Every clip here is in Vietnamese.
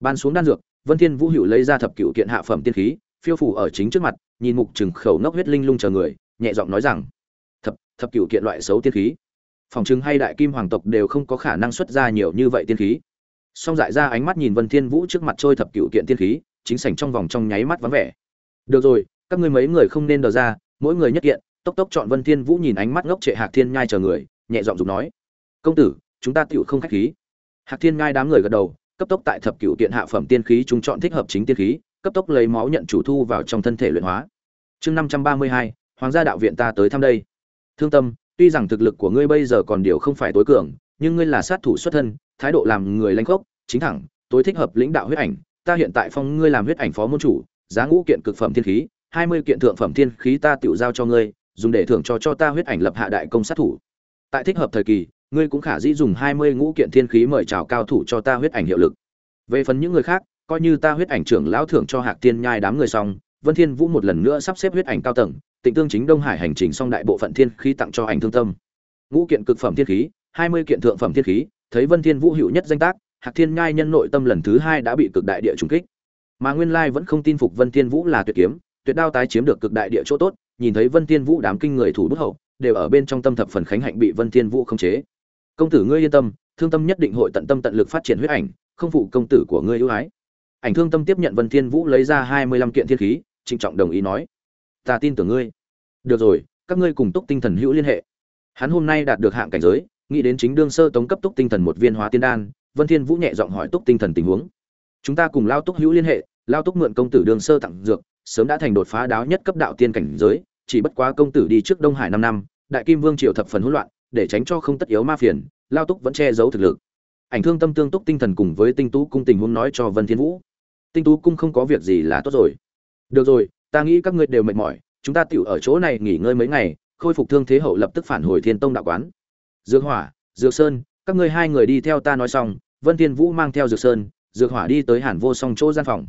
ban xuống đan dược, vân thiên vũ hữu lấy ra thập cựu kiện hạ phẩm tiên khí, phiêu phủ ở chính trước mặt, nhìn mục trừng khẩu ngốc huyết linh lung chờ người, nhẹ giọng nói rằng, thập thập cựu kiện loại xấu tiên khí. Phòng chứng hay đại kim hoàng tộc đều không có khả năng xuất ra nhiều như vậy tiên khí. Song dại ra ánh mắt nhìn vân thiên vũ trước mặt trôi thập cựu kiện tiên khí, chính sảnh trong vòng trong nháy mắt vắng vẻ. Được rồi, các ngươi mấy người không nên đờ ra, mỗi người nhất kiện. Tốc tốc chọn vân thiên vũ nhìn ánh mắt ngốc trệ hạc thiên nhai chờ người, nhẹ giọng dục nói, công tử, chúng ta tiểu không khách khí. Hạc thiên nhai đám người gật đầu cấp tốc tại thập cửu kiện hạ phẩm tiên khí chúng chọn thích hợp chính tiên khí, cấp tốc lấy máu nhận chủ thu vào trong thân thể luyện hóa. Chương năm trăm ba mươi hai, hoàng gia đạo viện ta tới thăm đây. Thương tâm, tuy rằng thực lực của ngươi bây giờ còn điều không phải tối cường, nhưng ngươi là sát thủ xuất thân, thái độ làm người lanh khốc, chính thẳng, tối thích hợp lĩnh đạo huyết ảnh. Ta hiện tại phong ngươi làm huyết ảnh phó môn chủ, giá ngũ kiện cực phẩm tiên khí, hai mươi kiện thượng phẩm tiên khí ta tiểu giao cho ngươi, dùng để thưởng cho cho ta huyết ảnh lập hạ đại công sát thủ. Tại thích hợp thời kỳ ngươi cũng khả dĩ dùng hai mươi ngũ kiện thiên khí mời chào cao thủ cho ta huyết ảnh hiệu lực. Về phần những người khác, coi như ta huyết ảnh trưởng lão thưởng cho hạc tiên nhai đám người xong, vân thiên vũ một lần nữa sắp xếp huyết ảnh cao tầng, tịnh tương chính đông hải hành trình xong đại bộ phận thiên khí tặng cho ảnh thương tâm. Ngũ kiện cực phẩm thiên khí, hai mươi kiện thượng phẩm thiên khí, thấy vân thiên vũ hữu nhất danh tác, hạc thiên nhai nhân nội tâm lần thứ hai đã bị cực đại địa trùng kích. Mà nguyên lai vẫn không tin phục vân thiên vũ là tuyệt kiếm, tuyệt đao tái chiếm được cực đại địa chỗ tốt, nhìn thấy vân thiên vũ đám kinh người thủ bút hậu, đều ở bên trong tâm thập phần khánh hạnh bị vân thiên vũ khống chế công tử ngươi yên tâm, thương tâm nhất định hội tận tâm tận lực phát triển huyết ảnh, không phụ công tử của ngươi ưu ái. Ảnh thương tâm tiếp nhận vân thiên vũ lấy ra hai mươi lăm kiện thiên khí, trịnh trọng đồng ý nói, ta tin tưởng ngươi. Được rồi, các ngươi cùng túc tinh thần hữu liên hệ. Hắn hôm nay đạt được hạng cảnh giới, nghĩ đến chính đương sơ tống cấp túc tinh thần một viên hóa tiên đan, vân thiên vũ nhẹ giọng hỏi túc tinh thần tình huống. Chúng ta cùng lao túc hữu liên hệ, lao túc mượn công tử đương sơ tặng dược, sớm đã thành đột phá đáo nhất cấp đạo tiên cảnh giới, chỉ bất quá công tử đi trước đông hải năm năm, đại kim vương triều thập phần hỗn loạn để tránh cho không tất yếu ma phiền, lao túc vẫn che giấu thực lực. Ảnh thương tâm tương túc tinh thần cùng với tinh tú cung tình huống nói cho vân thiên vũ. Tinh tú cung không có việc gì là tốt rồi. Được rồi, ta nghĩ các ngươi đều mệt mỏi, chúng ta tiểu ở chỗ này nghỉ ngơi mấy ngày, khôi phục thương thế hậu lập tức phản hồi thiên tông đạo quán. Dược hỏa, dược sơn, các ngươi hai người đi theo ta nói xong, vân thiên vũ mang theo dược sơn, dược hỏa đi tới hàn vô song chỗ gian phòng.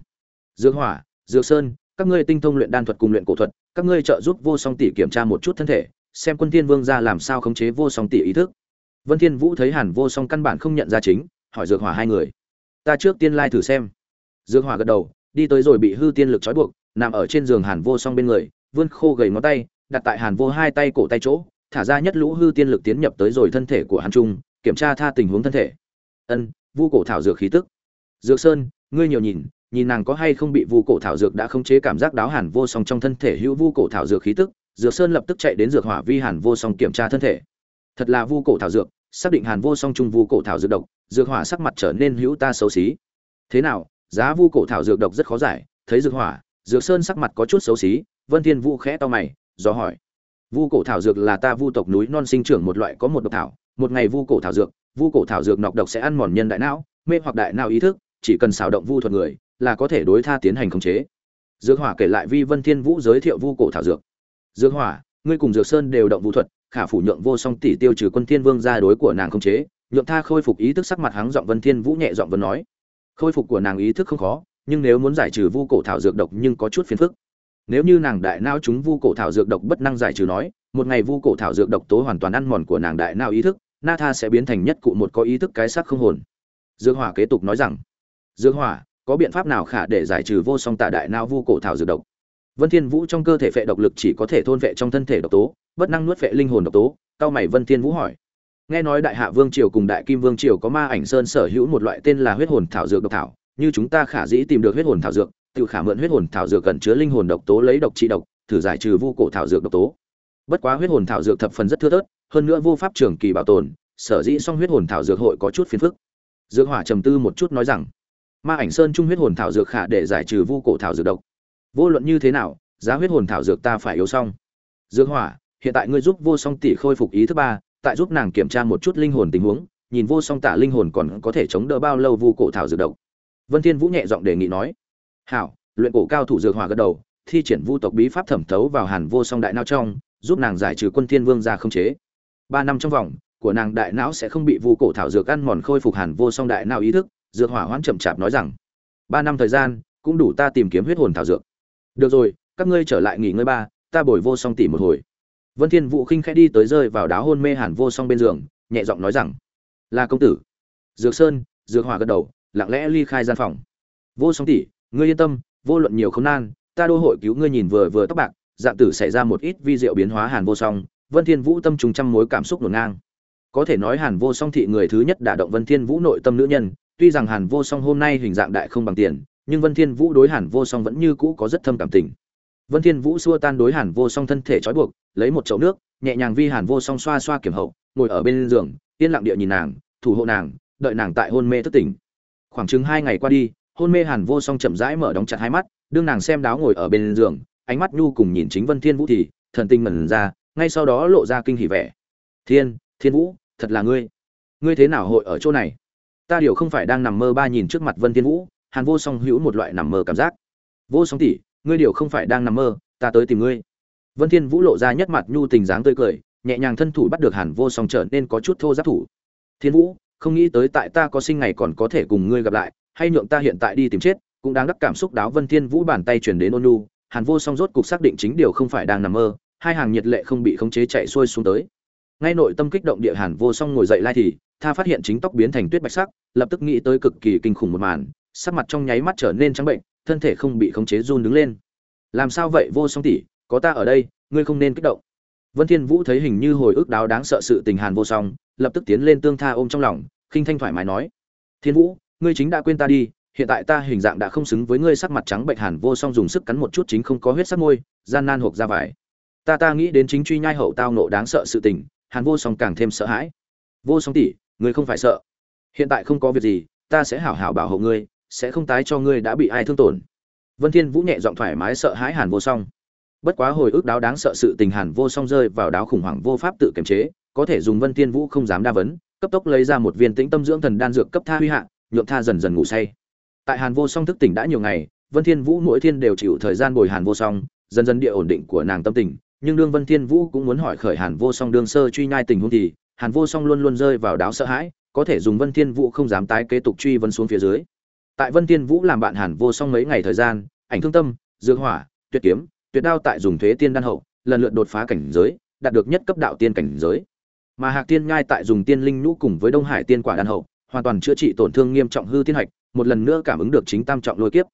Dược hỏa, dược sơn, các ngươi tinh thông luyện đan thuật cùng luyện cổ thuật, các ngươi trợ giúp vô song tỷ kiểm tra một chút thân thể xem quân thiên vương ra làm sao khống chế vô song tỷ ý thức. Vân thiên vũ thấy hàn vô song căn bản không nhận ra chính, hỏi dược hỏa hai người. Ta trước tiên lai thử xem. Dược hỏa gật đầu, đi tới rồi bị hư tiên lực trói buộc, nằm ở trên giường hàn vô song bên người, vươn khô gầy ngón tay, đặt tại hàn vô hai tay cổ tay chỗ, thả ra nhất lũ hư tiên lực tiến nhập tới rồi thân thể của hàn trung, kiểm tra tha tình huống thân thể. Ân, vu cổ thảo dược khí tức. Dược sơn, ngươi nhiều nhìn nhìn nàng có hay không bị vu cổ thảo dược đã khống chế cảm giác đáo hàn vô song trong thân thể hữu vu cổ thảo dược khí tức dược sơn lập tức chạy đến dược hỏa vi hàn vô song kiểm tra thân thể. Thật là vu cổ thảo dược, xác định hàn vô song trung vu cổ thảo dược độc, dược hỏa sắc mặt trở nên hữu ta xấu xí. Thế nào, giá vu cổ thảo dược độc rất khó giải, thấy dược hỏa, dược sơn sắc mặt có chút xấu xí, vân thiên Vũ khẽ to mày, do hỏi. Vu cổ thảo dược là ta vu tộc núi non sinh trưởng một loại có một độc thảo, một ngày vu cổ thảo dược, vu cổ thảo dược nọc độc sẽ ăn mòn nhân đại não, mê hoặc đại não ý thức, chỉ cần xào động vu thuật người, là có thể đối tha tiến hành khống chế. Dược hỏa kể lại vi vân thiên vũ giới thiệu vu cổ thảo dược dược hỏa, ngươi cùng dược sơn đều động vũ thuật, khả phủ nhượng vô song tỷ tiêu trừ quân thiên vương ra đối của nàng không chế, nhượng tha khôi phục ý thức sắc mặt hắng giọng vân thiên vũ nhẹ giọng vân nói. Khôi phục của nàng ý thức không khó, nhưng nếu muốn giải trừ vu cổ thảo dược độc nhưng có chút phiền phức. Nếu như nàng đại não chúng vu cổ thảo dược độc bất năng giải trừ nói, một ngày vu cổ thảo dược độc tố hoàn toàn ăn mòn của nàng đại não ý thức, na tha sẽ biến thành nhất cụ một có ý thức cái xác không hồn. Dược hỏa kế tục nói rằng, dược hỏa, có biện pháp nào khả để giải trừ vô song tạ đại não vu cổ thảo dược độc? Vân thiên vũ trong cơ thể phệ độc lực chỉ có thể thôn vệ trong thân thể độc tố, bất năng nuốt phệ linh hồn độc tố, cao mày vân thiên vũ hỏi. Nghe nói đại hạ vương triều cùng đại kim vương triều có ma ảnh sơn sở hữu một loại tên là huyết hồn thảo dược độc thảo, như chúng ta khả dĩ tìm được huyết hồn thảo dược, tự khả mượn huyết hồn thảo dược gần chứa linh hồn độc tố lấy độc trị độc, thử giải trừ vu cổ thảo dược độc tố. Bất quá huyết hồn thảo dược thập phần rất thưa thớt, hơn nữa vô pháp trường kỳ bảo tồn, sở dĩ song huyết hồn thảo dược hội có chút phiền phức. Dược hỏa trầm tư một chút nói rằng, ma ảnh sơn trung huyết hồn thảo dược khả để giải trừ vu cổ thảo dược độc vô luận như thế nào, giá huyết hồn thảo dược ta phải yếu xong. Dược hỏa, hiện tại ngươi giúp vô song tỷ khôi phục ý thứ ba, tại giúp nàng kiểm tra một chút linh hồn tình huống, nhìn vô song tả linh hồn còn có thể chống đỡ bao lâu vu cổ thảo dược độc. Vân thiên vũ nhẹ giọng đề nghị nói. Hảo, luyện cổ cao thủ dược hỏa gật đầu, thi triển vu tộc bí pháp thẩm thấu vào hàn vô song đại não trong, giúp nàng giải trừ quân thiên vương ra không chế. Ba năm trong vòng, của nàng đại não sẽ không bị vu cổ thảo dược ăn mòn khôi phục hàn vô song đại não ý thức, dược hỏa hoãn chậm chạp nói rằng. Ba năm thời gian, cũng đủ ta tìm kiếm huyết hồn thảo dược được rồi, các ngươi trở lại nghỉ ngơi ba, ta bồi vô song tỷ một hồi. Vân thiên vũ khinh khẽ đi tới rơi vào đá hôn mê hàn vô song bên giường, nhẹ giọng nói rằng là công tử. Dược sơn, dược hỏa gật đầu, lặng lẽ ly khai gian phòng. Vô song tỷ ngươi yên tâm, vô luận nhiều khốn nan, ta đô hội cứu ngươi nhìn vừa vừa tóc bạc, dạng tử xảy ra một ít vi diệu biến hóa hàn vô song. Vân thiên vũ tâm trùng trăm mối cảm xúc ngổn ngang. Có thể nói hàn vô song thị người thứ nhất đả động vân thiên vũ nội tâm nữ nhân, tuy rằng hàn vô song hôm nay hình dạng đại không bằng tiền nhưng vân thiên vũ đối hàn vô song vẫn như cũ có rất thâm cảm tình. Vân thiên vũ xua tan đối hàn vô song thân thể trói buộc, lấy một chậu nước, nhẹ nhàng vi hàn vô song xoa xoa kiểm hậu, ngồi ở bên giường, yên lặng địa nhìn nàng, thủ hộ nàng, đợi nàng tại hôn mê thức tỉnh. Khoảng chừng hai ngày qua đi, hôn mê hàn vô song chậm rãi mở đóng chặt hai mắt, đương nàng xem đáo ngồi ở bên giường, ánh mắt nhu cùng nhìn chính vân thiên vũ thì, thần tinh mẩn ra, ngay sau đó lộ ra kinh hỉ vẻ. Thiên thiên vũ, thật là ngươi. Ngươi thế nào hội ở chỗ này? Ta điều không phải đang nằm mơ ba nhìn trước mặt vân thiên vũ hàn vô song hữu một loại nằm mơ cảm giác. Vô song tỷ, ngươi điều không phải đang nằm mơ, ta tới tìm ngươi. Vân thiên vũ lộ ra nhất mặt nhu tình dáng tươi cười, nhẹ nhàng thân thủ bắt được hàn vô song trở nên có chút thô giáp thủ. Thiên vũ, không nghĩ tới tại ta có sinh ngày còn có thể cùng ngươi gặp lại, hay nhượng ta hiện tại đi tìm chết, cũng đáng đắc cảm xúc đáo vân thiên vũ bàn tay truyền đến ôn nhu. Hàn vô song rốt cục xác định chính điều không phải đang nằm mơ, hai hàng nhiệt lệ không bị khống chế chạy xuôi xuống tới. Ngay nội tâm kích động địa hàn vô song ngồi dậy lai thì, tha phát hiện chính tóc biến thành tuyết bạch sắc, lập tức nghĩ tới cực kỳ kinh khủng một màn sắc mặt trong nháy mắt trở nên trắng bệnh, thân thể không bị khống chế run đứng lên. Làm sao vậy, vô song tỷ, có ta ở đây, ngươi không nên kích động. Vân thiên vũ thấy hình như hồi ức đáo đáng sợ sự tình hàn vô song, lập tức tiến lên tương tha ôm trong lòng, khinh thanh thoải mái nói, thiên vũ, ngươi chính đã quên ta đi, hiện tại ta hình dạng đã không xứng với ngươi sắc mặt trắng bệnh. Hàn vô song dùng sức cắn một chút chính không có huyết sắc môi, gian nan hộp ra vải. Ta ta nghĩ đến chính truy nhai hậu tao nộ đáng sợ sự tình. Hàn vô song càng thêm sợ hãi. Vô song tỷ, ngươi không phải sợ. Hiện tại không có việc gì, ta sẽ hảo hảo bảo hộ ngươi sẽ không tái cho ngươi đã bị ai thương tổn. Vân thiên vũ nhẹ giọng thoải mái sợ hãi hàn vô song. Bất quá hồi ức đáo đáng sợ sự tình hàn vô song rơi vào đáo khủng hoảng vô pháp tự kiềm chế, có thể dùng vân thiên vũ không dám đa vấn, cấp tốc lấy ra một viên tĩnh tâm dưỡng thần đan dược cấp tha huy hạ, nhượng tha dần dần ngủ say. Tại hàn vô song thức tỉnh đã nhiều ngày, vân thiên vũ mỗi thiên đều chịu thời gian bồi hàn vô song, dần dần địa ổn định của nàng tâm tình, nhưng đương vân thiên vũ cũng muốn hỏi khởi hàn vô song đương sơ truy nhai tình huống thì, hàn vô song luôn luôn rơi vào đáo sợ hãi, có thể dùng vân thiên vũ không dám tái kế tục truy vân xuống phía dưới tại vân thiên vũ làm bạn hàn vô song mấy ngày thời gian, ảnh thương tâm dương hỏa, tuyệt kiếm, tuyệt đao tại dùng thuế tiên đan hậu, lần lượt đột phá cảnh giới, đạt được nhất cấp đạo tiên cảnh giới. Mà hạc tiên nhai tại dùng tiên linh nhũ cùng với đông hải tiên quả đan hậu, hoàn toàn chữa trị tổn thương nghiêm trọng hư tiên hạch, một lần nữa cảm ứng được chính tam trọng lôi kiếp.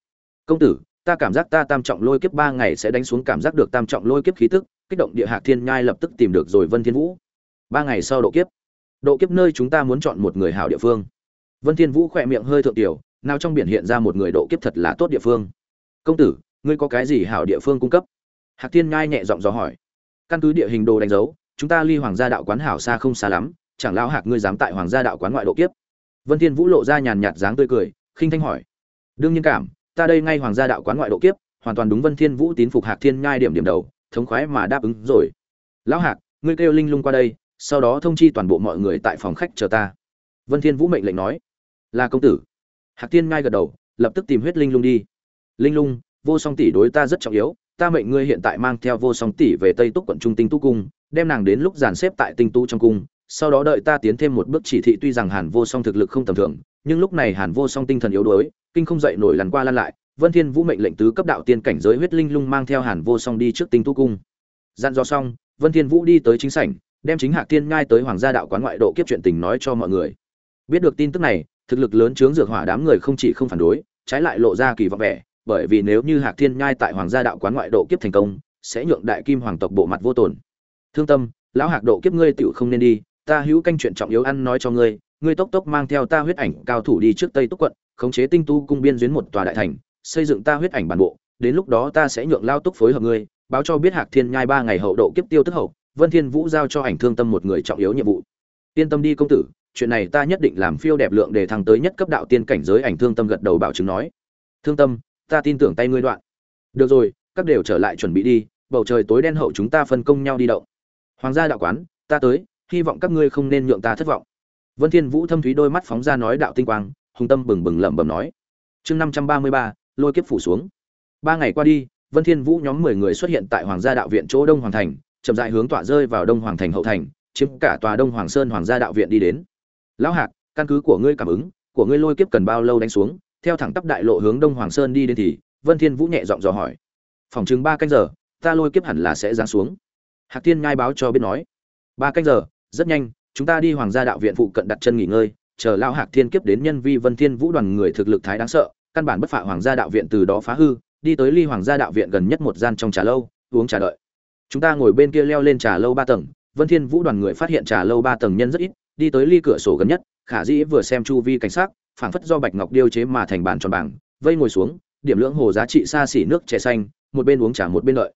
Công tử, ta cảm giác ta tam trọng lôi kiếp ba ngày sẽ đánh xuống cảm giác được tam trọng lôi kiếp khí tức. Kích động địa hạc thiên nhai lập tức tìm được rồi vân thiên vũ. Ba ngày sau độ kiếp. Độ kiếp nơi chúng ta muốn chọn một người hảo địa phương. Vân thiên vũ khỏe miệng hơi thượng tiểu nào trong biển hiện ra một người độ kiếp thật là tốt địa phương. Công tử, ngươi có cái gì hảo địa phương cung cấp? Hạc thiên ngai nhẹ giọng dò hỏi. Căn cứ địa hình đồ đánh dấu, chúng ta ly hoàng gia đạo quán hảo xa không xa lắm, chẳng lão hạc ngươi dám tại hoàng gia đạo quán ngoại độ kiếp. Vân thiên vũ lộ ra nhàn nhạt dáng tươi cười, khinh thanh hỏi. Đương nhiên cảm, ta đây ngay hoàng gia đạo quán ngoại độ kiếp, hoàn toàn đúng vân thiên vũ tín phục hạc thiên nhai điểm điểm đầu, thống khoái mà đáp ứng rồi. Lão hạc, ngươi kêu linh lung qua đây, sau đó thông chi toàn bộ mọi người tại phòng khách chờ ta. Vân thiên vũ mệnh lệnh nói. Là công tử hạc thiên ngay gật đầu, lập tức tìm huyết linh lung đi. Linh lung, vô song tỷ đối ta rất trọng yếu, ta mệnh ngươi hiện tại mang theo vô song tỷ về tây túc quận trung tinh tu cung, đem nàng đến lúc dàn xếp tại tinh tu trong cung, sau đó đợi ta tiến thêm một bước chỉ thị tuy rằng hàn vô song thực lực không tầm thường, nhưng lúc này hàn vô song tinh thần yếu đuối, kinh không dậy nổi lần qua lăn lại, vân thiên vũ mệnh lệnh tứ cấp đạo tiên cảnh giới huyết linh lung mang theo hàn vô song đi trước tinh tu cung. Dặn dò xong, vân thiên vũ đi tới chính sảnh, đem chính hạc tiên ngai tới hoàng gia đạo quán ngoại độ kiếp chuyện tình nói cho mọi người. Biết được tin tức này thực lực lớn chướng dược hỏa đám người không chỉ không phản đối, trái lại lộ ra kỳ vọng vẻ, bởi vì nếu như hạc thiên nhai tại hoàng gia đạo quán ngoại độ kiếp thành công, sẽ nhượng đại kim hoàng tộc bộ mặt vô tổn thương tâm, lão hạc độ kiếp ngươi tựu không nên đi, ta hữu canh chuyện trọng yếu ăn nói cho ngươi ngươi tốc tốc mang theo ta huyết ảnh cao thủ đi trước tây túc quận, khống chế tinh tu cung biên duyến một tòa đại thành, xây dựng ta huyết ảnh bản bộ, đến lúc đó ta sẽ nhượng lao túc phối hợp ngươi, báo cho biết hạc thiên nhai ba ngày hậu độ kiếp tiêu tức hậu, vân thiên vũ giao cho ảnh thương tâm một người trọng yếu nhiệm vụ. Yên tâm đi công tử chuyện này ta nhất định làm phiêu đẹp lượng để thăng tới nhất cấp đạo tiên cảnh giới ảnh thương tâm gật đầu bảo chứng nói. Thương tâm, ta tin tưởng tay ngươi đoạn. Được rồi, các đều trở lại chuẩn bị đi, bầu trời tối đen hậu chúng ta phân công nhau đi đậu hoàng gia đạo quán, ta tới, hy vọng các ngươi không nên nhượng ta thất vọng. Vân thiên vũ thâm thúy đôi mắt phóng ra nói đạo tinh quang, hùng tâm bừng bừng lẩm bẩm nói. Chương năm trăm ba mươi ba, lôi kiếp phủ xuống. Ba ngày qua đi, vân thiên vũ nhóm mười người xuất hiện tại hoàng gia đạo viện chỗ đông hoàng thành, chậm rãi hướng tọa rơi vào đông hoàng thành hậu thành, chiếm cả tòa đông hoàng sơn hoàng gia đạo viện đi đến lão hạc, căn cứ của ngươi cảm ứng, của ngươi lôi kiếp cần bao lâu đánh xuống? Theo thẳng tắp đại lộ hướng đông hoàng sơn đi đến thì, vân thiên vũ nhẹ giọng dò hỏi. Phòng chừng ba canh giờ, ta lôi kiếp hẳn là sẽ giáng xuống. Hạc thiên nhai báo cho biết nói. Ba canh giờ, rất nhanh, chúng ta đi hoàng gia đạo viện phụ cận đặt chân nghỉ ngơi, chờ Lão hạc thiên kiếp đến nhân vi vân thiên vũ đoàn người thực lực thái đáng sợ, căn bản bất phạ hoàng gia đạo viện từ đó phá hư, đi tới ly hoàng gia đạo viện gần nhất một gian trong trà lâu, uống trà đợi. Chúng ta ngồi bên kia leo lên trà lâu ba tầng, vân thiên vũ đoàn người phát hiện trà lâu ba tầng nhân rất ít đi tới ly cửa sổ gần nhất, khả dĩ vừa xem chu vi cảnh sát phảng phất do bạch ngọc điêu chế mà thành bàn tròn bảng, vây ngồi xuống, điểm lưỡng hồ giá trị xa xỉ nước chè xanh, một bên uống trà một bên đợi.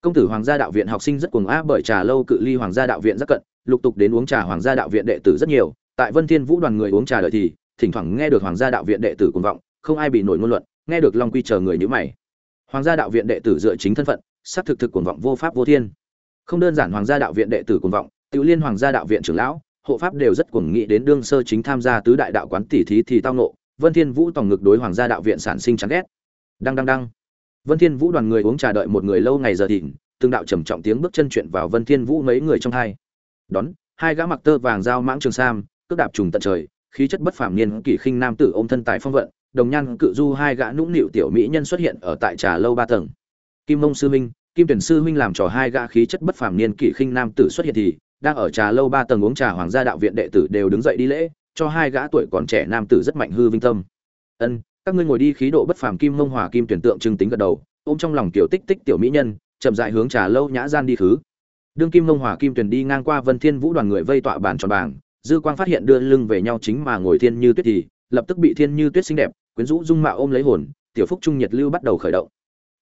Công tử hoàng gia đạo viện học sinh rất cuồng á bởi trà lâu cự ly hoàng gia đạo viện rất cận, lục tục đến uống trà hoàng gia đạo viện đệ tử rất nhiều, tại vân thiên vũ đoàn người uống trà đợi thì, thỉnh thoảng nghe được hoàng gia đạo viện đệ tử cuồng vọng, không ai bị nổi ngôn luận, nghe được long quy chờ người như mày. Hoàng gia đạo viện đệ tử dựa chính thân phận sát thực thực cuồng vọng vô pháp vô thiên. Không đơn giản hoàng gia đạo viện đệ tử cuồng vọng tự liên hoàng gia đạo viện trưởng lão hộ pháp đều rất cuồng nghĩ đến đương sơ chính tham gia tứ đại đạo quán tỷ thí thì tao nộ vân thiên vũ tòng ngực đối hoàng gia đạo viện sản sinh chán ghét. Đăng đăng đăng. Vân thiên vũ đoàn người uống trà đợi một người lâu ngày giờ thịnh, từng đạo trầm trọng tiếng bước chân chuyện vào vân thiên vũ mấy người trong hai. Đón, hai gã mặc tơ vàng dao mãng trường sam, cước đạp trùng tận trời, khí chất bất phàm niên kỷ khinh nam tử ôm thân tài phong vận, đồng nhan cự du hai gã nũng nịu tiểu mỹ nhân xuất hiện ở tại trà lâu ba tầng. Kim mông sư minh, kim tuyển sư huynh làm trò hai gã khí chất bất phàm niên kỷ khinh nam tử xuất hiện thì đang ở trà lâu ba tầng uống trà hoàng gia đạo viện đệ tử đều đứng dậy đi lễ, cho hai gã tuổi còn trẻ nam tử rất mạnh hư vinh tâm. Ân, các ngươi ngồi đi, khí độ bất phàm kim mông hòa kim tuyển tượng trưng tính gật đầu, ôm trong lòng tiểu tích tích tiểu mỹ nhân, chậm dại hướng trà lâu nhã gian đi khứ. Đương kim mông hòa kim tuyển đi ngang qua vân thiên vũ đoàn người vây tọa bàn tròn bảng, dư quang phát hiện đưa lưng về nhau chính mà ngồi thiên như tuyết thì, lập tức bị thiên như tuyết xinh đẹp, quyến rũ dung mạo ôm lấy hồn, tiểu phúc trung nhiệt lưu bắt đầu khởi động.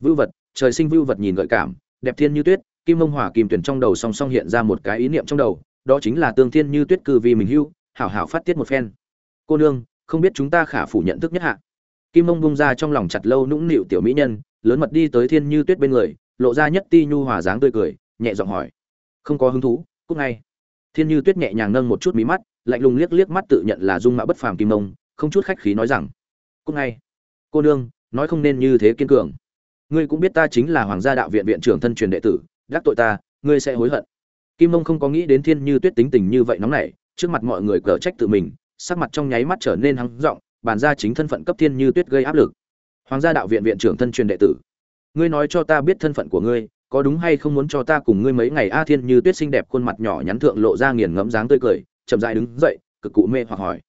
Vưu vật, trời sinh vưu vật nhìn gợi cảm, đẹp thiên như tuyết kim mông hòa kim tuyển trong đầu song song hiện ra một cái ý niệm trong đầu, đó chính là tương thiên như tuyết cư vì mình hưu, hảo hảo phát tiết một phen. Cô nương, không biết chúng ta khả phủ nhận thức nhất hạ? Kim mông bung ra trong lòng chặt lâu nũng nịu tiểu mỹ nhân, lớn mật đi tới thiên như tuyết bên người, lộ ra nhất ti nhu hòa dáng tươi cười, nhẹ giọng hỏi, không có hứng thú cúc ngay. Thiên như tuyết nhẹ nhàng nâng một chút mí mắt, lạnh lùng liếc liếc mắt tự nhận là dung mạo bất phàm kim mông không chút khách khí nói rằng cúc ngay. Cô nương, nói không nên như thế kiên cường. Ngươi cũng biết ta chính là hoàng gia đạo viện viện trưởng thân truyền đệ tử gác tội ta, ngươi sẽ hối hận. Kim mông không có nghĩ đến thiên như tuyết tính tình như vậy nóng nảy, trước mặt mọi người cờ trách tự mình, sắc mặt trong nháy mắt trở nên hăng giọng, bàn ra chính thân phận cấp thiên như tuyết gây áp lực. Hoàng gia đạo viện viện trưởng thân truyền đệ tử, ngươi nói cho ta biết thân phận của ngươi, có đúng hay không muốn cho ta cùng ngươi mấy ngày a thiên như tuyết xinh đẹp khuôn mặt nhỏ nhắn thượng lộ ra nghiền ngẫm dáng tươi cười, chậm dại đứng dậy, cực cụ mê hoặc hỏi.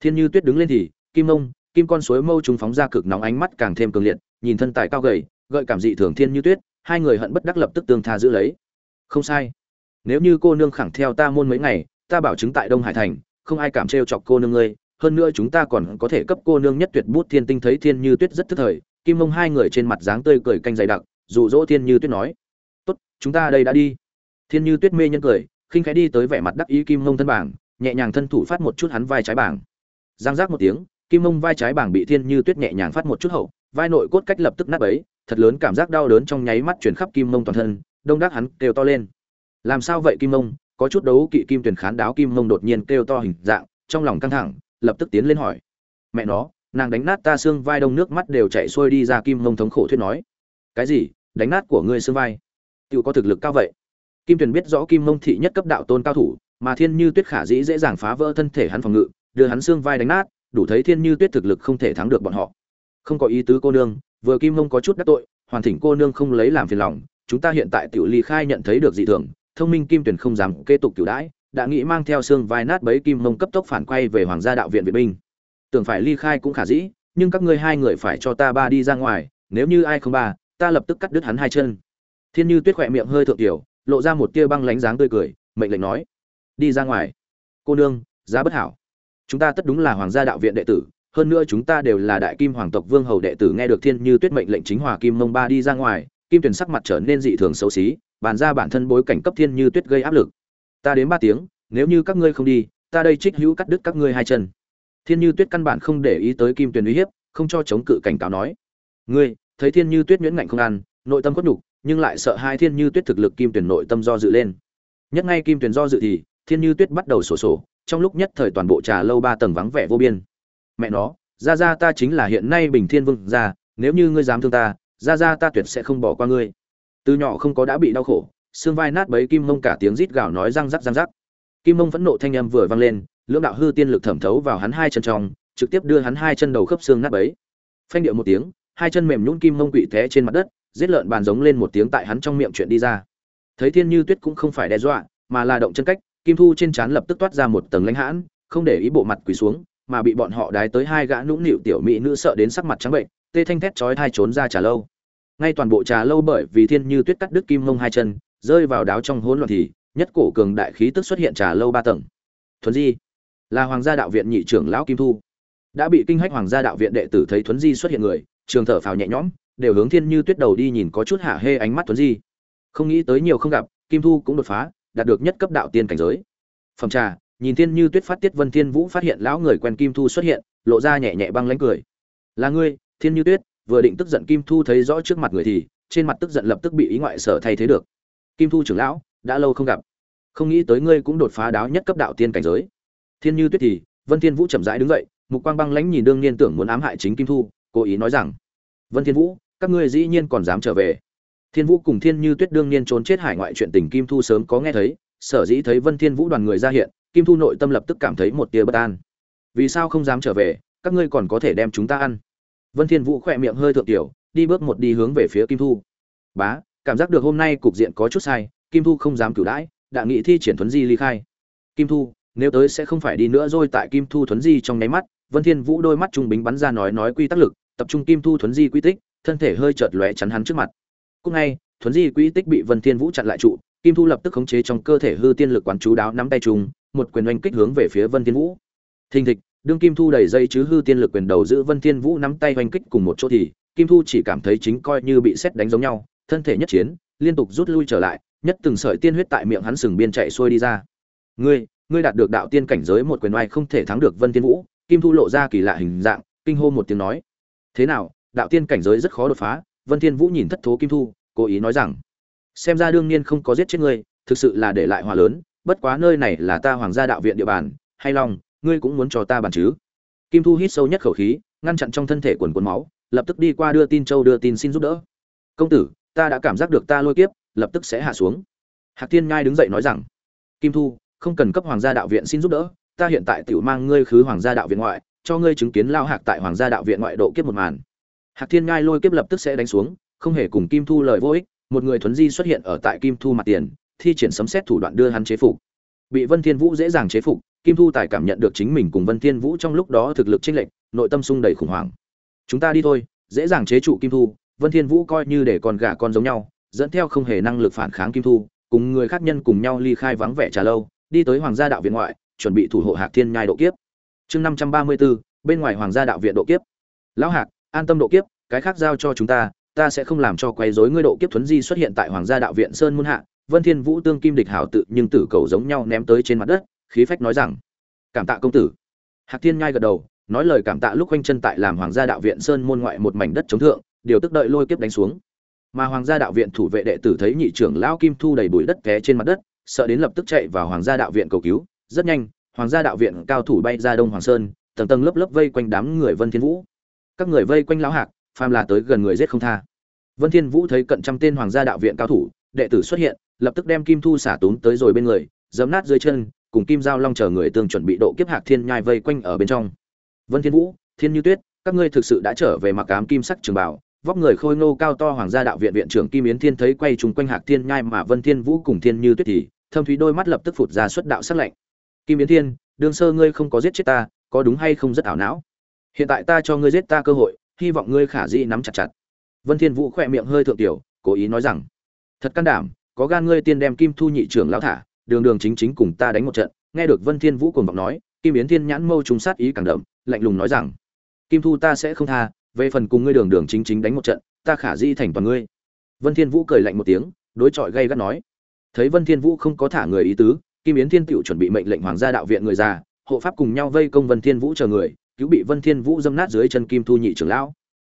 Thiên như tuyết đứng lên thì, kim mông, kim con suối mâu chúng phóng ra cực nóng ánh mắt càng thêm cường liệt, nhìn thân tài cao gầy, gợi cảm dị thường thiên như tuyết hai người hận bất đắc lập tức tương tha giữ lấy. Không sai. Nếu như cô nương khẳng theo ta môn mấy ngày, ta bảo chứng tại đông hải thành, không ai cảm trêu chọc cô nương ngươi, hơn nữa chúng ta còn có thể cấp cô nương nhất tuyệt bút thiên tinh thấy thiên như tuyết rất thức thời. Kim mông hai người trên mặt dáng tươi cười canh dày đặc, dụ dỗ thiên như tuyết nói, tốt, chúng ta đây đã đi. Thiên như tuyết mê nhân cười, khinh khẽ đi tới vẻ mặt đắc ý kim mông thân bảng, nhẹ nhàng thân thủ phát một chút hắn vai trái bảng. Giang giác một tiếng, kim mông vai trái bảng bị thiên như tuyết nhẹ nhàng phát một chút hậu vai nội cốt cách lập tức nát ấy thật lớn cảm giác đau đớn trong nháy mắt chuyển khắp kim mông toàn thân, đông đắc hắn kêu to lên. Làm sao vậy kim mông? Có chút đấu kỵ kim tuyển khán đáo kim mông đột nhiên kêu to hình dạng, trong lòng căng thẳng, lập tức tiến lên hỏi. Mẹ nó, nàng đánh nát ta xương vai đông nước mắt đều chạy xuôi đi ra kim mông thống khổ thuyết nói. Cái gì? Đánh nát của ngươi xương vai? Tự có thực lực cao vậy. Kim tuyển biết rõ kim mông thị nhất cấp đạo tôn cao thủ, mà thiên như tuyết khả dĩ dễ dàng phá vỡ thân thể hắn phòng ngự, đưa hắn xương vai đánh nát, đủ thấy thiên như tuyết thực lực không thể thắng được bọn họ không có ý tứ cô nương, vừa kim mông có chút đắc tội, hoàn thỉnh cô nương không lấy làm phiền lòng, chúng ta hiện tại tiểu ly khai nhận thấy được dị thường, thông minh kim tuyển không dám kế tục tiểu đãi, đã nghĩ mang theo xương vai nát bấy kim mông cấp tốc phản quay về hoàng gia đạo viện viện binh. Tưởng phải ly khai cũng khả dĩ, nhưng các ngươi hai người phải cho ta ba đi ra ngoài, nếu như ai không ba, ta lập tức cắt đứt hắn hai chân. Thiên như tuyết khỏe miệng hơi thượng tiểu, lộ ra một tia băng lánh dáng tươi cười, mệnh lệnh nói, đi ra ngoài. Cô nương, giá bất hảo. Chúng ta tất đúng là hoàng gia đạo viện đệ tử hơn nữa chúng ta đều là đại kim hoàng tộc vương hầu đệ tử nghe được thiên như tuyết mệnh lệnh chính hòa kim mông ba đi ra ngoài, kim tuyển sắc mặt trở nên dị thường xấu xí, bàn ra bản thân bối cảnh cấp thiên như tuyết gây áp lực. Ta đến ba tiếng, nếu như các ngươi không đi, ta đây trích hữu cắt đứt các ngươi hai chân. Thiên như tuyết căn bản không để ý tới kim tuyển uy hiếp, không cho chống cự cảnh cáo nói. Ngươi, thấy thiên như tuyết nhuyễn ngạnh không ăn nội tâm khuất nhục, nhưng lại sợ hai thiên như tuyết thực lực kim tuyển nội tâm do dự lên. Nhất ngay kim tuyển do dự thì, thiên như tuyết bắt đầu sổ sổ, trong lúc nhất thời toàn bộ trà lâu ba tầng vắng vẻ vô biên mẹ nó ra ra ta chính là hiện nay bình thiên vương gia, nếu như ngươi dám thương ta ra ra ta tuyệt sẽ không bỏ qua ngươi. Từ nhỏ không có đã bị đau khổ, xương vai nát bấy kim mông cả tiếng rít gào nói răng rắc răng rắc. Kim mông phẫn nộ thanh âm vừa vang lên, lưỡng đạo hư tiên lực thẩm thấu vào hắn hai chân trong, trực tiếp đưa hắn hai chân đầu khớp xương nát bấy. Phanh điệu một tiếng, hai chân mềm nhũn kim mông quỵ té trên mặt đất, giết lợn bàn giống lên một tiếng tại hắn trong miệng chuyện đi ra. Thấy thiên như tuyết cũng không phải đe dọa, mà là động chân cách, kim thu trên trán lập tức toát ra một tầng lãnh hãn, không để ý bộ mặt quỳ xuống mà bị bọn họ đái tới hai gã nũng nịu tiểu mỹ nữ sợ đến sắc mặt trắng bệnh, tê thanh thét chói thai trốn ra trà lâu. Ngay toàn bộ trà lâu bởi vì thiên như tuyết cắt đứt kim mông hai chân, rơi vào đáo trong hỗn loạn thì, nhất cổ cường đại khí tức xuất hiện trà lâu ba tầng. Thuấn di, là hoàng gia đạo viện nhị trưởng lão kim thu. Đã bị kinh hách hoàng gia đạo viện đệ tử thấy thuấn di xuất hiện người, trường thở phào nhẹ nhõm, đều hướng thiên như tuyết đầu đi nhìn có chút hạ hê ánh mắt thuấn di. Không nghĩ tới nhiều không gặp, kim thu cũng đột phá, đạt được nhất cấp đạo tiên cảnh giới. Phẩm trà nhìn thiên như tuyết phát tiết vân thiên vũ phát hiện lão người quen kim thu xuất hiện, lộ ra nhẹ nhẹ băng lãnh cười. Là ngươi, thiên như tuyết, vừa định tức giận kim thu thấy rõ trước mặt người thì, trên mặt tức giận lập tức bị ý ngoại sở thay thế được. Kim thu trưởng lão, đã lâu không gặp. Không nghĩ tới ngươi cũng đột phá đáo nhất cấp đạo tiên cảnh giới. Thiên như tuyết thì, vân thiên vũ chậm rãi đứng dậy, mục quang băng lãnh nhìn đương nhiên tưởng muốn ám hại chính kim thu, cố ý nói rằng, vân thiên vũ, các ngươi dĩ nhiên còn dám trở về. Thiên vũ cùng thiên như tuyết đương nhiên trốn chết hải ngoại chuyện tình kim thu sớm có nghe thấy, sở dĩ thấy vân thiên vũ đoàn người ra hiện kim thu nội tâm lập tức cảm thấy một tia bất an. Vì sao không dám trở về, các ngươi còn có thể đem chúng ta ăn? Vân thiên vũ khỏe miệng hơi thượng tiểu, đi bước một đi hướng về phía kim thu. Bá, cảm giác được hôm nay cục diện có chút sai, kim thu không dám cửu đãi, đã nghị thi triển thuấn di ly khai. Kim thu, nếu tới sẽ không phải đi nữa rồi, tại kim thu thuấn di trong nháy mắt, vân thiên vũ đôi mắt trung bính bắn ra nói nói quy tắc lực, tập trung kim thu thuấn di quy tích, thân thể hơi chợt lóe chắn hắn trước mặt. Cũng ngay, thuấn di quy tích bị vân thiên vũ chặn lại trụ, kim thu lập tức khống chế trong cơ thể hư tiên lực quán chú đáo nắm tay chung một quyền oanh kích hướng về phía vân thiên vũ. Thình thịch, đương kim thu đẩy dây chứ hư tiên lực quyền đầu giữ vân thiên vũ nắm tay oanh kích cùng một chỗ thì, kim thu chỉ cảm thấy chính coi như bị xét đánh giống nhau, thân thể nhất chiến, liên tục rút lui trở lại, nhất từng sợi tiên huyết tại miệng hắn sừng biên chạy xuôi đi ra. Ngươi ngươi đạt được đạo tiên cảnh giới một quyền oai không thể thắng được vân thiên vũ. Kim thu lộ ra kỳ lạ hình dạng, kinh hô một tiếng nói. Thế nào, đạo tiên cảnh giới rất khó đột phá? Vân thiên vũ nhìn thất thố kim thu, cố ý nói rằng, xem ra đương nhiên không có giết chết ngươi, thực sự là để lại hòa lớn bất quá nơi này là ta hoàng gia đạo viện địa bàn, hay long ngươi cũng muốn cho ta bàn chứ? Kim thu hít sâu nhất khẩu khí, ngăn chặn trong thân thể quần quần máu, lập tức đi qua đưa tin châu đưa tin xin giúp đỡ. Công tử, ta đã cảm giác được ta lôi kiếp, lập tức sẽ hạ xuống. Hạc thiên ngai đứng dậy nói rằng, kim thu, không cần cấp hoàng gia đạo viện xin giúp đỡ, ta hiện tại tiểu mang ngươi khứ hoàng gia đạo viện ngoại, cho ngươi chứng kiến lao hạc tại hoàng gia đạo viện ngoại độ kiếp một màn. Hạc thiên ngai lôi kiếp lập tức sẽ đánh xuống, không hề cùng kim thu lời vô ích, một người thuấn di xuất hiện ở tại kim thu mặt tiền thi triển sấm xét thủ đoạn đưa hắn chế phục. Bị vân thiên vũ dễ dàng chế phục kim thu tài cảm nhận được chính mình cùng vân thiên vũ trong lúc đó thực lực chênh lệch nội tâm sung đầy khủng hoảng. Chúng ta đi thôi dễ dàng chế trụ kim thu vân thiên vũ coi như để con gà con giống nhau dẫn theo không hề năng lực phản kháng kim thu cùng người khác nhân cùng nhau ly khai vắng vẻ trà lâu đi tới hoàng gia đạo viện ngoại chuẩn bị thủ hộ hạc thiên nhai độ kiếp. Chương năm trăm ba mươi 534, bên ngoài hoàng gia đạo viện độ kiếp. Lão hạc an tâm độ kiếp cái khác giao cho chúng ta ta sẽ không làm cho quấy rối ngươi độ kiếp thuấn di xuất hiện tại hoàng gia đạo viện sơn muôn hạ vân thiên vũ tương kim địch hảo tự nhưng tử cầu giống nhau ném tới trên mặt đất, khí phách nói rằng, cảm tạ công tử. Hạc thiên nhai gật đầu, nói lời cảm tạ lúc quanh chân tại làm hoàng gia đạo viện sơn môn ngoại một mảnh đất chống thượng, điều tức đợi lôi kiếp đánh xuống. Mà hoàng gia đạo viện thủ vệ đệ tử thấy nhị trưởng lão kim thu đầy bụi đất té trên mặt đất, sợ đến lập tức chạy vào hoàng gia đạo viện cầu cứu. Rất nhanh, hoàng gia đạo viện cao thủ bay ra đông hoàng sơn, tầng tầng lớp lớp vây quanh đám người vân thiên vũ. Các người vây quanh lão hạc, phàm là tới gần người giết không tha. Vân thiên vũ thấy cận trăm tên hoàng gia đạo viện cao thủ, đệ tử xuất hiện lập tức đem kim thu xả tốn tới rồi bên người giấm nát dưới chân, cùng kim giao long chờ người tương chuẩn bị độ kiếp hạc thiên nhai vây quanh ở bên trong. Vân thiên vũ, thiên như tuyết, các ngươi thực sự đã trở về mặc ám kim sắc trường bảo, vóc người khôi ngô cao to hoàng gia đạo viện viện trưởng kim yến thiên thấy quay trùng quanh hạc thiên nhai mà vân thiên vũ cùng thiên như tuyết thì, thâm thúy đôi mắt lập tức phụt ra xuất đạo sắc lạnh. Kim yến thiên, đương sơ ngươi không có giết chết ta, có đúng hay không rất ảo não? Hiện tại ta cho ngươi giết ta cơ hội, hy vọng ngươi khả dĩ nắm chặt chặt. Vân thiên vũ khoe miệng hơi thượng tiểu, cố ý nói rằng, thật can đảm có gan ngươi tiên đem kim thu nhị trưởng lão thả, đường đường chính chính cùng ta đánh một trận. Nghe được vân thiên vũ cuồng vọng nói, kim yến thiên nhãn mâu trùng sát ý càng đậm, lạnh lùng nói rằng, kim thu ta sẽ không tha, về phần cùng ngươi đường đường chính chính đánh một trận, ta khả di thành toàn ngươi. Vân thiên vũ cười lạnh một tiếng, đối chọi gay gắt nói, thấy vân thiên vũ không có thả người ý tứ, kim yến thiên tiểu chuẩn bị mệnh lệnh hoàng gia đạo viện người già, hộ pháp cùng nhau vây công vân thiên vũ chờ người, cứu bị vân thiên vũ dâm nát dưới chân kim thu nhị trưởng lão.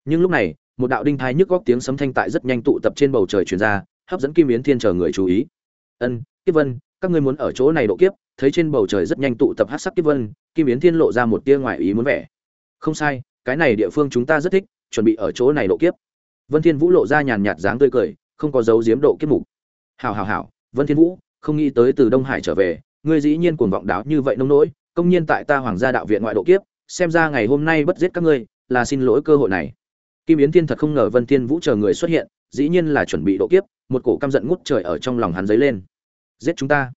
Nhưng lúc này, một đạo đinh thái nhức góc tiếng sấm thanh tại rất nhanh tụ tập trên bầu trời truyền ra hấp dẫn kim yến thiên chờ người chú ý. Ân, kiếp vân, các ngươi muốn ở chỗ này độ kiếp, thấy trên bầu trời rất nhanh tụ tập hát sắc kiếp vân, kim yến thiên lộ ra một tia ngoài ý muốn vẻ. Không sai, cái này địa phương chúng ta rất thích, chuẩn bị ở chỗ này độ kiếp. Vân thiên vũ lộ ra nhàn nhạt dáng tươi cười, không có dấu diếm độ kiếp mục. Hảo hảo hảo, vân thiên vũ, không nghĩ tới từ đông hải trở về, ngươi dĩ nhiên cuồng vọng đáo như vậy nông nỗi, công nhiên tại ta hoàng gia đạo viện ngoại độ kiếp, xem ra ngày hôm nay bất giết các ngươi, là xin lỗi cơ hội này kim yến thiên thật không ngờ vân thiên vũ chờ người xuất hiện dĩ nhiên là chuẩn bị độ kiếp một cổ căm giận ngút trời ở trong lòng hắn dấy lên giết chúng ta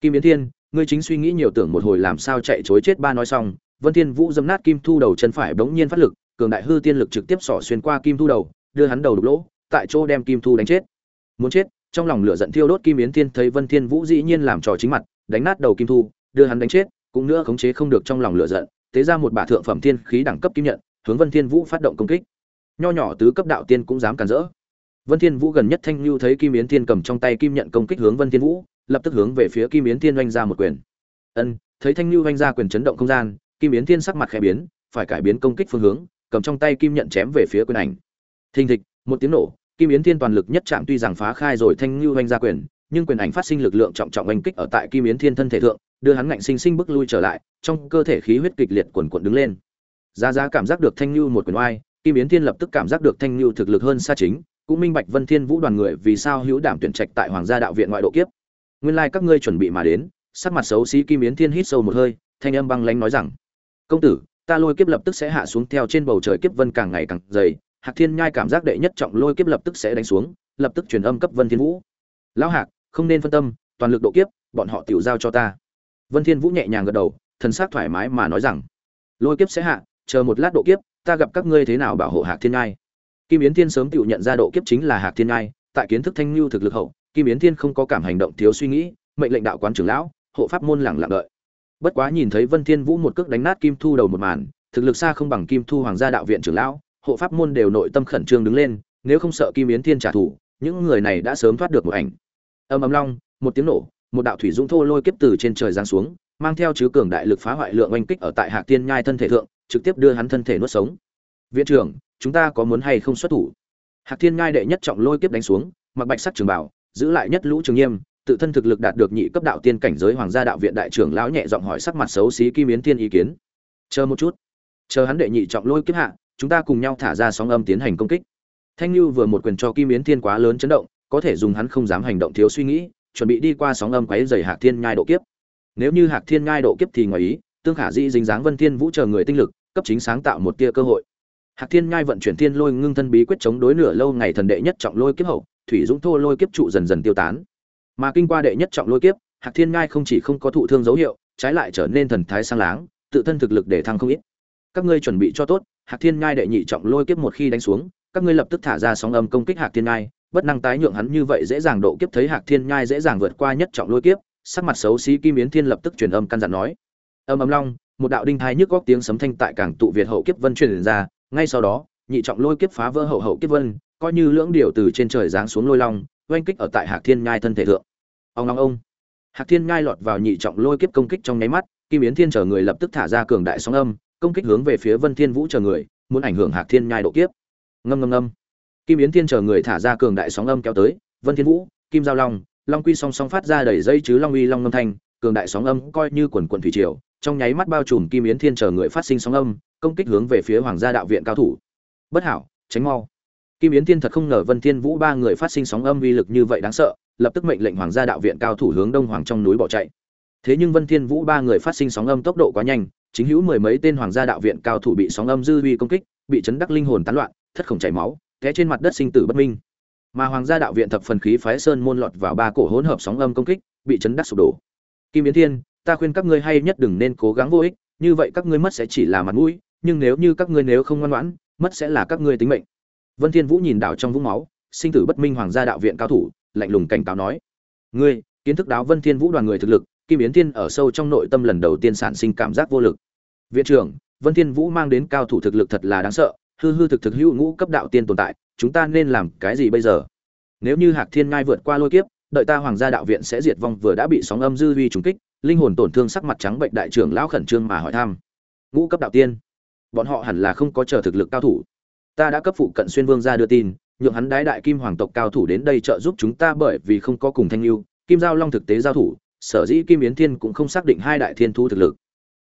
kim yến thiên ngươi chính suy nghĩ nhiều tưởng một hồi làm sao chạy chối chết ba nói xong Vân Thiên Vũ dâm nát kim thu đầu chân phải bỗng nhiên phát lực, cường đại hư tiên lực trực tiếp xỏ xuyên qua kim thu đầu, đưa hắn đầu đục lỗ, tại chỗ đem kim thu đánh chết. Muốn chết, trong lòng lửa giận thiêu đốt kim yến thiên thấy Vân Thiên Vũ dĩ nhiên làm trò chính mặt, đánh nát đầu kim thu, đưa hắn đánh chết, cũng nữa khống chế không được trong lòng lửa giận, tế ra một bả thượng phẩm thiên khí đẳng cấp kim nhận, hướng Vân Thiên Vũ phát động công kích. Nho nhỏ tứ cấp đạo tiên cũng dám cản rỡ. Vân Thiên Vũ gần nhất Thanh Lưu thấy Kim Yến Thiên cầm trong tay kim nhận công kích hướng Vân Thiên Vũ, lập tức hướng về phía Kim Yến Thiên oanh ra một quyền. Ân, thấy Thanh Lưu oanh ra quyền chấn động không gian, Kim Yến Thiên sắc mặt khẽ biến, phải cải biến công kích phương hướng, cầm trong tay kim nhận chém về phía quyền ảnh. Thình thịch, một tiếng nổ, Kim Yến Thiên toàn lực nhất chạm tuy rằng phá khai rồi Thanh Lưu oanh ra quyền, nhưng quyền ảnh phát sinh lực lượng trọng trọng oanh kích ở tại Kim Yến Thiên thân thể thượng, đưa hắn ngạnh sinh sinh bước lui trở lại, trong cơ thể khí huyết kịch liệt cuồn cuộn đứng lên. Giá giá cảm giác được Thanh Lưu một quyền oai, Kim Yến Thiên lập tức cảm giác được Thanh Nưu thực lực hơn xa chính, cũng minh bạch Vân Thiên Vũ đoàn người vì sao hữu đảm tuyển trạch tại Hoàng gia đạo viện ngoại độ kiếp. Nguyên lai like các ngươi chuẩn bị mà đến, sắc mặt xấu xí Kim Yến Thiên hít sâu một hơi, thanh âm băng lãnh nói rằng: "Công tử, ta lôi kiếp lập tức sẽ hạ xuống theo trên bầu trời kiếp vân càng ngày càng dày." Hạc Thiên Nhai cảm giác đệ nhất trọng lôi kiếp lập tức sẽ đánh xuống, lập tức truyền âm cấp Vân Thiên Vũ. "Lão Hạc, không nên phân tâm, toàn lực độ kiếp, bọn họ tiểu giao cho ta." Vân Thiên Vũ nhẹ nhàng gật đầu, thần sắc thoải mái mà nói rằng: "Lôi kiếp sẽ hạ, chờ một lát độ kiếp, ta gặp các ngươi thế nào bảo hộ Hạc Thiên ngai Kim Yến Thiên sớm tự nhận ra độ kiếp chính là Hạc Thiên Ngai, tại kiến thức thanh lưu thực lực hậu, Kim Yến Thiên không có cảm hành động thiếu suy nghĩ, mệnh lệnh đạo quán trưởng lão, hộ pháp môn lặng lặng đợi. Bất quá nhìn thấy Vân Thiên Vũ một cước đánh nát Kim Thu đầu một màn, thực lực xa không bằng Kim Thu Hoàng gia đạo viện trưởng lão, hộ pháp môn đều nội tâm khẩn trương đứng lên, nếu không sợ Kim Yến Thiên trả thù, những người này đã sớm thoát được một ảnh. Ầm ầm long, một tiếng nổ, một đạo thủy dũng thô lôi kiếp từ trên trời giáng xuống, mang theo chứa cường đại lực phá hoại lượng oanh kích ở tại Hạc Thiên Nhai thân thể thượng, trực tiếp đưa hắn thân thể nuốt sống. Viện trưởng, chúng ta có muốn hay không xuất thủ? Hạc thiên ngai đệ nhất trọng lôi kiếp đánh xuống mặc bạch sắc trường bảo giữ lại nhất lũ trường nghiêm tự thân thực lực đạt được nhị cấp đạo tiên cảnh giới hoàng gia đạo viện đại trưởng lão nhẹ giọng hỏi sắc mặt xấu xí kim yến thiên ý kiến. Chờ một chút. Chờ hắn đệ nhị trọng lôi kiếp hạ chúng ta cùng nhau thả ra sóng âm tiến hành công kích. Thanh lưu vừa một quyền cho kim yến thiên quá lớn chấn động có thể dùng hắn không dám hành động thiếu suy nghĩ chuẩn bị đi qua sóng âm quấy dày hạc thiên nhai độ kiếp. Nếu như hạc thiên nhai độ kiếp thì ngoài ý tương khả dĩ dính dáng vân thiên vũ chờ người tinh lực cấp chính sáng tạo một tia cơ hội Hạc Thiên Nhai vận chuyển Thiên Lôi Ngưng Thân bí quyết chống đối nửa lâu ngày thần đệ nhất trọng lôi kiếp hậu, thủy dũng thô lôi kiếp trụ dần dần tiêu tán. Mà kinh qua đệ nhất trọng lôi kiếp, Hạc Thiên Nhai không chỉ không có thụ thương dấu hiệu, trái lại trở nên thần thái sang láng, tự thân thực lực để thăng không ít. Các ngươi chuẩn bị cho tốt, Hạc Thiên Nhai đệ nhị trọng lôi kiếp một khi đánh xuống, các ngươi lập tức thả ra sóng âm công kích Hạc Thiên Nhai, bất năng tái nhượng hắn như vậy dễ dàng độ kiếp thấy Hạc Thiên Nhai dễ dàng vượt qua nhất trọng lôi kiếp, sắc mặt xấu xí Kim Yến Thiên lập tức truyền âm căn dặn nói. Âm ầm long, một đạo đinh thai nhức góc tiếng sấm thanh tại cảng tụ Việt hậu kiếp vân truyền ra, ngay sau đó, nhị trọng lôi kiếp phá vỡ hậu hậu kiếp vân coi như lưỡng điều từ trên trời giáng xuống lôi long oanh kích ở tại hạc thiên nhai thân thể thượng. Ông long ông. Hạc thiên nhai lọt vào nhị trọng lôi kiếp công kích trong nháy mắt kim yến thiên chờ người lập tức thả ra cường đại sóng âm công kích hướng về phía vân thiên vũ chờ người muốn ảnh hưởng hạc thiên nhai độ kiếp. Ngâm ngâm ngâm. Kim yến thiên chờ người thả ra cường đại sóng âm kéo tới vân thiên vũ kim giao long long quy song song phát ra đầy dây chứ long uy long ngâm thanh cường đại sóng âm coi như quần quần thủy triều trong nháy mắt bao trùm kim yến thiên chờ người phát sinh sóng âm, công kích hướng về phía hoàng gia đạo viện cao thủ. Bất hảo, tránh mau. Kim yến thiên thật không ngờ vân thiên vũ ba người phát sinh sóng âm uy lực như vậy đáng sợ, lập tức mệnh lệnh hoàng gia đạo viện cao thủ hướng đông hoàng trong núi bỏ chạy. Thế nhưng vân thiên vũ ba người phát sinh sóng âm tốc độ quá nhanh, chính hữu mười mấy tên hoàng gia đạo viện cao thủ bị sóng âm dư uy công kích, bị chấn đắc linh hồn tán loạn, thất khổng chảy máu, té trên mặt đất sinh tử bất minh. Mà hoàng gia đạo viện thập phần khí phái sơn môn lọt vào ba cổ hỗn hợp sóng âm công kích, bị chấn đắc sụp đổ. Kim yến thiên ta khuyên các ngươi hay nhất đừng nên cố gắng vô ích, như vậy các ngươi mất sẽ chỉ là mặt mũi, nhưng nếu như các ngươi nếu không ngoan ngoãn, mất sẽ là các ngươi tính mệnh. Vân thiên vũ nhìn đảo trong vũng máu, sinh tử bất minh hoàng gia đạo viện cao thủ, lạnh lùng cảnh cáo nói, ngươi, kiến thức đáo vân thiên vũ đoàn người thực lực, kim yến thiên ở sâu trong nội tâm lần đầu tiên sản sinh cảm giác vô lực. Viện trưởng, vân thiên vũ mang đến cao thủ thực lực thật là đáng sợ, hư hư thực thực hữu ngũ cấp đạo tiên tồn tại, chúng ta nên làm cái gì bây giờ? Nếu như hạc thiên ngai vượt qua lôi kiếp, đợi ta hoàng gia đạo viện sẽ diệt vong vừa đã bị sóng âm dư vi trùng kích linh hồn tổn thương sắc mặt trắng bệnh đại trưởng lão khẩn trương mà hỏi thăm. Ngũ cấp đạo tiên, bọn họ hẳn là không có chờ thực lực cao thủ. Ta đã cấp phụ cận xuyên vương ra đưa tin, nhượng hắn đái đại kim hoàng tộc cao thủ đến đây trợ giúp chúng ta bởi vì không có cùng thanh lưu, kim giao long thực tế giao thủ, sở dĩ kim yến thiên cũng không xác định hai đại thiên thu thực lực.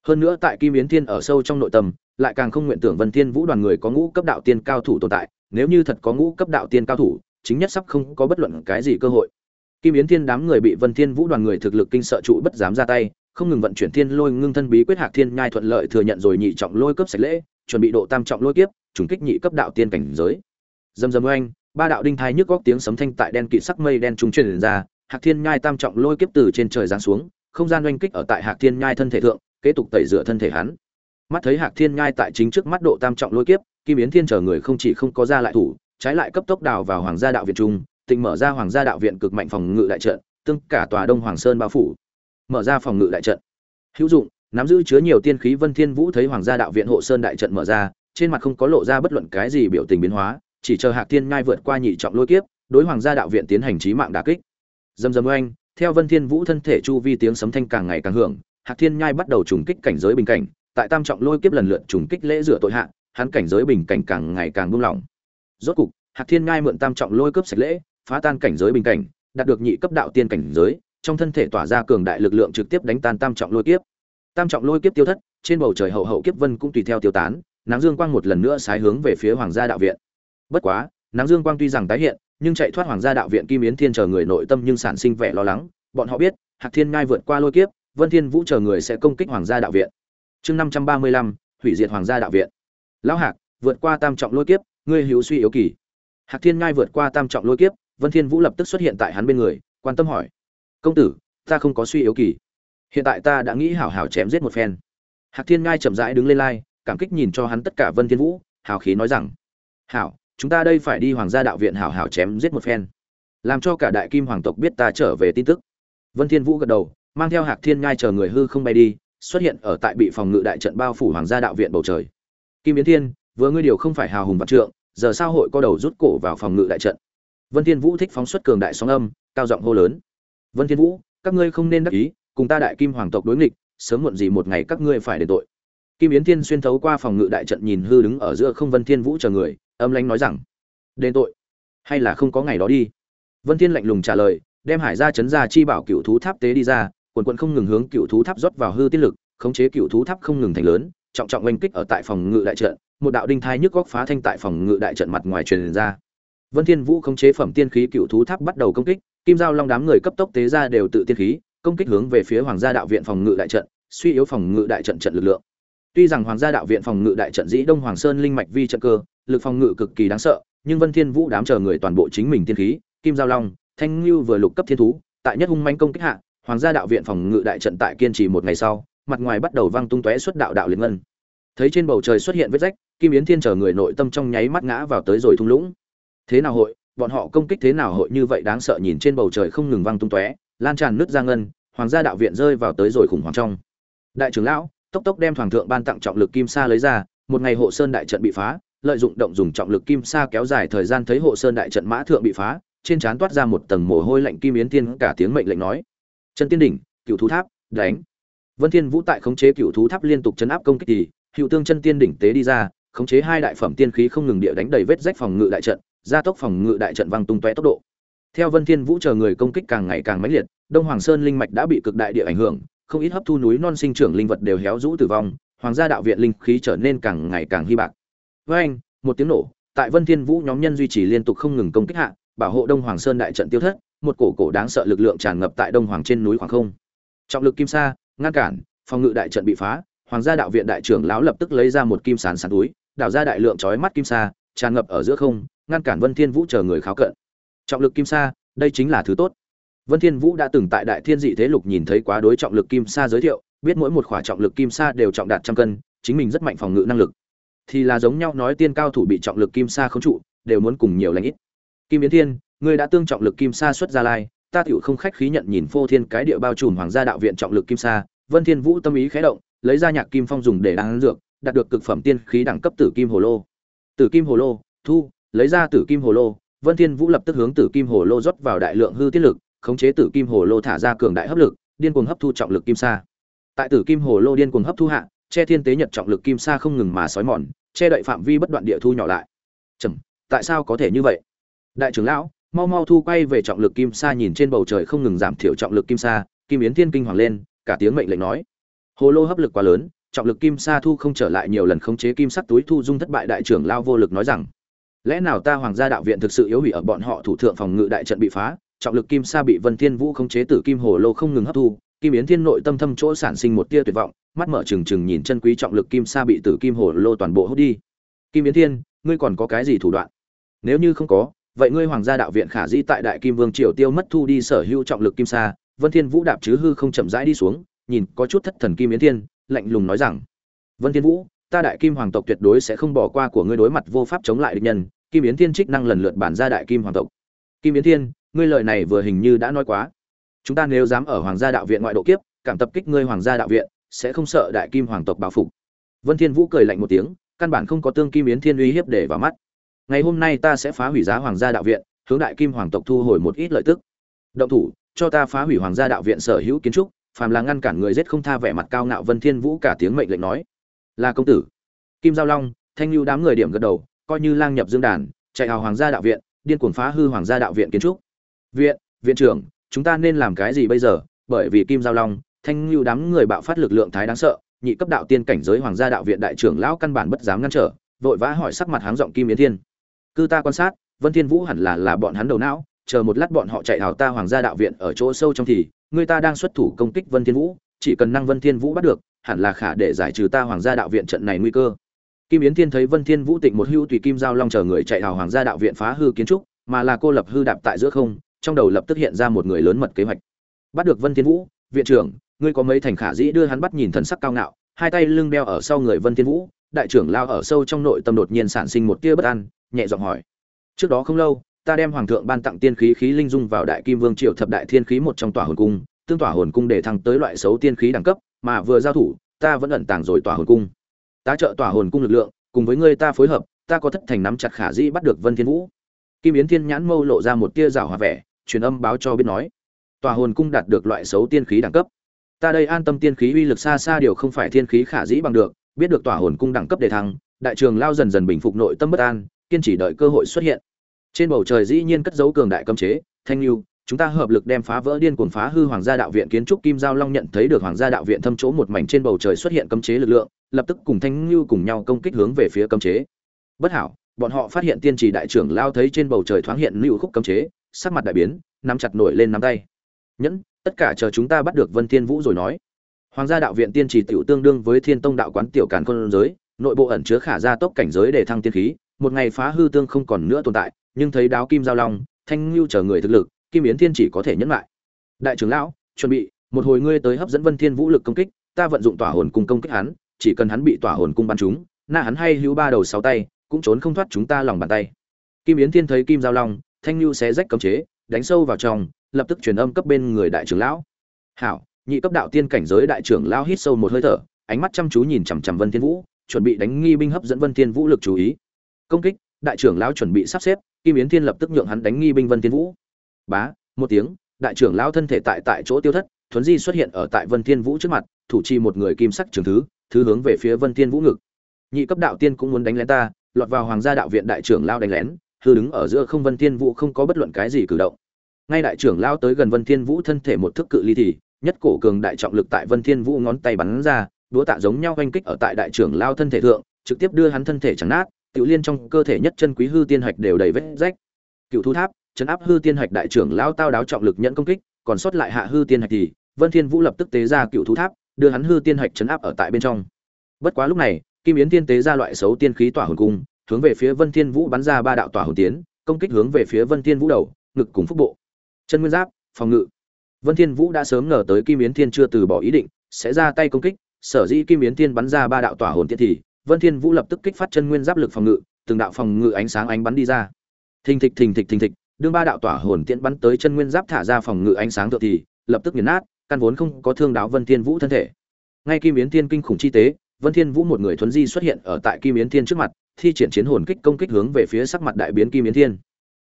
Hơn nữa tại kim yến thiên ở sâu trong nội tâm, lại càng không nguyện tưởng vân thiên vũ đoàn người có ngũ cấp đạo tiên cao thủ tồn tại, nếu như thật có ngũ cấp đạo tiên cao thủ, chính nhất sắp không có bất luận cái gì cơ hội kim yến thiên đám người bị vân thiên vũ đoàn người thực lực kinh sợ trụ bất dám ra tay, không ngừng vận chuyển thiên lôi ngưng thân bí quyết hạc thiên nhai thuận lợi thừa nhận rồi nhị trọng lôi cấp sạch lễ, chuẩn bị độ tam trọng lôi kiếp, trùng kích nhị cấp đạo tiên cảnh giới. Dầm dầm oanh, ba đạo đinh thai nhức góc tiếng sấm thanh tại đen kỵ sắc mây đen trung truyền ra, hạc thiên nhai tam trọng lôi kiếp từ trên trời giáng xuống, không gian oanh kích ở tại hạc thiên nhai thân thể thượng, kế tục tẩy rửa thân thể hắn. Mắt thấy hạc thiên nhai tại chính trước mắt độ tam trọng lôi kiếp, kim yến thiên chờ người không chỉ không có ra lại thủ, trái lại cấp tốc đào vào hoàng gia đạo viện trung tịnh mở ra hoàng gia đạo viện cực mạnh phòng ngự đại trận, tương cả tòa đông hoàng sơn bao phủ. Mở ra phòng ngự đại trận. Hữu dụng, nắm giữ chứa nhiều tiên khí vân thiên vũ thấy hoàng gia đạo viện hộ sơn đại trận mở ra, trên mặt không có lộ ra bất luận cái gì biểu tình biến hóa, chỉ chờ hạc thiên ngai vượt qua nhị trọng lôi kiếp, đối hoàng gia đạo viện tiến hành trí mạng đả kích. Dầm dầm oanh, theo vân thiên vũ thân thể chu vi tiếng sấm thanh càng ngày càng hưởng, hạc thiên nhai bắt đầu trùng kích cảnh giới bình cảnh, tại tam trọng lôi kiếp lần lượt trùng kích lễ rửa tội hạ, hắn cảnh giới bình cảnh càng ngày càng buông lỏng. Rốt cục, hạc thiên nhai mượn tam trọng lôi cướp sạch lễ phá tan cảnh giới bình cảnh, đạt được nhị cấp đạo tiên cảnh giới, trong thân thể tỏa ra cường đại lực lượng trực tiếp đánh tan tam trọng lôi kiếp. Tam trọng lôi kiếp tiêu thất, trên bầu trời hậu hậu kiếp vân cũng tùy theo tiêu tán, nắng dương quang một lần nữa sái hướng về phía hoàng gia đạo viện. Bất quá, nắng dương quang tuy rằng tái hiện, nhưng chạy thoát hoàng gia đạo viện kim yến thiên chờ người nội tâm nhưng sản sinh vẻ lo lắng. Bọn họ biết, hạc thiên ngai vượt qua lôi kiếp, vân thiên vũ chờ người sẽ công kích hoàng gia đạo viện. Chương năm trăm ba mươi lăm, hủy diệt hoàng gia đạo viện. Lão hạc, vượt qua tam trọng lôi kiếp, ngươi hữu suy yếu kỳ. Hạc thiên ngai vượt qua tam trọng lôi kiếp vân thiên vũ lập tức xuất hiện tại hắn bên người, quan tâm hỏi, công tử, ta không có suy yếu kỳ. Hiện tại ta đã nghĩ hảo hảo chém giết một phen. Hạc thiên ngai chậm rãi đứng lên lai, cảm kích nhìn cho hắn tất cả vân thiên vũ, hào khí nói rằng, hảo, chúng ta đây phải đi hoàng gia đạo viện hảo hảo chém giết một phen, làm cho cả đại kim hoàng tộc biết ta trở về tin tức. Vân thiên vũ gật đầu, mang theo hạc thiên ngai chờ người hư không bay đi, xuất hiện ở tại bị phòng ngự đại trận bao phủ hoàng gia đạo viện bầu trời. Kim biến thiên, vừa ngươi điều không phải hào hùng vạn trượng, giờ sao hội có đầu rút cổ vào phòng ngự đại trận? Vân thiên vũ thích phóng xuất cường đại sóng âm, cao giọng hô lớn. Vân thiên vũ, các ngươi không nên đắc ý, cùng ta đại kim hoàng tộc đối nghịch, sớm muộn gì một ngày các ngươi phải đền tội. Kim yến thiên xuyên thấu qua phòng ngự đại trận nhìn hư đứng ở giữa không vân thiên vũ chờ người, âm lãnh nói rằng, đền tội? Hay là không có ngày đó đi? Vân thiên lạnh lùng trả lời, đem hải gia chấn gia chi bảo cựu thú tháp tế đi ra, quần quần không ngừng hướng cựu thú tháp rót vào hư tiên lực, khống chế cựu thú tháp không ngừng thành lớn, trọng trọng oanh kích ở tại phòng ngự đại trận, một đạo đinh thai nhức góc phá thanh tại phòng ngự đại trận mặt ngoài truyền ra vân thiên vũ khống chế phẩm tiên khí cựu thú tháp bắt đầu công kích, kim giao long đám người cấp tốc tế ra đều tự tiên khí, công kích hướng về phía hoàng gia đạo viện phòng ngự đại trận, suy yếu phòng ngự đại trận trận lực lượng. Tuy rằng hoàng gia đạo viện phòng ngự đại trận dĩ đông hoàng sơn linh mạch vi trận cơ, lực phòng ngự cực kỳ đáng sợ, nhưng vân thiên vũ đám chờ người toàn bộ chính mình tiên khí, kim giao long, thanh lưu vừa lục cấp thiên thú, tại nhất hung manh công kích hạ, hoàng gia đạo viện phòng ngự đại trận tại kiên trì một ngày sau, mặt ngoài bắt đầu vang tung tóe xuất đạo đạo liên ngân. Thấy trên bầu trời xuất hiện vết rách, kim yến thiên chờ người nội tâm trong nháy mắt ngã vào tới rồi thung lũng thế nào hội, bọn họ công kích thế nào hội như vậy đáng sợ nhìn trên bầu trời không ngừng vang tung tóe, lan tràn nước ra ngân, hoàng gia đạo viện rơi vào tới rồi khủng hoảng trong. Đại trưởng lão, tốc tốc đem hoàng thượng ban tặng trọng lực kim sa lấy ra, một ngày hộ sơn đại trận bị phá, lợi dụng động dùng trọng lực kim sa kéo dài thời gian thấy hộ sơn đại trận mã thượng bị phá, trên trán toát ra một tầng mồ hôi lạnh kim yến tiên cả tiếng mệnh lệnh nói. Chân tiên đỉnh, cựu thú tháp, đánh. Vân thiên vũ tại khống chế cựu thú tháp liên tục chấn áp công kích thì, hữu tương chân tiên đỉnh tế đi ra, khống chế hai đại phẩm tiên khí không ngừng địa đánh đầy vết rách phòng ngự đại trận gia tốc phòng ngự đại trận văng tung tóe tốc độ. Theo vân thiên vũ chờ người công kích càng ngày càng mãnh liệt, đông hoàng sơn linh mạch đã bị cực đại địa ảnh hưởng, không ít hấp thu núi non sinh trưởng linh vật đều héo rũ tử vong, hoàng gia đạo viện linh khí trở nên càng ngày càng hy bạc với anh, một tiếng nổ, tại vân thiên vũ nhóm nhân duy trì liên tục không ngừng công kích hạ, bảo hộ đông hoàng sơn đại trận tiêu thất, một cổ cổ đáng sợ lực lượng tràn ngập tại đông hoàng trên núi khoảng không. Trọng lực kim sa, ngăn cản, phòng ngự đại trận bị phá, hoàng gia đạo viện đại trưởng lão lập tức lấy ra một kim sán sán túi, đào ra đại lượng chói mắt kim sa, tràn ngập ở giữa không ngăn cản vân thiên vũ chờ người kháo cận. Trọng lực kim sa, đây chính là thứ tốt. Vân thiên vũ đã từng tại đại thiên dị thế lục nhìn thấy quá đối trọng lực kim sa giới thiệu, biết mỗi một khỏa trọng lực kim sa đều trọng đạt trăm cân, chính mình rất mạnh phòng ngự năng lực. Thì là giống nhau nói tiên cao thủ bị trọng lực kim sa khống trụ, đều muốn cùng nhiều lãnh ít. Kim biến thiên, ngươi đã tương trọng lực kim sa xuất ra lai, ta tiểu không khách khí nhận nhìn phô thiên cái địa bao trùm hoàng gia đạo viện trọng lực kim sa. Vân thiên vũ tâm ý khẽ động, lấy ra nhạc kim phong dùng để đan dược, đạt được cực phẩm tiên khí đẳng cấp tử kim hồ lô. Tử kim hồ lô, thu lấy ra tử kim hồ lô, vân thiên vũ lập tức hướng tử kim hồ lô rót vào đại lượng hư tiết lực, khống chế tử kim hồ lô thả ra cường đại hấp lực, điên cuồng hấp thu trọng lực kim sa. Tại tử kim hồ lô điên cuồng hấp thu hạ, che thiên tế nhật trọng lực kim sa không ngừng mà sói mòn, che đậy phạm vi bất đoạn địa thu nhỏ lại. Chậm, tại sao có thể như vậy? Đại trưởng lão, mau mau thu quay về trọng lực kim sa nhìn trên bầu trời không ngừng giảm thiểu trọng lực kim sa, kim yến thiên kinh hoàng lên, cả tiếng mệnh lệnh nói. Hồ lô hấp lực quá lớn, trọng lực kim sa thu không trở lại nhiều lần khống chế kim sắc túi thu dung thất bại đại trưởng lao vô lực nói rằng lẽ nào ta hoàng gia đạo viện thực sự yếu hủy ở bọn họ thủ thượng phòng ngự đại trận bị phá, trọng lực kim sa bị vân thiên vũ khống chế tử kim hồ lô không ngừng hấp thu, kim yến thiên nội tâm thâm chỗ sản sinh một tia tuyệt vọng, mắt mở trừng trừng nhìn chân quý trọng lực kim sa bị tử kim hồ lô toàn bộ hút đi. Kim yến thiên, ngươi còn có cái gì thủ đoạn? Nếu như không có, vậy ngươi hoàng gia đạo viện khả dĩ tại đại kim vương triều tiêu mất thu đi sở hữu trọng lực kim sa, vân thiên vũ đạp chứ hư không chậm rãi đi xuống, nhìn có chút thất thần kim yến thiên, lạnh lùng nói rằng, vân thiên vũ ta đại kim hoàng tộc tuyệt đối sẽ không bỏ qua của ngươi đối mặt vô pháp chống lại địch nhân, kim yến thiên trích năng lần lượt bản ra đại kim hoàng tộc. Kim yến thiên, ngươi lời này vừa hình như đã nói quá. Chúng ta nếu dám ở hoàng gia đạo viện ngoại độ kiếp, cảm tập kích ngươi hoàng gia đạo viện, sẽ không sợ đại kim hoàng tộc báo phục. Vân thiên vũ cười lạnh một tiếng, căn bản không có tương kim yến thiên uy hiếp để vào mắt. Ngày hôm nay ta sẽ phá hủy giá hoàng gia đạo viện, hướng đại kim hoàng tộc thu hồi một ít lợi tức. Động thủ, cho ta phá hủy hoàng gia đạo viện sở hữu kiến trúc, phàm là ngăn cản người giết không tha vẻ mặt cao ngạo vân thiên vũ cả tiếng mệnh lệnh nói là công tử. Kim giao long, thanh lưu đám người điểm gật đầu, coi như lang nhập dương đàn, chạy hào hoàng gia đạo viện, điên cuồng phá hư hoàng gia đạo viện kiến trúc. Viện viện trưởng, chúng ta nên làm cái gì bây giờ? Bởi vì kim giao long, thanh lưu đám người bạo phát lực lượng thái đáng sợ, nhị cấp đạo tiên cảnh giới hoàng gia đạo viện đại trưởng lão căn bản bất dám ngăn trở, vội vã hỏi sắc mặt háng giọng kim yến thiên. Cư ta quan sát, vân thiên vũ hẳn là là bọn hắn đầu não, chờ một lát bọn họ chạy hào ta hoàng gia đạo viện ở chỗ sâu trong thì, người ta đang xuất thủ công kích vân thiên vũ, chỉ cần năng vân thiên vũ bắt được hẳn là khả để giải trừ ta hoàng gia đạo viện trận này nguy cơ. Kim yến thiên thấy vân thiên vũ tịnh một hưu tùy kim giao long chờ người chạy hào hoàng gia đạo viện phá hư kiến trúc, mà là cô lập hư đạp tại giữa không, trong đầu lập tức hiện ra một người lớn mật kế hoạch. Bắt được vân thiên vũ, viện trưởng, ngươi có mấy thành khả dĩ đưa hắn bắt nhìn thần sắc cao ngạo, hai tay lưng đeo ở sau người vân thiên vũ, đại trưởng lao ở sâu trong nội tâm đột nhiên sản sinh một tia bất an, nhẹ giọng hỏi. Trước đó không lâu, ta đem hoàng thượng ban tặng tiên khí khí linh dung vào đại kim vương triều thập đại thiên khí một trong tòa hồn cung, tương tỏa hồn cung để thăng tới loại xấu tiên khí đẳng cấp mà vừa giao thủ, ta vẫn ẩn tàng rồi tỏa hồn cung. Ta trợ tỏa hồn cung lực lượng, cùng với ngươi ta phối hợp, ta có thất thành nắm chặt khả dĩ bắt được vân thiên vũ. Kim yến thiên nhãn mâu lộ ra một tia rào hòa vẻ, truyền âm báo cho biết nói tòa hồn cung đạt được loại xấu tiên khí đẳng cấp. Ta đây an tâm tiên khí uy lực xa xa điều không phải thiên khí khả dĩ bằng được, biết được tòa hồn cung đẳng cấp đề thăng, đại trường lao dần dần bình phục nội tâm bất an, kiên trì đợi cơ hội xuất hiện. Trên bầu trời dĩ nhiên cất dấu cường đại cấm chế, thanh lưu chúng ta hợp lực đem phá vỡ điên cuồng phá hư hoàng gia đạo viện kiến trúc kim giao long nhận thấy được hoàng gia đạo viện thâm chỗ một mảnh trên bầu trời xuất hiện cấm chế lực lượng, lập tức cùng thanh lưu cùng nhau công kích hướng về phía cấm chế. Bất hảo, bọn họ phát hiện tiên trì đại trưởng lao thấy trên bầu trời thoáng hiện lưu khúc cấm chế, sắc mặt đại biến, nắm chặt nổi lên nắm tay. Nhẫn, tất cả chờ chúng ta bắt được vân thiên vũ rồi nói. Hoàng gia đạo viện tiên trì tiểu tương đương với thiên tông đạo quán tiểu càn khôn giới, nội bộ ẩn chứa khả gia tốc cảnh giới để thăng tiên khí, một ngày phá hư tương không còn nữa tồn tại, nhưng thấy đáo kim giao long, thanh lưu chờ người thực lực kim yến thiên chỉ có thể nhẫn lại. Đại trưởng lão, chuẩn bị, một hồi ngươi tới hấp dẫn vân thiên vũ lực công kích, ta vận dụng tỏa hồn cung công kích hắn, chỉ cần hắn bị tỏa hồn cung bắn trúng, na hắn hay hữu ba đầu sáu tay, cũng trốn không thoát chúng ta lòng bàn tay. Kim yến thiên thấy kim giao long, thanh lưu xé rách cấm chế, đánh sâu vào trong, lập tức truyền âm cấp bên người đại trưởng lão. Hảo, nhị cấp đạo tiên cảnh giới đại trưởng lão hít sâu một hơi thở, ánh mắt chăm chú nhìn chằm chằm vân thiên vũ, chuẩn bị đánh nghi binh hấp dẫn vân thiên vũ lực chú ý. Công kích, đại trưởng lão chuẩn bị sắp xếp, kim yến thiên lập tức nhượng hắn đánh nghi binh vân thiên vũ bá, một tiếng, đại trưởng lão thân thể tại tại chỗ tiêu thất, thuấn di xuất hiện ở tại vân thiên vũ trước mặt, thủ chi một người kim sắc trường thứ thứ hướng về phía vân thiên vũ ngực. Nhị cấp đạo tiên cũng muốn đánh lén ta, lọt vào hoàng gia đạo viện đại trưởng lao đánh lén, hư đứng ở giữa không vân thiên vũ không có bất luận cái gì cử động. Ngay đại trưởng lao tới gần vân thiên vũ thân thể một thước cự ly thì, nhất cổ cường đại trọng lực tại vân thiên vũ ngón tay bắn ra, đũa tạ giống nhau oanh kích ở tại đại trưởng lao thân thể thượng, trực tiếp đưa hắn thân thể chẳng nát, tiểu liên trong cơ thể nhất chân quý hư tiên hạch đều đầy vết rách. Cựu thú tháp chấn áp hư tiên hạch đại trưởng lao tao đáo trọng lực nhận công kích, còn sót lại hạ hư tiên hạch thì, vân thiên vũ lập tức tế ra cựu thú tháp, đưa hắn hư tiên hạch chấn áp ở tại bên trong. Bất quá lúc này, kim yến tiên tế ra loại xấu tiên khí tỏa hồn cung, hướng về phía vân thiên vũ bắn ra ba đạo tỏa hồn tiến, công kích hướng về phía vân thiên vũ đầu, ngực cùng phúc bộ. Chân nguyên giáp, phòng ngự. Vân thiên vũ đã sớm ngờ tới kim yến thiên chưa từ bỏ ý định, sẽ ra tay công kích, sở dĩ kim yến thiên bắn ra ba đạo tỏa hồn tiên thì, vân thiên vũ lập tức kích phát chân nguyên giáp lực phòng ngự, từng đạo phòng ngự ánh sáng ánh bắn đi ra. Thình thịch thình thịch thình thịch đương ba đạo tỏa hồn tiễn bắn tới chân nguyên giáp thả ra phòng ngự ánh sáng tự thì, lập tức nghiền nát, căn vốn không có thương đáo vân thiên vũ thân thể. Ngay kim yến thiên kinh khủng chi tế, vân thiên vũ một người thuấn di xuất hiện ở tại kim yến thiên trước mặt, thi triển chiến hồn kích công kích hướng về phía sắc mặt đại biến kim yến thiên.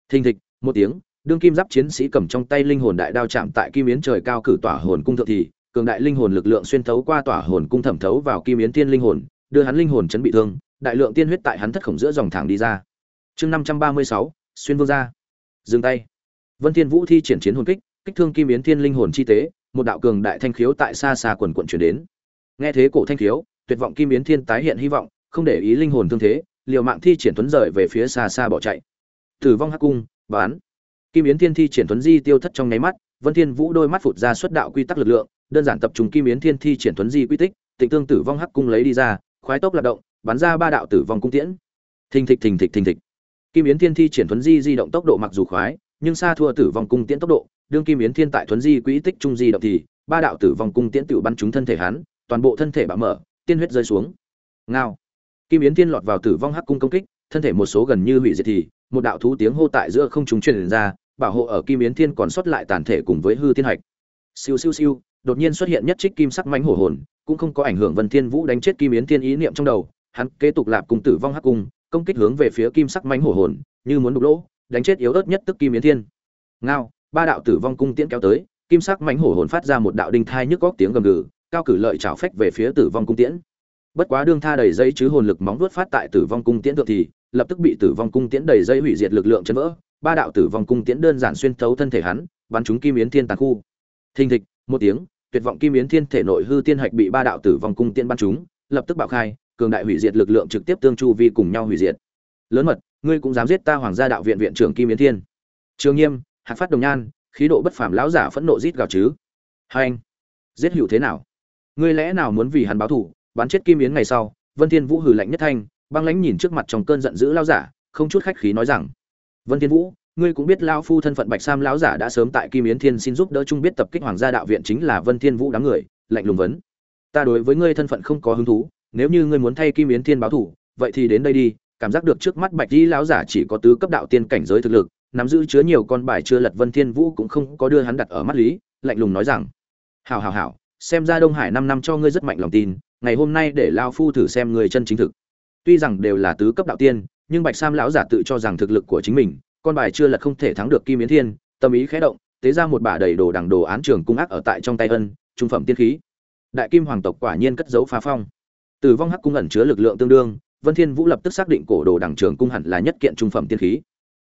Thình thịch, một tiếng, đương kim giáp chiến sĩ cầm trong tay linh hồn đại đao chạm tại kim yến trời cao cử tỏa hồn cung thượng thì, cường đại linh hồn lực lượng xuyên thấu qua tỏa hồn cung thẩm thấu vào kim yến thiên linh hồn, đưa hắn linh hồn chấn bị thương, đại lượng tiên huyết tại hắn thất khổng giữa dòng thẳng đi ra. Chương năm trăm ba mươi sáu, xuyên vương ra dừng tay. Vân thiên vũ thi triển chiến hồn kích kích thương kim yến thiên linh hồn chi tế, một đạo cường đại thanh khiếu tại xa xa quần quận chuyển đến. Nghe thế cổ thanh khiếu, tuyệt vọng kim yến thiên tái hiện hy vọng, không để ý linh hồn thương thế, liều mạng thi triển tuấn rời về phía xa xa bỏ chạy. Tử vong hắc cung, bán. Kim yến thiên thi triển tuấn di tiêu thất trong nháy mắt, vân thiên vũ đôi mắt phụt ra xuất đạo quy tắc lực lượng, đơn giản tập trung kim yến thiên thi triển tuấn di quy tích, tịnh tương tử vong hắc cung lấy đi ra, khoái tốc lật động, bắn ra ba đạo tử vong cung tiễn. Thình thịch thình thịch thình thịch kim yến thiên thi triển Thuấn di di động tốc độ mặc dù khoái, nhưng xa thua tử vong cung tiễn tốc độ. Đương kim yến thiên tại Thuấn di quỹ tích trung di động thì, ba đạo tử vong cung tiễn tự bắn trúng thân thể hắn, toàn bộ thân thể bạo mở, tiên huyết rơi xuống. Ngao. Kim yến thiên lọt vào tử vong hắc cung công kích, thân thể một số gần như hủy diệt thì, một đạo thú tiếng hô tại giữa không trung truyền ra, bảo hộ ở kim yến thiên còn sót lại tàn thể cùng với hư thiên hạch. Siêu siêu siêu, đột nhiên xuất hiện nhất trích kim sắc mãnh hổ hồn, cũng không có ảnh hưởng vân thiên vũ đánh chết kim yến thiên ý niệm trong đầu, hắn kế tục lạp cùng tử vong hắc cung công kích hướng về phía kim sắc mãnh hổ hồn, như muốn đục lỗ, đánh chết yếu ớt nhất tức kim yến thiên. Ngao, ba đạo tử vong cung tiễn kéo tới, kim sắc mãnh hổ hồn phát ra một đạo đinh thai nhức góc tiếng gầm gừ, cao cử lợi chảo phách về phía tử vong cung tiễn. Bất quá đương tha đầy dây chứ hồn lực móng vuốt phát tại tử vong cung tiễn thượng thì, lập tức bị tử vong cung tiễn đầy dây hủy diệt lực lượng chấn vỡ, ba đạo tử vong cung tiễn đơn giản xuyên thấu thân thể hắn, bắn trúng kim yến thiên tàn khu. Thình thịch, một tiếng, tuyệt vọng kim yến thiên thể nội hư tiên hạch bị ba đạo tử vong cung tiễn bắn trúng, lập tức bạo khai cường đại hủy diệt lực lượng trực tiếp tương chu vi cùng nhau hủy diệt. Lớn mật, ngươi cũng dám giết ta hoàng gia đạo viện viện trưởng kim yến thiên. Trường nghiêm, hạc phát đồng nhan, khí độ bất phàm lão giả phẫn nộ rít gào chứ. Hai anh, giết hữu thế nào? Ngươi lẽ nào muốn vì hắn báo thù, bắn chết kim yến ngày sau, vân thiên vũ hừ lạnh nhất thanh, băng lãnh nhìn trước mặt trong cơn giận dữ lão giả, không chút khách khí nói rằng, vân thiên vũ, ngươi cũng biết lão phu thân phận bạch sam lão giả đã sớm tại kim yến thiên xin giúp đỡ chung biết tập kích hoàng gia đạo viện chính là vân thiên vũ đám người, lạnh lùng vấn. Ta đối với ngươi thân phận không có hứng thú nếu như ngươi muốn thay kim yến thiên báo thủ, vậy thì đến đây đi cảm giác được trước mắt bạch di lão giả chỉ có tứ cấp đạo tiên cảnh giới thực lực nắm giữ chứa nhiều con bài chưa lật vân thiên vũ cũng không có đưa hắn đặt ở mắt lý lạnh lùng nói rằng hảo hảo hảo xem ra đông hải năm năm cho ngươi rất mạnh lòng tin ngày hôm nay để lao phu thử xem người chân chính thực. Tuy rằng đều là tứ cấp đạo tiên nhưng bạch sam lão giả tự cho rằng thực lực của chính mình con bài chưa lật không thể thắng được kim yến thiên tâm ý khẽ động tế ra một bả đầy đồ đằng đồ án trường cung ác ở tại trong tay ân trung phẩm tiên khí. Đại kim hoàng tộc quả nhiên cất giấu phá phong. Tử vong hắc cung ẩn chứa lực lượng tương đương, vân thiên vũ lập tức xác định cổ đồ đằng trường cung hẳn là nhất kiện trung phẩm tiên khí.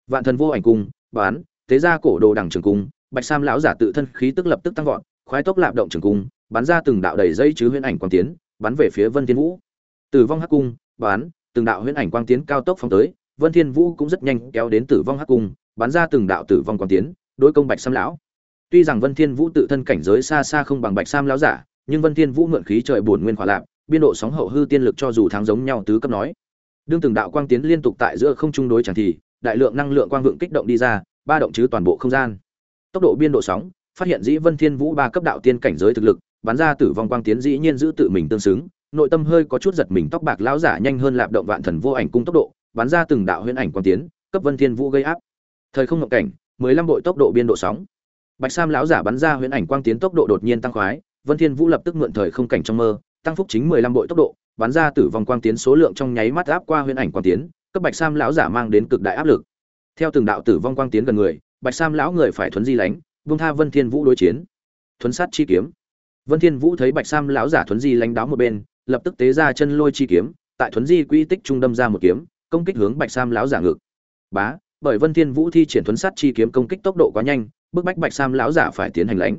Vạn thần vô ảnh cung, bán, thế ra cổ đồ đằng trường cung, bạch sam lão giả tự thân khí tức lập tức tăng vọt, khoái tốc lạp động trường cung, bắn ra từng đạo đầy dây chứ huyễn ảnh quang tiến, bắn về phía vân thiên vũ. Tử vong hắc cung, bán, từng đạo huyễn ảnh quang tiến cao tốc phóng tới, vân thiên vũ cũng rất nhanh kéo đến tử vong hắc cung, bắn ra từng đạo tử vong quang tiến, đối công bạch sam lão. Tuy rằng vân thiên vũ tự thân cảnh giới xa xa không bằng bạch sam lão giả, nhưng vân thiên vũ mượn khí trời buồn nguyên khỏa lạp biên độ sóng hậu hư tiên lực cho dù thắng giống nhau tứ cấp nói. Đương từng đạo quang tiến liên tục tại giữa không trung đối chẳng thì, đại lượng năng lượng quang vượng kích động đi ra, ba động chứ toàn bộ không gian. Tốc độ biên độ sóng, phát hiện dĩ vân thiên vũ ba cấp đạo tiên cảnh giới thực lực, bắn ra tử vong quang tiến dĩ nhiên giữ tự mình tương xứng, nội tâm hơi có chút giật mình tóc bạc lão giả nhanh hơn lạp động vạn thần vô ảnh cung tốc độ, bắn ra từng đạo huyễn ảnh quang tiến, cấp vân thiên vũ gây áp. Thời không ngọc cảnh, mười lăm bội tốc độ biên độ sóng. Bạch sam lão giả bắn ra huyễn ảnh quang tiến tốc độ đột nhiên tăng khoái, vân thiên vũ lập tức mượn thời không cảnh trong mơ tăng phúc chính mười lăm bội tốc độ, bắn ra tử vong quang tiến số lượng trong nháy mắt áp qua huyễn ảnh quang tiến, cấp bạch sam lão giả mang đến cực đại áp lực. Theo từng đạo tử vong quang tiến gần người, bạch sam lão người phải thuấn di lánh vung tha vân thiên vũ đối chiến. Thuấn sát chi kiếm. Vân thiên vũ thấy bạch sam lão giả thuấn di lánh đáo một bên, lập tức tế ra chân lôi chi kiếm, tại thuấn di quy tích trung đâm ra một kiếm, công kích hướng bạch sam lão giả ngực. Bá, bởi vân thiên vũ thi triển thuấn sát chi kiếm công kích tốc độ quá nhanh, bức bách bạch sam lão giả phải tiến hành lánh.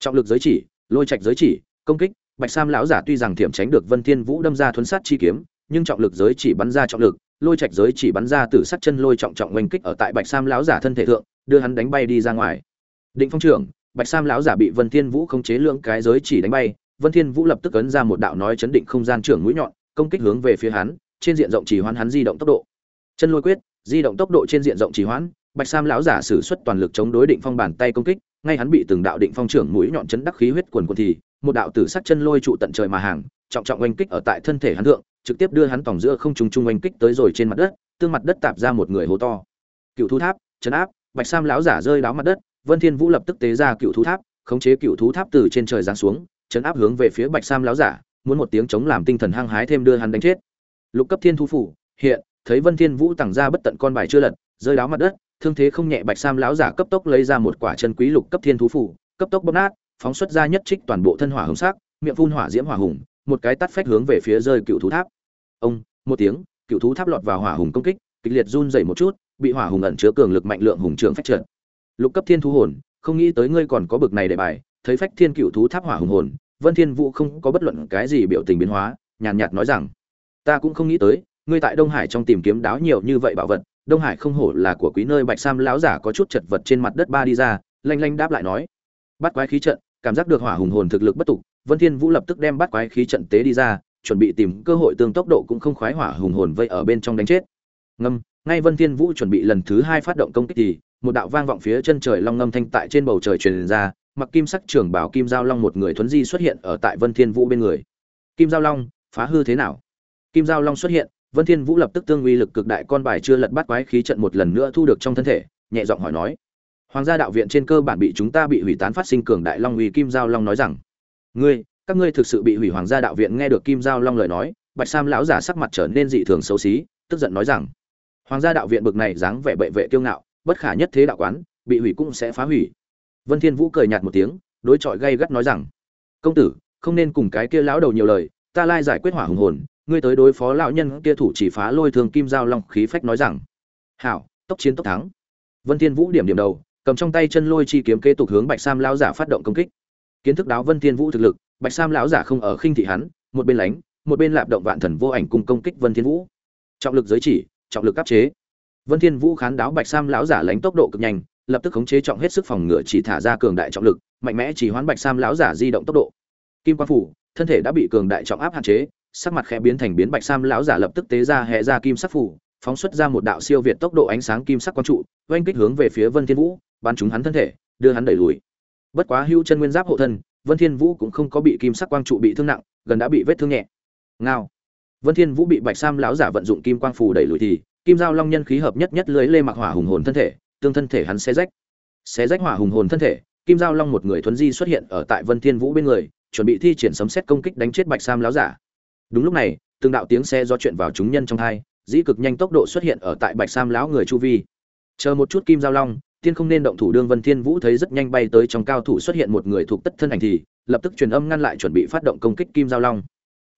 Trọng lực giới chỉ, lôi trạch giới chỉ, công kích bạch sam lão giả tuy rằng thiểm tránh được vân thiên vũ đâm ra thuấn sát chi kiếm, nhưng trọng lực giới chỉ bắn ra trọng lực, lôi trạch giới chỉ bắn ra từ sát chân lôi trọng trọng oanh kích ở tại bạch sam lão giả thân thể thượng, đưa hắn đánh bay đi ra ngoài. Định phong trưởng, bạch sam lão giả bị vân thiên vũ không chế lượng cái giới chỉ đánh bay, vân thiên vũ lập tức ấn ra một đạo nói chấn định không gian trưởng mũi nhọn, công kích hướng về phía hắn, trên diện rộng chỉ hoãn hắn di động tốc độ. Chân lôi quyết, di động tốc độ trên diện rộng chỉ hoãn, bạch sam lão giả sử xuất toàn lực chống đối định phong bàn tay công kích, ngay hắn bị từng đạo định phong trưởng mũi nhọn chấn đắc khí huyết quần quần thì một đạo tử sắc chân lôi trụ tận trời mà hàng, trọng trọng oanh kích ở tại thân thể hắn thượng, trực tiếp đưa hắn tòng giữa không trung trung oanh kích tới rồi trên mặt đất, tương mặt đất tạp ra một người hố to. Cựu thú tháp chấn áp, bạch sam lão giả rơi đáo mặt đất, vân thiên vũ lập tức tế ra cựu thú tháp, khống chế cựu thú tháp từ trên trời giáng xuống chấn áp hướng về phía bạch sam lão giả, muốn một tiếng chống làm tinh thần hăng hái thêm đưa hắn đánh chết. Lục cấp thiên thú phủ, hiện, thấy vân thiên vũ tặng ra bất tận con bài chưa lật, rơi đáo mặt đất, thương thế không nhẹ bạch sam lão giả cấp tốc lấy ra một quả chân quý lục cấp thiên thú phủ, cấp tốc bóp nát phóng xuất ra nhất trích toàn bộ thân hỏa hồng sắc, miệng phun hỏa diễm hỏa hùng, một cái tát phách hướng về phía rơi cựu thú tháp. Ông, một tiếng, cựu thú tháp lọt vào hỏa hùng công kích, kịch liệt run rẩy một chút, bị hỏa hùng ẩn chứa cường lực mạnh lượng hùng trưởng phách trượt lục cấp thiên thú hồn, không nghĩ tới ngươi còn có bực này để bài, thấy phách thiên cựu thú tháp hỏa hùng hồn, vân thiên vũ không có bất luận cái gì biểu tình biến hóa, nhàn nhạt nói rằng, ta cũng không nghĩ tới, ngươi tại đông hải trong tìm kiếm đáo nhiều như vậy bảo vật, đông hải không hổ là của quý nơi bạch sam lão giả có chút chật vật trên mặt đất ba đi ra, lanh lanh đáp lại nói, bắt quái khí trận cảm giác được hỏa hùng hồn thực lực bất tục, vân thiên vũ lập tức đem bắt quái khí trận tế đi ra, chuẩn bị tìm cơ hội tương tốc độ cũng không khoái hỏa hùng hồn vây ở bên trong đánh chết. Ngâm, ngay vân thiên vũ chuẩn bị lần thứ hai phát động công kích thì, một đạo vang vọng phía chân trời long ngâm thanh tại trên bầu trời truyền ra, mặc kim sắc trưởng bảo kim giao long một người thuấn di xuất hiện ở tại vân thiên vũ bên người. Kim giao long, phá hư thế nào? Kim giao long xuất hiện, vân thiên vũ lập tức tương uy lực cực đại con bài chưa lật bắt quái khí trận một lần nữa thu được trong thân thể, nhẹ giọng hỏi nói hoàng gia đạo viện trên cơ bản bị chúng ta bị hủy tán phát sinh cường đại long uy kim giao long nói rằng, ngươi, các ngươi thực sự bị hủy hoàng gia đạo viện nghe được kim giao long lời nói, bạch sam lão giả sắc mặt trở nên dị thường xấu xí, tức giận nói rằng, hoàng gia đạo viện bực này dáng vẻ bệ vệ kiêu ngạo, bất khả nhất thế đạo quán, bị hủy cũng sẽ phá hủy. Vân thiên vũ cười nhạt một tiếng, đối chọi gay gắt nói rằng, công tử, không nên cùng cái kia lão đầu nhiều lời, ta lai giải quyết hỏa hùng hồn, ngươi tới đối phó lão nhân kia thủ chỉ phá lôi thường kim giao long khí phách nói rằng, hảo, tốc chiến tốc thắng. Vân thiên vũ điểm điểm đầu cầm trong tay chân lôi chi kiếm kế tục hướng bạch sam lão giả phát động công kích. Kiến thức đáo vân thiên vũ thực lực, bạch sam lão giả không ở khinh thị hắn, một bên lánh, một bên lạp động vạn thần vô ảnh cùng công kích vân thiên vũ. Trọng lực giới chỉ, trọng lực áp chế. Vân thiên vũ khán đáo bạch sam lão giả lánh tốc độ cực nhanh, lập tức khống chế trọng hết sức phòng ngựa chỉ thả ra cường đại trọng lực, mạnh mẽ chỉ hoán bạch sam lão giả di động tốc độ. Kim quang phủ, thân thể đã bị cường đại trọng áp hạn chế, sắc mặt khẽ biến thành biến bạch sam lão giả lập tức tế ra hệ ra kim sắc phủ, phóng xuất ra một đạo siêu việt tốc độ ánh sáng kim sắc quang trụ, oanh kích hướng về phía vân thiên vũ bắn trúng hắn thân thể đưa hắn đẩy lùi. Bất quá hưu chân nguyên giáp hộ thân vân thiên vũ cũng không có bị kim sắc quang trụ bị thương nặng gần đã bị vết thương nhẹ. Ngao. Vân thiên vũ bị bạch sam lão giả vận dụng kim quang phù đẩy lùi thì kim giao long nhân khí hợp nhất nhất lưới lê mặc hỏa hùng hồn thân thể tương thân thể hắn xé rách. Xé rách hỏa hùng hồn thân thể kim giao long một người thuần di xuất hiện ở tại vân thiên vũ bên người chuẩn bị thi triển sấm xét công kích đánh chết bạch sam lão giả. Đúng lúc này từng đạo tiếng xe do chuyện vào chúng nhân trong hai, dĩ cực nhanh tốc độ xuất hiện ở tại bạch sam lão người chu vi. Chờ một chút kim giao long tiên không nên động thủ, đương vân thiên vũ thấy rất nhanh bay tới trong cao thủ xuất hiện một người thuộc tất thân ảnh thì lập tức truyền âm ngăn lại chuẩn bị phát động công kích kim giao long.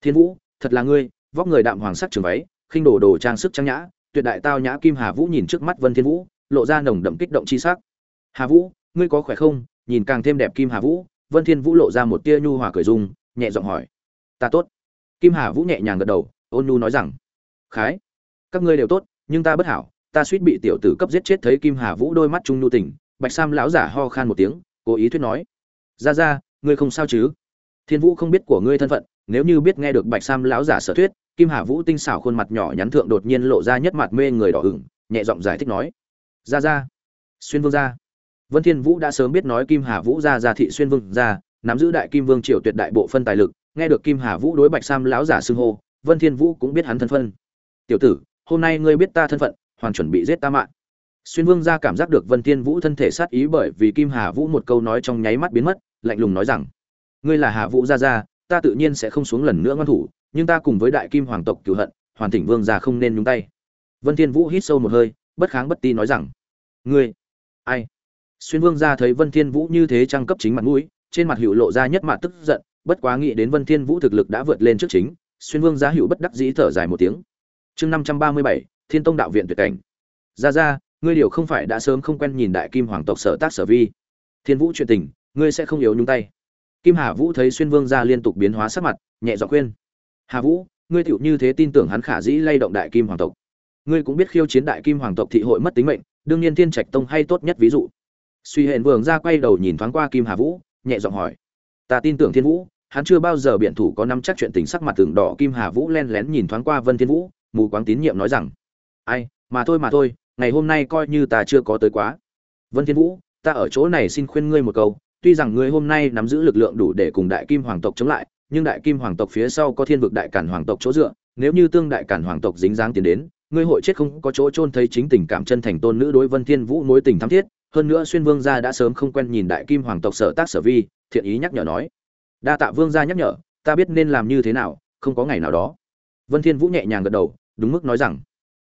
Thiên vũ, thật là ngươi, vóc người đạm hoàng sắc trường váy, khinh đồ đồ trang sức trang nhã, tuyệt đại tao nhã kim hà vũ nhìn trước mắt vân thiên vũ, lộ ra nồng đậm kích động chi sắc. Hà vũ, ngươi có khỏe không? Nhìn càng thêm đẹp kim hà vũ, vân thiên vũ lộ ra một tia nhu hòa cười dung, nhẹ giọng hỏi. Ta tốt. Kim hà vũ nhẹ nhàng gật đầu, ôn nhu nói rằng, khái, các ngươi đều tốt, nhưng ta bất hảo ta suýt bị tiểu tử cấp giết chết thấy kim hà vũ đôi mắt trung nhu tình, bạch sam lão giả ho khan một tiếng, cố ý thuyết nói. Ra ra, ngươi không sao chứ? Thiên vũ không biết của ngươi thân phận, nếu như biết nghe được bạch sam lão giả sở thuyết, kim hà vũ tinh xảo khuôn mặt nhỏ nhắn thượng đột nhiên lộ ra nhất mặt mê người đỏ ửng, nhẹ giọng giải thích nói. Ra ra, xuyên vương gia vân thiên vũ đã sớm biết nói kim hà vũ ra ra thị xuyên vương gia nắm giữ đại kim vương triều tuyệt đại bộ phân tài lực, nghe được kim hà vũ đối bạch sam lão giả xưng hô, vân thiên vũ cũng biết hắn thân phận. Tiểu tử, hôm nay ngươi biết ta thân phận hoàn chuẩn bị giết ta mạng. Xuyên vương gia cảm giác được vân thiên vũ thân thể sát ý bởi vì kim hà vũ một câu nói trong nháy mắt biến mất lạnh lùng nói rằng ngươi là hà vũ gia gia ta tự nhiên sẽ không xuống lần nữa ngoan thủ nhưng ta cùng với đại kim hoàng tộc cửu hận hoàn thỉnh vương gia không nên nhúng tay. Vân thiên vũ hít sâu một hơi bất kháng bất ti nói rằng ngươi ai? Xuyên vương gia thấy vân thiên vũ như thế trang cấp chính mặt mũi trên mặt hữu lộ ra nhất mạt tức giận bất quá nghĩ đến vân thiên vũ thực lực đã vượt lên trước chính xuyên vương gia hữu bất đắc dĩ thở dài một tiếng. Chương 537, thiên tông đạo viện tuyệt cảnh. Ra ra ngươi điều không phải đã sớm không quen nhìn đại kim hoàng tộc sở tác sở vi. Thiên vũ chuyện tình, ngươi sẽ không yếu nhúng tay. Kim hà vũ thấy xuyên vương gia liên tục biến hóa sắc mặt, nhẹ giọng khuyên. Hà vũ, ngươi tựu như thế tin tưởng hắn khả dĩ lay động đại kim hoàng tộc. Ngươi cũng biết khiêu chiến đại kim hoàng tộc thị hội mất tính mệnh, đương nhiên thiên trạch tông hay tốt nhất ví dụ. Suy hẹn vương ra quay đầu nhìn thoáng qua kim hà vũ, nhẹ giọng hỏi. Ta tin tưởng thiên vũ, hắn chưa bao giờ biện thủ có nắm chắc chuyện tình sắc mặt tường đỏ. Kim hà vũ len lén nhìn thoáng qua vân thiên vũ, mù quáng tín nhiệm nói rằng ai, mà thôi mà thôi, ngày hôm nay coi như ta chưa có tới quá. Vân thiên vũ, ta ở chỗ này xin khuyên ngươi một câu, tuy rằng ngươi hôm nay nắm giữ lực lượng đủ để cùng đại kim hoàng tộc chống lại, nhưng đại kim hoàng tộc phía sau có thiên vực đại cản hoàng tộc chỗ dựa, nếu như tương đại cản hoàng tộc dính dáng tiến đến, ngươi hội chết không có chỗ trôn thấy chính tình cảm chân thành tôn nữ đối vân thiên vũ mối tình thắm thiết, hơn nữa xuyên vương gia đã sớm không quen nhìn đại kim hoàng tộc sở tác sở vi, thiện ý nhắc nhở nói. Đa tạ vương gia nhắc nhở, ta biết nên làm như thế nào, không có ngày nào đó. Vân thiên vũ nhẹ nhàng gật đầu, đúng mức nói rằng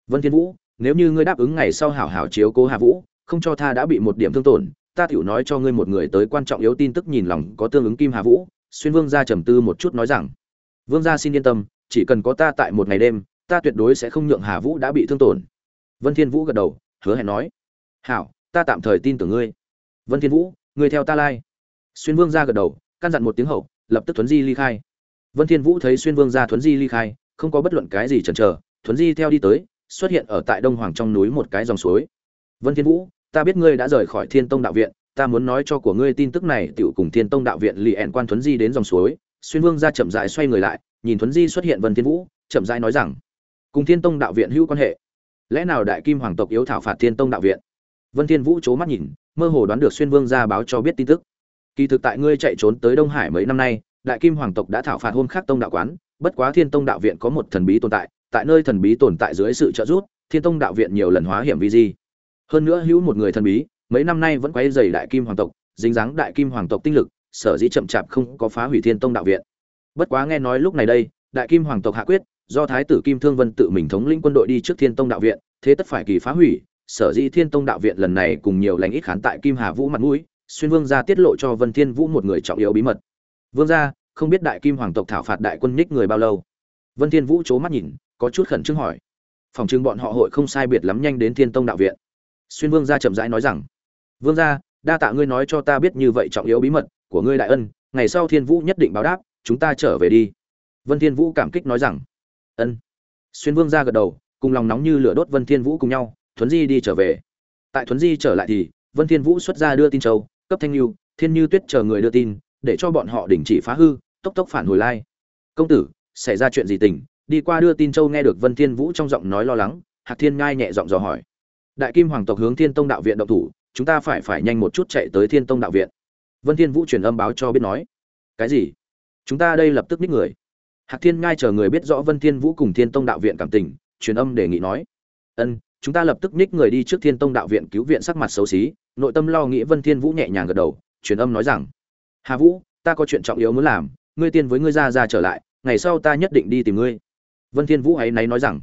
vân thiên vũ, nếu như ngươi đáp ứng ngày sau hảo hảo chiếu cố hà vũ, không cho tha đã bị một điểm thương tổn, ta tiểu nói cho ngươi một người tới quan trọng yếu tin tức nhìn lòng có tương ứng kim hà vũ, xuyên vương gia trầm tư một chút nói rằng, vương gia xin yên tâm, chỉ cần có ta tại một ngày đêm, ta tuyệt đối sẽ không nhượng hà vũ đã bị thương tổn. Vân thiên vũ gật đầu, hứa hẹn nói, hảo, ta tạm thời tin tưởng ngươi. Vân thiên vũ, ngươi theo ta lai. Xuyên vương gia gật đầu, căn dặn một tiếng hậu, lập tức thuấn di ly khai. Vân thiên vũ thấy xuyên vương gia thuấn di ly khai, không có bất luận cái gì chần chờ, thuấn di theo đi tới xuất hiện ở tại đông hoàng trong núi một cái dòng suối. Vân thiên vũ, ta biết ngươi đã rời khỏi thiên tông đạo viện, ta muốn nói cho của ngươi tin tức này, tiểu cùng thiên tông đạo viện lì ẹn quan thuấn di đến dòng suối. Xuyên vương gia chậm rãi xoay người lại, nhìn thuấn di xuất hiện vân thiên vũ, chậm rãi nói rằng, cùng thiên tông đạo viện hữu quan hệ. Lẽ nào đại kim hoàng tộc yếu thảo phạt thiên tông đạo viện? Vân thiên vũ chố mắt nhìn, mơ hồ đoán được xuyên vương gia báo cho biết tin tức. Kỳ thực tại ngươi chạy trốn tới đông hải mấy năm nay, đại kim hoàng tộc đã thảo phạt hôn khắc tông đạo quán, bất quá thiên tông đạo viện có một thần bí tồn tại tại nơi thần bí tồn tại dưới sự trợ giúp, thiên tông đạo viện nhiều lần hóa hiểm vi di. Hơn nữa hữu một người thần bí, mấy năm nay vẫn quấy rầy đại kim hoàng tộc, dính dáng đại kim hoàng tộc tinh lực, sở dĩ chậm chạp không có phá hủy thiên tông đạo viện. Bất quá nghe nói lúc này đây, đại kim hoàng tộc hạ quyết, do thái tử kim thương vân tự mình thống lĩnh quân đội đi trước thiên tông đạo viện, thế tất phải kỳ phá hủy, sở dĩ thiên tông đạo viện lần này cùng nhiều lãnh ít khán tại kim hà vũ mặt mũi, xuyên vương gia tiết lộ cho vân thiên vũ một người trọng yếu bí mật. Vương gia, không biết đại kim hoàng tộc thảo phạt đại quân nhích người bao lâu? Vân thiên vũ chố mắt nhìn có chút khẩn trương hỏi. Phòng trưng bọn họ hội không sai biệt lắm nhanh đến thiên tông đạo viện. Xuyên vương gia chậm rãi nói rằng, vương gia, đa tạ ngươi nói cho ta biết như vậy trọng yếu bí mật của ngươi đại ân, ngày sau thiên vũ nhất định báo đáp, chúng ta trở về đi. Vân thiên vũ cảm kích nói rằng, ân. Xuyên vương gia gật đầu, cùng lòng nóng như lửa đốt vân thiên vũ cùng nhau, thuấn di đi trở về. Tại thuấn di trở lại thì, vân thiên vũ xuất ra đưa tin châu, cấp thanh lưu thiên như tuyết chờ người đưa tin, để cho bọn họ đình chỉ phá hư, tốc tốc phản hồi lai. Công tử, xảy ra chuyện gì tình? Đi qua đưa tin châu nghe được vân thiên vũ trong giọng nói lo lắng, hạc thiên ngai nhẹ giọng dò hỏi. Đại kim hoàng tộc hướng thiên tông đạo viện động thủ, chúng ta phải phải nhanh một chút chạy tới thiên tông đạo viện. Vân thiên vũ truyền âm báo cho biết nói. Cái gì? Chúng ta đây lập tức ních người. Hạc thiên ngai chờ người biết rõ vân thiên vũ cùng thiên tông đạo viện cảm tình, truyền âm đề nghị nói. Ân, chúng ta lập tức ních người đi trước thiên tông đạo viện cứu viện sắc mặt xấu xí, nội tâm lo nghĩ vân thiên vũ nhẹ nhàng gật đầu, truyền âm nói rằng. Hà vũ, ta có chuyện trọng yếu muốn làm, ngươi tiên với ngươi ra ra trở lại, ngày sau ta nhất định đi tìm ngươi vân thiên vũ ấy náy nói rằng,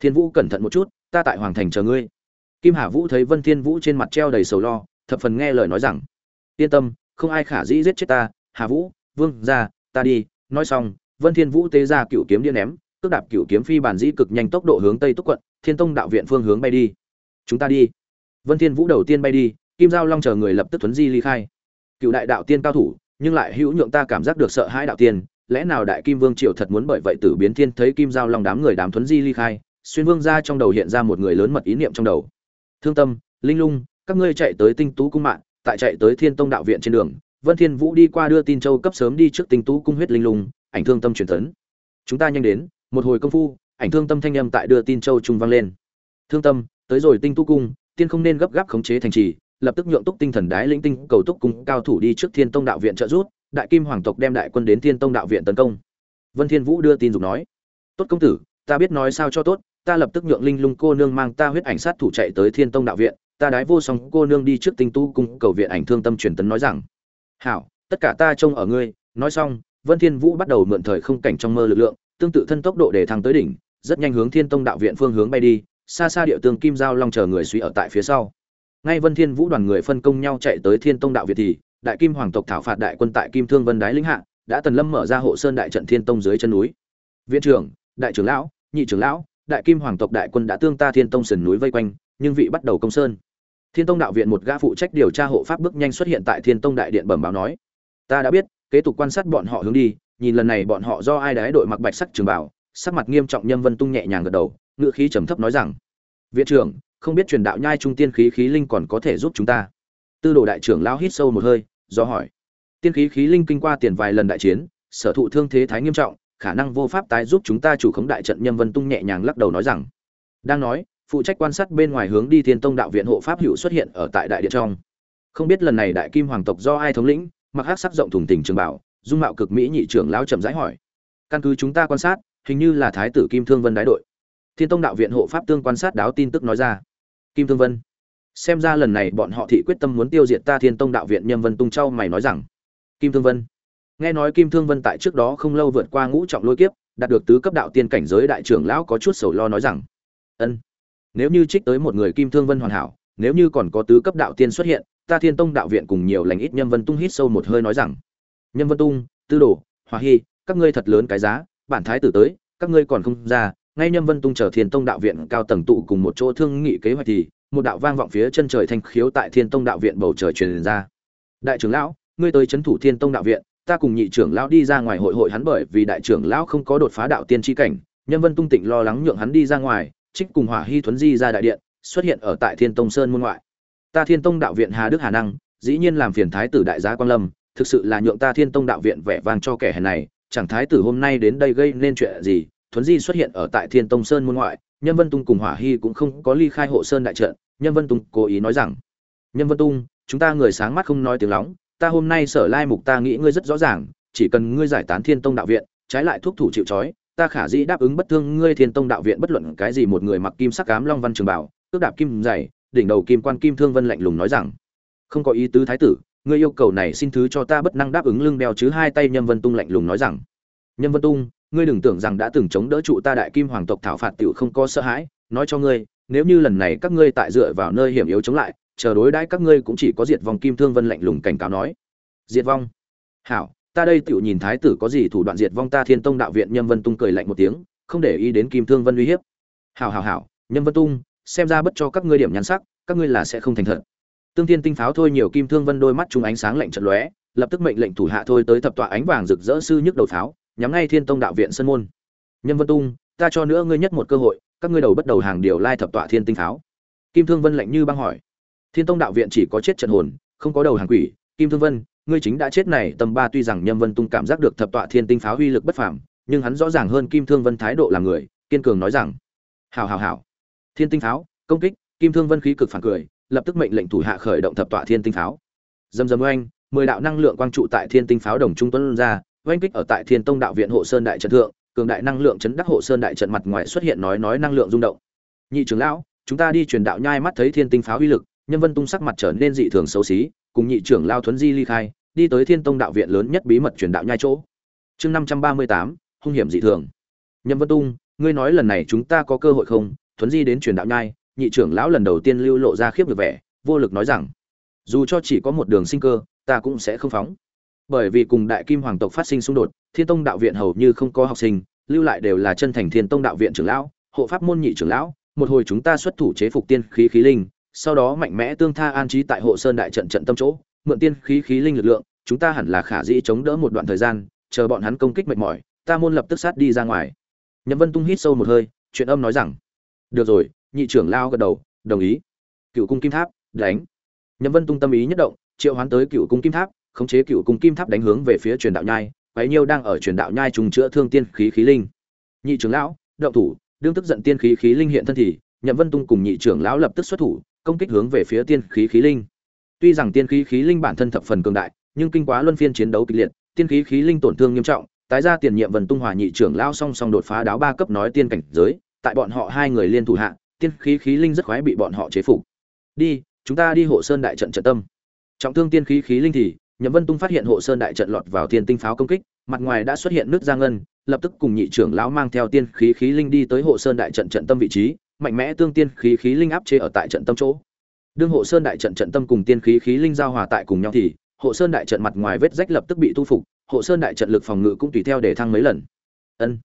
thiên vũ cẩn thận một chút, ta tại hoàng thành chờ ngươi. Kim hà vũ thấy vân thiên vũ trên mặt treo đầy sầu lo, thập phần nghe lời nói rằng, yên tâm, không ai khả dĩ giết chết ta, hà vũ, vương, ra, ta đi. Nói xong, vân thiên vũ tế ra cựu kiếm điện ném, cước đạp cựu kiếm phi bản dĩ cực nhanh tốc độ hướng tây túc quận, thiên tông đạo viện phương hướng bay đi. Chúng ta đi. Vân thiên vũ đầu tiên bay đi, kim giao long chờ người lập tức tuấn di ly khai. Cựu đại đạo tiên cao thủ, nhưng lại hữu nhượng ta cảm giác được sợ hãi đạo tiên lẽ nào đại kim vương triều thật muốn bởi vậy tử biến thiên thấy kim giao long đám người đám tuấn di ly khai, xuyên vương ra trong đầu hiện ra một người lớn mật ý niệm trong đầu. Thương tâm, linh lung, các ngươi chạy tới tinh tú cung mạng, tại chạy tới thiên tông đạo viện trên đường, vân thiên vũ đi qua đưa tin châu cấp sớm đi trước tinh tú cung huyết linh lung, ảnh thương tâm truyền tấn. Chúng ta nhanh đến, một hồi công phu, ảnh thương tâm thanh âm tại đưa tin châu trung vang lên. Thương tâm, tới rồi tinh tú cung, tiên không nên gấp gáp khống chế thành trì, lập tức nhượng túc tinh thần đái linh tinh, cầu túc cung cao thủ đi trước thiên tông đạo viện trợ rút đại kim hoàng tộc đem đại quân đến thiên tông đạo viện tấn công. Vân thiên vũ đưa tin dục nói, tốt công tử, ta biết nói sao cho tốt, ta lập tức nhượng linh lung cô nương mang ta huyết ảnh sát thủ chạy tới thiên tông đạo viện, ta đái vô song cô nương đi trước tinh tu cung cầu viện ảnh thương tâm truyền tấn nói rằng, hảo, tất cả ta trông ở ngươi. Nói xong, vân thiên vũ bắt đầu mượn thời không cảnh trong mơ lực lượng, tương tự thân tốc độ để thăng tới đỉnh, rất nhanh hướng thiên tông đạo viện phương hướng bay đi, xa xa địa tương kim giao long chờ người suy ở tại phía sau. Ngay vân thiên vũ đoàn người phân công nhau chạy tới thiên tông đạo viện thì đại kim hoàng tộc thảo phạt đại quân tại kim thương vân đái lĩnh hạ, đã tần lâm mở ra hộ sơn đại trận thiên tông dưới chân núi. Viện trưởng, đại trưởng lão, nhị trưởng lão, đại kim hoàng tộc đại quân đã tương ta thiên tông sườn núi vây quanh, nhưng vị bắt đầu công sơn. Thiên tông đạo viện một gã phụ trách điều tra hộ pháp bước nhanh xuất hiện tại thiên tông đại điện bẩm báo nói, ta đã biết, kế tục quan sát bọn họ hướng đi, nhìn lần này bọn họ do ai đái đội mặc bạch sắc trường bảo sắc mặt nghiêm trọng nhâm vân tung nhẹ nhàng gật đầu ngựa khí trầm thấp nói rằng, viện trưởng, không biết truyền đạo nhai trung tiên khí khí linh còn có thể giúp chúng ta. Tư đồ đại trưởng lao hít sâu một hơi do hỏi. Tiên khí khí linh kinh qua tiền vài lần đại chiến, sở thụ thương thế thái nghiêm trọng, khả năng vô pháp tái giúp chúng ta chủ khống đại trận nhâm vân tung nhẹ nhàng lắc đầu nói rằng. Đang nói, phụ trách quan sát bên ngoài hướng đi thiên tông đạo viện hộ pháp hữu xuất hiện ở tại đại điện trong. Không biết lần này đại kim hoàng tộc do ai thống lĩnh, mặc hắc sắc rộng thùng tình trường bảo, dung mạo cực mỹ nhị trưởng lão chậm rãi hỏi. Căn cứ chúng ta quan sát, hình như là thái tử kim thương vân đái đội. Thiên tông đạo viện hộ pháp tương quan sát đáo tin tức nói ra. Kim thương vân xem ra lần này bọn họ thị quyết tâm muốn tiêu diệt ta thiên tông đạo viện, nhâm vân tung châu mày nói rằng, kim thương vân. Nghe nói kim thương vân tại trước đó không lâu vượt qua ngũ trọng lôi kiếp, đạt được tứ cấp đạo tiên cảnh giới đại trưởng lão có chút sầu lo nói rằng, ân, nếu như trích tới một người kim thương vân hoàn hảo, nếu như còn có tứ cấp đạo tiên xuất hiện, ta thiên tông đạo viện cùng nhiều lành ít nhâm vân tung hít sâu một hơi nói rằng, nhâm vân tung, tư đồ hòa hy, các ngươi thật lớn cái giá, bản thái tử tới, các ngươi còn không ra, ngay nhâm vân tung chờ thiên tông đạo viện cao tầng tụ cùng một chỗ thương nghị kế hoạch thì một đạo vang vọng phía chân trời thanh khiếu tại thiên tông đạo viện bầu trời truyền ra. Đại trưởng lão, ngươi tới chấn thủ thiên tông đạo viện, ta cùng nhị trưởng lão đi ra ngoài hội hội hắn bởi vì đại trưởng lão không có đột phá đạo tiên chi cảnh, nhân vân tung tịnh lo lắng nhượng hắn đi ra ngoài, trích cùng hỏa hy thuấn di ra đại điện, xuất hiện ở tại thiên tông sơn môn ngoại. Ta thiên tông đạo viện hà đức hà năng, dĩ nhiên làm phiền thái tử đại gia quan lâm, thực sự là nhượng ta thiên tông đạo viện vẻ vang cho kẻ hèn này, chẳng thái tử hôm nay đến đây gây nên chuyện gì? Thuấn di xuất hiện ở tại thiên tông sơn môn ngoại, nhân vân tung cùng hỏa hy cũng không có ly khai hộ sơn đại trận nhân vân tung cố ý nói rằng, nhân vân tung, chúng ta người sáng mắt không nói tiếng lóng, ta hôm nay sở lai mục ta nghĩ ngươi rất rõ ràng, chỉ cần ngươi giải tán thiên tông đạo viện, trái lại thuốc thủ chịu trói, ta khả dĩ đáp ứng bất thương ngươi thiên tông đạo viện bất luận cái gì một người mặc kim sắc cám long văn trường bảo, cước đạp kim dày, đỉnh đầu kim quan kim thương vân lạnh lùng nói rằng, không có ý tứ thái tử, ngươi yêu cầu này xin thứ cho ta bất năng đáp ứng lưng đeo chứ hai tay. Nhâm vân tung lạnh lùng nói rằng nhâm vân tung, ngươi đừng tưởng rằng đã từng chống đỡ trụ ta đại kim hoàng tộc thảo phạt tiểu không có sợ hãi, nói cho ngươi nếu như lần này các ngươi tại dựa vào nơi hiểm yếu chống lại, chờ đối đãi các ngươi cũng chỉ có diệt vong kim thương vân lạnh lùng cảnh cáo nói. Diệt vong. Hảo, ta đây tiểu nhìn thái tử có gì thủ đoạn diệt vong ta thiên tông đạo viện nhâm vân tung cười lạnh một tiếng, không để ý đến kim thương vân uy hiếp. Hảo hảo hảo, nhâm vân tung, xem ra bất cho các ngươi điểm nhắn sắc, các ngươi là sẽ không thành thật. Tương thiên tinh pháo thôi nhiều kim thương vân đôi mắt chúng ánh sáng lạnh trận lóe, lập tức mệnh lệnh thủ hạ thôi tới thập tọa ánh vàng rực rỡ sư nhức đầu pháo, nhắm ngay thiên tông đạo viện sân môn. Nhâm vân tung, ta cho nữa ngươi nhất một cơ hội các ngươi đầu bắt đầu hàng điều lai thập tọa thiên tinh pháo. Kim thương vân lạnh như băng hỏi. Thiên tông đạo viện chỉ có chết trận hồn, không có đầu hàng quỷ. Kim thương vân, ngươi chính đã chết này, tầm ba tuy rằng nhâm vân tung cảm giác được thập tọa thiên tinh pháo uy lực bất phàm, nhưng hắn rõ ràng hơn kim thương vân thái độ là người, kiên cường nói rằng, hảo hảo hảo. Thiên tinh pháo, công kích. Kim thương vân khí cực phản cười, lập tức mệnh lệnh thủ hạ khởi động thập tọa thiên tinh pháo. Dầm dầm oanh, mười đạo năng lượng quang trụ tại thiên tinh pháo đồng trung tuấn ra, oanh kích ở tại thiên tông đạo viện hộ sơn đại trận thượng cường đại năng lượng chấn đắc hộ sơn đại trận mặt ngoài xuất hiện nói nói năng lượng rung động. Nhị trưởng lão, chúng ta đi truyền đạo nhai mắt thấy thiên tinh pháo uy lực, nhân vân tung sắc mặt trở nên dị thường xấu xí, cùng nhị trưởng lao thuấn di ly khai, đi tới thiên tông đạo viện lớn nhất bí mật truyền đạo nhai chỗ. Chương năm trăm ba mươi tám, hung hiểm dị thường. Nhân vân tung, ngươi nói lần này chúng ta có cơ hội không? Thuấn di đến truyền đạo nhai, nhị trưởng lão lần đầu tiên lưu lộ ra khiếp được vẻ, vô lực nói rằng, dù cho chỉ có một đường sinh cơ, ta cũng sẽ không phóng bởi vì cùng đại kim hoàng tộc phát sinh xung đột, thiên tông đạo viện hầu như không có học sinh, lưu lại đều là chân thành thiên tông đạo viện trưởng lão, hộ pháp môn nhị trưởng lão, một hồi chúng ta xuất thủ chế phục tiên khí khí linh, sau đó mạnh mẽ tương tha an trí tại hộ sơn đại trận trận tâm chỗ, mượn tiên khí khí linh lực lượng, chúng ta hẳn là khả dĩ chống đỡ một đoạn thời gian, chờ bọn hắn công kích mệt mỏi, ta môn lập tức sát đi ra ngoài. Nhậm vân tung hít sâu một hơi, chuyện âm nói rằng, được rồi, nhị trưởng lao gật đầu, đồng ý. Cựu cung kim tháp, đánh. Nhậm vân tung tâm ý nhất động, triệu hoán tới cựu cung kim tháp khống chế cựu cung kim tháp đánh hướng về phía truyền đạo nhai bấy nhiêu đang ở truyền đạo nhai trùng chữa thương tiên khí khí linh. Nhị trưởng lão, động thủ, đương tức giận tiên khí khí linh hiện thân thì, nhậm vân tung cùng nhị trưởng lão lập tức xuất thủ, công kích hướng về phía tiên khí khí linh. Tuy rằng tiên khí khí linh bản thân thập phần cường đại, nhưng kinh quá luân phiên chiến đấu kịch liệt, tiên khí khí linh tổn thương nghiêm trọng, tái ra tiền nhiệm vân tung hòa nhị trưởng lão song song đột phá đáo ba cấp nói tiên cảnh giới, tại bọn họ hai người liên thủ hạ, tiên khí khí linh rất khoái bị bọn họ chế phục. Đi, chúng ta đi hộ sơn đại trận trận tâm. Trọng thương tiên khí khí linh thì nhậm vân tung phát hiện hộ sơn đại trận lọt vào thiên tinh pháo công kích, mặt ngoài đã xuất hiện nước giang ngân, lập tức cùng nhị trưởng lão mang theo tiên khí khí linh đi tới hộ sơn đại trận trận tâm vị trí, mạnh mẽ tương tiên khí khí linh áp chế ở tại trận tâm chỗ. Đương hộ sơn đại trận trận tâm cùng tiên khí khí linh giao hòa tại cùng nhau thì, hộ sơn đại trận mặt ngoài vết rách lập tức bị tu phục, hộ sơn đại trận lực phòng ngự cũng tùy theo để thăng mấy lần. Ân.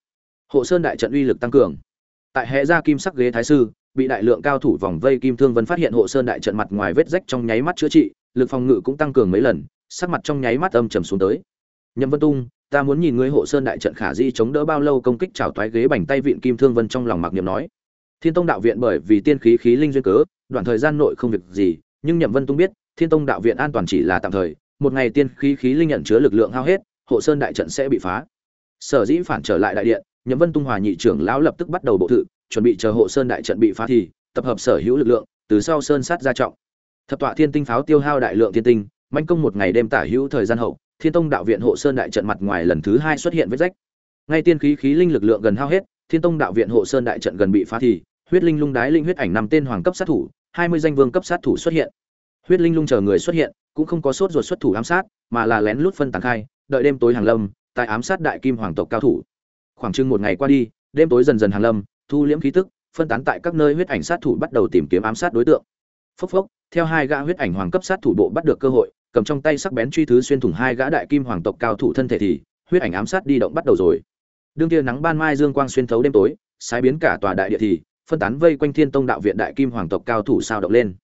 Hộ sơn đại trận uy lực tăng cường. Tại hệ gia kim sắc ghế thái sư, bị đại lượng cao thủ vòng vây kim thương vân phát hiện hộ sơn đại trận mặt ngoài vết rách trong nháy mắt chữa trị, lực phòng ngự cũng tăng cường mấy lần sắc mặt trong nháy mắt âm trầm xuống tới. Nhậm vân tung, ta muốn nhìn ngươi hộ sơn đại trận khả di chống đỡ bao lâu? Công kích chảo toái ghế bành tay vịn kim thương vân trong lòng mặc niệm nói. Thiên tông đạo viện bởi vì tiên khí khí linh duyên cớ, đoạn thời gian nội không việc gì, nhưng nhậm vân tung biết, thiên tông đạo viện an toàn chỉ là tạm thời, một ngày tiên khí khí linh nhận chứa lực lượng hao hết, hộ sơn đại trận sẽ bị phá. Sở dĩ phản trở lại đại điện, nhậm vân tung hòa nhị trưởng lão lập tức bắt đầu bộ thự chuẩn bị chờ hộ sơn đại trận bị phá thì, tập hợp sở hữu lực lượng, từ sau sơn sát ra trọng. Thập tọa thiên tinh pháo tiêu hao đại lượng thiên tinh manh công một ngày đêm tả hữu thời gian hậu, thiên tông đạo viện hộ sơn đại trận mặt ngoài lần thứ hai xuất hiện vết rách. Ngay tiên khí khí linh lực lượng gần hao hết, thiên tông đạo viện hộ sơn đại trận gần bị phá thì, huyết linh lung đái linh huyết ảnh năm tên hoàng cấp sát thủ, hai mươi danh vương cấp sát thủ xuất hiện. Huyết linh lung chờ người xuất hiện, cũng không có sốt ruột xuất thủ ám sát, mà là lén lút phân tán khai, đợi đêm tối hàng lâm, tại ám sát đại kim hoàng tộc cao thủ. Khoảng chừng một ngày qua đi, đêm tối dần dần hàng lâm, thu liễm khí tức, phân tán tại các nơi huyết ảnh sát thủ bắt đầu tìm kiếm ám sát đối tượng. Phốc phốc, theo hai gã huyết ảnh hoàng cấp sát thủ bộ bắt được cơ hội cầm trong tay sắc bén truy thứ xuyên thủng hai gã đại kim hoàng tộc cao thủ thân thể thì, huyết ảnh ám sát đi động bắt đầu rồi. Đương tia nắng ban mai dương quang xuyên thấu đêm tối sai biến cả tòa đại địa thì, phân tán vây quanh thiên tông đạo viện đại kim hoàng tộc cao thủ sao động lên.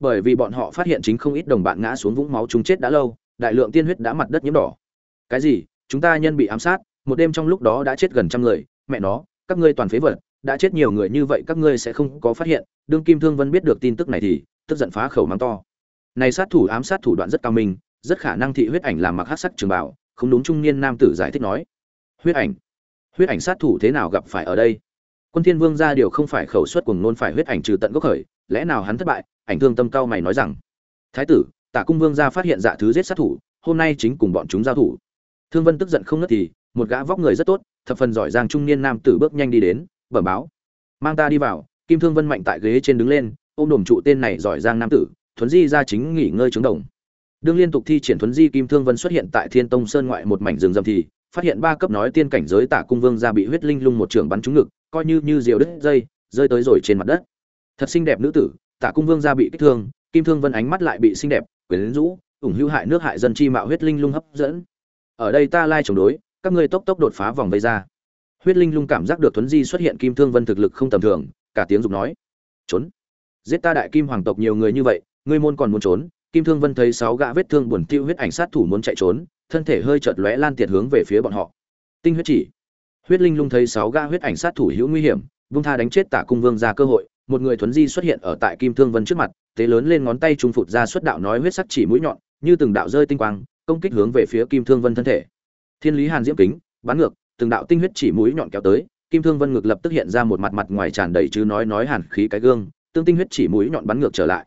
Bởi vì bọn họ phát hiện chính không ít đồng bạn ngã xuống vũng máu chúng chết đã lâu, đại lượng tiên huyết đã mặt đất nhiễm đỏ. Cái gì? Chúng ta nhân bị ám sát, một đêm trong lúc đó đã chết gần trăm người, mẹ nó, các ngươi toàn phế vật, đã chết nhiều người như vậy các ngươi sẽ không có phát hiện. Đương kim thương vân biết được tin tức này thì, tức giận phá khẩu mắng to này sát thủ ám sát thủ đoạn rất cao minh, rất khả năng thị huyết ảnh làm mặc hát sắc trường bảo không đúng trung niên nam tử giải thích nói. Huyết ảnh? Huyết ảnh sát thủ thế nào gặp phải ở đây? Quân thiên vương ra điều không phải khẩu suất cuồng nôn phải huyết ảnh trừ tận gốc khởi, lẽ nào hắn thất bại? Ảnh thương tâm cao mày nói rằng. Thái tử, tả cung vương gia phát hiện dạ thứ giết sát thủ, hôm nay chính cùng bọn chúng giao thủ. Thương vân tức giận không nứt thì, một gã vóc người rất tốt, thập phần giỏi giang trung niên nam tử bước nhanh đi đến, bẩm báo. Mang ta đi vào. Kim thương vân mạnh tại ghế trên đứng lên, ôm đồm trụ tên này giỏi giang nam tử thuấn di ra chính nghỉ ngơi trứng đồng. Đương liên tục thi triển thuấn di kim thương vân xuất hiện tại thiên tông sơn ngoại một mảnh rừng rậm thì, phát hiện ba cấp nói tiên cảnh giới tả cung vương ra bị huyết linh lung một trường bắn trúng ngực, coi như như diều đứt dây, rơi tới rồi trên mặt đất. Thật xinh đẹp nữ tử, tả cung vương ra bị kích thương, kim thương vân ánh mắt lại bị xinh đẹp quyến rũ, ủng hữu hại nước hại dân chi mạo huyết linh lung hấp dẫn. Ở đây ta lai chống đối, các ngươi tốc tốc đột phá vòng vây ra. Huyết linh lung cảm giác được thuấn di xuất hiện kim thương vân thực lực không tầm thường, cả tiếng dục nói. Trốn. Giết ta đại kim hoàng tộc nhiều người như vậy ngươi môn còn muốn trốn, kim thương vân thấy sáu gã vết thương buồn tiêu huyết ảnh sát thủ muốn chạy trốn, thân thể hơi chợt lóe lan tiệt hướng về phía bọn họ. Tinh huyết chỉ. Huyết linh lung thấy sáu gã huyết ảnh sát thủ hữu nguy hiểm, vung tha đánh chết tả cung vương ra cơ hội, một người thuấn di xuất hiện ở tại kim thương vân trước mặt, tế lớn lên ngón tay trung phụt ra xuất đạo nói huyết sắc chỉ mũi nhọn, như từng đạo rơi tinh quang, công kích hướng về phía kim thương vân thân thể. Thiên lý hàn diễm kính, bắn ngược, từng đạo tinh huyết chỉ mũi nhọn kéo tới, kim thương vân ngược lập tức hiện ra một mặt mặt ngoài tràn đầy chứ nói nói hàn khí cái gương, tương tinh huyết chỉ mũi nhọn bắn ngược trở lại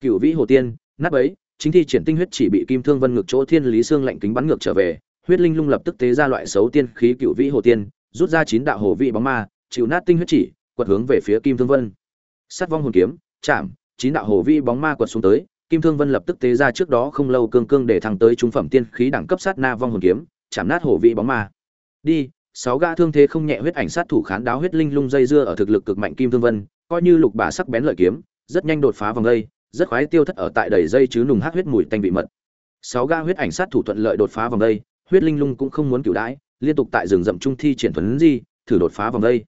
cựu vĩ hồ tiên, nát ấy chính thi triển tinh huyết chỉ bị kim thương vân ngược chỗ thiên lý xương lạnh kính bắn ngược trở về, huyết linh lung lập tức tế ra loại xấu tiên khí cựu vĩ hồ tiên, rút ra chín đạo hồ vị bóng ma, chịu nát tinh huyết chỉ, quật hướng về phía kim thương vân sát vong hồn kiếm, chạm, chín đạo hồ vị bóng ma quật xuống tới, kim thương vân lập tức tế ra trước đó không lâu cương cương để thăng tới trung phẩm tiên khí đẳng cấp sát na vong hồn kiếm, chạm nát hồ vị bóng ma đi, sáu gã thương thế không nhẹ huyết ảnh sát thủ khán đáo huyết linh lung dây dưa ở thực lực cực mạnh kim thương vân, coi như lục bà sắc bén lợi kiếm, rất nhanh đột phá vòng đây rất khoái tiêu thất ở tại đầy dây chứ nùng hát huyết mùi tanh vị mật. Sáu ga huyết ảnh sát thủ thuận lợi đột phá vòng dây huyết linh lung cũng không muốn cửu đãi, liên tục tại rừng rậm trung thi triển thuấn di, thử đột phá vòng dây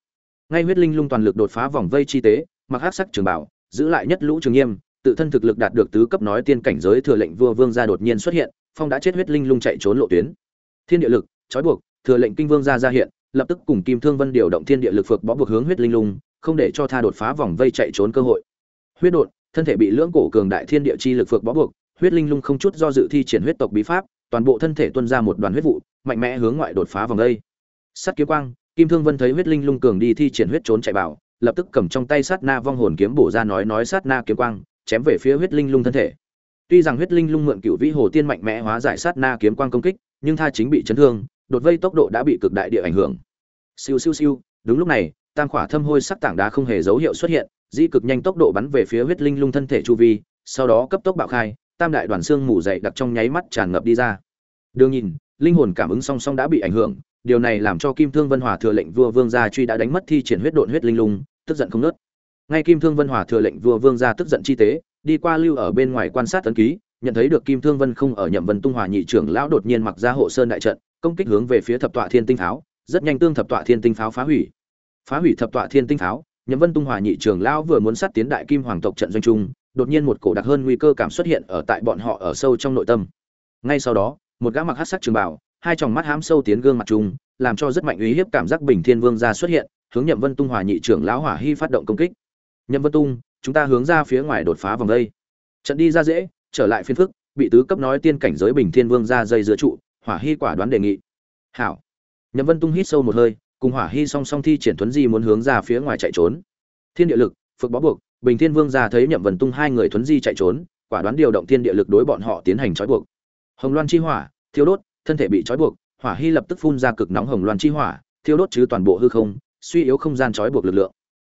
ngay huyết linh lung toàn lực đột phá vòng vây chi tế, mặc hát sắc trường bảo, giữ lại nhất lũ trường nghiêm, tự thân thực lực đạt được tứ cấp nói tiên cảnh giới thừa lệnh vua vương gia đột nhiên xuất hiện, phong đã chết huyết linh lung chạy trốn lộ tuyến. Thiên địa lực, trói buộc, thừa lệnh kinh vương gia ra hiện, lập tức cùng kim thương vân điều động thiên địa lực phược bó buộc hướng huyết linh lung, không để cho tha đột phá vòng vây chạy trốn cơ hội. Huyết đột thân thể bị lưỡng cổ cường đại thiên địa chi lực phược bó buộc, huyết linh lung không chút do dự thi triển huyết tộc bí pháp, toàn bộ thân thể tuôn ra một đoàn huyết vụ, mạnh mẽ hướng ngoại đột phá vòng đây. sắt kiếm quang, kim thương vân thấy huyết linh lung cường đi thi triển huyết trốn chạy bảo, lập tức cầm trong tay sát na vong hồn kiếm bổ ra nói nói sát na kiếm quang, chém về phía huyết linh lung thân thể tuy rằng huyết linh lung mượn cựu vĩ hồ tiên mạnh mẽ hóa giải sát na kiếm quang công kích, nhưng tha chính bị chấn thương, đột vây tốc độ đã bị cực đại địa ảnh hưởng siêu siêu siêu, đúng lúc này, tam khỏa thâm hôi sắc tảng đá không hề dấu hiệu xuất hiện di cực nhanh tốc độ bắn về phía huyết linh lung thân thể chu vi, sau đó cấp tốc bạo khai, tam đại đoàn xương mù dậy đặc trong nháy mắt tràn ngập đi ra. Đương nhìn, linh hồn cảm ứng song song đã bị ảnh hưởng, điều này làm cho kim thương vân hòa thừa lệnh vua vương gia truy đã đánh mất thi triển huyết độn huyết linh lung, tức giận không nớt ngay kim thương vân hòa thừa lệnh vua vương gia tức giận chi tế, đi qua lưu ở bên ngoài quan sát tấn ký, nhận thấy được kim thương vân không ở nhậm vân tung hòa nhị trưởng lão đột nhiên mặc ra hộ sơn đại trận, công kích hướng về phía thập tọa thiên tinh pháo, rất nhanh tương thập tọa thiên tinh pháo phá hủy. Phá hủy thập tọa thiên tinh pháo nhậm vân tung hòa nhị trưởng lão vừa muốn sát tiến đại kim hoàng tộc trận doanh trung, đột nhiên một cổ đặc hơn nguy cơ cảm xuất hiện ở tại bọn họ ở sâu trong nội tâm. Ngay sau đó, một gã mặc hắc sắc trường bảo hai tròng mắt hám sâu tiến gương mặt trung, làm cho rất mạnh uy hiếp cảm giác bình thiên vương ra xuất hiện, hướng nhậm vân tung hòa nhị trưởng lão hỏa hy phát động công kích. Nhậm vân tung, chúng ta hướng ra phía ngoài đột phá vòng đây. Trận đi ra dễ, trở lại phiên phức, bị tứ cấp nói tiên cảnh giới bình thiên vương ra dây giữa trụ, hỏa hy quả đoán đề nghị. Hảo. Nhậm vân tung hít sâu một hơi cùng hỏa hy song song thi triển thuấn di muốn hướng ra phía ngoài chạy trốn. Thiên địa lực, phực bó buộc, bình thiên vương ra thấy nhậm vân tung hai người thuấn di chạy trốn, quả đoán điều động thiên địa lực đối bọn họ tiến hành trói buộc. Hồng loan chi hỏa, thiêu đốt, thân thể bị trói buộc, hỏa hy lập tức phun ra cực nóng hồng loan chi hỏa, thiêu đốt chứ toàn bộ hư không, suy yếu không gian trói buộc lực lượng.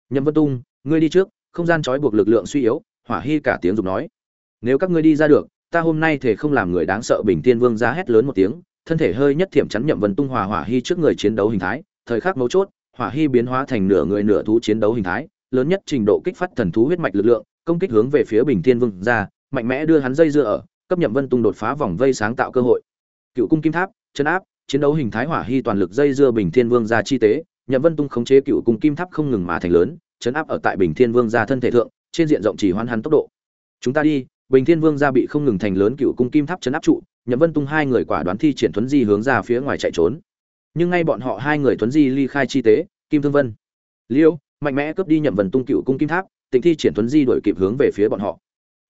Nhậm vân tung, ngươi đi trước, không gian trói buộc lực lượng suy yếu, hỏa hy cả tiếng dục nói. Nếu các ngươi đi ra được, ta hôm nay thể không làm người đáng sợ bình tiên vương ra hét lớn một tiếng, thân thể hơi nhất thiểm chắn nhậm vân tung hòa hỏa hy trước người chiến đấu hình thái thời khắc mấu chốt, hỏa hy biến hóa thành nửa người nửa thú chiến đấu hình thái, lớn nhất trình độ kích phát thần thú huyết mạch lực lượng, công kích hướng về phía bình thiên vương ra, mạnh mẽ đưa hắn dây dưa ở, cấp nhậm vân tung đột phá vòng vây sáng tạo cơ hội. Cựu cung kim tháp, chân áp, chiến đấu hình thái hỏa hy toàn lực dây dưa bình thiên vương ra chi tế, nhậm vân tung khống chế cựu cung kim tháp không ngừng mà thành lớn chấn áp ở tại bình thiên vương ra thân thể thượng, trên diện rộng chỉ hoan hắn tốc độ. Chúng ta đi, bình thiên vương ra bị không ngừng thành lớn cựu cung kim tháp chấn áp trụ, nhậm vân tung hai người quả đoán thi triển thuấn di hướng ra phía ngoài chạy trốn nhưng ngay bọn họ hai người thuấn di ly khai chi tế, kim thương vân. Liêu, mạnh mẽ cướp đi nhậm vân tung cựu cung kim tháp, tịnh thi triển thuấn di đổi kịp hướng về phía bọn họ.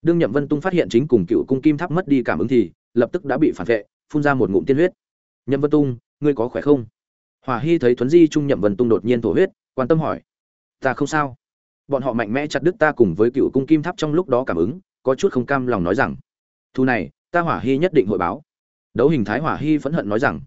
Đương nhậm vân tung phát hiện chính cùng cựu cung kim tháp mất đi cảm ứng thì, lập tức đã bị phản vệ, phun ra một ngụm tiên huyết. Nhậm vân tung, ngươi có khỏe không? Hỏa hy thấy thuấn di trung nhậm vân tung đột nhiên thổ huyết, quan tâm hỏi. Ta không sao. Bọn họ mạnh mẽ chặt đứt ta cùng với cựu cung kim tháp trong lúc đó cảm ứng, có chút không cam lòng nói rằng, thu này, ta hỏa hy nhất định hội báo. Đấu hình thái hỏa hy phẫn hận nói rằng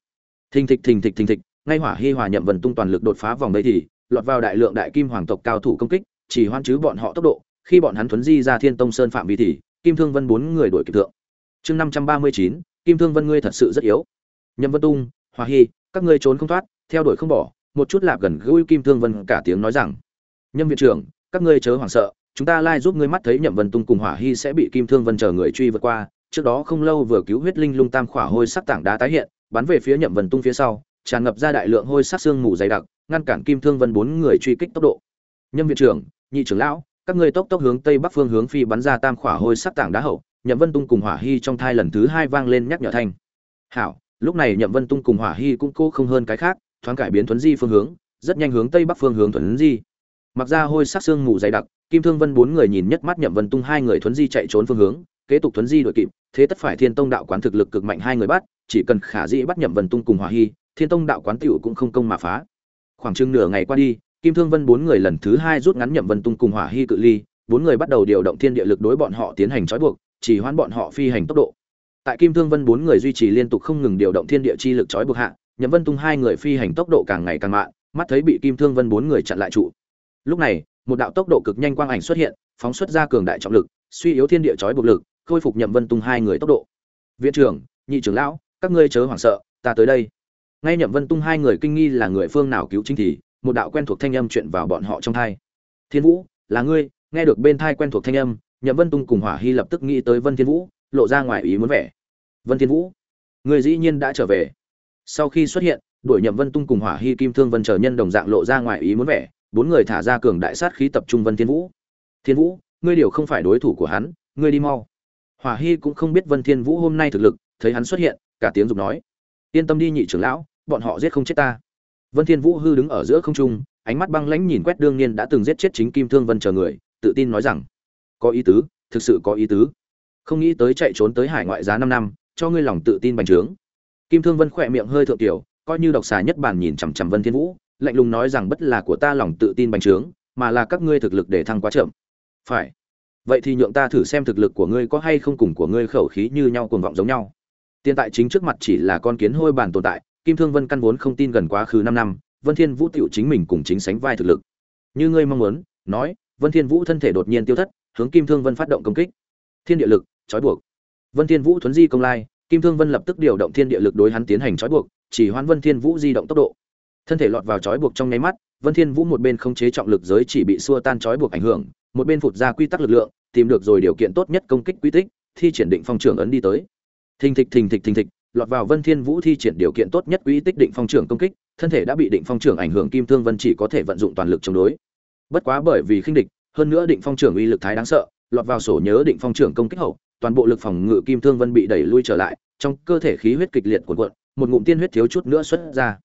thình thịch thình thịch thình thịch, ngay hỏa hi hòa nhậm vân tung toàn lực đột phá vòng đây thì, lọt vào đại lượng đại kim hoàng tộc cao thủ công kích, chỉ hoan chứ bọn họ tốc độ. Khi bọn hắn thuấn di ra thiên tông sơn phạm vi thì, kim thương vân bốn người đuổi kịp thượng. Chương năm trăm ba mươi chín, kim thương vân ngươi thật sự rất yếu. Nhậm vân tung, hòa hi, các ngươi trốn không thoát, theo đuổi không bỏ. Một chút lạp gần gũi kim thương vân cả tiếng nói rằng, nhâm viện trưởng, các ngươi chớ hoảng sợ, chúng ta lai giúp ngươi mắt thấy nhậm vân tung cùng hỏa hy sẽ bị kim thương vân chờ người truy vượt qua. Trước đó không lâu vừa cứu huyết linh lung tam khỏa hôi sắc tảng đá tái hiện bắn về phía nhậm vân tung phía sau, tràn ngập ra đại lượng hôi sát xương mù dày đặc, ngăn cản kim thương vân bốn người truy kích tốc độ. Nhâm viện trưởng, nhị trưởng lão, các ngươi tốc tốc hướng tây bắc phương hướng phi bắn ra tam khỏa hôi sát tảng đá hậu, nhậm vân tung cùng hỏa hy trong thai lần thứ hai vang lên nhắc nhở thanh. Hảo, lúc này nhậm vân tung cùng hỏa hy cũng cố không hơn cái khác, thoáng cải biến thuấn di phương hướng, rất nhanh hướng tây bắc phương hướng thuấn di. Mặc ra hôi sát xương mù dày đặc, kim thương vân bốn người nhìn nhất mắt nhậm vân tung hai người thuấn di chạy trốn phương hướng kế tục thuấn di đội kịp, thế tất phải thiên tông đạo quán thực lực cực mạnh hai người bắt, chỉ cần khả dĩ bắt nhậm vân tung cùng hỏa hy, thiên tông đạo quán tiểu cũng không công mà phá. Khoảng chừng nửa ngày qua đi, kim thương vân bốn người lần thứ hai rút ngắn nhậm vân tung cùng hỏa hy cự ly, bốn người bắt đầu điều động thiên địa lực đối bọn họ tiến hành trói buộc, chỉ hoãn bọn họ phi hành tốc độ. Tại kim thương vân bốn người duy trì liên tục không ngừng điều động thiên địa chi lực trói buộc hạ, nhậm vân tung hai người phi hành tốc độ càng ngày càng mạn, mắt thấy bị kim thương vân bốn người chặn lại trụ. Lúc này, một đạo tốc độ cực nhanh quang ảnh xuất hiện, phóng xuất ra cường đại trọng lực, suy yếu thiên địa trói buộc lực khôi phục nhậm vân tung hai người tốc độ. Viện trưởng, nhị trưởng lão, các ngươi chớ hoảng sợ, ta tới đây. Ngay nhậm vân tung hai người kinh nghi là người phương nào cứu chính thì, một đạo quen thuộc thanh âm chuyện vào bọn họ trong thai. Thiên vũ, là ngươi, nghe được bên thai quen thuộc thanh âm, nhậm vân tung cùng hỏa hy lập tức nghĩ tới vân thiên vũ, lộ ra ngoài ý muốn vẻ. Vân thiên vũ người dĩ nhiên đã trở về. Sau khi xuất hiện, đuổi nhậm vân tung cùng hỏa hy kim thương vân chờ nhân đồng dạng lộ ra ngoài ý muốn vẻ, bốn người thả ra cường đại sát khí tập trung vân thiên vũ. Thiên vũ, ngươi điều không phải đối thủ của hắn, ngươi đi mau hỏa hy cũng không biết vân thiên vũ hôm nay thực lực, thấy hắn xuất hiện, cả tiếng dục nói, yên tâm đi nhị trưởng lão, bọn họ giết không chết ta. Vân thiên vũ hư đứng ở giữa không trung, ánh mắt băng lãnh nhìn quét đương nhiên đã từng giết chết chính kim thương vân chờ người, tự tin nói rằng, có ý tứ, thực sự có ý tứ. Không nghĩ tới chạy trốn tới hải ngoại giá năm năm, cho ngươi lòng tự tin bành trướng. Kim thương vân khẽ miệng hơi thượng tiểu, coi như độc xà nhất bản nhìn chằm chằm vân thiên vũ, lạnh lùng nói rằng, bất là của ta lòng tự tin bành trướng, mà là các ngươi thực lực để thăng quá chậm. Phải vậy thì nhượng ta thử xem thực lực của ngươi có hay không cùng của ngươi khẩu khí như nhau cuồng vọng giống nhau Tiền tại chính trước mặt chỉ là con kiến hôi bản tồn tại, Kim Thương Vân căn vốn không tin gần quá khứ năm năm, Vân Thiên Vũ tiểu chính mình cùng chính sánh vai thực lực. Như ngươi mong muốn, nói, Vân Thiên Vũ thân thể đột nhiên tiêu thất, hướng Kim Thương Vân phát động công kích. Thiên địa lực, trói buộc. Vân Thiên Vũ thuấn di công lai, Kim Thương Vân lập tức điều động thiên địa lực đối hắn tiến hành trói buộc, chỉ hoãn Vân Thiên Vũ di động tốc độ. Thân thể lọt vào trói buộc trong nháy mắt, Vân Thiên Vũ một bên không chế trọng lực giới chỉ bị xua tan trói buộc ảnh hưởng, một bên phụt ra quy tắc lực lượng, tìm được rồi điều kiện tốt nhất công kích quy tích, thi triển định phong trưởng ấn đi tới. Thình thịch thình thịch thình thịch lọt vào vân thiên vũ thi triển điều kiện tốt nhất quy tích định phong trưởng công kích thân thể đã bị định phong trưởng ảnh hưởng kim thương vân chỉ có thể vận dụng toàn lực chống đối. Bất quá bởi vì khinh địch hơn nữa định phong trưởng uy lực thái đáng sợ lọt vào sổ nhớ định phong trưởng công kích hậu toàn bộ lực phòng ngự kim thương vân bị đẩy lui trở lại trong cơ thể khí huyết kịch liệt cuộn cuộn một ngụm tiên huyết thiếu chút nữa xuất ra.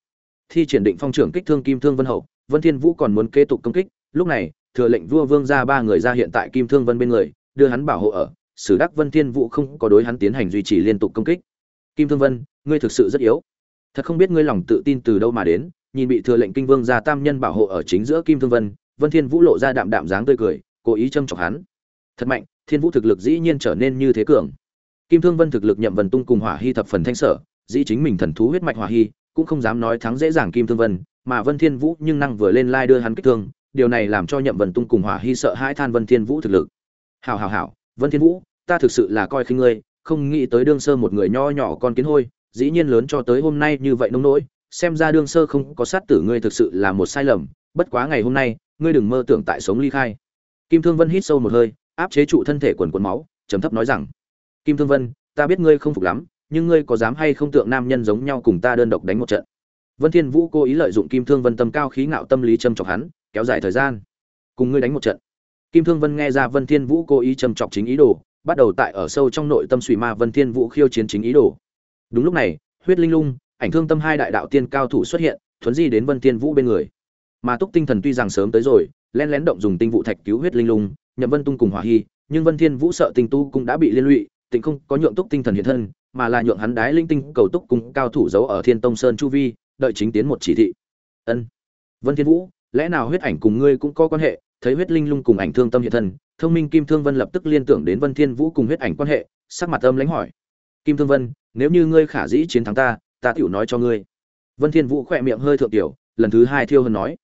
Thi triển định phong trưởng kích thương kim thương vân hậu vân thiên vũ còn muốn kế tục công kích lúc này thừa lệnh vua vương ra ba người ra hiện tại kim thương vân bên người, đưa hắn bảo hộ ở, sử đắc vân thiên vũ không có đối hắn tiến hành duy trì liên tục công kích. Kim thương vân, ngươi thực sự rất yếu. Thật không biết ngươi lòng tự tin từ đâu mà đến, nhìn bị thừa lệnh kinh vương gia tam nhân bảo hộ ở chính giữa kim thương vân vân thiên vũ lộ ra đạm đạm dáng tươi cười, cố ý châm chọc hắn. Thật mạnh, thiên vũ thực lực dĩ nhiên trở nên như thế cường. Kim thương vân thực lực nhậm vần tung cùng hỏa hy thập phần thanh sở, dĩ chính mình thần thú huyết mạch hỏa hy, cũng không dám nói thắng dễ dàng kim thương vân, mà vân thiên vũ nhưng năng vừa lên lai đưa hắn kích thương điều này làm cho nhậm vân tung cùng hỏa hy sợ hãi than vân thiên vũ thực lực. Hảo hảo hảo, vân thiên vũ, ta thực sự là coi khinh ngươi, không nghĩ tới đương sơ một người nho nhỏ con kiến hôi, dĩ nhiên lớn cho tới hôm nay như vậy nông nỗi, xem ra đương sơ không có sát tử ngươi thực sự là một sai lầm, bất quá ngày hôm nay, ngươi đừng mơ tưởng tại sống ly khai. Kim thương vân hít sâu một hơi, áp chế trụ thân thể quần quần máu, trầm thấp nói rằng, kim thương vân, ta biết ngươi không phục lắm, nhưng ngươi có dám hay không tượng nam nhân giống nhau cùng ta đơn độc đánh một trận? Vân thiên vũ cố ý lợi dụng kim thương vân tâm cao khí ngạo tâm lý châm chọc hắn kéo dài thời gian. Cùng ngươi đánh một trận. Kim thương vân nghe ra vân thiên vũ cố ý trầm trọng chính ý đồ, bắt đầu tại ở sâu trong nội tâm suy ma vân thiên vũ khiêu chiến chính ý đồ. Đúng lúc này, huyết linh lung, ảnh thương tâm hai đại đạo tiên cao thủ xuất hiện, thuấn di đến vân thiên vũ bên người. Mà túc tinh thần tuy rằng sớm tới rồi, lén lén động dùng tinh vụ thạch cứu huyết linh lung, nhậm vân tung cùng hỏa hy, nhưng vân thiên vũ sợ tinh tu cũng đã bị liên lụy, tịnh không có nhượng túc tinh thần hiện thân, mà là nhượng hắn đái linh tinh cầu túc cùng cao thủ giấu ở thiên tông sơn chu vi, đợi chính tiến một chỉ thị. Ân. Vân thiên vũ lẽ nào huyết ảnh cùng ngươi cũng có quan hệ? Thấy huyết linh lung cùng ảnh thương tâm hiện thân, thông minh kim thương vân lập tức liên tưởng đến vân thiên vũ cùng huyết ảnh quan hệ, sắc mặt âm lãnh hỏi. Kim thương vân, nếu như ngươi khả dĩ chiến thắng ta ta tiểu nói cho ngươi. Vân thiên vũ khoe miệng hơi thượng tiểu, lần thứ hai thiêu hơn nói.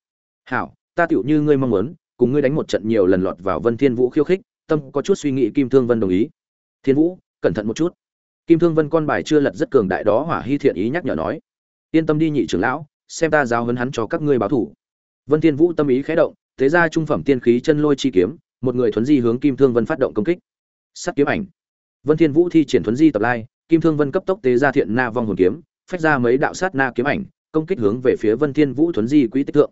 Hảo, ta tiểu như ngươi mong muốn, cùng ngươi đánh một trận nhiều lần lọt vào vân thiên vũ khiêu khích, tâm có chút suy nghĩ kim thương vân đồng ý. Thiên vũ, cẩn thận một chút. Kim thương vân con bài chưa lật rất cường đại đó hỏa hy thiện ý nhắc nhở nói. Yên tâm đi nhị trưởng lão, xem ta giao hấn hắn cho các ngươi báo thủ vân thiên vũ tâm ý khẽ động, thế ra trung phẩm tiên khí chân lôi chi kiếm, một người thuấn di hướng kim thương vân phát động công kích. Sắt kiếm ảnh. Vân thiên vũ thi triển thuấn di tập lai, kim thương vân cấp tốc tế ra thiện na vong hồn kiếm, phách ra mấy đạo sát na kiếm ảnh, công kích hướng về phía vân thiên vũ thuấn di quý tích thượng.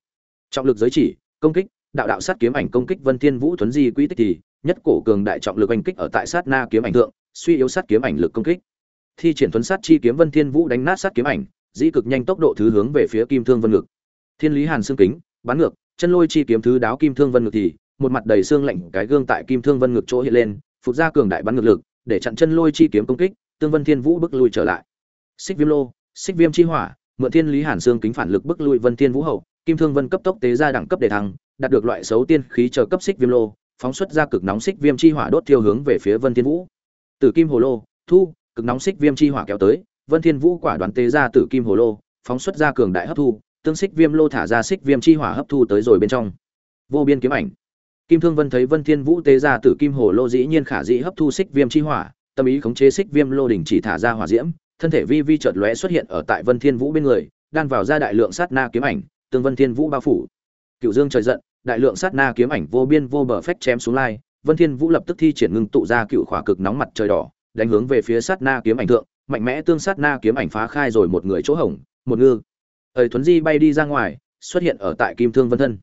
Trọng lực giới chỉ, công kích, đạo đạo sát kiếm ảnh công kích vân thiên vũ thuấn di quý tích thì, nhất cổ cường đại trọng lực anh kích ở tại sát na kiếm ảnh thượng, suy yếu sát kiếm ảnh lực công kích. Thi triển thuấn sát chi kiếm vân thiên vũ đánh nát sát kiếm ảnh, dĩ cực nhanh tốc độ thứ hướng về phía kim thương vân ngực. Thiên lý hàn xương kính bắn ngược, chân lôi chi kiếm thứ đáo kim thương vân ngược thì, một mặt đầy xương lạnh cái gương tại kim thương vân ngược chỗ hiện lên phục ra cường đại bắn ngược lực, để chặn chân lôi chi kiếm công kích, tương vân thiên vũ bước lui trở lại. Xích viêm lô, xích viêm chi hỏa, mượn thiên lý hàn xương kính phản lực bước lui vân thiên vũ hậu, kim thương vân cấp tốc tế ra đẳng cấp để thăng, đạt được loại xấu tiên khí chờ cấp xích viêm lô, phóng xuất ra cực nóng xích viêm chi hỏa đốt tiêu hướng về phía vân thiên vũ. Tử kim hồ lô, thu, cực nóng xích viêm chi hỏa kéo tới, vân thiên vũ quả đoán tế ra tử kim hồ lô, phóng xuất ra cường đại hấp thu tương xích viêm lô thả ra xích viêm chi hỏa hấp thu tới rồi bên trong. Vô biên kiếm ảnh. Kim thương vân thấy vân thiên vũ tế ra tử kim hồ lô dĩ nhiên khả dĩ hấp thu xích viêm chi hỏa, tâm ý khống chế xích viêm lô đỉnh chỉ thả ra hỏa diễm, thân thể vi vi chợt lóe xuất hiện ở tại vân thiên vũ bên người, đan vào ra đại lượng sát na kiếm ảnh, tương vân thiên vũ bao phủ. Cựu dương trời giận, đại lượng sát na kiếm ảnh vô biên vô bờ phách chém xuống lai, vân thiên vũ lập tức thi triển ngưng tụ ra cựu khỏa cực nóng mặt trời đỏ, đánh hướng về phía sát na kiếm ảnh thượng, mạnh mẽ tương sát na kiếm ảnh phá khai rồi một người chỗ hổng, một ngư thời thuấn di bay đi ra ngoài, xuất hiện ở tại kim thương vân thân.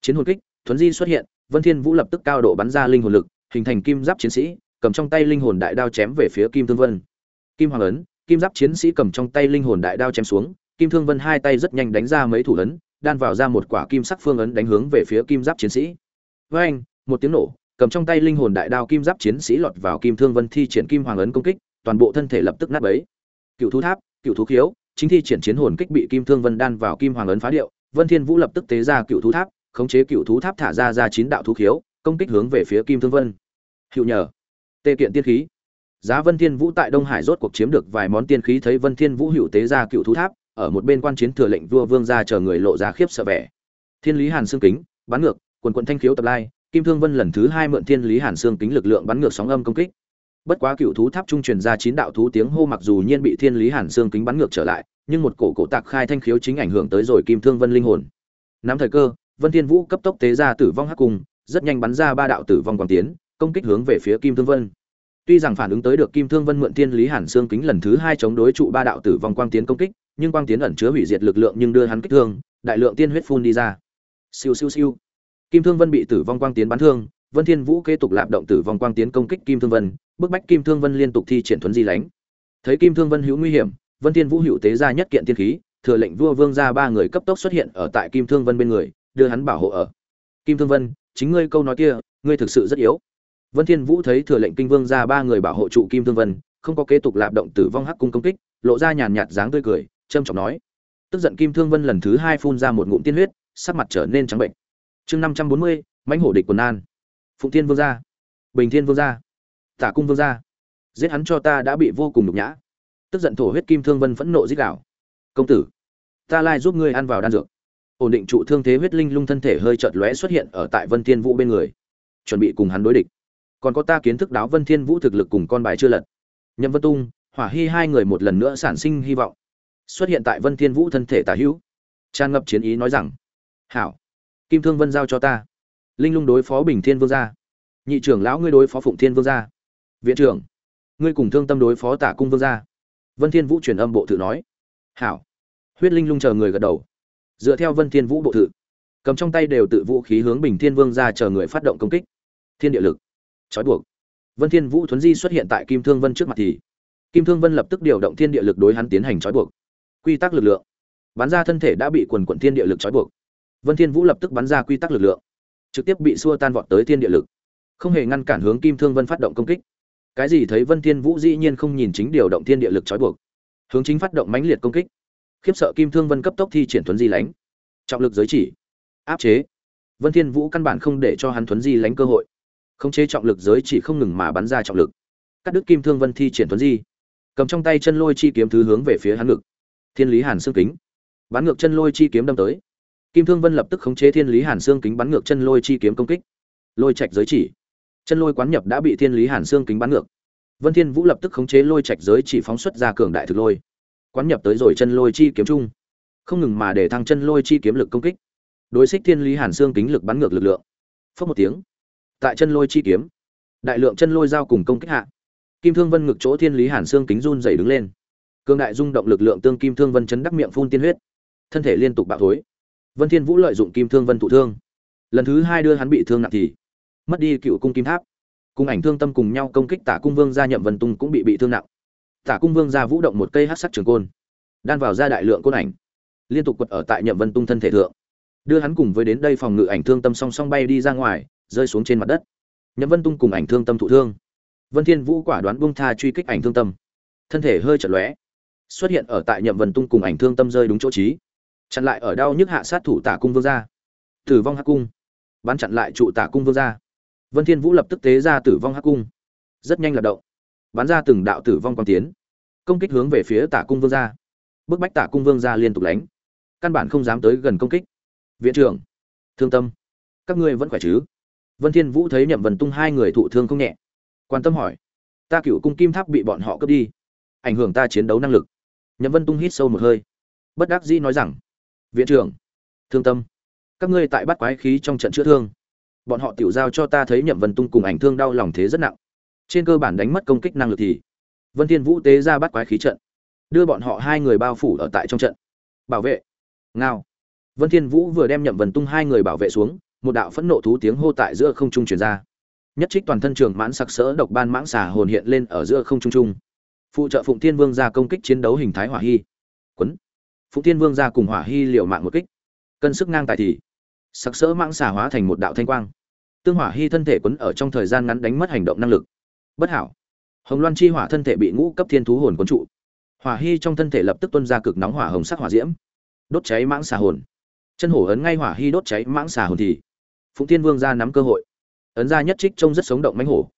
Chiến hồn kích, thuấn di xuất hiện, vân thiên vũ lập tức cao độ bắn ra linh hồn lực, hình thành kim giáp chiến sĩ, cầm trong tay linh hồn đại đao chém về phía kim thương vân. Kim hoàng ấn, kim giáp chiến sĩ cầm trong tay linh hồn đại đao chém xuống, kim thương vân hai tay rất nhanh đánh ra mấy thủ ấn, đan vào ra một quả kim sắc phương ấn đánh hướng về phía kim giáp chiến sĩ. Với anh, một tiếng nổ, cầm trong tay linh hồn đại đao kim giáp chiến sĩ lọt vào kim thương vân thi triển kim hoàng ấn công kích, toàn bộ thân thể lập tức nát bấy. Cựu thú tháp, cựu thú khiếu chính thi triển chiến hồn kích bị kim thương vân đan vào kim hoàng ấn phá điệu, vân thiên vũ lập tức tế ra cựu thú tháp, khống chế cựu thú tháp thả ra ra chín đạo thú khiếu, công kích hướng về phía kim thương vân. Hiệu nhờ. Tê kiện tiên khí. Giá vân thiên vũ tại đông hải rốt cuộc chiếm được vài món tiên khí, thấy vân thiên vũ hiệu tế ra cựu thú tháp, ở một bên quan chiến thừa lệnh vua vương ra chờ người lộ ra khiếp sợ vẻ. Thiên lý hàn xương kính, bắn ngược, quần quần thanh khiếu tập lai, kim thương vân lần thứ hai mượn thiên lý hàn xương kính lực lượng bắn ngược sóng âm công kích bất quá cựu thú tháp trung truyền ra chín đạo thú tiếng hô mặc dù nhiên bị thiên lý hàn xương kính bắn ngược trở lại, nhưng một cổ cổ tạc khai thanh khiếu chính ảnh hưởng tới rồi kim thương vân linh hồn. Nắm thời cơ, vân thiên vũ cấp tốc tế ra tử vong hắc cung, rất nhanh bắn ra ba đạo tử vong quang tiến, công kích hướng về phía kim thương vân. Tuy rằng phản ứng tới được kim thương vân mượn thiên lý hàn xương kính lần thứ hai chống đối trụ ba đạo tử vong quang tiến công kích, nhưng quang tiến ẩn chứa hủy diệt lực lượng nhưng đưa hắn kích thương, đại lượng tiên huyết phun đi ra. Siêu siêu siêu. Kim thương vân bị tử vong quang tiến bắn thương vân thiên vũ kế tục lạp động tử vong quang tiến công kích kim thương vân, bức bách kim thương vân liên tục thi triển thuấn di lánh. Thấy kim thương vân hữu nguy hiểm, vân thiên vũ hữu tế ra nhất kiện tiên khí, thừa lệnh vua vương ra ba người cấp tốc xuất hiện ở tại kim thương vân bên người, đưa hắn bảo hộ ở. Kim thương vân, chính ngươi câu nói kia, ngươi thực sự rất yếu. Vân thiên vũ thấy thừa lệnh kinh vương ra ba người bảo hộ trụ kim thương vân, không có kế tục lạp động tử vong hắc cung công kích, lộ ra nhàn nhạt dáng tươi cười trầm trọng nói. Tức giận kim thương vân lần thứ hai phun ra một ngụm tiên huyết, sắc mặt trở nên trắng bệnh. Chương năm trăm bốn mươi, mãnh hổ địch quần an phụng thiên vương gia. Bình thiên vương gia. Tả cung vương gia. Giết hắn cho ta đã bị vô cùng nhục nhã. Tức giận thổ huyết kim thương vân phẫn nộ giết đảo công tử, ta lai giúp ngươi ăn vào đan dược. Ổn định trụ thương thế huyết linh lung thân thể hơi chợt lóe xuất hiện ở tại vân thiên vũ bên người. Chuẩn bị cùng hắn đối địch. Còn có ta kiến thức đáo vân thiên vũ thực lực cùng con bài chưa lật. Nhậm vân tung, hỏa hy hai người một lần nữa sản sinh hy vọng. Xuất hiện tại vân thiên vũ thân thể tả hữu. Tràn ngập chiến ý nói rằng, hảo, kim thương vân giao cho ta linh lung đối phó bình thiên vương gia. Nhị trưởng lão ngươi đối phó phụng thiên vương gia. Viện trưởng, ngươi cùng thương tâm đối phó tả cung vương gia. Vân thiên vũ truyền âm bộ thự nói. Hảo. Huyết linh lung chờ người gật đầu. Dựa theo vân thiên vũ bộ thự, cầm trong tay đều tự vũ khí hướng bình thiên vương gia chờ người phát động công kích. Thiên địa lực. Trói buộc. Vân thiên vũ thuấn di xuất hiện tại kim thương vân trước mặt thì, kim thương vân lập tức điều động thiên địa lực đối hắn tiến hành trói buộc. Quy tắc lực lượng. Bắn ra thân thể đã bị quần quần thiên địa lực trói buộc. Vân thiên vũ lập tức bắn ra quy tắc lực lượng trực tiếp bị xua tan vọt tới thiên địa lực, không hề ngăn cản hướng kim thương vân phát động công kích. Cái gì thấy vân thiên vũ dĩ nhiên không nhìn chính điều động thiên địa lực trói buộc, hướng chính phát động mãnh liệt công kích. Khiếp sợ kim thương vân cấp tốc thi triển thuấn di lánh trọng lực giới chỉ, áp chế. Vân thiên vũ căn bản không để cho hắn thuấn di lánh cơ hội, khống chế trọng lực giới chỉ không ngừng mà bắn ra trọng lực. Cắt đứt kim thương vân thi triển thuấn di, cầm trong tay chân lôi chi kiếm thứ hướng về phía hắn ngực. Thiên lý hàn xương kính bắn ngược chân lôi chi kiếm đâm tới kim thương vân lập tức khống chế thiên lý hàn xương kính bắn ngược chân lôi chi kiếm công kích. Lôi trạch giới chỉ. Chân lôi quán nhập đã bị thiên lý hàn xương kính bắn ngược. Vân thiên vũ lập tức khống chế lôi trạch giới chỉ phóng xuất ra cường đại thực lôi. Quán nhập tới rồi chân lôi chi kiếm trung, không ngừng mà để thăng chân lôi chi kiếm lực công kích. Đối xích thiên lý hàn xương kính lực bắn ngược lực lượng. Phất một tiếng. Tại chân lôi chi kiếm đại lượng chân lôi giao cùng công kích hạ kim thương vân ngực chỗ thiên lý hàn xương kính run rẩy đứng lên. Cường đại rung động lực lượng tương kim thương vân chấn đắc miệng phun tiên huyết. Thân thể liên tục bạo thối vân thiên vũ lợi dụng kim thương vân thụ thương. Lần thứ hai đưa hắn bị thương nặng thì mất đi cựu cung kim tháp. Cùng ảnh thương tâm cùng nhau công kích tả cung vương gia nhậm vân tung cũng bị bị thương nặng. Tả cung vương gia vũ động một cây hắc sắc trường côn, đan vào ra đại lượng côn ảnh, liên tục quật ở tại nhậm vân tung thân thể thượng. Đưa hắn cùng với đến đây phòng ngự ảnh thương tâm song song bay đi ra ngoài, rơi xuống trên mặt đất. Nhậm vân tung cùng ảnh thương tâm thụ thương. Vân thiên vũ quả đoán buông tha truy kích ảnh thương tâm. Thân thể hơi chật lóe, xuất hiện ở tại nhậm vân tung cùng ảnh thương tâm rơi đúng chỗ trí chặn lại ở đau nhức hạ sát thủ tả cung vương gia. Tử vong hắc cung. Bắn chặn lại trụ tả cung vương gia. Vân thiên vũ lập tức tế ra tử vong hắc cung. Rất nhanh lập động. Bắn ra từng đạo tử vong quang tiến. Công kích hướng về phía tả cung vương gia. Bức bách tả cung vương gia liên tục đánh căn bản không dám tới gần công kích. Viện trưởng. Thương tâm. Các ngươi vẫn khỏe chứ? Vân thiên vũ thấy nhậm vân tung hai người thụ thương không nhẹ. Quan tâm hỏi. Ta cựu cung kim tháp bị bọn họ cướp đi. Ảnh hưởng ta chiến đấu năng lực. Nhậm vân tung hít sâu một hơi. Bất đắc dĩ nói rằng viện trưởng, thương tâm. Các ngươi tại bắt quái khí trong trận chữa thương. Bọn họ tiểu giao cho ta thấy nhậm vân tung cùng ảnh thương đau lòng thế rất nặng. Trên cơ bản đánh mất công kích năng lực thì vân thiên vũ tế ra bắt quái khí trận, đưa bọn họ hai người bao phủ ở tại trong trận. Bảo vệ. Ngao. Vân thiên vũ vừa đem nhậm vân tung hai người bảo vệ xuống, một đạo phẫn nộ thú tiếng hô tại giữa không trung truyền ra. Nhất trích toàn thân trường mãn sặc sỡ độc ban mãng xà hồn hiện lên ở giữa không trung trung. Phụ trợ phụng thiên vương ra công kích chiến đấu hình thái hỏa hy. Quấn phụng thiên vương ra cùng hỏa hy liều mạng một kích. Cân sức ngang tài thì, sặc sỡ mãng xà hóa thành một đạo thanh quang. Tương hỏa hy thân thể quấn ở trong thời gian ngắn đánh mất hành động năng lực. Bất hảo. Hồng loan chi hỏa thân thể bị ngũ cấp thiên thú hồn quấn trụ. Hỏa hy trong thân thể lập tức tuân ra cực nóng hỏa hồng sắc hỏa diễm. Đốt cháy mãng xà hồn. Chân hổ ấn ngay hỏa hy đốt cháy mãng xà hồn thì, phụng thiên vương ra nắm cơ hội. Ấn ra nhất trích trông rất sống động mánh hổ.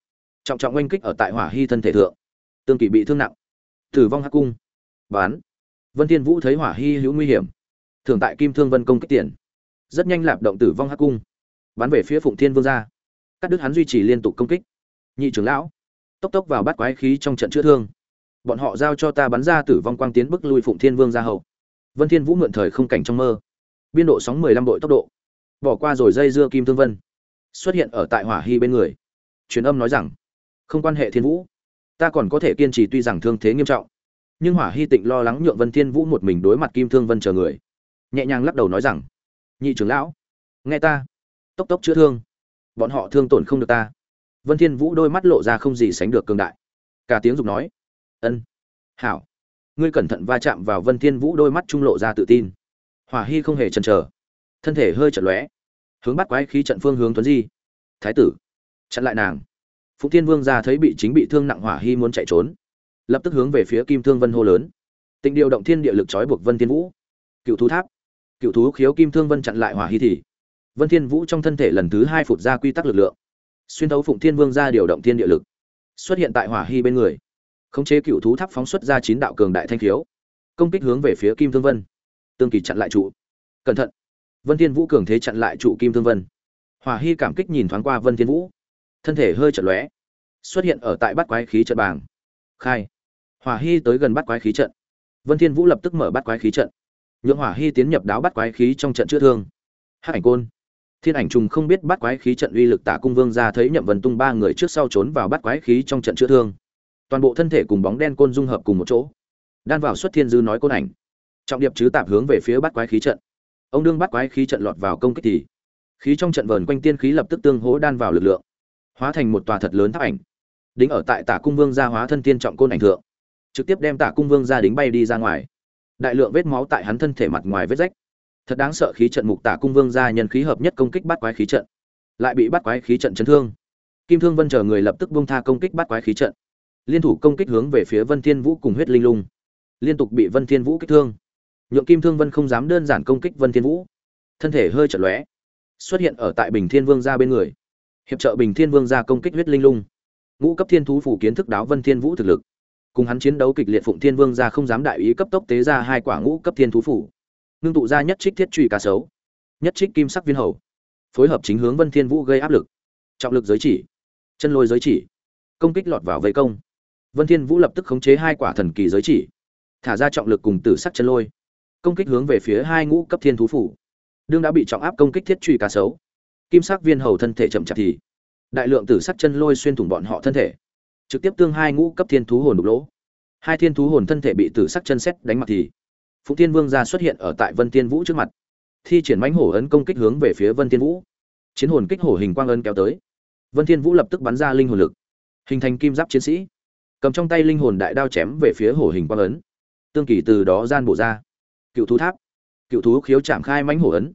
Trọng trọng oanh kích ở tại hỏa hy thân thể thượng. Tương kỳ bị thương nặng. Tử vong hắc cung. Bán vân thiên vũ thấy hỏa hy hữu nguy hiểm, thường tại kim thương vân công kích tiền. Rất nhanh lạp động tử vong hắc cung, bắn về phía phụng thiên vương gia. Cắt đứt hắn duy trì liên tục công kích. Nhị trưởng lão, tốc tốc vào bắt quái khí trong trận chữa thương. Bọn họ giao cho ta bắn ra tử vong quang tiến bức lui phụng thiên vương gia hậu. Vân thiên vũ mượn thời không cảnh trong mơ. Biên độ sóng mười lăm đội tốc độ. Bỏ qua rồi dây dưa kim thương vân. Xuất hiện ở tại hỏa hy bên người. Truyền âm nói rằng, không quan hệ thiên vũ. Ta còn có thể kiên trì tuy rằng thương thế nghiêm trọng nhưng hỏa hy tịnh lo lắng nhượng vân thiên vũ một mình đối mặt kim thương vân chờ người nhẹ nhàng lắc đầu nói rằng nhị trưởng lão nghe ta tốc tốc chữa thương bọn họ thương tổn không được ta vân thiên vũ đôi mắt lộ ra không gì sánh được cường đại cả tiếng dục nói ân hảo ngươi cẩn thận va chạm vào vân thiên vũ đôi mắt trung lộ ra tự tin hỏa hy không hề chần chờ thân thể hơi chật lóe hướng bắt quái khí trận phương hướng tuấn di thái tử chặn lại nàng phụng thiên vương ra thấy bị chính bị thương nặng hỏa hy muốn chạy trốn lập tức hướng về phía kim thương vân hô lớn. Tịnh điều động thiên địa lực trói buộc vân thiên vũ. Cựu thú tháp. Cựu thú khiếu kim thương vân chặn lại hỏa hy thì. Vân thiên vũ trong thân thể lần thứ hai phụt ra quy tắc lực lượng. Xuyên thấu phụng thiên vương ra điều động thiên địa lực. Xuất hiện tại hỏa hy bên người. Khống chế cựu thú tháp phóng xuất ra chín đạo cường đại thanh khiếu. Công kích hướng về phía kim thương vân. Tương kỳ chặn lại trụ. Cẩn thận. Vân thiên vũ cường thế chặn lại trụ kim thương vân. Hỏa hy cảm kích nhìn thoáng qua vân thiên vũ. Thân thể hơi chật lóe. Xuất hiện ở tại bát quái khí trận bảng khai. Hỏa hy tới gần bát quái khí trận. Vân thiên vũ lập tức mở bát quái khí trận. Nhượng hỏa hy tiến nhập đáo bát quái khí trong trận chữa thương. Hắc ảnh côn. Thiên ảnh trùng không biết bát quái khí trận uy lực tả cung vương ra thấy nhậm vân tung ba người trước sau trốn vào bát quái khí trong trận chữa thương. Toàn bộ thân thể cùng bóng đen côn dung hợp cùng một chỗ. Đan vào xuất thiên dư nói côn ảnh. Trọng điệp chứ tạp hướng về phía bát quái khí trận. Ông đương bát quái khí trận lọt vào công kích thì, khí trong trận vờn quanh tiên khí lập tức tương hỗ đan vào lực lượng, hóa thành một tòa thật lớn tháp ảnh đính ở tại tả cung vương gia hóa thân tiên trọng côn ảnh thượng, trực tiếp đem tả cung vương gia đính bay đi ra ngoài. Đại lượng vết máu tại hắn thân thể mặt ngoài vết rách. Thật đáng sợ khí trận mục tả cung vương gia nhân khí hợp nhất công kích bắt quái khí trận, lại bị bắt quái khí trận chấn thương. Kim thương vân chờ người lập tức bông tha công kích bắt quái khí trận. Liên thủ công kích hướng về phía vân thiên vũ cùng huyết linh lung. Liên tục bị vân thiên vũ kích thương. Nhượng kim thương vân không dám đơn giản công kích vân thiên vũ. Thân thể hơi chật lóe, xuất hiện ở tại bình thiên vương gia bên người. Hiệp trợ bình thiên vương gia công kích huyết linh lung ngũ cấp thiên thú phủ kiến thức đáo vân thiên vũ thực lực. Cùng hắn chiến đấu kịch liệt phụng thiên vương gia không dám đại ý cấp tốc tế ra hai quả ngũ cấp thiên thú phủ. Ngưng tụ ra nhất trích thiết truy cá sấu, nhất trích kim sắc viên hầu, phối hợp chính hướng vân thiên vũ gây áp lực. Trọng lực giới chỉ, chân lôi giới chỉ, công kích lọt vào vây công. Vân thiên vũ lập tức khống chế hai quả thần kỳ giới chỉ, thả ra trọng lực cùng tử sắc chân lôi, công kích hướng về phía hai ngũ cấp thiên thú phủ. Đương đã bị trọng áp công kích thiết truy cá sấu, kim sắc viên hầu thân thể chậm chạp thì đại lượng tử sắc chân lôi xuyên thủng bọn họ thân thể, trực tiếp tương hai ngũ cấp thiên thú hồn đục lỗ. Hai thiên thú hồn thân thể bị tử sắc chân xét đánh mặt thì, phụng thiên vương gia xuất hiện ở tại vân thiên vũ trước mặt, thi triển mãnh hổ ấn công kích hướng về phía vân thiên vũ. Chiến hồn kích hổ hình quang ấn kéo tới, vân thiên vũ lập tức bắn ra linh hồn lực, hình thành kim giáp chiến sĩ, cầm trong tay linh hồn đại đao chém về phía hổ hình quang ấn, tương kỳ từ đó gian bổ ra. Cựu thú tháp, cựu thú khiếu chạm khai mãnh hổ ấn.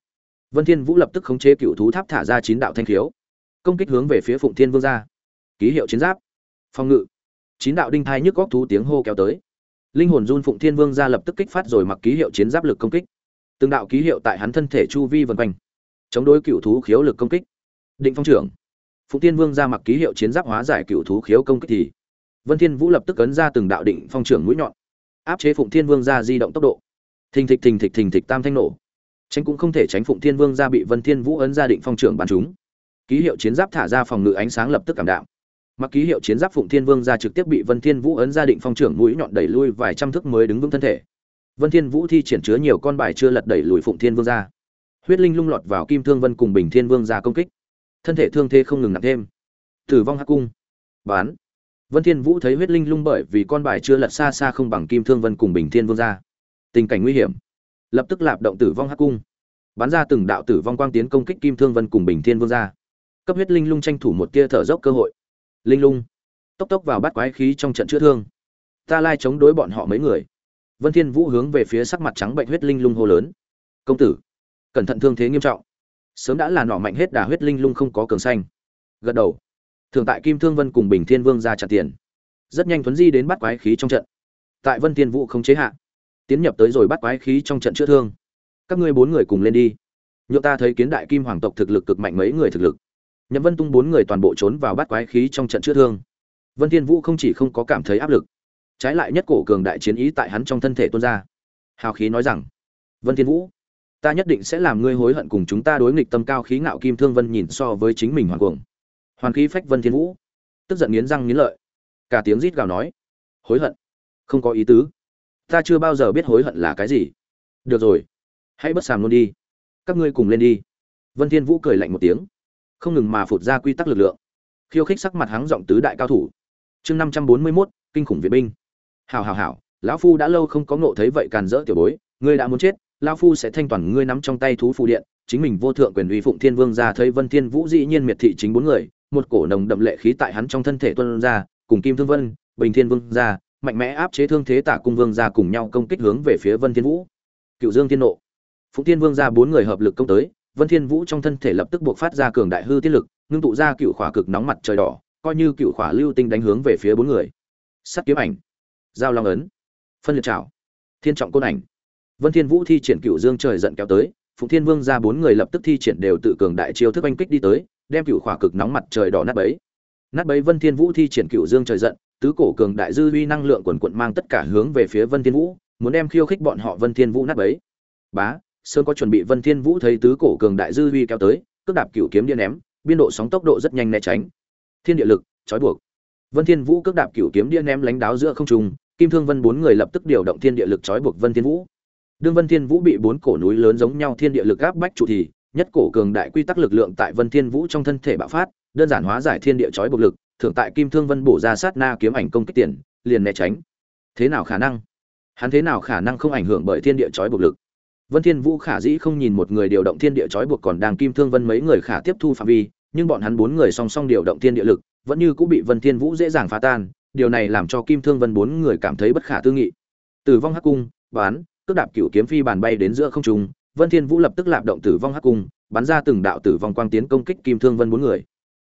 Vân thiên vũ lập tức khống chế cựu thú tháp thả ra chín đạo thanh khiếu công kích hướng về phía phụng thiên vương gia. Ký hiệu chiến giáp. Phòng ngự. Chín đạo đinh thai nhức góc thú tiếng hô kéo tới. Linh hồn run phụng thiên vương gia lập tức kích phát rồi mặc ký hiệu chiến giáp lực công kích. Từng đạo ký hiệu tại hắn thân thể chu vi vần quanh. Chống đối cựu thú khiếu lực công kích. Định phong trưởng. Phụng thiên vương ra mặc ký hiệu chiến giáp hóa giải cựu thú khiếu công kích thì vân thiên vũ lập tức ấn ra từng đạo định phong trưởng mũi nhọn, áp chế phụng thiên vương ra di động tốc độ. Thình thịch thình thịch thình thịch tam thanh nổ. Tránh cũng không thể tránh phụng thiên vương ra bị vân thiên vũ ấn ra định phong trưởng bắn chúng ký hiệu chiến giáp thả ra phòng ngự ánh sáng lập tức cảm đạm. Mặc ký hiệu chiến giáp phụng thiên vương ra trực tiếp bị vân thiên vũ ấn ra định phong trưởng mũi nhọn đẩy lui vài trăm thước mới đứng vững thân thể. Vân thiên vũ thi triển chứa nhiều con bài chưa lật đẩy lùi phụng thiên vương ra. Huyết linh lung lọt vào kim thương vân cùng bình thiên vương ra công kích. Thân thể thương thế không ngừng nặng thêm. Tử vong hắc cung. Bán. Vân thiên vũ thấy huyết linh lung bởi vì con bài chưa lật xa xa không bằng kim thương vân cùng bình thiên vương ra. Tình cảnh nguy hiểm. Lập tức lạp động tử vong hắc cung. Bắn ra từng đạo tử vong quang tiến công kích kim thương vân cùng bình thiên vương ra cấp huyết linh lung tranh thủ một tia thở dốc cơ hội. Linh lung. Tốc tốc vào bắt quái khí trong trận chữa thương. Ta lai chống đối bọn họ mấy người. Vân thiên vũ hướng về phía sắc mặt trắng bệnh huyết linh lung hô lớn. Công tử. Cẩn thận thương thế nghiêm trọng. Sớm đã là nọ mạnh hết đà huyết linh lung không có cường xanh. Gật đầu. Thường tại kim thương vân cùng bình thiên vương ra chặt tiền. Rất nhanh thuấn di đến bắt quái khí trong trận. Tại vân thiên vũ không chế hạ, tiến nhập tới rồi bắt quái khí trong trận chữa thương. Các ngươi bốn người cùng lên đi. Nhựa ta thấy kiến đại kim hoàng tộc thực lực cực mạnh mấy người thực lực nhậm vân tung bốn người toàn bộ trốn vào bắt quái khí trong trận chữa thương. Vân thiên vũ không chỉ không có cảm thấy áp lực, trái lại nhất cổ cường đại chiến ý tại hắn trong thân thể tuôn ra. Hào khí nói rằng, vân thiên vũ, ta nhất định sẽ làm ngươi hối hận cùng chúng ta đối nghịch tâm cao khí ngạo kim thương vân nhìn so với chính mình hoàn cuồng. Hoàn khí phách vân thiên vũ, tức giận nghiến răng nghiến lợi, cả tiếng rít gào nói, hối hận? Không có ý tứ. Ta chưa bao giờ biết hối hận là cái gì. Được rồi, hãy bất sàm luôn đi. Các ngươi cùng lên đi. Vân thiên vũ cười lạnh một tiếng không ngừng mà phụt ra quy tắc lực lượng. Khiêu khích sắc mặt hắn giọng tứ đại cao thủ. Chương năm trăm bốn mươi mốt, kinh khủng việt binh. Hảo hảo hảo, lão phu đã lâu không có ngộ thấy vậy càn rỡ tiểu bối, ngươi đã muốn chết, lão phu sẽ thanh toàn ngươi nắm trong tay thú phù điện, chính mình vô thượng quyền uy phụng thiên vương ra thấy vân thiên vũ dĩ nhiên miệt thị chính bốn người, một cổ nồng đậm lệ khí tại hắn trong thân thể tuân ra, cùng kim thương vân, bình thiên vương ra, mạnh mẽ áp chế thương thế tả cung vương ra cùng nhau công kích hướng về phía vân thiên vũ. Cựu dương thiên nộ. Phụng thiên vương ra bốn người hợp lực công tới vân thiên vũ trong thân thể lập tức buộc phát ra cường đại hư tiết lực, ngưng tụ ra cựu khỏa cực nóng mặt trời đỏ, coi như cựu khỏa lưu tinh đánh hướng về phía bốn người. Sắt kiếm ảnh, giao long ấn, phân liệt trảo, thiên trọng côn ảnh. Vân thiên vũ thi triển cựu dương trời giận kéo tới, phụng thiên vương ra bốn người lập tức thi triển đều tự cường đại chiêu thức oanh kích đi tới, đem cựu khỏa cực nóng mặt trời đỏ nát bấy. Nát bấy vân thiên vũ thi triển cựu dương trời giận, tứ cổ cường đại dư uy năng lượng quần cuộn mang tất cả hướng về phía vân thiên vũ, muốn đem khiêu khích bọn họ vân thiên vũ nát bấy. Bá sơn có chuẩn bị vân thiên vũ thấy tứ cổ cường đại dư uy kéo tới, cước đạp cửu kiếm điên ném, biên độ sóng tốc độ rất nhanh né tránh. Thiên địa lực, trói buộc. Vân thiên vũ cước đạp cửu kiếm điên ném lánh đáo giữa không trung, kim thương vân bốn người lập tức điều động thiên địa lực trói buộc vân thiên vũ. Đương vân thiên vũ bị bốn cổ núi lớn giống nhau thiên địa lực áp bách trụ thì, nhất cổ cường đại quy tắc lực lượng tại vân thiên vũ trong thân thể bạo phát, đơn giản hóa giải thiên địa trói buộc lực thượng tại kim thương vân bổ ra sát na kiếm ảnh công kích tiền, liền né tránh. Thế nào khả năng? Hắn thế nào khả năng không ảnh hưởng bởi thiên địa trói buộc lực? Vân thiên vũ khả dĩ không nhìn một người điều động thiên địa chói buộc còn đang kim thương vân mấy người khả tiếp thu phạm vi, nhưng bọn hắn bốn người song song điều động thiên địa lực, vẫn như cũng bị vân thiên vũ dễ dàng phá tan, điều này làm cho kim thương vân bốn người cảm thấy bất khả tư nghị. Tử vong hắc cung, bán, cước đạp cửu kiếm phi bàn bay đến giữa không trung, vân thiên vũ lập tức lạp động tử vong hắc cung, bắn ra từng đạo tử vong quang tiến công kích kim thương vân bốn người.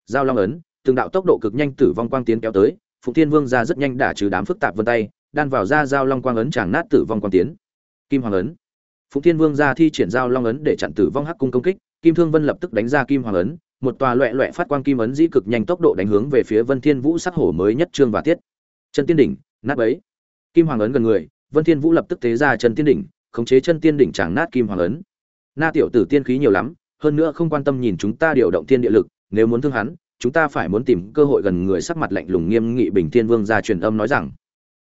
Giao long ấn, từng đạo tốc độ cực nhanh tử vong quang tiến kéo tới Phùng thiên vương ra rất nhanh đả trừ đám phức tạp vân tay, đan vào ra giao long quang ấn chàng nát tử vong quang tiến. Kim hoàng ấn phụng thiên vương ra thi triển giao long ấn để chặn tử vong hắc cung công kích, kim thương vân lập tức đánh ra kim hoàng ấn, một tòa loẹ loẹ phát quang kim ấn dĩ cực nhanh tốc độ đánh hướng về phía vân thiên vũ sắc hổ mới nhất trương và tiết. Chân tiên đỉnh, nát ấy kim hoàng ấn gần người, vân thiên vũ lập tức tế ra chân tiên đỉnh, khống chế chân tiên đỉnh chẳng nát kim hoàng ấn. Na tiểu tử tiên khí nhiều lắm, hơn nữa không quan tâm nhìn chúng ta điều động thiên địa lực, nếu muốn thương hắn, chúng ta phải muốn tìm cơ hội gần người sắc mặt lạnh lùng nghiêm nghị bình thiên vương ra truyền âm nói rằng,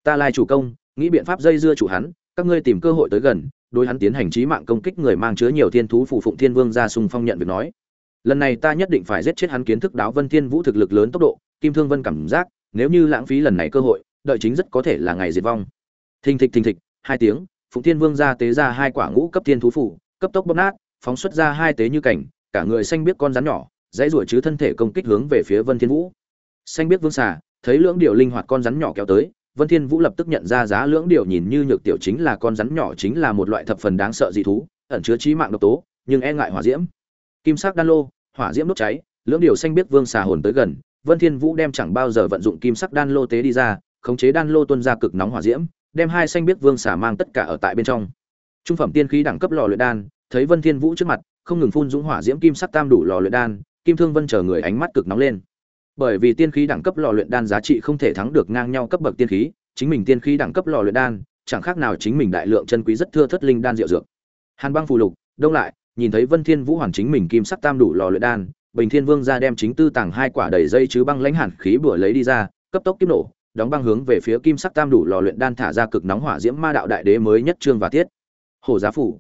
ta lai chủ công, nghĩ biện pháp dây dưa chủ hắn, các ngươi tìm cơ hội tới gần đối hắn tiến hành trí mạng công kích người mang chứa nhiều thiên thú phù phụng thiên vương ra sung phong nhận việc nói. Lần này ta nhất định phải giết chết hắn kiến thức đáo vân thiên vũ thực lực lớn tốc độ, kim thương vân cảm giác, nếu như lãng phí lần này cơ hội, đợi chính rất có thể là ngày diệt vong. Thình thịch thình thịch, hai tiếng, phụng thiên vương ra tế ra hai quả ngũ cấp thiên thú phủ cấp tốc bóp nát, phóng xuất ra hai tế như cảnh, cả người xanh biết con rắn nhỏ, dãy ruổi chứ thân thể công kích hướng về phía vân thiên vũ. Xanh biết vương xà, thấy lưỡng điệu linh hoạt con rắn nhỏ kéo tới vân thiên vũ lập tức nhận ra giá lưỡng điều nhìn như nhược tiểu chính là con rắn nhỏ chính là một loại thập phần đáng sợ dị thú, ẩn chứa chí mạng độc tố, nhưng e ngại hỏa diễm. Kim sắc đan lô, hỏa diễm đốt cháy, lưỡng điều xanh biết vương xà hồn tới gần, vân thiên vũ đem chẳng bao giờ vận dụng kim sắc đan lô tế đi ra, khống chế đan lô tuôn ra cực nóng hỏa diễm, đem hai xanh biết vương xà mang tất cả ở tại bên trong. Trung phẩm tiên khí đẳng cấp lò luyện đan, thấy vân thiên vũ trước mặt, không ngừng phun dũng hỏa diễm kim sắc tam đủ lò luyện đan, kim thương vân chờ người ánh mắt cực nóng lên bởi vì tiên khí đẳng cấp lò luyện đan giá trị không thể thắng được ngang nhau cấp bậc tiên khí, chính mình tiên khí đẳng cấp lò luyện đan, chẳng khác nào chính mình đại lượng chân quý rất thưa thất linh đan diệu dược. Hàn băng phù lục, đông lại, nhìn thấy vân thiên vũ hoàn chính mình kim sắc tam đủ lò luyện đan, bình thiên vương ra đem chính tư tàng hai quả đầy dây chứ băng lãnh hàn khí bừa lấy đi ra, cấp tốc kiếp nổ, đóng băng hướng về phía kim sắc tam đủ lò luyện đan thả ra cực nóng hỏa diễm ma đạo đại đế mới nhất trương và tiết hổ giá phủ.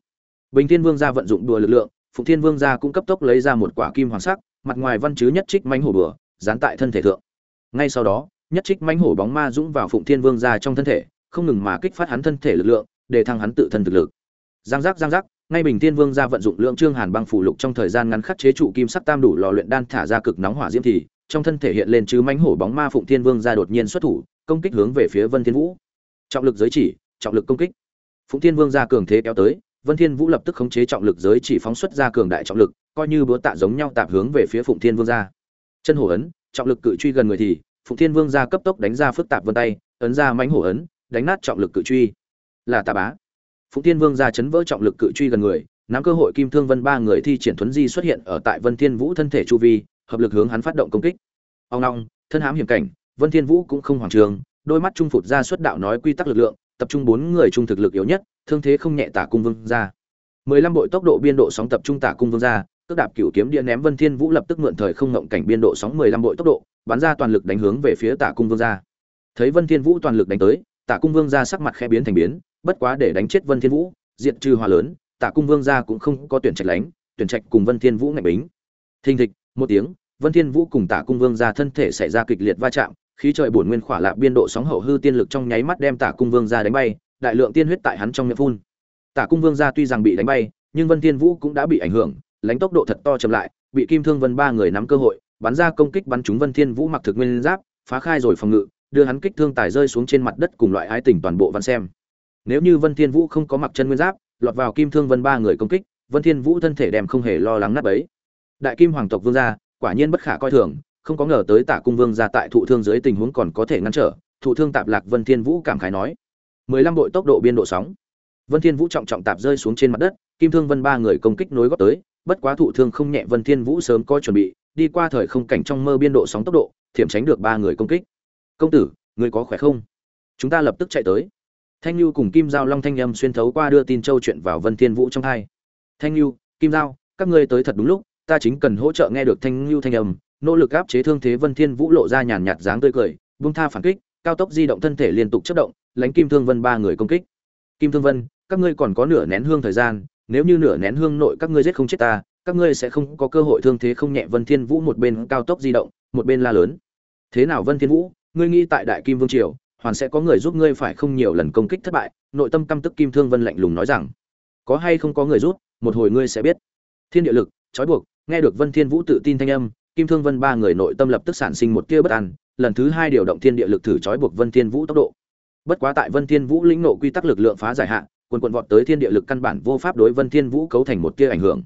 Bình thiên vương gia vận dụng đùa lực lượng, phụng thiên vương gia cũng cấp tốc lấy ra một quả kim hoàng sắc, mặt ngoài văn chứa nhất trích mánh hổ bừa dán tại thân thể thượng. Ngay sau đó, nhất trích mãnh hổ bóng ma dũng vào phụng thiên vương gia trong thân thể, không ngừng mà kích phát hắn thân thể lực lượng, để thăng hắn tự thân thực lực. Giang giác giang giác, ngay bình thiên vương gia vận dụng lượng trương hàn băng phủ lục trong thời gian ngắn khắc chế trụ kim sắc tam đủ lò luyện đan thả ra cực nóng hỏa diễm thì, trong thân thể hiện lên chứ mãnh hổ bóng ma phụng thiên vương gia đột nhiên xuất thủ, công kích hướng về phía vân thiên vũ. Trọng lực giới chỉ, trọng lực công kích. Phụng thiên vương gia cường thế kéo tới, vân thiên vũ lập tức khống chế trọng lực giới chỉ phóng xuất ra cường đại trọng lực, coi như búa tạ giống nhau tạp hướng về phía phụng thiên vương gia chân hổ ấn, trọng lực cự truy gần người thì, phụng thiên vương gia cấp tốc đánh ra phức tạp vân tay, ấn ra mánh hổ ấn, đánh nát trọng lực cự truy. Là tà bá. Phụng thiên vương gia chấn vỡ trọng lực cự truy gần người, nắm cơ hội kim thương vân ba người thi triển thuấn di xuất hiện ở tại vân thiên vũ thân thể chu vi, hợp lực hướng hắn phát động công kích. Ông long, thân hám hiểm cảnh, vân thiên vũ cũng không hoàng trường, đôi mắt trung phụt ra xuất đạo nói quy tắc lực lượng, tập trung bốn người trung thực lực yếu nhất, thương thế không nhẹ tả cung vương ra. Mười lăm bội tốc độ biên độ sóng tập trung tả cung vương ra cước đạp cửu kiếm điện ném vân thiên vũ lập tức mượn thời không ngộng cảnh biên độ sóng mười lăm bội tốc độ, bắn ra toàn lực đánh hướng về phía tả cung vương gia. Thấy vân thiên vũ toàn lực đánh tới, tả cung vương gia sắc mặt khẽ biến thành biến, bất quá để đánh chết vân thiên vũ, diệt trừ hòa lớn, tả cung vương gia cũng không có tuyển trạch lánh, tuyển trạch cùng vân thiên vũ ngạch bính. Thình thịch, một tiếng, vân thiên vũ cùng tả cung vương gia thân thể xảy ra kịch liệt va chạm, khí trời bổn nguyên khỏa lạc biên độ sóng hậu hư tiên lực trong nháy mắt đem tả cung vương gia đánh bay, đại lượng tiên huyết tại hắn trong miệng phun. Tả cung vương gia tuy rằng bị đánh bay, nhưng vân thiên vũ cũng đã bị ảnh hưởng lánh tốc độ thật to chậm lại, bị kim thương vân ba người nắm cơ hội, bắn ra công kích bắn trúng vân thiên vũ mặc thực nguyên giáp, phá khai rồi phòng ngự, đưa hắn kích thương tài rơi xuống trên mặt đất cùng loại ái tình toàn bộ văn xem. Nếu như vân thiên vũ không có mặc chân nguyên giáp, lọt vào kim thương vân ba người công kích, vân thiên vũ thân thể đem không hề lo lắng nát bấy. Đại kim hoàng tộc vương gia, quả nhiên bất khả coi thường, không có ngờ tới tả cung vương gia tại thụ thương dưới tình huống còn có thể ngăn trở, thụ thương tạp lạc vân thiên vũ cảm khái nói. Mười lăm bội tốc độ biên độ sóng. Vân thiên vũ trọng trọng tạp rơi xuống trên mặt đất, kim thương vân ba người công kích nối góp tới bất quá thụ thương không nhẹ vân thiên vũ sớm có chuẩn bị, đi qua thời không cảnh trong mơ biên độ sóng tốc độ, thiểm tránh được ba người công kích. Công tử, người có khỏe không? Chúng ta lập tức chạy tới. Thanh lưu cùng kim giao long thanh âm xuyên thấu qua đưa tin châu chuyện vào vân thiên vũ trong thay. thanh lưu kim giao, các ngươi tới thật đúng lúc, ta chính cần hỗ trợ nghe được thanh lưu thanh âm. Nỗ lực áp chế thương thế vân thiên vũ lộ ra nhàn nhạt dáng tươi cười, buông tha phản kích, cao tốc di động thân thể liên tục chớp động, lánh kim thương vân ba người công kích. Kim thương vân, các ngươi còn có nửa nén hương thời gian nếu như nửa nén hương nội các ngươi giết không chết ta, các ngươi sẽ không có cơ hội thương thế không nhẹ vân thiên vũ một bên cao tốc di động, một bên la lớn. Thế nào vân thiên vũ, ngươi nghĩ tại đại kim vương triều, hoàn sẽ có người giúp ngươi phải không nhiều lần công kích thất bại, nội tâm căm tức kim thương vân lạnh lùng nói rằng. Có hay không có người giúp, một hồi ngươi sẽ biết. Thiên địa lực, trói buộc, nghe được vân thiên vũ tự tin thanh âm, kim thương vân ba người nội tâm lập tức sản sinh một tia bất an, lần thứ hai điều động thiên địa lực thử trói buộc vân thiên vũ tốc độ. Bất quá tại vân thiên vũ lĩnh nộ quy tắc lực lượng phá giải hạn quần quần vọt tới thiên địa lực căn bản vô pháp đối vân thiên vũ cấu thành một tia ảnh hưởng.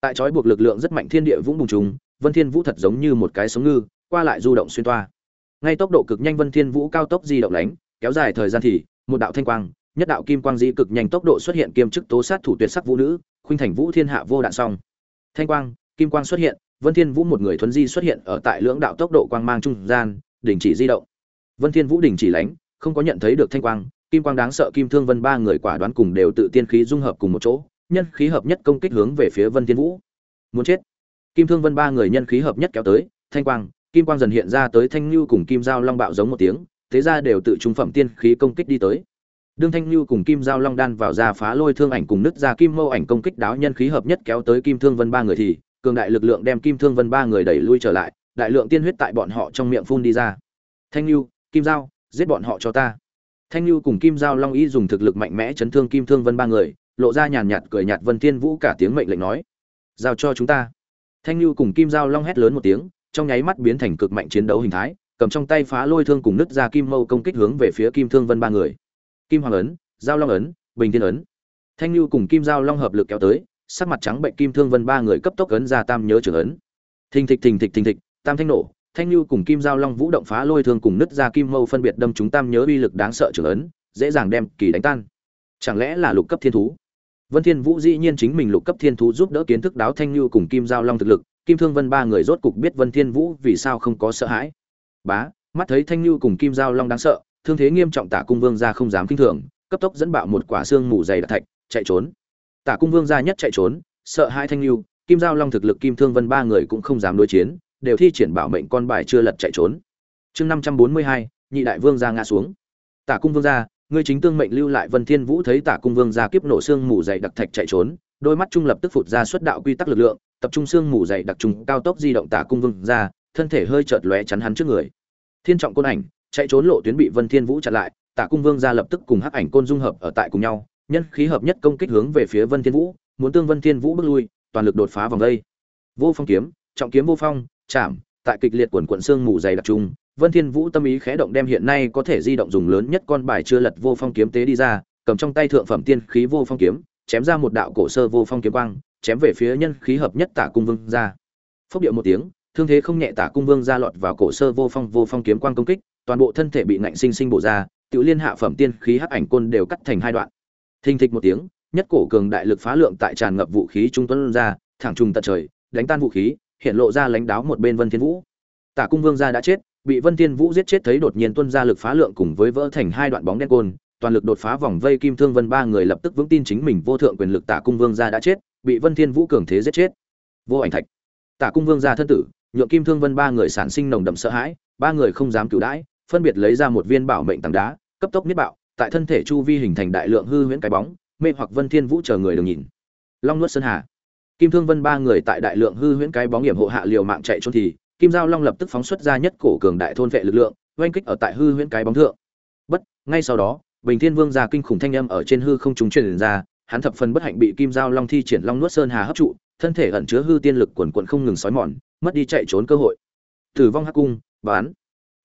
Tại trói buộc lực lượng rất mạnh thiên địa vũng bùng trùng, vân thiên vũ thật giống như một cái sống ngư, qua lại du động xuyên toa. Ngay tốc độ cực nhanh vân thiên vũ cao tốc di động lánh, kéo dài thời gian thì, một đạo thanh quang, nhất đạo kim quang di cực nhanh tốc độ xuất hiện kiêm chức tố sát thủ tuyệt sắc vũ nữ, khuynh thành vũ thiên hạ vô đạn song. Thanh quang, kim quang xuất hiện, vân thiên vũ một người thuần di xuất hiện ở tại lưỡng đạo tốc độ quang mang trung gian, đình chỉ di động. Vân thiên vũ đình chỉ lánh, không có nhận thấy được thanh quang kim quang đáng sợ kim thương vân ba người quả đoán cùng đều tự tiên khí dung hợp cùng một chỗ, nhân khí hợp nhất công kích hướng về phía vân thiên vũ. Muốn chết. Kim thương vân ba người nhân khí hợp nhất kéo tới, thanh quang, kim quang dần hiện ra tới thanh lưu cùng kim giao long bạo giống một tiếng, thế ra đều tự trung phẩm tiên khí công kích đi tới. Đương thanh lưu cùng kim giao long đan vào ra phá lôi thương ảnh cùng nứt ra kim mâu ảnh công kích đáo nhân khí hợp nhất kéo tới kim thương vân ba người thì, cường đại lực lượng đem kim thương vân ba người đẩy lui trở lại, đại lượng tiên huyết tại bọn họ trong miệng phun đi ra. Thanh lưu kim giao, giết bọn họ cho ta thanh lưu cùng kim giao long Y dùng thực lực mạnh mẽ chấn thương kim thương vân ba người, lộ ra nhàn nhạt cười nhạt vân thiên vũ cả tiếng mệnh lệnh nói, giao cho chúng ta. Thanh lưu cùng kim giao long hét lớn một tiếng, trong nháy mắt biến thành cực mạnh chiến đấu hình thái, cầm trong tay phá lôi thương cùng nứt ra kim mâu công kích hướng về phía kim thương vân ba người. Kim hoàng ấn, giao long ấn, bình thiên ấn. Thanh lưu cùng kim giao long hợp lực kéo tới, sắc mặt trắng bệnh kim thương vân ba người cấp tốc ấn ra tam nhớ trưởng ấn. Thình thịch thình thịch thình thịch, tam thanh nổ thanh lưu cùng kim giao long vũ động phá lôi thương cùng nứt ra kim mâu phân biệt đâm chúng tam nhớ uy lực đáng sợ trưởng ấn, dễ dàng đem kỳ đánh tan. Chẳng lẽ là lục cấp thiên thú? Vân thiên vũ dĩ nhiên chính mình lục cấp thiên thú giúp đỡ kiến thức đáo thanh lưu cùng kim giao long thực lực, kim thương vân ba người rốt cục biết vân thiên vũ vì sao không có sợ hãi. Bá, mắt thấy thanh lưu cùng kim giao long đáng sợ, thương thế nghiêm trọng tả cung vương gia không dám kinh thường, cấp tốc dẫn bạo một quả xương mù dày đặc thạch, chạy trốn. Tả cung vương gia nhất chạy trốn, sợ hai thanh lưu kim giao long thực lực kim thương vân ba người cũng không dám đối chiến đều thi triển bảo mệnh con bài chưa lật chạy trốn. Chương năm trăm bốn mươi hai, nhị đại vương gia ngã xuống. Tả cung vương gia, ngươi chính tương mệnh lưu lại vân thiên vũ thấy tả cung vương gia kiếp nổ xương mù dày đặc thạch chạy trốn, đôi mắt trung lập tức phụt ra xuất đạo quy tắc lực lượng, tập trung xương mù dày đặc trùng cao tốc di động tả cung vương gia, thân thể hơi chợt lóe chắn hắn trước người. Thiên trọng côn ảnh, chạy trốn lộ tuyến bị vân thiên vũ chặn lại, tả cung vương gia lập tức cùng hắc ảnh côn dung hợp ở tại cùng nhau, nhân khí hợp nhất công kích hướng về phía vân thiên vũ, muốn tương vân thiên vũ bước lui, toàn lực đột phá vòng đây. Vô phong kiếm, trọng kiếm vô phong chạm, tại kịch liệt quần quận xương mù dày đặc trung vân thiên vũ tâm ý khẽ động đem hiện nay có thể di động dùng lớn nhất con bài chưa lật vô phong kiếm tế đi ra, cầm trong tay thượng phẩm tiên khí vô phong kiếm, chém ra một đạo cổ sơ vô phong kiếm quang, chém về phía nhân khí hợp nhất tả cung vương ra phốc điệu một tiếng, thương thế không nhẹ tả cung vương ra lọt vào cổ sơ vô phong vô phong kiếm quang công kích, toàn bộ thân thể bị nạnh sinh sinh bổ ra, tiểu liên hạ phẩm tiên khí hắc ảnh côn đều cắt thành hai đoạn. Thình thịch một tiếng, nhất cổ cường đại lực phá lượng tại tràn ngập vũ khí trung tuấn ra, thẳng trùng tận trời, đánh tan vũ khí hiện lộ ra lãnh đáo một bên vân thiên vũ. Tả cung vương gia đã chết, bị vân thiên vũ giết chết thấy đột nhiên tuân ra lực phá lượng cùng với vỡ thành hai đoạn bóng đen côn, toàn lực đột phá vòng vây kim thương vân ba người lập tức vững tin chính mình vô thượng quyền lực tả cung vương gia đã chết, bị vân thiên vũ cường thế giết chết. Vô ảnh thạch. Tả cung vương gia thân tử, nhượng kim thương vân ba người sản sinh nồng đậm sợ hãi, ba người không dám cửu đãi, phân biệt lấy ra một viên bảo mệnh tảng đá, cấp tốc niết bạo, tại thân thể chu vi hình thành đại lượng hư huyễn cái bóng, mê hoặc vân thiên vũ chờ người đừng nhìn. Long nuốt sơn hà kim thương vân ba người tại đại lượng hư huyễn cái bóng hiểm hộ hạ liều mạng chạy trốn thì, kim giao long lập tức phóng xuất ra nhất cổ cường đại thôn vệ lực lượng, oanh kích ở tại hư huyễn cái bóng thượng. Bất, ngay sau đó, bình thiên vương ra kinh khủng thanh âm ở trên hư không trúng truyền ra, hắn thập phần bất hạnh bị kim giao long thi triển long nuốt sơn hà hấp trụ, thân thể ẩn chứa hư tiên lực quần quận không ngừng sói mòn, mất đi chạy trốn cơ hội. Tử vong hắc cung, bán.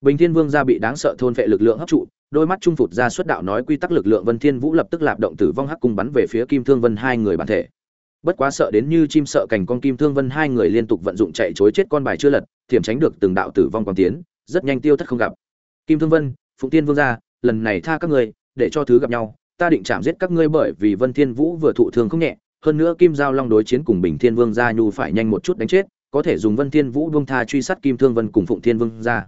Bình thiên vương ra bị đáng sợ thôn vệ lực lượng hấp trụ, đôi mắt trung phụt ra xuất đạo nói quy tắc lực lượng vân thiên vũ lập tức lạp động tử vong hắc cung bắn về phía kim thương vân hai người bản thể bất quá sợ đến như chim sợ cành con kim thương vân hai người liên tục vận dụng chạy chối chết con bài chưa lật, thiểm tránh được từng đạo tử vong quang tiến, rất nhanh tiêu thất không gặp. Kim thương vân, phụng tiên vương gia, lần này tha các ngươi, để cho thứ gặp nhau, ta định chạm giết các ngươi bởi vì vân thiên vũ vừa thụ thương không nhẹ, hơn nữa kim giao long đối chiến cùng bình thiên vương gia nhu phải nhanh một chút đánh chết, có thể dùng vân thiên vũ buông tha truy sát kim thương vân cùng phụng thiên vương gia.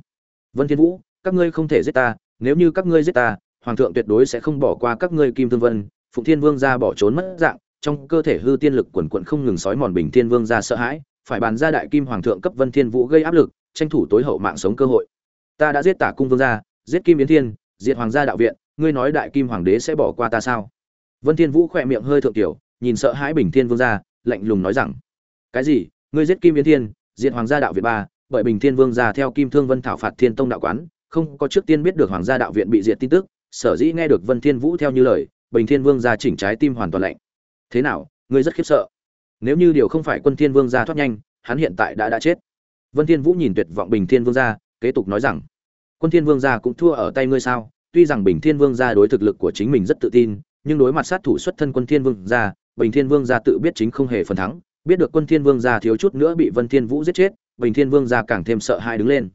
Vân thiên vũ, các ngươi không thể giết ta, nếu như các ngươi giết ta, hoàng thượng tuyệt đối sẽ không bỏ qua các ngươi kim thương vân, phụng thiên vương gia bỏ trốn mất dạng trong cơ thể hư tiên lực quần quận không ngừng sói mòn bình thiên vương gia sợ hãi, phải bàn ra đại kim hoàng thượng cấp vân thiên vũ gây áp lực, tranh thủ tối hậu mạng sống cơ hội. Ta đã giết tả cung vương gia, giết kim biến thiên, diệt hoàng gia đạo viện, ngươi nói đại kim hoàng đế sẽ bỏ qua ta sao? Vân thiên vũ khỏe miệng hơi thượng tiểu, nhìn sợ hãi bình thiên vương gia, lạnh lùng nói rằng, cái gì? Ngươi giết kim biến thiên, diệt hoàng gia đạo viện ba, bởi bình thiên vương gia theo kim thương vân thảo phạt thiên tông đạo quán, không có trước tiên biết được hoàng gia đạo viện bị diệt tin tức, sở dĩ nghe được vân thiên vũ theo như lời, bình thiên vương gia chỉnh trái tim hoàn toàn lạnh thế nào, ngươi rất khiếp sợ. Nếu như điều không phải quân thiên vương gia thoát nhanh, hắn hiện tại đã đã chết. Vân thiên vũ nhìn tuyệt vọng bình thiên vương gia, kế tục nói rằng, quân thiên vương gia cũng thua ở tay ngươi sao? Tuy rằng bình thiên vương gia đối thực lực của chính mình rất tự tin, nhưng đối mặt sát thủ xuất thân quân thiên vương gia, bình thiên vương gia tự biết chính không hề phần thắng. Biết được quân thiên vương gia thiếu chút nữa bị vân thiên vũ giết chết, bình thiên vương gia càng thêm sợ hãi đứng lên.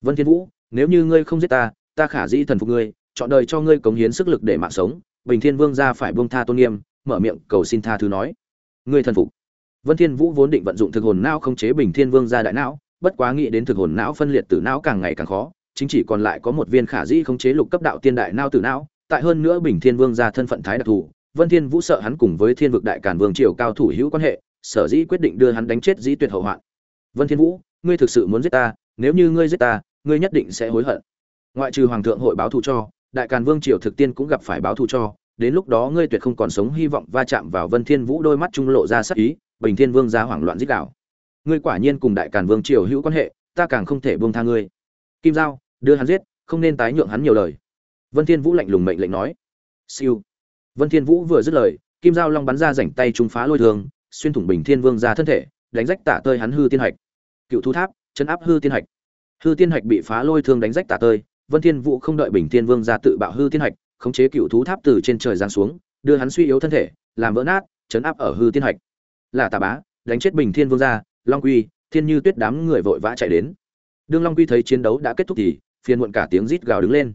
Vân thiên vũ, nếu như ngươi không giết ta ta khả dĩ thần phục ngươi, chọn đời cho ngươi cống hiến sức lực để mạng sống. Bình thiên vương gia phải buông tha tôn nghiêm mở miệng cầu xin tha thứ nói. Ngươi thần phục. Vân thiên vũ vốn định vận dụng thực hồn não không chế bình thiên vương gia đại não, bất quá nghĩ đến thực hồn não phân liệt từ não càng ngày càng khó, chính chỉ còn lại có một viên khả dĩ không chế lục cấp đạo tiên đại não từ não, tại hơn nữa bình thiên vương gia thân phận thái đặc thù, vân thiên vũ sợ hắn cùng với thiên vực đại càn vương triều cao thủ hữu quan hệ, sở dĩ quyết định đưa hắn đánh chết dĩ tuyệt hậu hoạn. Vân thiên vũ, ngươi thực sự muốn giết ta, nếu như ngươi giết ta, ngươi nhất định sẽ hối hận. Ngoại trừ hoàng thượng hội báo thù cho, đại càn vương triều thực tiên cũng gặp phải báo thù cho đến lúc đó ngươi tuyệt không còn sống, hy vọng va chạm vào vân thiên vũ đôi mắt trung lộ ra sắc ý, bình thiên vương gia hoảng loạn giết đảo ngươi quả nhiên cùng đại càn vương triều hữu quan hệ, ta càng không thể buông tha ngươi. Kim giao, đưa hắn giết, không nên tái nhượng hắn nhiều lời. Vân thiên vũ lạnh lùng mệnh lệnh nói. Siêu. Vân thiên vũ vừa dứt lời, kim giao long bắn ra rảnh tay trung phá lôi thường, xuyên thủng bình thiên vương ra thân thể, đánh rách tả tơi hắn hư tiên hạch. Cựu thú tháp, chấn áp hư tiên hạch. Hư tiên hạch bị phá lôi thương đánh rách tả tơi, vân thiên vũ không đợi bình thiên vương ra tự bạo hư tiên hạch khống chế cựu thú tháp từ trên trời giáng xuống, đưa hắn suy yếu thân thể, làm vỡ nát, chấn áp ở hư tiên hạch. Là tà bá, đánh chết bình thiên vương gia. long quy, thiên như tuyết đám người vội vã chạy đến. Đương long quy thấy chiến đấu đã kết thúc thì, phiền muộn cả tiếng rít gào đứng lên.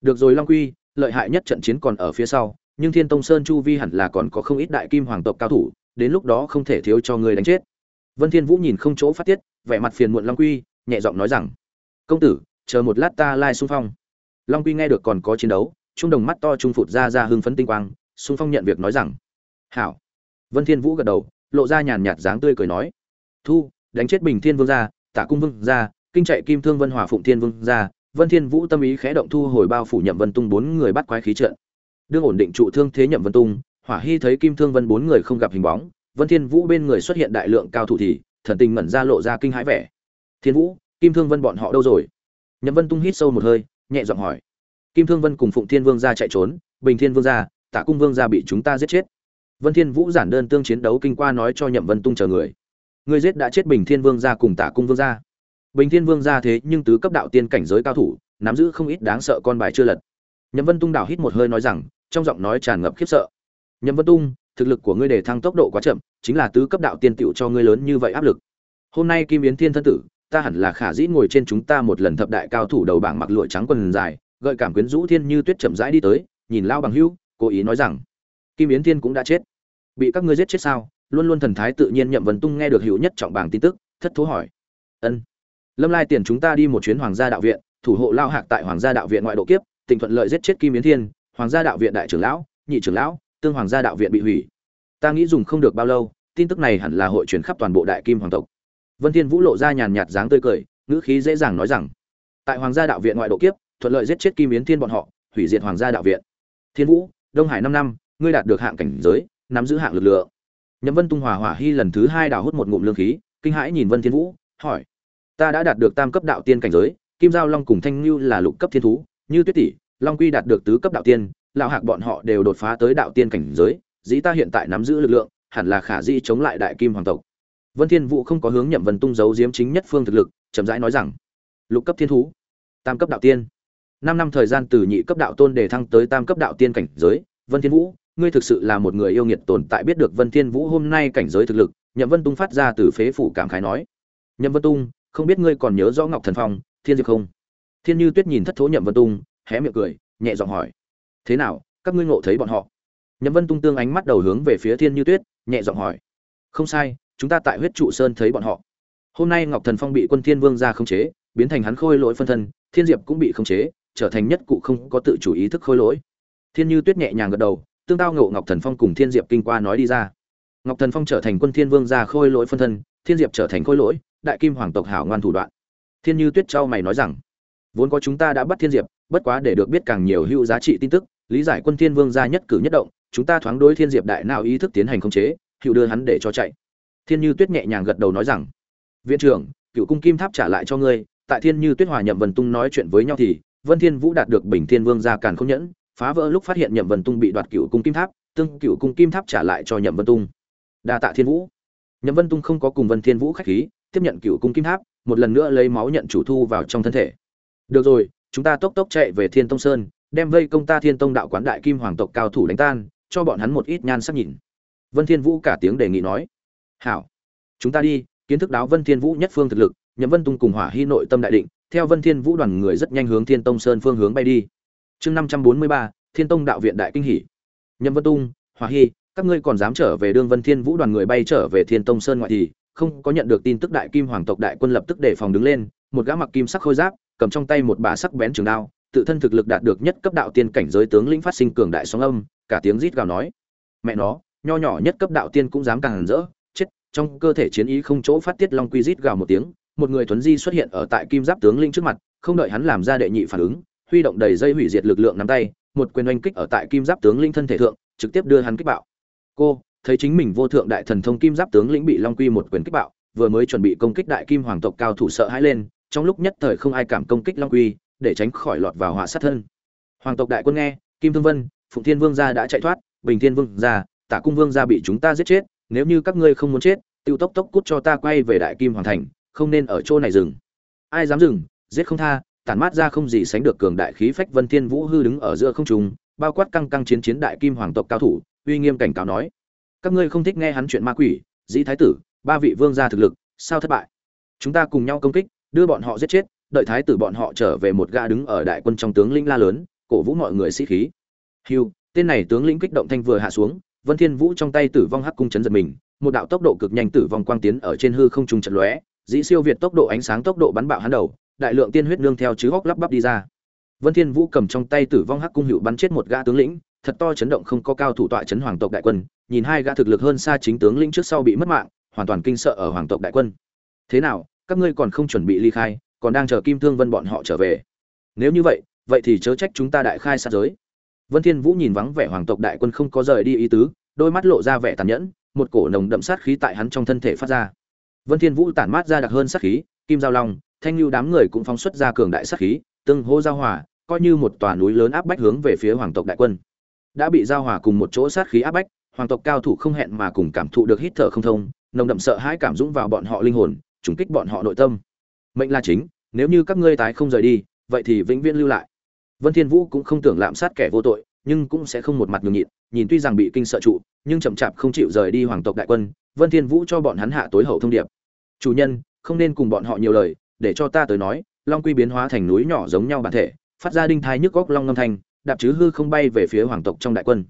Được rồi long quy, lợi hại nhất trận chiến còn ở phía sau, nhưng thiên tông sơn chu vi hẳn là còn có không ít đại kim hoàng tộc cao thủ, đến lúc đó không thể thiếu cho người đánh chết. Vân thiên vũ nhìn không chỗ phát tiết, vẻ mặt phiền muộn long quy, nhẹ giọng nói rằng, công tử, chờ một lát ta lai xung phong. Long quy nghe được còn có chiến đấu trung đồng mắt to trung phụt ra ra hưng phấn tinh quang xung phong nhận việc nói rằng, hảo. Vân thiên vũ gật đầu, lộ ra nhàn nhạt dáng tươi cười nói, thu, đánh chết bình thiên vương gia, tả cung vương gia, kinh chạy kim thương vân hòa phụng thiên vương gia. Vân thiên vũ tâm ý khẽ động thu hồi bao phủ nhậm vân tung bốn người bắt quái khí trận. Đương ổn định trụ thương thế nhậm vân tung, hỏa hy thấy kim thương vân bốn người không gặp hình bóng, vân thiên vũ bên người xuất hiện đại lượng cao thủ thì thần tình ngẩn ra lộ ra kinh hãi vẻ. Thiên vũ, kim thương vân bọn họ đâu rồi? Nhậm vân tung hít sâu một hơi, nhẹ giọng hỏi kim thương vân cùng phụng thiên vương gia chạy trốn, bình thiên vương gia tạ cung vương gia bị chúng ta giết chết. Vân thiên vũ giản đơn tương chiến đấu kinh qua nói cho nhậm vân tung chờ người. Người giết đã chết bình thiên vương gia cùng tạ cung vương gia. Bình thiên vương gia thế nhưng tứ cấp đạo tiên cảnh giới cao thủ, nắm giữ không ít đáng sợ con bài chưa lật. Nhậm vân tung đảo hít một hơi nói rằng, trong giọng nói tràn ngập khiếp sợ. Nhậm vân tung, thực lực của ngươi để thăng tốc độ quá chậm, chính là tứ cấp đạo tiên tiểu cho ngươi lớn như vậy áp lực. Hôm nay kim yến thiên thân tử, ta hẳn là khả dĩ ngồi trên chúng ta một lần thập đại cao thủ đầu bảng mặc lụa trắng quần dài gợi cảm quyến rũ thiên như tuyết chậm rãi đi tới, nhìn lao bằng hưu cố ý nói rằng, kim yến thiên cũng đã chết. Bị các ngươi giết chết sao? Luôn luôn thần thái tự nhiên nhậm vần tung nghe được hữu nhất trọng bảng tin tức, thất thú hỏi. Ân. Lâm lai tiền chúng ta đi một chuyến hoàng gia đạo viện, thủ hộ lao hạc tại hoàng gia đạo viện ngoại độ kiếp tình thuận lợi giết chết kim yến thiên, hoàng gia đạo viện đại trưởng lão, nhị trưởng lão, tương hoàng gia đạo viện bị hủy. Ta nghĩ dùng không được bao lâu, tin tức này hẳn là hội truyền khắp toàn bộ đại kim hoàng tộc. Vân thiên vũ lộ ra nhàn nhạt dáng tươi cười, ngữ khí dễ dàng nói rằng, tại hoàng gia đạo viện ngoại độ kiếp thuận lợi giết chết kim yến thiên bọn họ, hủy diệt hoàng gia đạo viện. Thiên vũ, đông hải năm năm, ngươi đạt được hạng cảnh giới, nắm giữ hạng lực lượng. Nhậm vân tung hòa hỏa hy lần thứ hai đào hút một ngụm lương khí, kinh hãi nhìn vân thiên vũ, hỏi, ta đã đạt được tam cấp đạo tiên cảnh giới, kim giao long cùng thanh lưu là lục cấp thiên thú, như tuyết tỷ, long quy đạt được tứ cấp đạo tiên, lão hạc bọn họ đều đột phá tới đạo tiên cảnh giới, dĩ ta hiện tại nắm giữ lực lượng, hẳn là khả dĩ chống lại đại kim hoàng tộc. Vân thiên vũ không có hướng nhậm vân tung giấu diếm chính nhất phương thực lực, chậm rãi nói rằng, lục cấp thiên thú, tam cấp đạo tiên năm năm thời gian từ nhị cấp đạo tôn để thăng tới tam cấp đạo tiên cảnh giới, vân thiên vũ, ngươi thực sự là một người yêu nghiệt tồn tại biết được vân thiên vũ hôm nay cảnh giới thực lực, nhậm vân tung phát ra từ phế phủ cảm khái nói. Nhậm vân tung, không biết ngươi còn nhớ rõ ngọc thần phong, thiên diệp không? Thiên như tuyết nhìn thất thố nhậm vân tung, hé miệng cười, nhẹ giọng hỏi. Thế nào, các ngươi ngộ thấy bọn họ? Nhậm vân tung tương ánh mắt đầu hướng về phía thiên như tuyết, nhẹ giọng hỏi. Không sai, chúng ta tại huyết trụ sơn thấy bọn họ. Hôm nay ngọc thần phong bị quân thiên vương ra khống chế, biến thành hắn khôi lỗi phân thân, thiên diệp cũng bị khống chế trở thành nhất cụ không có tự chủ ý thức khôi lỗi. Thiên như tuyết nhẹ nhàng gật đầu, tương tao ngộ ngọc thần phong cùng thiên diệp kinh qua nói đi ra. Ngọc thần phong trở thành quân thiên vương gia khôi lỗi phân thân, thiên diệp trở thành khôi lỗi, đại kim hoàng tộc hảo ngoan thủ đoạn. Thiên như tuyết trao mày nói rằng, vốn có chúng ta đã bắt thiên diệp, bất quá để được biết càng nhiều hữu giá trị tin tức, lý giải quân thiên vương gia nhất cử nhất động, chúng ta thoáng đối thiên diệp đại nào ý thức tiến hành khống chế, hữu đưa hắn để cho chạy. Thiên như tuyết nhẹ nhàng gật đầu nói rằng, viện trưởng, cựu cung kim tháp trả lại cho ngươi, tại thiên như tuyết hòa nhậm vân tung nói chuyện với nhau thì vân thiên vũ đạt được bình thiên vương gia càn không nhẫn, phá vỡ lúc phát hiện nhậm vân tung bị đoạt cựu cung kim tháp, tương cựu cung kim tháp trả lại cho nhậm vân tung. Đa tạ thiên vũ. Nhậm vân tung không có cùng vân thiên vũ khách khí, tiếp nhận cựu cung kim tháp, một lần nữa lấy máu nhận chủ thu vào trong thân thể. Được rồi, chúng ta tốc tốc chạy về thiên tông sơn, đem vây công ta thiên tông đạo quán đại kim hoàng tộc cao thủ đánh tan, cho bọn hắn một ít nhan sắc nhìn. Vân thiên vũ cả tiếng đề nghị nói. Hảo. Chúng ta đi, kiến thức đáo vân thiên vũ nhất phương thực lực, nhậm vân tung cùng hỏa hy nội tâm đại định theo vân thiên vũ đoàn người rất nhanh hướng thiên tông sơn phương hướng bay đi. Chương năm trăm bốn mươi ba thiên tông đạo viện đại kinh hỉ nhậm vân tung hỏa Hi, các ngươi còn dám trở về đương vân thiên vũ đoàn người bay trở về thiên tông sơn ngoại thì không có nhận được tin tức đại kim hoàng tộc đại quân lập tức đề phòng đứng lên một gã mặc kim sắc khôi giáp cầm trong tay một bả sắc bén trường đao tự thân thực lực đạt được nhất cấp đạo tiên cảnh giới tướng lĩnh phát sinh cường đại sóng âm cả tiếng rít gào nói. Mẹ nó nho nhỏ nhất cấp đạo tiên cũng dám càng rỡ chết trong cơ thể chiến ý không chỗ phát tiết long quy rít gào một tiếng một người thuấn di xuất hiện ở tại kim giáp tướng linh trước mặt, không đợi hắn làm ra đệ nhị phản ứng, huy động đầy dây hủy diệt lực lượng nắm tay, một quyền oanh kích ở tại kim giáp tướng linh thân thể thượng, trực tiếp đưa hắn kích bạo. Cô, thấy chính mình vô thượng đại thần thông kim giáp tướng lĩnh bị long quy một quyền kích bạo, vừa mới chuẩn bị công kích đại kim hoàng tộc cao thủ sợ hãi lên, trong lúc nhất thời không ai cảm công kích long quy, để tránh khỏi lọt vào hỏa sát thân. Hoàng tộc đại quân nghe, kim thương vân, phụng thiên vương gia đã chạy thoát, bình thiên vương gia, tả cung vương gia bị chúng ta giết chết, nếu như các ngươi không muốn chết, tiêu tốc tốc cút cho ta quay về đại kim hoàng thành không nên ở chỗ này dừng. Ai dám dừng giết không tha tản mát ra không gì sánh được cường đại khí phách vân thiên vũ hư đứng ở giữa không trung bao quát căng căng chiến chiến đại kim hoàng tộc cao thủ uy nghiêm cảnh cáo nói các ngươi không thích nghe hắn chuyện ma quỷ dĩ thái tử ba vị vương gia thực lực sao thất bại? Chúng ta cùng nhau công kích đưa bọn họ giết chết đợi thái tử bọn họ trở về một gã đứng ở đại quân trong tướng lĩnh la lớn cổ vũ mọi người sĩ khí. Hưu, tên này tướng lĩnh kích động thanh vừa hạ xuống vân thiên vũ trong tay tử vong hắc cung chấn giật mình một đạo tốc độ cực nhanh tử vong quang tiến ở trên hư không trung trận lóe dĩ siêu việt tốc độ ánh sáng tốc độ bắn bạo hắn đầu, đại lượng tiên huyết nương theo chứ góc lắp bắp đi ra. Vân thiên vũ cầm trong tay tử vong hắc cung hiệu bắn chết một gã tướng lĩnh, thật to chấn động không có cao thủ tọa chấn hoàng tộc đại quân, nhìn hai gã thực lực hơn xa chính tướng lĩnh trước sau bị mất mạng, hoàn toàn kinh sợ ở hoàng tộc đại quân. Thế nào, các ngươi còn không chuẩn bị ly khai, còn đang chờ kim thương vân bọn họ trở về. Nếu như vậy vậy thì chớ trách chúng ta đại khai sát giới. Vân thiên vũ nhìn vắng vẻ hoàng tộc đại quân không có rời đi ý tứ, đôi mắt lộ ra vẻ tàn nhẫn, một cổ nồng đậm sát khí tại hắn trong thân thể phát ra vân thiên vũ tản mát ra đặc hơn sát khí, kim giao long, thanh lưu đám người cũng phóng xuất ra cường đại sát khí, tương hô giao hòa, coi như một tòa núi lớn áp bách hướng về phía hoàng tộc đại quân. Đã bị giao hòa cùng một chỗ sát khí áp bách, hoàng tộc cao thủ không hẹn mà cùng cảm thụ được hít thở không thông, nồng đậm sợ hãi cảm dũng vào bọn họ linh hồn, trùng kích bọn họ nội tâm. Mệnh là chính, nếu như các ngươi tái không rời đi, vậy thì vĩnh viễn lưu lại. Vân thiên vũ cũng không tưởng lạm sát kẻ vô tội, nhưng cũng sẽ không một mặt nhường nhịn, nhìn tuy rằng bị kinh sợ trụ, nhưng chậm chạp không chịu rời đi hoàng tộc đại quân, vân thiên vũ cho bọn hắn hạ tối hậu thông điệp chủ nhân, không nên cùng bọn họ nhiều lời, để cho ta tới nói, long quy biến hóa thành núi nhỏ giống nhau bản thể, phát ra đinh thai nhức góc long ngâm thanh, đạp chứ hư không bay về phía hoàng tộc trong đại quân.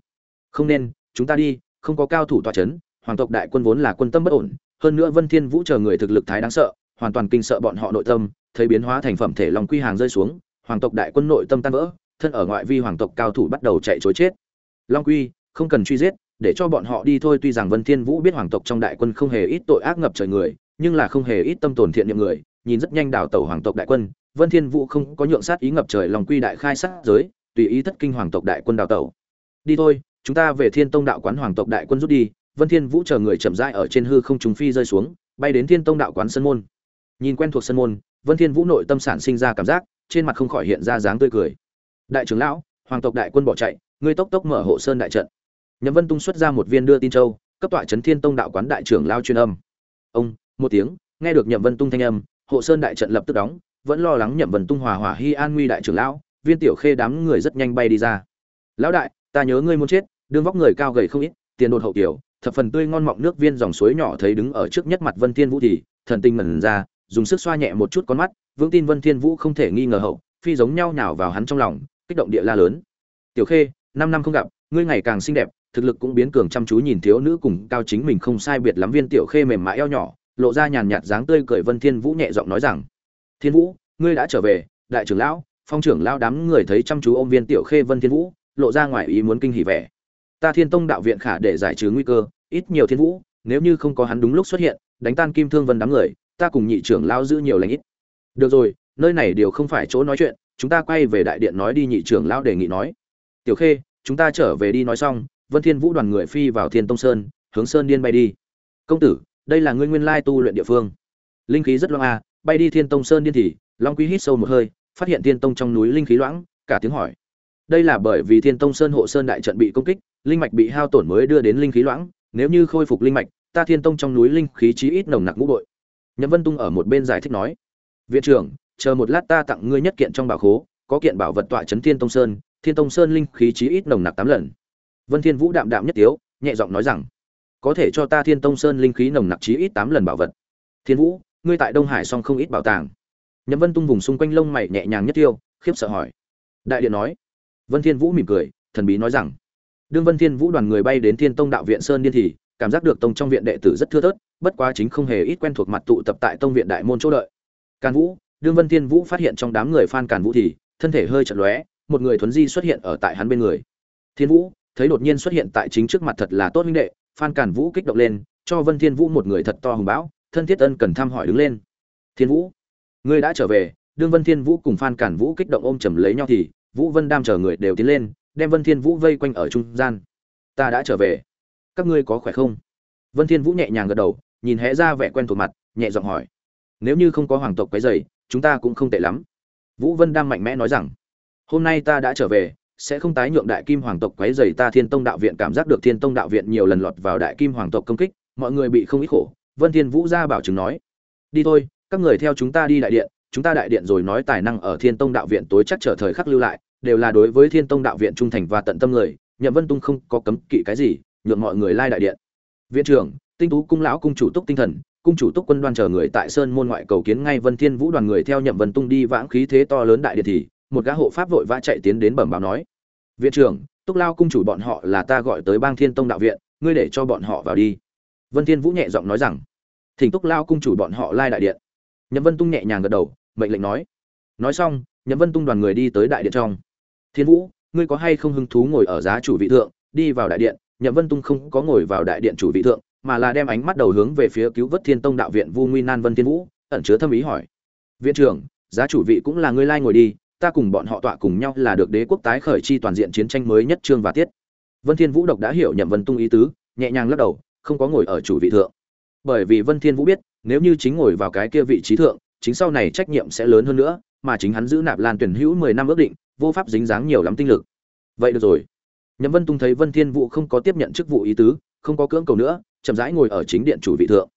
Không nên, chúng ta đi, không có cao thủ tọa chấn, hoàng tộc đại quân vốn là quân tâm bất ổn, hơn nữa vân thiên vũ chờ người thực lực thái đáng sợ, hoàn toàn kinh sợ bọn họ nội tâm, thấy biến hóa thành phẩm thể long quy hàng rơi xuống, hoàng tộc đại quân nội tâm tan vỡ, thân ở ngoại vi hoàng tộc cao thủ bắt đầu chạy chối chết. Long quy, không cần truy giết, để cho bọn họ đi thôi, tuy rằng vân thiên vũ biết hoàng tộc trong đại quân không hề ít tội ác ngập trời người nhưng là không hề ít tâm tổn thiện niệm người, nhìn rất nhanh đảo tẩu hoàng tộc đại quân, vân thiên vũ không có nhượng sát ý ngập trời lòng quy đại khai sát giới, tùy ý thất kinh hoàng tộc đại quân đào tẩu. Đi thôi, chúng ta về thiên tông đạo quán hoàng tộc đại quân rút đi, vân thiên vũ chờ người chậm rãi ở trên hư không trùng phi rơi xuống, bay đến thiên tông đạo quán sân môn. Nhìn quen thuộc sân môn, vân thiên vũ nội tâm sản sinh ra cảm giác, trên mặt không khỏi hiện ra dáng tươi cười. Đại trưởng lão, hoàng tộc đại quân bỏ chạy, ngươi tốc tốc mở hộ sơn đại trận. Nhậm vân tung xuất ra một viên đưa tin châu, cấp tọa chấn thiên tông đạo quán đại trưởng lao truyền âm. Ông một tiếng, nghe được nhậm vân tung thanh âm, hộ sơn đại trận lập tức đóng, vẫn lo lắng nhậm vân tung hòa hỏa hy an nguy đại trưởng lão, viên tiểu khê đám người rất nhanh bay đi ra. Lão đại, ta nhớ ngươi muốn chết, đương vóc người cao gầy không ít, tiền đột hậu tiểu, thập phần tươi ngon mọng nước viên dòng suối nhỏ thấy đứng ở trước nhất mặt vân thiên vũ thì, thần tinh mẩn ra, dùng sức xoa nhẹ một chút con mắt, vững tin vân thiên vũ không thể nghi ngờ hậu, phi giống nhau nhào vào hắn trong lòng, kích động địa la lớn. Tiểu khê, năm năm không gặp, ngươi ngày càng xinh đẹp, thực lực cũng biến cường chăm chú nhìn thiếu nữ cùng cao chính mình không sai biệt lắm viên tiểu khê mềm mại eo nhỏ lộ ra nhàn nhạt dáng tươi cười vân thiên vũ nhẹ giọng nói rằng, thiên vũ, ngươi đã trở về, đại trưởng lão, phong trưởng lão đám người thấy chăm chú ôm viên tiểu khê vân thiên vũ, lộ ra ngoài ý muốn kinh hỉ vẻ. Ta thiên tông đạo viện khả để giải trừ nguy cơ, ít nhiều thiên vũ, nếu như không có hắn đúng lúc xuất hiện, đánh tan kim thương vân đám người, ta cùng nhị trưởng lão giữ nhiều lãnh ít. Được rồi, nơi này đều không phải chỗ nói chuyện, chúng ta quay về đại điện nói đi, nhị trưởng lão đề nghị nói. Tiểu khê, chúng ta trở về đi nói xong. Vân thiên vũ đoàn người phi vào thiên tông sơn, hướng sơn điên bay đi. Công tử đây là ngươi nguyên lai tu luyện địa phương. Linh khí rất loang a, bay đi thiên tông sơn điên thì, long quý hít sâu một hơi, phát hiện thiên tông trong núi linh khí loãng, cả tiếng hỏi. Đây là bởi vì thiên tông sơn hộ sơn đại trận bị công kích, linh mạch bị hao tổn mới đưa đến linh khí loãng, nếu như khôi phục linh mạch, ta thiên tông trong núi linh khí chí ít nồng nặc ngũ bội. Nhậm vân tung ở một bên giải thích nói. Viện trưởng, chờ một lát ta tặng ngươi nhất kiện trong bảo khố, có kiện bảo vật tọa chấn thiên tông sơn, thiên tông sơn linh khí chí ít nồng nặc tám lần. Vân thiên vũ đạm đạm nhất tiếu, nhẹ giọng nói rằng có thể cho ta thiên tông sơn linh khí nồng nặc chí ít tám lần bảo vật. Thiên vũ, ngươi tại đông hải song không ít bảo tàng. Nhậm vân tung vùng xung quanh lông mày nhẹ nhàng nhất tiêu, khiếp sợ hỏi. Đại điện nói. Vân thiên vũ mỉm cười, thần bí nói rằng. Đương vân thiên vũ đoàn người bay đến thiên tông đạo viện sơn điên thì, cảm giác được tông trong viện đệ tử rất thưa thớt, bất quá chính không hề ít quen thuộc mặt tụ tập tại tông viện đại môn chỗ đợi. Càn vũ, đương vân thiên vũ phát hiện trong đám người phan càn vũ thì, thân thể hơi chật lóe, một người thuấn di xuất hiện ở tại hắn bên người. Thiên vũ, thấy đột nhiên xuất hiện tại chính trước mặt thật là tốt minh đệ phan cản vũ kích động lên, cho vân thiên vũ một người thật to hùng bão, thân thiết ân cần thăm hỏi đứng lên. Thiên vũ, ngươi đã trở về. Đương vân thiên vũ cùng phan cản vũ kích động ôm chầm lấy nhau thì vũ vân đam chờ người đều tiến lên, đem vân thiên vũ vây quanh ở trung gian. Ta đã trở về. Các ngươi có khỏe không? Vân thiên vũ nhẹ nhàng gật đầu, nhìn hé ra vẻ quen thuộc mặt, nhẹ giọng hỏi. Nếu như không có hoàng tộc quấy rầy, chúng ta cũng không tệ lắm. Vũ vân đam mạnh mẽ nói rằng. Hôm nay ta đã trở về sẽ không tái nhượng đại kim hoàng tộc quấy rầy ta thiên tông đạo viện, cảm giác được thiên tông đạo viện nhiều lần lọt vào đại kim hoàng tộc công kích, mọi người bị không ít khổ. Vân thiên vũ ra bảo chứng nói, đi thôi, các người theo chúng ta đi đại điện, chúng ta đại điện rồi nói tài năng ở thiên tông đạo viện tối chắc trở thời khắc lưu lại, đều là đối với thiên tông đạo viện trung thành và tận tâm người, nhậm vân tung không có cấm kỵ cái gì, nhượng mọi người lai đại điện. Viện trưởng, tinh tú cung lão cung chủ túc tinh thần, cung chủ túc quân đoan chờ người tại sơn môn ngoại cầu kiến ngay vân thiên vũ đoàn người theo nhậm vân tung đi vãng khí thế to lớn đại điện thì một gã hộ pháp vội vã chạy tiến đến bẩm báo nói, viện trưởng, túc lao cung chủ bọn họ là ta gọi tới bang thiên tông đạo viện, ngươi để cho bọn họ vào đi. Vân thiên vũ nhẹ giọng nói rằng, thỉnh túc lao cung chủ bọn họ lai đại điện. Nhậm vân tung nhẹ nhàng gật đầu, mệnh lệnh nói nói xong, nhậm vân tung đoàn người đi tới đại điện trong. Thiên vũ, ngươi có hay không hứng thú ngồi ở giá chủ vị thượng, đi vào đại điện? Nhậm vân tung không có ngồi vào đại điện chủ vị thượng, mà là đem ánh mắt đầu hướng về phía cứu vớt thiên tông đạo viện vu nguy nan vân thiên vũ, ẩn chứa thâm ý hỏi, viện trưởng, giá chủ vị cũng là ngươi lai ngồi đi ta cùng bọn họ tọa cùng nhau là được đế quốc tái khởi chi toàn diện chiến tranh mới nhất trương và tiết. Vân thiên vũ độc đã hiểu nhậm vân tung ý tứ, nhẹ nhàng lắc đầu, không có ngồi ở chủ vị thượng. Bởi vì vân thiên vũ biết, nếu như chính ngồi vào cái kia vị trí thượng, chính sau này trách nhiệm sẽ lớn hơn nữa, mà chính hắn giữ nạp lan tuyển hữu 10 năm ước định, vô pháp dính dáng nhiều lắm tinh lực. Vậy được rồi. Nhậm vân tung thấy vân thiên vũ không có tiếp nhận chức vụ ý tứ, không có cưỡng cầu nữa, chậm rãi ngồi ở chính điện chủ vị thượng.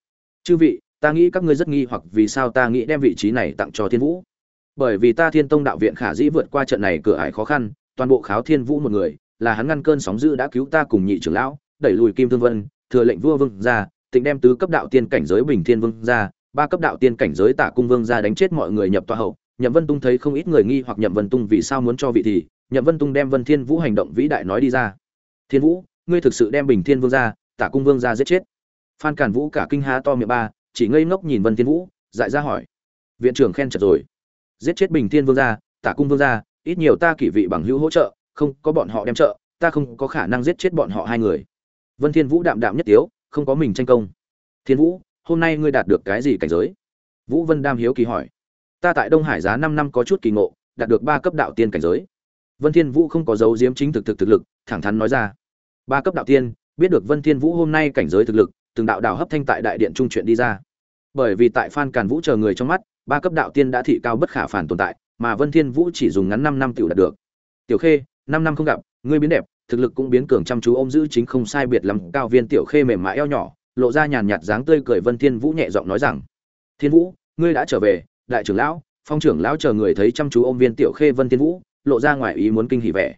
Chư vị, ta nghĩ các ngươi rất nghi hoặc vì sao ta nghĩ đem vị trí này tặng cho thiên vũ? Bởi vì ta thiên tông đạo viện khả dĩ vượt qua trận này cửa ải khó khăn, toàn bộ kháo thiên vũ một người, là hắn ngăn cơn sóng dữ đã cứu ta cùng nhị trưởng lão, đẩy lùi kim thương vân, thừa lệnh vua vương ra tịnh đem tứ cấp đạo tiên cảnh giới bình thiên vương ra ba cấp đạo tiên cảnh giới tả cung vương ra đánh chết mọi người nhập tòa hậu. Nhậm vân tung thấy không ít người nghi hoặc nhậm vân tung vì sao muốn cho vị thì, nhậm vân tung đem vân thiên vũ hành động vĩ đại nói đi ra. Thiên vũ, ngươi thực sự đem bình thiên vương ra tả cung vương ra giết chết? Phan càn vũ cả kinh há to miệng ba, chỉ ngây ngốc nhìn vân thiên vũ, dại ra hỏi. Viện trưởng khen chật rồi giết chết bình thiên vương gia, tả cung vương gia, ít nhiều ta kỷ vị bằng hữu hỗ trợ, không có bọn họ đem trợ, ta không có khả năng giết chết bọn họ hai người. Vân thiên vũ đạm đạm nhất tiếu, không có mình tranh công. Thiên vũ, hôm nay ngươi đạt được cái gì cảnh giới? Vũ vân đam hiếu kỳ hỏi. Ta tại đông hải giá năm năm có chút kỳ ngộ, đạt được ba cấp đạo tiên cảnh giới. Vân thiên vũ không có dấu diếm chính thực thực thực lực, thẳng thắn nói ra. Ba cấp đạo tiên, biết được vân thiên vũ hôm nay cảnh giới thực lực, từng đạo đạo hấp thanh tại đại điện trung chuyện đi ra. Bởi vì tại phan càn vũ chờ người trong mắt ba cấp đạo tiên đã thị cao bất khả phản tồn tại, mà vân thiên vũ chỉ dùng ngắn 5 năm tiểu đạt được. Tiểu khê 5 năm không gặp, ngươi biến đẹp, thực lực cũng biến cường chăm chú ôm giữ chính không sai biệt lắm, cao viên tiểu khê mềm mại eo nhỏ, lộ ra nhàn nhạt dáng tươi cười vân thiên vũ nhẹ giọng nói rằng, thiên vũ, ngươi đã trở về, đại trưởng lão, phong trưởng lão chờ người thấy chăm chú ôm viên tiểu khê vân thiên vũ, lộ ra ngoài ý muốn kinh hỉ vẻ.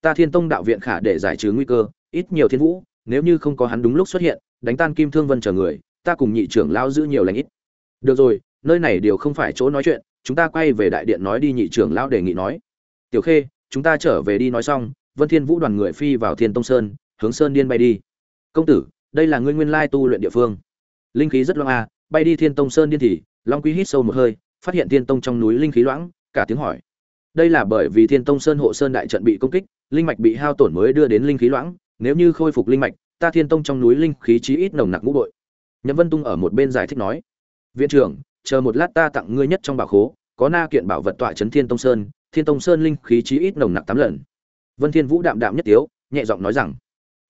Ta thiên tông đạo viện khả để giải trừ nguy cơ, ít nhiều thiên vũ, nếu như không có hắn đúng lúc xuất hiện, đánh tan kim thương vân chờ người, ta cùng nhị trưởng lão giữ nhiều lành ít. Được rồi nơi này đều không phải chỗ nói chuyện, chúng ta quay về đại điện nói đi, nhị trưởng lão đề nghị nói. Tiểu khê, chúng ta trở về đi nói xong, vân thiên vũ đoàn người phi vào thiên tông sơn, hướng sơn điên bay đi. Công tử, đây là ngươi nguyên lai tu luyện địa phương. Linh khí rất loãng a, bay đi thiên tông sơn điên thì, long quý hít sâu một hơi, phát hiện thiên tông trong núi linh khí loãng, cả tiếng hỏi. Đây là bởi vì thiên tông sơn hộ sơn đại trận bị công kích, linh mạch bị hao tổn mới đưa đến linh khí loãng, nếu như khôi phục linh mạch, ta thiên tông trong núi linh khí chí ít nồng nặc ngũ bội. Nhậm vân tung ở một bên giải thích nói. Viện trưởng chờ một lát ta tặng ngươi nhất trong bảo khố, có na kiện bảo vật tọa chấn thiên tông sơn, thiên tông sơn linh khí chí ít nồng nặc tám lần. Vân thiên vũ đạm đạm nhất tiếu, nhẹ giọng nói rằng,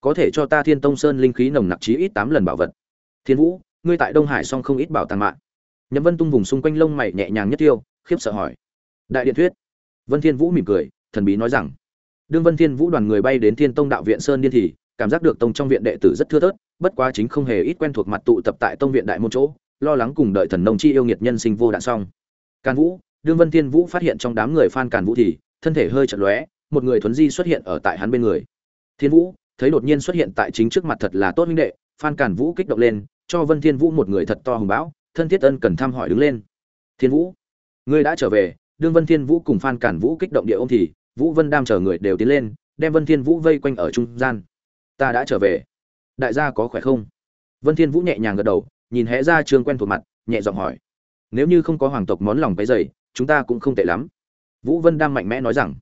có thể cho ta thiên tông sơn linh khí nồng nặc chí ít tám lần bảo vật. Thiên vũ, ngươi tại đông hải song không ít bảo tàng mạng. Nhậm vân tung vùng xung quanh lông mày nhẹ nhàng nhất tiêu, khiếp sợ hỏi. Đại điện thuyết. Vân thiên vũ mỉm cười, thần bí nói rằng, đương vân thiên vũ đoàn người bay đến thiên tông đạo viện sơn điên thì, cảm giác được tông trong viện đệ tử rất thưa thớt, bất quá chính không hề ít quen thuộc mặt tụ tập tại tông viện đại môn chỗ lo lắng cùng đợi thần nông chi yêu nghiệt nhân sinh vô đạn xong. Càn vũ, đương vân thiên vũ phát hiện trong đám người phan càn vũ thì, thân thể hơi chật lóe, một người thuấn di xuất hiện ở tại hắn bên người. Thiên vũ, thấy đột nhiên xuất hiện tại chính trước mặt thật là tốt huynh đệ, phan càn vũ kích động lên, cho vân thiên vũ một người thật to hùng bão, thân thiết ân cần thăm hỏi đứng lên. Thiên vũ, ngươi đã trở về, đương vân thiên vũ cùng phan càn vũ kích động địa ôm thì, vũ vân đam chờ người đều tiến lên, đem vân thiên vũ vây quanh ở trung gian. Ta đã trở về. Đại gia có khỏe không? Vân thiên vũ nhẹ nhàng gật đầu nhìn hé ra trương quen thuộc mặt, nhẹ giọng hỏi. Nếu như không có hoàng tộc món lòng cái dày chúng ta cũng không tệ lắm. Vũ vân đang mạnh mẽ nói rằng,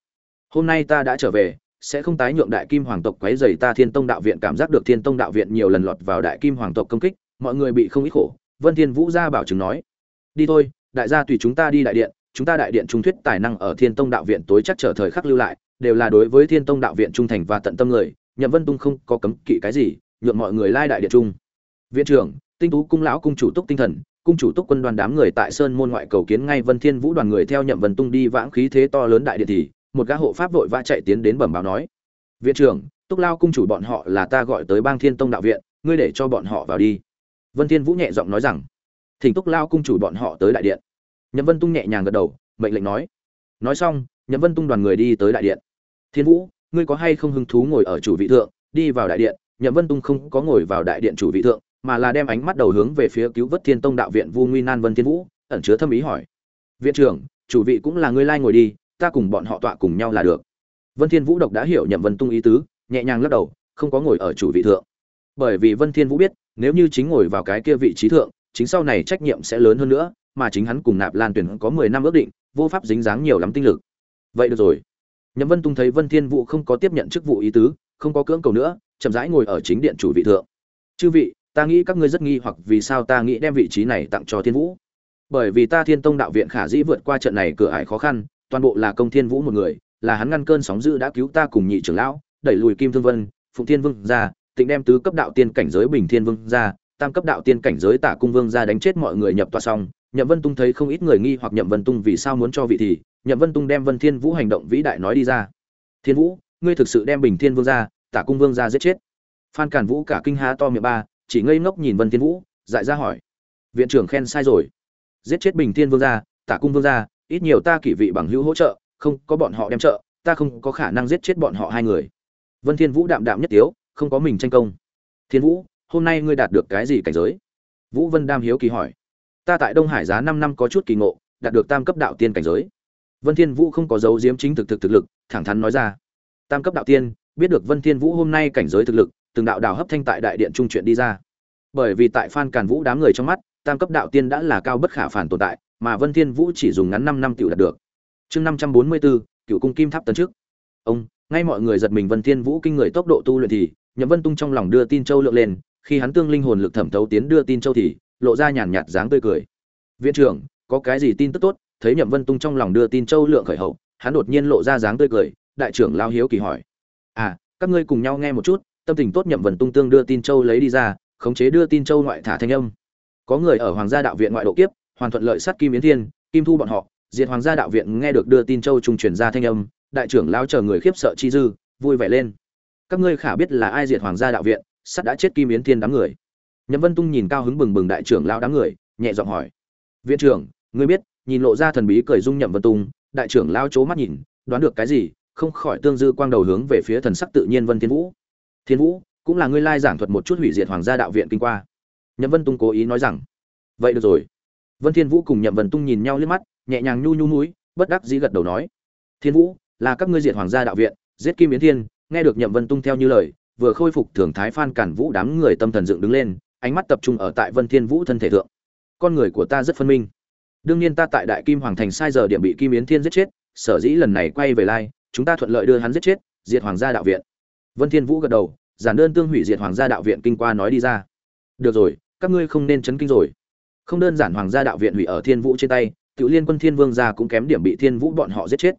hôm nay ta đã trở về, sẽ không tái nhượng đại kim hoàng tộc quấy dày ta thiên tông đạo viện, cảm giác được thiên tông đạo viện nhiều lần lọt vào đại kim hoàng tộc công kích, mọi người bị không ít khổ. Vân thiên vũ gia bảo chứng nói, đi thôi, đại gia tùy chúng ta đi đại điện, chúng ta đại điện trung thuyết tài năng ở thiên tông đạo viện tối chắc trở thời khắc lưu lại, đều là đối với thiên tông đạo viện trung thành và tận tâm người. Nhậm vân tung không có cấm kỵ cái gì, nhượng mọi người lai đại điện trung. Viện trưởng tinh tú cung lão cung chủ túc tinh thần, cung chủ túc quân đoàn đám người tại sơn môn ngoại cầu kiến ngay vân thiên vũ đoàn người theo nhậm vân tung đi vãng khí thế to lớn đại điện thì, một gã hộ pháp vội vã chạy tiến đến bẩm báo nói, viện trưởng, túc lao cung chủ bọn họ là ta gọi tới bang thiên tông đạo viện, ngươi để cho bọn họ vào đi. Vân thiên vũ nhẹ giọng nói rằng, thỉnh túc lao cung chủ bọn họ tới đại điện. Nhậm vân tung nhẹ nhàng gật đầu, mệnh lệnh nói nói xong, nhậm vân tung đoàn người đi tới đại điện. Thiên vũ, ngươi có hay không hứng thú ngồi ở chủ vị thượng, đi vào đại điện? Nhậm vân tung không có ngồi vào đại điện chủ vị thượng mà là đem ánh mắt đầu hướng về phía cứu vớt thiên tông đạo viện vu nguy nan vân thiên vũ, ẩn chứa thâm ý hỏi. Viện trưởng, chủ vị cũng là ngươi lai ngồi đi, ta cùng bọn họ tọa cùng nhau là được. Vân thiên vũ độc đã hiểu nhậm vân tung ý tứ, nhẹ nhàng lắc đầu, không có ngồi ở chủ vị thượng. Bởi vì vân thiên vũ biết, nếu như chính ngồi vào cái kia vị trí thượng, chính sau này trách nhiệm sẽ lớn hơn nữa, mà chính hắn cùng nạp lan tuyển có 10 năm ước định, vô pháp dính dáng nhiều lắm tinh lực. Vậy được rồi. Nhậm vân tung thấy vân thiên vũ không có tiếp nhận chức vụ ý tứ, không có cưỡng cầu nữa, chậm rãi ngồi ở chính điện chủ vị thượng. Chư vị ta nghĩ các ngươi rất nghi hoặc vì sao ta nghĩ đem vị trí này tặng cho thiên vũ. Bởi vì ta thiên tông đạo viện khả dĩ vượt qua trận này cửa ải khó khăn, toàn bộ là công thiên vũ một người, là hắn ngăn cơn sóng dữ đã cứu ta cùng nhị trưởng lão, đẩy lùi kim thương vân, phụng thiên vương ra, tịnh đem tứ cấp đạo tiên cảnh giới bình thiên vương ra, tam cấp đạo tiên cảnh giới tả cung vương ra đánh chết mọi người nhập tọa xong. Nhậm vân tung thấy không ít người nghi hoặc nhậm vân tung vì sao muốn cho vị thì, nhậm vân tung đem vân thiên vũ hành động vĩ đại nói đi ra. Thiên vũ, ngươi thực sự đem bình thiên vương ra, tả cung vương ra giết chết. Phan cản vũ cả kinh há to miệng ba chỉ ngây ngốc nhìn vân thiên vũ, dại ra hỏi. Viện trưởng khen sai rồi. Giết chết bình thiên vương gia, tả cung vương gia, ít nhiều ta kỷ vị bằng hữu hỗ trợ, không có bọn họ đem trợ, ta không có khả năng giết chết bọn họ hai người. Vân thiên vũ đạm đạm nhất tiếu, không có mình tranh công. Thiên vũ, hôm nay ngươi đạt được cái gì cảnh giới? Vũ vân đam hiếu kỳ hỏi. Ta tại đông hải giá năm năm có chút kỳ ngộ, đạt được tam cấp đạo tiên cảnh giới. Vân thiên vũ không có dấu diếm chính thực thực thực lực, thẳng thắn nói ra. Tam cấp đạo tiên, biết được vân thiên vũ hôm nay cảnh giới thực lực từng đạo đạo hấp thanh tại đại điện trung chuyện đi ra. Bởi vì tại phan càn vũ đám người trong mắt tam cấp đạo tiên đã là cao bất khả phản tồn tại mà vân thiên vũ chỉ dùng ngắn 5 năm tiểu đạt được. Chương 544, cựu cung kim tháp tấn trước. Ông ngay mọi người giật mình vân thiên vũ kinh người tốc độ tu luyện thì nhậm vân tung trong lòng đưa tin châu lượng lên khi hắn tương linh hồn lực thẩm thấu tiến đưa tin châu thì lộ ra nhàn nhạt dáng tươi cười. Viện trưởng có cái gì tin tức tốt? Thấy nhậm vân tung trong lòng đưa tin châu lượng khởi hậu hắn đột nhiên lộ ra dáng tươi cười đại trưởng lao hiếu kỳ hỏi. À các ngươi cùng nhau nghe một chút tâm tình tốt nhậm vân tung tương đưa tin châu lấy đi ra, khống chế đưa tin châu ngoại thả thanh âm. Có người ở hoàng gia đạo viện ngoại độ kiếp, hoàn thuận lợi sát kim yến thiên, kim thu bọn họ, diệt hoàng gia đạo viện nghe được đưa tin châu trung truyền ra thanh âm, đại trưởng lao chờ người khiếp sợ chi dư, vui vẻ lên. Các ngươi khả biết là ai diệt hoàng gia đạo viện, sắt đã chết kim yến thiên đám người. Nhậm vân tung nhìn cao hứng bừng bừng đại trưởng lao đám người, nhẹ giọng hỏi. Viện trưởng, ngươi biết, nhìn lộ ra thần bí cười dung nhậm vân tung, đại trưởng lao chố mắt nhìn, đoán được cái gì, không khỏi tương dư quang đầu hướng về phía thần sắc tự nhiên vân thiên vũ thiên vũ, cũng là ngươi lai giảng thuật một chút hủy diệt hoàng gia đạo viện kinh qua. Nhậm vân tung cố ý nói rằng, vậy được rồi. Vân thiên vũ cùng nhậm vân tung nhìn nhau liếc mắt, nhẹ nhàng nhu nhu mũi bất đắc dĩ gật đầu nói, thiên vũ, là các ngươi diệt hoàng gia đạo viện, giết kim yến thiên. Nghe được nhậm vân tung theo như lời, vừa khôi phục thường thái phan cản vũ đám người tâm thần dựng đứng lên, ánh mắt tập trung ở tại vân thiên vũ thân thể thượng. Con người của ta rất phân minh. Đương nhiên ta tại đại kim hoàng thành sai giờ điểm bị kim yến thiên giết chết, sở dĩ lần này quay về lai, chúng ta thuận lợi đưa hắn giết chết, diệt hoàng gia đạo viện. Vân thiên vũ gật đầu giản đơn tương hủy diệt hoàng gia đạo viện kinh qua nói đi ra. Được rồi, các ngươi không nên chấn kinh rồi. Không đơn giản hoàng gia đạo viện hủy ở thiên vũ trên tay tự liên quân thiên vương gia cũng kém điểm bị thiên vũ bọn họ giết chết.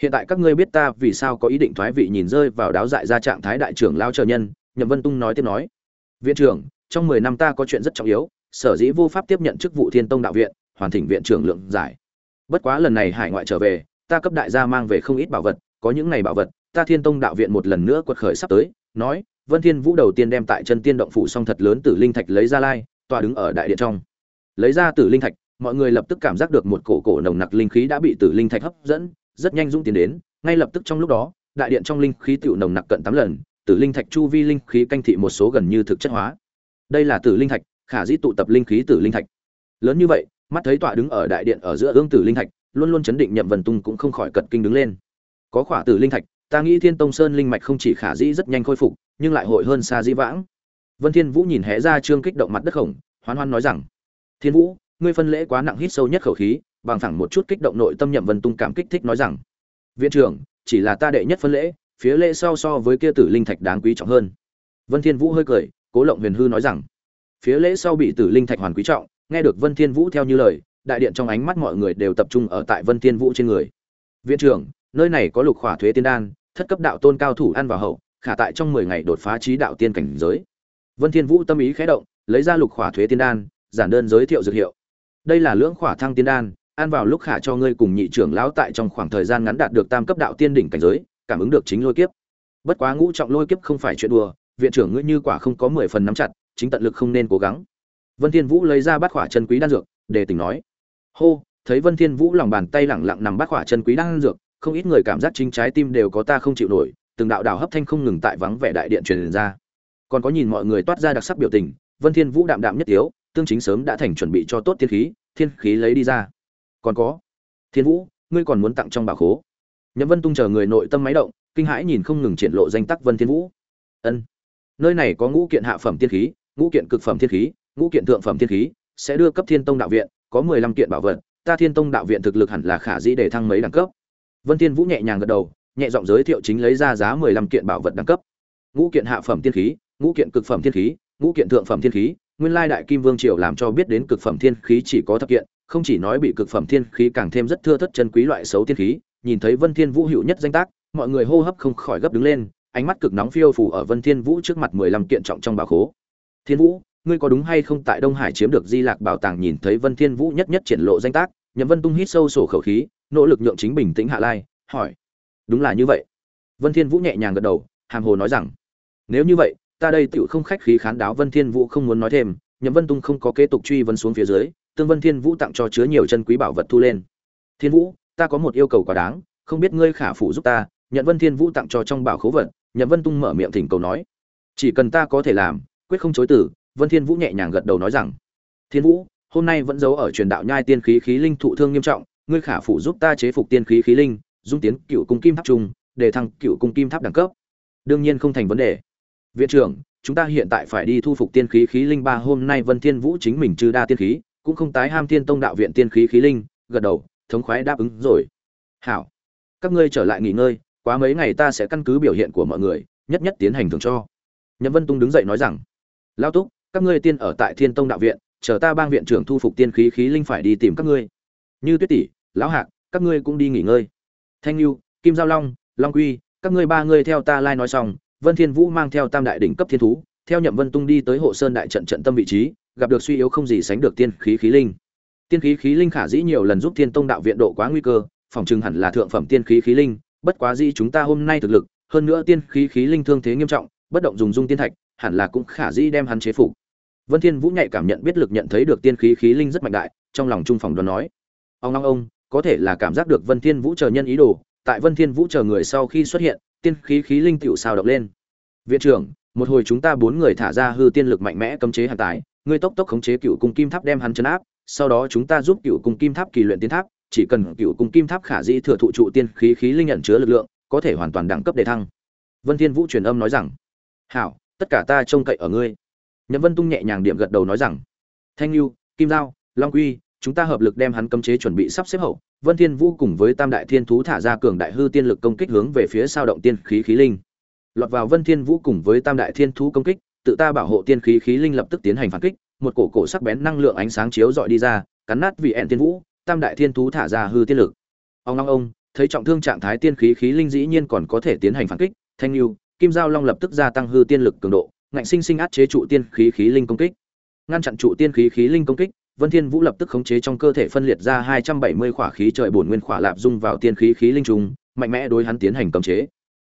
Hiện tại các ngươi biết ta vì sao có ý định thoái vị nhìn rơi vào đáo dại ra trạng thái đại trưởng lao chờ nhân, nhậm vân tung nói tiếp nói. Viện trưởng, trong mười năm ta có chuyện rất trọng yếu, sở dĩ vô pháp tiếp nhận chức vụ thiên tông đạo viện, hoàn thỉnh viện trưởng lượng giải. Bất quá lần này hải ngoại trở về, ta cấp đại gia mang về không ít bảo vật, có những ngày bảo vật, ta thiên tông đạo viện một lần nữa quật khởi sắp tới, nói Vân Thiên Vũ đầu tiên đem tại chân tiên động phủ song thật lớn tử linh thạch lấy ra lai, tọa đứng ở đại điện trong. Lấy ra tử linh thạch, mọi người lập tức cảm giác được một cổ cổ nồng nặc linh khí đã bị tử linh thạch hấp dẫn, rất nhanh dũng tiến đến, ngay lập tức trong lúc đó, đại điện trong linh khí tiểu nồng nặc cận tám lần, tử linh thạch chu vi linh khí canh thị một số gần như thực chất hóa. Đây là tử linh thạch, khả dĩ tụ tập linh khí tử linh thạch. Lớn như vậy, mắt thấy tọa đứng ở đại điện ở giữa ương tử linh thạch, luôn luôn chấn định nhậm Vân tung cũng không khỏi cật kinh đứng lên. Có khỏa tử linh thạch, ta nghĩ Thiên Tông Sơn linh mạch không chỉ khả dĩ rất nhanh khôi phục, nhưng lại hội hơn xa dĩ vãng. Vân thiên vũ nhìn hé ra trương kích động mặt đất khổng, hoan hoan nói rằng, thiên vũ, ngươi phân lễ quá nặng hít sâu nhất khẩu khí, bằng thẳng một chút kích động nội tâm nhậm vân tung cảm kích thích nói rằng, viện trưởng, chỉ là ta đệ nhất phân lễ, phía lễ sau so với kia tử linh thạch đáng quý trọng hơn. Vân thiên vũ hơi cười, cố lộng huyền hư nói rằng, phía lễ sau bị tử linh thạch hoàn quý trọng, nghe được vân thiên vũ theo như lời, đại điện trong ánh mắt mọi người đều tập trung ở tại vân thiên vũ trên người. Viện trưởng, nơi này có lục khỏa thuế tiên đan, thất cấp đạo tôn cao thủ ăn vào hậu khả tại trong 10 ngày đột phá trí đạo tiên cảnh giới. Vân thiên vũ tâm ý khẽ động, lấy ra lục khỏa thuế tiên đan, giản đơn giới thiệu dược hiệu. Đây là lưỡng khỏa thăng tiên đan, ăn vào lúc khả cho ngươi cùng nhị trưởng lão tại trong khoảng thời gian ngắn đạt được tam cấp đạo tiên đỉnh cảnh giới, cảm ứng được chính lôi kiếp. Bất quá ngũ trọng lôi kiếp không phải chuyện đùa, viện trưởng ngươi như quả không có mười phần nắm chặt, chính tận lực không nên cố gắng. Vân thiên vũ lấy ra bát khỏa chân quý đan dược để tỉnh nói. Hô, thấy vân thiên vũ lòng bàn tay lẳng lặng nằm bát khỏa chân quý đan dược, không ít người cảm giác chính trái tim đều có ta không chịu nổi từng đạo đạo hấp thanh không ngừng tại vắng vẻ đại điện truyền ra. Còn có nhìn mọi người toát ra đặc sắc biểu tình vân thiên vũ đạm đạm nhất thiếu, tương chính sớm đã thành chuẩn bị cho tốt thiên khí thiên khí lấy đi ra. Còn có thiên vũ ngươi còn muốn tặng trong bảo khố. Nhậm vân tung chờ người nội tâm máy động kinh hãi nhìn không ngừng triển lộ danh tắc vân thiên vũ. Ân nơi này có ngũ kiện hạ phẩm thiên khí ngũ kiện cực phẩm thiên khí ngũ kiện thượng phẩm thiên khí sẽ đưa cấp thiên tông đạo viện có mười lăm kiện bảo vật ta thiên tông đạo viện thực lực hẳn là khả dĩ để thăng mấy đẳng cấp. Vân thiên vũ nhẹ nhàng gật đầu nhẹ giọng giới thiệu chính lấy ra giá mười lăm kiện bảo vật đẳng cấp. Ngũ kiện hạ phẩm tiên khí, ngũ kiện cực phẩm thiên khí, ngũ kiện thượng phẩm thiên khí, nguyên lai đại kim vương triều làm cho biết đến cực phẩm thiên khí chỉ có thập kiện, không chỉ nói bị cực phẩm thiên khí càng thêm rất thưa thất chân quý loại xấu thiên khí, nhìn thấy vân thiên vũ hữu nhất danh tác, mọi người hô hấp không khỏi gấp đứng lên, ánh mắt cực nóng phiêu phù ở vân thiên vũ trước mặt mười lăm kiện trọng trong bảo khố. Thiên vũ, ngươi có đúng hay không tại đông hải chiếm được di lạc bảo tàng nhìn thấy vân thiên vũ nhất nhất triển lộ danh tác? Nhậm vân tung hít sâu sổ khẩu khí, nỗ lực nhượng chính bình tĩnh hạ lai, hỏi đúng là như vậy. Vân thiên vũ nhẹ nhàng gật đầu, hàm hồ nói rằng, nếu như vậy, ta đây tựu không khách khí khán đáo vân thiên vũ không muốn nói thêm, nhậm vân tung không có kế tục truy vấn xuống phía dưới, tương vân thiên vũ tặng cho chứa nhiều chân quý bảo vật thu lên. Thiên vũ, ta có một yêu cầu quá đáng, không biết ngươi khả phủ giúp ta nhận vân thiên vũ tặng cho trong bảo khố vật. Nhậm vân tung mở miệng thỉnh cầu nói, chỉ cần ta có thể làm, quyết không chối từ. Vân thiên vũ nhẹ nhàng gật đầu nói rằng, thiên vũ, hôm nay vẫn giấu ở truyền đạo nhai tiên khí khí linh thụ thương nghiêm trọng, ngươi khả phủ giúp ta chế phục tiên khí khí linh dung tiến cựu cung kim tháp trung, để thăng cựu cung kim tháp đẳng cấp. Đương nhiên không thành vấn đề. Viện trưởng, chúng ta hiện tại phải đi thu phục tiên khí khí linh ba, hôm nay vân thiên vũ chính mình trừ đa tiên khí, cũng không tái ham thiên tông đạo viện tiên khí khí linh, gật đầu, thống khoái đáp ứng rồi. Hảo. Các ngươi trở lại nghỉ ngơi, quá mấy ngày ta sẽ căn cứ biểu hiện của mọi người, nhất nhất tiến hành thường cho. Nhậm vân tung đứng dậy nói rằng lao túc, các ngươi tiên ở tại thiên tông đạo viện, chờ ta bang viện trưởng thu phục tiên khí khí linh phải đi tìm các ngươi. Như tuyết tỷ, lão hạc, các ngươi cũng đi nghỉ ngơi thanh lưu kim giao long long quy, các ngươi ba ngươi theo ta lai nói xong, vân thiên vũ mang theo tam đại đỉnh cấp thiên thú, theo nhậm vân tung đi tới hộ sơn đại trận trận tâm vị trí, gặp được suy yếu không gì sánh được tiên khí khí linh. Tiên khí khí linh khả dĩ nhiều lần giúp thiên tông đạo viện độ quá nguy cơ, phòng chừng hẳn là thượng phẩm tiên khí khí linh, bất quá dĩ chúng ta hôm nay thực lực, hơn nữa tiên khí khí linh thương thế nghiêm trọng, bất động dùng dung tiên thạch, hẳn là cũng khả dĩ đem hắn chế phục. Vân thiên vũ nhạy cảm nhận biết lực nhận thấy được tiên khí khí linh rất mạnh đại, trong lòng trung phòng đoán nói. Ông Long ông có thể là cảm giác được vân thiên vũ chờ nhân ý đồ, tại vân thiên vũ chờ người sau khi xuất hiện, tiên khí khí linh tiểu sao động lên. Viện trưởng, một hồi chúng ta bốn người thả ra hư tiên lực mạnh mẽ cấm chế hàn tái ngươi tốc tốc khống chế cựu cung kim tháp đem hắn chấn áp, sau đó chúng ta giúp cựu cung kim tháp kỳ luyện tiên tháp, chỉ cần cựu cung kim tháp khả dĩ thừa thụ trụ tiên khí khí linh nhận chứa lực lượng, có thể hoàn toàn đẳng cấp đề thăng. Vân thiên vũ truyền âm nói rằng, hảo, tất cả ta trông cậy ở ngươi. Nhậm vân tung nhẹ nhàng điểm gật đầu nói rằng, thanh lưu kim giao, long quy chúng ta hợp lực đem hắn cấm chế chuẩn bị sắp xếp hậu, vân thiên vũ cùng với tam đại thiên thú thả ra cường đại hư tiên lực công kích hướng về phía sao động tiên khí khí linh. Lọt vào vân thiên vũ cùng với tam đại thiên thú công kích, tự ta bảo hộ tiên khí khí linh lập tức tiến hành phản kích, một cổ cổ sắc bén năng lượng ánh sáng chiếu dọi đi ra, cắn nát vị ẹn tiên vũ, tam đại thiên thú thả ra hư tiên lực. Ông long ông, thấy trọng thương trạng thái tiên khí khí linh dĩ nhiên còn có thể tiến hành phản kích, thanh lưu kim giao long lập tức gia tăng hư tiên lực cường độ, ngạnh sinh sinh áp chế trụ tiên khí khí linh công kích. Ngăn chặn trụ tiên khí khí linh công kích vân thiên vũ lập tức khống chế trong cơ thể phân liệt ra 270 khỏa khí trời bổn nguyên khỏa lạp dung vào tiên khí khí linh trùng, mạnh mẽ đối hắn tiến hành cấm chế.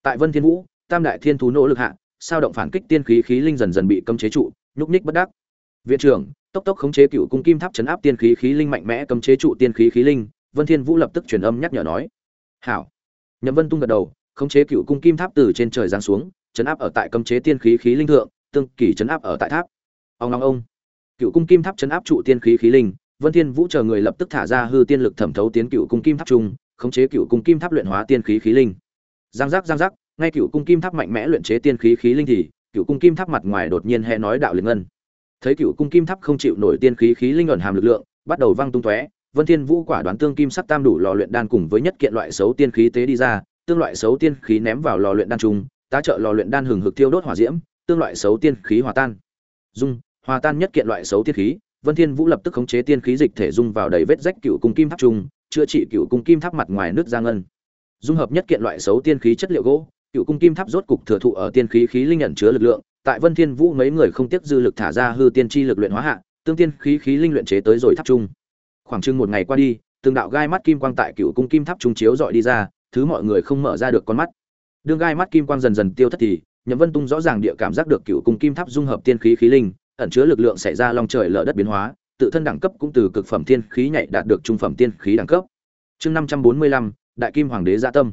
Tại vân thiên vũ, tam đại thiên thú nỗ lực hạ, sao động phản kích tiên khí khí linh dần dần bị cấm chế trụ, nhúc nhích bất đắc. Viện trưởng, tốc tốc khống chế cựu cung kim tháp chấn áp tiên khí khí linh mạnh mẽ cấm chế trụ tiên khí khí linh, vân thiên vũ lập tức truyền âm nhắc nhở nói. Hảo. Nhậm vân tung gật đầu, khống chế cựu cung kim tháp từ trên trời giáng xuống, chấn áp ở tại cấm chế tiên khí khí linh thượng, tương kỳ chấn áp ở tại tháp. Ông long ông cựu cung kim tháp chấn áp trụ tiên khí khí linh vân thiên vũ chờ người lập tức thả ra hư tiên lực thẩm thấu tiến cựu cung kim tháp trung khống chế cựu cung kim tháp luyện hóa tiên khí khí linh giang giác giang giác ngay cựu cung kim tháp mạnh mẽ luyện chế tiên khí khí linh thì cựu cung kim tháp mặt ngoài đột nhiên hé nói đạo liền ngân thấy cựu cung kim tháp không chịu nổi tiên khí khí linh ẩn hàm lực lượng bắt đầu văng tung tóe Vân Thiên Vũ quả đoán tương kim sắc tam đủ lò luyện đan cùng với nhất kiện loại xấu tiên khí tế đi ra, tương loại xấu tiên khí ném vào lò luyện đan trung, tá trợ lò luyện đan hừng hực thiêu đốt hỏa diễm, tương loại xấu tiên khí hòa tan. Dung, hòa tan nhất kiện loại xấu tiên khí, Vân Thiên Vũ lập tức khống chế tiên khí dịch thể dung vào đầy vết rách cựu cung kim tháp trung, chữa trị cựu cung kim tháp mặt ngoài nước ra ngân. Dung hợp nhất kiện loại xấu tiên khí chất liệu gỗ, cựu cung kim tháp rốt cục thừa thụ ở tiên khí khí linh nhận chứa lực lượng, tại Vân Thiên Vũ mấy người không tiếc dư lực thả ra hư tiên chi lực luyện hóa hạ, tương tiên khí khí linh luyện chế tới rồi tháp trung. Khoảng chừng một ngày qua đi, từng đạo gai mắt kim quang tại cựu cung kim tháp trung chiếu dọi đi ra, thứ mọi người không mở ra được con mắt. Đường gai mắt kim quang dần dần tiêu thất thì, Nhậm Vân Tung rõ ràng địa cảm giác được cựu cung kim tháp dung hợp tiên khí khí linh, ẩn chứa lực lượng xảy ra long trời lở đất biến hóa, tự thân đẳng cấp cũng từ cực phẩm tiên khí nhảy đạt được trung phẩm tiên khí đẳng cấp. Chương 545, Đại Kim Hoàng đế dạ tâm.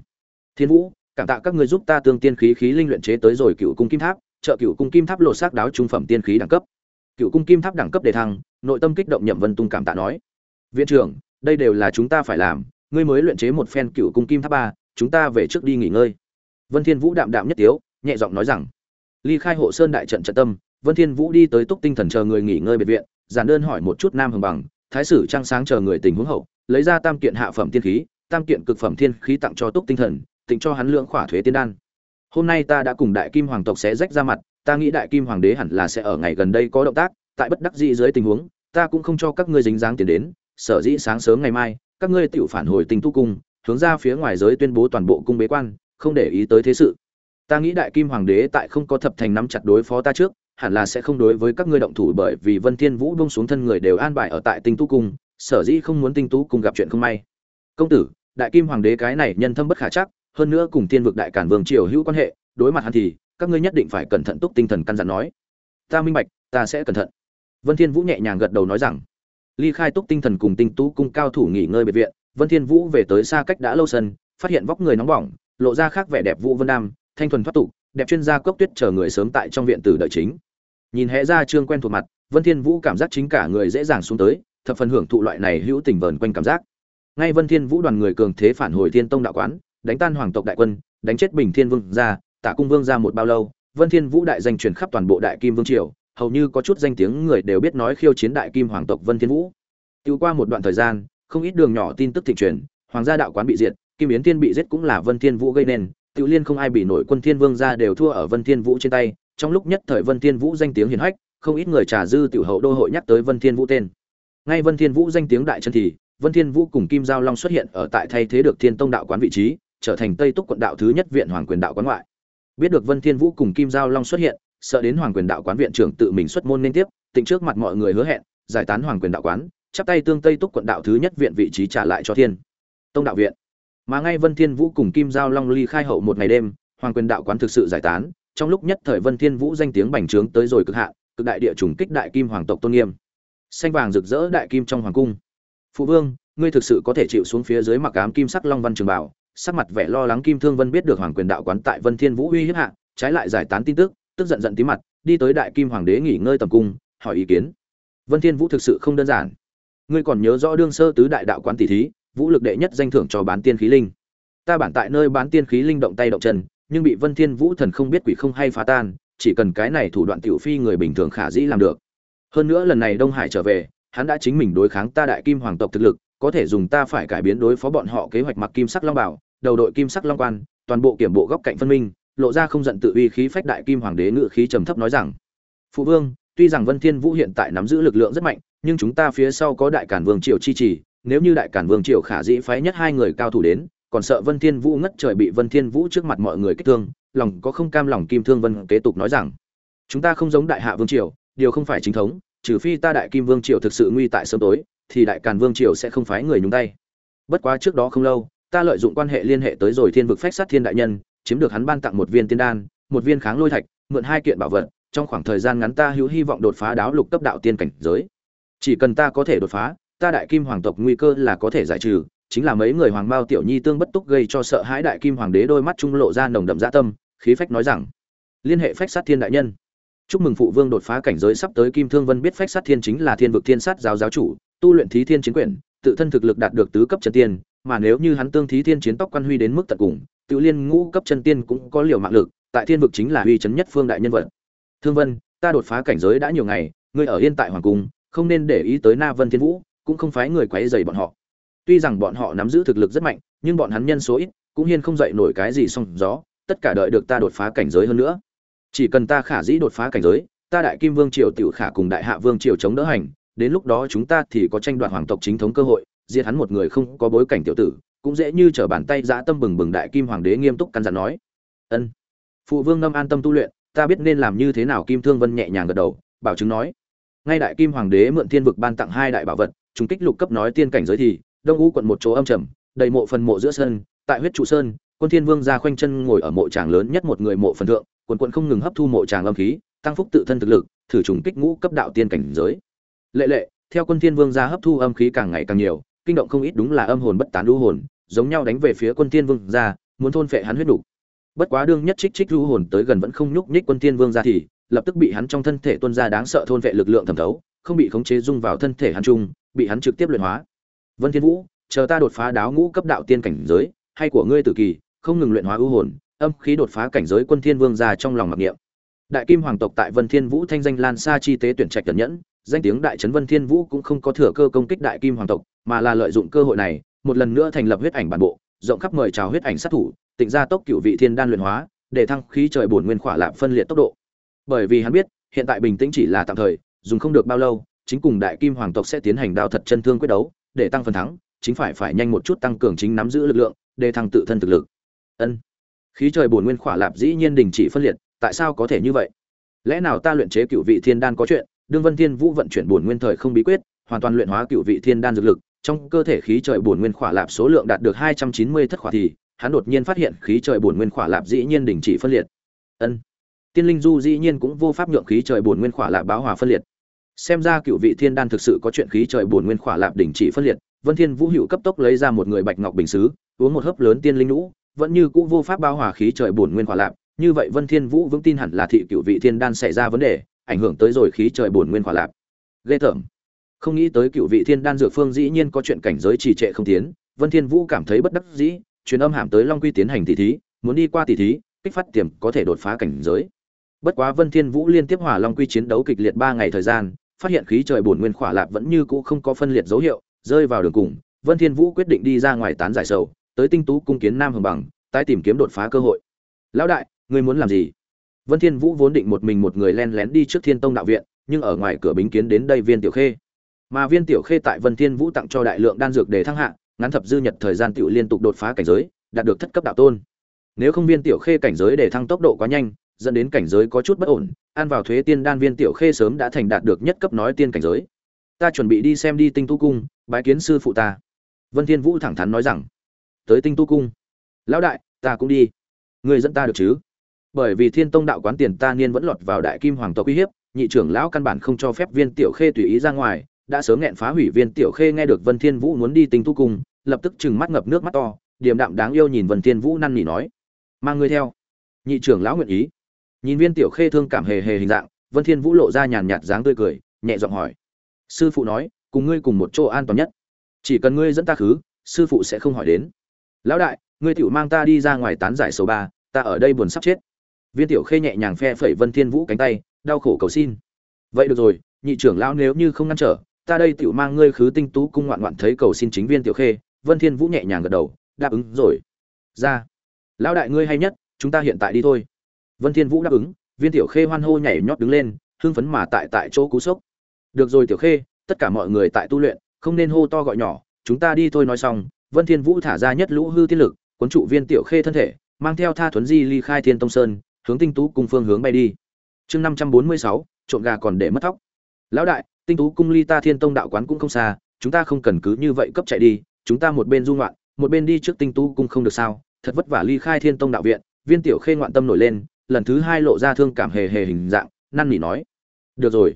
Thiên Vũ, cảm tạ các ngươi giúp ta tương tiên khí khí linh luyện chế tới rồi cựu cung kim tháp, trợ cựu cung kim tháp lộ xác đáo trung phẩm tiên khí đẳng cấp. Cựu cung kim tháp đẳng cấp đề thăng, nội tâm kích động Nhậm Vân Tung cảm tạ nói: "Viện trưởng, đây đều là chúng ta phải làm, ngươi mới luyện chế một phen cựu cung kim tháp ba, chúng ta về trước đi nghỉ ngơi." Vân Thiên Vũ đạm đạm nhất tiếu, nhẹ giọng nói rằng: "Ly khai hộ sơn đại trận trận tâm, Vân Thiên Vũ đi tới túc tinh thần chờ người nghỉ ngơi biệt viện, giản đơn hỏi một chút Nam Hồng Bằng, thái sử trang sáng chờ người tình huống hậu, lấy ra tam kiện hạ phẩm tiên khí, tam kiện cực phẩm thiên khí tặng cho túc tinh thần, tịnh cho hắn lượng khỏa thuế tiên đan. Hôm nay ta đã cùng đại kim hoàng tộc sẽ rách ra mặt, ta nghĩ đại kim hoàng đế hẳn là sẽ ở ngày gần đây có động tác, tại bất đắc dĩ dưới tình huống, ta cũng không cho các ngươi dính dáng tiền đến, sở dĩ sáng sớm ngày mai, các ngươi tiểu phản hồi tình tu cung, hướng ra phía ngoài giới tuyên bố toàn bộ cung bế quan, không để ý tới thế sự. Ta nghĩ đại kim hoàng đế tại không có thập thành nắm chặt đối phó ta trước, hẳn là sẽ không đối với các ngươi động thủ bởi vì Vân Thiên Vũ buông xuống thân người đều an bài ở tại Tinh Tu cung, sở dĩ không muốn Tinh Tu cung gặp chuyện không may. Công tử, đại kim hoàng đế cái này nhân thâm bất khả chắc, hơn nữa cùng tiên vực đại cản vương triều hữu quan hệ, đối mặt hắn thì các ngươi nhất định phải cẩn thận túc tinh thần căn dặn nói. Ta minh bạch, ta sẽ cẩn thận. Vân Thiên Vũ nhẹ nhàng gật đầu nói rằng, ly khai túc tinh thần cùng Tinh Tu cung cao thủ nghỉ ngơi biệt viện, Vân Thiên Vũ về tới xa cách đã lâu sân, phát hiện vóc người nóng bỏng, lộ ra khác vẻ đẹp Vũ Vân Nam, thanh thuần thoát tục, đẹp chuyên gia cốc tuyết chờ người sớm tại trong viện tử đợi chính. Nhìn hẽ ra trương quen thuộc mặt, vân thiên vũ cảm giác chính cả người dễ dàng xuống tới, thập phần hưởng thụ loại này hữu tình vờn quanh cảm giác. Ngay vân thiên vũ đoàn người cường thế phản hồi thiên tông đạo quán, đánh tan hoàng tộc đại quân, đánh chết bình thiên vương gia, tả cung vương gia một bao lâu, vân thiên vũ đại danh truyền khắp toàn bộ đại kim vương triều, hầu như có chút danh tiếng người đều biết nói khiêu chiến đại kim hoàng tộc vân thiên vũ. Tiêu qua một đoạn thời gian, không ít đường nhỏ tin tức thịnh truyền, hoàng gia đạo quán bị diệt, kim yến thiên bị giết cũng là vân thiên vũ gây nên Tiểu Liên không ai bị nổi quân Thiên Vương gia đều thua ở Vân Thiên Vũ trên tay, trong lúc nhất thời Vân Thiên Vũ danh tiếng hiển hách, không ít người trà dư tiểu hậu đô hội nhắc tới Vân Thiên Vũ tên. Ngay Vân Thiên Vũ danh tiếng đại chân thì, Vân Thiên Vũ cùng Kim Giao Long xuất hiện ở tại thay thế được Thiên Tông đạo quán vị trí, trở thành Tây Túc quận đạo thứ nhất viện hoàng quyền đạo quán ngoại. Biết được Vân Thiên Vũ cùng Kim Giao Long xuất hiện, sợ đến hoàng quyền đạo quán viện trưởng tự mình xuất môn nên tiếp, tịnh trước mặt mọi người hứa hẹn, giải tán hoàng quyền đạo quán, chắp tay tương Tây Túc quận đạo thứ nhất viện vị trí trả lại cho Thiên Tông đạo viện. Mà ngay Vân Thiên Vũ cùng Kim Giao Long ly khai hậu một ngày đêm, hoàng quyền đạo quán thực sự giải tán trong lúc nhất thời vân thiên vũ danh tiếng bành trướng tới rồi cực hạn cực đại địa trùng kích đại kim hoàng tộc tôn nghiêm. Xanh vàng rực rỡ đại kim trong hoàng cung. Phụ vương ngươi thực sự có thể chịu xuống phía dưới mặc ám kim sắc long văn trường bảo. Sắc mặt vẻ lo lắng kim thương vân biết được hoàng quyền đạo quán tại vân thiên vũ uy hiếp hạ trái lại giải tán tin tức tức giận giận tí mặt đi tới đại kim hoàng đế nghỉ ngơi tầm cung hỏi ý kiến. Vân thiên vũ thực sự không đơn giản. Ngươi còn nhớ rõ đương sơ tứ đại đạo quán tỷ thí vũ lực đệ nhất danh thưởng cho bán tiên khí linh ta bản tại nơi bán tiên khí linh động tay động chân nhưng bị Vân Thiên Vũ thần không biết quỷ không hay phá tan, chỉ cần cái này thủ đoạn tiểu phi người bình thường khả dĩ làm được. Hơn nữa lần này Đông Hải trở về, hắn đã chính mình đối kháng ta đại kim hoàng tộc thực lực, có thể dùng ta phải cải biến đối phó bọn họ kế hoạch mặc kim sắc long bảo, đầu đội kim sắc long quan, toàn bộ kiểm bộ góc cạnh phân minh, lộ ra không giận tự uy khí phách đại kim hoàng đế ngự khí trầm thấp nói rằng: "Phụ vương, tuy rằng Vân Thiên Vũ hiện tại nắm giữ lực lượng rất mạnh, nhưng chúng ta phía sau có đại cản vương triều chi trì, nếu như đại cản vương triều khả dĩ phái nhất hai người cao thủ đến, còn sợ Vân Thiên Vũ ngất trời bị Vân Thiên Vũ trước mặt mọi người kích thương, lòng có không cam lòng Kim Thương Vân kế tục nói rằng: "Chúng ta không giống đại hạ vương triều, điều không phải chính thống, trừ phi ta đại kim vương triều thực sự nguy tại sớm tối, thì đại càn vương triều sẽ không phái người nhúng tay. Bất quá trước đó không lâu, ta lợi dụng quan hệ liên hệ tới rồi Thiên vực phách sát thiên đại nhân, chiếm được hắn ban tặng một viên tiên đan, một viên kháng lôi thạch, mượn hai kiện bảo vật, trong khoảng thời gian ngắn ta hữu hy vọng đột phá đáo lục cấp đạo tiên cảnh giới. Chỉ cần ta có thể đột phá, ta đại kim hoàng tộc nguy cơ là có thể giải trừ, chính là mấy người hoàng bao tiểu nhi tương bất túc gây cho sợ hãi đại kim hoàng đế đôi mắt trung lộ ra nồng đậm dã tâm khí phách nói rằng liên hệ phách sát thiên đại nhân. Chúc mừng phụ vương đột phá cảnh giới sắp tới kim thương vân biết phách sát thiên chính là thiên vực thiên sát giáo giáo chủ tu luyện thí thiên chiến quyển tự thân thực lực đạt được tứ cấp chân tiên mà nếu như hắn tương thí thiên chiến tóc quan huy đến mức tận cùng tự liên ngũ cấp chân tiên cũng có liều mạng lực tại thiên vực chính là uy chấn nhất phương đại nhân vật. Thương vân ta đột phá cảnh giới đã nhiều ngày ngươi ở yên tại hoàng cung không nên để ý tới na vân thiên vũ cũng không phái người quấy rầy bọn họ. Tuy rằng bọn họ nắm giữ thực lực rất mạnh, nhưng bọn hắn nhân số ít, cũng hiên không dậy nổi cái gì song gió, tất cả đợi được ta đột phá cảnh giới hơn nữa. Chỉ cần ta khả dĩ đột phá cảnh giới, ta đại kim vương triều tiểu khả cùng đại hạ vương triều chống đỡ hành, đến lúc đó chúng ta thì có tranh đoạt hoàng tộc chính thống cơ hội diệt hắn một người không có bối cảnh tiểu tử, cũng dễ như trở bàn tay dã tâm bừng bừng đại kim hoàng đế nghiêm túc căn dặn nói. Ân. Phụ vương ngâm an tâm tu luyện, ta biết nên làm như thế nào, kim thương vân nhẹ nhàng gật đầu, bảo chứng nói. Ngay đại kim hoàng đế mượn thiên vực ban tặng hai đại bảo vật trùng kích lục cấp nói tiên cảnh giới thì, đông u quận một chỗ âm trầm, đầy mộ phần mộ giữa sân, tại huyết trụ sơn, quân thiên vương ra khoanh chân ngồi ở mộ tràng lớn nhất một người mộ phần thượng, quần quận không ngừng hấp thu mộ tràng âm khí, tăng phúc tự thân thực lực, thử trùng kích ngũ cấp đạo tiên cảnh giới. Lệ lệ, theo quân thiên vương ra hấp thu âm khí càng ngày càng nhiều, kinh động không ít đúng là âm hồn bất tán lũ hồn, giống nhau đánh về phía quân thiên vương ra, muốn thôn phệ hắn huyết đủ. Bất quá đương nhất trích trích lũ hồn tới gần vẫn không nhúc nhích quân thiên vương ra thì, lập tức bị hắn trong thân thể tuôn ra đáng sợ thôn vệ lực lượng thẩm thấu, không bị khống chế dung vào thân thể hắn trung bị hắn trực tiếp luyện hóa. Vân thiên vũ, chờ ta đột phá đáo ngũ cấp đạo tiên cảnh giới, hay của ngươi tử kỳ, không ngừng luyện hóa ưu hồn, âm khí đột phá cảnh giới quân thiên vương ra trong lòng mặc niệm. Đại kim hoàng tộc tại vân thiên vũ thanh danh lan xa chi tế tuyển trạch cẩn nhẫn, danh tiếng đại trấn vân thiên vũ cũng không có thừa cơ công kích đại kim hoàng tộc, mà là lợi dụng cơ hội này, một lần nữa thành lập huyết ảnh bản bộ, rộng khắp mời chào huyết ảnh sát thủ, tịnh ra tốc cửu vị thiên đan luyện hóa, để thăng khí trời bổn nguyên khỏa lạm phân liệt tốc độ. Bởi vì hắn biết, hiện tại bình tĩnh chỉ là tạm thời, dùng không được bao lâu chính cùng đại kim hoàng tộc sẽ tiến hành đao thật chân thương quyết đấu, để tăng phần thắng, chính phải phải nhanh một chút tăng cường chính nắm giữ lực lượng, để thăng tự thân thực lực. Ân. Khí trời bổn nguyên khỏa lạp dĩ nhiên đình chỉ phân liệt, tại sao có thể như vậy? Lẽ nào ta luyện chế cựu vị thiên đan có chuyện, đương vân thiên vũ vận chuyển bổn nguyên thời không bí quyết, hoàn toàn luyện hóa cựu vị thiên đan dược lực, trong cơ thể khí trời bổn nguyên khỏa lạp số lượng đạt được hai trăm chín mươi thất khỏa thì, hắn đột nhiên phát hiện khí trời bổn nguyên khỏa lạp dĩ nhiên đình chỉ phân liệt. Ân. Tiên linh du dĩ nhiên cũng vô pháp nhượng khí trời bổn nguyên khỏa lạp báo hòa phân liệt xem ra cựu vị thiên đan thực sự có chuyện khí trời bổn nguyên khỏa lạp đình chỉ phân liệt, vân thiên vũ hữu cấp tốc lấy ra một người bạch ngọc bình sứ uống một hớp lớn tiên linh nũ vẫn như cũ vô pháp bao hòa khí trời bổn nguyên khỏa lạp. Như vậy vân thiên vũ vững tin hẳn là thị cựu vị thiên đan xảy ra vấn đề, ảnh hưởng tới rồi khí trời bổn nguyên khỏa lạp. Ghê tởm. Không nghĩ tới cựu vị thiên đan dược phương dĩ nhiên có chuyện cảnh giới trì trệ không tiến, vân thiên vũ cảm thấy bất đắc dĩ, truyền âm hàm tới long quy tiến hành tỷ thí, muốn đi qua tỷ thí, kích phát tiềm có thể đột phá cảnh giới. Bất quá vân thiên vũ liên tiếp hòa long quy chiến đấu kịch liệt ba ngày thời gian phát hiện khí trời bổn nguyên khỏa lạp vẫn như cũ không có phân liệt dấu hiệu, rơi vào đường cùng, vân thiên vũ quyết định đi ra ngoài tán giải sầu, tới tinh tú cung kiến nam hồng bằng, tái tìm kiếm đột phá cơ hội. Lão đại, ngươi muốn làm gì? Vân thiên vũ vốn định một mình một người len lén đi trước thiên tông đạo viện, nhưng ở ngoài cửa bính kiến đến đây viên tiểu khê. Mà viên tiểu khê tại vân thiên vũ tặng cho đại lượng đan dược để thăng hạng ngắn thập dư nhật thời gian tiểu liên tục đột phá cảnh giới, đạt được thất cấp đạo tôn. Nếu không viên tiểu khê cảnh giới để thăng tốc độ quá nhanh, dẫn đến cảnh giới có chút bất ổn ăn vào thuế tiên đan viên tiểu khê sớm đã thành đạt được nhất cấp nói tiên cảnh giới. Ta chuẩn bị đi xem đi tinh tu cung, bái kiến sư phụ ta. Vân thiên vũ thẳng thắn nói rằng. Tới tinh tu cung. Lão đại, ta cũng đi. Người dẫn ta được chứ? Bởi vì thiên tông đạo quán tiền ta niên vẫn lọt vào đại kim hoàng tộc uy hiếp, nhị trưởng lão căn bản không cho phép viên tiểu khê tùy ý ra ngoài, đã sớm nghẹn phá hủy viên tiểu khê nghe được vân thiên vũ muốn đi tinh tu cung, lập tức chừng mắt ngập nước mắt to, điềm đạm đáng yêu nhìn vân thiên vũ năn nỉ nói. Mang ngươi theo. Nhị trưởng lão nguyện ý nhìn viên tiểu khê thương cảm hề hề hình dạng, vân thiên vũ lộ ra nhàn nhạt dáng tươi cười, nhẹ giọng hỏi. Sư phụ nói, cùng ngươi cùng một chỗ an toàn nhất. Chỉ cần ngươi dẫn ta khứ, sư phụ sẽ không hỏi đến. Lão đại, ngươi tiểu mang ta đi ra ngoài tán giải số ba, ta ở đây buồn sắp chết. Viên tiểu khê nhẹ nhàng phe phẩy vân thiên vũ cánh tay, đau khổ cầu xin. Vậy được rồi, nhị trưởng lão nếu như không ngăn trở, ta đây tiểu mang ngươi khứ tinh tú cung ngoạn ngoạn thấy cầu xin chính viên tiểu khê, vân thiên vũ nhẹ nhàng gật đầu, đáp ứng rồi. Ra. Lão đại ngươi hay nhất, chúng ta hiện tại đi thôi vân thiên vũ đáp ứng viên tiểu khê hoan hô nhảy nhót đứng lên hưng phấn mà tại tại chỗ cú sốc. Được rồi tiểu khê tất cả mọi người tại tu luyện không nên hô to gọi nhỏ chúng ta đi thôi nói xong vân thiên vũ thả ra nhất lũ hư tiên lực cuốn trụ viên tiểu khê thân thể mang theo tha thuấn di ly khai thiên tông sơn hướng tinh tú cung phương hướng bay đi. Chương 546, trộn gà còn để mất thóc lão đại tinh tú cung ly ta thiên tông đạo quán cũng không xa chúng ta không cần cứ như vậy cấp chạy đi chúng ta một bên du ngoạn một bên đi trước tinh tú cung không được sao? Thật vất vả ly khai thiên tông đạo viện viên tiểu khê ngoạn tâm nổi lên lần thứ hai lộ ra thương cảm hề hề hình dạng, năn nỉ nói, được rồi.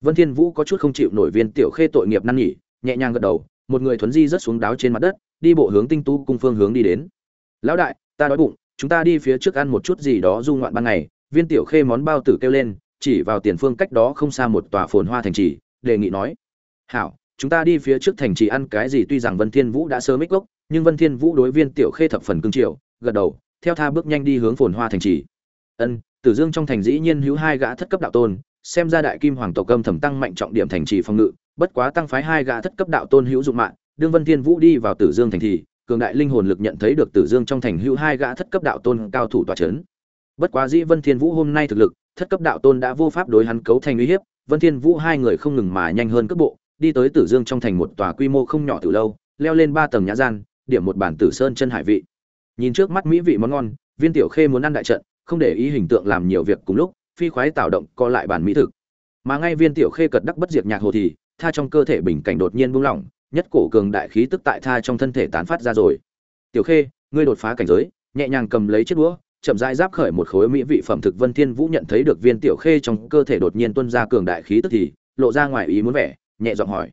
Vân thiên vũ có chút không chịu nổi viên tiểu khê tội nghiệp năn nỉ, nhẹ nhàng gật đầu, một người thuấn di rất xuống đáo trên mặt đất, đi bộ hướng tinh tú cung phương hướng đi đến. Lão đại, ta đói bụng, chúng ta đi phía trước ăn một chút gì đó du ngoạn ban ngày. Viên tiểu khê món bao tử kêu lên, chỉ vào tiền phương cách đó không xa một tòa phồn hoa thành trì, đề nghị nói, hảo, chúng ta đi phía trước thành trì ăn cái gì? Tuy rằng vân thiên vũ đã sớm mít gốc, nhưng vân thiên vũ đối viên tiểu khê thập phần cương triều gật đầu, theo tha bước nhanh đi hướng phồn hoa thành trì ân, tử dương trong thành dĩ nhiên hữu hai gã thất cấp đạo tôn, xem ra đại kim hoàng tộc âm thầm tăng mạnh trọng điểm thành trì phòng ngự, bất quá tăng phái hai gã thất cấp đạo tôn hữu dụng mạng, đương vân thiên vũ đi vào tử dương thành thì, cường đại linh hồn lực nhận thấy được tử dương trong thành hữu hai gã thất cấp đạo tôn cao thủ tòa chấn. Bất quá dĩ vân thiên vũ hôm nay thực lực, thất cấp đạo tôn đã vô pháp đối hắn cấu thành uy hiếp, vân thiên vũ hai người không ngừng mà nhanh hơn cấp bộ, đi tới tử dương trong thành một tòa quy mô không nhỏ từ lâu, leo lên ba tầng nhã gian, điểm một bản tử sơn chân hải vị. Nhìn trước mắt mỹ vị món ngon, viên tiểu khê muốn ăn đại trận không để ý hình tượng làm nhiều việc cùng lúc, phi khoái tạo động co lại bản mỹ thực. Mà ngay viên tiểu khê cật đắc bất diệt nhạc hồ thì, tha trong cơ thể bình cảnh đột nhiên buông lỏng, nhất cổ cường đại khí tức tại tha trong thân thể tán phát ra rồi. Tiểu khê, ngươi đột phá cảnh giới, nhẹ nhàng cầm lấy chiếc đũa, chậm rãi giáp khởi một khối mỹ vị phẩm thực vân thiên vũ nhận thấy được viên tiểu khê trong cơ thể đột nhiên tuôn ra cường đại khí tức thì, lộ ra ngoài ý muốn vẻ, nhẹ giọng hỏi.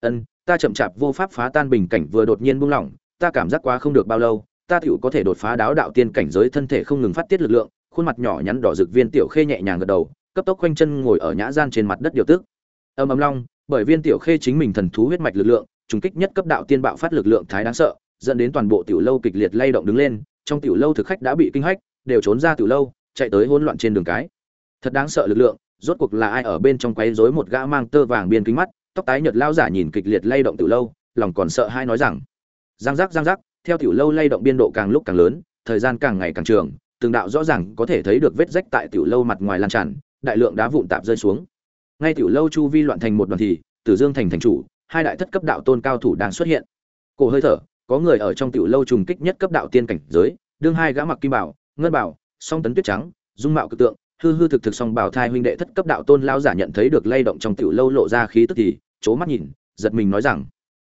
Ân, ta chậm chạp vô pháp phá tan bình cảnh vừa đột nhiên buông lỏng, ta cảm giác quá không được bao lâu ta tiểu có thể đột phá đáo đạo tiên cảnh giới thân thể không ngừng phát tiết lực lượng, khuôn mặt nhỏ nhắn đỏ rực viên tiểu khê nhẹ nhàng gật đầu, cấp tốc quanh chân ngồi ở nhã gian trên mặt đất điều tức. Âm ầm long, bởi viên tiểu khê chính mình thần thú huyết mạch lực lượng, trùng kích nhất cấp đạo tiên bạo phát lực lượng thái đáng sợ, dẫn đến toàn bộ tiểu lâu kịch liệt lay động đứng lên, trong tiểu lâu thực khách đã bị kinh hách, đều trốn ra tiểu lâu, chạy tới hỗn loạn trên đường cái. Thật đáng sợ lực lượng, rốt cuộc là ai ở bên trong quấy rối một gã mang tơ vàng biên kính mắt, tóc tái nhợt lao giả nhìn kịch liệt lay động tiểu lâu, lòng còn sợ hai nói rằng, giang giác giang giác theo tiểu lâu lay động biên độ càng lúc càng lớn, thời gian càng ngày càng trường, từng đạo rõ ràng có thể thấy được vết rách tại tiểu lâu mặt ngoài lan tràn, đại lượng đá vụn tạp rơi xuống. Ngay tiểu lâu chu vi loạn thành một đoàn thì, tử dương thành thành chủ, hai đại thất cấp đạo tôn cao thủ đang xuất hiện. Cổ hơi thở, có người ở trong tiểu lâu trùng kích nhất cấp đạo tiên cảnh giới, đương hai gã mặc kim bảo, ngân bảo, song tấn tuyết trắng, dung mạo cực tượng, hư hư thực thực song bảo thai huynh đệ thất cấp đạo tôn lao giả nhận thấy được lay động trong tiểu lâu lộ ra khí tức thì, chố mắt nhìn, giật mình nói rằng,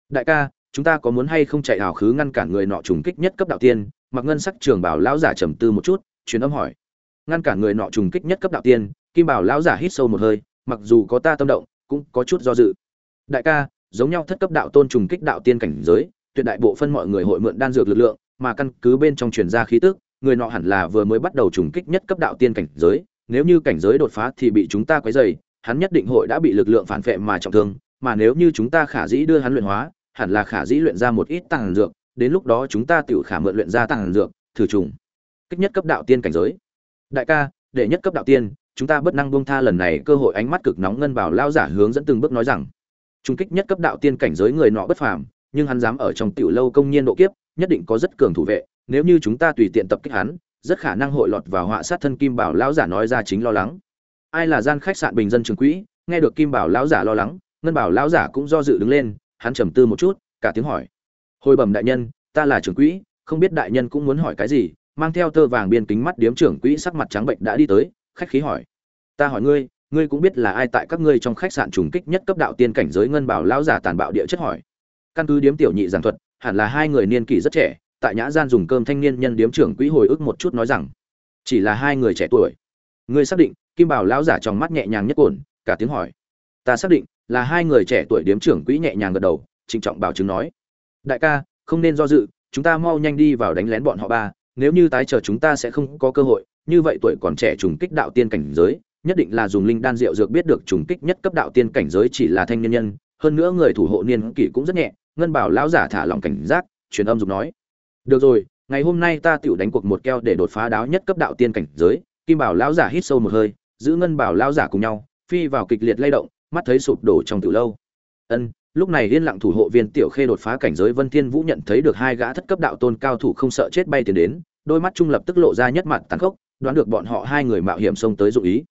đại ca chúng ta có muốn hay không chạy hào khứ ngăn cản người nọ trùng kích nhất cấp đạo tiên? Mặc ngân sắc trường bảo lão giả trầm tư một chút, truyền âm hỏi. Ngăn cản người nọ trùng kích nhất cấp đạo tiên, kim bảo lão giả hít sâu một hơi, mặc dù có ta tâm động, cũng có chút do dự. Đại ca, giống nhau thất cấp đạo tôn trùng kích đạo tiên cảnh giới, tuyệt đại bộ phân mọi người hội mượn đan dược lực lượng, mà căn cứ bên trong truyền ra khí tức, người nọ hẳn là vừa mới bắt đầu trùng kích nhất cấp đạo tiên cảnh giới, nếu như cảnh giới đột phá thì bị chúng ta quấy dày hắn nhất định hội đã bị lực lượng phản vệ mà trọng thương, mà nếu như chúng ta khả dĩ đưa hắn luyện hóa hẳn là khả dĩ luyện ra một ít tàng dược, đến lúc đó chúng ta tự khả mượn luyện ra tàng dược, thử trùng. Kích nhất cấp đạo tiên cảnh giới. Đại ca để nhất cấp đạo tiên, chúng ta bất năng buông tha lần này, cơ hội ánh mắt cực nóng ngân bảo lao giả hướng dẫn từng bước nói rằng. Trung kích nhất cấp đạo tiên cảnh giới người nọ bất phàm, nhưng hắn dám ở trong tiểu lâu công nhiên độ kiếp, nhất định có rất cường thủ vệ, nếu như chúng ta tùy tiện tập kích hắn, rất khả năng hội lọt vào họa sát thân kim bảo lão giả nói ra chính lo lắng. Ai là gian khách sạn bình dân trường quỹ, nghe được kim bảo lão giả lo lắng, ngân bảo lão giả cũng do dự đứng lên hắn trầm tư một chút, cả tiếng hỏi. Hồi bẩm đại nhân, ta là trưởng quỹ, không biết đại nhân cũng muốn hỏi cái gì, mang theo tơ vàng biên kính mắt điếm trưởng quỹ sắc mặt trắng bệnh đã đi tới, khách khí hỏi. Ta hỏi ngươi ngươi cũng biết là ai tại các ngươi trong khách sạn trùng kích nhất cấp đạo tiên cảnh giới ngân bảo lão giả tàn bạo địa chất hỏi. Căn cứ điếm tiểu nhị giảng thuật, hẳn là hai người niên kỷ rất trẻ, tại nhã gian dùng cơm thanh niên nhân điếm trưởng quỹ hồi ức một chút nói rằng, chỉ là hai người trẻ tuổi. Ngươi xác định, kim bảo lão giả trong mắt nhẹ nhàng nhất ổn cả tiếng hỏi. Ta xác định là hai người trẻ tuổi điếm trưởng quỹ nhẹ nhàng gật đầu, trịnh trọng bảo chứng nói, đại ca, không nên do dự, chúng ta mau nhanh đi vào đánh lén bọn họ ba, nếu như tái chờ chúng ta sẽ không có cơ hội, như vậy tuổi còn trẻ trùng kích đạo tiên cảnh giới, nhất định là dùng linh đan rượu dược biết được trùng kích nhất cấp đạo tiên cảnh giới chỉ là thanh niên nhân, hơn nữa người thủ hộ niên kỷ cũng rất nhẹ, ngân bảo lão giả thả lòng cảnh giác, truyền âm dục nói, được rồi, ngày hôm nay ta tựu đánh cuộc một keo để đột phá đáo nhất cấp đạo tiên cảnh giới. Kim bảo lão giả hít sâu một hơi, giữ ngân bảo lão giả cùng nhau, phi vào kịch liệt lay động mắt thấy sụp đổ trong từ lâu. Ân, lúc này yên lặng thủ hộ viên tiểu khê đột phá cảnh giới vân thiên vũ nhận thấy được hai gã thất cấp đạo tôn cao thủ không sợ chết bay tiền đến, đôi mắt trung lập tức lộ ra nhất mặt tàn khốc, đoán được bọn họ hai người mạo hiểm xông tới dụ ý.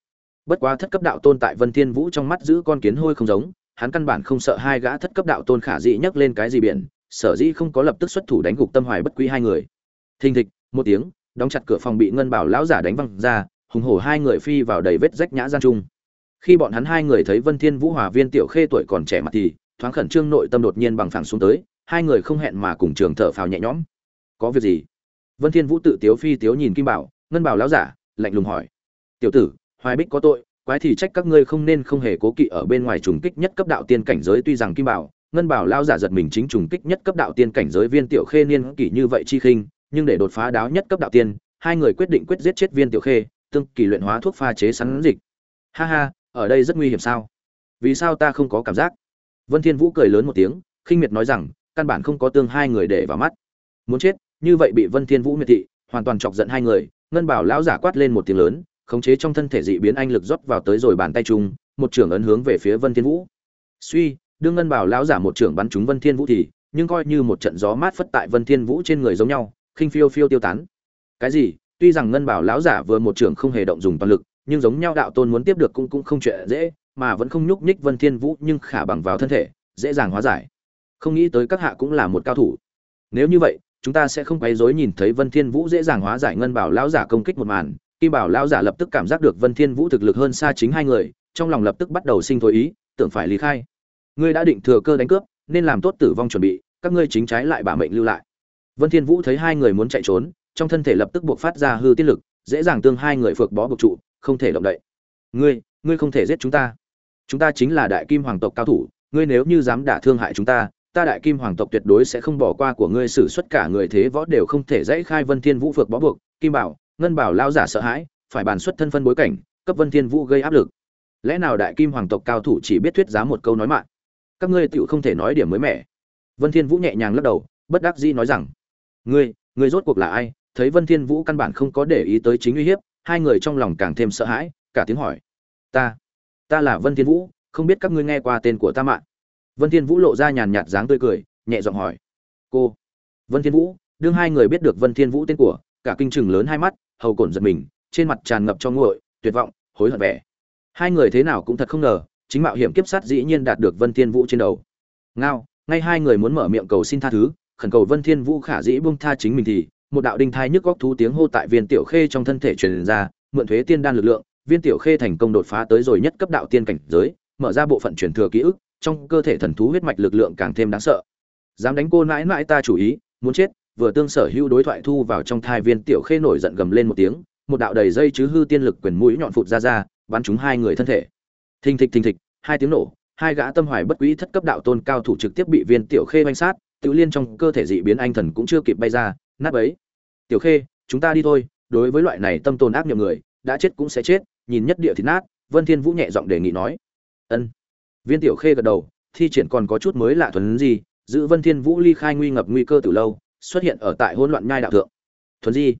Bất quá thất cấp đạo tôn tại vân thiên vũ trong mắt giữ con kiến hôi không giống, hắn căn bản không sợ hai gã thất cấp đạo tôn khả dĩ nhấc lên cái gì biển, sở dĩ không có lập tức xuất thủ đánh gục tâm hoài bất quý hai người. Thình thịch, một tiếng, đóng chặt cửa phòng bị ngân bảo lão giả đánh văng ra, hùng hổ hai người phi vào đầy vết rách nhã gian trung khi bọn hắn hai người thấy vân thiên vũ hòa viên tiểu khê tuổi còn trẻ mặt thì, thoáng khẩn trương nội tâm đột nhiên bằng phẳng xuống tới, hai người không hẹn mà cùng trường thở phào nhẹ nhõm. Có việc gì? Vân thiên vũ tự tiếu phi tiếu nhìn kim bảo, ngân bảo lão giả, lạnh lùng hỏi. Tiểu tử, hoài bích có tội, quái thì trách các ngươi không nên không hề cố kỵ ở bên ngoài trùng kích nhất cấp đạo tiên cảnh giới. Tuy rằng kim bảo, ngân bảo lao giả giật mình chính trùng kích nhất cấp đạo tiên cảnh giới viên tiểu khê niên kỷ như vậy chi khinh, nhưng để đột phá đáo nhất cấp đạo tiên, hai người quyết định quyết giết chết viên tiểu khê, tương kỳ luyện hóa thuốc pha chế sắn dịch. Ha ha ở đây rất nguy hiểm sao? Vì sao ta không có cảm giác? Vân thiên vũ cười lớn một tiếng, khinh miệt nói rằng, căn bản không có tương hai người để vào mắt. Muốn chết, như vậy bị vân thiên vũ miệt thị, hoàn toàn chọc giận hai người, ngân bảo lão giả quát lên một tiếng lớn, khống chế trong thân thể dị biến anh lực rót vào tới rồi bàn tay chung, một trường ấn hướng về phía vân thiên vũ. Suy đương ngân bảo lão giả một trưởng bắn trúng vân thiên vũ thì, nhưng coi như một trận gió mát phất tại vân thiên vũ trên người giống nhau, khinh phiêu phiêu tiêu tán. Cái gì? Tuy rằng ngân bảo lão giả vừa một trưởng không hề động dùng toàn lực nhưng giống nhau đạo tôn muốn tiếp được cũng cũng không chuyện dễ, mà vẫn không nhúc nhích vân thiên vũ nhưng khả bằng vào thân thể, dễ dàng hóa giải. Không nghĩ tới các hạ cũng là một cao thủ. Nếu như vậy, chúng ta sẽ không quấy rối nhìn thấy vân thiên vũ dễ dàng hóa giải ngân bảo lão giả công kích một màn. Kim bảo lão giả lập tức cảm giác được vân thiên vũ thực lực hơn xa chính hai người, trong lòng lập tức bắt đầu sinh thối ý, tưởng phải lý khai. Ngươi đã định thừa cơ đánh cướp, nên làm tốt tử vong chuẩn bị, các ngươi chính trái lại bả mệnh lưu lại. Vân thiên vũ thấy hai người muốn chạy trốn, trong thân thể lập tức buộc phát ra hư tiết lực, dễ dàng tương hai người phược bó buộc trụ không thể động đậy. Ngươi ngươi không thể giết chúng ta. Chúng ta chính là đại kim hoàng tộc cao thủ, ngươi nếu như dám đả thương hại chúng ta ta đại kim hoàng tộc tuyệt đối sẽ không bỏ qua của ngươi xử xuất cả người thế võ đều không thể dãy khai vân thiên vũ phược bó buộc, kim bảo, ngân bảo lao giả sợ hãi, phải bàn xuất thân phân bối cảnh, cấp vân thiên vũ gây áp lực. Lẽ nào đại kim hoàng tộc cao thủ chỉ biết thuyết giá một câu nói mạng? Các ngươi tựu không thể nói điểm mới mẻ. Vân thiên vũ nhẹ nhàng lắc đầu, bất đắc dĩ nói rằng, ngươi ngươi rốt cuộc là ai? Thấy vân thiên vũ căn bản không có để ý tới chính uy hiếp hai người trong lòng càng thêm sợ hãi, cả tiếng hỏi, ta ta là vân thiên vũ, không biết các ngươi nghe qua tên của ta mạng vân thiên vũ lộ ra nhàn nhạt dáng tươi cười, nhẹ giọng hỏi, cô, vân thiên vũ? Đương hai người biết được vân thiên vũ tên của, cả kinh trừng lớn hai mắt, hầu cổn giật mình, trên mặt tràn ngập cho nguội, tuyệt vọng, hối hận vẻ. Hai người thế nào cũng thật không ngờ, chính mạo hiểm kiếp sát dĩ nhiên đạt được vân thiên vũ trên đầu. Ngao, ngay hai người muốn mở miệng cầu xin tha thứ, khẩn cầu vân thiên vũ khả dĩ buông tha chính mình thì một đạo đinh thai nhức góc thú tiếng hô tại viên tiểu khê trong thân thể truyền ra, mượn thuế tiên đan lực lượng, viên tiểu khê thành công đột phá tới rồi nhất cấp đạo tiên cảnh giới, mở ra bộ phận truyền thừa ký ức, trong cơ thể thần thú huyết mạch lực lượng càng thêm đáng sợ. Dám đánh cô mãi mãi ta chủ ý, muốn chết, vừa tương sở hữu đối thoại thu vào trong thai viên tiểu khê nổi giận gầm lên một tiếng, một đạo đầy dây chứ hư tiên lực quyền mũi nhọn phụt ra ra, bắn trúng hai người thân thể. Thình thịch thình thịch, hai tiếng nổ, hai gã tâm hoài bất quý thất cấp đạo tôn cao thủ trực tiếp bị viên tiểu khê oanh sát, tự liên trong cơ thể dị biến anh thần cũng chưa kịp bay ra nát ấy tiểu khê, chúng ta đi thôi, đối với loại này tâm tồn ác niệm người, đã chết cũng sẽ chết, nhìn nhất địa thì nát, vân thiên vũ nhẹ giọng đề nghị nói. Ân. Viên tiểu khê gật đầu, thi triển còn có chút mới lạ thuần gì giữ vân thiên vũ ly khai nguy ngập nguy cơ từ lâu, xuất hiện ở tại hỗn loạn nhai đạo thượng. Thuần di.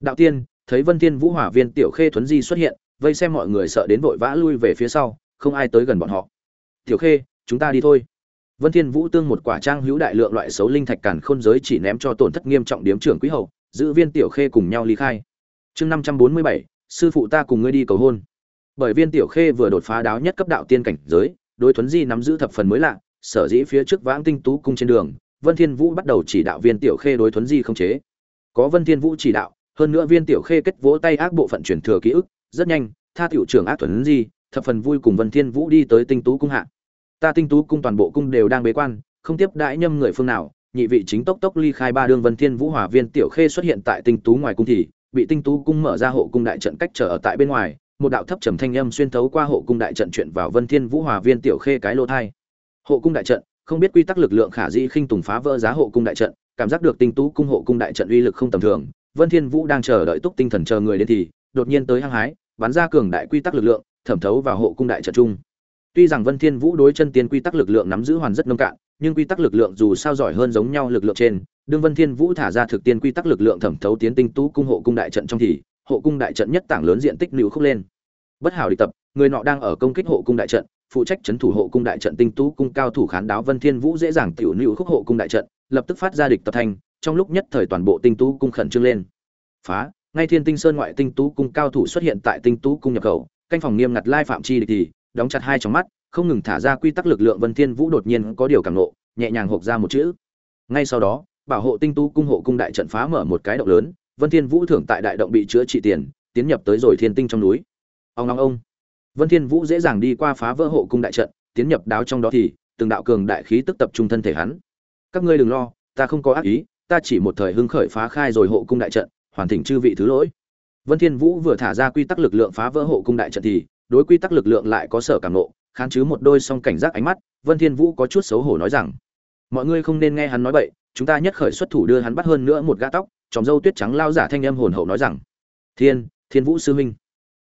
Đạo tiên, thấy vân thiên vũ hỏa viên tiểu khê thuần di xuất hiện, vây xem mọi người sợ đến vội vã lui về phía sau, không ai tới gần bọn họ. Tiểu khê, chúng ta đi thôi vân thiên vũ tương một quả trang hữu đại lượng loại xấu linh thạch càn khôn giới chỉ ném cho tổn thất nghiêm trọng điếm trưởng quý hậu giữ viên tiểu khê cùng nhau ly khai. Chương năm trăm bốn mươi bảy, sư phụ ta cùng ngươi đi cầu hôn. Bởi viên tiểu khê vừa đột phá đáo nhất cấp đạo tiên cảnh giới, đối thuấn di nắm giữ thập phần mới lạ, sở dĩ phía trước vãng tinh tú cung trên đường, vân thiên vũ bắt đầu chỉ đạo viên tiểu khê đối thuấn di không chế. Có vân thiên vũ chỉ đạo, hơn nữa viên tiểu khê kết vỗ tay ác bộ phận truyền thừa ký ức, rất nhanh, tha tiểu trưởng ác thuấn di, thập phần vui cùng vân thiên vũ đi tới tinh tú cung hạ ta tinh tú cung toàn bộ cung đều đang bế quan, không tiếp đãi nhâm người phương nào, nhị vị chính tốc tốc ly khai ba đường vân thiên vũ hòa viên tiểu khê xuất hiện tại tinh tú ngoài cung thì, bị tinh tú cung mở ra hộ cung đại trận cách trở ở tại bên ngoài, một đạo thấp trầm thanh âm xuyên thấu qua hộ cung đại trận chuyển vào vân thiên vũ hòa viên tiểu khê cái lô thai. Hộ cung đại trận, không biết quy tắc lực lượng khả dĩ khinh tùng phá vỡ giá hộ cung đại trận, cảm giác được tinh tú cung hộ cung đại trận uy lực không tầm thường, vân thiên vũ đang chờ đợi túc tinh thần chờ người đến thì, đột nhiên tới hăng hái, bắn ra cường đại quy tắc lực lượng, thẩm thấu vào hộ cung đại trận trung tuy rằng vân thiên vũ đối chân tiên quy tắc lực lượng nắm giữ hoàn rất nông cạn, nhưng quy tắc lực lượng dù sao giỏi hơn giống nhau lực lượng trên, đương vân thiên vũ thả ra thực tiên quy tắc lực lượng thẩm thấu tiến tinh tú cung hộ cung đại trận trong thì, hộ cung đại trận nhất tảng lớn diện tích lưu khúc lên. Bất hảo đi tập, người nọ đang ở công kích hộ cung đại trận, phụ trách chấn thủ hộ cung đại trận tinh tú cung cao thủ khán đáo vân thiên vũ dễ dàng tiểu lưu khúc hộ cung đại trận, lập tức phát ra địch tập thành trong lúc nhất thời toàn bộ tinh tú cung khẩn trương lên. Phá, ngay thiên tinh sơn ngoại tinh tú cung cao thủ xuất hiện tại tinh tú cung nhập khẩu, canh phòng nghiêm ngặt lai phạm chi địch thì đóng chặt hai trong mắt, không ngừng thả ra quy tắc lực lượng vân thiên vũ đột nhiên có điều cảm nộ, nhẹ nhàng hộp ra một chữ. Ngay sau đó, bảo hộ tinh tu cung hộ cung đại trận phá mở một cái động lớn, vân thiên vũ thưởng tại đại động bị chữa trị tiền, tiến nhập tới rồi thiên tinh trong núi. Ông ông ông. Vân thiên vũ dễ dàng đi qua phá vỡ hộ cung đại trận, tiến nhập đáo trong đó thì, từng đạo cường đại khí tức tập trung thân thể hắn. Các ngươi đừng lo, ta không có ác ý, ta chỉ một thời hưng khởi phá khai rồi hộ cung đại trận, hoàn thỉnh chư vị thứ lỗi. Vân thiên vũ vừa thả ra quy tắc lực lượng phá vỡ hộ cung đại trận thì đối quy tắc lực lượng lại có sở cảm nộ, khán chứ một đôi song cảnh giác ánh mắt, vân thiên vũ có chút xấu hổ nói rằng, mọi người không nên nghe hắn nói bậy, chúng ta nhất khởi xuất thủ đưa hắn bắt hơn nữa một gã tóc. Tròm dâu tuyết trắng lao giả thanh âm hồn hậu nói rằng, thiên thiên vũ sư huynh,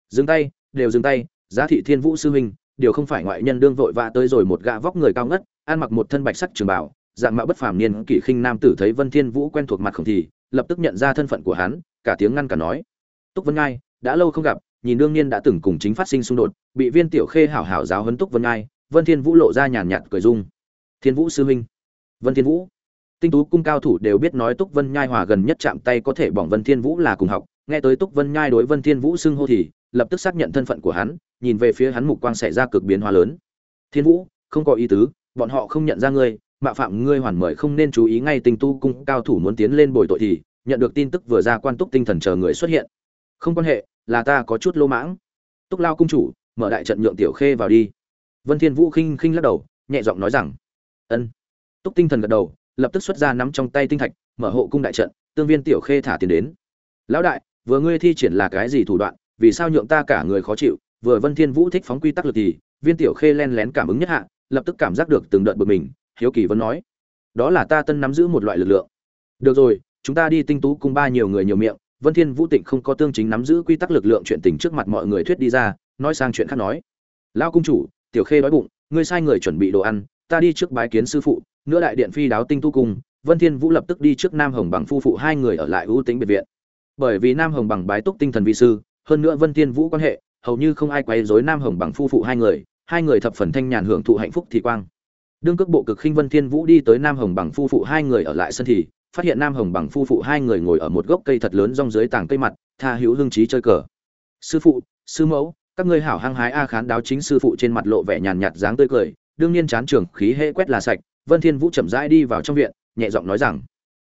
dừng tay, đều dừng tay, giá thị thiên vũ sư huynh, điều không phải ngoại nhân đương vội vã tới rồi một gã vóc người cao ngất, ăn mặc một thân bạch sắc trường bảo dạng mạo bất phàm niên kỷ khinh nam tử thấy vân thiên vũ quen thuộc mặt không thì, lập tức nhận ra thân phận của hắn, cả tiếng ngăn cả nói, túc vân ngai, đã lâu không gặp nhìn đương nhiên đã từng cùng chính phát sinh xung đột, bị viên tiểu khê hảo hảo giáo huấn túc vân ngai vân thiên vũ lộ ra nhàn nhạt cười dung. Thiên vũ sư huynh. Vân thiên vũ. Tinh tú cung cao thủ đều biết nói túc vân nhai hòa gần nhất chạm tay có thể bỏng vân thiên vũ là cùng học, nghe tới túc vân nhai đối vân thiên vũ xưng hô thì, lập tức xác nhận thân phận của hắn, nhìn về phía hắn mục quang xảy ra cực biến hóa lớn. Thiên vũ, không có ý tứ, bọn họ không nhận ra ngươi mạo phạm ngươi hoàn mời không nên chú ý ngay tinh tu cung cao thủ muốn tiến lên bồi tội thì, nhận được tin tức vừa ra quan túc tinh thần chờ người xuất hiện. Không quan hệ là ta có chút lô mãng. Túc lao cung chủ, mở đại trận nhượng tiểu khê vào đi. Vân thiên vũ khinh khinh lắc đầu, nhẹ giọng nói rằng, ân. Túc tinh thần gật đầu, lập tức xuất ra nắm trong tay tinh thạch, mở hộ cung đại trận, tương viên tiểu khê thả tiền đến. Lão đại, vừa ngươi thi triển là cái gì thủ đoạn, vì sao nhượng ta cả người khó chịu? Vừa vân thiên vũ thích phóng quy tắc lực thì, viên tiểu khê len lén cảm ứng nhất hạ, lập tức cảm giác được từng đợt bực mình, hiếu kỳ vẫn nói, đó là ta tân nắm giữ một loại lực lượng. Được rồi, chúng ta đi tinh tú cung ba nhiều người nhiều miệng vân thiên vũ tịnh không có tương chính nắm giữ quy tắc lực lượng chuyện tình trước mặt mọi người thuyết đi ra, nói sang chuyện khác nói. Lao cung chủ, tiểu khê đói bụng, ngươi sai người chuẩn bị đồ ăn, ta đi trước bái kiến sư phụ, nữa đại điện phi đáo tinh tu cung vân thiên vũ lập tức đi trước nam hồng bằng phu phụ hai người ở lại ưu tính biệt viện. Bởi vì nam hồng bằng bái túc tinh thần vi sư, hơn nữa vân thiên vũ quan hệ, hầu như không ai quấy rối nam hồng bằng phu phụ hai người hai người thập phần thanh nhàn hưởng thụ hạnh phúc thì quang đương cước bộ cực khinh vân thiên vũ đi tới nam hồng bằng phu phụ hai người ở lại sân thì, phát hiện nam hồng bằng phu phụ hai người ngồi ở một gốc cây thật lớn rong dưới tảng cây mặt, tha hữu hương trí chơi cờ. Sư phụ, sư mẫu, các ngươi hảo hăng hái a khán đáo chính sư phụ trên mặt lộ vẻ nhàn nhạt dáng tươi cười, đương nhiên chán trường khí hệ quét là sạch. Vân thiên vũ chậm rãi đi vào trong viện, nhẹ giọng nói rằng,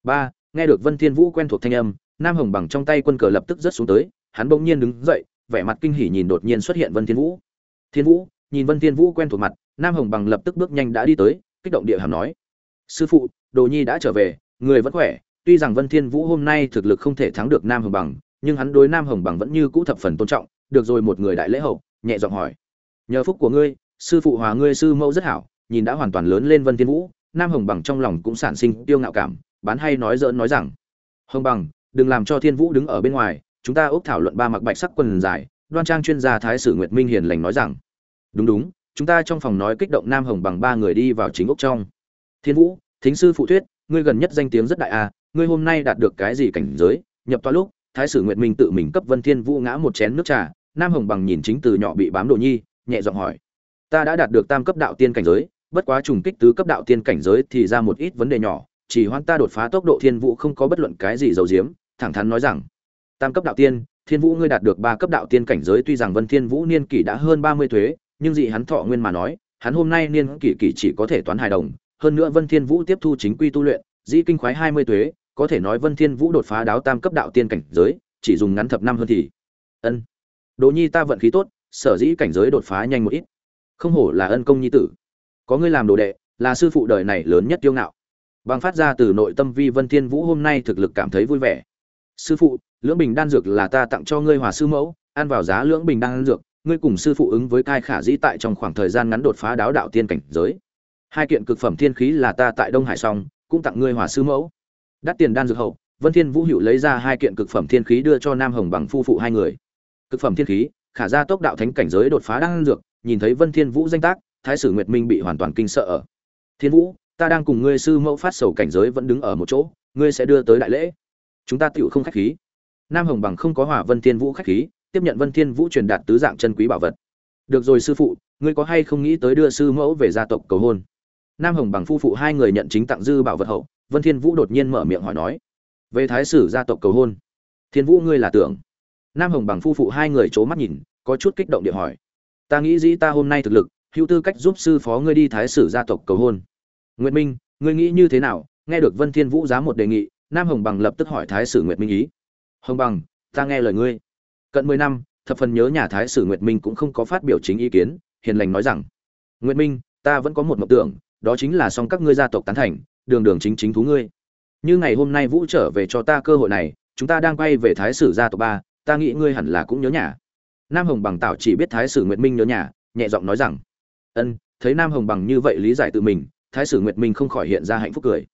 ba, nghe được vân thiên vũ quen thuộc thanh âm, nam hồng bằng trong tay quân cờ lập tức rớt xuống tới, hắn bỗng nhiên đứng dậy, vẻ mặt kinh hỉ nhìn đột nhiên xuất hiện vân thiên vũ. Thiên vũ, nhìn vân thiên vũ quen thuộc mặt nam hồng bằng lập tức bước nhanh đã đi tới, kích động địa hàm nói, sư phụ, đồ nhi đã trở về, người vẫn khỏe, tuy rằng vân thiên vũ hôm nay thực lực không thể thắng được nam hồng bằng, nhưng hắn đối nam hồng bằng vẫn như cũ thập phần tôn trọng, được rồi một người đại lễ hậu, nhẹ giọng hỏi, nhờ phúc của ngươi, sư phụ hòa ngươi sư mẫu rất hảo, nhìn đã hoàn toàn lớn lên vân thiên vũ, nam hồng bằng trong lòng cũng sản sinh tiêu ngạo cảm, bán hay nói dỡn nói rằng, hồng bằng, đừng làm cho thiên vũ đứng ở bên ngoài, chúng ta ốc thảo luận ba mặc bạch sắc quần dài, đoan trang chuyên gia thái sử nguyệt minh hiền lành nói rằng, đúng đúng chúng ta trong phòng nói kích động nam hồng bằng ba người đi vào chính ốc trong. Thiên vũ, thính sư phụ thuyết, ngươi gần nhất danh tiếng rất đại à ngươi hôm nay đạt được cái gì cảnh giới? Nhập toa lúc, thái sử nguyệt minh tự mình cấp vân thiên vũ ngã một chén nước trà, nam hồng bằng nhìn chính từ nhỏ bị bám đồ nhi, nhẹ giọng hỏi. Ta đã đạt được tam cấp đạo tiên cảnh giới, bất quá trùng kích tứ cấp đạo tiên cảnh giới thì ra một ít vấn đề nhỏ, chỉ hoan ta đột phá tốc độ thiên vũ không có bất luận cái gì dầu diếm thẳng thắn nói rằng, tam cấp đạo tiên, thiên vũ ngươi đạt được ba cấp đạo tiên cảnh giới tuy rằng vân thiên vũ niên kỷ đã hơn ba mươi thuế nhưng dị hắn thọ nguyên mà nói, hắn hôm nay niên kỷ kỷ chỉ có thể toán hài đồng, hơn nữa vân thiên vũ tiếp thu chính quy tu luyện, dĩ kinh khoái hai mươi thuế có thể nói vân thiên vũ đột phá đáo tam cấp đạo tiên cảnh giới, chỉ dùng ngắn thập năm hơn thì. Ân. Đỗ nhi ta vận khí tốt, sở dĩ cảnh giới đột phá nhanh một ít. Không hổ là ân công nhi tử. Có ngươi làm đồ đệ, là sư phụ đời này lớn nhất tiêu ngạo. Bằng phát ra từ nội tâm vi vân thiên vũ hôm nay thực lực cảm thấy vui vẻ. Sư phụ, lưỡng bình đan dược là ta tặng cho ngươi hòa sư mẫu, ăn vào giá lưỡng bình đan dược ngươi cùng sư phụ ứng với cai khả dĩ tại trong khoảng thời gian ngắn đột phá đáo đạo tiên cảnh giới. Hai kiện cực phẩm thiên khí là ta tại đông hải song cũng tặng ngươi hòa sư mẫu. Đắt tiền đan dược hậu, vân thiên vũ hữu lấy ra hai kiện cực phẩm thiên khí đưa cho nam hồng bằng phu phụ hai người. Cực phẩm thiên khí, khả ra tốc đạo thánh cảnh giới đột phá đan dược, nhìn thấy vân thiên vũ danh tác, thái sử nguyệt minh bị hoàn toàn kinh sợ ở. Thiên vũ, ta đang cùng ngươi sư mẫu phát sầu cảnh giới vẫn đứng ở một chỗ, ngươi sẽ đưa tới đại lễ. Chúng ta tiểu không khách khí. Nam hồng bằng không có hỏa vân thiên vũ khách khí tiếp nhận vân thiên vũ truyền đạt tứ dạng chân quý bảo vật. Được rồi sư phụ, ngươi có hay không nghĩ tới đưa sư mẫu về gia tộc cầu hôn? Nam hồng bằng phu phụ hai người nhận chính tặng dư bảo vật hậu, vân thiên vũ đột nhiên mở miệng hỏi nói, về thái sử gia tộc cầu hôn, thiên vũ ngươi là tưởng? Nam hồng bằng phu phụ hai người c mắt nhìn, có chút kích động địa hỏi, ta nghĩ dĩ ta hôm nay thực lực, hữu tư cách giúp sư phó ngươi đi thái sử gia tộc cầu hôn. Nguyệt minh, ngươi nghĩ như thế nào? Nghe được vân thiên vũ giá một đề nghị, nam hồng bằng lập tức hỏi thái sử nguyệt minh ý, hồng bằng, ta nghe lời ngươi cận mười năm, thập phần nhớ nhà thái sử nguyệt minh cũng không có phát biểu chính ý kiến, hiền lành nói rằng, nguyệt minh, ta vẫn có một mộng tưởng, đó chính là song các ngươi gia tộc tán thành, đường đường chính chính thú ngươi. Như ngày hôm nay vũ trở về cho ta cơ hội này, chúng ta đang quay về thái sử gia tộc ba, ta nghĩ ngươi hẳn là cũng nhớ nhà. Nam hồng bằng tạo chỉ biết thái sử nguyệt minh nhớ nhà, nhẹ giọng nói rằng, ân, thấy nam hồng bằng như vậy lý giải tự mình, thái sử nguyệt minh không khỏi hiện ra hạnh phúc cười.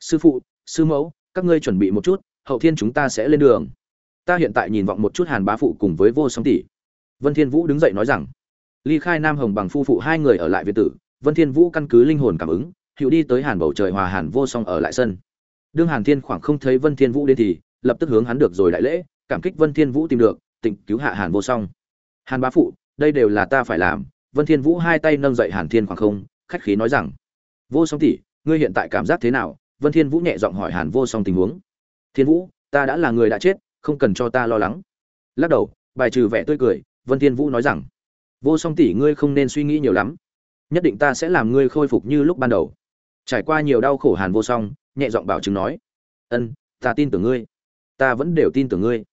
Sư phụ, sư mẫu, các ngươi chuẩn bị một chút, hậu thiên chúng ta sẽ lên đường ta hiện tại nhìn vọng một chút hàn bá phụ cùng với vô song tỷ. Vân thiên vũ đứng dậy nói rằng, ly khai nam hồng bằng phu phụ hai người ở lại việt tử, vân thiên vũ căn cứ linh hồn cảm ứng hiệu đi tới hàn bầu trời hòa hàn vô song ở lại sân. Đương hàn thiên khoảng không thấy vân thiên vũ đến thì, lập tức hướng hắn được rồi đại lễ, cảm kích vân thiên vũ tìm được, tịnh cứu hạ hàn vô song. Hàn bá phụ, đây đều là ta phải làm, vân thiên vũ hai tay nâng dậy hàn thiên khoảng không, khách khí nói rằng, vô song tỷ, ngươi hiện tại cảm giác thế nào? Vân thiên vũ nhẹ giọng hỏi hàn vô song tình huống. Thiên vũ, ta đã là người đã chết không cần cho ta lo lắng. Lắc đầu, bài trừ vẻ tươi cười, vân thiên vũ nói rằng, vô song tỷ ngươi không nên suy nghĩ nhiều lắm. Nhất định ta sẽ làm ngươi khôi phục như lúc ban đầu. Trải qua nhiều đau khổ hàn vô song, nhẹ giọng bảo chứng nói, ân, ta tin tưởng ngươi. Ta vẫn đều tin tưởng ngươi.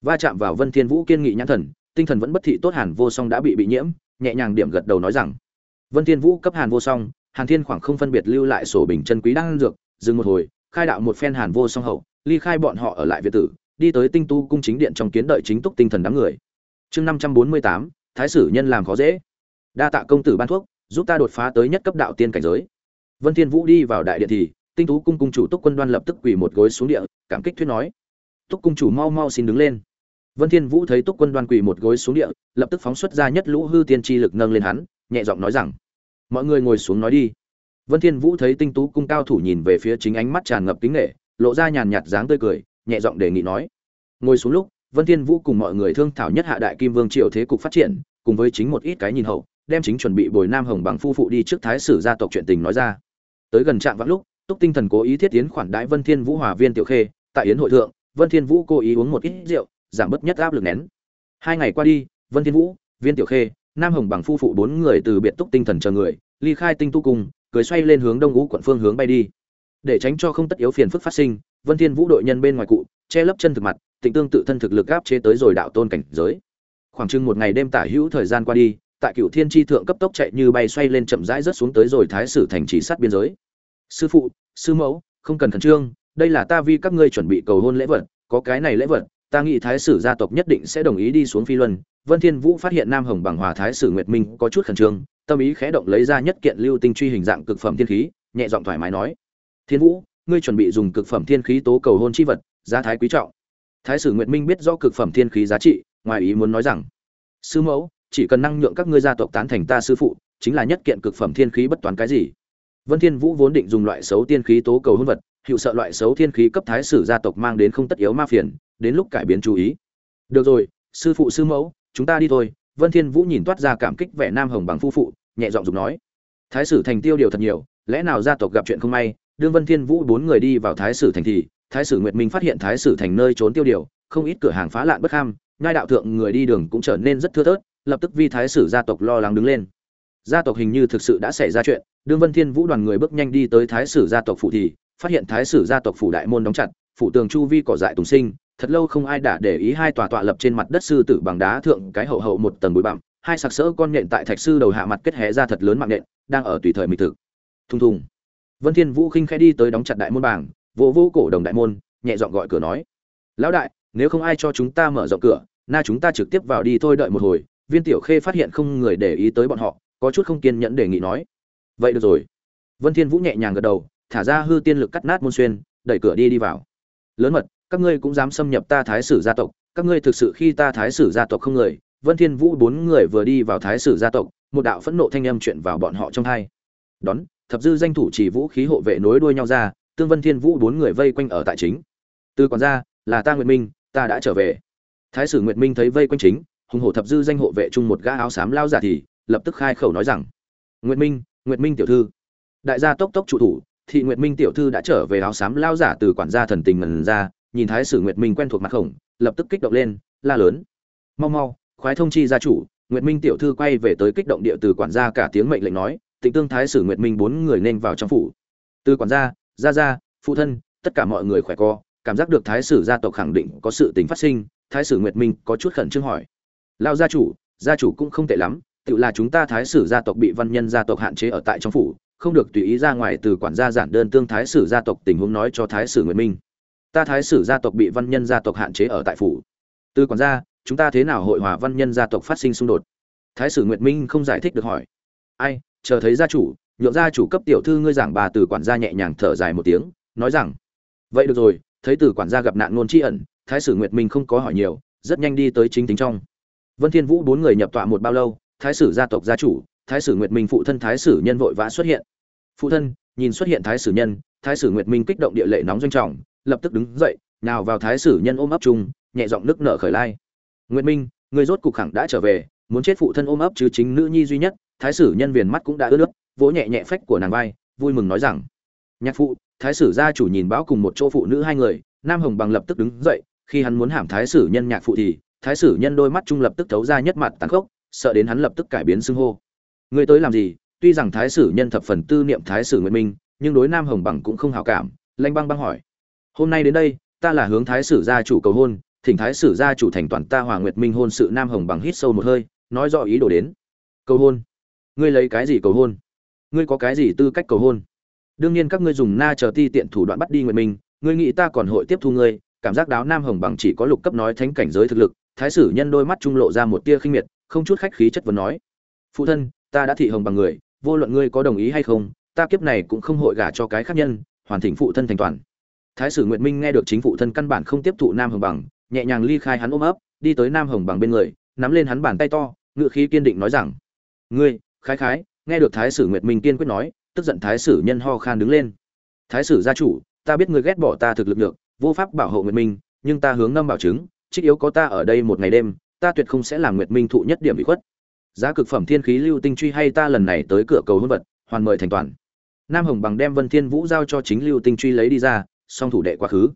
Va chạm vào vân thiên vũ kiên nghị nhãn thần, tinh thần vẫn bất thị tốt hàn vô song đã bị bị nhiễm, nhẹ nhàng điểm gật đầu nói rằng, vân thiên vũ cấp hàn vô song, hàn thiên khoảng không phân biệt lưu lại sổ bình chân quý đang dược, dừng một hồi, khai đạo một phen hàn vô song hậu, ly khai bọn họ ở lại việt tử đi tới tinh tu cung chính điện trong kiến đợi chính túc tinh thần đám người. Chương năm trăm bốn mươi tám, thái sử nhân làm khó dễ. Đa tạ công tử ban thuốc, giúp ta đột phá tới nhất cấp đạo tiên cảnh giới. Vân thiên vũ đi vào đại điện thì, tinh tú cung cung chủ túc quân đoan lập tức quỳ một gối xuống địa, cảm kích thuyết nói. Túc cung chủ mau mau xin đứng lên. Vân thiên vũ thấy túc quân đoan quỳ một gối xuống địa, lập tức phóng xuất ra nhất lũ hư tiên chi lực nâng lên hắn, nhẹ giọng nói rằng, mọi người ngồi xuống nói đi. Vân thiên vũ thấy tinh tú cung cao thủ nhìn về phía chính ánh mắt tràn ngập kính nghệ lộ ra nhàn nhạt dáng tươi cười nhẹ giọng đề nghị nói. Ngồi xuống lúc, vân thiên vũ cùng mọi người thương thảo nhất hạ đại kim vương triều thế cục phát triển, cùng với chính một ít cái nhìn hậu, đem chính chuẩn bị bồi nam hồng bằng phu phụ đi trước thái sử gia tộc chuyện tình nói ra. Tới gần trạm vãng lúc, túc tinh thần cố ý thiết tiến khoản đãi vân thiên vũ hòa viên tiểu khê, tại yến hội thượng, vân thiên vũ cố ý uống một ít rượu, giảm bớt nhất áp lực nén. Hai ngày qua đi, vân thiên vũ, viên tiểu khê, nam hồng bằng phu phụ bốn người từ biệt túc tinh thần chờ người, ly khai tinh tu cung, cưới xoay lên hướng đông ngũ quận phương hướng bay đi. Để tránh cho không tất yếu phiền phức phát sinh vân thiên vũ đội nhân bên ngoài cụ, che lấp chân thực mặt, tịnh tương tự thân thực lực áp chế tới rồi đạo tôn cảnh giới. Khoảng chừng một ngày đêm tả hữu thời gian qua đi, tại cựu thiên tri thượng cấp tốc chạy như bay xoay lên chậm rãi rớt xuống tới rồi thái sử thành chỉ sát biên giới. Sư phụ, sư mẫu, không cần khẩn trương, đây là ta vi các ngươi chuẩn bị cầu hôn lễ vật, có cái này lễ vật, ta nghĩ thái sử gia tộc nhất định sẽ đồng ý đi xuống phi luân. Vân thiên vũ phát hiện nam hồng bằng hòa thái sử nguyệt minh có chút khẩn trương, tâm ý khẽ động lấy ra nhất kiện lưu tinh truy hình dạng cực phẩm thiên khí, nhẹ giọng thoải mái nói, thiên vũ ngươi chuẩn bị dùng cực phẩm thiên khí tố cầu hôn chi vật, giá thái quý trọng. Thái sử nguyệt minh biết rõ cực phẩm thiên khí giá trị, ngoài ý muốn nói rằng, sư mẫu, chỉ cần năng nhượng các ngươi gia tộc tán thành ta sư phụ, chính là nhất kiện cực phẩm thiên khí bất toán cái gì? Vân thiên vũ vốn định dùng loại xấu thiên khí tố cầu hôn vật hiệu sợ loại xấu thiên khí cấp thái sử gia tộc mang đến không tất yếu ma phiền, đến lúc cải biến chú ý. Được rồi, sư phụ, sư mẫu, chúng ta đi thôi. Vân thiên vũ nhìn toát ra cảm kích vẻ nam hồng bằng phu phụ, nhẹ giọng dùng nói, thái sử thành tiêu điều thật nhiều, lẽ nào gia tộc gặp chuyện không may đương vân thiên vũ bốn người đi vào thái sử thành thì, thái sử nguyệt minh phát hiện thái sử thành nơi trốn tiêu điều, không ít cửa hàng phá lạn bất ham, nhai đạo thượng người đi đường cũng trở nên rất thưa thớt, lập tức vi thái sử gia tộc lo lắng đứng lên. Gia tộc hình như thực sự đã xảy ra chuyện, đương vân thiên vũ đoàn người bước nhanh đi tới thái sử gia tộc phủ thì, phát hiện thái sử gia tộc phủ đại môn đóng chặt, phủ tường chu vi cỏ dại tùng sinh, thật lâu không ai đã để ý hai tòa tọa lập trên mặt đất sư tử bằng đá thượng cái hậu hậu một tầng bụi bặm, hai sặc sỡ con nhện tại thạch sư đầu hạ mặt kết hé ra thật lớn mạng nhện, đang ở tùy thời mịch thực. Thùng thùng vân thiên vũ khinh khẽ đi tới đóng chặt đại môn bảng, vỗ vỗ cổ đồng đại môn, nhẹ giọng gọi cửa nói, lão đại, nếu không ai cho chúng ta mở rộng cửa, na chúng ta trực tiếp vào đi thôi đợi một hồi. Viên tiểu khê phát hiện không người để ý tới bọn họ, có chút không kiên nhẫn đề nghị nói, vậy được rồi. Vân thiên vũ nhẹ nhàng gật đầu, thả ra hư tiên lực cắt nát môn xuyên, đẩy cửa đi đi vào. Lớn mật, các ngươi cũng dám xâm nhập ta thái sử gia tộc, các ngươi thực sự khi ta thái sử gia tộc không người. Vân thiên vũ bốn người vừa đi vào thái sử gia tộc, một đạo phẫn nộ thanh âm truyền vào bọn họ trong tai. đón thập dư danh thủ chỉ vũ khí hộ vệ nối đuôi nhau ra, tương vân thiên vũ bốn người vây quanh ở tại chính. Từ còn ra là ta nguyệt minh, ta đã trở về. Thái sử nguyệt minh thấy vây quanh chính, hùng hổ thập dư danh hộ vệ chung một gã áo xám lao giả thì, lập tức khai khẩu nói rằng, nguyệt minh nguyệt minh tiểu thư. Đại gia tốc tốc trụ thủ, thị nguyệt minh tiểu thư đã trở về áo xám lao giả từ quản gia thần tình ngần ra, nhìn thái sử nguyệt minh quen thuộc mặt khổng, lập tức kích động lên, la lớn, mau mau, khoái thông chi gia chủ. Nguyệt minh tiểu thư quay về tới kích động địa từ quản gia cả tiếng mệnh lệnh nói tịnh tương thái sử nguyệt minh bốn người nên vào trong phủ. Từ quản gia gia gia, phụ thân, tất cả mọi người khỏe co, cảm giác được thái sử gia tộc khẳng định có sự tình phát sinh, thái sử nguyệt minh có chút khẩn trương hỏi. Lao gia chủ gia chủ cũng không tệ lắm, tự là chúng ta thái sử gia tộc bị văn nhân gia tộc hạn chế ở tại trong phủ, không được tùy ý ra ngoài từ quản gia giản đơn tương thái sử gia tộc tình huống nói cho thái sử nguyệt minh. Ta thái sử gia tộc bị văn nhân gia tộc hạn chế ở tại phủ. Từ quản gia, chúng ta thế nào hội hòa văn nhân gia tộc phát sinh xung đột? Thái sử nguyệt minh không giải thích được hỏi. Ai chờ thấy gia chủ, nhượng gia chủ cấp tiểu thư ngươi giảng bà từ quản gia nhẹ nhàng thở dài một tiếng, nói rằng, vậy được rồi, thấy từ quản gia gặp nạn ngôn tri ẩn, thái sử nguyệt minh không có hỏi nhiều, rất nhanh đi tới chính tính trong. Vân thiên vũ bốn người nhập tọa một bao lâu, thái sử gia tộc gia chủ, thái sử nguyệt minh phụ thân thái sử nhân vội vã xuất hiện. Phụ thân, nhìn xuất hiện thái sử nhân, thái sử nguyệt minh kích động địa lệ nóng doanh trọng, lập tức đứng dậy, nào vào thái sử nhân ôm ấp chung, nhẹ giọng nức nở khởi lai. Nguyệt minh, người rốt cục khẳng đã trở về, muốn chết phụ thân ôm ấp chứ chính nữ nhi duy nhất thái sử nhân viền mắt cũng đã ướt nước, vỗ nhẹ nhẹ phách của nàng vai, vui mừng nói rằng, nhạc phụ, thái sử gia chủ nhìn bão cùng một chỗ phụ nữ hai người, nam hồng bằng lập tức đứng dậy, khi hắn muốn hàm thái sử nhân nhạc phụ thì, thái sử nhân đôi mắt trung lập tức thấu ra nhất mặt tàn khốc, sợ đến hắn lập tức cải biến xưng hô. Người tới làm gì? Tuy rằng thái sử nhân thập phần tư niệm thái sử nguyệt minh, nhưng đối nam hồng bằng cũng không hảo cảm, lanh băng băng hỏi. Hôm nay đến đây, ta là hướng thái sử gia chủ cầu hôn, thỉnh thái sử gia chủ thành toàn ta hòa nguyệt minh hôn sự. Nam hồng bằng hít sâu một hơi, nói rõ ý đồ đến. Cầu hôn ngươi lấy cái gì cầu hôn? Ngươi có cái gì tư cách cầu hôn? Đương nhiên các ngươi dùng na chờ ti tiện thủ đoạn bắt đi nguyện minh ngươi nghĩ ta còn hội tiếp thu ngươi, cảm giác đáo nam hồng bằng chỉ có lục cấp nói thánh cảnh giới thực lực, thái sử nhân đôi mắt trung lộ ra một tia khinh miệt, không chút khách khí chất vấn nói. Phụ thân, ta đã thị hồng bằng người, vô luận ngươi có đồng ý hay không, ta kiếp này cũng không hội gả cho cái khác nhân, hoàn thỉnh phụ thân thành toàn. Thái sử nguyện minh nghe được chính phụ thân căn bản không tiếp thụ nam hồng bằng, nhẹ nhàng ly khai hắn ôm ấp, đi tới nam hồng bằng bên người, nắm lên hắn bàn tay to ngự khí kiên định nói rằng, ngươi khái khái, nghe được thái sử nguyệt minh kiên quyết nói, tức giận thái sử nhân ho khan đứng lên. Thái sử gia chủ, ta biết ngươi ghét bỏ ta thực lực được vô pháp bảo hộ nguyệt minh, nhưng ta hướng ngâm bảo chứng, trích yếu có ta ở đây một ngày đêm, ta tuyệt không sẽ làm nguyệt minh thụ nhất điểm bị khuất. Giá cực phẩm thiên khí lưu tinh truy hay ta lần này tới cửa cầu hôn vật, hoàn mời thành toàn. Nam hồng bằng đem vân thiên vũ giao cho chính lưu tinh truy lấy đi ra, song thủ đệ quá khứ.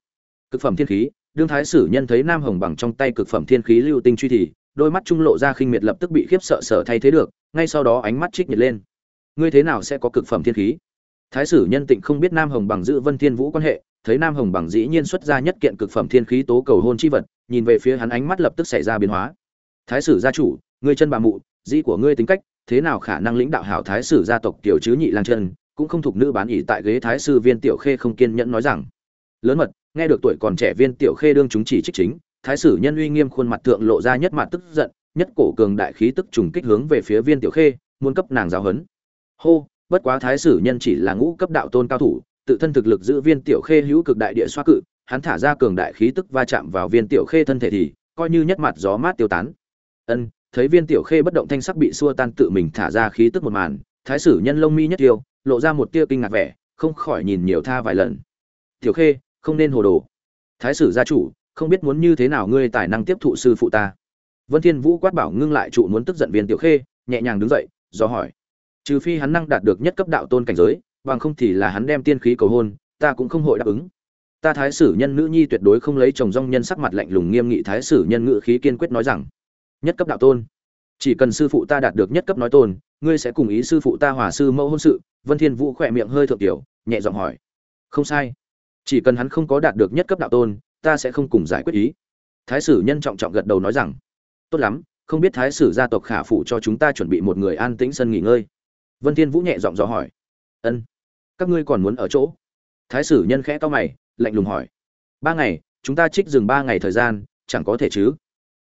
Cực phẩm thiên khí, đương thái sử nhân thấy nam hồng bằng trong tay cực phẩm thiên khí lưu tinh truy thì đôi mắt trung lộ ra khinh miệt lập tức bị khiếp sợ sở thay thế được, ngay sau đó ánh mắt trích nhiệt lên. Ngươi thế nào sẽ có cực phẩm thiên khí? Thái sử nhân tịnh không biết nam hồng bằng giữ vân thiên vũ quan hệ, thấy nam hồng bằng dĩ nhiên xuất ra nhất kiện cực phẩm thiên khí tố cầu hôn chi vật, nhìn về phía hắn ánh mắt lập tức xảy ra biến hóa. Thái sử gia chủ, ngươi chân bà mụ, dĩ của ngươi tính cách, thế nào khả năng lĩnh đạo hảo thái sử gia tộc tiểu chứ nhị lang chân, cũng không thuộc nữ bán ỷ tại ghế thái sư viên tiểu khê không kiên nhẫn nói rằng. Lớn mật, nghe được tuổi còn trẻ viên tiểu khê đương chúng chỉ trích chính thái sử nhân uy nghiêm khuôn mặt thượng lộ ra nhất mặt tức giận, nhất cổ cường đại khí tức trùng kích hướng về phía viên tiểu khê, muốn cấp nàng giáo huấn. Hô, bất quá thái sử nhân chỉ là ngũ cấp đạo tôn cao thủ, tự thân thực lực giữ viên tiểu khê hữu cực đại địa xoa cự, hắn thả ra cường đại khí tức va chạm vào viên tiểu khê thân thể thì, coi như nhất mặt gió mát tiêu tán. Ân, thấy viên tiểu khê bất động thanh sắc bị xua tan tự mình thả ra khí tức một màn, thái sử nhân lông mi nhất tiêu, lộ ra một tia kinh ngạc vẻ, không khỏi nhìn nhiều tha vài lần. Tiểu khê, không nên hồ đồ. Thái sử gia chủ không biết muốn như thế nào ngươi tài năng tiếp thụ sư phụ ta. Vân thiên vũ quát bảo ngưng lại trụ muốn tức giận viên tiểu khê, nhẹ nhàng đứng dậy, do hỏi. Trừ phi hắn năng đạt được nhất cấp đạo tôn cảnh giới, bằng không thì là hắn đem tiên khí cầu hôn, ta cũng không hội đáp ứng. Ta thái sử nhân nữ nhi tuyệt đối không lấy chồng rong nhân sắc mặt lạnh lùng nghiêm nghị thái sử nhân ngự khí kiên quyết nói rằng, nhất cấp đạo tôn, chỉ cần sư phụ ta đạt được nhất cấp nói tôn, ngươi sẽ cùng ý sư phụ ta hòa sư mẫu hôn sự. Vân thiên vũ khỏe miệng hơi thượng tiểu, nhẹ giọng hỏi. Không sai, chỉ cần hắn không có đạt được nhất cấp đạo tôn ta sẽ không cùng giải quyết ý. Thái sử nhân trọng trọng gật đầu nói rằng, tốt lắm, không biết thái sử gia tộc khả phụ cho chúng ta chuẩn bị một người an tĩnh sân nghỉ ngơi. Vân thiên vũ nhẹ giọng dò hỏi, ân, các ngươi còn muốn ở chỗ? Thái sử nhân khẽ to mày, lạnh lùng hỏi, ba ngày, chúng ta trích dừng ba ngày thời gian, chẳng có thể chứ?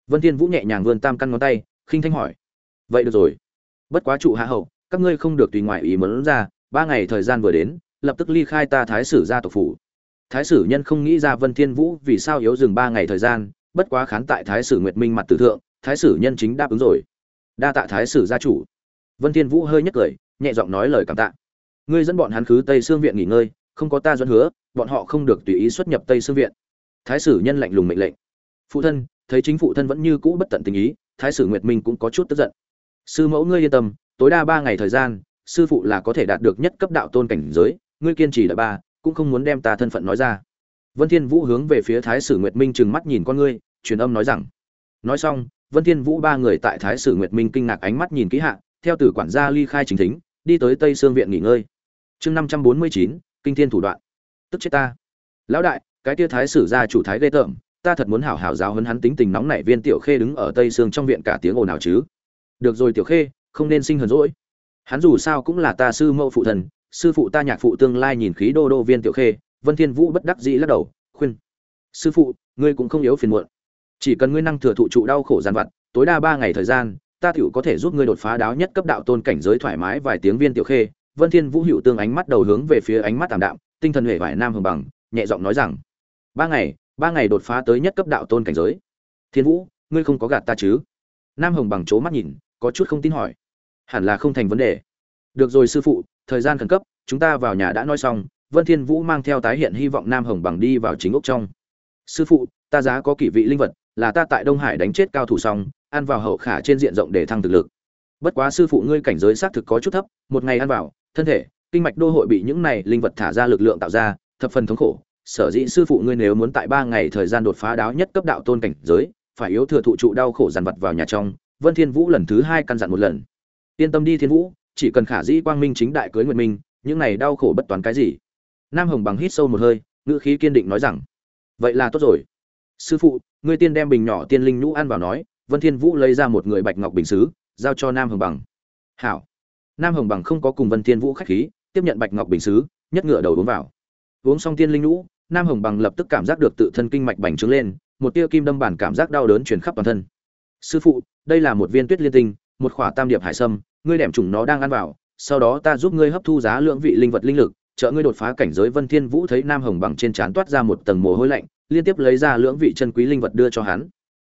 Vân thiên vũ nhẹ nhàng vươn tam căn ngón tay, khinh thanh hỏi, vậy được rồi. Bất quá trụ hạ hậu, các ngươi không được tùy ngoại ý muốn ra, ba ngày thời gian vừa đến, lập tức ly khai ta thái sử gia tộc phủ thái sử nhân không nghĩ ra vân thiên vũ vì sao yếu dừng ba ngày thời gian, bất quá khán tại thái sử nguyệt minh mặt tử thượng, thái sử nhân chính đáp ứng rồi. Đa tạ thái sử gia chủ. Vân thiên vũ hơi nhếch cười, nhẹ giọng nói lời cảm tạ. Ngươi dẫn bọn hắn khứ tây xương viện nghỉ ngơi, không có ta dẫn hứa, bọn họ không được tùy ý xuất nhập tây xương viện. Thái sử nhân lạnh lùng mệnh lệnh. Phụ thân, thấy chính phụ thân vẫn như cũ bất tận tình ý, thái sử nguyệt minh cũng có chút tức giận. Sư mẫu ngươi yên tâm, tối đa ba ngày thời gian, sư phụ là có thể đạt được nhất cấp đạo tôn cảnh giới, ngươi kiên trì đợi ba cũng không muốn đem ta thân phận nói ra. Vân thiên vũ hướng về phía thái sử nguyệt minh trừng mắt nhìn con ngươi, truyền âm nói rằng, nói xong, vân thiên vũ ba người tại thái sử nguyệt minh kinh ngạc ánh mắt nhìn kỹ hạ, theo từ quản gia ly khai chính thính, đi tới tây sương viện nghỉ ngơi. Chương năm trăm bốn mươi chín, kinh thiên thủ đoạn. Tức chết ta. Lão đại, cái tia thái sử gia chủ thái ghê tởm, ta thật muốn hảo hảo giáo huấn hắn tính tình nóng nảy viên tiểu khê đứng ở tây sương trong viện cả tiếng ồn nào chứ. Được rồi tiểu khê, không nên sinh hờn rỗi hắn dù sao cũng là ta sư mẫu phụ thần sư phụ ta nhạc phụ tương lai nhìn khí đô đô viên tiểu khê, vân thiên vũ bất đắc dĩ lắc đầu, khuyên, sư phụ, ngươi cũng không yếu phiền muộn. Chỉ cần ngươi năng thừa thụ trụ đau khổ gian vặt, tối đa ba ngày thời gian, ta tiểu có thể giúp ngươi đột phá đáo nhất cấp đạo tôn cảnh giới thoải mái vài tiếng viên tiểu khê. Vân thiên vũ hữu tương ánh mắt đầu hướng về phía ánh mắt tạm đạm, tinh thần hệ vải nam hồng bằng, nhẹ giọng nói rằng, ba ngày ba ngày đột phá tới nhất cấp đạo tôn cảnh giới. Thiên vũ, ngươi không có gạt ta chứ? Nam hồng bằng chố mắt nhìn, có chút không tin hỏi. Hẳn là không thành vấn đề. Được rồi sư phụ thời gian khẩn cấp, chúng ta vào nhà đã nói xong, vân thiên vũ mang theo tái hiện hy vọng nam hồng bằng đi vào chính ốc trong. Sư phụ, ta giá có kỷ vị linh vật, là ta tại đông hải đánh chết cao thủ xong, ăn vào hậu khả trên diện rộng để thăng thực lực. Bất quá sư phụ ngươi cảnh giới xác thực có chút thấp, một ngày ăn vào, thân thể, kinh mạch đô hội bị những này linh vật thả ra lực lượng tạo ra, thập phần thống khổ. Sở dĩ sư phụ ngươi nếu muốn tại ba ngày thời gian đột phá đáo nhất cấp đạo tôn cảnh giới, phải yếu thừa thụ trụ đau khổ dằn vặt vào nhà trong. Vân thiên vũ lần thứ hai căn dặn một lần. Yên tâm đi thiên vũ chỉ cần khả dĩ quang minh chính đại cưới nguyệt minh, những này đau khổ bất toán cái gì? Nam hồng bằng hít sâu một hơi, ngữ khí kiên định nói rằng, vậy là tốt rồi. Sư phụ, ngươi tiên đem bình nhỏ tiên linh nhũ ăn vào nói, vân thiên vũ lấy ra một người bạch ngọc bình sứ giao cho nam hồng bằng. Hảo. Nam hồng bằng không có cùng vân thiên vũ khách khí, tiếp nhận bạch ngọc bình sứ nhất ngựa đầu uống vào. Uống xong tiên linh nhũ, nam hồng bằng lập tức cảm giác được tự thân kinh mạch bành trướng lên, một tia kim đâm bản cảm giác đau đớn truyền khắp toàn thân. Sư phụ, đây là một viên tuyết liên tinh, một khỏa tam điệp hải sâm ngươi đem trùng nó đang ăn vào sau đó ta giúp ngươi hấp thu giá lượng vị linh vật linh lực trợ ngươi đột phá cảnh giới vân thiên vũ thấy nam hồng bằng trên trán toát ra một tầng mồ hôi lạnh liên tiếp lấy ra lượng vị chân quý linh vật đưa cho hắn.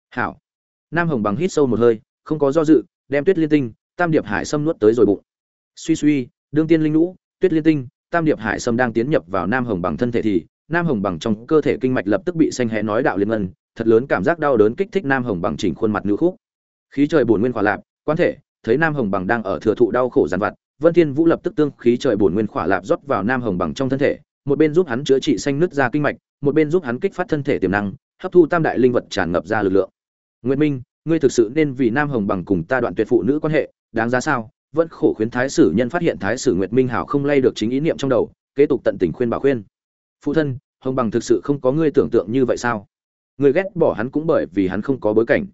Hảo. Nam hồng bằng hít sâu một hơi không có do dự đem tuyết liên tinh tam điệp hải sâm nuốt tới rồi bụng. Suy suy đương tiên linh nũ, tuyết liên tinh tam điệp hải sâm đang tiến nhập vào nam hồng bằng thân thể thì nam hồng bằng trong cơ thể kinh mạch lập tức bị xanh hé nói đạo liên ngân thật lớn cảm giác đau đớn kích thích nam hồng bằng chỉnh khuôn mặt nhu khúc. Khí trời bổn nguyên khỏa lạc, quan thể thấy nam hồng bằng đang ở thừa thụ đau khổ giàn vặt, vân thiên vũ lập tức tương khí trời bổn nguyên khỏa lạp rót vào nam hồng bằng trong thân thể, một bên giúp hắn chữa trị xanh nứt ra kinh mạch, một bên giúp hắn kích phát thân thể tiềm năng, hấp thu tam đại linh vật tràn ngập ra lực lượng. Nguyệt minh, ngươi thực sự nên vì nam hồng bằng cùng ta đoạn tuyệt phụ nữ quan hệ, đáng giá sao? Vẫn khổ khuyến thái sử nhân phát hiện thái sử nguyệt minh hảo không lay được chính ý niệm trong đầu, kế tục tận tình khuyên bảo khuyên. Phụ thân, hồng bằng thực sự không có ngươi tưởng tượng như vậy sao? Ngươi ghét bỏ hắn cũng bởi vì hắn không có bối cảnh.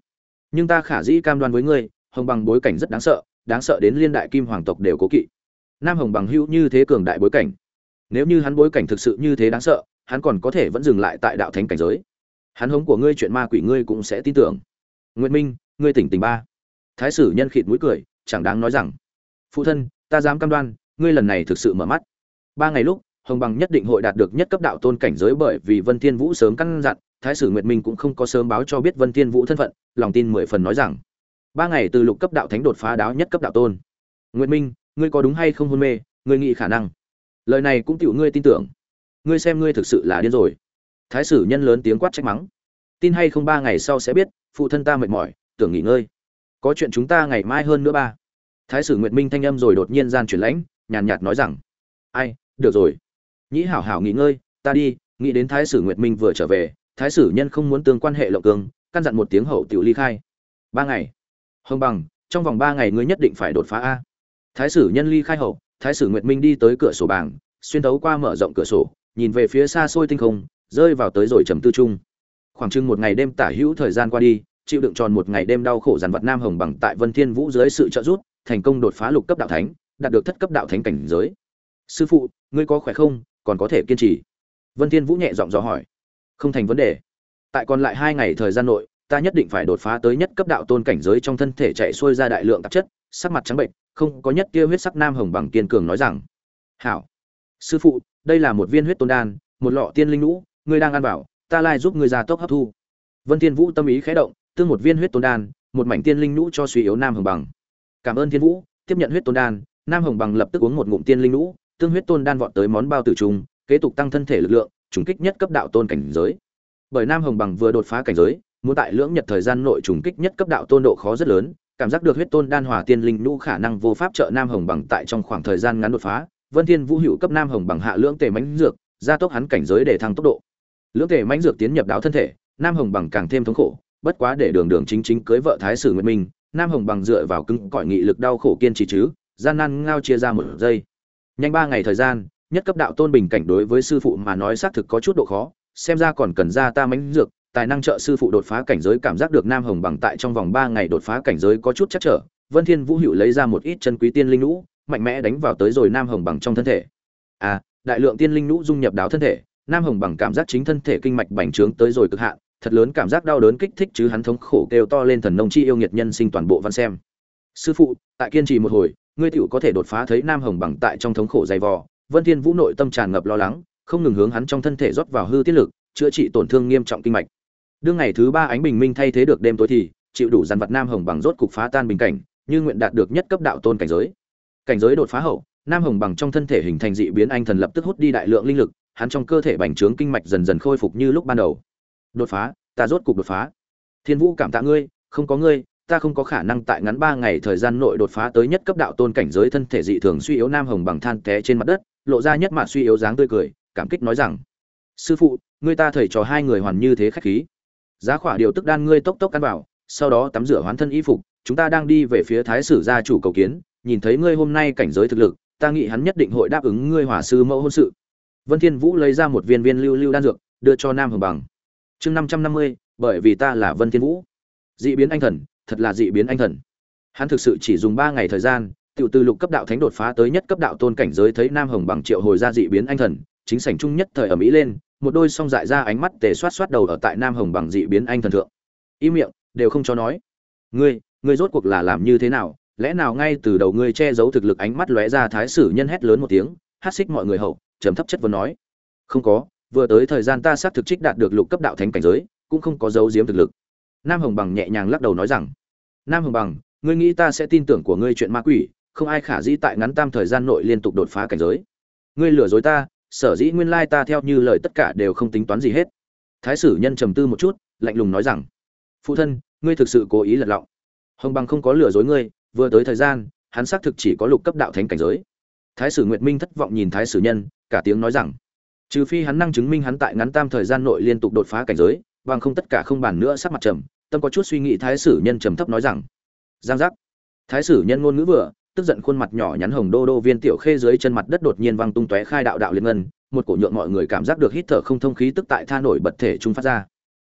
Nhưng ta khả dĩ cam đoan với ngươi hồng bằng bối cảnh rất đáng sợ đáng sợ đến liên đại kim hoàng tộc đều cố kỵ. Nam hồng bằng hữu như thế cường đại bối cảnh. Nếu như hắn bối cảnh thực sự như thế đáng sợ, hắn còn có thể vẫn dừng lại tại đạo thánh cảnh giới. Hắn hống của ngươi chuyện ma quỷ ngươi cũng sẽ tin tưởng. Nguyệt minh, ngươi tỉnh tỉnh ba. Thái sử nhân khịt mũi cười, chẳng đáng nói rằng. Phụ thân, ta dám cam đoan, ngươi lần này thực sự mở mắt. Ba ngày lúc, hồng bằng nhất định hội đạt được nhất cấp đạo tôn cảnh giới bởi vì vân thiên vũ sớm căn dặn, thái sử nguyệt minh cũng không có sớm báo cho biết vân thiên vũ thân phận, lòng tin mười phần nói rằng ba ngày từ lục cấp đạo thánh đột phá đáo nhất cấp đạo tôn. Nguyệt minh, ngươi có đúng hay không hôn mê? Ngươi nghĩ khả năng. Lời này cũng tiểu ngươi tin tưởng. Ngươi xem ngươi thực sự là điên rồi. Thái sử nhân lớn tiếng quát trách mắng. Tin hay không ba ngày sau sẽ biết, phụ thân ta mệt mỏi, tưởng nghỉ ngơi. Có chuyện chúng ta ngày mai hơn nữa ba. Thái sử nguyệt minh thanh âm rồi đột nhiên gian chuyển lãnh, nhàn nhạt nói rằng, ai, được rồi. Nhĩ hảo hảo nghỉ ngơi, ta đi, nghĩ đến thái sử nguyệt minh vừa trở về, thái sử nhân không muốn tương quan hệ lộng cường căn dặn một tiếng hậu tiểu ly khai. Ba ngày hồng bằng, trong vòng ba ngày ngươi nhất định phải đột phá a. Thái sử nhân ly khai hậu, thái sử nguyệt minh đi tới cửa sổ bảng, xuyên tấu qua mở rộng cửa sổ, nhìn về phía xa xôi tinh không, rơi vào tới rồi trầm tư trung khoảng chừng một ngày đêm tả hữu thời gian qua đi, chịu đựng tròn một ngày đêm đau khổ dằn vật nam hồng bằng tại vân thiên vũ dưới sự trợ giúp, thành công đột phá lục cấp đạo thánh, đạt được thất cấp đạo thánh cảnh giới. Sư phụ, ngươi có khỏe không? Còn có thể kiên trì? Vân thiên vũ nhẹ giọng dò hỏi. Không thành vấn đề. Tại còn lại hai ngày thời gian nội ta nhất định phải đột phá tới nhất cấp đạo tôn cảnh giới trong thân thể chạy xuôi ra đại lượng tạp chất, sắc mặt trắng bệnh không có nhất tia huyết sắc nam hồng bằng kiên cường nói rằng, hảo, sư phụ, đây là một viên huyết tôn đan, một lọ tiên linh lũ ngươi đang ăn bảo ta lai giúp ngươi ra tốc hấp thu. Vân thiên vũ tâm ý khẽ động, tương một viên huyết tôn đan, một mảnh tiên linh lũ cho suy yếu nam hồng bằng. Cảm ơn thiên vũ, tiếp nhận huyết tôn đan, nam hồng bằng lập tức uống một ngụm tiên linh lũ tương huyết tôn đan vọt tới món bao tử trùng, kế tục tăng thân thể lực lượng, trùng kích nhất cấp đạo tôn cảnh giới. Bởi nam hồng bằng vừa đột phá cảnh giới muốn tại lưỡng nhật thời gian nội trùng kích nhất cấp đạo tôn độ khó rất lớn, cảm giác được huyết tôn đan hòa tiên linh nhu khả năng vô pháp trợ nam hồng bằng tại trong khoảng thời gian ngắn đột phá. Vân thiên vũ hữu cấp nam hồng bằng hạ lưỡng tề mãnh dược, gia tốc hắn cảnh giới để thăng tốc độ. Lưỡng tề mãnh dược tiến nhập đạo thân thể, nam hồng bằng càng thêm thống khổ, bất quá để đường đường chính chính cưới vợ thái sử nguyệt minh, nam hồng bằng dựa vào cứng cỏi nghị lực đau khổ kiên trì chứ, gian nan ngao chia ra một giây. Nhanh ba ngày thời gian, nhất cấp đạo tôn bình cảnh đối với sư phụ mà nói xác thực có chút độ khó, xem ra còn cần ra ta mãnh dược tài năng trợ sư phụ đột phá cảnh giới cảm giác được nam hồng bằng tại trong vòng ba ngày đột phá cảnh giới có chút chắc trở, vân thiên vũ hữu lấy ra một ít chân quý tiên linh nũ, mạnh mẽ đánh vào tới rồi nam hồng bằng trong thân thể. À đại lượng tiên linh nũ dung nhập đáo thân thể, nam hồng bằng cảm giác chính thân thể kinh mạch bành trướng tới rồi cực hạn, thật lớn cảm giác đau đớn kích thích chứ hắn thống khổ kêu to lên thần nông chi yêu nghiệt nhân sinh toàn bộ văn xem. Sư phụ, tại kiên trì một hồi, ngươi tiểu có thể đột phá thấy nam hồng bằng tại trong thống khổ dày vò. Vân thiên vũ nội tâm tràn ngập lo lắng, không ngừng hướng hắn trong thân thể rót vào hư tiết lực, chữa trị tổn thương nghiêm trọng kinh mạch đương ngày thứ ba ánh bình minh thay thế được đêm tối thì, chịu đủ dàn vật nam hồng bằng rốt cục phá tan bình cảnh, như nguyện đạt được nhất cấp đạo tôn cảnh giới. Cảnh giới đột phá hậu, nam hồng bằng trong thân thể hình thành dị biến anh thần lập tức hút đi đại lượng linh lực, hắn trong cơ thể bành trướng kinh mạch dần dần khôi phục như lúc ban đầu. Đột phá, ta rốt cục đột phá. Thiên vũ cảm tạ ngươi, không có ngươi, ta không có khả năng tại ngắn ba ngày thời gian nội đột phá tới nhất cấp đạo tôn cảnh giới thân thể dị thường suy yếu nam hồng bằng than té trên mặt đất, lộ ra nhất mạn suy yếu dáng tươi cười, cảm kích nói rằng, sư phụ, ngươi ta thầy trò hai người hoàn như thế khách khí giá khỏa điều tức đan ngươi tốc tốc căn bảo sau đó tắm rửa hoán thân y phục, chúng ta đang đi về phía thái sử gia chủ cầu kiến, nhìn thấy ngươi hôm nay cảnh giới thực lực, ta nghĩ hắn nhất định hội đáp ứng ngươi hỏa sư mẫu hôn sự. Vân thiên vũ lấy ra một viên viên lưu lưu đan dược, đưa cho nam hồng bằng. Chương năm trăm năm mươi, bởi vì ta là vân thiên vũ. Dị biến anh thần, thật là dị biến anh thần. Hắn thực sự chỉ dùng ba ngày thời gian, tiểu từ lục cấp đạo thánh đột phá tới nhất cấp đạo tôn cảnh giới thấy nam hồng bằng triệu hồi ra dị biến anh thần, chính sảnh trung nhất thời ở mỹ lên một đôi song dại ra ánh mắt tề xoát xoát đầu ở tại nam hồng bằng dị biến anh thần thượng. Im miệng, đều không cho nói. Ngươi ngươi rốt cuộc là làm như thế nào? Lẽ nào ngay từ đầu ngươi che giấu thực lực ánh mắt lóe ra thái sử nhân hét lớn một tiếng, hát xích mọi người hậu, trầm thấp chất vấn nói. Không có, vừa tới thời gian ta xác thực trích đạt được lục cấp đạo thánh cảnh giới, cũng không có dấu diếm thực lực. Nam hồng bằng nhẹ nhàng lắc đầu nói rằng, nam hồng bằng, ngươi nghĩ ta sẽ tin tưởng của ngươi chuyện ma quỷ, không ai khả dĩ tại ngắn tam thời gian nội liên tục đột phá cảnh giới. Ngươi lừa dối ta sở dĩ nguyên lai ta theo như lời tất cả đều không tính toán gì hết. Thái sử nhân trầm tư một chút, lạnh lùng nói rằng, phụ thân, ngươi thực sự cố ý lật lọng. Hồng bằng không có lừa dối ngươi, vừa tới thời gian, hắn xác thực chỉ có lục cấp đạo thánh cảnh giới. Thái sử nguyệt minh thất vọng nhìn thái sử nhân, cả tiếng nói rằng, trừ phi hắn năng chứng minh hắn tại ngắn tam thời gian nội liên tục đột phá cảnh giới, bằng không tất cả không bàn nữa sắc mặt trầm. Tâm có chút suy nghĩ, thái sử nhân trầm thấp nói rằng, giang giác. Thái sử nhân ngôn ngữ vừa tức giận khuôn mặt nhỏ nhắn hồng đô đô viên tiểu khê dưới chân mặt đất đột nhiên văng tung tóe khai đạo đạo liên ngân, một cổ nhượng mọi người cảm giác được hít thở không thông khí tức tại tha nổi bật thể trung phát ra.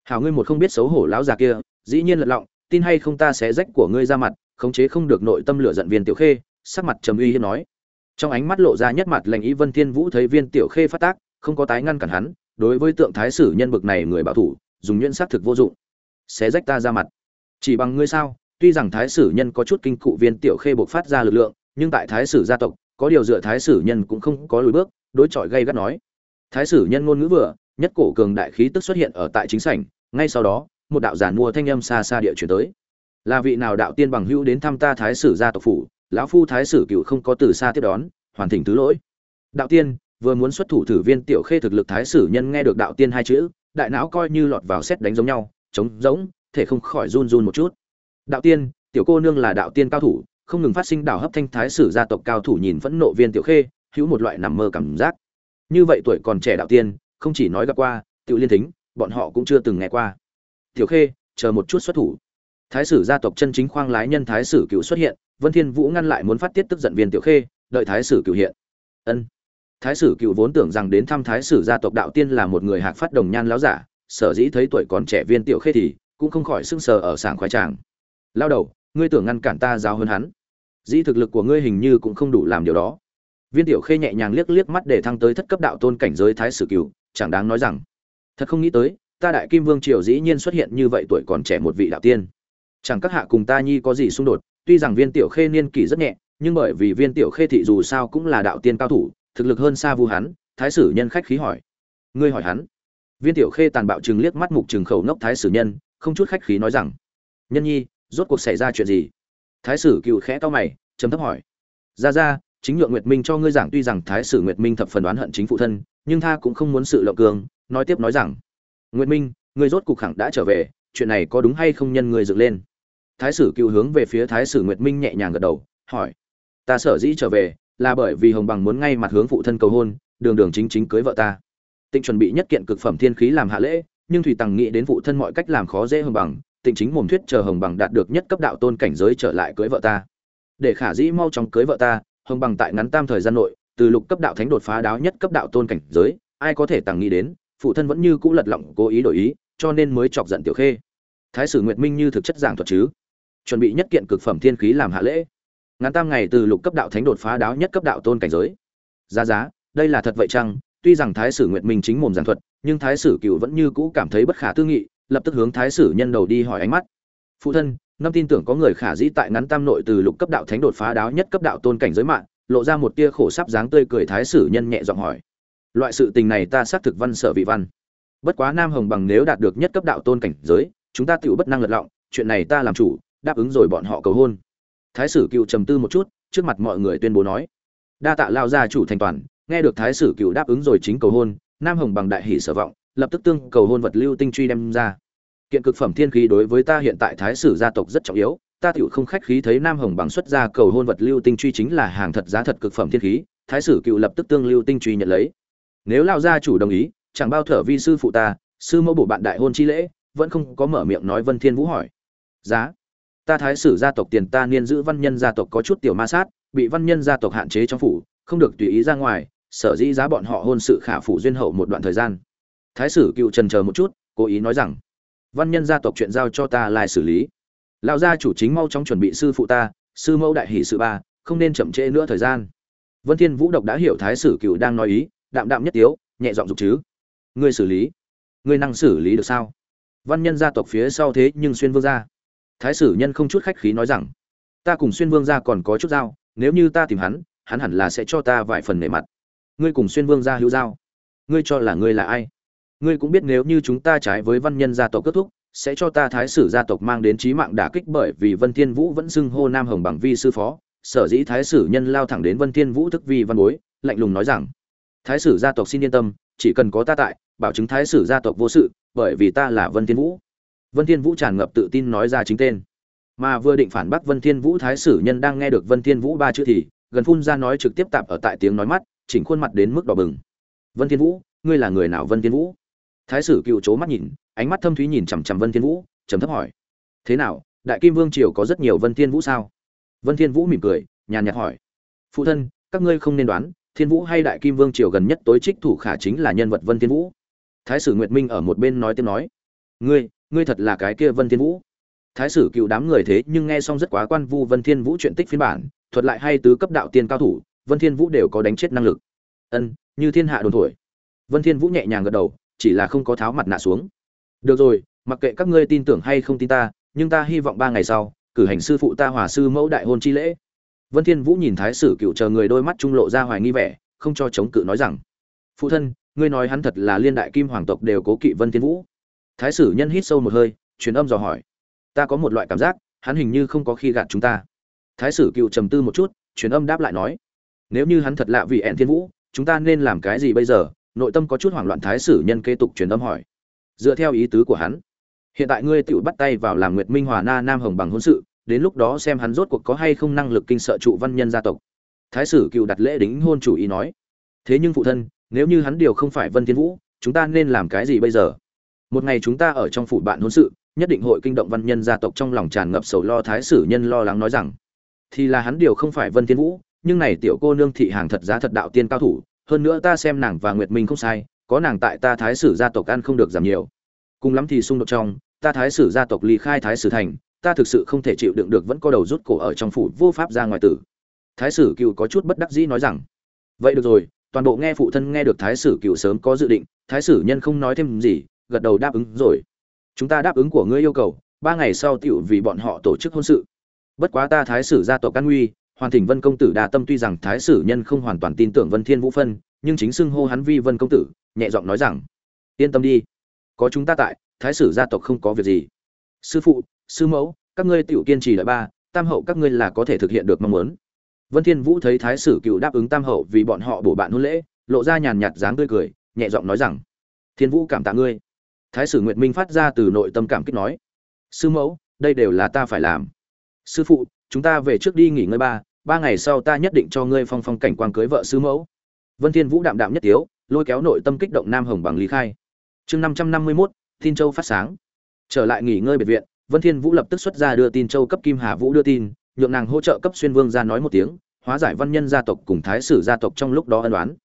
Hảo ngươi một không biết xấu hổ lão già kia, dĩ nhiên lật lọng, tin hay không ta sẽ rách của ngươi ra mặt, khống chế không được nội tâm lửa giận viên tiểu khê, sắc mặt trầm uy hiếp nói. Trong ánh mắt lộ ra nhất mặt lành ý vân thiên vũ thấy viên tiểu khê phát tác, không có tái ngăn cản hắn, đối với tượng thái sử nhân bực này người bảo thủ, dùng nhuyễn xác thực vô dụng. Sẽ rách ta ra mặt. Chỉ bằng ngươi sao? Tuy rằng thái sử nhân có chút kinh cụ viên tiểu khê bộc phát ra lực lượng, nhưng tại thái sử gia tộc, có điều dựa thái sử nhân cũng không có lùi bước, đối chọi gây gắt nói. Thái sử nhân ngôn ngữ vừa, nhất cổ cường đại khí tức xuất hiện ở tại chính sảnh, ngay sau đó, một đạo giản mua thanh âm xa xa địa chuyển tới. Là vị nào đạo tiên bằng hữu đến thăm ta thái sử gia tộc phủ, lão phu thái sử cựu không có từ xa tiếp đón, hoàn thỉnh thứ lỗi. Đạo tiên, vừa muốn xuất thủ thử viên tiểu khê thực lực thái sử nhân nghe được đạo tiên hai chữ, đại não coi như lọt vào xét đánh giống nhau, trống rỗng, thể không khỏi run run một chút đạo tiên, tiểu cô nương là đạo tiên cao thủ, không ngừng phát sinh đảo hấp thanh thái sử gia tộc cao thủ nhìn phẫn nộ viên tiểu khê, hữu một loại nằm mơ cảm giác. Như vậy tuổi còn trẻ đạo tiên, không chỉ nói gặp qua tự liên thính, bọn họ cũng chưa từng nghe qua. Tiểu khê, chờ một chút xuất thủ. Thái sử gia tộc chân chính khoang lái nhân thái sử cựu xuất hiện, vân thiên vũ ngăn lại muốn phát tiết tức giận viên tiểu khê, đợi thái sử cựu hiện. Ân. Thái sử cựu vốn tưởng rằng đến thăm thái sử gia tộc đạo tiên là một người hạc phát đồng nhan láo giả, sở dĩ thấy tuổi còn trẻ viên tiểu khê thì cũng không khỏi sưng sờ ở sảng khoái tràng lao đầu, ngươi tưởng ngăn cản ta giáo hơn hắn? Dĩ thực lực của ngươi hình như cũng không đủ làm điều đó. Viên tiểu khê nhẹ nhàng liếc liếc mắt để thăng tới thất cấp đạo tôn cảnh giới thái sử cựu chẳng đáng nói rằng. Thật không nghĩ tới, ta đại kim vương triều dĩ nhiên xuất hiện như vậy tuổi còn trẻ một vị đạo tiên. Chẳng các hạ cùng ta nhi có gì xung đột, tuy rằng viên tiểu khê niên kỷ rất nhẹ, nhưng bởi vì viên tiểu khê thị dù sao cũng là đạo tiên cao thủ, thực lực hơn xa vu hắn, thái sử nhân khách khí hỏi. Ngươi hỏi hắn? Viên tiểu khê tàn bạo chừng liếc mắt mục chừng khẩu nốc thái sử nhân, không chút khách khí nói rằng. Nhân nhi rốt cuộc xảy ra chuyện gì? Thái sử cựu khẽ to mày chấm thấp hỏi. Ra ra, chính nhượng nguyệt minh cho ngươi giảng, tuy rằng thái sử nguyệt minh thập phần đoán hận chính phụ thân, nhưng tha cũng không muốn sự lộng cường, nói tiếp nói rằng, nguyệt minh, ngươi rốt cuộc khẳng đã trở về, chuyện này có đúng hay không nhân ngươi dựng lên? Thái sử cựu hướng về phía thái sử nguyệt minh nhẹ nhàng gật đầu, hỏi, ta sở dĩ trở về, là bởi vì hồng bằng muốn ngay mặt hướng phụ thân cầu hôn, đường đường chính chính cưới vợ ta. Tịnh chuẩn bị nhất kiện cực phẩm thiên khí làm hạ lễ, nhưng thủy tằng nghĩ đến phụ thân mọi cách làm khó dễ hồng bằng tịnh chính mồm thuyết chờ hồng bằng đạt được nhất cấp đạo tôn cảnh giới trở lại cưới vợ ta. Để khả dĩ mau chóng cưới vợ ta, hồng bằng tại ngắn tam thời gian nội, từ lục cấp đạo thánh đột phá đáo nhất cấp đạo tôn cảnh giới, ai có thể tàng nghĩ đến, phụ thân vẫn như cũ lật lọng, cố ý đổi ý, cho nên mới chọc giận tiểu khê. Thái sử nguyệt minh như thực chất giảng thuật chứ? Chuẩn bị nhất kiện cực phẩm thiên khí làm hạ lễ. Ngắn tam ngày từ lục cấp đạo thánh đột phá đáo nhất cấp đạo tôn cảnh giới. Giá giá, đây là thật vậy chăng? Tuy rằng thái sử nguyệt minh chính mồm giảng thuật, nhưng thái sử cựu vẫn như cũ cảm thấy bất khả tư nghị lập tức hướng thái sử nhân đầu đi hỏi ánh mắt. Phụ thân năm tin tưởng có người khả dĩ tại ngắn tam nội từ lục cấp đạo thánh đột phá đáo nhất cấp đạo tôn cảnh giới mạng, lộ ra một tia khổ sắp dáng tươi cười thái sử nhân nhẹ giọng hỏi. Loại sự tình này ta xác thực văn sở vị văn. Bất quá nam hồng bằng nếu đạt được nhất cấp đạo tôn cảnh giới, chúng ta tựu bất năng lật lọng, chuyện này ta làm chủ, đáp ứng rồi bọn họ cầu hôn. Thái sử cựu trầm tư một chút, trước mặt mọi người tuyên bố nói. Đa tạ lao gia chủ thành toàn, nghe được thái sử cựu đáp ứng rồi chính cầu hôn, nam hồng bằng đại hỷ sở vọng lập tức tương cầu hôn vật lưu tinh truy đem ra. Kiện cực phẩm thiên khí đối với ta hiện tại thái sử gia tộc rất trọng yếu, ta tựu không khách khí thấy nam hồng bằng xuất ra cầu hôn vật lưu tinh truy chính là hàng thật giá thật cực phẩm thiên khí, thái sử cựu lập tức tương lưu tinh truy nhận lấy. Nếu lao gia chủ đồng ý, chẳng bao thở vi sư phụ ta, sư mẫu bổ bạn đại hôn chi lễ, vẫn không có mở miệng nói vân thiên vũ hỏi. Giá. Ta thái sử gia tộc tiền ta niên giữ văn nhân gia tộc có chút tiểu ma sát, bị văn nhân gia tộc hạn chế trong phủ, không được tùy ý ra ngoài, sở dĩ giá bọn họ hôn sự khả phủ duyên hậu một đoạn thời gian thái sử cựu trần chờ một chút, cố ý nói rằng, văn nhân gia tộc chuyện giao cho ta lại xử lý. Lão gia chủ chính mau chóng chuẩn bị sư phụ ta, sư mẫu đại hỷ sự ba, không nên chậm trễ nữa thời gian. Vân thiên vũ độc đã hiểu thái sử cựu đang nói ý, đạm đạm nhất tiếu, nhẹ giọng dục chứ, ngươi xử lý, ngươi năng xử lý được sao? Văn nhân gia tộc phía sau thế nhưng xuyên vương gia. Thái sử nhân không chút khách khí nói rằng, ta cùng xuyên vương gia còn có chút giao, nếu như ta tìm hắn hắn hẳn là sẽ cho ta vài phần nể mặt. Ngươi cùng xuyên vương gia hữu giao. Ngươi cho là ngươi là ai? Ngươi cũng biết nếu như chúng ta trái với văn nhân gia tộc kết thúc, sẽ cho ta thái sử gia tộc mang đến chí mạng đả kích bởi vì vân thiên vũ vẫn xưng hô nam hồng bằng vi sư phó. Sở dĩ thái sử nhân lao thẳng đến vân thiên vũ thức vi văn bối, lạnh lùng nói rằng, thái sử gia tộc xin yên tâm, chỉ cần có ta tại, bảo chứng thái sử gia tộc vô sự, bởi vì ta là vân thiên vũ. Vân thiên vũ tràn ngập tự tin nói ra chính tên. Mà vừa định phản bác vân thiên vũ, thái sử nhân đang nghe được vân thiên vũ ba chữ thì, gần phun ra nói trực tiếp tạm ở tại tiếng nói mắt, chỉnh khuôn mặt đến mức đỏ bừng. Vân thiên vũ, ngươi là người nào vân thiên vũ? Thái sử cựu c mắt nhìn, ánh mắt thâm thúy nhìn chằm chằm vân thiên vũ, trầm thấp hỏi. Thế nào, đại kim vương triều có rất nhiều vân thiên vũ sao? Vân thiên vũ mỉm cười, nhàn nhạt hỏi. Phụ thân, các ngươi không nên đoán, thiên vũ hay đại kim vương triều gần nhất tối trích thủ khả chính là nhân vật vân thiên vũ. Thái sử nguyệt minh ở một bên nói tiếp nói. Ngươi ngươi thật là cái kia vân thiên vũ. Thái sử cựu đám người thế nhưng nghe xong rất quá quan vu vân thiên vũ chuyện tích phiên bản, thuật lại hay tứ cấp đạo tiên cao thủ, vân thiên vũ đều có đánh chết năng lực. Ân, như thiên hạ đồn thổi. Vân thiên vũ nhẹ nhàng gật đầu chỉ là không có tháo mặt nạ xuống. Được rồi, mặc kệ các ngươi tin tưởng hay không tin ta, nhưng ta hy vọng ba ngày sau, cử hành sư phụ ta hòa sư mẫu đại hôn chi lễ. Vân thiên vũ nhìn thái sử cựu chờ người đôi mắt trung lộ ra hoài nghi vẻ, không cho chống cự nói rằng, phụ thân, ngươi nói hắn thật là liên đại kim hoàng tộc đều cố kỵ vân thiên vũ. Thái sử nhân hít sâu một hơi, truyền âm dò hỏi, ta có một loại cảm giác, hắn hình như không có khi gạt chúng ta. Thái sử cựu trầm tư một chút, truyền âm đáp lại nói, nếu như hắn thật lạ vì ẹn thiên vũ, chúng ta nên làm cái gì bây giờ? Nội tâm có chút hoảng loạn thái sử nhân kế tục truyền âm hỏi. Dựa theo ý tứ của hắn, hiện tại ngươi tự bắt tay vào làm nguyệt minh hòa na nam hồng bằng hôn sự, đến lúc đó xem hắn rốt cuộc có hay không năng lực kinh sợ trụ văn nhân gia tộc. Thái sử cựu đặt lễ đính hôn chủ ý nói. Thế nhưng phụ thân, nếu như hắn điều không phải vân thiên vũ, chúng ta nên làm cái gì bây giờ? Một ngày chúng ta ở trong phủ bạn hôn sự, nhất định hội kinh động văn nhân gia tộc trong lòng tràn ngập sầu lo thái sử nhân lo lắng nói rằng, thì là hắn điều không phải vân thiên vũ, nhưng này tiểu cô nương thị hàng thật giá thật đạo tiên cao thủ hơn nữa ta xem nàng và nguyệt minh không sai, có nàng tại ta thái sử gia tộc ăn không được giảm nhiều. Cùng lắm thì xung đột trong, ta thái sử gia tộc ly khai thái sử thành, ta thực sự không thể chịu đựng được vẫn có đầu rút cổ ở trong phủ vô pháp ra ngoài tử. Thái sử cựu có chút bất đắc dĩ nói rằng, vậy được rồi, toàn bộ nghe phụ thân nghe được thái sử cựu sớm có dự định, thái sử nhân không nói thêm gì, gật đầu đáp ứng rồi. Chúng ta đáp ứng của ngươi yêu cầu, ba ngày sau tiểu vì bọn họ tổ chức hôn sự. Bất quá ta thái sử gia tộc căn nguy hoàn thỉnh vân công tử đa tâm tuy rằng thái sử nhân không hoàn toàn tin tưởng vân thiên vũ phân, nhưng chính xưng hô hắn vi vân công tử, nhẹ giọng nói rằng, yên tâm đi, có chúng ta tại, thái sử gia tộc không có việc gì. Sư phụ, sư mẫu, các ngươi tiểu kiên trì đợi ba, tam hậu các ngươi là có thể thực hiện được mong muốn. Vân thiên vũ thấy thái sử cựu đáp ứng tam hậu vì bọn họ bổ bạn hôn lễ, lộ ra nhàn nhạt dáng tươi cười, nhẹ giọng nói rằng, thiên vũ cảm tạ ngươi. Thái sử nguyệt minh phát ra từ nội tâm cảm kích nói, sư mẫu, đây đều là ta phải làm. Sư phụ, chúng ta về trước đi nghỉ ngơi ba ba ngày sau ta nhất định cho ngươi phong phong cảnh quang cưới vợ sư mẫu. Vân thiên vũ đạm đạm nhất tiếu lôi kéo nội tâm kích động nam hồng bằng lý khai. Chương năm trăm năm mươi 551, tin châu phát sáng. Trở lại nghỉ ngơi biệt viện vân thiên vũ lập tức xuất ra đưa tin châu cấp kim hà vũ đưa tin nhượng nàng hỗ trợ cấp xuyên vương ra nói một tiếng hóa giải văn nhân gia tộc cùng thái sử gia tộc trong lúc đó ân đoán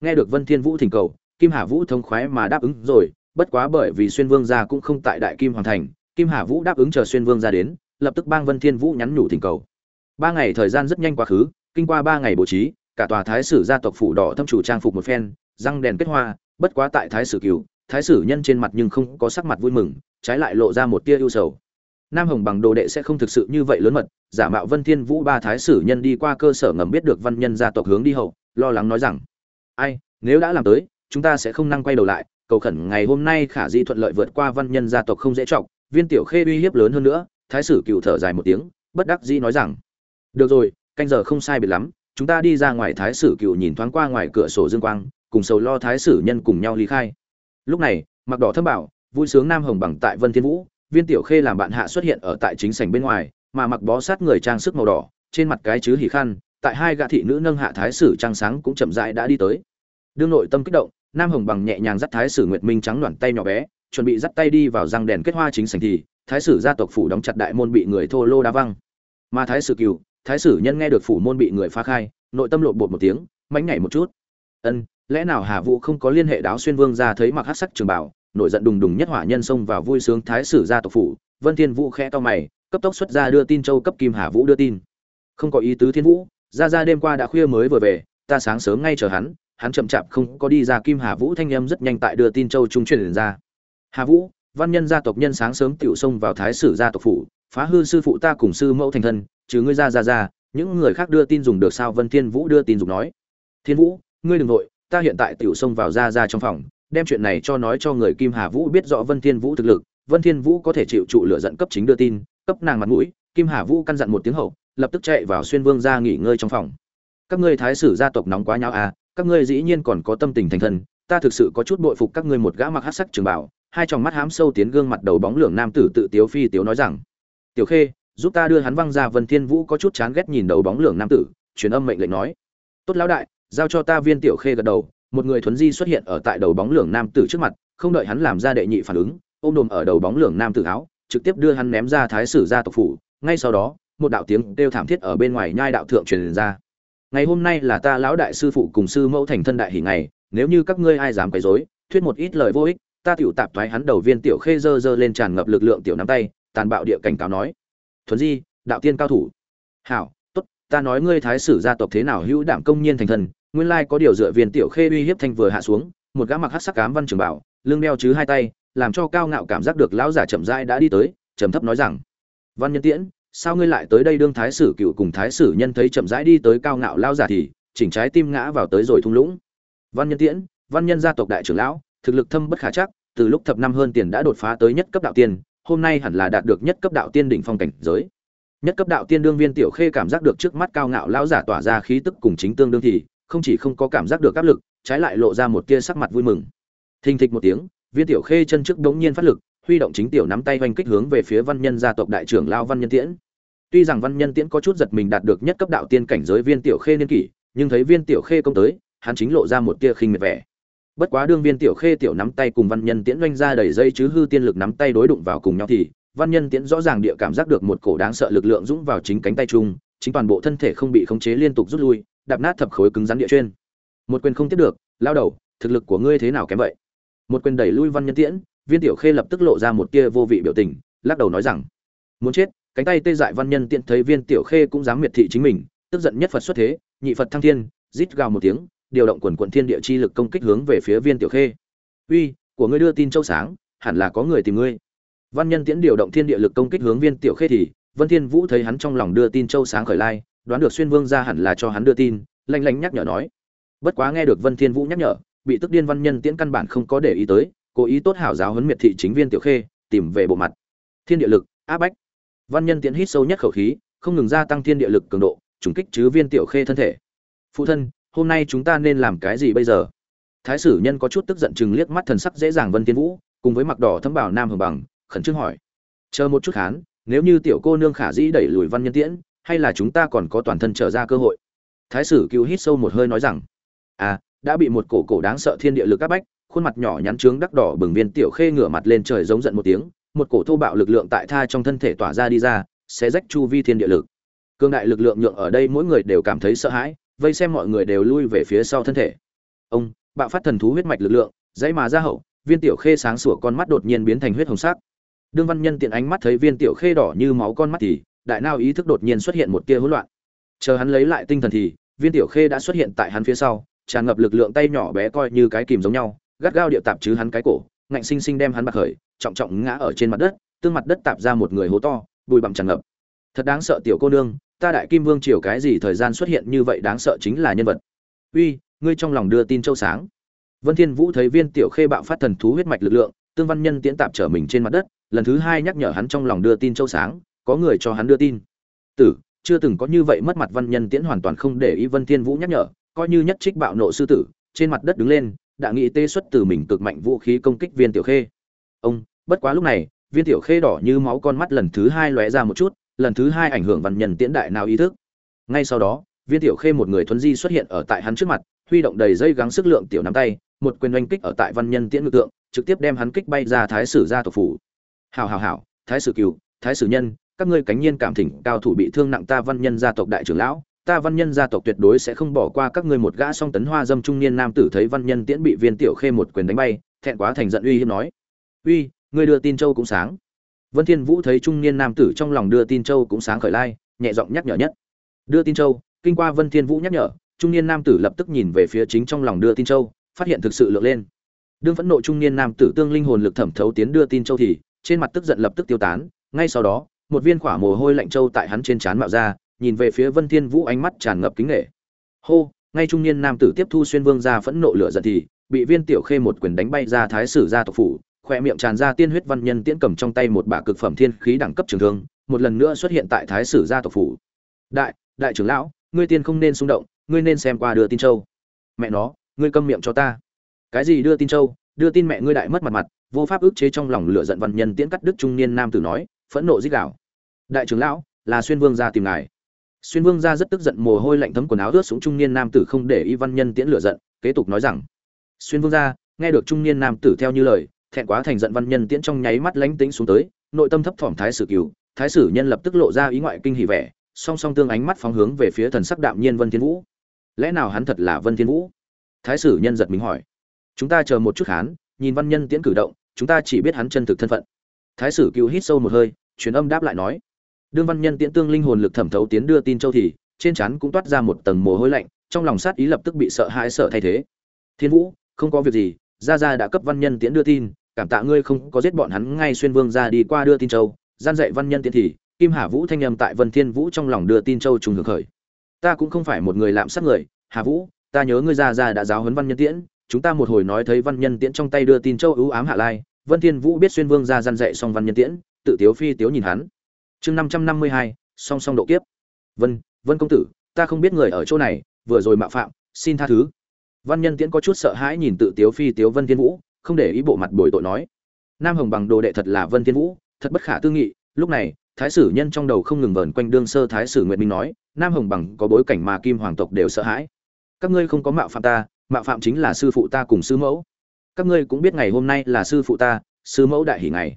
nghe được vân thiên vũ thỉnh cầu kim hà vũ thông khoái mà đáp ứng rồi bất quá bởi vì xuyên vương gia cũng không tại đại kim hoàng thành kim hà vũ đáp ứng chờ xuyên vương gia đến lập tức bang vân thiên vũ nhắn nhủ thỉnh cầu ba ngày thời gian rất nhanh quá khứ, kinh qua ba ngày bố trí, cả tòa thái sử gia tộc phủ đỏ thâm chủ trang phục một phen, răng đèn kết hoa, bất quá tại thái sử cửu, thái sử nhân trên mặt nhưng không có sắc mặt vui mừng, trái lại lộ ra một tia ưu sầu. Nam hồng bằng đồ đệ sẽ không thực sự như vậy lớn mật, giả mạo vân thiên vũ ba thái sử nhân đi qua cơ sở ngầm biết được văn nhân gia tộc hướng đi hậu, lo lắng nói rằng, ai, nếu đã làm tới, chúng ta sẽ không năng quay đầu lại, cầu khẩn ngày hôm nay khả di thuận lợi vượt qua văn nhân gia tộc không dễ trọng viên tiểu khê uy hiếp lớn hơn nữa, thái sử cựu thở dài một tiếng, bất đắc dĩ nói rằng được rồi, canh giờ không sai biệt lắm, chúng ta đi ra ngoài thái sử cựu nhìn thoáng qua ngoài cửa sổ dương quang, cùng sầu lo thái sử nhân cùng nhau ly khai. Lúc này, mặc đỏ thâm bảo, vui sướng nam hồng bằng tại vân thiên vũ, viên tiểu khê làm bạn hạ xuất hiện ở tại chính sảnh bên ngoài, mà mặc bó sát người trang sức màu đỏ, trên mặt cái chứ hỉ khăn, tại hai gã thị nữ nâng hạ thái sử trang sáng cũng chậm rãi đã đi tới. Đương nội tâm kích động, nam hồng bằng nhẹ nhàng dắt thái sử nguyệt minh trắng loạn tay nhỏ bé, chuẩn bị dắt tay đi vào răng đèn kết hoa chính sảnh thì, thái sử gia tộc phủ đóng chặt đại môn bị người thô lô đá văng. Mà thái sử cừu thái sử nhân nghe được phủ môn bị người phá khai, nội tâm lộn bột một tiếng mánh nhảy một chút. Ân, lẽ nào hà vũ không có liên hệ đáo xuyên vương ra thấy mặc hát sắc trường bảo nổi giận đùng đùng nhất hỏa nhân xông vào vui sướng thái sử gia tộc phủ, vân thiên vũ khẽ to mày, cấp tốc xuất ra đưa tin châu cấp kim hà vũ đưa tin. Không có ý tứ thiên vũ, ra ra đêm qua đã khuya mới vừa về, ta sáng sớm ngay chờ hắn hắn chậm chạp không có đi ra kim hà vũ thanh âm rất nhanh tại đưa tin châu trung truyền ra. Hà vũ, văn nhân gia tộc nhân sáng sớm tiểu xông vào thái sử gia tộc phủ, phá hư sư phụ ta cùng sư mẫu thành thân trừ ngươi ra ra ra, những người khác đưa tin dùng được sao? Vân thiên vũ đưa tin dùng nói. Thiên vũ, ngươi đừng nội ta hiện tại tiểu xông vào ra ra trong phòng, đem chuyện này cho nói cho người kim hà vũ biết rõ vân thiên vũ thực lực. Vân thiên vũ có thể chịu trụ lửa giận cấp chính đưa tin, cấp nàng mặt mũi. Kim hà vũ căn dặn một tiếng hậu, lập tức chạy vào xuyên vương ra nghỉ ngơi trong phòng. Các ngươi thái sử gia tộc nóng quá nhau à các ngươi dĩ nhiên còn có tâm tình thành thân, ta thực sự có chút bội phục các ngươi một gã mặc hắc sắc trường bảo. Hai tròng mắt hám sâu tiến gương mặt đầu bóng lưỡng nam tử tự tiếu phi tiếu nói rằng, tiểu khê giúp ta đưa hắn văng ra vân thiên vũ có chút chán ghét nhìn đầu bóng lưỡng nam tử, truyền âm mệnh lệnh nói. Tốt lão đại, giao cho ta viên tiểu khê gật đầu, một người thuấn di xuất hiện ở tại đầu bóng lưỡng nam tử trước mặt, không đợi hắn làm ra đệ nhị phản ứng, ôm đồm ở đầu bóng lưỡng nam tử áo, trực tiếp đưa hắn ném ra thái sử gia tộc phủ, ngay sau đó, một đạo tiếng kêu thảm thiết ở bên ngoài nhai đạo thượng truyền ra. Ngày hôm nay là ta lão đại sư phụ cùng sư mẫu thành thân đại hỉ ngày, nếu như các ngươi ai dám quấy rối, thuyết một ít lời vô ích, ta tiểu tạp thoái hắn đầu viên tiểu khê dơ dơ lên tràn ngập lực lượng tiểu nắm tay, tàn bạo địa cảnh cáo nói thuần di, đạo tiên cao thủ. Hảo, tốt, ta nói ngươi thái sử gia tộc thế nào hữu đảm công nhiên thành thần, nguyên lai có điều dựa viên tiểu khê uy hiếp thanh vừa hạ xuống, một gã mặc hắc sắc cám văn trường bảo, lưng đeo chứ hai tay, làm cho cao ngạo cảm giác được lão giả chậm rãi đã đi tới, trầm thấp nói rằng, văn nhân tiễn, sao ngươi lại tới đây đương thái sử cựu cùng thái sử nhân thấy chậm rãi đi tới cao ngạo lão giả thì, chỉnh trái tim ngã vào tới rồi thung lũng? Văn nhân tiễn, văn nhân gia tộc đại trưởng lão, thực lực thâm bất khả chắc, từ lúc thập năm hơn tiền đã đột phá tới nhất cấp đạo tiên hôm nay hẳn là đạt được nhất cấp đạo tiên đỉnh phong cảnh giới. Nhất cấp đạo tiên đương viên tiểu khê cảm giác được trước mắt cao ngạo lão giả tỏa ra khí tức cùng chính tương đương thì, không chỉ không có cảm giác được áp lực, trái lại lộ ra một tia sắc mặt vui mừng. Thình thịch một tiếng, viên tiểu khê chân trước đống nhiên phát lực, huy động chính tiểu nắm tay hoành kích hướng về phía văn nhân gia tộc đại trưởng lao văn nhân tiễn. Tuy rằng văn nhân tiễn có chút giật mình đạt được nhất cấp đạo tiên cảnh giới viên tiểu khê niên kỷ, nhưng thấy viên tiểu khê công tới, hắn chính lộ ra một tia khinh miệt vẻ bất quá đương viên tiểu khê tiểu nắm tay cùng văn nhân tiễn doanh ra đầy dây chứ hư tiên lực nắm tay đối đụng vào cùng nhau thì, văn nhân tiễn rõ ràng địa cảm giác được một cổ đáng sợ lực lượng dũng vào chính cánh tay chung, chính toàn bộ thân thể không bị khống chế liên tục rút lui, đạp nát thập khối cứng rắn địa chuyên một quyền không tiếp được, lao đầu, thực lực của ngươi thế nào kém vậy? Một quyền đẩy lui văn nhân tiễn, viên tiểu khê lập tức lộ ra một tia vô vị biểu tình, lắc đầu nói rằng, muốn chết. Cánh tay tê dại văn nhân tiễn thấy viên tiểu khê cũng dám miệt thị chính mình, tức giận nhất phật xuất thế, nhị phật thăng thiên, rít gào một tiếng điều động quần quận thiên địa chi lực công kích hướng về phía viên tiểu khê. Uy, của ngươi đưa tin châu sáng, hẳn là có người tìm ngươi. Văn nhân tiễn điều động thiên địa lực công kích hướng viên tiểu khê thì, vân thiên vũ thấy hắn trong lòng đưa tin châu sáng khởi lai, đoán được xuyên vương ra hẳn là cho hắn đưa tin lanh lanh nhắc nhở nói. Bất quá nghe được vân thiên vũ nhắc nhở, bị tức điên văn nhân tiễn căn bản không có để ý tới, cố ý tốt hảo giáo huấn miệt thị chính viên tiểu khê, tìm về bộ mặt. Thiên địa lực, áp bách. Văn nhân tiễn hít sâu nhất khẩu khí, không ngừng gia tăng thiên địa lực cường độ, trùng kích chứ viên tiểu khê thân thể. Phụ thân hôm nay chúng ta nên làm cái gì bây giờ? Thái sử nhân có chút tức giận chừng liếc mắt thần sắc dễ dàng vân tiên vũ, cùng với mặc đỏ thấm bảo nam hường bằng, khẩn trương hỏi. Chờ một chút khán, nếu như tiểu cô nương khả dĩ đẩy lùi văn nhân tiễn, hay là chúng ta còn có toàn thân trở ra cơ hội? Thái sử cứu hít sâu một hơi nói rằng à đã bị một cổ cổ đáng sợ thiên địa lực áp bách, khuôn mặt nhỏ nhắn trướng đắc đỏ bừng viên tiểu khê ngửa mặt lên trời giống giận một tiếng, một cổ thô bạo lực lượng tại tha trong thân thể tỏa ra đi ra sẽ rách chu vi thiên địa lực. Cương đại lực lượng nhượng ở đây mỗi người đều cảm thấy sợ hãi vây xem mọi người đều lui về phía sau thân thể. Ông, bạo phát thần thú huyết mạch lực lượng, dãy mà ra hậu, viên tiểu khê sáng sủa con mắt đột nhiên biến thành huyết hồng sắc. Đương văn nhân tiện ánh mắt thấy viên tiểu khê đỏ như máu con mắt thì, đại nao ý thức đột nhiên xuất hiện một tia hỗn loạn. Chờ hắn lấy lại tinh thần thì, viên tiểu khê đã xuất hiện tại hắn phía sau, tràn ngập lực lượng tay nhỏ bé coi như cái kìm giống nhau, gắt gao điệu tạp chứ hắn cái cổ, ngạnh sinh sinh đem hắn bạc khởi, trọng trọng ngã ở trên mặt đất, tương mặt đất tạp ra một người hố to, bụi bặm tràn ngập. Thật đáng sợ tiểu cô nương ta đại kim vương triều cái gì thời gian xuất hiện như vậy đáng sợ chính là nhân vật. Uy, ngươi trong lòng đưa tin châu sáng. Vân thiên vũ thấy viên tiểu khê bạo phát thần thú huyết mạch lực lượng, tương văn nhân tiễn tạm trở mình trên mặt đất, lần thứ hai nhắc nhở hắn trong lòng đưa tin châu sáng, có người cho hắn đưa tin. Tử, chưa từng có như vậy mất mặt văn nhân tiễn hoàn toàn không để ý vân thiên vũ nhắc nhở, coi như nhất trích bạo nộ sư tử, trên mặt đất đứng lên, đã nghĩ tê xuất từ mình cực mạnh vũ khí công kích viên tiểu khê. Ông, bất quá lúc này, viên tiểu khê đỏ như máu con mắt lần thứ hai lóe ra một chút lần thứ hai ảnh hưởng văn nhân tiễn đại nào ý thức. Ngay sau đó, viên tiểu khê một người thuấn di xuất hiện ở tại hắn trước mặt, huy động đầy dây gắng sức lượng tiểu nắm tay, một quyền oanh kích ở tại văn nhân tiễn ngự tượng, trực tiếp đem hắn kích bay ra thái sử gia tộc phủ. Hào hào hào thái sử cựu thái sử nhân, các ngươi cánh nhiên cảm thỉnh cao thủ bị thương nặng ta văn nhân gia tộc đại trưởng lão, ta văn nhân gia tộc tuyệt đối sẽ không bỏ qua các ngươi một gã song tấn hoa dâm trung niên nam tử thấy văn nhân tiễn bị viên tiểu khê một quyền đánh bay, thẹn quá thành giận uy hiếp nói. Uy, ngươi đưa tin châu cũng sáng vân thiên vũ thấy trung niên nam tử trong lòng đưa tin châu cũng sáng khởi lai, nhẹ giọng nhắc nhở nhất. Đưa tin châu, kinh qua vân thiên vũ nhắc nhở, trung niên nam tử lập tức nhìn về phía chính trong lòng đưa tin châu, phát hiện thực sự lượng lên. Đương phẫn nộ trung niên nam tử tương linh hồn lực thẩm thấu tiến đưa tin châu thì, trên mặt tức giận lập tức tiêu tán. Ngay sau đó, một viên quả mồ hôi lạnh châu tại hắn trên trán mạo ra, nhìn về phía vân thiên vũ ánh mắt tràn ngập kính nghệ hô, ngay trung niên nam tử tiếp thu xuyên vương gia phẫn nộ lửa giận thì, bị viên tiểu khê một quyền đánh bay ra thái sử gia tộc phủ khoe miệng tràn ra tiên huyết văn nhân tiễn cầm trong tay một bả cực phẩm thiên khí đẳng cấp trường thương, một lần nữa xuất hiện tại thái sử gia tộc phủ. Đại đại trưởng lão, ngươi tiên không nên xung động, ngươi nên xem qua đưa tin châu. Mẹ nó, ngươi câm miệng cho ta. Cái gì đưa tin châu? Đưa tin mẹ ngươi đại mất mặt mặt, vô pháp ức chế trong lòng lửa giận văn nhân tiễn cắt đức trung niên nam tử nói, phẫn nộ dích đạo đại trưởng lão, là xuyên vương gia tìm ngài. Xuyên vương gia rất tức giận mồ hôi lạnh thấm quần áo ướt xuống trung niên nam tử không để y văn nhân tiễn lửa giận, kế tục nói rằng, xuyên vương gia, nghe được trung niên nam tử theo như lời thẹn quá thành giận văn nhân tiễn trong nháy mắt lánh tính xuống tới, nội tâm thấp thỏm thái sử cửu, thái sử nhân lập tức lộ ra ý ngoại kinh hỉ vẻ, song song tương ánh mắt phóng hướng về phía thần sắc đạm nhiên vân thiên vũ. Lẽ nào hắn thật là vân thiên vũ? Thái sử nhân giật mình hỏi. Chúng ta chờ một chút hắn, nhìn văn nhân tiễn cử động, chúng ta chỉ biết hắn chân thực thân phận. Thái sử cựu hít sâu một hơi, truyền âm đáp lại nói. Đương văn nhân tiễn tương linh hồn lực thẩm thấu tiến đưa tin châu thì, trên trán cũng toát ra một tầng mồ hôi lạnh, trong lòng sát ý lập tức bị sợ hãi sợ thay thế. Thiên vũ, không có việc gì, gia gia đã cấp văn nhân tiễn đưa tin cảm tạ ngươi không có giết bọn hắn ngay xuyên vương ra đi qua đưa tin châu, gian dạy văn nhân tiễn thì, kim hà vũ thanh âm tại vân thiên vũ trong lòng đưa tin châu trùng hưởng khởi. Ta cũng không phải một người lạm sát người, hà vũ, ta nhớ ngươi ra ra đã giáo huấn văn nhân tiễn, chúng ta một hồi nói thấy văn nhân tiễn trong tay đưa tin châu ưu ám hạ lai, vân thiên vũ biết xuyên vương ra gian dạy xong văn nhân tiễn, tự tiếu phi tiếu nhìn hắn. Chương năm trăm năm mươi hai, song song độ kiếp. Vân vân công tử, ta không biết người ở chỗ này, vừa rồi mạo phạm, xin tha thứ. Văn nhân tiễn có chút sợ hãi nhìn tự tiếu phi tiếu vân thiên vũ không để ý bộ mặt bồi tội nói. Nam hồng bằng đồ đệ thật là vân thiên vũ, thật bất khả tư nghị. Lúc này, thái sử nhân trong đầu không ngừng vờn quanh đương sơ thái sử nguyệt minh nói, nam hồng bằng có bối cảnh mà kim hoàng tộc đều sợ hãi. Các ngươi không có mạo phạm ta, mạo phạm chính là sư phụ ta cùng sư mẫu. Các ngươi cũng biết ngày hôm nay là sư phụ ta, sư mẫu đại hỷ ngày.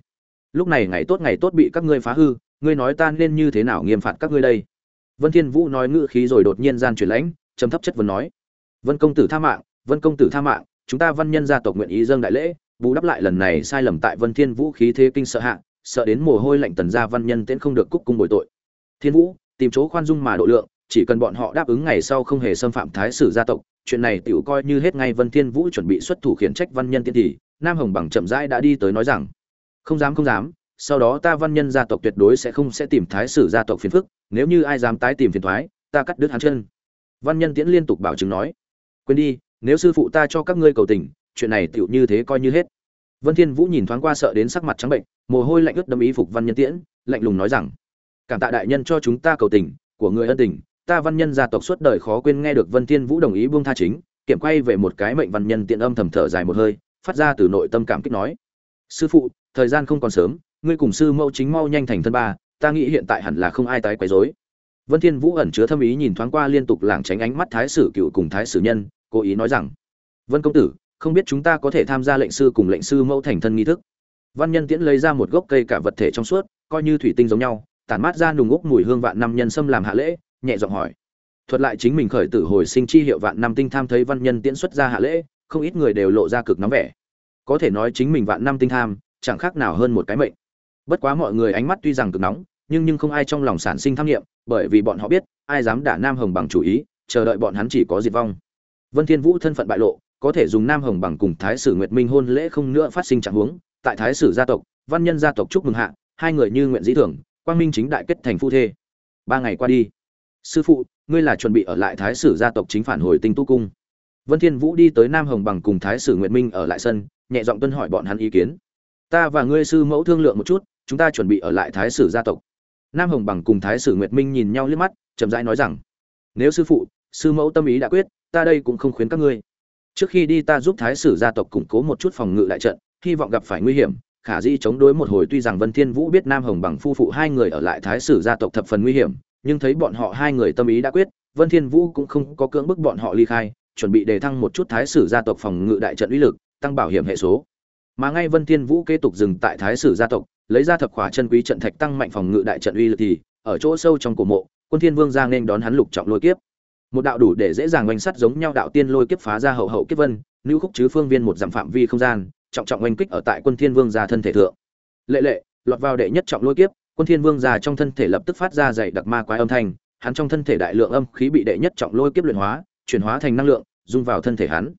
Lúc này ngày tốt ngày tốt bị các ngươi phá hư, ngươi nói ta nên như thế nào nghiêm phạt các ngươi đây? Vân thiên vũ nói ngữ khí rồi đột nhiên gian chuyển lãnh, trầm thấp chất vấn nói. Vân công tử tha mạng, vân công tử tha mạng chúng ta văn nhân gia tộc nguyện ý dâng đại lễ, bù đắp lại lần này sai lầm tại vân thiên vũ khí thế kinh sợ hạ, sợ đến mồ hôi lạnh tần gia văn nhân tiễn không được cúc cung bồi tội. Thiên vũ, tìm chỗ khoan dung mà độ lượng, chỉ cần bọn họ đáp ứng ngày sau không hề xâm phạm thái sử gia tộc, chuyện này tiểu coi như hết ngay vân thiên vũ chuẩn bị xuất thủ khiển trách văn nhân tiễn thì, nam hồng bằng chậm rãi đã đi tới nói rằng, không dám không dám, sau đó ta văn nhân gia tộc tuyệt đối sẽ không sẽ tìm thái sử gia tộc phiền phức, nếu như ai dám tái tìm phiền thoái, ta cắt đứt hắn chân. Văn nhân tiễn liên tục bảo chứng nói, quên đi nếu sư phụ ta cho các ngươi cầu tình, chuyện này tựu như thế coi như hết. Vân thiên vũ nhìn thoáng qua sợ đến sắc mặt trắng bệnh, mồ hôi lạnh ướt đâm ý phục văn nhân tiễn, lạnh lùng nói rằng, cảm tạ đại nhân cho chúng ta cầu tình, của người ân tình, ta văn nhân gia tộc suốt đời khó quên nghe được vân thiên vũ đồng ý buông tha chính, kiểm quay về một cái mệnh văn nhân tiện âm thầm thở dài một hơi, phát ra từ nội tâm cảm kích nói, sư phụ, thời gian không còn sớm, ngươi cùng sư mẫu chính mau nhanh thành thân ba, ta nghĩ hiện tại hẳn là không ai tái quấy rối. Vân thiên vũ ẩn chứa thâm ý nhìn thoáng qua liên tục lảng tránh ánh mắt thái sử cựu cùng thái sử nhân cố ý nói rằng, vân công tử, không biết chúng ta có thể tham gia lệnh sư cùng lệnh sư mẫu thành thân nghi thức? Văn nhân tiễn lấy ra một gốc cây cả vật thể trong suốt, coi như thủy tinh giống nhau, tản mát ra nùng úc mùi hương vạn năm nhân sâm làm hạ lễ, nhẹ giọng hỏi. Thuật lại chính mình khởi tử hồi sinh chi hiệu vạn năm tinh tham thấy văn nhân tiễn xuất ra hạ lễ, không ít người đều lộ ra cực nóng vẻ. Có thể nói chính mình vạn năm tinh tham, chẳng khác nào hơn một cái mệnh. Bất quá mọi người ánh mắt tuy rằng cực nóng, nhưng nhưng không ai trong lòng sản sinh tham nghiệm bởi vì bọn họ biết, ai dám đả nam hồng bằng chủ ý, chờ đợi bọn hắn chỉ có diệt vong vân thiên vũ thân phận bại lộ có thể dùng nam hồng bằng cùng thái sử nguyệt minh hôn lễ không nữa phát sinh trạng huống. Tại thái sử gia tộc văn nhân gia tộc chúc mừng hạ hai người như nguyện dĩ thường, quang minh chính đại kết thành phu thê. Ba ngày qua đi. Sư phụ ngươi là chuẩn bị ở lại thái sử gia tộc chính phản hồi tinh tu cung. Vân thiên vũ đi tới nam hồng bằng cùng thái sử nguyệt minh ở lại sân nhẹ giọng tuân hỏi bọn hắn ý kiến. Ta và ngươi sư mẫu thương lượng một chút chúng ta chuẩn bị ở lại thái sử gia tộc. Nam hồng bằng cùng thái sử nguyệt minh nhìn nhau liếc mắt chậm rãi nói rằng nếu sư phụ sư mẫu tâm ý đã quyết ta đây cũng không khuyến các ngươi. Trước khi đi ta giúp thái sử gia tộc củng cố một chút phòng ngự đại trận, hy vọng gặp phải nguy hiểm. Khả dĩ chống đối một hồi tuy rằng vân thiên vũ biết nam hồng bằng phu phụ hai người ở lại thái sử gia tộc thập phần nguy hiểm, nhưng thấy bọn họ hai người tâm ý đã quyết, vân thiên vũ cũng không có cưỡng bức bọn họ ly khai, chuẩn bị đề thăng một chút thái sử gia tộc phòng ngự đại trận uy lực, tăng bảo hiểm hệ số. Mà ngay vân thiên vũ kế tục dừng tại thái sử gia tộc, lấy ra thập khỏa chân quý trận thạch tăng mạnh phòng ngự đại trận uy lực thì, ở chỗ sâu trong cổ mộ, quân thiên vương Giang nên đón hắn lục trọng lôi kiếp một đạo đủ để dễ dàng oanh sắt giống nhau đạo tiên lôi kiếp phá ra hậu hậu kiếp vân lưu khúc chứ phương viên một dặm phạm vi không gian, trọng trọng oanh kích ở tại quân thiên vương gia thân thể thượng. Lệ lệ, lọt vào đệ nhất trọng lôi kiếp, quân thiên vương gia trong thân thể lập tức phát ra dày đặc ma quái âm thanh, hắn trong thân thể đại lượng âm khí bị đệ nhất trọng lôi kiếp luyện hóa, chuyển hóa thành năng lượng, dung vào thân thể hắn.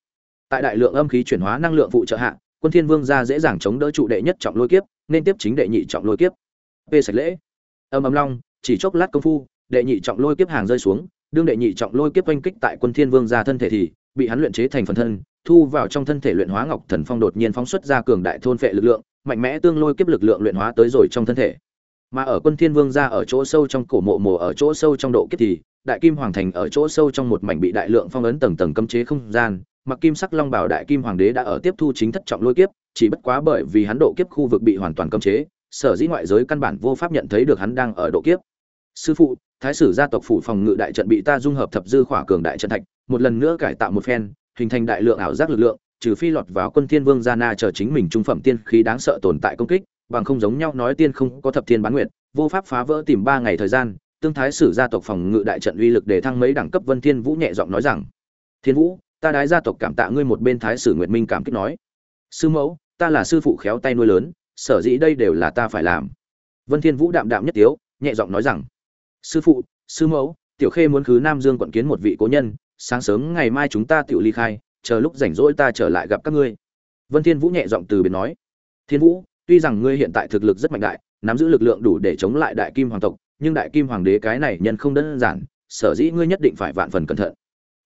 Tại đại lượng âm khí chuyển hóa năng lượng phụ trợ hạ, quân thiên vương gia dễ dàng chống đỡ trụ đệ nhất trọng lôi kiếp, nên tiếp chính đệ nhị trọng lôi kiếp. P sạch lễ. Âm âm long, chỉ chốc lát công phu, đệ nhị trọng lôi kiếp hàng rơi xuống đương đệ nhị trọng lôi kiếp oanh kích tại quân thiên vương ra thân thể thì, bị hắn luyện chế thành phần thân, thu vào trong thân thể luyện hóa ngọc thần phong đột nhiên phóng xuất ra cường đại thôn phệ lực lượng, mạnh mẽ tương lôi kiếp lực lượng luyện hóa tới rồi trong thân thể. Mà ở quân thiên vương ra ở chỗ sâu trong cổ mộ mồ ở chỗ sâu trong độ kiếp thì, đại kim hoàng thành ở chỗ sâu trong một mảnh bị đại lượng phong ấn tầng tầng cấm chế không gian, mặc kim sắc long bảo đại kim hoàng đế đã ở tiếp thu chính thất trọng lôi kiếp, chỉ bất quá bởi vì hắn độ kiếp khu vực bị hoàn toàn cấm chế, sở dĩ ngoại giới căn bản vô pháp nhận thấy được hắn đang ở độ kiếp. Sư phụ thái sử gia tộc phủ phòng ngự đại trận bị ta dung hợp thập dư khỏa cường đại trận thạch, một lần nữa cải tạo một phen, hình thành đại lượng ảo giác lực lượng, trừ phi lọt vào quân thiên vương gia na chờ chính mình trung phẩm tiên khí đáng sợ tồn tại công kích, bằng không giống nhau nói tiên không có thập thiên bán nguyện vô pháp phá vỡ tìm ba ngày thời gian, tương thái sử gia tộc phòng ngự đại trận uy lực để thăng mấy đẳng cấp vân thiên vũ nhẹ giọng nói rằng, thiên vũ, ta đái gia tộc cảm tạ ngươi một bên thái sử nguyệt minh cảm kích nói, sư mẫu, ta là sư phụ khéo tay nuôi lớn, sở dĩ đây đều là ta phải làm. Vân thiên vũ đạm đạm nhất tiếu, nhẹ giọng nói rằng sư phụ, sư mẫu, tiểu khê muốn khứ nam dương quận kiến một vị cố nhân, sáng sớm ngày mai chúng ta tự ly khai, chờ lúc rảnh rỗi ta trở lại gặp các ngươi. Vân thiên vũ nhẹ giọng từ biệt nói. Thiên vũ, tuy rằng ngươi hiện tại thực lực rất mạnh đại, nắm giữ lực lượng đủ để chống lại đại kim hoàng tộc, nhưng đại kim hoàng đế cái này nhân không đơn giản, sở dĩ ngươi nhất định phải vạn phần cẩn thận.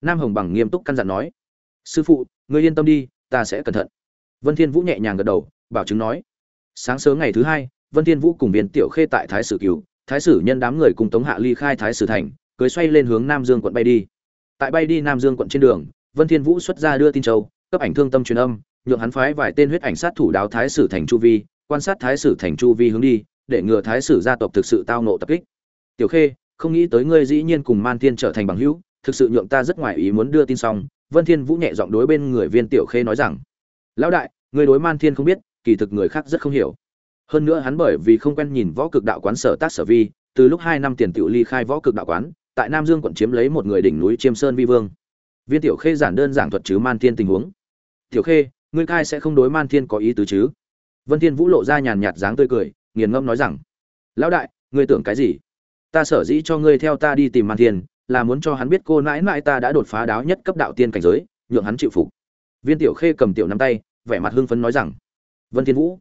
Nam hồng bằng nghiêm túc căn dặn nói. Sư phụ, ngươi yên tâm đi, ta sẽ cẩn thận. Vân thiên vũ nhẹ nhàng gật đầu, bảo chứng nói. Sáng sớm ngày thứ hai, vân thiên vũ cùng viên tiểu khê tại thái sử cửu thái sử nhân đám người cùng tống hạ ly khai thái sử thành, cưới xoay lên hướng nam dương quận bay đi. Tại bay đi nam dương quận trên đường, vân thiên vũ xuất ra đưa tin châu, cấp ảnh thương tâm truyền âm, nhượng hắn phái vài tên huyết ảnh sát thủ đáo thái sử thành chu vi, quan sát thái sử thành chu vi hướng đi, để ngừa thái sử gia tộc thực sự tao nộ tập kích. Tiểu khê, không nghĩ tới ngươi dĩ nhiên cùng man thiên trở thành bằng hữu, thực sự nhượng ta rất ngoài ý muốn đưa tin xong. Vân thiên vũ nhẹ giọng đối bên người viên tiểu khê nói rằng, lão đại, ngươi đối man thiên không biết, kỳ thực người khác rất không hiểu hơn nữa hắn bởi vì không quen nhìn võ cực đạo quán sở tác sở vi, từ lúc hai năm tiền tiểu ly khai võ cực đạo quán, tại nam dương quận chiếm lấy một người đỉnh núi chiêm sơn vi vương. Viên tiểu khê giản đơn giảng thuật chứ man thiên tình huống. Tiểu khê, ngươi cai sẽ không đối man thiên có ý tứ chứ? Vân thiên vũ lộ ra nhàn nhạt dáng tươi cười, nghiền ngâm nói rằng, lão đại, ngươi tưởng cái gì? Ta sở dĩ cho ngươi theo ta đi tìm man thiên, là muốn cho hắn biết cô nãi nãi ta đã đột phá đáo nhất cấp đạo tiên cảnh giới, nhượng hắn chịu phục. Viên tiểu khê cầm tiểu nắm tay, vẻ mặt hưng phấn nói rằng, vân thiên vũ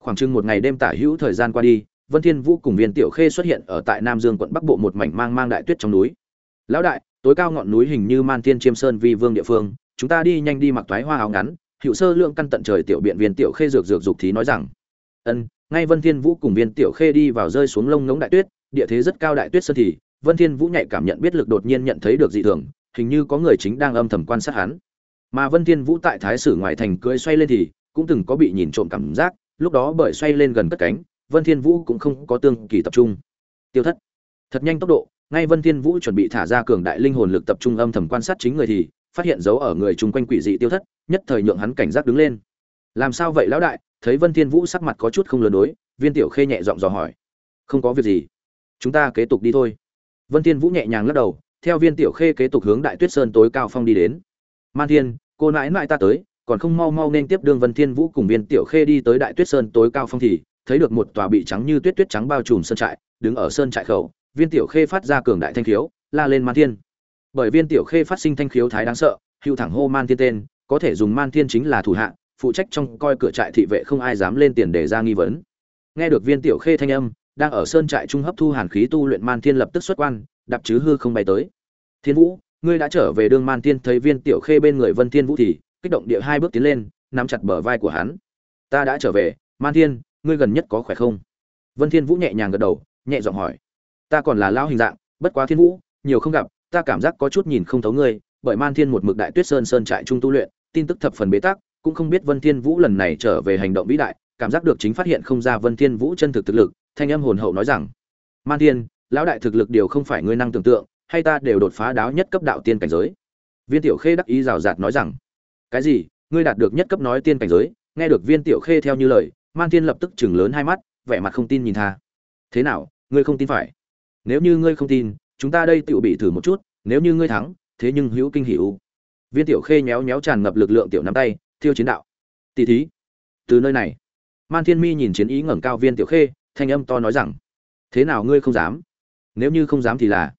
khoảng chừng một ngày đêm tả hữu thời gian qua đi, vân thiên vũ cùng viên tiểu khê xuất hiện ở tại nam dương quận bắc bộ một mảnh mang mang đại tuyết trong núi. Lão đại, tối cao ngọn núi hình như man thiên chiêm sơn vi vương địa phương, chúng ta đi nhanh đi mặc thoái hoa áo ngắn. Hữu sơ lượng căn tận trời tiểu biện viên tiểu khê dược dược dục thí nói rằng. Ân, ngay vân thiên vũ cùng viên tiểu khê đi vào rơi xuống lông ngống đại tuyết, địa thế rất cao đại tuyết sơn thì, vân thiên vũ nhạy cảm nhận biết lực đột nhiên nhận thấy được dị thường, hình như có người chính đang âm thầm quan sát hắn. Mà vân thiên vũ tại thái sử ngoại thành cưỡi xoay lên thì, cũng từng có bị nhìn trộm cảm giác lúc đó bởi xoay lên gần cất cánh, vân thiên vũ cũng không có tương kỳ tập trung. Tiêu thất. Thật nhanh tốc độ, ngay vân thiên vũ chuẩn bị thả ra cường đại linh hồn lực tập trung âm thầm quan sát chính người thì, phát hiện dấu ở người chung quanh quỷ dị tiêu thất, nhất thời nhượng hắn cảnh giác đứng lên. Làm sao vậy lão đại? Thấy vân thiên vũ sắc mặt có chút không lừa đối, viên tiểu khê nhẹ giọng dò hỏi. Không có việc gì. Chúng ta kế tục đi thôi. Vân thiên vũ nhẹ nhàng lắc đầu, theo viên tiểu khê kế tục hướng đại tuyết sơn tối cao phong đi đến. Man thiên, cô nãi nãi ta tới còn không mau mau nên tiếp đương vân thiên vũ cùng viên tiểu khê đi tới đại tuyết sơn tối cao phong thì, thấy được một tòa bị trắng như tuyết tuyết trắng bao trùm sơn trại, đứng ở sơn trại khẩu, viên tiểu khê phát ra cường đại thanh khiếu, la lên man thiên. Bởi viên tiểu khê phát sinh thanh khiếu thái đáng sợ, hưu thẳng hô man thiên tên, có thể dùng man thiên chính là thủ hạ, phụ trách trong coi cửa trại thị vệ không ai dám lên tiền để ra nghi vấn. Nghe được viên tiểu khê thanh âm, đang ở sơn trại trung hấp thu hàn khí tu luyện man thiên lập tức xuất quan, đạp chứ hư không bay tới. Thiên vũ, ngươi đã trở về đương man thiên thấy viên tiểu khê bên người vân thiên vũ thì kích động địa hai bước tiến lên nắm chặt bờ vai của hắn. Ta đã trở về man thiên ngươi gần nhất có khỏe không? Vân thiên vũ nhẹ nhàng gật đầu nhẹ giọng hỏi. Ta còn là Lão hình dạng bất quá thiên vũ nhiều không gặp ta cảm giác có chút nhìn không thấu ngươi bởi man thiên một mực đại tuyết sơn sơn trại trung tu luyện tin tức thập phần bế tắc cũng không biết vân thiên vũ lần này trở về hành động vĩ đại cảm giác được chính phát hiện không ra Vân Thiên Vũ chân thực thực lực, thanh âm hồn hậu nói rằng: "Man Thiên, lão đại thực lực điều không phải ngươi năng tưởng tượng, hay ta đều đột phá đáo nhất cấp đạo tiên cảnh giới." Viên Tiểu Khê đắc ý rào rạt nói rằng: "Cái gì? Ngươi đạt được nhất cấp nói tiên cảnh giới?" Nghe được Viên Tiểu Khê theo như lời, Man Thiên lập tức chừng lớn hai mắt, vẻ mặt không tin nhìn tha. "Thế nào, ngươi không tin phải? Nếu như ngươi không tin, chúng ta đây tựu bị thử một chút, nếu như ngươi thắng, thế nhưng hữu kinh hữu." Viên Tiểu Khê nhéo nhéo tràn ngập lực lượng tiểu nắm tay, thiêu chiến đạo. "Tỷ thí." Từ nơi này, Man Thiên Mi nhìn chiến ý ngẩng cao Viên Tiểu Khê, thanh âm to nói rằng: "Thế nào ngươi không dám? Nếu như không dám thì là?"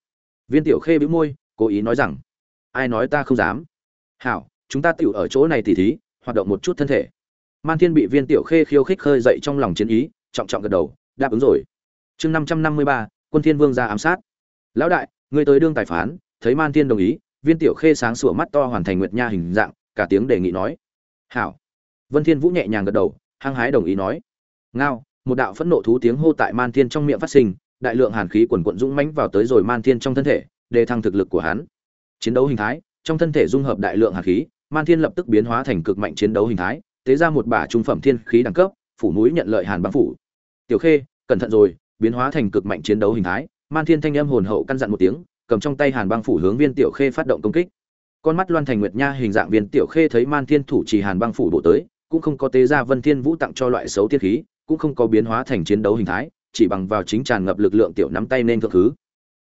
Viên Tiểu Khê bĩu môi, cố ý nói rằng: "Ai nói ta không dám? Hảo, chúng ta tiểu ở chỗ này tỉ thí, hoạt động một chút thân thể." Man Thiên bị Viên Tiểu Khê khiêu khích khơi dậy trong lòng chiến ý, trọng trọng gật đầu, đáp ứng rồi. Chương năm năm mươi ba, Quân Thiên Vương ra ám sát. "Lão đại, ngươi tới đương tài phán." Thấy Man Thiên đồng ý, Viên Tiểu Khê sáng sủa mắt to hoàn thành nguyệt nha hình dạng, cả tiếng đề nghị nói: "Hảo." Vân Thiên Vũ nhẹ nhàng gật đầu, hăng hái đồng ý nói: ngao một đạo phẫn nộ thú tiếng hô tại man thiên trong miệng phát sinh đại lượng hàn khí quần quận dũng mãnh vào tới rồi man thiên trong thân thể đề thăng thực lực của hắn chiến đấu hình thái trong thân thể dung hợp đại lượng hàn khí man thiên lập tức biến hóa thành cực mạnh chiến đấu hình thái, tế ra một bả trung phẩm thiên khí đẳng cấp, phủ núi nhận lợi hàn băng phủ. Tiểu khê, cẩn thận rồi, biến hóa thành cực mạnh chiến đấu hình thái, man thiên thanh âm hồn hậu căn dặn một tiếng, cầm trong tay hàn băng phủ hướng viên tiểu khê phát động công kích. Con mắt loan thành nguyệt nha hình dạng viên tiểu khê thấy man thiên thủ trì hàn băng phủ đổ tới, cũng không có tế ra vân thiên vũ tặng cho loại xấu tiết khí, cũng không có biến hóa thành chiến đấu hình thái, chỉ bằng vào chính tràn ngập lực lượng tiểu nắm tay nên thượng thứ.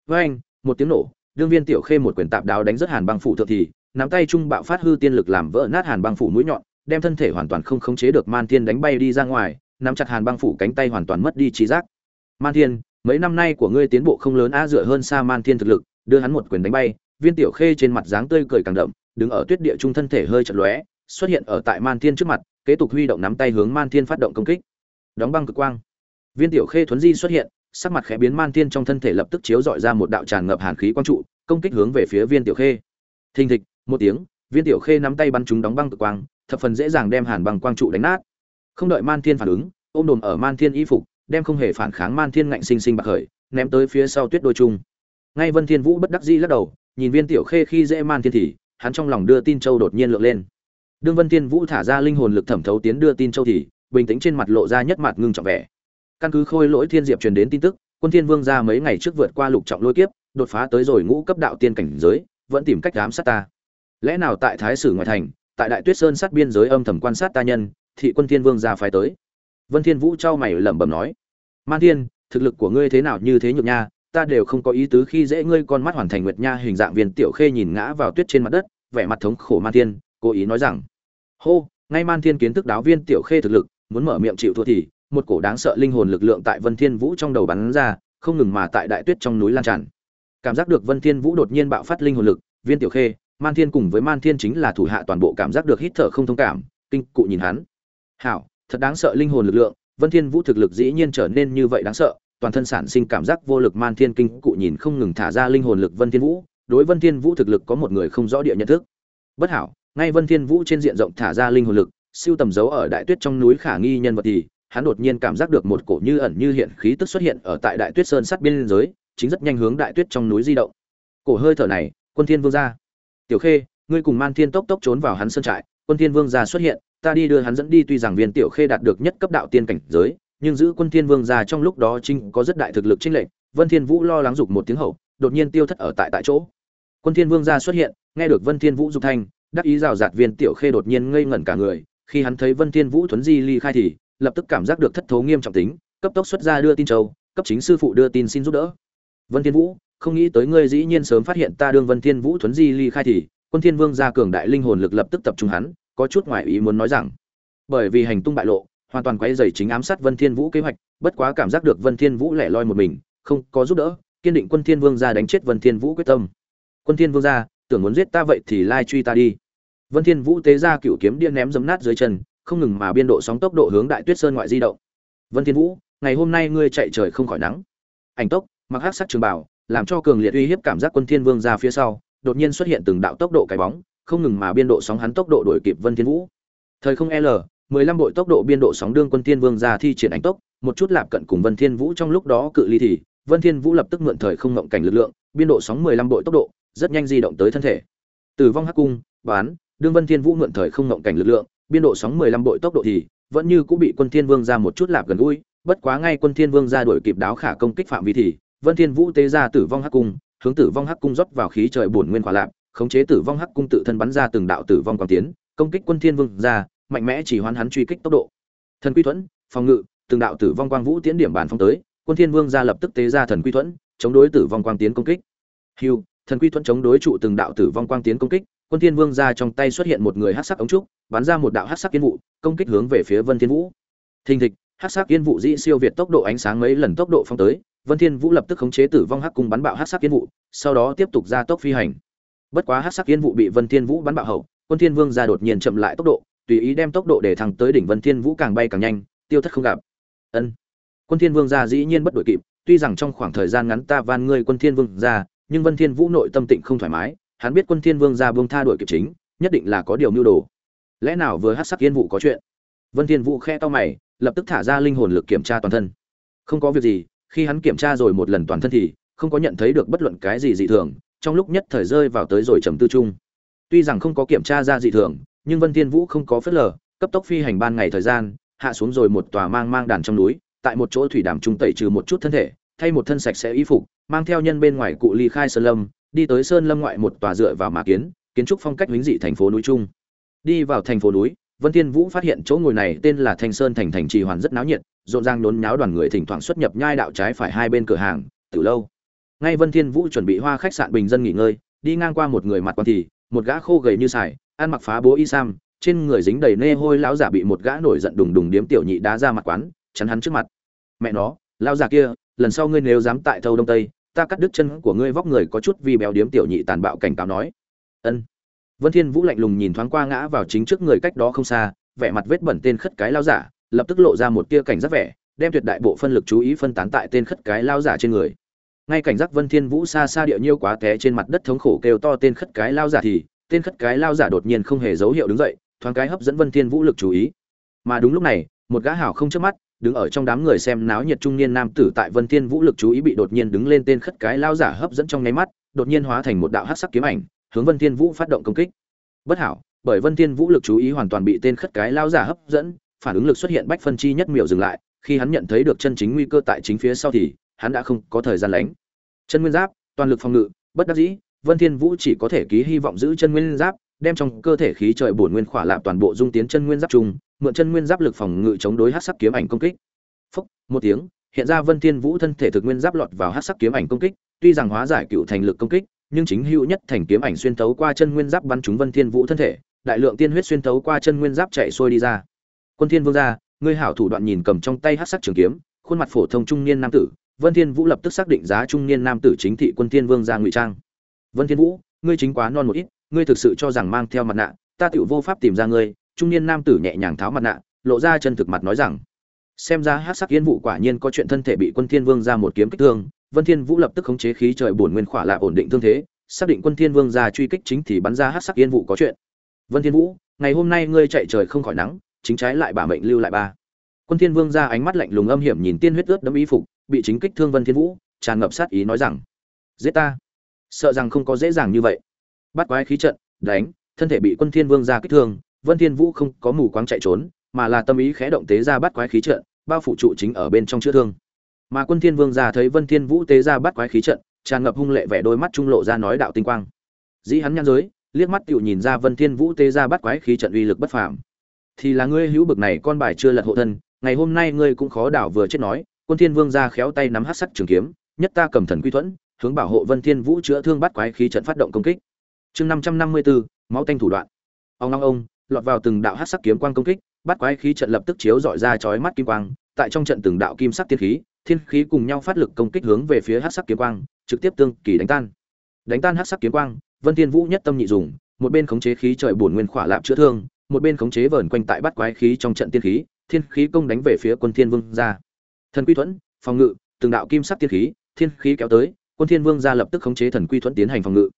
Với anh một tiếng nổ, đương viên tiểu khê một quyền tạp đáo đánh rất hàn băng phủ thượng thì nắm tay trung bạo phát hư tiên lực làm vỡ nát hàn băng phủ mũi nhọn, đem thân thể hoàn toàn không khống chế được man thiên đánh bay đi ra ngoài, nắm chặt hàn băng phủ cánh tay hoàn toàn mất đi trí giác. Man thiên, mấy năm nay của ngươi tiến bộ không lớn a dựa hơn xa man thiên thực lực, đưa hắn một quyền đánh bay, viên tiểu khê trên mặt dáng tươi cười càng đậm, đứng ở tuyết địa trung thân thể hơi chật lóe, xuất hiện ở tại man thiên trước mặt, kế tục huy động nắm tay hướng man thiên phát động công kích. Đóng băng cực quang. Viên tiểu khê thuấn di xuất hiện, sắc mặt khẽ biến, man thiên trong thân thể lập tức chiếu dọi ra một đạo tràn ngập hàn khí quang trụ, công kích hướng về phía viên tiểu khê. Thình thịch một tiếng, viên tiểu khê nắm tay bắn chúng đóng băng cực quang, thập phần dễ dàng đem hàn băng quang trụ đánh nát. Không đợi man thiên phản ứng, ôm đồm ở man thiên y phục, đem không hề phản kháng man thiên ngạnh sinh sinh bạc khởi, ném tới phía sau tuyết đôi chung ngay vân thiên vũ bất đắc dĩ lắc đầu, nhìn viên tiểu khê khi dễ man thiên thì, hắn trong lòng đưa tin châu đột nhiên lượn lên. Đương vân thiên vũ thả ra linh hồn lực thẩm thấu tiến đưa tin châu thì, bình tĩnh trên mặt lộ ra nhất mặt ngưng trọng vẻ. Căn cứ khôi lỗi thiên diệp truyền đến tin tức, quân thiên vương ra mấy ngày trước vượt qua lục trọng lôi kiếp, đột phá tới rồi ngũ cấp đạo tiên cảnh giới, vẫn tìm cách ám sát ta lẽ nào tại thái sử ngoại thành tại đại tuyết sơn sát biên giới âm thầm quan sát ta nhân thị quân thiên vương ra phái tới? Vân thiên vũ trao mày lẩm bẩm nói. Man thiên thực lực của ngươi thế nào như thế nhược nha ta đều không có ý tứ khi dễ ngươi con mắt hoàn thành nguyệt nha hình dạng viên tiểu khê nhìn ngã vào tuyết trên mặt đất vẻ mặt thống khổ man thiên cố ý nói rằng. Hô ngay man thiên kiến thức đáo viên tiểu khê thực lực muốn mở miệng chịu thua thì một cổ đáng sợ linh hồn lực lượng tại Vân Thiên Vũ trong đầu bắn ra, không ngừng mà tại đại tuyết trong núi lan tràn. Cảm giác được Vân Thiên Vũ đột nhiên bạo phát linh hồn lực, Viên Tiểu Khê, Man Thiên cùng với Man Thiên chính là thủ hạ toàn bộ cảm giác được hít thở không thông cảm, kinh cụ nhìn hắn. Hảo, thật đáng sợ linh hồn lực lượng, Vân Thiên Vũ thực lực dĩ nhiên trở nên như vậy đáng sợ, toàn thân sản sinh cảm giác vô lực Man Thiên kinh cụ nhìn không ngừng thả ra linh hồn lực Vân Thiên Vũ, đối Vân Thiên Vũ thực lực có một người không rõ địa nhận thức. Bất hảo, ngay Vân Thiên Vũ trên diện rộng thả ra linh hồn lực, siêu tầm dấu ở đại tuyết trong núi khả nghi nhân vật thì hắn đột nhiên cảm giác được một cổ như ẩn như hiện khí tức xuất hiện ở tại đại tuyết sơn sát biên giới chính rất nhanh hướng đại tuyết trong núi di động cổ hơi thở này quân thiên vương gia tiểu khê ngươi cùng man thiên tốc tốc trốn vào hắn sơn trại quân thiên vương gia xuất hiện ta đi đưa hắn dẫn đi tuy rằng viên tiểu khê đạt được nhất cấp đạo tiên cảnh giới nhưng giữ quân thiên vương gia trong lúc đó trinh có rất đại thực lực trinh lệnh vân thiên vũ lo lắng dục một tiếng hậu đột nhiên tiêu thất ở tại tại chỗ quân thiên vương gia xuất hiện nghe được vân thiên vũ dục thanh đắc ý rào rạt viên tiểu khê đột nhiên ngây ngẩn cả người khi hắn thấy Vân Thiên Vũ thuấn di ly khai thì, lập tức cảm giác được thất thố nghiêm trọng tính, cấp tốc xuất ra đưa tin châu, cấp chính sư phụ đưa tin xin giúp đỡ. Vân Thiên Vũ, không nghĩ tới ngươi dĩ nhiên sớm phát hiện ta đương Vân Thiên Vũ thuấn di ly khai thì, Quân Thiên Vương gia cường đại linh hồn lực lập tức tập trung hắn, có chút ngoại ý muốn nói rằng, bởi vì hành tung bại lộ, hoàn toàn quấy rầy chính ám sát Vân Thiên Vũ kế hoạch, bất quá cảm giác được Vân Thiên Vũ lẻ loi một mình, không có giúp đỡ, kiên định Quân Thiên Vương gia đánh chết Vân Thiên Vũ quyết tâm. Quân Thiên Vương gia, tưởng muốn giết ta vậy thì lai truy ta đi. Vân Thiên Vũ tế ra cựu kiếm điên ném dấm nát dưới chân, không ngừng mà biên độ sóng tốc độ hướng Đại Tuyết Sơn ngoại di động. Vân Thiên Vũ, ngày hôm nay ngươi chạy trời không khỏi nắng. Ảnh tốc, mặc hắc sắc trường bảo, làm cho cường liệt uy hiếp cảm giác Quân Thiên Vương ra phía sau, đột nhiên xuất hiện từng đạo tốc độ cái bóng, không ngừng mà biên độ sóng hắn tốc độ đuổi kịp Vân Thiên Vũ. Thời không L, 15 bội tốc độ biên độ sóng đương Quân Thiên Vương ra thi triển ánh tốc, một chút lạp cận cùng Vân Thiên Vũ trong lúc đó cự ly thì, Vân Thiên Vũ lập tức mượn thời không ngọng cảnh lực lượng, biên độ sóng 15 bội tốc độ, rất nhanh di động tới thân thể. Tử vong hắc cung, bán, đương Vân Thiên Vũ mượn thời không ngọng cảnh lực lượng, biên độ sóng 15 bội tốc độ thì, vẫn như cũng bị quân thiên vương ra một chút lạp gần gũi bất quá ngay quân thiên vương ra đuổi kịp đáo khả công kích phạm vi thì vân thiên vũ tế ra tử vong hắc cung hướng tử vong hắc cung rót vào khí trời bổn nguyên hỏa lạc, khống chế tử vong hắc cung tự thân bắn ra từng đạo tử vong quang tiến công kích quân thiên vương ra mạnh mẽ chỉ hoán hắn truy kích tốc độ. Thần quy thuẫn phòng ngự từng đạo tử vong quang vũ tiến điểm bản phong tới quân thiên vương ra lập tức tế ra thần quy thuẫn chống đối tử vong quang tiến công kích. Hưu thần quy thuẫn chống đối trụ từng đạo tử vong quang tiến công kích quân thiên vương ra trong tay xuất hiện một người hắc sắc ống trúc bắn ra một đạo hắc sắc kiến vụ công kích hướng về phía vân thiên vũ. Thình thịch hắc sắc kiến vụ dĩ siêu việt tốc độ ánh sáng mấy lần tốc độ phong tới vân thiên vũ lập tức khống chế tử vong hắc cung bắn bạo hắc sắc yên vụ sau đó tiếp tục ra tốc phi hành. Bất quá hắc sắc yên vụ bị vân thiên vũ bắn bạo hậu, quân thiên vương ra đột nhiên chậm lại tốc độ, tùy ý đem tốc độ để thẳng tới đỉnh vân thiên vũ càng bay càng nhanh, tiêu thất không gặp. Ân. Quân thiên vương ra dĩ nhiên bất đuổi kịp, tuy rằng trong khoảng thời gian ngắn ta van ngươi quân thiên vương ra nhưng vân thiên vũ nội tâm tịnh không thoải mái, hắn biết quân thiên vương ra buông tha đuổi kịp chính, nhất định là có điều mưu đồ. Lẽ nào vừa hắc sắc yên vụ có chuyện? Vân thiên vũ khẽ to mày, lập tức thả ra linh hồn lực kiểm tra toàn thân. Không có việc gì khi hắn kiểm tra rồi một lần toàn thân thì không có nhận thấy được bất luận cái gì dị thường, trong lúc nhất thời rơi vào tới rồi trầm tư chung. Tuy rằng không có kiểm tra ra dị thường, nhưng vân thiên vũ không có phớt lờ, cấp tốc phi hành ban ngày thời gian, hạ xuống rồi một tòa mang mang đàn trong núi, tại một chỗ thủy đàm trung tẩy trừ một chút thân thể, thay một thân sạch sẽ y phục, mang theo nhân bên ngoài cụ ly khai sơn lâm, đi tới sơn lâm ngoại một tòa dựa vào mà kiến kiến trúc phong cách vĩnh dị thành phố núi trung đi vào thành phố núi, vân thiên vũ phát hiện chỗ ngồi này tên là thanh sơn thành thành trì hoàn rất náo nhiệt rộn ràng nhốn nháo đoàn người thỉnh thoảng xuất nhập nhai đạo trái phải hai bên cửa hàng, từ lâu. Ngay vân thiên vũ chuẩn bị hoa khách sạn bình dân nghỉ ngơi, đi ngang qua một người mặt quan thì, một gã khô gầy như sải, ăn mặc phá bố y sam, trên người dính đầy nê hôi lão giả bị một gã nổi giận đùng đùng điếm tiểu nhị đá ra mặt quán, chắn hắn trước mặt. Mẹ nó, lão giả kia, lần sau ngươi nếu dám tại thâu đông tây, ta cắt đứt chân của ngươi vóc người có chút vì béo điếm tiểu nhị tàn bạo cảnh cáo nói. Ân. Vân thiên vũ lạnh lùng nhìn thoáng qua ngã vào chính trước người cách đó không xa, vẻ mặt vết bẩn tên khất cái lão giả lập tức lộ ra một tia cảnh giác vẻ đem tuyệt đại bộ phân lực chú ý phân tán tại tên khất cái lao giả trên người ngay cảnh giác vân thiên vũ xa xa địa nhiêu quá té trên mặt đất thống khổ kêu to tên khất cái lao giả thì tên khất cái lao giả đột nhiên không hề dấu hiệu đứng dậy thoáng cái hấp dẫn vân thiên vũ lực chú ý mà đúng lúc này một gã hảo không chớp mắt đứng ở trong đám người xem náo nhiệt trung niên nam tử tại Vân Thiên Vũ lực chú ý bị đột nhiên đứng lên tên khất cái lao giả hấp dẫn trong nháy mắt, đột nhiên hóa thành một đạo hắc sắc kiếm ảnh, hướng Vân Thiên Vũ phát động công kích. Bất hảo, bởi Vân Thiên Vũ lực chú ý hoàn toàn bị tên khất cái lao giả hấp dẫn, phản ứng lực xuất hiện bách phân chi nhất miểu dừng lại, khi hắn nhận thấy được chân chính nguy cơ tại chính phía sau thì, hắn đã không có thời gian lánh. Chân nguyên giáp, toàn lực phòng ngự, bất đắc dĩ, Vân Thiên Vũ chỉ có thể ký hy vọng giữ chân nguyên giáp, đem trong cơ thể khí trời bổn nguyên khỏa lạp toàn bộ dung tiến chân nguyên giáp trùng, mượn chân nguyên giáp lực phòng ngự chống đối hắc sắc kiếm ảnh công kích. phúc một tiếng, hiện ra Vân Thiên Vũ thân thể thực nguyên giáp lọt vào hắc sắc kiếm ảnh công kích, tuy rằng hóa giải cựu thành lực công kích, nhưng chính hữu nhất thành kiếm ảnh xuyên thấu qua chân nguyên giáp bắn trúng Vân Thiên Vũ thân thể, đại lượng tiên huyết xuyên thấu qua chân nguyên giáp chạy xuôi đi ra. Quân Thiên Vương gia, ngươi hảo thủ đoạn nhìn cầm trong tay hắc sắc trường kiếm, khuôn mặt phổ thông trung niên nam tử, Vân Thiên Vũ lập tức xác định giá trung niên nam tử chính thị Quân Thiên Vương gia ngụy trang. Vân Thiên Vũ, ngươi chính quá non một ít, ngươi thực sự cho rằng mang theo mặt nạ, ta tiểu vô pháp tìm ra ngươi. Trung niên nam tử nhẹ nhàng tháo mặt nạ, lộ ra chân thực mặt nói rằng, xem ra hắc sắc yên vụ quả nhiên có chuyện thân thể bị quân thiên vương gia một kiếm kích thương vân thiên vũ lập tức khống chế khí trời bổn nguyên khỏa lại ổn định thương thế xác định quân thiên vương gia truy kích chính thì bắn ra hắc sắc yên vụ có chuyện vân thiên vũ ngày hôm nay ngươi chạy trời không khỏi nắng chính trái lại bả mệnh lưu lại ba quân thiên vương ra ánh mắt lạnh lùng âm hiểm nhìn tiên huyết ướt đẫm y phục bị chính kích thương vân thiên vũ tràn ngập sát ý nói rằng giết ta sợ rằng không có dễ dàng như vậy bắt quái khí trận đánh thân thể bị quân thiên vương ra kích thương vân thiên vũ không có mù quáng chạy trốn mà là tâm ý khẽ động tế ra bắt quái khí trận, bao phủ trụ chính ở bên trong chữa thương. Mà Quân Thiên Vương gia thấy Vân Thiên Vũ tế ra bắt quái khí trận, tràn ngập hung lệ vẻ đôi mắt trung lộ ra nói đạo tinh quang. Dĩ hắn nhăn giới, liếc mắt tiểu nhìn ra Vân Thiên Vũ tế ra bắt quái khí trận uy lực bất phàm. Thì là ngươi hữu bực này con bài chưa lật hộ thân, ngày hôm nay ngươi cũng khó đảo vừa chết nói, Quân Thiên Vương gia khéo tay nắm hắc sắc trường kiếm, nhất ta cầm thần quy thuẫn, hướng bảo hộ Vân Thiên Vũ chữa thương bắt quái khí trận phát động công kích. Chương 554, máu tanh thủ đoạn. Ông long ông, lọt vào từng đạo hắc sắc kiếm quang công kích, bắt quái khí trận lập tức chiếu dọi ra chói mắt kim quang, tại trong trận từng đạo kim sắc tiên khí, thiên khí cùng nhau phát lực công kích hướng về phía hắc sắc kiếm quang, trực tiếp tương kỳ đánh tan. Đánh tan hắc sắc kiếm quang, Vân Thiên Vũ nhất tâm nhị dùng, một bên khống chế khí trời bổn nguyên khỏa lạp chữa thương, một bên khống chế vờn quanh tại bắt quái khí trong trận tiên khí, thiên khí công đánh về phía quân thiên vương gia. Thần quy thuẫn, phòng ngự, từng đạo kim sắc tiên khí, thiên khí kéo tới, quân thiên vương gia lập tức khống chế thần quy thuẫn tiến hành phòng ngự.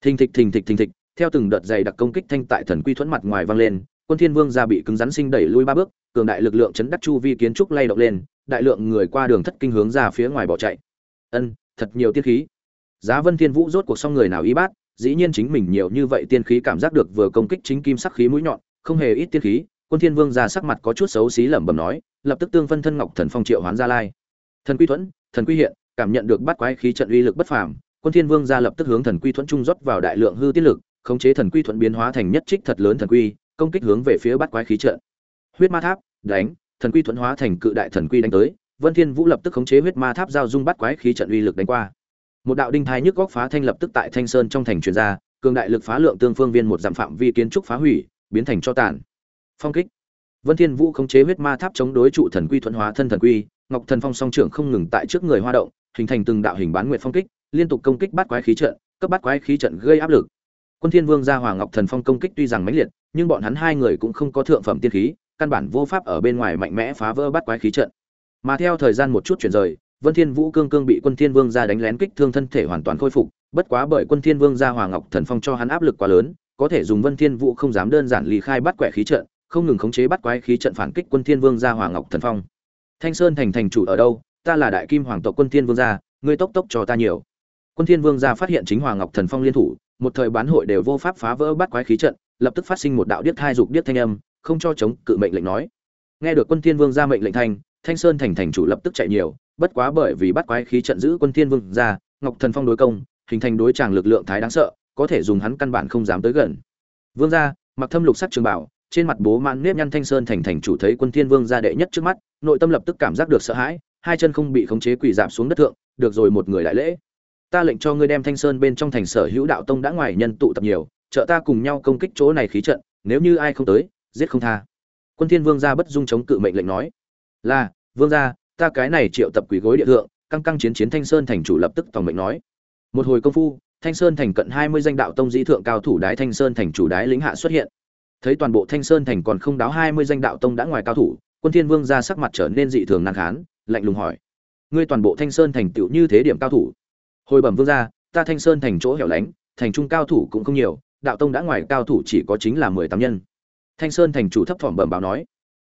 Thình thịch thình thịch thình thịch, theo từng đợt dày đặc công kích thanh tại thần quy thuẫn mặt ngoài vang lên, quân thiên vương gia bị cứng rắn sinh đẩy lui ba bước cường đại lực lượng chấn đắc chu vi kiến trúc lay động lên đại lượng người qua đường thất kinh hướng ra phía ngoài bỏ chạy ân thật nhiều tiên khí giá vân thiên vũ rốt cuộc xong người nào y bát dĩ nhiên chính mình nhiều như vậy tiên khí cảm giác được vừa công kích chính kim sắc khí mũi nhọn không hề ít tiên khí, quân thiên vương ra sắc mặt có chút xấu xí lẩm bẩm nói, lập tức tương phân thân ngọc thần phong triệu hoán gia lai. Thần quy thuẫn, thần quy hiện, cảm nhận được bắt quái khí trận uy lực bất phàm, quân thiên vương ra lập tức hướng thần quy thuẫn trung rót vào đại lượng hư tiết lực, khống chế thần quy thuẫn biến hóa thành nhất trích thật lớn thần quy, công kích hướng về phía bắt quái khí trận. Huyết ma tháp, đánh, thần quy thuẫn hóa thành cự đại thần quy đánh tới, vân thiên vũ lập tức khống chế huyết ma tháp giao dung bắt quái khí trận uy lực đánh qua. Một đạo đinh thai nhức góc phá thanh lập tức tại thanh sơn trong thành truyền ra, cường đại lực phá lượng tương phương viên một dặm phạm vi kiến trúc phá hủy biến thành cho tàn. Phong kích. Vân thiên vũ khống chế huyết ma tháp chống đối trụ thần quy thuận hóa thân thần quy, ngọc thần phong song trưởng không ngừng tại trước người hoa động, hình thành từng đạo hình bán nguyệt phong kích, liên tục công kích bắt quái khí trận, cấp bắt quái khí trận gây áp lực. Quân thiên vương gia hoàng ngọc thần phong công kích tuy rằng mãnh liệt, nhưng bọn hắn hai người cũng không có thượng phẩm tiên khí, căn bản vô pháp ở bên ngoài mạnh mẽ phá vỡ bắt quái khí trận. Mà theo thời gian một chút chuyển rời, vân thiên vũ cương cương bị quân thiên vương gia đánh lén kích thương thân thể hoàn toàn khôi phục, bất quá bởi quân thiên vương gia hoàng ngọc thần phong cho hắn áp lực quá lớn có thể dùng vân thiên vũ không dám đơn giản ly khai bắt quẻ khí trận, không ngừng khống chế bắt quái khí trận phản kích quân thiên vương gia hoàng ngọc thần phong. Thanh sơn thành thành chủ ở đâu? Ta là đại kim hoàng tộc quân thiên vương gia, ngươi tốc tốc cho ta nhiều. Quân thiên vương gia phát hiện chính hoàng ngọc thần phong liên thủ, một thời bán hội đều vô pháp phá vỡ bắt quái khí trận, lập tức phát sinh một đạo điếc thai dục điếc thanh âm, không cho chống cự mệnh lệnh nói. Nghe được quân thiên vương gia mệnh lệnh thanh thanh sơn thành thành chủ lập tức chạy nhiều, bất quá bởi vì bắt quái khí trận giữ quân thiên vương gia, ngọc thần phong đối công, hình thành đối chàng lực lượng thái đáng sợ có thể dùng hắn căn bản không dám tới gần. Vương gia, mặc thâm lục sắc trường bảo, trên mặt bố mãn nếp nhăn thanh sơn thành thành chủ thấy quân thiên vương gia đệ nhất trước mắt, nội tâm lập tức cảm giác được sợ hãi, hai chân không bị khống chế quỳ giảm xuống đất thượng, được rồi một người đại lễ. Ta lệnh cho ngươi đem thanh sơn bên trong thành sở hữu đạo tông đã ngoài nhân tụ tập nhiều, trợ ta cùng nhau công kích chỗ này khí trận, nếu như ai không tới, giết không tha. Quân thiên vương gia bất dung chống cự mệnh lệnh nói. Là, vương gia, ta cái này triệu tập quỷ gối địa thượng, căng căng chiến chiến thanh sơn thành chủ lập tức tòng mệnh nói. Một hồi công phu thanh sơn thành cận hai mươi danh đạo tông dĩ thượng cao thủ đái thanh sơn thành chủ đái lĩnh hạ xuất hiện. Thấy toàn bộ thanh sơn thành còn không đáo hai mươi danh đạo tông đã ngoài cao thủ, quân thiên vương ra sắc mặt trở nên dị thường nan khán, lạnh lùng hỏi, ngươi toàn bộ thanh sơn thành tựu như thế điểm cao thủ? Hồi bẩm vương gia, ta thanh sơn thành chỗ hẻo lánh, thành trung cao thủ cũng không nhiều, đạo tông đã ngoài cao thủ chỉ có chính là mười tám nhân. Thanh sơn thành chủ thấp thỏm bẩm báo nói,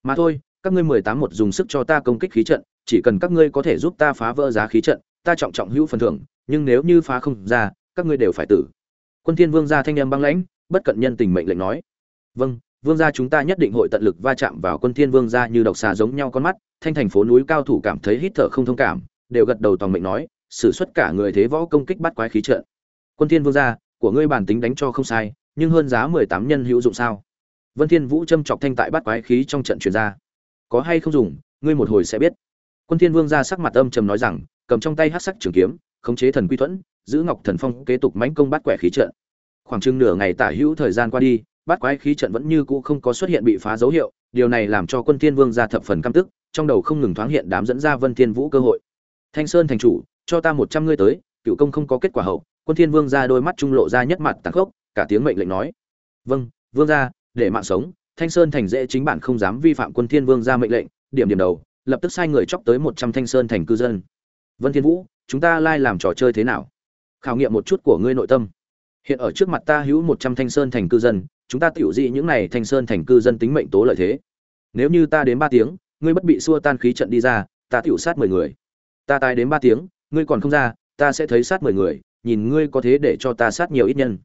mà thôi, các ngươi mười tám một dùng sức cho ta công kích khí trận, chỉ cần các ngươi có thể giúp ta phá vỡ giá khí trận, ta trọng trọng hữu phần thưởng, nhưng nếu như phá không ra các ngươi đều phải tử. Quân thiên vương gia thanh âm băng lãnh, bất cận nhân tình mệnh lệnh nói. Vâng vương gia chúng ta nhất định hội tận lực va chạm vào quân thiên vương gia như độc xà giống nhau con mắt, thanh thành phố núi cao thủ cảm thấy hít thở không thông cảm, đều gật đầu toàn mệnh nói sử xuất cả người thế võ công kích bắt quái khí trận. Quân thiên vương gia của ngươi bản tính đánh cho không sai, nhưng hơn giá 18 nhân hữu dụng sao? Vân thiên vũ châm chọc thanh tại bắt quái khí trong trận truyền ra. Có hay không dùng, ngươi một hồi sẽ biết. Quân thiên vương gia sắc mặt âm trầm nói rằng, cầm trong tay hắc sắc trường kiếm khống chế thần quy thuẫn, giữ ngọc thần phong kế tục mãnh công bắt quẻ khí trận. Khoảng chừng nửa ngày tả hữu thời gian qua đi, bắt quái khí trận vẫn như cũ không có xuất hiện bị phá dấu hiệu, điều này làm cho quân thiên vương ra thập phần căm tức, trong đầu không ngừng thoáng hiện đám dẫn ra vân thiên vũ cơ hội. Thanh sơn thành chủ, cho ta một trăm ngươi tới, cựu công không có kết quả hậu. Quân thiên vương ra đôi mắt trung lộ ra nhất mặt tàn khốc, cả tiếng mệnh lệnh nói. Vâng vương gia, để mạng sống, thanh sơn thành dễ chính bản không dám vi phạm quân thiên vương ra mệnh lệnh, điểm điểm đầu, lập tức sai người chọc tới một trăm thanh sơn thành cư dân. Vân thiên vũ chúng ta lai làm trò chơi thế nào? Khảo nghiệm một chút của ngươi nội tâm. Hiện ở trước mặt ta hữu một trăm thanh sơn thành cư dân, chúng ta tiểu dị những này thanh sơn thành cư dân tính mệnh tố lợi thế. Nếu như ta đến ba tiếng, ngươi bất bị xua tan khí trận đi ra, ta tiểu sát mười người. Ta tái đến ba tiếng, ngươi còn không ra, ta sẽ thấy sát mười người, nhìn ngươi có thế để cho ta sát nhiều ít nhân.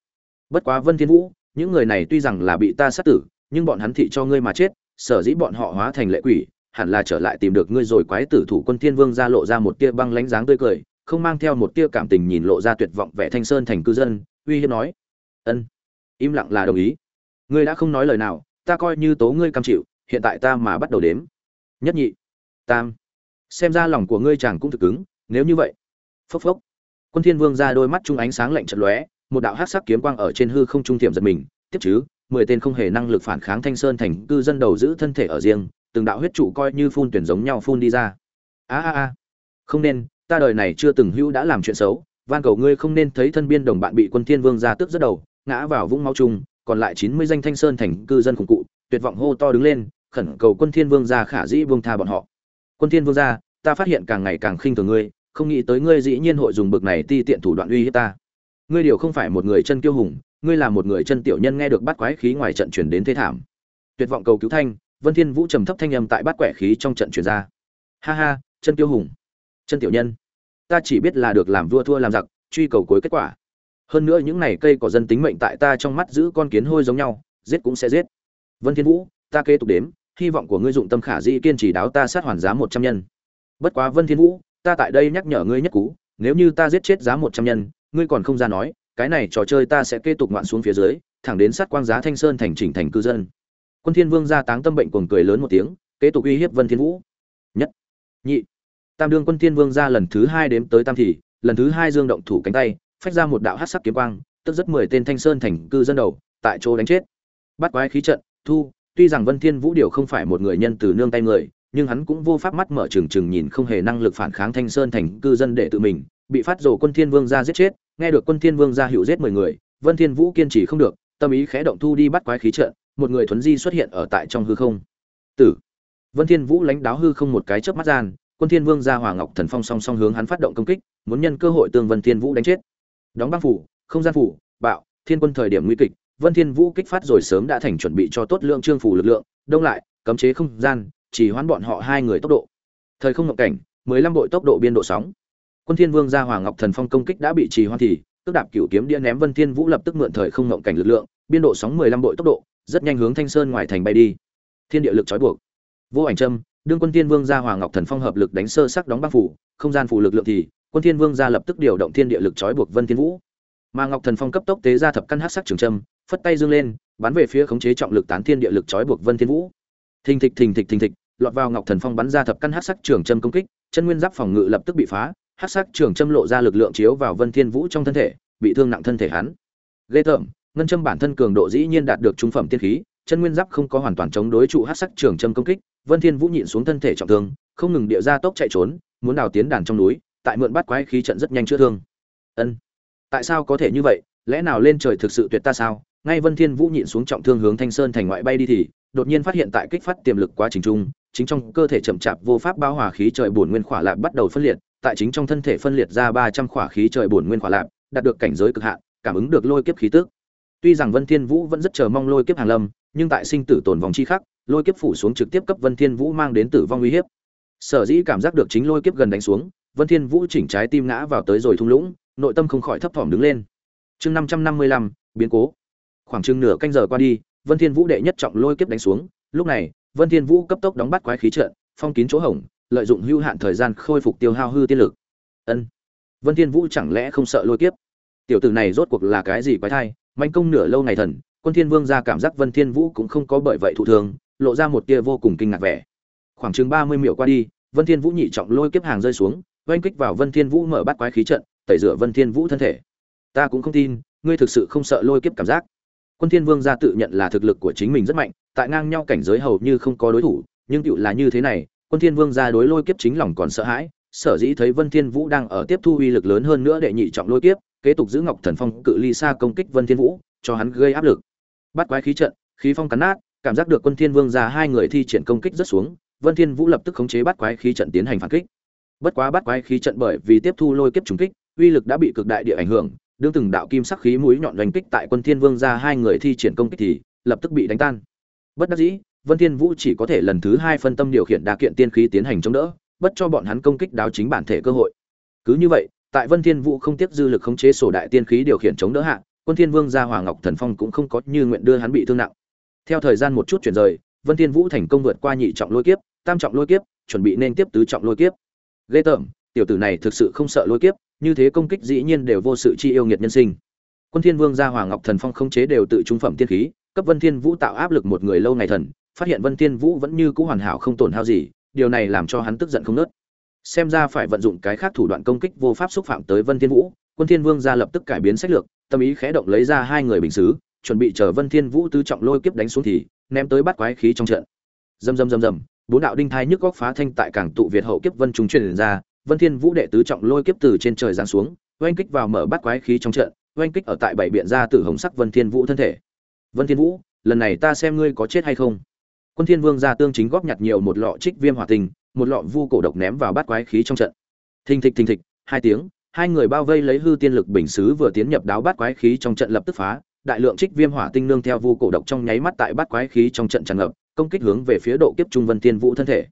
Bất quá vân thiên vũ, những người này tuy rằng là bị ta sát tử, nhưng bọn hắn thị cho ngươi mà chết, sở dĩ bọn họ hóa thành lệ quỷ, hẳn là trở lại tìm được ngươi rồi quái tử thủ quân thiên vương ra lộ ra một tia băng lánh dáng tươi cười không mang theo một tia cảm tình nhìn lộ ra tuyệt vọng vẻ thanh sơn thành cư dân, uy hiếp nói. Ân, im lặng là đồng ý. Ngươi đã không nói lời nào, ta coi như tố ngươi cam chịu, hiện tại ta mà bắt đầu đếm. Nhất nhị, tam. Xem ra lòng của ngươi chàng cũng thực cứng, nếu như vậy. Phốc phốc. Quân thiên vương ra đôi mắt trung ánh sáng lạnh chật lóe, một đạo hắc sắc kiếm quang ở trên hư không trung tiệm giật mình. Tiếp chứ, mười tên không hề năng lực phản kháng thanh sơn thành cư dân đầu giữ thân thể ở riêng, từng đạo huyết trụ coi như phun tuyển giống nhau phun đi ra. A a a. Không nên ta đời này chưa từng hữu đã làm chuyện xấu, van cầu ngươi không nên thấy thân biên đồng bạn bị quân thiên vương ra tức rất đầu, ngã vào vũng máu chung, còn lại chín mươi danh thanh sơn thành cư dân cùng cụ, tuyệt vọng hô to đứng lên, khẩn cầu quân thiên vương ra khả dĩ vương tha bọn họ. Quân thiên vương ra, ta phát hiện càng ngày càng khinh thường ngươi, không nghĩ tới ngươi dĩ nhiên hội dùng bực này ti tiện thủ đoạn uy hiếp ta. Ngươi điều không phải một người chân kiêu hùng, ngươi là một người chân tiểu nhân nghe được bắt quái khí ngoài trận truyền đến thế thảm. Tuyệt vọng cầu cứu thanh, vân thiên vũ trầm thấp thanh âm tại bắt quẻ khí trong trận truyền ra. Ha ha, chân kiêu hùng chân tiểu nhân, ta chỉ biết là được làm vua thua làm giặc, truy cầu cuối kết quả. Hơn nữa những này cây có dân tính mệnh tại ta trong mắt giữ con kiến hôi giống nhau, giết cũng sẽ giết. Vân thiên vũ, ta kế tục đếm, hy vọng của ngươi dụng tâm khả di kiên trì đáo ta sát hoàn giá một trăm nhân. Bất quá vân thiên vũ, ta tại đây nhắc nhở ngươi nhất cú, nếu như ta giết chết giá một trăm nhân, ngươi còn không ra nói, cái này trò chơi ta sẽ kế tục ngoạn xuống phía dưới, thẳng đến sát quang giá thanh sơn thành chỉnh thành cư dân. Quân thiên vương gia táng tâm bệnh cuồng cười lớn một tiếng, kế tục uy hiếp vân thiên vũ. Nhất. Nhị tam đương quân thiên vương ra lần thứ hai đếm tới tam thì, lần thứ hai dương động thủ cánh tay, phách ra một đạo hắc sắc kiếm quang, tức rất mười tên thanh sơn thành cư dân đầu, tại chỗ đánh chết. Bắt quái khí trận, thu, tuy rằng vân thiên vũ điều không phải một người nhân từ nương tay người, nhưng hắn cũng vô pháp mắt mở trừng trừng nhìn không hề năng lực phản kháng thanh sơn thành cư dân để tự mình, bị phát rồ quân thiên vương gia giết chết, nghe được quân thiên vương gia hữu giết mười người, vân thiên vũ kiên trì không được, tâm ý khẽ động thu đi bắt quái khí trận, một người thuấn di xuất hiện ở tại trong hư không. Tử. Vân thiên vũ lãnh đáo hư không một cái chớp mắt gian quân thiên vương gia hỏa ngọc thần phong song song hướng hắn phát động công kích, muốn nhân cơ hội tương vân thiên vũ đánh chết. Đóng băng phủ, không gian phủ, bạo, thiên quân thời điểm nguy kịch, vân thiên vũ kích phát rồi sớm đã thành chuẩn bị cho tốt lượng trương phủ lực lượng, đông lại, cấm chế không gian, chỉ hoán bọn họ hai người tốc độ. Thời không ngọc cảnh 15 bội tốc độ biên độ sóng. Quân thiên vương gia hỏa ngọc thần phong công kích đã bị trì hoãn thì, tức đạp cửu kiếm đĩa ném vân thiên vũ lập tức mượn thời không ngộng cảnh lực lượng, biên độ sóng 15 bội tốc độ, rất nhanh hướng thanh sơn ngoài thành bay đi. Thiên địa lực trói buộc. Vô ảnh trâm đương quân thiên vương gia hòa ngọc thần phong hợp lực đánh sơ sắc đóng băng phủ không gian phủ lực lượng thì quân thiên vương gia lập tức điều động thiên địa lực trói buộc vân thiên vũ mà ngọc thần phong cấp tốc tế ra thập căn hắc sắc trường trâm phất tay dương lên bắn về phía khống chế trọng lực tán thiên địa lực trói buộc vân thiên vũ thình thịch thình thịch thình thịch lọt vào ngọc thần phong bắn ra thập căn hắc sắc trường trâm công kích chân nguyên giáp phòng ngự lập tức bị phá hắc sắc trường châm lộ ra lực lượng chiếu vào Vân Thiên Vũ trong thân thể, bị thương nặng thân thể hắn. Ghê tởm, ngân châm bản thân cường độ dĩ nhiên đạt được trung phẩm tiên khí, chân nguyên giáp không có hoàn toàn chống đối trụ hắc sắc trường châm công kích, Vân Thiên Vũ nhịn xuống thân thể trọng thương, không ngừng địa ra tốc chạy trốn, muốn đào tiến đàn trong núi, tại mượn bắt quái khí trận rất nhanh chữa thương. Ân, tại sao có thể như vậy? Lẽ nào lên trời thực sự tuyệt ta sao? Ngay Vân Thiên Vũ nhịn xuống trọng thương hướng Thanh Sơn thành ngoại bay đi thì, đột nhiên phát hiện tại kích phát tiềm lực quá trình trung, chính trong cơ thể chậm chạp vô pháp bao hòa khí trời bổn nguyên khỏa lại bắt đầu phân liệt, tại chính trong thân thể phân liệt ra ba trăm khỏa khí trời bổn nguyên khỏa lạc đạt được cảnh giới cực hạn, cảm ứng được lôi kiếp khí tức. Tuy rằng Vân Thiên Vũ vẫn rất chờ mong lôi kiếp hàng lâm, nhưng tại sinh tử tồn vòng chi khắc, lôi kiếp phủ xuống trực tiếp cấp Vân Thiên Vũ mang đến tử vong uy hiếp. Sở dĩ cảm giác được chính lôi kiếp gần đánh xuống, Vân Thiên Vũ chỉnh trái tim ngã vào tới rồi thung lũng, nội tâm không khỏi thấp thỏm đứng lên. Chương 555, biến cố. Khoảng chừng nửa canh giờ qua đi, Vân Thiên Vũ đệ nhất trọng lôi kiếp đánh xuống, lúc này, Vân Thiên Vũ cấp tốc đóng bắt quái khí trận, phong kín chỗ hổng, lợi dụng hữu hạn thời gian khôi phục tiêu hao hư tiên lực. Ân. Vân Thiên Vũ chẳng lẽ không sợ lôi kiếp? Tiểu tử này rốt cuộc là cái gì quái thai? manh công nửa lâu ngày thần, Quân Thiên Vương ra cảm giác Vân Thiên Vũ cũng không có bởi vậy thụ thường, lộ ra một tia vô cùng kinh ngạc vẻ. Khoảng chừng 30 miểu qua đi, Vân Thiên Vũ nhị trọng lôi kiếp hàng rơi xuống, oanh kích vào Vân Thiên Vũ mở bắt quái khí trận, tẩy rửa Vân Thiên Vũ thân thể. Ta cũng không tin, ngươi thực sự không sợ lôi kiếp cảm giác. Quân Thiên Vương gia tự nhận là thực lực của chính mình rất mạnh, tại ngang nhau cảnh giới hầu như không có đối thủ, nhưng tựu là như thế này, Quân Thiên Vương gia đối lôi kiếp chính lòng còn sợ hãi, sở dĩ thấy Vân Thiên Vũ đang ở tiếp thu uy lực lớn hơn nữa để nhị trọng lôi kiếp, kế tục giữ Ngọc Thần Phong cự ly xa công kích Vân Thiên Vũ, cho hắn gây áp lực. Bắt quái khí trận, khí phong cắn nát, cảm giác được Quân Thiên Vương gia hai người thi triển công kích rất xuống, Vân Thiên Vũ lập tức khống chế bắt quái khí trận tiến hành phản kích. Bất quá bắt quái khí trận bởi vì tiếp thu lôi kiếp trùng kích, uy lực đã bị cực đại địa ảnh hưởng, đương từng đạo kim sắc khí mũi nhọn đánh kích tại Quân Thiên Vương gia hai người thi triển công kích thì lập tức bị đánh tan. Bất đắc dĩ, Vân Thiên Vũ chỉ có thể lần thứ hai phân tâm điều khiển đa kiện tiên khí tiến hành chống đỡ, bất cho bọn hắn công kích đáo chính bản thể cơ hội. Cứ như vậy, tại Vân Thiên Vũ không tiếp dư lực khống chế sổ đại tiên khí điều khiển chống đỡ hạ, Quân Thiên Vương gia hoàng Ngọc Thần Phong cũng không có như nguyện đưa hắn bị thương nặng. Theo thời gian một chút chuyển rời, Vân Thiên Vũ thành công vượt qua nhị trọng lôi kiếp, tam trọng lôi kiếp, chuẩn bị nên tiếp tứ trọng lôi kiếp. Ghê tởm, tiểu tử này thực sự không sợ lôi kiếp, như thế công kích dĩ nhiên đều vô sự chi yêu nghiệt nhân sinh. Quân Thiên Vương gia hoàng Ngọc Thần Phong không chế đều tự trung phẩm tiên khí, cấp Vân Thiên Vũ tạo áp lực một người lâu ngày thần, phát hiện Vân Thiên Vũ vẫn như cũ hoàn hảo không tổn hao gì, điều này làm cho hắn tức giận không nớt. Xem ra phải vận dụng cái khác thủ đoạn công kích vô pháp xúc phạm tới Vân Thiên Vũ, Quân Thiên Vương gia lập tức cải biến sách lược, tâm ý khẽ động lấy ra hai người bình sứ, chuẩn bị chờ Vân Thiên Vũ tứ trọng lôi kiếp đánh xuống thì ném tới bắt quái khí trong trận. Rầm rầm rầm rầm, bốn đạo đinh thai nhức góc phá thanh tại cảng tụ Việt hậu kiếp vân trùng truyền ra, Vân Thiên Vũ đệ tứ trọng lôi kiếp từ trên trời giáng xuống, oanh kích vào mở bắt quái khí trong trận, oanh kích ở tại bảy biện ra tử hồng sắc Vân Thiên Vũ thân thể. Vân Thiên Vũ, lần này ta xem ngươi có chết hay không. Quân Thiên Vương gia tương chính góp nhặt nhiều một lọ trích viêm hỏa tình, một lọ vu cổ độc ném vào bát quái khí trong trận. Thình thịch thình thịch, hai tiếng, hai người bao vây lấy hư tiên lực bình sứ vừa tiến nhập đáo bát quái khí trong trận lập tức phá, đại lượng trích viêm hỏa tinh nương theo vu cổ độc trong nháy mắt tại bát quái khí trong trận tràn ngập, công kích hướng về phía độ kiếp trung Vân Thiên Vũ thân thể.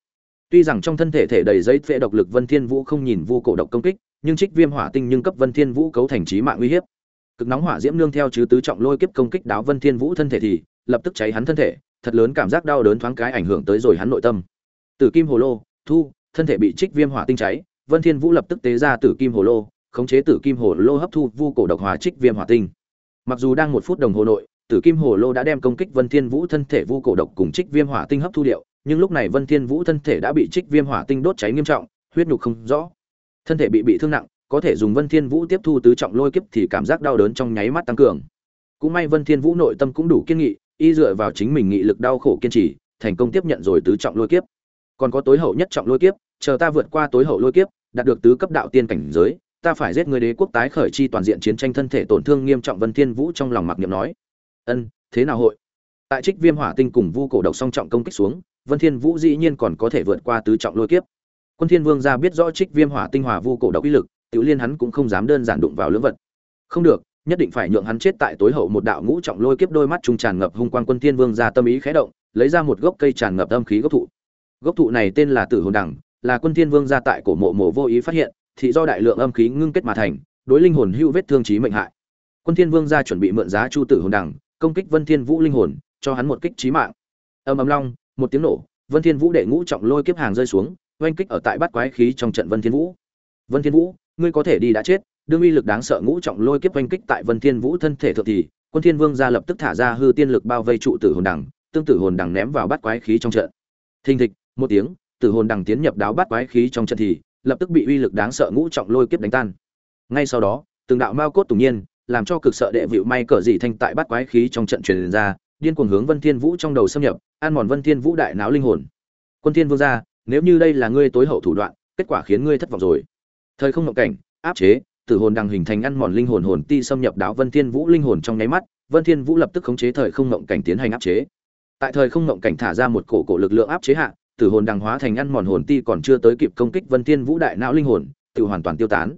Tuy rằng trong thân thể thể đầy giấy phệ độc lực Vân Thiên Vũ không nhìn vu cổ độc công kích, nhưng trích viêm hỏa tinh nhưng cấp Vân Thiên Vũ cấu thành chí mạng nguy hiểm. Cực nóng hỏa diễm nương theo chứ tứ trọng lôi kiếp công kích đáo Vân Thiên Vũ thân thể thì lập tức cháy hắn thân thể, thật lớn cảm giác đau đớn thoáng cái ảnh hưởng tới rồi hắn nội tâm tử kim hồ lô thu thân thể bị trích viêm hỏa tinh cháy vân thiên vũ lập tức tế ra tử kim hồ lô khống chế tử kim hồ lô hấp thu vu cổ độc hóa trích viêm hỏa tinh mặc dù đang một phút đồng hồ nội, tử kim hồ lô đã đem công kích vân thiên vũ thân thể vu cổ độc cùng trích viêm hỏa tinh hấp thu điệu, nhưng lúc này vân thiên vũ thân thể đã bị trích viêm hỏa tinh đốt cháy nghiêm trọng, huyết nhục không rõ. Thân thể bị bị thương nặng, có thể dùng vân thiên vũ tiếp thu tứ trọng lôi kiếp thì cảm giác đau đớn trong nháy mắt tăng cường. Cũng may vân thiên vũ nội tâm cũng đủ kiên nghị, y dựa vào chính mình nghị lực đau khổ kiên trì, thành công tiếp nhận rồi tứ trọng lôi kiếp. Còn có tối hậu nhất trọng lôi kiếp, chờ ta vượt qua tối hậu lôi kiếp, đạt được tứ cấp đạo tiên cảnh giới ta phải giết người đế quốc tái khởi chi toàn diện chiến tranh thân thể tổn thương nghiêm trọng vân thiên vũ trong lòng mặc niệm nói. Ân, thế nào hội? Tại trích viêm hỏa tinh cùng vu cổ độc song trọng công kích xuống, vân thiên vũ dĩ nhiên còn có thể vượt qua tứ trọng lôi kiếp. Quân thiên vương gia biết rõ trích viêm hỏa tinh hỏa vu cổ độc uy lực, tiểu liên hắn cũng không dám đơn giản đụng vào lưỡng vật. Không được, nhất định phải nhượng hắn chết tại tối hậu một đạo ngũ trọng lôi kiếp đôi mắt trung tràn ngập hung quang quân thiên vương gia tâm ý khẽ động, lấy ra một gốc cây tràn ngập âm khí gốc thụ. Gốc thụ này tên là tử hồn đằng, là quân thiên vương gia tại cổ mộ mộ vô ý phát hiện thì do đại lượng âm khí ngưng kết mà thành, đối linh hồn hưu vết thương chí mệnh hại. Quân thiên vương gia chuẩn bị mượn giá chu tử hồn đằng, công kích vân thiên vũ linh hồn, cho hắn một kích chí mạng. Âm ầm long, một tiếng nổ, vân thiên vũ đệ ngũ trọng lôi kiếp hàng rơi xuống, oanh kích ở tại bát quái khí trong trận vân thiên vũ. Vân thiên vũ, ngươi có thể đi đã chết, đương uy lực đáng sợ ngũ trọng lôi kiếp oanh kích tại vân thiên vũ thân thể thượng thì, quân thiên vương gia lập tức thả ra hư tiên lực bao vây trụ tử hồn đằng, tương tử hồn đằng ném vào bát quái khí trong trận. Thình thịch, một tiếng, tử hồn đằng tiến nhập đáo bát quái khí trong trận thì lập tức bị uy lực đáng sợ ngũ trọng lôi kiếp đánh tan. Ngay sau đó, từng đạo mao cốt tùng nhiên, làm cho cực sợ đệ vịu may cờ dị thanh tại bát quái khí trong trận truyền ra, điên cuồng hướng vân thiên vũ trong đầu xâm nhập, an mòn vân thiên vũ đại não linh hồn. Quân thiên vương gia, nếu như đây là ngươi tối hậu thủ đoạn, kết quả khiến ngươi thất vọng rồi. Thời không ngộng cảnh, áp chế, tử hồn đang hình thành ăn mòn linh hồn hồn ti xâm nhập đáo vân thiên vũ linh hồn trong nháy mắt, vân thiên vũ lập tức khống chế thời không ngộng cảnh tiến hành áp chế. Tại thời không ngộng cảnh thả ra một cổ cổ lực lượng áp chế hạ tử hồn đằng hóa thành ăn mòn hồn ti còn chưa tới kịp công kích vân thiên vũ đại não linh hồn tự hoàn toàn tiêu tán.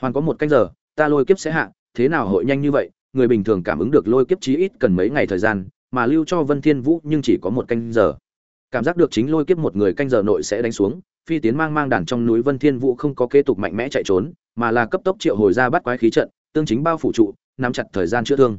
Hoàn có một canh giờ, ta lôi kiếp sẽ hạ, thế nào hội nhanh như vậy? Người bình thường cảm ứng được lôi kiếp chí ít cần mấy ngày thời gian, mà lưu cho vân thiên vũ nhưng chỉ có một canh giờ. Cảm giác được chính lôi kiếp một người canh giờ nội sẽ đánh xuống, phi tiến mang mang đàn trong núi vân thiên vũ không có kế tục mạnh mẽ chạy trốn, mà là cấp tốc triệu hồi ra bắt quái khí trận, tương chính bao phủ trụ, nắm chặt thời gian chữa thương.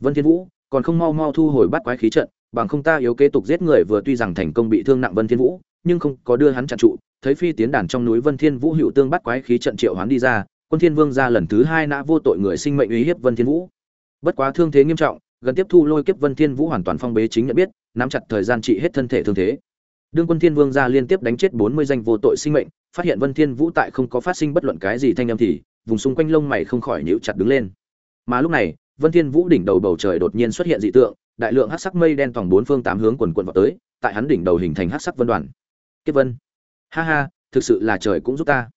Vân thiên vũ, còn không mau mau thu hồi bắt quái khí trận bằng không ta yếu kế tục giết người vừa tuy rằng thành công bị thương nặng vân thiên vũ, nhưng không có đưa hắn chặn trụ. Thấy phi tiến đàn trong núi vân thiên vũ hữu tương bắt quái khí trận triệu hoán đi ra, quân thiên vương ra lần thứ hai nã vô tội người sinh mệnh uy hiếp vân thiên vũ. Bất quá thương thế nghiêm trọng, gần tiếp thu lôi kiếp vân thiên vũ hoàn toàn phong bế chính nhận biết, nắm chặt thời gian trị hết thân thể thương thế. Đương quân thiên vương ra liên tiếp đánh chết 40 danh vô tội sinh mệnh, phát hiện vân thiên vũ tại không có phát sinh bất luận cái gì thanh âm thì, vùng xung quanh lông mày không khỏi nhíu chặt đứng lên. Mà lúc này vân thiên vũ đỉnh đầu bầu trời đột nhiên xuất hiện dị tượng, đại lượng hắc sắc mây đen toàn bốn phương tám hướng quần quần vào tới, tại hắn đỉnh đầu hình thành hắc sắc vân đoàn. Kiếp vân, ha ha, thực sự là trời cũng giúp ta.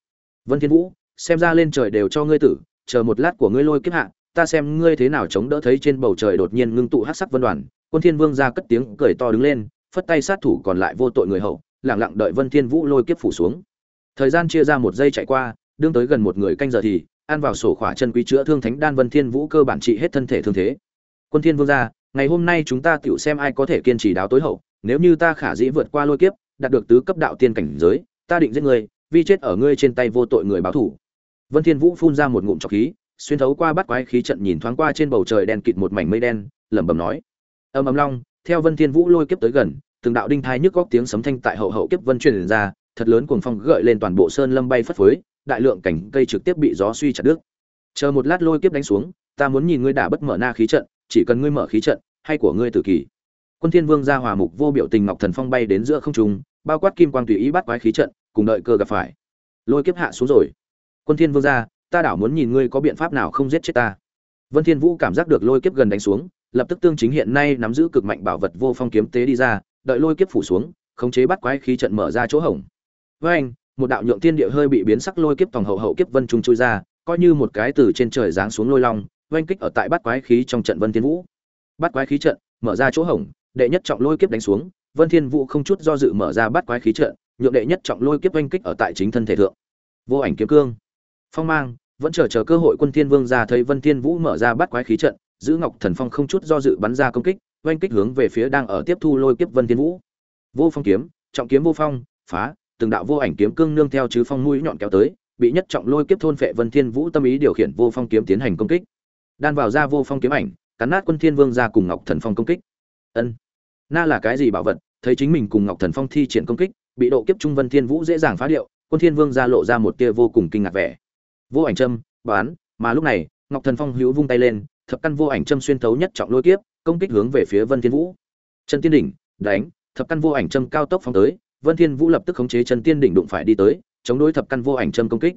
Vân thiên vũ, xem ra lên trời đều cho ngươi tử, chờ một lát của ngươi lôi kiếp hạ, ta xem ngươi thế nào chống đỡ thấy trên bầu trời đột nhiên ngưng tụ hắc sắc vân đoàn. Quân thiên vương ra cất tiếng cười to đứng lên, phất tay sát thủ còn lại vô tội người hậu, lặng lặng đợi vân thiên vũ lôi kiếp phủ xuống. Thời gian chia ra một giây chạy qua, đương tới gần một người canh giờ thì ăn vào sổ khỏa chân quý chữa thương thánh đan vân thiên vũ cơ bản trị hết thân thể thương thế. Quân thiên vương ra ngày hôm nay chúng ta tiểu xem ai có thể kiên trì đáo tối hậu, nếu như ta khả dĩ vượt qua lôi kiếp, đạt được tứ cấp đạo tiên cảnh giới, ta định giết ngươi, Vi chết ở ngươi trên tay vô tội người báo thủ. Vân thiên vũ phun ra một ngụm trọc khí, xuyên thấu qua bắt quái khí trận nhìn thoáng qua trên bầu trời đen kịt một mảnh mây đen, lẩm bẩm nói. Ầm ầm long, theo vân thiên vũ lôi kiếp tới gần, từng đạo đinh thai nhức góc tiếng sấm thanh tại hậu hậu kiếp vân truyền ra, thật lớn cuồng phong gợi lên toàn bộ sơn lâm bay phất phới đại lượng cảnh cây trực tiếp bị gió suy chặt đứt. Chờ một lát lôi kiếp đánh xuống, ta muốn nhìn ngươi đả bất mở na khí trận, chỉ cần ngươi mở khí trận, hay của ngươi tử kỳ. Quân thiên vương ra hòa mục vô biểu tình ngọc thần phong bay đến giữa không trung, bao quát kim quang tùy ý bắt quái khí trận, cùng đợi cơ gặp phải. Lôi kiếp hạ xuống rồi. Quân thiên vương ra, ta đảo muốn nhìn ngươi có biện pháp nào không giết chết ta. Vân thiên vũ cảm giác được lôi kiếp gần đánh xuống, lập tức tương chính hiện nay nắm giữ cực mạnh bảo vật vô phong kiếm tế đi ra, đợi lôi kiếp phủ xuống, khống chế bắt quái khí trận mở ra chỗ hổng. Với anh một đạo nhượng thiên địa hơi bị biến sắc lôi kiếp tòng hậu hậu kiếp vân trung chui ra, coi như một cái từ trên trời giáng xuống lôi long, oanh kích ở tại bắt quái khí trong trận vân thiên vũ. Bắt quái khí trận, mở ra chỗ hổng, đệ nhất trọng lôi kiếp đánh xuống, vân thiên vũ không chút do dự mở ra bắt quái khí trận, nhượng đệ nhất trọng lôi kiếp oanh kích ở tại chính thân thể thượng. Vô ảnh kiếm cương, phong mang, vẫn chờ chờ cơ hội quân thiên vương ra thấy vân thiên vũ mở ra bắt quái khí trận, giữ ngọc thần phong không chút do dự bắn ra công kích, oanh kích hướng về phía đang ở tiếp thu lôi kiếp vân thiên vũ. Vô phong kiếm, trọng kiếm vô phong, phá từng đạo vô ảnh kiếm cương nương theo chứ phong mũi nhọn kéo tới, bị nhất trọng lôi kiếp thôn phệ vân thiên vũ tâm ý điều khiển vô phong kiếm tiến hành công kích. Đan vào ra vô phong kiếm ảnh, cắn nát quân thiên vương ra cùng ngọc thần phong công kích. Ân, na là cái gì bảo vật, thấy chính mình cùng ngọc thần phong thi triển công kích, bị độ kiếp trung vân thiên vũ dễ dàng phá điệu, quân thiên vương ra lộ ra một tia vô cùng kinh ngạc vẻ. Vô ảnh châm, bán, mà lúc này, ngọc thần phong hữu vung tay lên, thập căn vô ảnh châm xuyên thấu nhất trọng lôi kiếp, công kích hướng về phía vân thiên vũ. Chân tiên đỉnh, đánh, thập căn vô ảnh châm cao tốc phóng tới vân thiên vũ lập tức khống chế chân tiên đỉnh đụng phải đi tới, chống đối thập căn vô ảnh châm công kích.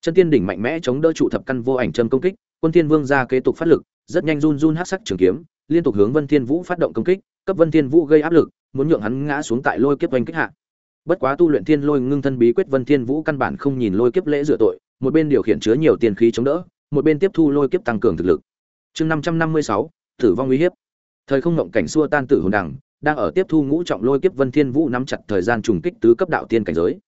Chân tiên đỉnh mạnh mẽ chống đỡ trụ thập căn vô ảnh châm công kích, quân thiên vương ra kế tục phát lực, rất nhanh run run hắc sắc trường kiếm, liên tục hướng vân thiên vũ phát động công kích, cấp vân thiên vũ gây áp lực, muốn nhượng hắn ngã xuống tại lôi kiếp vành kích hạ. Bất quá tu luyện thiên lôi ngưng thân bí quyết vân thiên vũ căn bản không nhìn lôi kiếp lễ rửa tội, một bên điều khiển chứa nhiều tiền khí chống đỡ, một bên tiếp thu lôi kiếp tăng cường thực lực. Chương năm trăm năm mươi sáu, tử vong uy hiếp. Thời không ngộng cảnh xua tan tử hồn đằng đang ở tiếp thu ngũ trọng lôi kiếp vân thiên vũ nắm chặt thời gian trùng kích tứ cấp đạo tiên cảnh giới.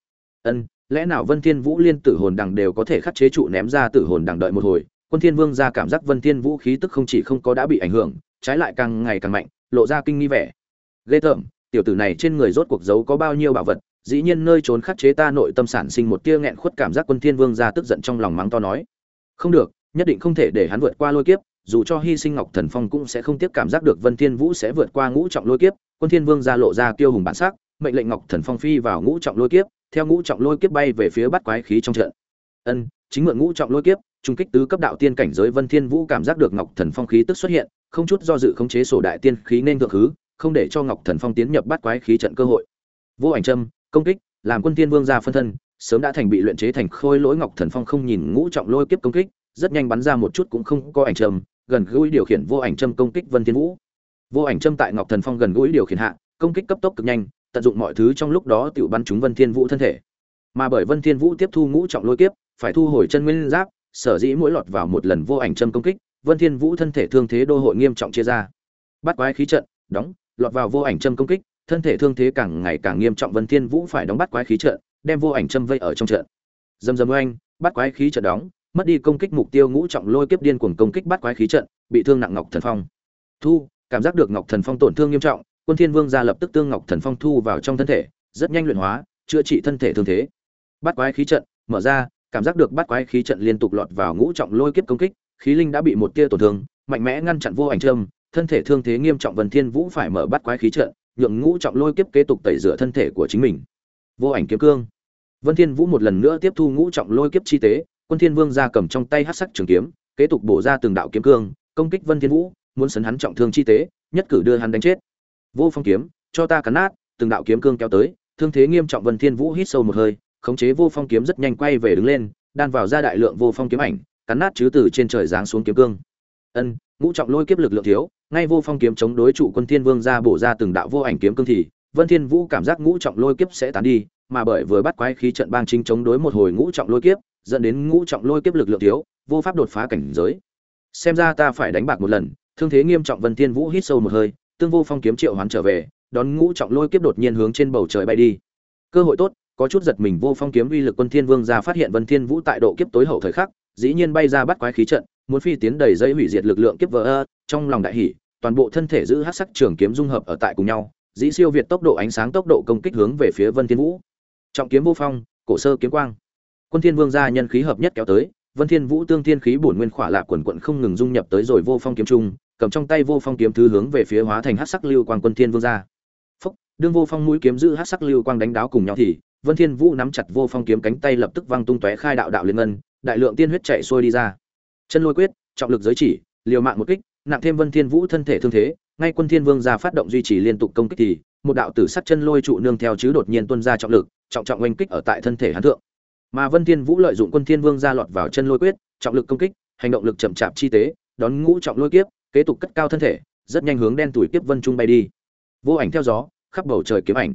Ân, lẽ nào vân thiên vũ liên tử hồn đằng đều có thể khắc chế trụ ném ra tử hồn đằng đợi một hồi? Quân thiên vương ra cảm giác vân thiên vũ khí tức không chỉ không có đã bị ảnh hưởng, trái lại càng ngày càng mạnh, lộ ra kinh nghi vẻ. Lê tởm, tiểu tử này trên người rốt cuộc giấu có bao nhiêu bảo vật, dĩ nhiên nơi trốn khắc chế ta nội tâm sản sinh một tia nghẹn khuất cảm giác quân thiên vương ra tức giận trong lòng mắng to nói. Không được, nhất định không thể để hắn vượt qua lôi kiếp dù cho hy sinh ngọc thần phong cũng sẽ không tiếp cảm giác được vân thiên vũ sẽ vượt qua ngũ trọng lôi kiếp, quân thiên vương ra lộ ra kiêu hùng bản sắc, mệnh lệnh ngọc thần phong phi vào ngũ trọng lôi kiếp, theo ngũ trọng lôi kiếp bay về phía bắt quái khí trong trận. Ân, chính mượn ngũ trọng lôi kiếp trung kích tứ cấp đạo tiên cảnh giới vân thiên vũ cảm giác được ngọc thần phong khí tức xuất hiện, không chút do dự khống chế sổ đại tiên khí nên thượng hứ, không để cho ngọc thần phong tiến nhập bắt quái khí trận cơ hội. Vô ảnh trâm công kích, làm quân thiên vương ra phân thân, sớm đã thành bị luyện chế thành khôi lỗi ngọc thần phong không nhìn ngũ trọng lôi kiếp công kích, rất nhanh bắn ra một chút cũng không có ảnh trầm gần gũi điều khiển vô ảnh châm công kích vân thiên vũ. Vô ảnh châm tại ngọc thần phong gần gũi điều khiển hạ, công kích cấp tốc cực nhanh, tận dụng mọi thứ trong lúc đó tiểu bắn trúng vân thiên vũ thân thể. Mà bởi vân thiên vũ tiếp thu ngũ trọng lôi kiếp, phải thu hồi chân nguyên giáp, sở dĩ mỗi lọt vào một lần vô ảnh châm công kích, vân thiên vũ thân thể thương thế đô hội nghiêm trọng chia ra. Bắt quái khí trận, đóng, lọt vào vô ảnh châm công kích, thân thể thương thế càng ngày càng nghiêm trọng vân thiên vũ phải đóng bắt quái khí trận, đem vô ảnh châm vây ở trong trận. Dầm dầm oanh, bắt quái khí trận đóng mất đi công kích mục tiêu ngũ trọng lôi kiếp điên cuồng công kích bắt quái khí trận, bị thương nặng ngọc thần phong. Thu, cảm giác được ngọc thần phong tổn thương nghiêm trọng, quân thiên vương ra lập tức tương ngọc thần phong thu vào trong thân thể, rất nhanh luyện hóa, chữa trị thân thể thương thế. Bắt quái khí trận, mở ra, cảm giác được bắt quái khí trận liên tục lọt vào ngũ trọng lôi kiếp công kích, khí linh đã bị một tia tổn thương, mạnh mẽ ngăn chặn vô ảnh trâm thân thể thương thế nghiêm trọng vân thiên vũ phải mở bắt quái khí trận, nhượng ngũ trọng lôi kiếp kế tục tẩy rửa thân thể của chính mình. Vô ảnh kiếm cương. Vân thiên vũ một lần nữa tiếp thu ngũ trọng lôi kiếp chi tế quân thiên vương ra cầm trong tay hắc sắc trường kiếm, kế tục bổ ra từng đạo kiếm cương, công kích vân thiên vũ, muốn sấn hắn trọng thương chi tế, nhất cử đưa hắn đánh chết. Vô phong kiếm, cho ta cắn nát, từng đạo kiếm cương kéo tới, thương thế nghiêm trọng vân thiên vũ hít sâu một hơi, khống chế vô phong kiếm rất nhanh quay về đứng lên, đan vào ra đại lượng vô phong kiếm ảnh, cắn nát chứ từ trên trời giáng xuống kiếm cương. Ân, ngũ trọng lôi kiếp lực lượng thiếu, ngay vô phong kiếm chống đối trụ quân thiên vương ra bổ ra từng đạo vô ảnh kiếm cương thì, vân thiên vũ cảm giác ngũ trọng lôi kiếp sẽ tán đi, mà bởi vừa bắt quái khí trận bang chính chống đối một hồi ngũ trọng lôi kiếp dẫn đến ngũ trọng lôi kiếp lực lượng thiếu, vô pháp đột phá cảnh giới. Xem ra ta phải đánh bạc một lần, thương thế nghiêm trọng vân thiên vũ hít sâu một hơi, tương vô phong kiếm triệu hoán trở về, đón ngũ trọng lôi kiếp đột nhiên hướng trên bầu trời bay đi. Cơ hội tốt, có chút giật mình vô phong kiếm uy lực quân thiên vương ra phát hiện vân thiên vũ tại độ kiếp tối hậu thời khắc, dĩ nhiên bay ra bắt quái khí trận, muốn phi tiến đầy dây hủy diệt lực lượng kiếp vỡ ơ trong lòng đại hỉ, toàn bộ thân thể giữ hắc sắc trường kiếm dung hợp ở tại cùng nhau, dĩ siêu việt tốc độ ánh sáng tốc độ công kích hướng về phía vân thiên vũ. Trọng kiếm vô phong, cổ sơ kiếm quang quân thiên vương gia nhân khí hợp nhất kéo tới, vân thiên vũ tương thiên khí bổn nguyên khỏa lạ quần quận không ngừng dung nhập tới rồi vô phong kiếm trung, cầm trong tay vô phong kiếm thứ hướng về phía hóa thành hắc sắc lưu quang quân thiên vương gia. Phúc, đương vô phong mũi kiếm giữ hắc sắc lưu quang đánh đáo cùng nhau thì, vân thiên vũ nắm chặt vô phong kiếm cánh tay lập tức văng tung tóe khai đạo đạo liên ngân, đại lượng tiên huyết chạy xuôi đi ra. Chân lôi quyết, trọng lực giới chỉ, liều mạng một kích, nặng thêm vân thiên vũ thân thể thương thế, ngay quân thiên vương gia phát động duy trì liên tục công kích thì, một đạo tử sắc chân lôi trụ nương theo chứ đột nhiên tuôn ra trọng lực, trọng trọng oanh kích ở tại thân thể hắn thượng mà vân thiên vũ lợi dụng quân thiên vương gia lọt vào chân lôi quyết, trọng lực công kích, hành động lực chậm chạp chi tế, đón ngũ trọng lôi kiếp, kế tục cất cao thân thể, rất nhanh hướng đen tuổi kiếp vân trung bay đi. Vô ảnh theo gió, khắp bầu trời kiếm ảnh.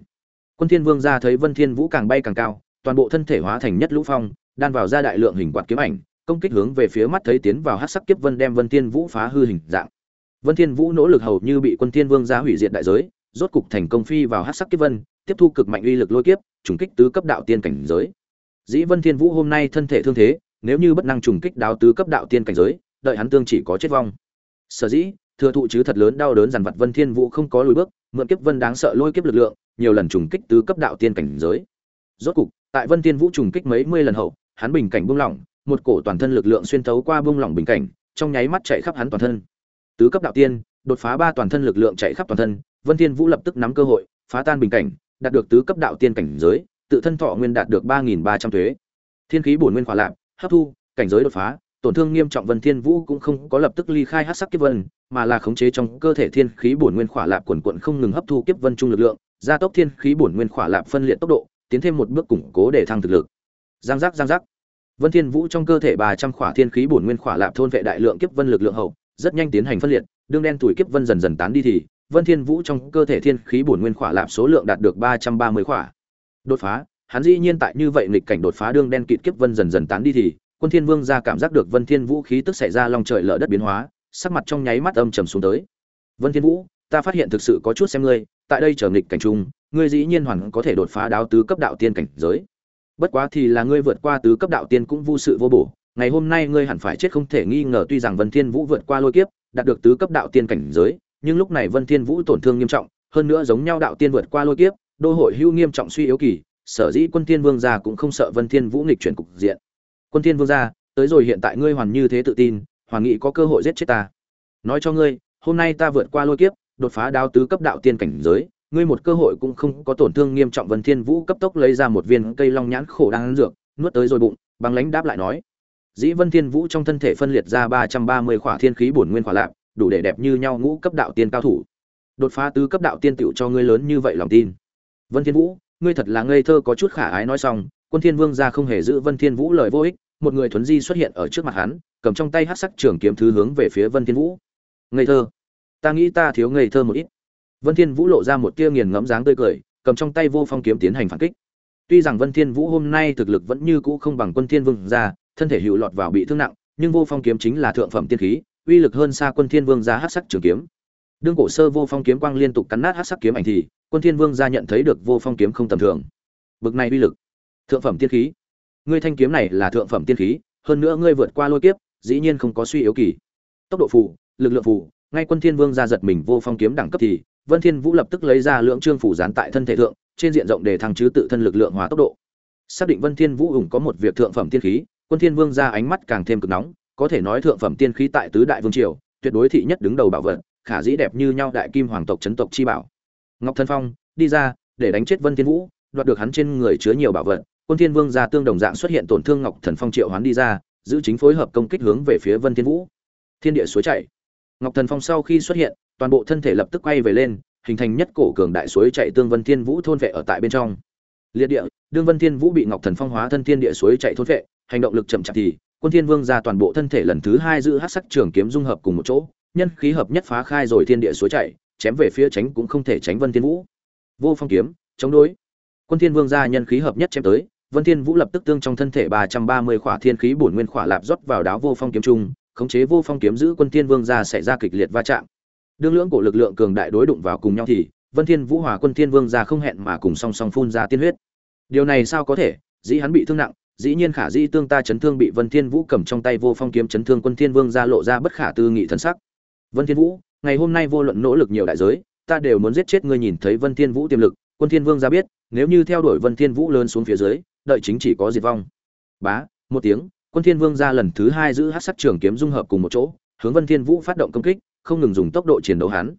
Quân thiên vương gia thấy vân thiên vũ càng bay càng cao, toàn bộ thân thể hóa thành nhất lũ phong, đan vào ra đại lượng hình quạt kiếm ảnh, công kích hướng về phía mắt thấy tiến vào hắc sắc kiếp vân đem vân thiên vũ phá hư hình dạng. Vân thiên vũ nỗ lực hầu như bị quân thiên vương gia hủy diệt đại giới, rốt cục thành công phi vào hắc sắc kiếp vân, tiếp thu cực mạnh uy lực lôi kiếp, trùng kích tứ cấp đạo tiên cảnh giới dĩ vân thiên vũ hôm nay thân thể thương thế nếu như bất năng trùng kích đáo tứ cấp đạo tiên cảnh giới đợi hắn tương chỉ có chết vong. Sở dĩ thừa thụ chứ thật lớn đau đớn dằn vặt vân thiên vũ không có lùi bước mượn kiếp vân đáng sợ lôi kiếp lực lượng nhiều lần trùng kích tứ cấp đạo tiên cảnh giới. Rốt cục tại vân thiên vũ trùng kích mấy mươi lần hậu hắn bình cảnh buông lỏng một cổ toàn thân lực lượng xuyên thấu qua buông lỏng bình cảnh trong nháy mắt chạy khắp hắn toàn thân. Tứ cấp đạo tiên đột phá ba toàn thân lực lượng chạy khắp toàn thân Vân Thiên Vũ lập tức nắm cơ hội, phá tan bình cảnh, đạt được tứ cấp đạo tiên cảnh giới, tự thân thọ nguyên đạt được 3300 thuế. Thiên khí bổn nguyên khỏa lạc, hấp thu, cảnh giới đột phá, tổn thương nghiêm trọng Vân Thiên Vũ cũng không có lập tức ly khai hắc sắc kiếp vân, mà là khống chế trong cơ thể thiên khí bổn nguyên khỏa lạc quần quần không ngừng hấp thu kiếp vân trung lực lượng, gia tốc thiên khí bổn nguyên khỏa lạc phân liệt tốc độ, tiến thêm một bước củng cố để thăng thực lực. Giang giác giang giác. Vân Thiên Vũ trong cơ thể 300 khỏa thiên khí bổn nguyên khỏa lạc thôn vệ đại lượng kiếp vân lực lượng hậu, rất nhanh tiến hành phân liệt, đương đen tuổi kiếp vân dần dần tán đi thì, Vân Thiên Vũ trong cơ thể thiên khí bổn nguyên khỏa lạp số lượng đạt được 330 khỏa. Đột phá, hắn dĩ nhiên tại như vậy nghịch cảnh đột phá đương đen kịt kiếp vân dần dần tán đi thì, Quân Thiên Vương ra cảm giác được Vân Thiên Vũ khí tức xảy ra long trời lở đất biến hóa, sắc mặt trong nháy mắt âm trầm xuống tới. Vân Thiên Vũ, ta phát hiện thực sự có chút xem ngươi, tại đây trở nghịch cảnh trung, ngươi dĩ nhiên hoàn có thể đột phá đáo tứ cấp đạo tiên cảnh giới. Bất quá thì là ngươi vượt qua tứ cấp đạo tiên cũng vô sự vô bổ, ngày hôm nay ngươi hẳn phải chết không thể nghi ngờ tuy rằng Vân Thiên Vũ vượt qua lôi kiếp, đạt được tứ cấp đạo tiên cảnh giới, nhưng lúc này Vân Thiên Vũ tổn thương nghiêm trọng, hơn nữa giống nhau đạo tiên vượt qua lôi kiếp, đô hội hưu nghiêm trọng suy yếu kỳ, sở dĩ Quân Thiên Vương gia cũng không sợ Vân Thiên Vũ nghịch chuyển cục diện. Quân Thiên Vương gia, tới rồi hiện tại ngươi hoàn như thế tự tin, hoàn nghị có cơ hội giết chết ta. Nói cho ngươi, hôm nay ta vượt qua lôi kiếp, đột phá đao tứ cấp đạo tiên cảnh giới, ngươi một cơ hội cũng không có tổn thương nghiêm trọng Vân Thiên Vũ cấp tốc lấy ra một viên cây long nhãn khổ đang ăn dược, nuốt tới rồi bụng, băng lãnh đáp lại nói: Dĩ Vân Thiên Vũ trong thân thể phân liệt ra 330 khỏa thiên khí bổn nguyên khỏa lạc, đủ để đẹp như nhau ngũ cấp đạo tiên cao thủ. Đột phá tứ cấp đạo tiên tiểu cho ngươi lớn như vậy lòng tin. Vân Thiên Vũ, ngươi thật là ngây thơ có chút khả ái nói xong, Quân Thiên Vương gia không hề giữ Vân Thiên Vũ lời vô ích, một người thuấn di xuất hiện ở trước mặt hắn, cầm trong tay hắc sắc trường kiếm thứ hướng về phía Vân Thiên Vũ. Ngây thơ, ta nghĩ ta thiếu ngây thơ một ít. Vân Thiên Vũ lộ ra một tia nghiền ngẫm dáng tươi cười, cầm trong tay vô phong kiếm tiến hành phản kích. Tuy rằng Vân Thiên Vũ hôm nay thực lực vẫn như cũ không bằng Quân Thiên Vương gia, thân thể hữu lọt vào bị thương nặng, nhưng vô phong kiếm chính là thượng phẩm tiên khí, uy lực hơn xa Quân Thiên Vương gia hắc sắc trường kiếm. Đương cổ sơ vô phong kiếm quang liên tục cắn nát hắc sắc kiếm ảnh thì, Quân Thiên Vương gia nhận thấy được vô phong kiếm không tầm thường. Bực này uy lực, thượng phẩm tiên khí. Ngươi thanh kiếm này là thượng phẩm tiên khí, hơn nữa ngươi vượt qua lôi kiếp, dĩ nhiên không có suy yếu kỳ. Tốc độ phù, lực lượng phù, ngay Quân Thiên Vương gia giật mình vô phong kiếm đẳng cấp thì, Vân Thiên Vũ lập tức lấy ra lượng trương phủ dán tại thân thể thượng, trên diện rộng để thăng chứ tự thân lực lượng hòa tốc độ. Xác định Vân Thiên Vũ ủng có một việc thượng phẩm tiên khí, Quân Thiên Vương gia ánh mắt càng thêm cực nóng, có thể nói thượng phẩm tiên khí tại tứ đại vương triều, tuyệt đối thị nhất đứng đầu bảo vật, khả dĩ đẹp như nhau đại kim hoàng tộc chấn tộc chi bảo. Ngọc Thân Phong, đi ra, để đánh chết Vân Thiên Vũ, đoạt được hắn trên người chứa nhiều bảo vật. Quân Thiên Vương gia tương đồng dạng xuất hiện tổn thương Ngọc Thần Phong triệu hoán đi ra, giữ chính phối hợp công kích hướng về phía Vân Thiên Vũ. Thiên địa suối chảy. Ngọc Thần Phong sau khi xuất hiện, toàn bộ thân thể lập tức quay về lên, hình thành nhất cổ cường đại suối chảy tương Vân Thiên Vũ thôn vệ ở tại bên trong. Liệt địa, đương Vân Thiên Vũ bị Ngọc Thần Phong hóa thân thiên địa suối chảy thôn vệ, hành động lực chậm chạp thì, Quân Thiên Vương ra toàn bộ thân thể lần thứ hai giữ hắc sắc trường kiếm dung hợp cùng một chỗ, nhân khí hợp nhất phá khai rồi thiên địa suối chảy, chém về phía tránh cũng không thể tránh Vân Thiên Vũ. Vô phong kiếm, chống đối. Quân Thiên Vương gia nhân khí hợp nhất chém tới, Vân Thiên Vũ lập tức tương trong thân thể 330 khỏa thiên khí bổn nguyên khỏa lạp rót vào đáo vô phong kiếm trung, khống chế vô phong kiếm giữ Quân Thiên Vương gia xảy ra kịch liệt va chạm. Đương lưỡng cổ lực lượng cường đại đối đụng vào cùng nhau thì, Vân Thiên Vũ hòa Quân Thiên Vương gia không hẹn mà cùng song song phun ra tiên huyết. Điều này sao có thể? Dĩ hắn bị thương nặng, dĩ nhiên khả dĩ tương ta chấn thương bị Vân Thiên Vũ cầm trong tay vô phong kiếm chấn thương Quân Thiên Vương gia lộ ra bất khả tư nghị thần sắc. Vân Thiên Vũ, ngày hôm nay vô luận nỗ lực nhiều đại giới, ta đều muốn giết chết ngươi nhìn thấy Vân Thiên Vũ tiềm lực, Quân Thiên Vương ra biết, nếu như theo đuổi Vân Thiên Vũ lớn xuống phía dưới, đợi chính chỉ có diệt vong. Bá, một tiếng, Quân Thiên Vương ra lần thứ hai giữ hắc sắc trường kiếm dung hợp cùng một chỗ, hướng Vân Thiên Vũ phát động công kích, không ngừng dùng tốc độ chiến đấu hắn.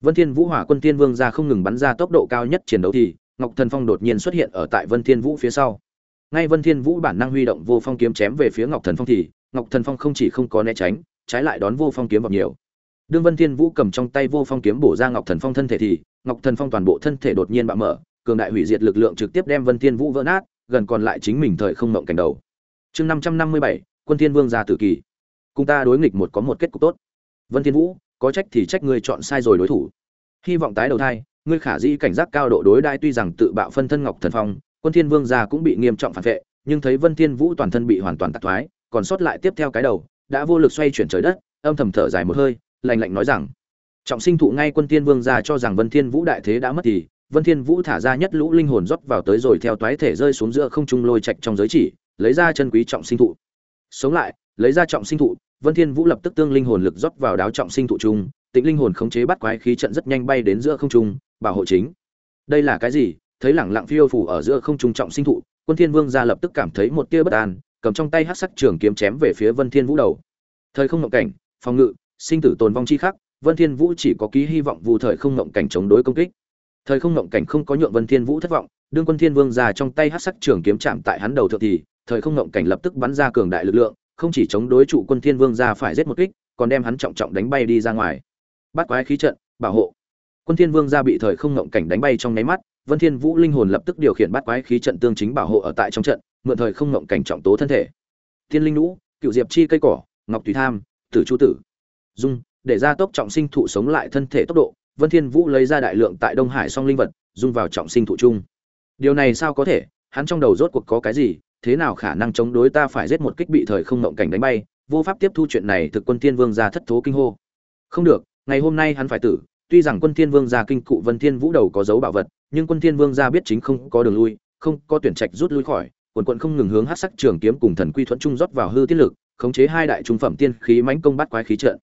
Vân Thiên Vũ Hỏa Quân Thiên Vương ra không ngừng bắn ra tốc độ cao nhất chiến đấu thì, Ngọc Thần Phong đột nhiên xuất hiện ở tại Vân Thiên Vũ phía sau. Ngay Vân Thiên Vũ bản năng huy động vô phong kiếm chém về phía Ngọc Thần Phong thì, Ngọc Thần Phong không chỉ không có né tránh, trái lại đón vô phong kiếm vào nhiều. Đương Vân Thiên Vũ cầm trong tay vô phong kiếm bổ ra Ngọc Thần Phong thân thể thì, Ngọc Thần Phong toàn bộ thân thể đột nhiên bạo mở, cường đại hủy diệt lực lượng trực tiếp đem Vân Thiên Vũ vỡ nát, gần còn lại chính mình thời không mộng cảnh đầu. Chương 557, Quân Thiên Vương gia tử kỳ. Cùng ta đối nghịch một có một kết cục tốt. Vân Thiên Vũ, có trách thì trách ngươi chọn sai rồi đối thủ. Hy vọng tái đầu thai, ngươi khả dĩ cảnh giác cao độ đối đai tuy rằng tự bạo phân thân Ngọc Thần Phong, Quân Thiên Vương gia cũng bị nghiêm trọng phản vệ, nhưng thấy Vân Thiên Vũ toàn thân bị hoàn toàn tạc thoái, còn sót lại tiếp theo cái đầu, đã vô lực xoay chuyển trời đất, âm thầm thở dài một hơi, lạnh lạnh nói rằng: Trọng sinh thụ ngay Quân Thiên Vương gia cho rằng Vân Thiên Vũ đại thế đã mất thì, Vân Thiên Vũ thả ra nhất lũ linh hồn rót vào tới rồi theo toái thể rơi xuống giữa không trung lôi trạch trong giới chỉ, lấy ra chân quý trọng sinh thụ. Sống lại, lấy ra trọng sinh thụ, Vân Thiên Vũ lập tức tương linh hồn lực rót vào đáo trọng sinh thụ trung, tịnh linh hồn khống chế bắt quái khí trận rất nhanh bay đến giữa không trung, bảo hộ chính. Đây là cái gì? Thấy lẳng lặng phiêu phù ở giữa không trung trọng sinh thụ, Quân Thiên Vương gia lập tức cảm thấy một tia bất an, cầm trong tay hắc sắc trường kiếm chém về phía Vân Thiên Vũ đầu. Thời không ngọc cảnh, phòng ngự, sinh tử tồn vong chi khắc, Vân Thiên Vũ chỉ có ký hy vọng vu thời không ngộng cảnh chống đối công kích. Thời không ngộng cảnh không có nhượng Vân Thiên Vũ thất vọng, đương quân Thiên Vương già trong tay hắc sắc trường kiếm chạm tại hắn đầu thượng thì, thời không ngộng cảnh lập tức bắn ra cường đại lực lượng, không chỉ chống đối trụ quân Thiên Vương già phải giết một kích, còn đem hắn trọng trọng đánh bay đi ra ngoài. Bắt quái khí trận, bảo hộ. Quân Thiên Vương gia bị thời không ngộng cảnh đánh bay trong nháy mắt, Vân Thiên Vũ linh hồn lập tức điều khiển bắt quái khí trận tương chính bảo hộ ở tại trong trận, mượn thời không ngộng cảnh trọng tố thân thể. Thiên linh nũ, cựu diệp chi cây cỏ, ngọc tùy tham, tử chu tử. Dung, để gia tốc trọng sinh thụ sống lại thân thể tốc độ, Vân Thiên Vũ lấy ra đại lượng tại Đông Hải song linh vật, dung vào trọng sinh thụ trung. Điều này sao có thể? Hắn trong đầu rốt cuộc có cái gì? Thế nào khả năng chống đối ta phải giết một kích bị thời không ngộng cảnh đánh bay? Vô pháp tiếp thu chuyện này, thực quân Thiên Vương gia thất thố kinh hô. Không được, ngày hôm nay hắn phải tử, tuy rằng quân thiên vương gia kinh cụ vân thiên vũ đầu có dấu bảo vật nhưng quân thiên vương gia biết chính không có đường lui không có tuyển trạch rút lui khỏi quần quận không ngừng hướng hắc sắc trường kiếm cùng thần quy thuẫn trung rót vào hư tiết lực khống chế hai đại trung phẩm tiên khí mãnh công bắt quái khí trận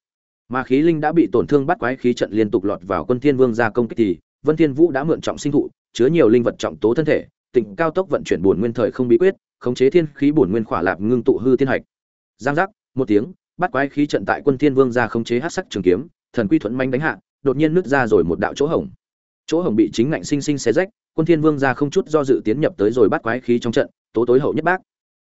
mà khí linh đã bị tổn thương bắt quái khí trận liên tục lọt vào quân thiên vương gia công kích thì vân thiên vũ đã mượn trọng sinh thụ, chứa nhiều linh vật trọng tố thân thể tỉnh cao tốc vận chuyển bổn nguyên thời không bí quyết, khống chế thiên khí bổn nguyên khỏa lạp ngưng tụ hư thiên hạch. Giang giác, một tiếng, bắt quái khí trận tại quân thiên vương gia khống chế hắc sắc trường kiếm, thần quy thuận manh đánh hạ, đột nhiên nứt ra rồi một đạo chỗ hổng. Chỗ hổng bị chính ngạnh sinh sinh xé rách, quân thiên vương ra không chút do dự tiến nhập tới rồi bắt quái khí trong trận, tố tối hậu nhất bác.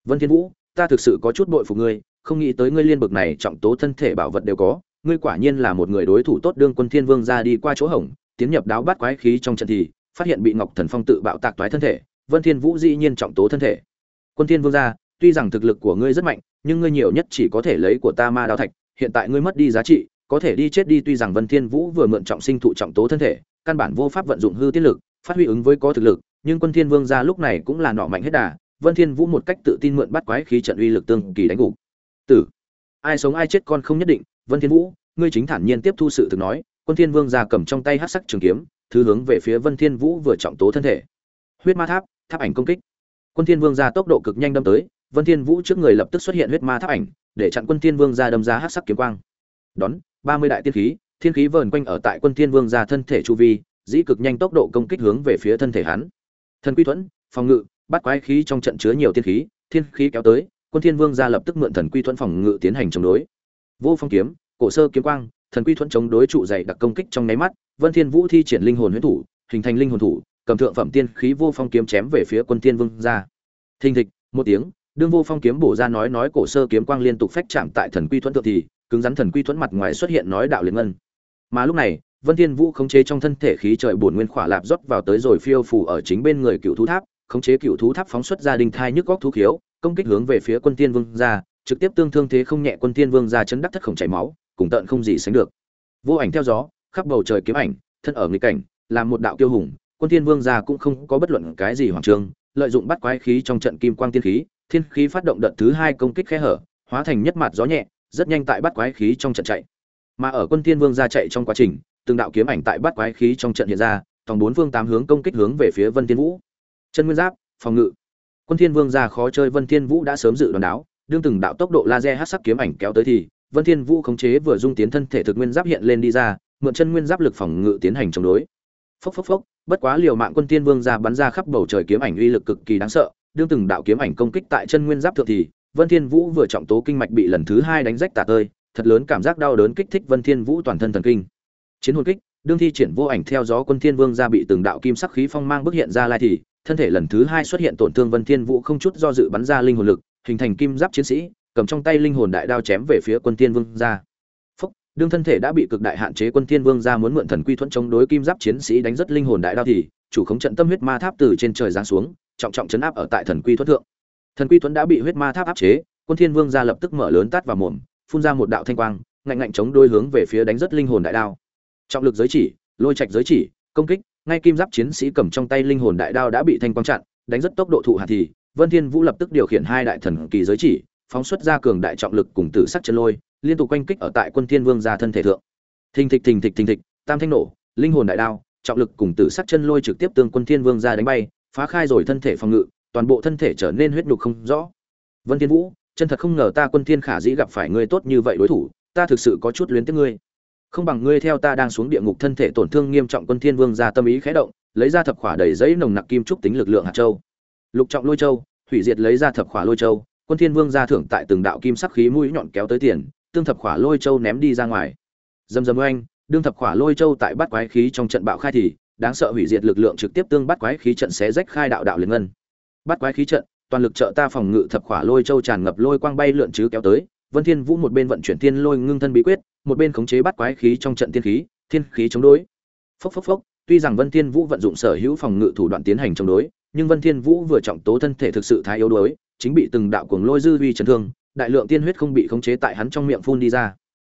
Vân thiên vũ, ta thực sự có chút bội phục ngươi, không nghĩ tới ngươi liên bực này trọng tố thân thể bảo vật đều có ngươi quả nhiên là một người đối thủ tốt đương quân thiên vương ra đi qua chỗ hổng tiến nhập đáo bắt quái khí trong trận thì phát hiện bị ngọc thần phong tự bạo tạc toái thân thể vân thiên vũ dĩ nhiên trọng tố thân thể quân thiên vương ra tuy rằng thực lực của ngươi rất mạnh nhưng ngươi nhiều nhất chỉ có thể lấy của ta ma đao thạch hiện tại ngươi mất đi giá trị có thể đi chết đi tuy rằng Vân Thiên Vũ vừa mượn trọng sinh thụ trọng tố thân thể, căn bản vô pháp vận dụng hư tiết lực, phát huy ứng với có thực lực, nhưng Quân Thiên Vương gia lúc này cũng là nọ mạnh hết đà, Vân Thiên Vũ một cách tự tin mượn bắt quái khí trận uy lực tương kỳ đánh gục. Tử, ai sống ai chết con không nhất định, Vân Thiên Vũ, ngươi chính thản nhiên tiếp thu sự thực nói, Quân Thiên Vương gia cầm trong tay hắc sắc trường kiếm, thứ hướng về phía Vân Thiên Vũ vừa trọng tố thân thể. Huyết ma tháp, tháp ảnh công kích. Quân Thiên Vương gia tốc độ cực nhanh đâm tới, Vân Thiên Vũ trước người lập tức xuất hiện huyết ma tháp ảnh, để chặn Quân Thiên Vương gia đâm ra hắc sắc kiếm quang. Đón, ba mươi đại tiên khí thiên khí vờn quanh ở tại quân thiên vương ra thân thể chu vi dĩ cực nhanh tốc độ công kích hướng về phía thân thể hắn thần quy thuẫn phòng ngự bắt quái khí trong trận chứa nhiều tiên khí thiên khí kéo tới quân thiên vương ra lập tức mượn thần quy thuẫn phòng ngự tiến hành chống đối vô phong kiếm, cổ sơ kiếm quang, thần quy thuẫn chống đối trụ dày đặc công kích trong nháy mắt, vân thiên vũ thi triển linh hồn huyễn thủ, hình thành linh hồn thủ, cầm thượng phẩm tiên khí vô phong kiếm chém về phía quân thiên vương ra. Thình thịch, một tiếng, đương vô phong kiếm bổ ra nói nói cổ sơ kiếm quang liên tục phách chạm tại thần quy thuẫn thượng thì, cứng rắn thần quy thuẫn mặt ngoài xuất hiện nói đạo liên ngân. Mà lúc này, vân thiên vũ khống chế trong thân thể khí trời bổn nguyên khỏa lạp rót vào tới rồi phiêu phù ở chính bên người cựu thú tháp, khống chế cựu thú tháp phóng xuất ra đình thai nhức góc thú khiếu, công kích hướng về phía quân tiên vương gia trực tiếp tương thương thế không nhẹ quân thiên vương gia chấn đắc thất khổng chảy máu, cùng tận không gì sánh được. Vô ảnh theo gió, khắp bầu trời kiếm ảnh, thân ở nghịch cảnh làm một đạo tiêu hùng, quân thiên vương gia cũng không có bất luận cái gì hoàng trương lợi dụng bắt quái khí trong trận kim quang tiên khí, thiên khí phát động đợt thứ hai công kích khe hở, hóa thành nhất mặt gió nhẹ, rất nhanh tại bắt quái khí trong trận chạy. Mà ở quân thiên vương ra chạy trong quá trình, từng đạo kiếm ảnh tại bắt quái khí trong trận hiện ra, tòng bốn phương tám hướng công kích hướng về phía vân thiên vũ. Chân nguyên giáp, phòng ngự. Quân thiên vương ra khó chơi vân thiên vũ đã sớm dự đoán đáo đương từng đạo tốc độ laser hắc sắc kiếm ảnh kéo tới thì vân thiên vũ khống chế vừa dung tiến thân thể thực nguyên giáp hiện lên đi ra mượn chân nguyên giáp lực phòng ngự tiến hành chống đối phốc phốc phốc bất quá liều mạng quân thiên vương ra bắn ra khắp bầu trời kiếm ảnh uy lực cực kỳ đáng sợ đương từng đạo kiếm ảnh công kích tại chân nguyên giáp thượng thì Vân Thiên Vũ vừa trọng tố kinh mạch bị lần thứ hai đánh rách tả tơi, thật lớn cảm giác đau đớn kích thích Vân Thiên Vũ toàn thân thần kinh. Chiến hồn kích, đương thi triển vô ảnh theo gió quân thiên vương ra bị từng đạo kim sắc khí phong mang bức hiện ra lai thì, thân thể lần thứ hai xuất hiện tổn thương Vân Thiên Vũ không chút do dự bắn ra linh hồn lực, hình thành kim giáp chiến sĩ, cầm trong tay linh hồn đại đao chém về phía quân tiên vương ra. Phúc, đương thân thể đã bị cực đại hạn chế quân tiên vương ra muốn mượn thần quy thuẫn chống đối kim giáp chiến sĩ đánh rất linh hồn đại đao thì, chủ khống trận tâm huyết ma tháp từ trên trời giáng xuống, trọng trọng chấn áp ở tại thần quy thuẫn thượng thần quy thuẫn đã bị huyết ma tháp áp chế quân thiên vương ra lập tức mở lớn tát vào mồm phun ra một đạo thanh quang ngạnh ngạnh chống đôi hướng về phía đánh rất linh hồn đại đao trọng lực giới chỉ lôi trạch giới chỉ công kích ngay kim giáp chiến sĩ cầm trong tay linh hồn đại đao đã bị thanh quang chặn đánh rất tốc độ thụ hạt thì vân thiên vũ lập tức điều khiển hai đại thần kỳ giới chỉ, phóng xuất ra cường đại trọng lực cùng tử sắc chân lôi, liên tục quanh kích ở tại quân thiên vương gia thân thể thượng. Thình thịch thình thịch thình thịch, tam thanh nổ, linh hồn đại đao, trọng lực cùng tử sắc chân lôi trực tiếp tương quân thiên vương gia đánh bay, phá khai rồi thân thể phòng ngự, toàn bộ thân thể trở nên huyết nhục không rõ. Vân thiên vũ, chân thật không ngờ ta quân thiên khả dĩ gặp phải ngươi tốt như vậy đối thủ, ta thực sự có chút luyến tiếc ngươi. Không bằng ngươi theo ta đang xuống địa ngục thân thể tổn thương nghiêm trọng quân thiên vương gia tâm ý khẽ động, lấy ra thập khỏa đầy giấy nồng nặc kim trúc tính lực lượng hạt châu lục trọng lôi châu, hủy diệt lấy ra thập khỏa lôi châu, quân thiên vương ra thưởng tại từng đạo kim sắc khí mũi nhọn kéo tới tiền, tương thập khỏa lôi châu ném đi ra ngoài. Dầm dầm oanh, đương thập khỏa lôi châu tại bát quái khí trong trận bạo khai thì, đáng sợ hủy diệt lực lượng trực tiếp tương bát quái khí trận xé rách khai đạo đạo liền ngân. Bát quái khí trận, toàn lực trợ ta phòng ngự thập khỏa lôi châu tràn ngập lôi quang bay lượn chứ kéo tới, vân thiên vũ một bên vận chuyển thiên lôi ngưng thân bí quyết, một bên khống chế bát quái khí trong trận thiên khí thiên khí chống đối. Phốc phốc phốc, tuy rằng vân thiên vũ vận dụng sở hữu phòng ngự thủ đoạn tiến hành chống đối nhưng vân thiên vũ vừa trọng tố thân thể thực sự thái yếu đuối, chính bị từng đạo cuồng lôi dư uy chấn thương, đại lượng tiên huyết không bị khống chế tại hắn trong miệng phun đi ra.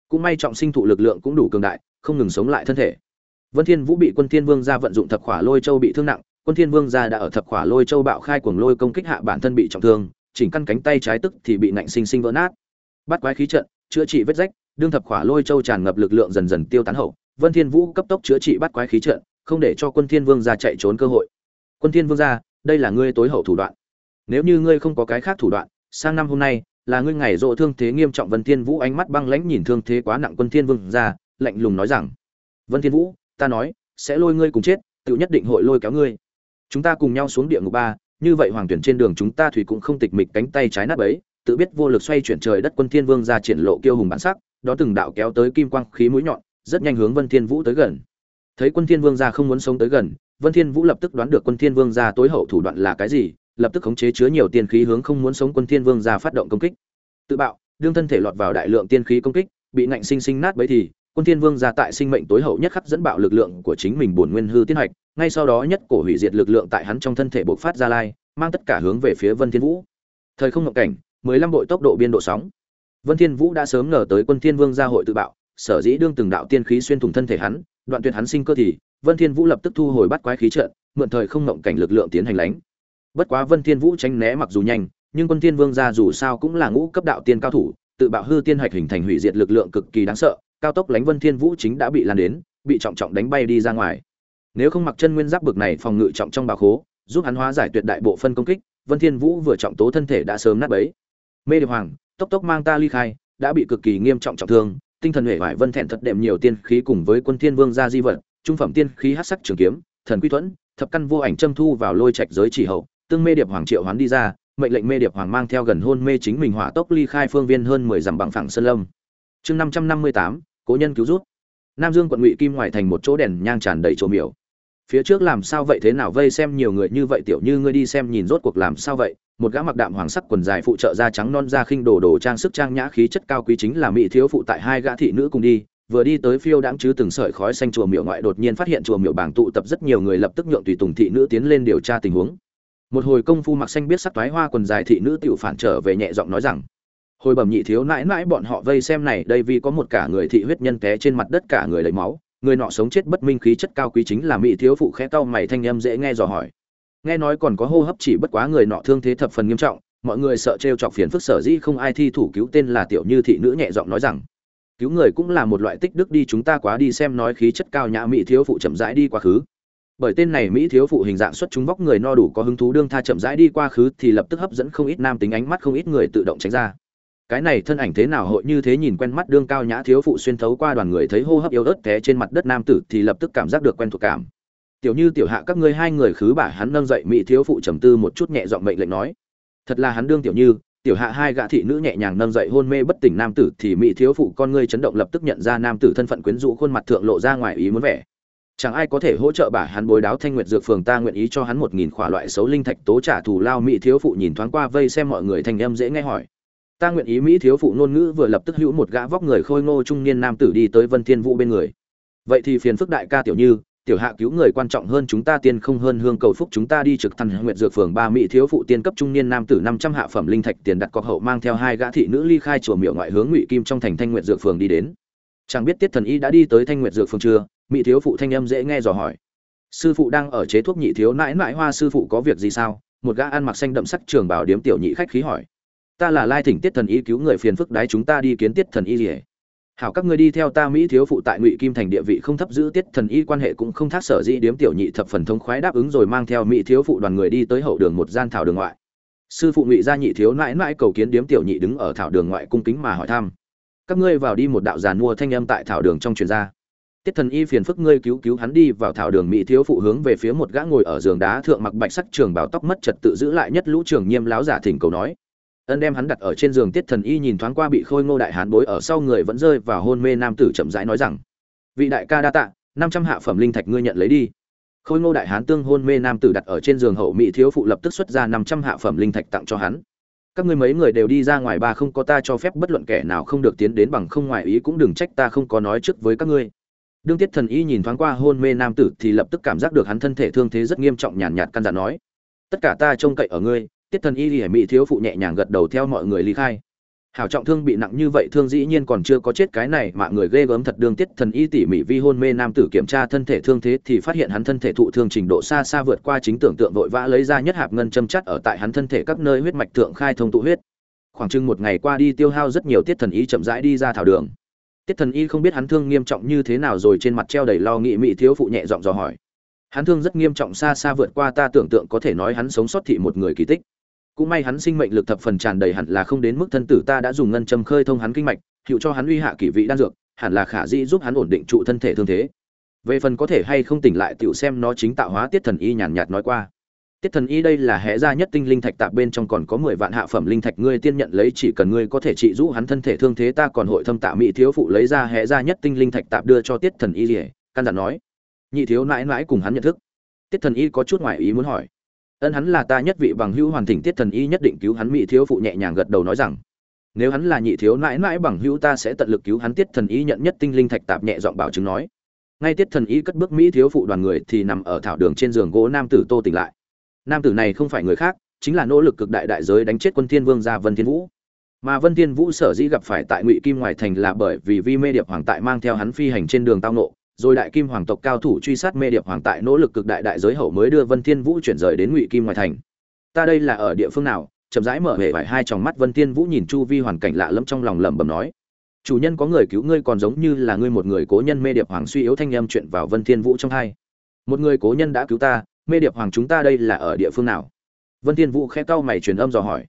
Cũng may trọng sinh thụ lực lượng cũng đủ cường đại, không ngừng sống lại thân thể. Vân thiên vũ bị quân thiên vương gia vận dụng thập khỏa lôi châu bị thương nặng, quân thiên vương gia đã ở thập khỏa lôi châu bạo khai cuồng lôi công kích hạ bản thân bị trọng thương, chỉnh căn cánh tay trái tức thì bị nạnh sinh sinh vỡ nát. Bắt quái khí trận, chữa trị vết rách, đương thập khỏa lôi châu tràn ngập lực lượng dần dần tiêu tán hậu, vân thiên vũ cấp tốc chữa trị bắt quái khí trận, không để cho quân thiên vương gia chạy trốn cơ hội quân thiên vương gia, đây là ngươi tối hậu thủ đoạn. Nếu như ngươi không có cái khác thủ đoạn, sang năm hôm nay, là ngươi ngày rộ thương thế nghiêm trọng vân thiên vũ ánh mắt băng lãnh nhìn thương thế quá nặng quân thiên vương gia, lạnh lùng nói rằng, vân thiên vũ, ta nói, sẽ lôi ngươi cùng chết, tự nhất định hội lôi kéo ngươi. Chúng ta cùng nhau xuống địa ngục ba, như vậy hoàng tuyển trên đường chúng ta thủy cũng không tịch mịch cánh tay trái nát bấy, tự biết vô lực xoay chuyển trời đất quân thiên vương ra triển lộ kiêu hùng bản sắc, đó từng đạo kéo tới kim quang khí mũi nhọn, rất nhanh hướng vân thiên vũ tới gần. Thấy quân thiên vương ra không muốn sống tới gần vân thiên vũ lập tức đoán được quân thiên vương gia tối hậu thủ đoạn là cái gì, lập tức khống chế chứa nhiều tiên khí hướng không muốn sống quân thiên vương gia phát động công kích. Tự bạo, đương thân thể lọt vào đại lượng tiên khí công kích, bị ngạnh sinh sinh nát bấy thì, quân thiên vương gia tại sinh mệnh tối hậu nhất khắc dẫn bạo lực lượng của chính mình bổn nguyên hư tiến hoạch ngay sau đó nhất cổ hủy diệt lực lượng tại hắn trong thân thể bộc phát ra lai, mang tất cả hướng về phía vân thiên vũ. Thời không ngộng cảnh 15 bội tốc độ biên độ sóng. Vân thiên vũ đã sớm ngờ tới quân thiên vương gia hội tự bạo sở dĩ đương từng đạo tiên khí xuyên thủng thân thể hắn, đoạn tuyệt hắn sinh cơ thì, vân thiên vũ lập tức thu hồi bắt quái khí trận, mượn thời không ngộng cảnh lực lượng tiến hành lánh. Bất quá vân thiên vũ tránh né mặc dù nhanh, nhưng quân thiên vương gia dù sao cũng là ngũ cấp đạo tiên cao thủ, tự bạo hư tiên hạch hình thành hủy diệt lực lượng cực kỳ đáng sợ, cao tốc lánh vân thiên vũ chính đã bị lan đến, bị trọng trọng đánh bay đi ra ngoài. Nếu không mặc chân nguyên giáp bực này phòng ngự trọng trong bà khố, giúp hắn hóa giải tuyệt đại bộ phân công kích, vân thiên vũ vừa trọng tố thân thể đã sớm nát bấy. Mê điệp hoàng, tốc tốc mang ta ly khai, đã bị cực kỳ nghiêm trọng trọng thương tinh thần hệ vải vân thẹn thật đệm nhiều tiên khí cùng với quân thiên vương gia di vật, trung phẩm tiên khí hắc sắc trường kiếm, thần quy thuẫn, thập căn vô ảnh châm thu vào lôi trạch giới chỉ hậu, tương mê điệp hoàng triệu hoán đi ra, mệnh lệnh mê điệp hoàng mang theo gần hôn mê chính mình hỏa tốc ly khai phương viên hơn mười dặm bằng phẳng sơn lâm. Chương năm trăm năm mươi tám, cố nhân cứu rút. Nam dương quận ngụy kim ngoài thành một chỗ đèn nhang tràn đầy chỗ miểu phía trước làm sao vậy, thế nào vây xem nhiều người như vậy, tiểu như ngươi đi xem nhìn rốt cuộc làm sao vậy? Một gã mặc đạm hoàng sắc quần dài phụ trợ da trắng non da khinh đồ đồ trang sức trang nhã khí chất cao quý chính là mỹ thiếu phụ tại hai gã thị nữ cùng đi. Vừa đi tới phiêu đãng chứ từng sợi khói xanh chùa miệu ngoại đột nhiên phát hiện chùa miệu bảng tụ tập rất nhiều người lập tức nhượng tùy tùng thị nữ tiến lên điều tra tình huống. Một hồi công phu mặc xanh biết sắc toái hoa quần dài thị nữ tiểu phản trở về nhẹ giọng nói rằng, hồi bẩm nhị thiếu, nãi nãi bọn họ vây xem này, đây vì có một cả người thị huyết nhân té trên mặt đất cả người lấy máu người nọ sống chết bất minh khí chất cao quý chính là mỹ thiếu phụ khẽ cau mày thanh âm dễ nghe dò hỏi. Nghe nói còn có hô hấp chỉ bất quá người nọ thương thế thập phần nghiêm trọng, mọi người sợ trêu chọc phiền phức sở dĩ không ai thi thủ cứu tên là tiểu như thị nữ nhẹ giọng nói rằng, cứu người cũng là một loại tích đức đi, chúng ta quá đi xem nói khí chất cao nhã mỹ thiếu phụ chậm rãi đi quá khứ. Bởi tên này mỹ thiếu phụ hình dạng xuất chúng vóc người no đủ có hứng thú đương tha chậm rãi đi qua khứ thì lập tức hấp dẫn không ít nam tính ánh mắt không ít người tự động tránh ra cái này thân ảnh thế nào hội như thế nhìn quen mắt đương cao nhã thiếu phụ xuyên thấu qua đoàn người thấy hô hấp yếu ớt té trên mặt đất nam tử thì lập tức cảm giác được quen thuộc cảm. Tiểu như, tiểu hạ, các ngươi hai người khứ bả hắn nâng dậy mỹ thiếu phụ trầm tư một chút nhẹ giọng mệnh lệnh nói. Thật là hắn đương tiểu như, tiểu hạ hai gã thị nữ nhẹ nhàng nâng dậy hôn mê bất tỉnh nam tử thì mỹ thiếu phụ con ngươi chấn động lập tức nhận ra nam tử thân phận quyến rũ khuôn mặt thượng lộ ra ngoài ý muốn vẻ. Chẳng ai có thể hỗ trợ bả hắn bồi đáo thanh nguyệt dược phường ta nguyện ý cho hắn một nghìn khỏa loại xấu linh thạch tố trả thù lao mỹ thiếu phụ nhìn thoáng qua vây xem mọi người thành âm dễ nghe hỏi ta nguyện ý mỹ thiếu phụ ngôn ngữ vừa lập tức hữu một gã vóc người khôi ngô trung niên nam tử đi tới vân thiên vũ bên người. Vậy thì phiền phức đại ca tiểu như, tiểu hạ cứu người quan trọng hơn chúng ta tiên không hơn hương cầu phúc chúng ta đi trực thần nguyệt dược phường ba mỹ thiếu phụ tiên cấp trung niên nam tử năm trăm hạ phẩm linh thạch tiền đặt cọc hậu mang theo hai gã thị nữ ly khai chùa miệu ngoại hướng ngụy kim trong thành thanh nguyệt dược phường đi đến. Chẳng biết tiết thần y đã đi tới thanh nguyệt dược phường chưa? Mỹ thiếu phụ thanh âm dễ nghe dò hỏi. Sư phụ đang ở chế thuốc nhị thiếu, nãi nãi hoa sư phụ có việc gì sao? Một gã ăn mặc xanh đậm sắc trường bảo điếm tiểu nhị khách khí hỏi ta là lai thỉnh tiết thần y cứu người phiền phức đái chúng ta đi kiến tiết thần y rỉa hảo các ngươi đi theo ta mỹ thiếu phụ tại ngụy kim thành địa vị không thấp giữ tiết thần y quan hệ cũng không thác sở dĩ điếm tiểu nhị thập phần thống khoái đáp ứng rồi mang theo mỹ thiếu phụ đoàn người đi tới hậu đường một gian thảo đường ngoại. Sư phụ ngụy gia nhị thiếu nãi nãi cầu kiến điếm tiểu nhị đứng ở thảo đường ngoại cung kính mà hỏi thăm. Các ngươi vào đi một đạo giàn mua thanh âm tại thảo đường trong truyền gia tiết thần y phiền phức ngươi cứu cứu hắn đi vào thảo đường mỹ thiếu phụ hướng về phía một gã ngồi ở giường đá thượng mặc bạch sắc trường bảo tóc mất trật tự giữ lại nhất lũ trường nghiêm láo giả thỉnh cầu nói ân đem hắn đặt ở trên giường tiết thần y nhìn thoáng qua bị khôi ngô đại hán bối ở sau người vẫn rơi vào hôn mê nam tử chậm rãi nói rằng vị đại ca đa tạ năm trăm hạ phẩm linh thạch ngươi nhận lấy đi. Khôi ngô đại hán tương hôn mê nam tử đặt ở trên giường hậu mỹ thiếu phụ lập tức xuất ra năm trăm hạ phẩm linh thạch tặng cho hắn. Các ngươi mấy người đều đi ra ngoài ba không có ta cho phép bất luận kẻ nào không được tiến đến bằng không ngoài ý cũng đừng trách ta không có nói trước với các ngươi. Đương tiết thần y nhìn thoáng qua hôn mê nam tử thì lập tức cảm giác được hắn thân thể thương thế rất nghiêm trọng nhàn nhạt, nhạt căn dặn nói tất cả ta trông cậy ở ngươi tiết thần y lìa mỹ thiếu phụ nhẹ nhàng gật đầu theo mọi người ly khai. Hảo trọng thương bị nặng như vậy thương dĩ nhiên còn chưa có chết cái này mà người ghê gớm thật đương tiết thần y tỉ mỉ vi hôn mê nam tử kiểm tra thân thể thương thế thì phát hiện hắn thân thể thụ thương trình độ xa xa vượt qua chính tưởng tượng vội vã lấy ra nhất hạp ngân châm chắt ở tại hắn thân thể các nơi huyết mạch thượng khai thông tụ huyết. Khoảng chừng một ngày qua đi tiêu hao rất nhiều tiết thần y chậm rãi đi ra thảo đường. Tiết thần y không biết hắn thương nghiêm trọng như thế nào rồi trên mặt treo đầy lo nghị mỹ thiếu phụ nhẹ giọng dò hỏi. Hắn thương rất nghiêm trọng xa xa vượt qua ta tưởng tượng có thể nói hắn sống sót thị một người kỳ tích cũng may hắn sinh mệnh lực thập phần tràn đầy hẳn là không đến mức thân tử ta đã dùng ngân châm khơi thông hắn kinh mạch, hiệu cho hắn uy hạ kỷ vị đan dược, hẳn là khả dĩ giúp hắn ổn định trụ thân thể thương thế. Về phần có thể hay không tỉnh lại tựu xem nó chính tạo hóa tiết thần y nhàn nhạt nói qua. Tiết thần y đây là hẽ ra nhất tinh linh thạch tạp bên trong còn có mười vạn hạ phẩm linh thạch, ngươi tiên nhận lấy chỉ cần ngươi có thể trị giúp hắn thân thể thương thế, ta còn hội thâm tạ mỹ thiếu phụ lấy ra hẽ ra nhất tinh linh thạch tạp đưa cho tiết thần y rỉa căn dặn nói. Nhị thiếu mãi mãi cùng hắn nhận thức. Tiết thần y có chút ngoại ý muốn hỏi ân hắn là ta nhất vị bằng hữu hoàn thỉnh tiết thần y nhất định cứu hắn, mỹ thiếu phụ nhẹ nhàng gật đầu nói rằng, nếu hắn là nhị thiếu mãi mãi bằng hữu ta sẽ tận lực cứu hắn, tiết thần y nhận nhất tinh linh thạch tạp nhẹ giọng bảo chứng nói. Ngay tiết thần y cất bước mỹ thiếu phụ đoàn người thì nằm ở thảo đường trên giường gỗ nam tử tô tỉnh lại. Nam tử này không phải người khác, chính là nỗ lực cực đại đại giới đánh chết quân thiên vương gia vân thiên vũ. Mà vân thiên vũ sở dĩ gặp phải tại ngụy kim ngoài thành là bởi vì vi mê điệp hoàng tại mang theo hắn phi hành trên đường tao nộ rồi đại kim hoàng tộc cao thủ truy sát mê điệp hoàng tại nỗ lực cực đại đại giới hậu mới đưa vân thiên vũ chuyển rời đến ngụy kim ngoài thành. Ta đây là ở địa phương nào? Chậm rãi mở hệ vải hai tròng mắt vân thiên vũ nhìn chu vi hoàn cảnh lạ lẫm trong lòng lẩm bẩm nói. Chủ nhân có người cứu ngươi còn giống như là ngươi một người cố nhân mê điệp hoàng suy yếu thanh âm chuyện vào vân thiên vũ trong hai. Một người cố nhân đã cứu ta, mê điệp hoàng chúng ta đây là ở địa phương nào? Vân thiên vũ khẽ cau mày truyền âm dò hỏi.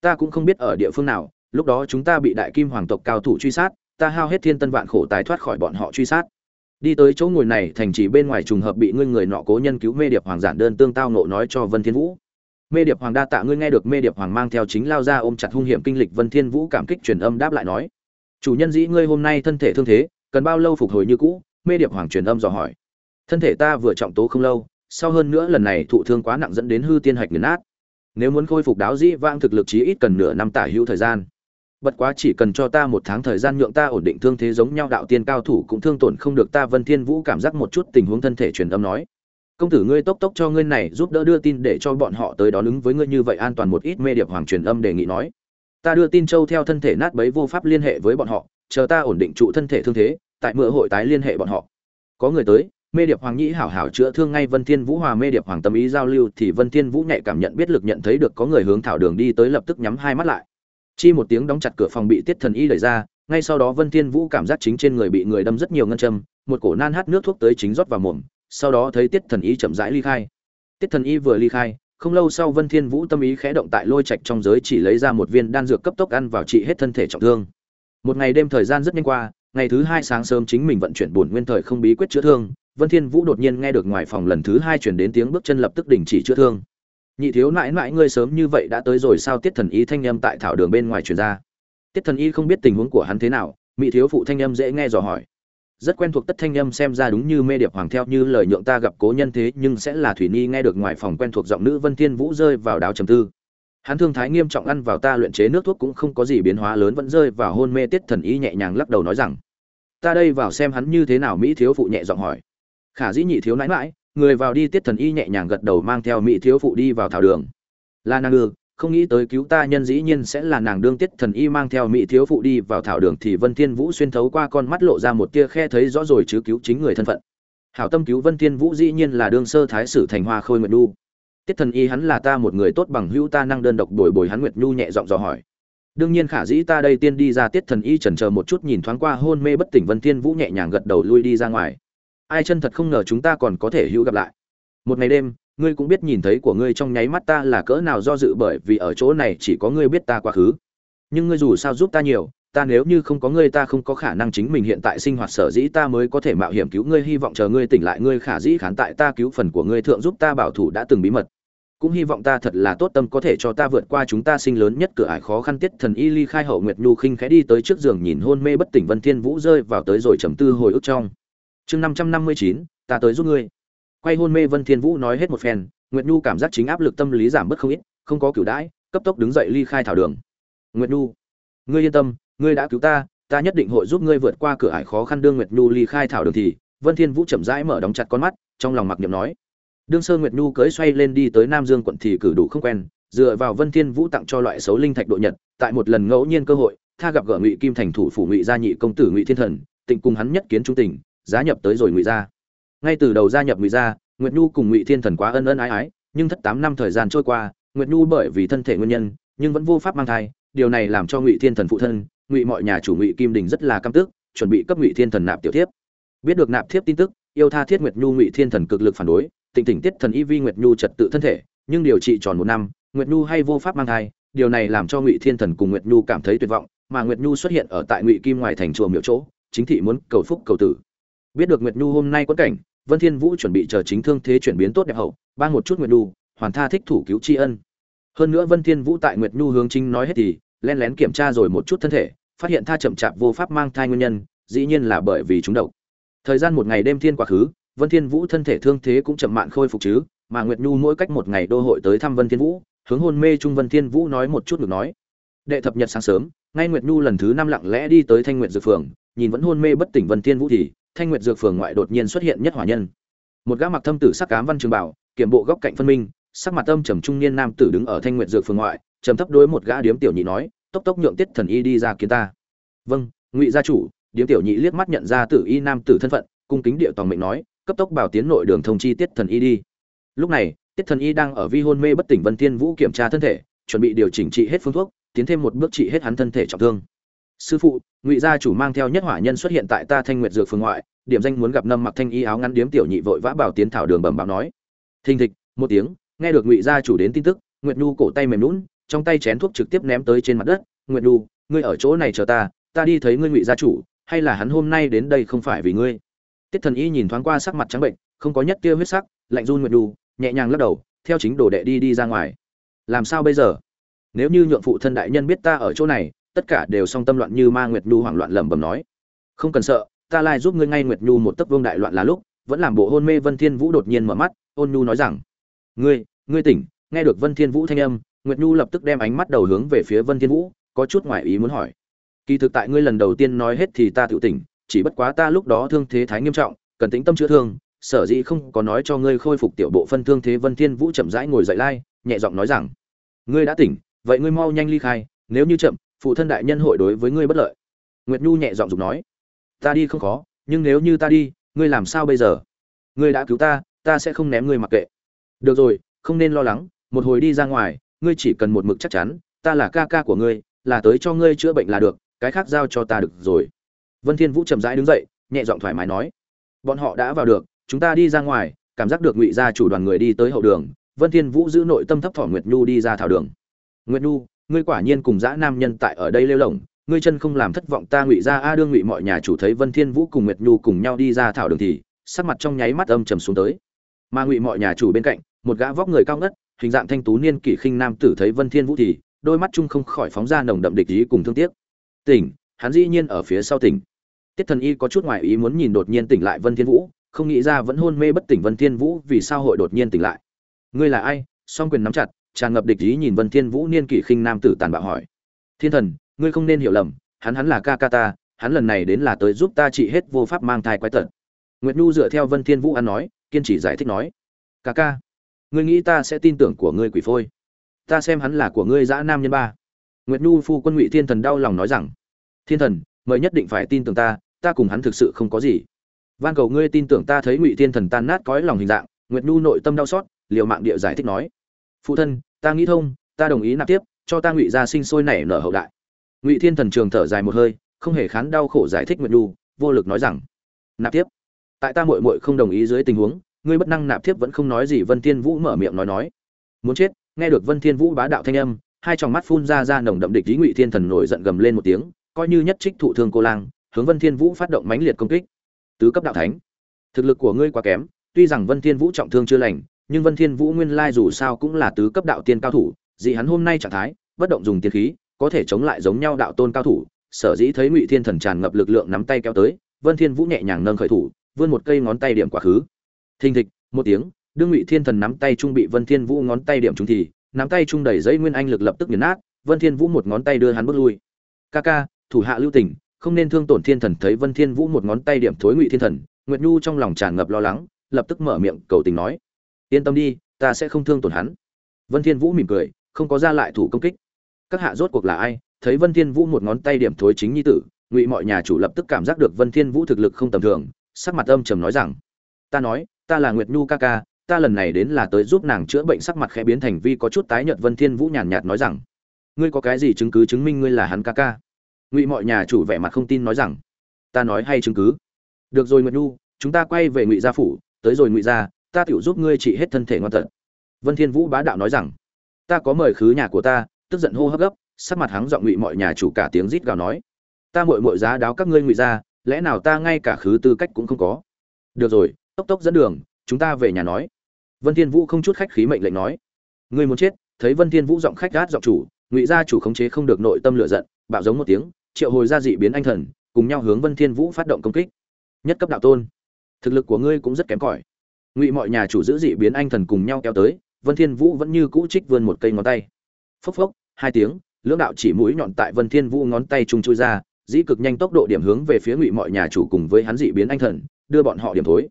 Ta cũng không biết ở địa phương nào, lúc đó chúng ta bị đại kim hoàng tộc cao thủ truy sát, ta hao hết thiên tân vạn khổ tài thoát khỏi bọn họ truy sát đi tới chỗ ngồi này, thành chỉ bên ngoài trùng hợp bị ngươi người nọ cố nhân cứu mê điệp hoàng giản đơn tương tao nộ nói cho vân thiên vũ. Mê điệp hoàng đa tạ ngươi nghe được mê điệp hoàng mang theo chính lao ra ôm chặt hung hiểm kinh lịch, vân thiên vũ cảm kích truyền âm đáp lại nói, chủ nhân dĩ ngươi hôm nay thân thể thương thế, cần bao lâu phục hồi như cũ? Mê điệp hoàng truyền âm dò hỏi, thân thể ta vừa trọng tố không lâu, sau hơn nữa lần này thụ thương quá nặng dẫn đến hư tiên hạch nghiền nát. Nếu muốn khôi phục đáo dĩ vãng thực lực chí ít cần nửa năm tả hữu thời gian bất quá chỉ cần cho ta một tháng thời gian nhượng ta ổn định thương thế giống nhau, đạo tiên cao thủ cũng thương tổn không được ta. Vân thiên vũ cảm giác một chút tình huống thân thể truyền âm nói, công tử ngươi tốc tốc cho ngươi này giúp đỡ đưa tin để cho bọn họ tới đón ứng với ngươi như vậy an toàn một ít. Mê điệp hoàng truyền âm đề nghị nói, ta đưa tin châu theo thân thể nát bấy vô pháp liên hệ với bọn họ, chờ ta ổn định trụ thân thể thương thế, tại mưa hội tái liên hệ bọn họ. Có người tới, mê điệp hoàng nhĩ hảo hảo chữa thương ngay vân thiên vũ, hòa mê điệp hoàng tâm ý giao lưu thì vân thiên vũ nhạy cảm nhận biết lực nhận thấy được có người hướng thảo đường đi tới lập tức nhắm hai mắt lại chi một tiếng đóng chặt cửa phòng bị tiết thần y đẩy ra, ngay sau đó vân thiên vũ cảm giác chính trên người bị người đâm rất nhiều ngân châm, một cổ nan hát nước thuốc tới chính rót vào mồm, sau đó thấy tiết thần y chậm rãi ly khai. Tiết thần y vừa ly khai, không lâu sau vân thiên vũ tâm ý khẽ động tại lôi trạch trong giới chỉ lấy ra một viên đan dược cấp tốc ăn vào trị hết thân thể trọng thương. Một ngày đêm thời gian rất nhanh qua, ngày thứ hai sáng sớm chính mình vận chuyển buồn nguyên thời không bí quyết chữa thương, vân thiên vũ đột nhiên nghe được ngoài phòng lần thứ hai truyền đến tiếng bước chân lập tức đình chỉ chữa thương nhị thiếu nãi nãi ngươi sớm như vậy đã tới rồi sao tiết thần y thanh âm tại thảo đường bên ngoài truyền ra? Tiết thần y không biết tình huống của hắn thế nào mỹ thiếu phụ thanh âm dễ nghe dò hỏi. Rất quen thuộc tất thanh âm xem ra đúng như mê điệp hoàng theo như lời nhượng ta gặp cố nhân thế, nhưng sẽ là thủy ni nghe được ngoài phòng quen thuộc giọng nữ vân thiên vũ rơi vào đáo trầm tư. Hắn thương thái nghiêm trọng ăn vào ta luyện chế nước thuốc cũng không có gì biến hóa lớn vẫn rơi vào hôn mê tiết thần y nhẹ nhàng lắc đầu nói rằng, ta đây vào xem hắn như thế nào? Mỹ thiếu phụ nhẹ giọng hỏi. Khả dĩ nhị thiếu nãi mãi người vào đi tiết thần y nhẹ nhàng gật đầu mang theo mỹ thiếu phụ đi vào thảo đường. Là nàng ư, không nghĩ tới cứu ta nhân dĩ nhiên sẽ là nàng đương tiết thần y mang theo mỹ thiếu phụ đi vào thảo đường thì vân thiên vũ xuyên thấu qua con mắt lộ ra một tia khe thấy rõ rồi chứ cứu chính người thân phận. Hảo tâm cứu vân thiên vũ dĩ nhiên là đương sơ thái sử thành hoa khôi nguyệt nhu. Tiết thần y hắn là ta một người tốt bằng hữu, ta năng đơn độc đổi bồi hắn nguyệt nhu nhẹ giọng dò hỏi. Đương nhiên khả dĩ ta đây tiên đi ra, tiết thần y chần chờ một chút nhìn thoáng qua hôn mê bất tỉnh vân thiên vũ nhẹ nhàng gật đầu lui đi ra ngoài ai chân thật không ngờ chúng ta còn có thể hữu gặp lại. Một ngày đêm, ngươi cũng biết nhìn thấy của ngươi trong nháy mắt ta là cỡ nào do dự bởi vì ở chỗ này chỉ có ngươi biết ta quá khứ. Nhưng ngươi dù sao giúp ta nhiều, ta nếu như không có ngươi ta không có khả năng chính mình hiện tại sinh hoạt sở dĩ ta mới có thể mạo hiểm cứu ngươi, hy vọng chờ ngươi tỉnh lại ngươi khả dĩ khán tại ta cứu phần của ngươi thượng giúp ta bảo thủ đã từng bí mật. Cũng hy vọng ta thật là tốt tâm có thể cho ta vượt qua chúng ta sinh lớn nhất cửa ải khó khăn, tiết thần y ly khai hậu nguyệt nhu khinh khẽ đi tới trước giường nhìn hôn mê bất tỉnh vân thiên vũ rơi vào tới rồi trầm tư hồi ức trong chương năm trăm năm mươi chín, ta tới giúp ngươi. Quay hôn mê vân thiên vũ nói hết một phen, nguyệt nhu cảm giác chính áp lực tâm lý giảm bớt không ít, không có cửu đãi, cấp tốc đứng dậy ly khai thảo đường. Nguyệt nhu, ngươi yên tâm, ngươi đã cứu ta ta nhất định hội giúp ngươi vượt qua cửa ải khó khăn đương nguyệt nhu ly khai thảo đường thì, vân thiên vũ chậm rãi mở đóng chặt con mắt, trong lòng mặc niệm nói. Đương sơ nguyệt nhu cưỡi xoay lên đi tới nam dương quận thì cử đủ không quen, dựa vào vân thiên vũ tặng cho loại xấu linh thạch độ nhật, tại một lần ngẫu nhiên cơ hội, tha gặp gỡ ngụy kim thành thủ phủ ngụy gia nhị công tử ngụy thiên thần, tịnh cùng hắn nhất kiến trung tình giá nhập tới rồi ngụy gia. Ngay từ đầu gia nhập ngụy gia, nguyệt nhu cùng ngụy thiên thần quá ân ân ái ái, nhưng thất tám năm thời gian trôi qua, nguyệt nhu bởi vì thân thể nguyên nhân, nhưng vẫn vô pháp mang thai, điều này làm cho ngụy thiên thần phụ thân, ngụy mọi nhà chủ ngụy kim đình rất là căm tức, chuẩn bị cấp ngụy thiên thần nạp tiểu thiếp. Biết được nạp thiếp tin tức, yêu tha thiết nguyệt nhu ngụy thiên thần cực lực phản đối tỉnh tỉnh tiết thần y vi nguyệt nhu trật tự thân thể, nhưng điều trị tròn một năm, nguyệt nhu hay vô pháp mang thai, điều này làm cho ngụy thiên thần cùng nguyệt nhu cảm thấy tuyệt vọng, mà nguyệt nhu xuất hiện ở tại ngụy kim ngoài thành chùa miệu chỗ, chính thị muốn cầu phúc cầu tử biết được nguyệt nhu hôm nay quẫn cảnh, vân thiên vũ chuẩn bị chờ chính thương thế chuyển biến tốt đẹp hậu, ban một chút nguyệt nhu, hoàn tha thích thủ cứu tri ân. Hơn nữa vân thiên vũ tại nguyệt nhu hướng chính nói hết thì len lén kiểm tra rồi một chút thân thể, phát hiện tha chậm chạp vô pháp mang thai nguyên nhân, dĩ nhiên là bởi vì chúng độc. Thời gian một ngày đêm thiên quá khứ, vân thiên vũ thân thể thương thế cũng chậm mạn khôi phục chứ, mà nguyệt nhu mỗi cách một ngày đô hội tới thăm vân thiên vũ, hướng hôn mê trung vân thiên vũ nói một chút được nói. Đệ thập nhật sáng sớm, ngay nguyệt nhu lần thứ năm lặng lẽ đi tới thanh nguyệt dược phường, nhìn vẫn hôn mê bất tỉnh vân thiên vũ thì thanh nguyệt dược phường ngoại đột nhiên xuất hiện nhất hỏa nhân. Một gã mặc thâm tử sắc cám văn trường bảo, kiểm bộ góc cạnh phân minh, sắc mặt âm trầm trung niên nam tử đứng ở thanh nguyệt dược phường ngoại, trầm thấp đối một gã điếm tiểu nhị nói, tốc tốc nhượng tiết thần y đi ra kiến ta. Vâng ngụy gia chủ. Điếm tiểu nhị liếc mắt nhận ra tử y nam tử thân phận, cung kính địa tòng mệnh nói, cấp tốc bảo tiến nội đường thông chi tiết thần y đi. Lúc này, tiết thần y đang ở vi hôn mê bất tỉnh vân thiên vũ kiểm tra thân thể, chuẩn bị điều chỉnh trị hết phương thuốc, tiến thêm một bước trị hết hắn thân thể trọng thương sư phụ, ngụy gia chủ mang theo nhất hỏa nhân xuất hiện tại ta thanh nguyệt dược phường ngoại, điểm danh muốn gặp nâm mặc thanh y áo ngắn điếm tiểu nhị vội vã bảo tiến thảo đường bẩm báo nói. Thình thịch, một tiếng, nghe được ngụy gia chủ đến tin tức, nguyệt nhu cổ tay mềm lún trong tay chén thuốc trực tiếp ném tới trên mặt đất, nguyệt nhu, ngươi ở chỗ này chờ ta ta đi thấy ngươi ngụy gia chủ, hay là hắn hôm nay đến đây không phải vì ngươi? Tiết thần y nhìn thoáng qua sắc mặt trắng bệnh, không có nhất tia huyết sắc, lạnh run nguyệt nhu, nhẹ nhàng lắc đầu, theo chính đồ đệ đi đi ra ngoài. Làm sao bây giờ? Nếu như nhượng phụ thân đại nhân biết ta ở chỗ này tất cả đều song tâm loạn như ma nguyệt nhu hoảng loạn lẩm bẩm nói. Không cần sợ, ta lai giúp ngươi ngay nguyệt nhu một tấc vương đại loạn là lúc, vẫn làm bộ hôn mê vân thiên vũ đột nhiên mở mắt, ôn nhu nói rằng, ngươi ngươi tỉnh. Nghe được vân thiên vũ thanh âm, nguyệt nhu lập tức đem ánh mắt đầu hướng về phía vân thiên vũ, có chút ngoài ý muốn hỏi, kỳ thực tại ngươi lần đầu tiên nói hết thì ta tự tỉnh, chỉ bất quá ta lúc đó thương thế thái nghiêm trọng, cần tĩnh tâm chữa thương, sở dĩ không có nói cho ngươi khôi phục tiểu bộ phân thương thế. Vân thiên vũ chậm rãi ngồi dậy lai, nhẹ giọng nói rằng, ngươi đã tỉnh, vậy ngươi mau nhanh ly khai, nếu như chậm phụ thân đại nhân hội đối với ngươi bất lợi. Nguyệt nhu nhẹ giọng dục nói, ta đi không khó, nhưng nếu như ta đi, ngươi làm sao bây giờ? Ngươi đã cứu ta ta sẽ không ném ngươi mặc kệ. Được rồi, không nên lo lắng, một hồi đi ra ngoài, ngươi chỉ cần một mực chắc chắn, ta là ca ca của ngươi, là tới cho ngươi chữa bệnh là được, cái khác giao cho ta được rồi. Vân thiên vũ chậm rãi đứng dậy, nhẹ giọng thoải mái nói, bọn họ đã vào được, chúng ta đi ra ngoài, cảm giác được ngụy gia chủ đoàn người đi tới hậu đường. Vân thiên vũ giữ nội tâm thấp thỏm nguyệt nhu đi ra thảo đường. Nguyệt nhu ngươi quả nhiên cùng dã nam nhân tại ở đây lêu lỏng, ngươi chân không làm thất vọng ta ngụy gia a đương ngụy mọi nhà chủ thấy vân thiên vũ cùng nguyệt nhu cùng nhau đi ra thảo đường thì, sắc mặt trong nháy mắt âm trầm xuống tới. Mà ngụy mọi nhà chủ bên cạnh, một gã vóc người cao ngất, hình dạng thanh tú niên kỷ khinh nam tử thấy vân thiên vũ thì, đôi mắt chung không khỏi phóng ra nồng đậm địch ý cùng thương tiếc. Tỉnh, hắn dĩ nhiên ở phía sau tỉnh. Tiết thần y có chút ngoài ý muốn nhìn đột nhiên tỉnh lại vân thiên vũ, không nghĩ ra vẫn hôn mê bất tỉnh vân thiên vũ vì sao hội đột nhiên tỉnh lại. Ngươi là ai? Song quyền nắm chặt tràn ngập địch ý nhìn vân thiên vũ niên kỷ khinh nam tử tàn bạo hỏi. Thiên thần, ngươi không nên hiểu lầm, hắn hắn là ca ca ta, hắn lần này đến là tới giúp ta trị hết vô pháp mang thai quái tật. Nguyệt nhu dựa theo vân thiên vũ ăn nói, kiên trì giải thích nói. Ca ca, ngươi nghĩ ta sẽ tin tưởng của ngươi quỷ phôi? Ta xem hắn là của ngươi dã nam nhân ba. Nguyệt nhu phu quân ngụy thiên thần đau lòng nói rằng. Thiên thần, mời nhất định phải tin tưởng ta ta cùng hắn thực sự không có gì. Van cầu ngươi tin tưởng ta thấy ngụy thiên thần tan nát cõi lòng hình dạng, nguyệt nhu nội tâm đau xót, liều mạng địa giải thích nói phụ thân, ta nghĩ thông, ta đồng ý nạp tiếp, cho ta ngụy gia sinh sôi nảy nở hậu đại. Ngụy thiên thần trường thở dài một hơi, không hề khán đau khổ giải thích nguyệt nhu, vô lực nói rằng, nạp tiếp. Tại ta muội muội không đồng ý dưới tình huống, ngươi bất năng nạp tiếp vẫn không nói gì vân thiên vũ mở miệng nói nói. Muốn chết, nghe được vân thiên vũ bá đạo thanh âm, hai tròng mắt phun ra ra nồng đậm địch ý ngụy thiên thần nổi giận gầm lên một tiếng, coi như nhất trích thụ thương cô lang, hướng vân thiên vũ phát động mãnh liệt công kích. Tứ cấp đạo thánh, thực lực của ngươi quá kém, tuy rằng vân thiên vũ trọng thương chưa lành nhưng vân thiên vũ nguyên lai dù sao cũng là tứ cấp đạo tiên cao thủ dị hắn hôm nay trạng thái bất động dùng tiên khí có thể chống lại giống nhau đạo tôn cao thủ. Sở dĩ thấy ngụy thiên thần tràn ngập lực lượng nắm tay kéo tới vân thiên vũ nhẹ nhàng nâng khởi thủ vươn một cây ngón tay điểm quá khứ. Thình thịch một tiếng đương ngụy thiên thần nắm tay trung bị vân thiên vũ ngón tay điểm trúng thì nắm tay trung đẩy dây nguyên anh lực lập tức nghiền nát vân thiên vũ một ngón tay đưa hắn bước lui. Kaka, thủ hạ lưu tình không nên thương tổn thiên thần. Thấy vân thiên vũ một ngón tay điểm thối ngụy thiên thần nguyệt nhu trong lòng tràn ngập lo lắng lập tức mở miệng cầu tình nói yên tâm đi, ta sẽ không thương tổn hắn. Vân thiên vũ mỉm cười, không có ra lại thủ công kích. Các hạ rốt cuộc là ai? Thấy vân thiên vũ một ngón tay điểm thối chính nhi tử, ngụy mọi nhà chủ lập tức cảm giác được vân thiên vũ thực lực không tầm thường, sắc mặt âm trầm nói rằng, ta nói, ta là nguyệt nhu ca ca, ta lần này đến là tới giúp nàng chữa bệnh sắc mặt khẽ biến thành vi có chút tái nhợt. Vân thiên vũ nhàn nhạt nói rằng, ngươi có cái gì chứng cứ chứng minh ngươi là hắn ca ca? Ngụy mọi nhà chủ vẻ mặt không tin nói rằng, ta nói hay chứng cứ. Được rồi nguyệt nhu, chúng ta quay về ngụy gia phủ, tới rồi ngụy gia ta tiểu giúp ngươi trị hết thân thể ngoan tật. Vân thiên vũ bá đạo nói rằng, ta có mời khứ nhà của ta, tức giận hô hấp gấp, sắc mặt hắn giọng ngụy mọi nhà chủ cả tiếng rít gào nói. Ta muội muội giá đáo các ngươi ngụy gia lẽ nào ta ngay cả khứ tư cách cũng không có? Được rồi, tốc tốc dẫn đường, chúng ta về nhà nói. Vân thiên vũ không chút khách khí mệnh lệnh nói. Ngươi muốn chết, thấy vân thiên vũ giọng khách gát giọng chủ, ngụy gia chủ khống chế không được nội tâm lửa giận, bạo giống một tiếng, triệu hồi ra dị biến anh thần, cùng nhau hướng vân thiên vũ phát động công kích. Nhất cấp đạo tôn, thực lực của ngươi cũng rất kém cỏi ngụy mọi nhà chủ giữ dị biến anh thần cùng nhau kéo tới, vân thiên vũ vẫn như cũ trích vươn một cây ngón tay. Phốc phốc, hai tiếng, lưỡng đạo chỉ mũi nhọn tại vân thiên vũ ngón tay trung chui ra, dĩ cực nhanh tốc độ điểm hướng về phía ngụy mọi nhà chủ cùng với hắn dị biến anh thần, đưa bọn họ điểm thối.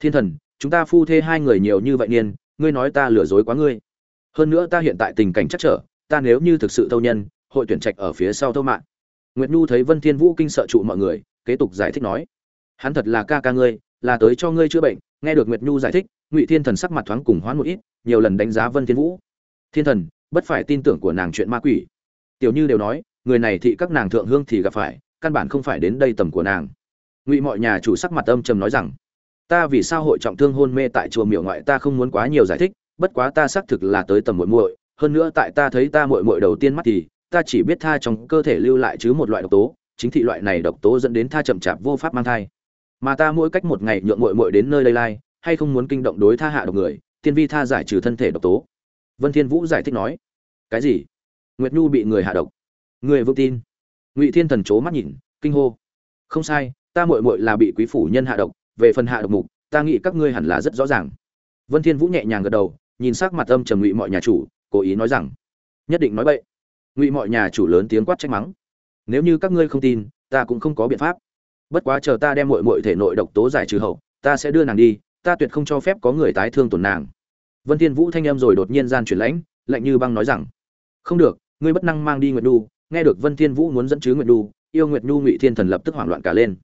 Thiên thần, chúng ta phu thê hai người nhiều như vậy niên, ngươi nói ta lừa dối quá ngươi. Hơn nữa ta hiện tại tình cảnh chắc trở, ta nếu như thực sự thâu nhân, hội tuyển trạch ở phía sau thâu mạng. Nguyệt nhu thấy vân thiên vũ kinh sợ trụ mọi người, kế tục giải thích nói, hắn thật là ca ca ngươi, là tới cho ngươi chữa bệnh nghe được nguyệt nhu giải thích, ngụy thiên thần sắc mặt thoáng cùng hoán một ít, nhiều lần đánh giá vân thiên vũ. Thiên thần, bất phải tin tưởng của nàng chuyện ma quỷ. Tiểu như đều nói, người này thị các nàng thượng hương thì gặp phải, căn bản không phải đến đây tầm của nàng. Ngụy mọi nhà chủ sắc mặt âm trầm nói rằng, ta vì sao hội trọng thương hôn mê tại chùa miểu ngoại ta không muốn quá nhiều giải thích, bất quá ta xác thực là tới tầm muội muội, hơn nữa tại ta thấy ta muội muội đầu tiên mắt thì, ta chỉ biết tha trong cơ thể lưu lại chứ một loại độc tố, chính thị loại này độc tố dẫn đến tha chậm chạp vô pháp mang thai mà ta mỗi cách một ngày nhượng muội muội đến nơi đây lai, hay không muốn kinh động đối tha hạ độc người tiên vi tha giải trừ thân thể độc tố. Vân thiên vũ giải thích nói. Cái gì? Nguyệt nhu bị người hạ độc. Người vững tin. Ngụy thiên thần chố mắt nhìn, kinh hô. Không sai, ta muội muội là bị quý phủ nhân hạ độc, về phần hạ độc mục, ta nghĩ các ngươi hẳn là rất rõ ràng. Vân thiên vũ nhẹ nhàng gật đầu, nhìn sắc mặt âm trầm ngụy mọi nhà chủ, cố ý nói rằng, nhất định nói bậy. Ngụy mọi nhà chủ lớn tiếng quát trách mắng, nếu như các ngươi không tin, ta cũng không có biện pháp bất quá chờ ta đem muội muội thể nội độc tố giải trừ hậu, ta sẽ đưa nàng đi, ta tuyệt không cho phép có người tái thương tổn nàng. Vân thiên vũ thanh âm rồi đột nhiên gian chuyển lãnh, lạnh như băng nói rằng, không được, ngươi bất năng mang đi nguyệt nhu, nghe được vân thiên vũ muốn dẫn chứ nguyệt nhu, yêu nguyệt nhu ngụy thiên thần lập tức hoảng loạn cả lên.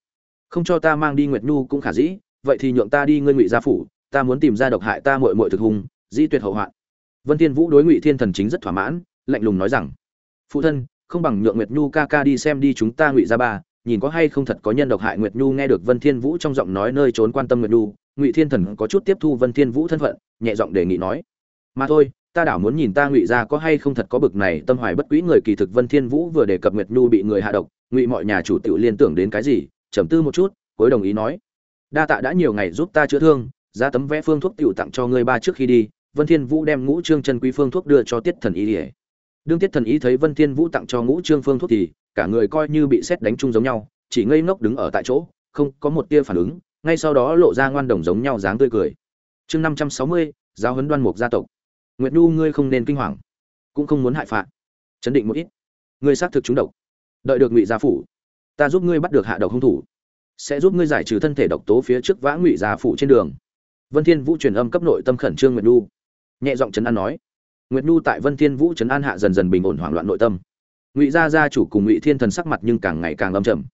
Không cho ta mang đi nguyệt nhu cũng khả dĩ, vậy thì nhượng ta đi ngươi ngụy gia phủ, ta muốn tìm ra độc hại ta muội muội thực hùng dĩ tuyệt hậu hoạn. Vân thiên vũ đối ngụy thiên thần chính rất thỏa mãn, lạnh lùng nói rằng, phụ thân, không bằng nhượng nguyệt nhu ca ca đi xem đi chúng ta ngụy gia ba nhìn có hay không thật có nhân độc hại nguyệt nhu, nghe được vân thiên vũ trong giọng nói nơi trốn quan tâm nguyệt nhu, ngụy thiên thần có chút tiếp thu vân thiên vũ thân phận, nhẹ giọng đề nghị nói, mà thôi, ta đảo muốn nhìn ta ngụy gia có hay không thật có bực này, tâm hoài bất quý người kỳ thực vân thiên vũ vừa đề cập nguyệt nhu bị người hạ độc, ngụy mọi nhà chủ tiểu liên tưởng đến cái gì, trầm tư một chút, cuối đồng ý nói, đa tạ đã nhiều ngày giúp ta chữa thương ra tấm vẽ phương thuốc tiểu tặng cho ngươi ba trước khi đi, vân thiên vũ đem ngũ trương chân quý phương thuốc đưa cho tiết thần y ỉa đương tiết thần y thấy vân thiên vũ tặng cho ngũ trương phương thuốc thì cả người coi như bị xét đánh chung giống nhau, chỉ ngây ngốc đứng ở tại chỗ, không có một tia phản ứng, ngay sau đó lộ ra ngoan đồng giống nhau dáng tươi cười. Chương năm trăm sáu mươi, giáo huấn đoan mục gia tộc. Nguyệt nhu, ngươi không nên kinh hoàng, cũng không muốn hại phạt chấn định một ít. Ngươi xác thực trúng độc. Đợi được ngụy gia phủ, ta giúp ngươi bắt được hạ độc hung thủ. Sẽ giúp ngươi giải trừ thân thể độc tố phía trước vã ngụy gia phủ trên đường. Vân thiên vũ truyền âm cấp nội tâm khẩn trương nguyệt nhu. Nhẹ giọng trấn an nói. Nguyệt nhu tại vân thiên vũ trấn an hạ dần dần bình ổn hoảng loạn nội tâm ngụy gia gia chủ cùng ngụy thiên thần sắc mặt nhưng càng ngày càng âm trầm.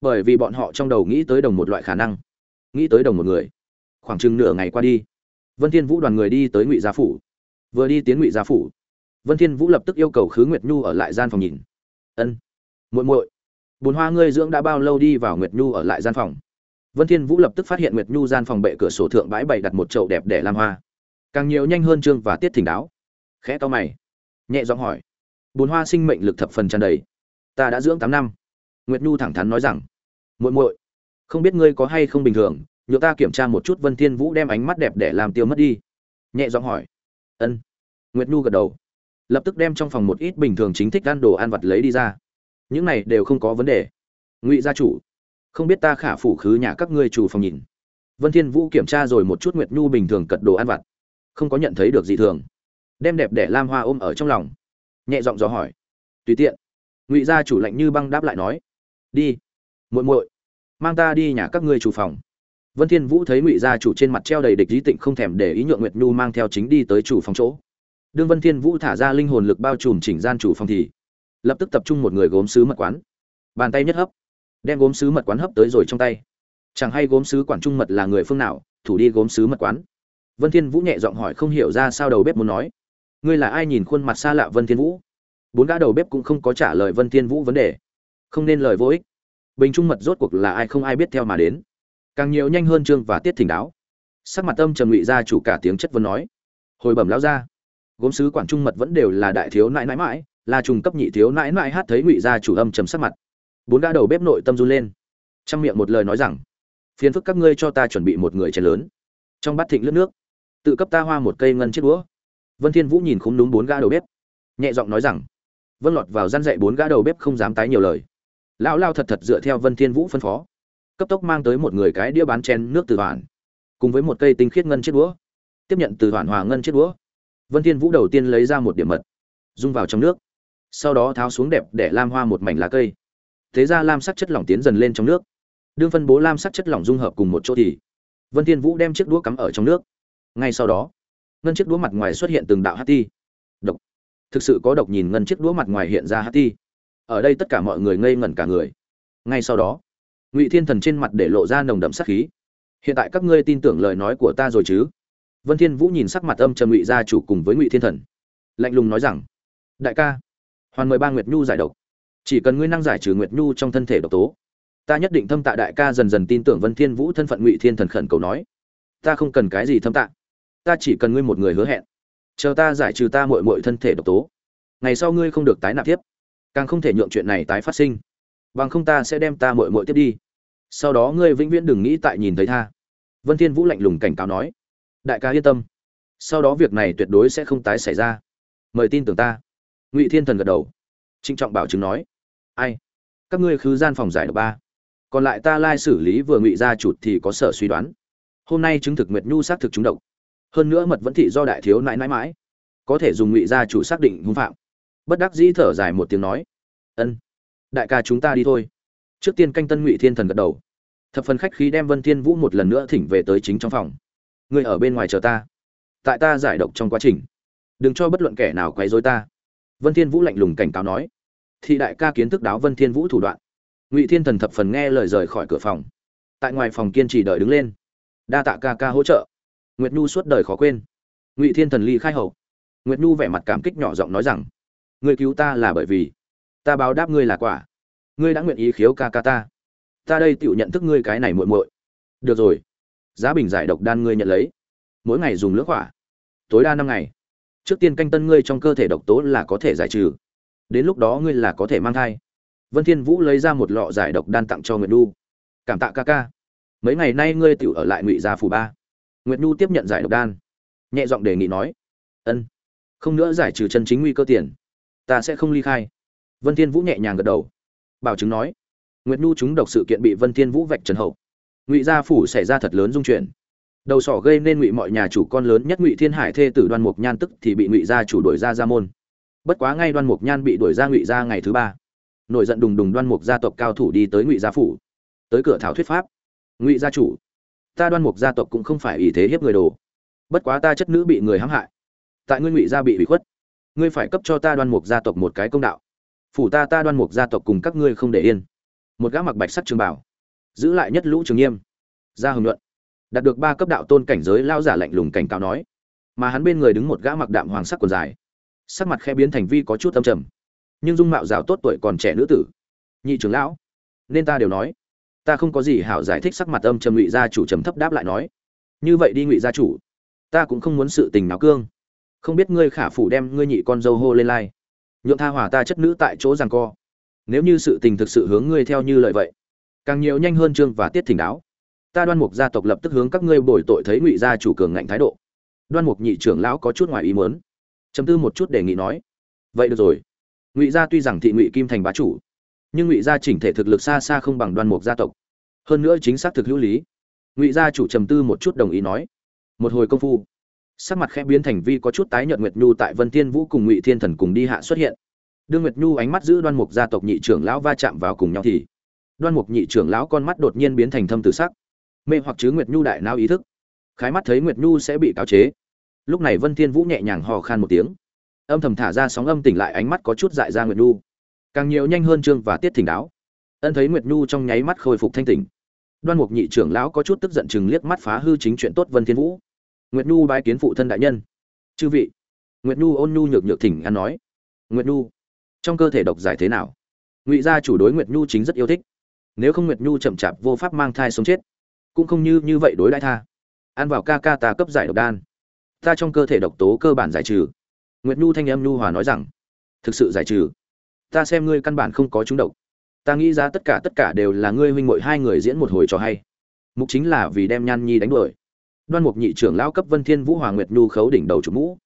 Bởi vì bọn họ trong đầu nghĩ tới đồng một loại khả năng, nghĩ tới đồng một người. Khoảng chừng nửa ngày qua đi, vân thiên vũ đoàn người đi tới ngụy gia phủ. Vừa đi tiến ngụy gia phủ, vân thiên vũ lập tức yêu cầu khứ nguyệt nhu ở lại gian phòng nhìn. Ân, muội muội bồn hoa ngươi dưỡng đã bao lâu đi vào nguyệt nhu ở lại gian phòng? Vân thiên vũ lập tức phát hiện nguyệt nhu gian phòng bệ cửa sổ thượng bãi bày đặt một chậu đẹp để làm hoa. Càng nhiều nhanh hơn trương và tiết thỉnh đáo. Khẽ to mày, nhẹ giọng hỏi bồn hoa sinh mệnh lực thập phần tràn đầy. Ta đã dưỡng tám năm. Nguyệt nhu thẳng thắn nói rằng, muội muội, không biết ngươi có hay không bình thường nhựa ta kiểm tra một chút vân thiên vũ đem ánh mắt đẹp để làm tiêu mất đi. Nhẹ giọng hỏi. Ân. Nguyệt nhu gật đầu. Lập tức đem trong phòng một ít bình thường chính thích ăn đồ ăn vặt lấy đi ra. Những này đều không có vấn đề. Ngụy gia chủ, không biết ta khả phủ khứ nhà các ngươi chủ phòng nhìn. Vân thiên vũ kiểm tra rồi một chút nguyệt nhu bình thường cật đồ ăn vặt. Không có nhận thấy được gì thường. Đem đẹp đẽ lam hoa ôm ở trong lòng nhẹ giọng dò hỏi. Tùy tiện. Ngụy gia chủ lạnh như băng đáp lại nói. Đi, muội muội, mang ta đi nhà các ngươi chủ phòng. Vân thiên vũ thấy ngụy gia chủ trên mặt treo đầy địch ý tịnh không thèm để ý nhượng nguyệt nhu mang theo chính đi tới chủ phòng chỗ. Đương vân thiên vũ thả ra linh hồn lực bao trùm chỉnh gian chủ phòng thì lập tức tập trung một người gốm sứ mật quán. Bàn tay nhất hấp, đem gốm sứ mật quán hấp tới rồi trong tay. Chẳng hay gốm sứ quản trung mật là người phương nào, thủ đi gốm sứ mật quán. Vân thiên vũ nhẹ giọng hỏi không hiểu ra sao đầu bếp muốn nói ngươi là ai nhìn khuôn mặt xa lạ vân thiên vũ? Bốn gã đầu bếp cũng không có trả lời vân thiên vũ vấn đề. Không nên lời vô ích. Bình trung mật rốt cuộc là ai không ai biết theo mà đến. Càng nhiều nhanh hơn trương và tiết thỉnh đáo. Sắc mặt âm trầm ngụy gia chủ cả tiếng chất vấn nói. Hồi bẩm lão ra gốm sứ quản trung mật vẫn đều là đại thiếu nãi nãi mãi, là trùng cấp nhị thiếu nãi nãi hát thấy ngụy gia chủ âm trầm sắc mặt. Bốn gã đầu bếp nội tâm run lên. Trong miệng một lời nói rằng, phiền phức các ngươi cho ta chuẩn bị một người chén lớn. Trong bát thịnh lướt nước, tự cấp ta hoa một cây ngân chiếc đũa vân thiên vũ nhìn khúm núm bốn gã đầu bếp, nhẹ giọng nói rằng, vân lọt vào gian dạy bốn gã đầu bếp không dám tái nhiều lời. Lão lao thật thật dựa theo vân thiên vũ phân phó, cấp tốc mang tới một người cái đĩa bán chén nước từ hoàn cùng với một cây tinh khiết ngân chiếc đũa tiếp nhận từ hoàn hòa ngân chiếc đũa vân thiên vũ đầu tiên lấy ra một điểm mật, dung vào trong nước, sau đó tháo xuống đẹp để lam hoa một mảnh lá cây. Thế ra lam sắc chất lỏng tiến dần lên trong nước. Đương phân bố lam sắc chất lỏng dung hợp cùng một chỗ thì, vân thiên vũ đem chiếc đũa cắm ở trong nước. Ngay sau đó ngân chiếc đũa mặt ngoài xuất hiện từng đạo hắc ti. Độc. Thực sự có độc nhìn ngân chiếc đũa mặt ngoài hiện ra hắc ti. Ở đây tất cả mọi người ngây ngẩn cả người. Ngay sau đó, ngụy thiên thần trên mặt để lộ ra nồng đậm sát khí. Hiện tại các ngươi tin tưởng lời nói của ta rồi chứ? Vân thiên vũ nhìn sắc mặt âm trầm ngụy gia chủ cùng với ngụy thiên thần, lạnh lùng nói rằng, đại ca, hoàn mời ba nguyệt nhu giải độc. Chỉ cần ngươi năng giải trừ nguyệt nhu trong thân thể độc tố, ta nhất định thâm tạ đại ca dần dần tin tưởng vân thiên vũ thân phận ngụy thiên thần khẩn cầu nói. Ta không cần cái gì thâm tạ ta chỉ cần ngươi một người hứa hẹn. Chờ ta giải trừ ta muội muội thân thể độc tố. Ngày sau ngươi không được tái nạp tiếp. Càng không thể nhượng chuyện này tái phát sinh. Bằng không ta sẽ đem ta muội muội tiếp đi. Sau đó ngươi vĩnh viễn đừng nghĩ tại nhìn thấy tha. Vân thiên vũ lạnh lùng cảnh cáo nói. Đại ca yên tâm. Sau đó việc này tuyệt đối sẽ không tái xảy ra. Mời tin tưởng ta. Ngụy thiên thần gật đầu. Trịnh trọng bảo chứng nói. Ai? Các ngươi khứ gian phòng giải độc ba. Còn lại ta lai xử lý vừa ngụy ra chuột thì có sở suy đoán. Hôm nay chứng thực nguyệt nhu xác thực chúng độc hơn nữa mật vẫn thị do đại thiếu nãi nãi mãi. Có thể dùng ngụy gia chủ xác định hung phạm. Bất đắc dĩ thở dài một tiếng nói. Ân, đại ca chúng ta đi thôi. Trước tiên canh tân ngụy thiên thần gật đầu. Thập phần khách khí đem vân thiên vũ một lần nữa thỉnh về tới chính trong phòng. Ngươi ở bên ngoài chờ ta. Tại ta giải độc trong quá trình. Đừng cho bất luận kẻ nào quấy rối ta. Vân thiên vũ lạnh lùng cảnh cáo nói. Thị đại ca kiến thức đáo vân thiên vũ thủ đoạn. Ngụy thiên thần thập phần nghe lời rời khỏi cửa phòng. Tại ngoài phòng kiên trì đợi đứng lên. Đa tạ ca ca hỗ trợ nguyệt nhu suốt đời khó quên. Ngụy thiên thần ly khai hậu nguyệt nhu vẻ mặt cảm kích nhỏ giọng nói rằng Người cứu ta là bởi vì ta báo đáp ngươi là quả. Ngươi đã nguyện ý khiếu ca ca ta. Ta đây tự nhận thức ngươi cái này muội muội. Được rồi. Giá bình giải độc đan ngươi nhận lấy. Mỗi ngày dùng lưỡng quả tối đa năm ngày. Trước tiên canh tân ngươi trong cơ thể độc tố là có thể giải trừ. Đến lúc đó ngươi là có thể mang thai. Vân thiên vũ lấy ra một lọ giải độc đan tặng cho nguyệt nhu. Cảm tạ ca ca. Mấy ngày nay ngươi tự ở lại ngụy gia phủ ba nguyệt nhu tiếp nhận giải độc đan. Nhẹ giọng đề nghị nói, ân, không nữa giải trừ chân chính nguy cơ tiền, ta sẽ không ly khai. Vân thiên vũ nhẹ nhàng gật đầu. Bảo chứng nói, nguyệt nhu chúng độc sự kiện bị vân thiên vũ vạch trần hậu. Ngụy gia phủ xảy ra thật lớn dung chuyển. Đầu sỏ gây nên ngụy mọi nhà chủ con lớn nhất ngụy thiên hải thê tử đoan mục nhan tức thì bị ngụy gia chủ đuổi ra gia môn. Bất quá ngay đoan mục nhan bị đuổi ra ngụy gia ngày thứ ba. Nổi giận đùng đùng đoan mục gia tộc cao thủ đi tới ngụy gia phủ. Tới cửa thảo thuyết pháp. Ngụy gia chủ ta đoan mục gia tộc cũng không phải ý thế hiếp người đồ. Bất quá ta chất nữ bị người hãm hại. Tại ngươi ngụy gia bị hủy khuất, ngươi phải cấp cho ta đoan mục gia tộc một cái công đạo. Phủ ta ta đoan mục gia tộc cùng các ngươi không để yên. Một gã mặc bạch sắc trường bảo, giữ lại nhất lũ trường nghiêm, ra hồng luận. Đạt được ba cấp đạo tôn cảnh giới lao giả lạnh lùng cảnh cáo nói. Mà hắn bên người đứng một gã mặc đạm hoàng sắc quần dài. Sắc mặt khe biến thành vi có chút âm trầm. Nhưng dung mạo rào tốt tuổi còn trẻ nữ tử. Nhị trưởng lão, nên ta đều nói ta không có gì hảo giải thích sắc mặt âm trầm ngụy gia chủ trầm thấp đáp lại nói. Như vậy đi ngụy gia chủ, ta cũng không muốn sự tình náo cương. Không biết ngươi khả phủ đem ngươi nhị con dâu hô lên lai. Nhượng tha hỏa ta chất nữ tại chỗ rằng co. Nếu như sự tình thực sự hướng ngươi theo như lời vậy, càng nhiều nhanh hơn trương và tiết thỉnh đáo. Ta đoan mục gia tộc lập tức hướng các ngươi bồi tội thấy ngụy gia chủ cường ngạnh thái độ. Đoan mục nhị trưởng lão có chút ngoài ý muốn. Chấm tư một chút đề nghị nói. Vậy được rồi. Ngụy gia tuy rằng thị ngụy kim thành bá chủ nhưng ngụy gia chỉnh thể thực lực xa xa không bằng đoan mục gia tộc. Hơn nữa chính xác thực hữu lý. Ngụy gia chủ trầm tư một chút đồng ý nói, một hồi công phu. Sắc mặt khẽ biến thành vi có chút tái nhợt nguyệt nhu tại vân thiên vũ cùng ngụy thiên thần cùng đi hạ xuất hiện. Đương nguyệt nhu ánh mắt giữ đoan mục gia tộc nhị trưởng lão va chạm vào cùng nhau thì, đoan mục nhị trưởng lão con mắt đột nhiên biến thành thâm tử sắc. Mê hoặc chứ nguyệt nhu đại não ý thức. Khái mắt thấy nguyệt nhu sẽ bị cáo chế. Lúc này vân thiên vũ nhẹ nhàng hò khan một tiếng. Âm thầm thả ra sóng âm tỉnh lại, ánh mắt có chút dại ra nguyệt nhu càng nhiều nhanh hơn trương và tiết thỉnh đáo. Ân thấy nguyệt nhu trong nháy mắt khôi phục thanh tỉnh. Đoan mục nhị trưởng lão có chút tức giận chừng liếc mắt phá hư chính chuyện tốt vân thiên vũ. Nguyệt nhu bái kiến phụ thân đại nhân. Chư vị. Nguyệt nhu ôn nhu nhược nhược thỉnh ăn nói. Nguyệt nhu, trong cơ thể độc giải thế nào? Ngụy gia chủ đối nguyệt nhu chính rất yêu thích. Nếu không nguyệt nhu chậm chạp vô pháp mang thai sống chết, cũng không như như vậy đối đãi tha. Ăn vào ca ca ta cấp giải độc đan. Ta trong cơ thể độc tố cơ bản giải trừ. Nguyệt nhu thanh em nhu hòa nói rằng, thực sự giải trừ ta xem ngươi căn bản không có chúng độc. Ta nghĩ ra tất cả tất cả đều là ngươi huynh muội hai người diễn một hồi trò hay. Mục chính là vì đem nhan nhi đánh đuổi. Đoan mục nhị trưởng lão cấp vân thiên vũ hoàng nguyệt nhu khấu đỉnh đầu chủ mũ.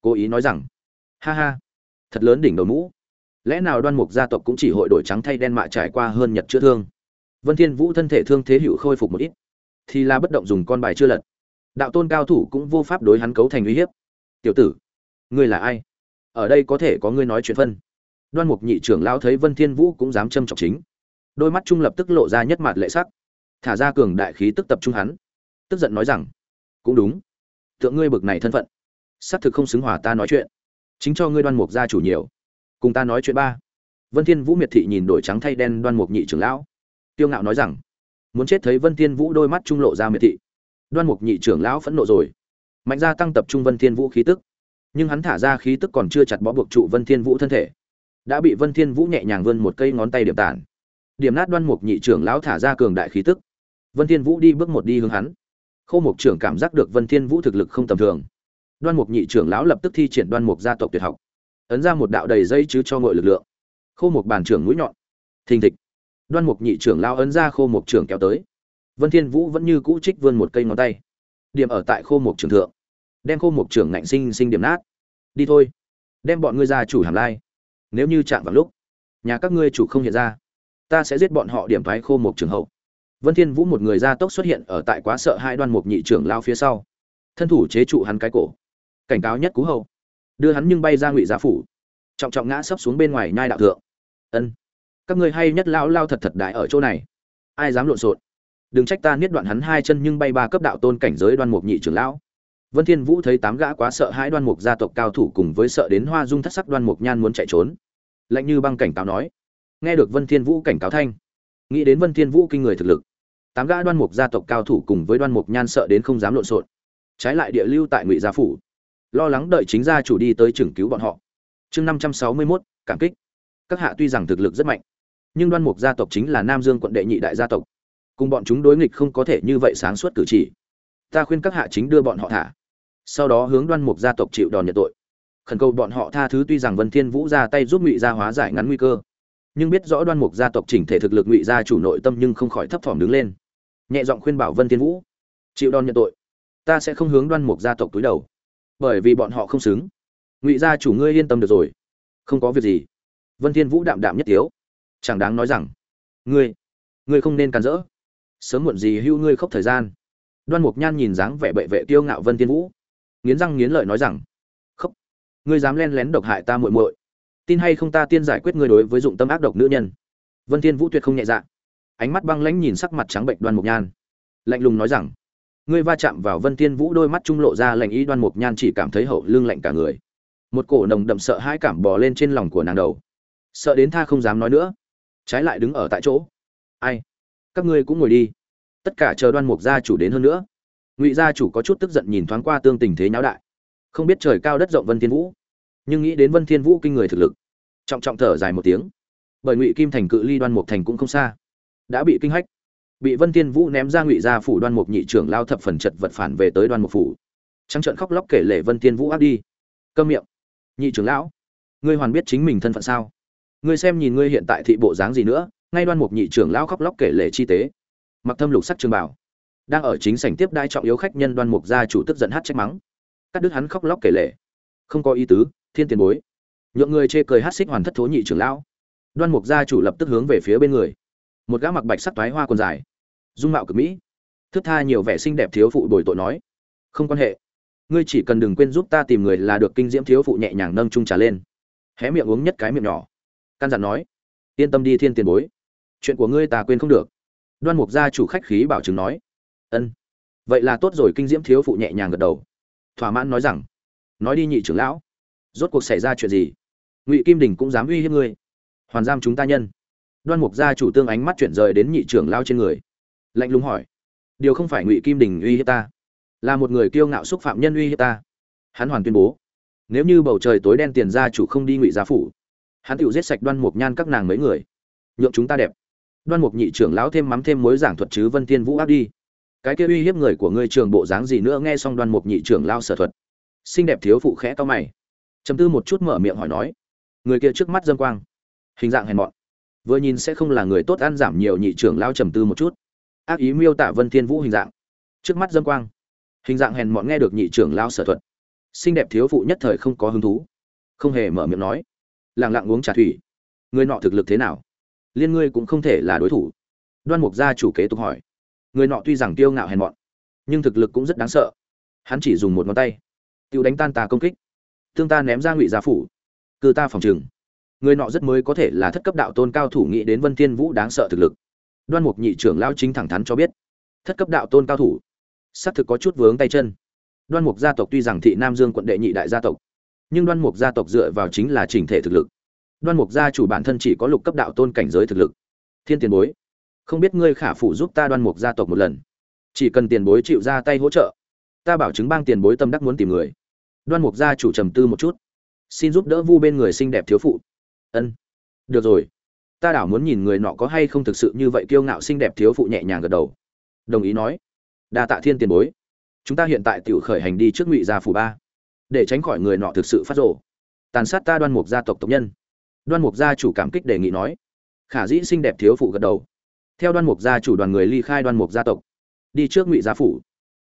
Cố ý nói rằng, ha ha, thật lớn đỉnh đầu mũ. Lẽ nào đoan mục gia tộc cũng chỉ hội đổi trắng thay đen mạ trải qua hơn nhật chữa thương? Vân thiên vũ thân thể thương thế hữu khôi phục một ít, thì là bất động dùng con bài chưa lật. Đạo tôn cao thủ cũng vô pháp đối hắn cấu thành uy hiếp. Tiểu tử, ngươi là ai? Ở đây có thể có ngươi nói chuyện phân đoan mục nhị trưởng lão thấy vân thiên vũ cũng dám châm trọng chính. Đôi mắt trung lập tức lộ ra nhất mặt lệ sắc. Thả ra cường đại khí tức tập trung hắn. Tức giận nói rằng, cũng đúng. Tượng ngươi bực này thân phận. Xác thực không xứng hòa ta nói chuyện. Chính cho ngươi đoan mục gia chủ nhiều. Cùng ta nói chuyện ba. Vân thiên vũ miệt thị nhìn đổi trắng thay đen đoan mục nhị trưởng lão. Tiêu ngạo nói rằng, muốn chết thấy vân thiên vũ đôi mắt trung lộ ra miệt thị. Đoan mục nhị trưởng lão phẫn nộ rồi. Mạnh gia tăng tập trung vân thiên vũ khí tức. Nhưng hắn thả ra khí tức còn chưa chặt bó buộc trụ vân thiên vũ thân thể đã bị vân thiên vũ nhẹ nhàng vươn một cây ngón tay điểm tản. Điểm nát đoan mục nhị trưởng lão thả ra cường đại khí tức. Vân thiên vũ đi bước một đi hướng hắn. Khô mục trưởng cảm giác được vân thiên vũ thực lực không tầm thường. Đoan mục nhị trưởng lão lập tức thi triển đoan mục gia tộc tuyệt học, ấn ra một đạo đầy dây chứ cho ngội lực lượng. Khô mục bàn trưởng mũi nhọn, thình thịch. Đoan mục nhị trưởng lão ấn ra khô mục trưởng kéo tới. Vân thiên vũ vẫn như cũ trích vươn một cây ngón tay. Điểm ở tại khô mục trưởng thượng, đem khô mục trưởng ngạnh sinh sinh điểm nát. Đi thôi, đem bọn ngươi ra chủ hàm lai nếu như chạm vào lúc, nhà các ngươi chủ không hiện ra, ta sẽ giết bọn họ điểm thoái khô một trưởng hậu. Vân thiên vũ một người ra tốc xuất hiện ở tại quá sợ hai đoan mục nhị trưởng lao phía sau. Thân thủ chế trụ hắn cái cổ. Cảnh cáo nhất cú hậu đưa hắn nhưng bay ra ngụy gia phủ. Trọng trọng ngã sấp xuống bên ngoài nhai đạo thượng. Ân. Các ngươi hay nhất lao lao thật thật đại ở chỗ này. Ai dám lộn xộn? Đừng trách ta niết đoạn hắn hai chân nhưng bay ba cấp đạo tôn cảnh giới đoan mục nhị trưởng lão vân thiên vũ thấy tám gã quá sợ hãi đoan mục gia tộc cao thủ cùng với sợ đến hoa dung thất sắc đoan mục nhan muốn chạy trốn lạnh như băng cảnh cáo nói. Nghe được vân thiên vũ cảnh cáo thanh nghĩ đến vân thiên vũ kinh người thực lực tám gã đoan mục gia tộc cao thủ cùng với đoan mục nhan sợ đến không dám lộn xộn. Trái lại địa lưu tại ngụy gia phủ lo lắng đợi chính gia chủ đi tới trưởng cứu bọn họ. Chương năm trăm sáu mươi 561, cảm kích. Các hạ tuy rằng thực lực rất mạnh nhưng đoan mục gia tộc chính là nam dương quận đệ nhị đại gia tộc. Cùng bọn chúng đối nghịch không có thể như vậy sáng suốt cử chỉ. Ta khuyên các hạ chính đưa bọn họ thả sau đó hướng đoan mục gia tộc chịu đòn nhận tội. Khẩn cầu bọn họ tha thứ, tuy rằng vân thiên vũ ra tay giúp ngụy gia hóa giải ngắn nguy cơ, nhưng biết rõ đoan mục gia tộc chỉnh thể thực lực ngụy gia chủ nội tâm nhưng không khỏi thấp thỏm đứng lên. Nhẹ giọng khuyên bảo vân thiên vũ, chịu đòn nhận tội, ta sẽ không hướng đoan mục gia tộc túi đầu, bởi vì bọn họ không xứng. Ngụy gia chủ ngươi yên tâm được rồi, không có việc gì. Vân thiên vũ đạm đạm nhất tiếu, chẳng đáng nói rằng, ngươi ngươi không nên cản rỡ. Sớm muộn gì hưu ngươi khóc thời gian. Đoan mục nhan nhìn dáng vẻ bệ vệ tiêu ngạo vân thiên vũ nghiến răng nghiến lợi nói rằng khóc ngươi dám len lén độc hại ta muội muội. Tin hay không ta tiên giải quyết ngươi đối với dụng tâm ác độc nữ nhân. Vân thiên vũ tuyệt không nhẹ dạ. Ánh mắt băng lãnh nhìn sắc mặt trắng bệnh đoan mục nhan. Lạnh lùng nói rằng, ngươi va chạm vào vân thiên vũ, đôi mắt trung lộ ra lạnh ý, đoan mục nhan chỉ cảm thấy hậu lưng lạnh cả người. Một cổ nồng đậm sợ hãi cảm bò lên trên lòng của nàng đầu. Sợ đến tha không dám nói nữa. Trái lại đứng ở tại chỗ. Ai? Các ngươi cũng ngồi đi. Tất cả chờ đoan mục gia chủ đến hơn nữa ngụy gia chủ có chút tức giận nhìn thoáng qua tương tình thế nháo đại. Không biết trời cao đất rộng vân thiên vũ, nhưng nghĩ đến vân thiên vũ kinh người thực lực, trọng trọng thở dài một tiếng. Bởi ngụy kim thành cự ly đoan mục thành cũng không xa, đã bị kinh hách. Bị vân thiên vũ ném ra ngụy gia phủ đoan mục nhị trưởng lao thập phần chật vật phản về tới đoan mục phủ. Trắng trợn khóc lóc kể lể vân thiên vũ áp đi. Câm miệng. Nhị trưởng lão, ngươi hoàn biết chính mình thân phận sao? Ngươi xem nhìn ngươi hiện tại thị bộ dáng gì nữa, ngay đoan mục nhị trưởng lão khóc lóc kể lể chi tế. Mặc thâm lục sắc trường bảo đang ở chính sảnh tiếp đai trọng yếu khách nhân đoan mục gia chủ tức giận hát trách mắng. Cắt đứt hắn khóc lóc kể lể. Không có ý tứ, thiên tiền bối. Nhượng người chê cười hát xích hoàn thất thố nhị trưởng lão. Đoan mục gia chủ lập tức hướng về phía bên người. Một gã mặc bạch sắc toái hoa quần dài. Dung mạo cực mỹ. Thức tha nhiều vẻ xinh đẹp thiếu phụ bồi tội nói. Không quan hệ. Ngươi chỉ cần đừng quên giúp ta tìm người là được kinh diễm thiếu phụ nhẹ nhàng nâng trung trà lên. Hé miệng uống nhất cái miệng nhỏ. Căn dặn nói. Yên tâm đi thiên tiền bối. Chuyện của ngươi ta quên không được. Đoan mục gia chủ khách khí bảo chứng nói ân. Vậy là tốt rồi, kinh diễm thiếu phụ nhẹ nhàng gật đầu. Thỏa mãn nói rằng, nói đi nhị trưởng lão, rốt cuộc xảy ra chuyện gì? Ngụy kim đình cũng dám uy hiếp ngươi. Hoàn giam chúng ta nhân. Đoan mục gia chủ tương ánh mắt chuyển rời đến nhị trưởng lao trên người. Lạnh lùng hỏi, điều không phải ngụy kim đình uy hiếp ta, là một người kiêu ngạo xúc phạm nhân uy hiếp ta. Hắn hoàn tuyên bố, nếu như bầu trời tối đen tiền gia chủ không đi ngụy gia phủ, hắn tự giết sạch đoan mục nhan các nàng mấy người, nhượng chúng ta đẹp. Đoan mục nhị trưởng lão thêm mắm thêm mối giảng thuật chứ vân tiên vũ áp đi cái kia uy hiếp người của ngươi trường bộ dáng gì nữa nghe xong đoan mục nhị trưởng lao sở thuật. Xinh đẹp thiếu phụ khẽ to mày. Chấm tư một chút mở miệng hỏi nói, người kia trước mắt dâm quang, hình dạng hèn mọn. Vừa nhìn sẽ không là người tốt ăn giảm nhiều nhị trưởng lao trầm tư một chút. Ác ý miêu tả vân thiên vũ hình dạng. Trước mắt dâm quang, hình dạng hèn mọn nghe được nhị trưởng lao sở thuật. Xinh đẹp thiếu phụ nhất thời không có hứng thú, không hề mở miệng nói. Lặng lặng uống trà thủy. Người nọ thực lực thế nào? Liên ngươi cũng không thể là đối thủ. Đoan mục gia chủ kế tục hỏi người nọ tuy rằng kiêu ngạo hèn mọn, nhưng thực lực cũng rất đáng sợ. Hắn chỉ dùng một ngón tay tự đánh tan ta công kích. Tương ta ném ra ngụy gia phủ, cư ta phòng trừng người nọ rất mới có thể là thất cấp đạo tôn cao thủ nghĩ đến vân thiên vũ đáng sợ thực lực. Đoan mục nhị trưởng lao chính thẳng thắn cho biết, thất cấp đạo tôn cao thủ, xác thực có chút vướng tay chân. Đoan mục gia tộc tuy rằng thị nam dương quận đệ nhị đại gia tộc, nhưng đoan mục gia tộc dựa vào chính là chỉnh thể thực lực. Đoan mục gia chủ bản thân chỉ có lục cấp đạo tôn cảnh giới thực lực. Thiên tiền bối không biết ngươi khả phủ giúp ta đoan mục gia tộc một lần. Chỉ cần tiền bối chịu ra tay hỗ trợ, ta bảo chứng bang tiền bối tâm đắc muốn tìm người. Đoan mục gia chủ trầm tư một chút. Xin giúp đỡ vu bên người xinh đẹp thiếu phụ. Ân. Được rồi. Ta đảo muốn nhìn người nọ có hay không thực sự như vậy kiêu ngạo xinh đẹp thiếu phụ nhẹ nhàng gật đầu. Đồng ý nói. Đa tạ thiên tiền bối. Chúng ta hiện tại tự khởi hành đi trước ngụy gia phủ ba, để tránh khỏi người nọ thực sự phát rộ tàn sát ta đoan mục gia tộc tộc nhân. Đoan mục gia chủ cảm kích đề nghị nói. Khả dĩ xinh đẹp thiếu phụ gật đầu theo đoan mục gia chủ đoàn người ly khai đoan mục gia tộc, đi trước ngụy gia phủ.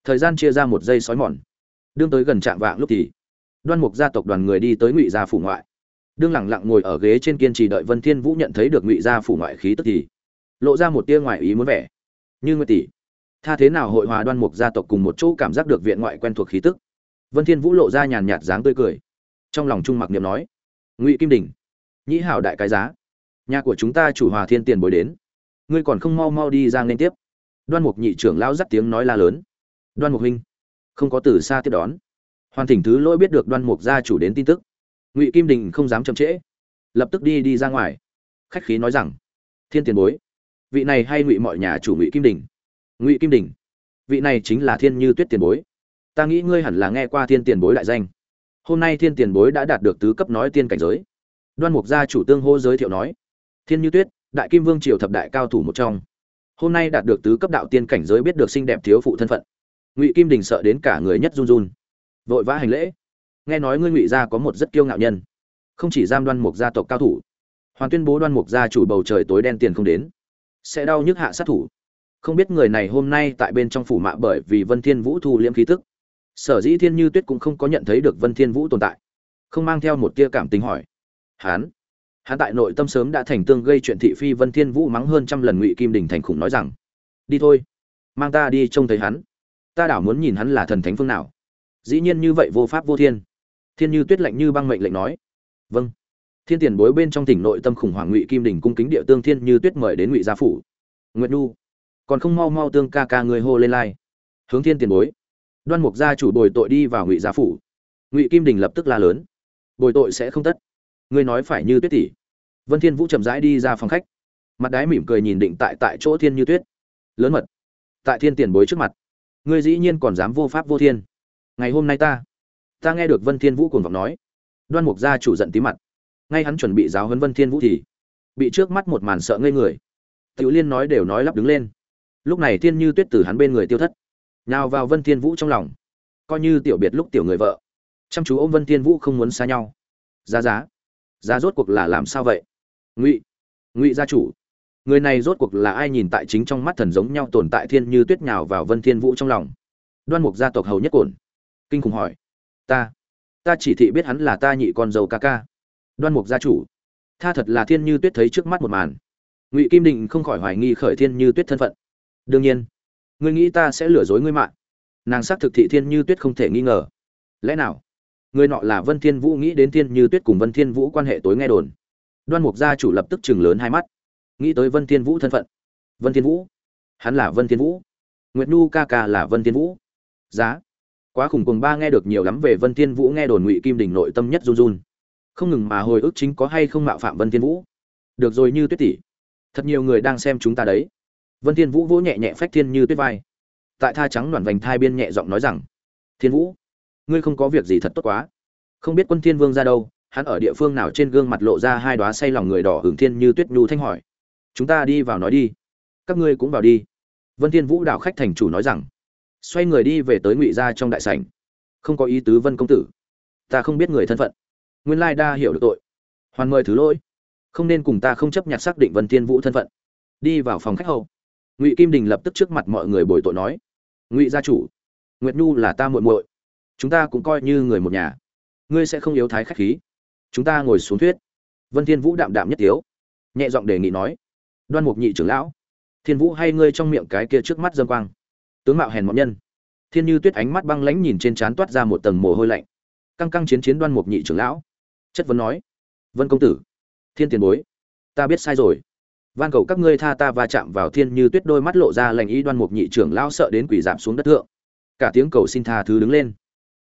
Thời gian chia ra một giây sói mòn. Đương tới gần trạm vạng lúc thì, đoan mục gia tộc đoàn người đi tới ngụy gia phủ ngoại. Đương lẳng lặng ngồi ở ghế trên kiên trì đợi vân thiên vũ nhận thấy được ngụy gia phủ ngoại khí tức thì, lộ ra một tia ngoại ý muốn vẻ. Như nguyệt tỷ, tha thế nào hội hòa đoan mục gia tộc cùng một chỗ cảm giác được viện ngoại quen thuộc khí tức? Vân thiên vũ lộ ra nhàn nhạt dáng tươi cười. Trong lòng trung mặc niệm nói, ngụy kim đình, nhĩ hảo đại cái giá. Nhà của chúng ta chủ hòa thiên tiền bối đến ngươi còn không mau mau đi ra nên tiếp. Đoan mục nhị trưởng lão dắt tiếng nói la lớn. Đoan mục huynh, không có từ xa tiếp đón. Hoàn thỉnh thứ lỗi biết được đoan mục gia chủ đến tin tức. Ngụy kim đình không dám chậm trễ, lập tức đi đi ra ngoài. Khách khí nói rằng, thiên tiền bối, vị này hay ngụy mọi nhà chủ ngụy kim đình? Ngụy kim đình, vị này chính là thiên như tuyết tiền bối. Ta nghĩ ngươi hẳn là nghe qua thiên tiền bối đại danh. Hôm nay thiên tiền bối đã đạt được tứ cấp nói tiên cảnh giới. Đoan mục gia chủ tương hô giới thiệu nói, thiên như tuyết đại kim vương triều thập đại cao thủ một trong. Hôm nay đạt được tứ cấp đạo tiên cảnh giới biết được xinh đẹp thiếu phụ thân phận. Ngụy kim đình sợ đến cả người nhất run run. Vội vã hành lễ. Nghe nói ngươi ngụy gia có một rất kiêu ngạo nhân. Không chỉ giam đoan mục gia tộc cao thủ, hoàn tuyên bố đoan mục gia chủ bầu trời tối đen tiền không đến. Sẽ đau nhức hạ sát thủ. Không biết người này hôm nay tại bên trong phủ mạ bởi vì vân thiên vũ thu liễm khí tức. Sở dĩ thiên như tuyết cũng không có nhận thấy được vân thiên vũ tồn tại. Không mang theo một tia cảm tính hỏi. Hán hắn tại nội tâm sớm đã thành tương gây chuyện thị phi vân thiên vũ mắng hơn trăm lần ngụy kim đình thành khủng nói rằng, đi thôi, mang ta đi trông thấy hắn. Ta đảo muốn nhìn hắn là thần thánh phương nào. Dĩ nhiên như vậy vô pháp vô thiên. Thiên như tuyết lạnh như băng mệnh lệnh nói vâng. Thiên tiền bối bên trong tỉnh nội tâm khủng hoảng ngụy kim đình cung kính địa tương thiên như tuyết mời đến ngụy gia phủ. Nguyệt nhu, còn không mau mau tương ca ca người hô lên lai. Hướng thiên tiền bối, đoan mục gia chủ bồi tội đi vào ngụy gia phủ. Ngụy kim đình lập tức la lớn, bồi tội sẽ không tất ngươi nói phải như tuyết tỷ vân thiên vũ chậm rãi đi ra phòng khách. Mặt đái mỉm cười nhìn định tại tại chỗ thiên như tuyết. Lớn mật. Tại thiên tiền bối trước mặt. Ngươi dĩ nhiên còn dám vô pháp vô thiên. Ngày hôm nay ta ta nghe được vân thiên vũ cuồng vọng nói. Đoan mục gia chủ giận tí mặt. Ngay hắn chuẩn bị giáo huấn vân thiên vũ thì, bị trước mắt một màn sợ ngây người. Tiểu liên nói đều nói lắp đứng lên. Lúc này thiên như tuyết từ hắn bên người tiêu thất, nhào vào vân thiên vũ trong lòng. Coi như tiểu biệt lúc tiểu người vợ. Chăm chú ôm vân thiên vũ không muốn xa nhau. Giá giá ra rốt cuộc là làm sao vậy? Ngụy ngụy gia chủ. Người này rốt cuộc là ai nhìn tại chính trong mắt thần giống nhau tồn tại thiên như tuyết nhào vào vân thiên vũ trong lòng? Đoan mục gia tộc hầu nhất cổn. Kinh khủng hỏi. Ta ta chỉ thị biết hắn là ta nhị con dâu ca ca. Đoan mục gia chủ. Tha thật là thiên như tuyết thấy trước mắt một màn. Ngụy kim định không khỏi hoài nghi khởi thiên như tuyết thân phận. Đương nhiên, ngươi nghĩ ta sẽ lừa dối ngươi mạng. Nàng xác thực thị thiên như tuyết không thể nghi ngờ. Lẽ nào? Người nọ là vân thiên vũ, nghĩ đến thiên như tuyết cùng vân thiên vũ quan hệ tối nghe đồn. Đoan mục gia chủ lập tức chừng lớn hai mắt. Nghĩ tới vân thiên vũ thân phận. Vân thiên vũ? Hắn là vân thiên vũ. Nguyệt nhu ca ca là vân thiên vũ. Giá. Quá khủng cùng ba nghe được nhiều lắm về vân thiên vũ nghe đồn ngụy kim đình nội tâm nhất run run. Không ngừng mà hồi ức chính có hay không mạo phạm vân thiên vũ. Được rồi như tuyết tỷ. Thật nhiều người đang xem chúng ta đấy. Vân thiên vũ vỗ nhẹ nhẹ phách thiên như tuyết vai. Tại tha trắng đoàn vành thai biên nhẹ giọng nói rằng, thiên vũ ngươi không có việc gì thật tốt quá. Không biết quân thiên vương ra đâu, hắn ở địa phương nào trên gương mặt lộ ra hai đóa say lòng người đỏ hưởng thiên như tuyết nhu thanh hỏi. Chúng ta đi vào nói đi. Các ngươi cũng vào đi. Vân thiên vũ đạo khách thành chủ nói rằng, xoay người đi về tới ngụy gia trong đại sảnh. Không có ý tứ vân công tử. Ta không biết người thân phận. Nguyên lai đa hiểu được tội. Hoàn mời thứ lỗi. Không nên cùng ta không chấp nhận xác định vân thiên vũ thân phận. Đi vào phòng khách hậu ngụy kim đình lập tức trước mặt mọi người bồi tội nói, ngụy gia chủ, nguyệt nhu là ta muội muội chúng ta cũng coi như người một nhà. Ngươi sẽ không yếu thái khách khí. Chúng ta ngồi xuống thuyết. Vân thiên vũ đạm đạm nhất tiếu. Nhẹ giọng đề nghị nói. Đoan mục nhị trưởng lão. Thiên vũ hay ngươi trong miệng cái kia trước mắt dâm quang. Tướng mạo hèn mọn nhân. Thiên như tuyết ánh mắt băng lãnh nhìn trên trán toát ra một tầng mồ hôi lạnh. Căng căng chiến chiến đoan mục nhị trưởng lão. Chất vấn nói. Vân công tử. Thiên tiền bối. Ta biết sai rồi. Van cầu các ngươi tha ta và chạm vào thiên như tuyết đôi mắt lộ ra lành ý đoan mục nhị trưởng lão sợ đến quỷ giảm xuống đất thượng. Cả tiếng cầu xin tha thứ đứng lên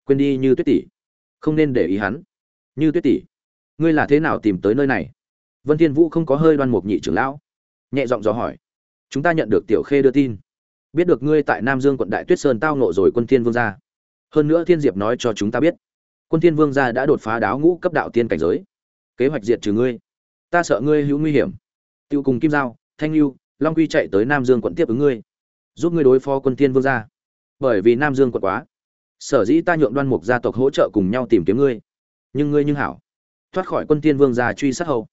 quên đi như tuyết tỷ. Không nên để ý hắn. Như tuyết tỷ, ngươi là thế nào tìm tới nơi này? Vân thiên vũ không có hơi đoan mục nhị trưởng lão. Nhẹ giọng dò hỏi. Chúng ta nhận được tiểu khê đưa tin. Biết được ngươi tại nam dương quận đại tuyết sơn tao nộ rồi quân thiên vương gia. Hơn nữa thiên diệp nói cho chúng ta biết, quân thiên vương gia đã đột phá đáo ngũ cấp đạo tiên cảnh giới. Kế hoạch diệt trừ ngươi. Ta sợ ngươi hữu nguy hiểm. Tiêu cùng kim giao, thanh lưu, long quy chạy tới nam dương quận tiếp ứng ngươi, giúp ngươi đối phó quân thiên vương gia. Bởi vì nam dương quận quá sở dĩ ta nhượng đoan mục gia tộc hỗ trợ cùng nhau tìm kiếm ngươi. Nhưng ngươi nhưng hảo. Thoát khỏi quân thiên vương già truy sát hầu,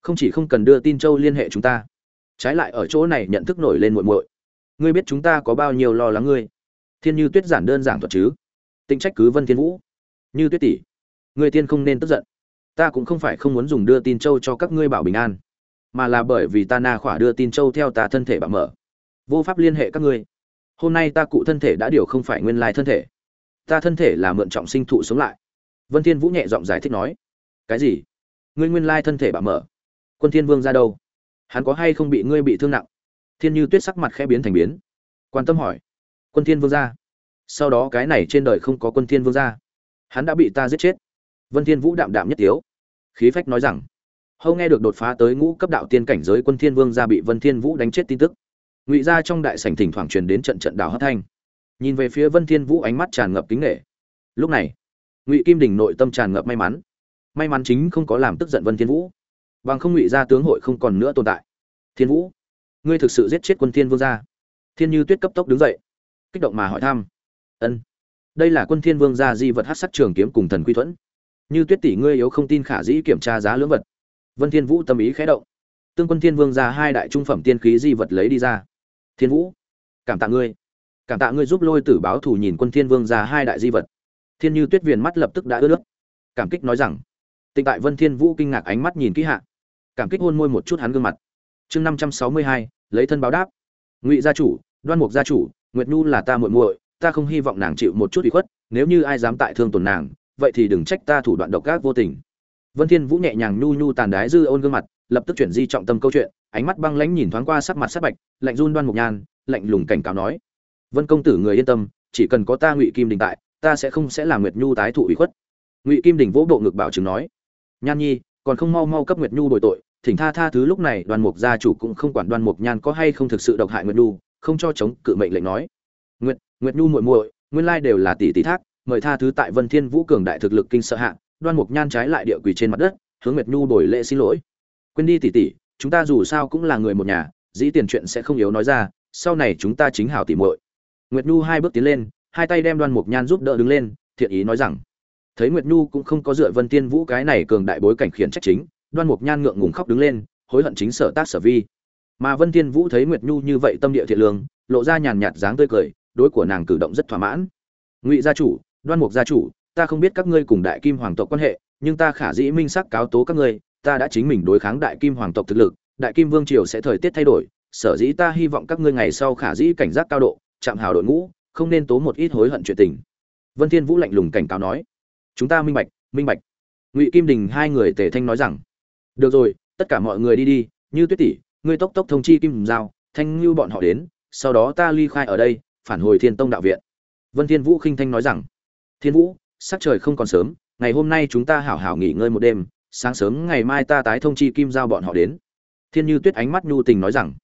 không chỉ không cần đưa tin châu liên hệ chúng ta trái lại ở chỗ này nhận thức nổi lên muội muội. Ngươi biết chúng ta có bao nhiêu lo lắng ngươi? Thiên như tuyết giản đơn giản thuật chứ? Tính trách cứ vân thiên vũ. Như tuyết tỷ ngươi tiên không nên tức giận. Ta cũng không phải không muốn dùng đưa tin châu cho các ngươi bảo bình an mà là bởi vì ta na khỏa đưa tin châu theo ta thân thể bạo mở. Vô pháp liên hệ các ngươi. Hôm nay ta cụ thân thể đã điều không phải nguyên lai thân thể ta thân thể là mượn trọng sinh thụ sống lại. Vân thiên vũ nhẹ giọng giải thích nói. Cái gì? Ngươi nguyên lai thân thể bạo mở quân thiên vương ra đâu? Hắn có hay không bị ngươi bị thương nặng? Thiên như tuyết sắc mặt khẽ biến thành biến. Quan tâm hỏi. Quân thiên vương ra. sau đó cái này trên đời không có quân thiên vương ra. hắn đã bị ta giết chết. Vân thiên vũ đạm đạm nhất tiếu. Khí phách nói rằng. Hâu nghe được đột phá tới ngũ cấp đạo tiên cảnh giới quân thiên vương ra bị vân thiên vũ đánh chết tin tức. Ngụy gia trong đại sảnh thỉnh thoảng truyền đến trận trận đảo hất thanh nhìn về phía vân thiên vũ ánh mắt tràn ngập kính nể. Lúc này, ngụy kim đình nội tâm tràn ngập may mắn. May mắn chính không có làm tức giận vân thiên vũ. Bằng không ngụy gia tướng hội không còn nữa tồn tại. Thiên vũ, ngươi thực sự giết chết quân thiên vương gia? Thiên như tuyết cấp tốc đứng dậy, kích động mà hỏi thăm. Ân, đây là quân thiên vương gia di vật hắc sắc trường kiếm cùng thần quy thuẫn. Như tuyết tỷ ngươi yếu không tin khả dĩ kiểm tra giá lưỡng vật. Vân thiên vũ tâm ý khẽ động. Tương quân thiên vương gia hai đại trung phẩm tiên khí di vật lấy đi ra. Thiên vũ, cảm tạ ngươi cảm tạ ngươi giúp lôi tử báo thù nhìn quân thiên vương ra hai đại di vật. Thiên như tuyết viền mắt lập tức đã ướt nước. Cảm kích nói rằng, tịnh tại vân thiên vũ kinh ngạc ánh mắt nhìn kỹ hạ. Cảm kích hôn môi một chút hắn gương mặt. Chương năm trăm sáu mươi hai, lấy thân báo đáp. Ngụy gia chủ, đoan mục gia chủ, nguyệt nhu là ta muội muội, ta không hy vọng nàng chịu một chút ủy khuất, nếu như ai dám tại thương tổn nàng, vậy thì đừng trách ta thủ đoạn độc ác vô tình. Vân thiên vũ nhẹ nhàng nhu nhu tàn đái dư ôn gương mặt, lập tức chuyển di trọng tâm câu chuyện, ánh mắt băng lãnh nhìn thoáng qua sắc mặt sắc bạch, lạnh run đoan mục nhan, lạnh lùng cảnh cáo nói vân công tử người yên tâm, chỉ cần có ta ngụy kim đình tại, ta sẽ không sẽ làm nguyệt nhu tái thụ ủy khuất. Ngụy kim đình vỗ bộ ngực bảo chứng nói. Nhan nhi, còn không mau mau cấp nguyệt nhu bồi tội, thỉnh tha tha thứ lúc này, Đoàn mục gia chủ cũng không quản Đoàn mục nhan có hay không thực sự độc hại nguyệt nhu, không cho chống cự mệnh lệnh nói. Nguyệt nguyệt nhu muội muội, nguyên lai đều là tỷ tỷ thác, mời tha thứ tại vân thiên vũ cường đại thực lực kinh sợ hạ đoan mục nhan trái lại địa quỳ trên mặt đất, hướng nguyệt nhu đổi lễ xin lỗi. Quên đi tỷ tỷ, chúng ta dù sao cũng là người một nhà, dĩ tiền chuyện sẽ không yếu nói ra, sau này chúng ta chính hảo tỷ muội nguyệt nhu hai bước tiến lên, hai tay đem đoan mục nhan giúp đỡ đứng lên, thiện ý nói rằng, thấy nguyệt nhu cũng không có dựa vân tiên vũ cái này cường đại bối cảnh khiển trách chính, đoan mục nhan ngượng ngùng khóc đứng lên, hối hận chính sở tác sở vi. Mà vân tiên vũ thấy nguyệt nhu như vậy tâm địa thiện lương, lộ ra nhàn nhạt dáng tươi cười, đối của nàng cử động rất thỏa mãn. Ngụy gia chủ, đoan mục gia chủ, ta không biết các ngươi cùng đại kim hoàng tộc quan hệ, nhưng ta khả dĩ minh xác cáo tố các ngươi, ta đã chính mình đối kháng đại kim hoàng tộc thực lực, đại kim vương triều sẽ thời tiết thay đổi, sở dĩ ta hy vọng các ngươi ngày sau khả dĩ cảnh giác cao độ chạm hào đội ngũ, không nên tố một ít hối hận chuyện tình. Vân thiên vũ lạnh lùng cảnh cáo nói, chúng ta minh bạch minh bạch. Ngụy kim đình hai người tề thanh nói rằng, được rồi, tất cả mọi người đi đi, như tuyết tỷ, ngươi tốc tốc thông chi kim giao, thanh lưu bọn họ đến, sau đó ta ly khai ở đây, phản hồi thiên tông đạo viện. Vân thiên vũ khinh thanh nói rằng, thiên vũ, sắc trời không còn sớm, ngày hôm nay chúng ta hảo hảo nghỉ ngơi một đêm, sáng sớm ngày mai ta tái thông chi kim giao bọn họ đến. Thiên như tuyết ánh mắt nhu tình nói rằng,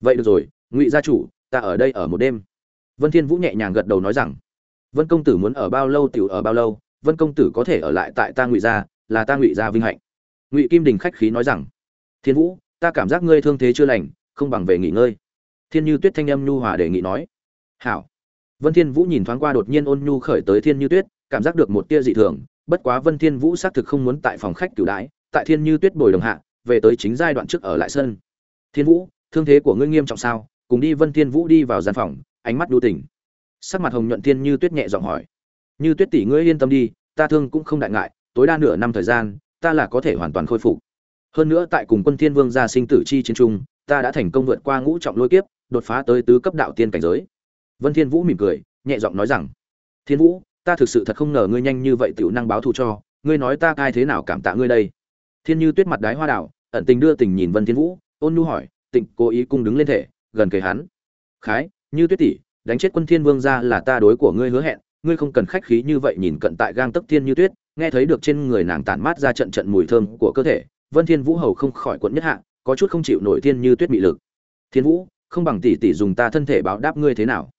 vậy được rồi, ngụy gia chủ, ta ở đây ở một đêm vân thiên vũ nhẹ nhàng gật đầu nói rằng vân công tử muốn ở bao lâu tiểu ở bao lâu vân công tử có thể ở lại tại ta ngụy gia là ta ngụy gia vinh hạnh. Ngụy kim đình khách khí nói rằng thiên vũ ta cảm giác ngươi thương thế chưa lành không bằng về nghỉ ngơi. Thiên như tuyết thanh âm nhu hòa đề nghị nói. Hảo. Vân thiên vũ nhìn thoáng qua đột nhiên ôn nhu khởi tới thiên như tuyết cảm giác được một tia dị thường bất quá vân thiên vũ xác thực không muốn tại phòng khách cửu đái, tại thiên như tuyết bồi đồng hạ về tới chính giai đoạn trước ở lại sân. Thiên vũ thương thế của ngươi nghiêm trọng sao? Cùng đi vân thiên vũ đi vào gian phòng ánh mắt đu tình. Sắc mặt hồng nhuận thiên như tuyết nhẹ giọng hỏi. Như tuyết tỷ ngươi yên tâm đi, ta thương cũng không đại ngại, tối đa nửa năm thời gian, ta là có thể hoàn toàn khôi phục. Hơn nữa tại cùng quân thiên vương gia sinh tử chi chiến trung ta đã thành công vượt qua ngũ trọng lôi kiếp, đột phá tới tứ cấp đạo tiên cảnh giới. Vân thiên vũ mỉm cười, nhẹ giọng nói rằng, thiên vũ, ta thực sự thật không ngờ ngươi nhanh như vậy tiểu năng báo thù cho, ngươi nói ta cai thế nào cảm tạ ngươi đây? Thiên như tuyết mặt đái hoa đảo, ẩn tình đưa tình nhìn vân thiên vũ, ôn nhu hỏi, tịnh cố ý cung đứng lên thể, gần kề hắn. Khái như tuyết tỷ, đánh chết quân thiên vương gia là ta đối của ngươi hứa hẹn, ngươi không cần khách khí như vậy nhìn cận tại gang tấc thiên như tuyết, nghe thấy được trên người nàng tản mát ra trận trận mùi thơm của cơ thể, vân thiên vũ hầu không khỏi quận nhất hạ, có chút không chịu nổi thiên như tuyết bị lực. Thiên vũ, không bằng tỷ tỷ dùng ta thân thể báo đáp ngươi thế nào?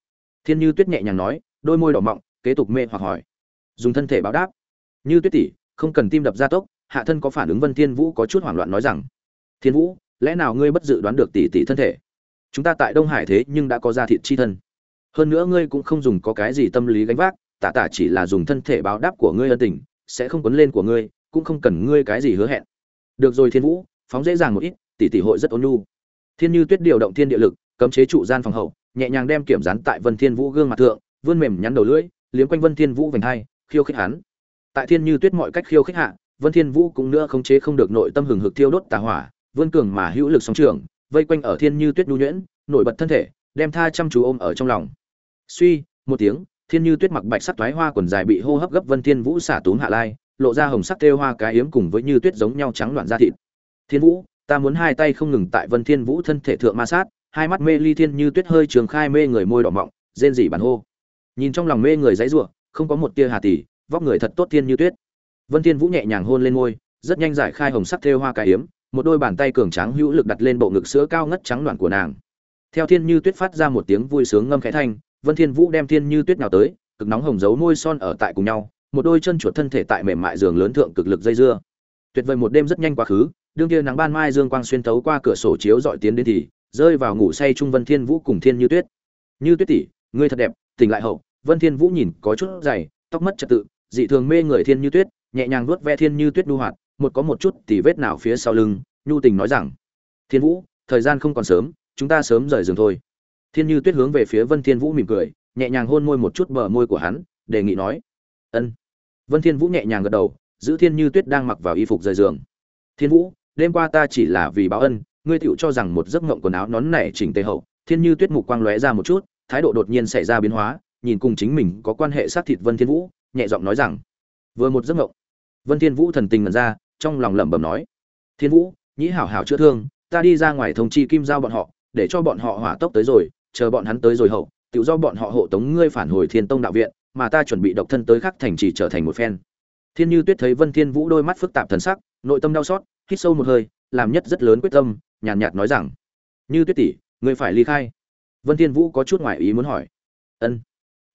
Thiên như tuyết nhẹ nhàng nói, đôi môi đỏ mọng, kế tục mê hoặc hỏi. Dùng thân thể báo đáp? Như tuyết tỷ, không cần tim đập gia tốc, hạ thân có phản ứng. Vân thiên vũ có chút hoảng loạn nói rằng, thiên vũ, lẽ nào ngươi bất dự đoán được tỷ tỷ thân thể? Chúng ta tại đông hải thế nhưng đã có gia thịt chi thân. Hơn nữa ngươi cũng không dùng có cái gì tâm lý gánh vác, tả tả chỉ là dùng thân thể báo đáp của ngươi ân tình, sẽ không quấn lên của ngươi, cũng không cần ngươi cái gì hứa hẹn. Được rồi thiên vũ, phóng dễ dàng một ít, tỷ tỷ hội rất ôn nhu. Thiên như tuyết điều động thiên địa lực, cấm chế trụ gian phòng hậu, nhẹ nhàng đem kiểm rán tại vân thiên vũ gương mặt thượng, vươn mềm nhắn đầu lưỡi, liếm quanh vân thiên vũ vành hai, khiêu khích hắn. Tại thiên như tuyết mọi cách khiêu khích hạ, vân thiên vũ cũng nữa không chế không được nội tâm hừng hực thiêu đốt tà hỏa, vươn cường mà hữu lực sóng trường vây quanh ở thiên như tuyết nhu nhuyễn, nổi bật thân thể, đem tha chăm chú ôm ở trong lòng. Suy, một tiếng, thiên như tuyết mặc bạch sắc toái hoa quần dài bị hô hấp gấp vân thiên vũ xả túm hạ lai, lộ ra hồng sắc thêu hoa cái yếm cùng với như tuyết giống nhau trắng loạn da thịt. Thiên vũ, ta muốn hai tay không ngừng tại vân thiên vũ thân thể thượng ma sát, hai mắt mê ly thiên như tuyết hơi trường khai mê người môi đỏ mọng, rên rỉ bản hô. Nhìn trong lòng mê người dãy rủa, không có một tia hà tỷ vóc người thật tốt thiên như tuyết. Vân thiên vũ nhẹ nhàng hôn lên môi, rất nhanh giải khai hồng sắc thêu hoa cái yếm một đôi bàn tay cường tráng hữu lực đặt lên bộ ngực sữa cao ngất trắng loạn của nàng. Theo thiên như tuyết phát ra một tiếng vui sướng ngâm khẽ thanh, vân thiên vũ đem thiên như tuyết nào tới, cực nóng hồng dấu môi son ở tại cùng nhau, một đôi chân chuột thân thể tại mềm mại giường lớn thượng cực lực dây dưa. Tuyệt vời một đêm rất nhanh quá khứ, đương kia nắng ban mai dương quang xuyên tấu qua cửa sổ chiếu dọi tiến đến thì, rơi vào ngủ say trung vân thiên vũ cùng thiên như tuyết. Như tuyết tỷ, ngươi thật đẹp, tỉnh lại hậu. Vân thiên vũ nhìn có chút dày, tóc mất trật tự, dị thường mê người thiên như tuyết, nhẹ nhàng vuốt ve thiên như tuyết đu hoạt một có một chút tỉ vết nào phía sau lưng, nhu tình nói rằng, thiên vũ, thời gian không còn sớm, chúng ta sớm rời giường thôi. Thiên như tuyết hướng về phía vân thiên vũ mỉm cười, nhẹ nhàng hôn môi một chút bờ môi của hắn, đề nghị nói, ân. Vân thiên vũ nhẹ nhàng gật đầu, giữ thiên như tuyết đang mặc vào y phục rời giường. Thiên vũ, đêm qua ta chỉ là vì báo ân, ngươi tựu cho rằng một giấc mộng quần áo nón này chỉnh tề hậu. Thiên như tuyết mục quang lóe ra một chút, thái độ đột nhiên xảy ra biến hóa, nhìn cùng chính mình có quan hệ sát thịt vân thiên vũ, nhẹ giọng nói rằng, vừa một giấc mộng. Vân thiên vũ thần tình ngẩn ra trong lòng lẩm bẩm nói thiên vũ nhĩ hảo hảo chữa thương ta đi ra ngoài thông chi kim giao bọn họ để cho bọn họ hỏa tốc tới rồi chờ bọn hắn tới rồi hậu tự do bọn họ hộ tống ngươi phản hồi thiên tông đạo viện mà ta chuẩn bị độc thân tới khắc thành chỉ trở thành một phen. Thiên như tuyết thấy vân thiên vũ đôi mắt phức tạp thần sắc nội tâm đau xót hít sâu một hơi làm nhất rất lớn quyết tâm nhàn nhạt, nhạt nói rằng như tuyết tỷ ngươi phải ly khai. Vân thiên vũ có chút ngoại ý muốn hỏi ân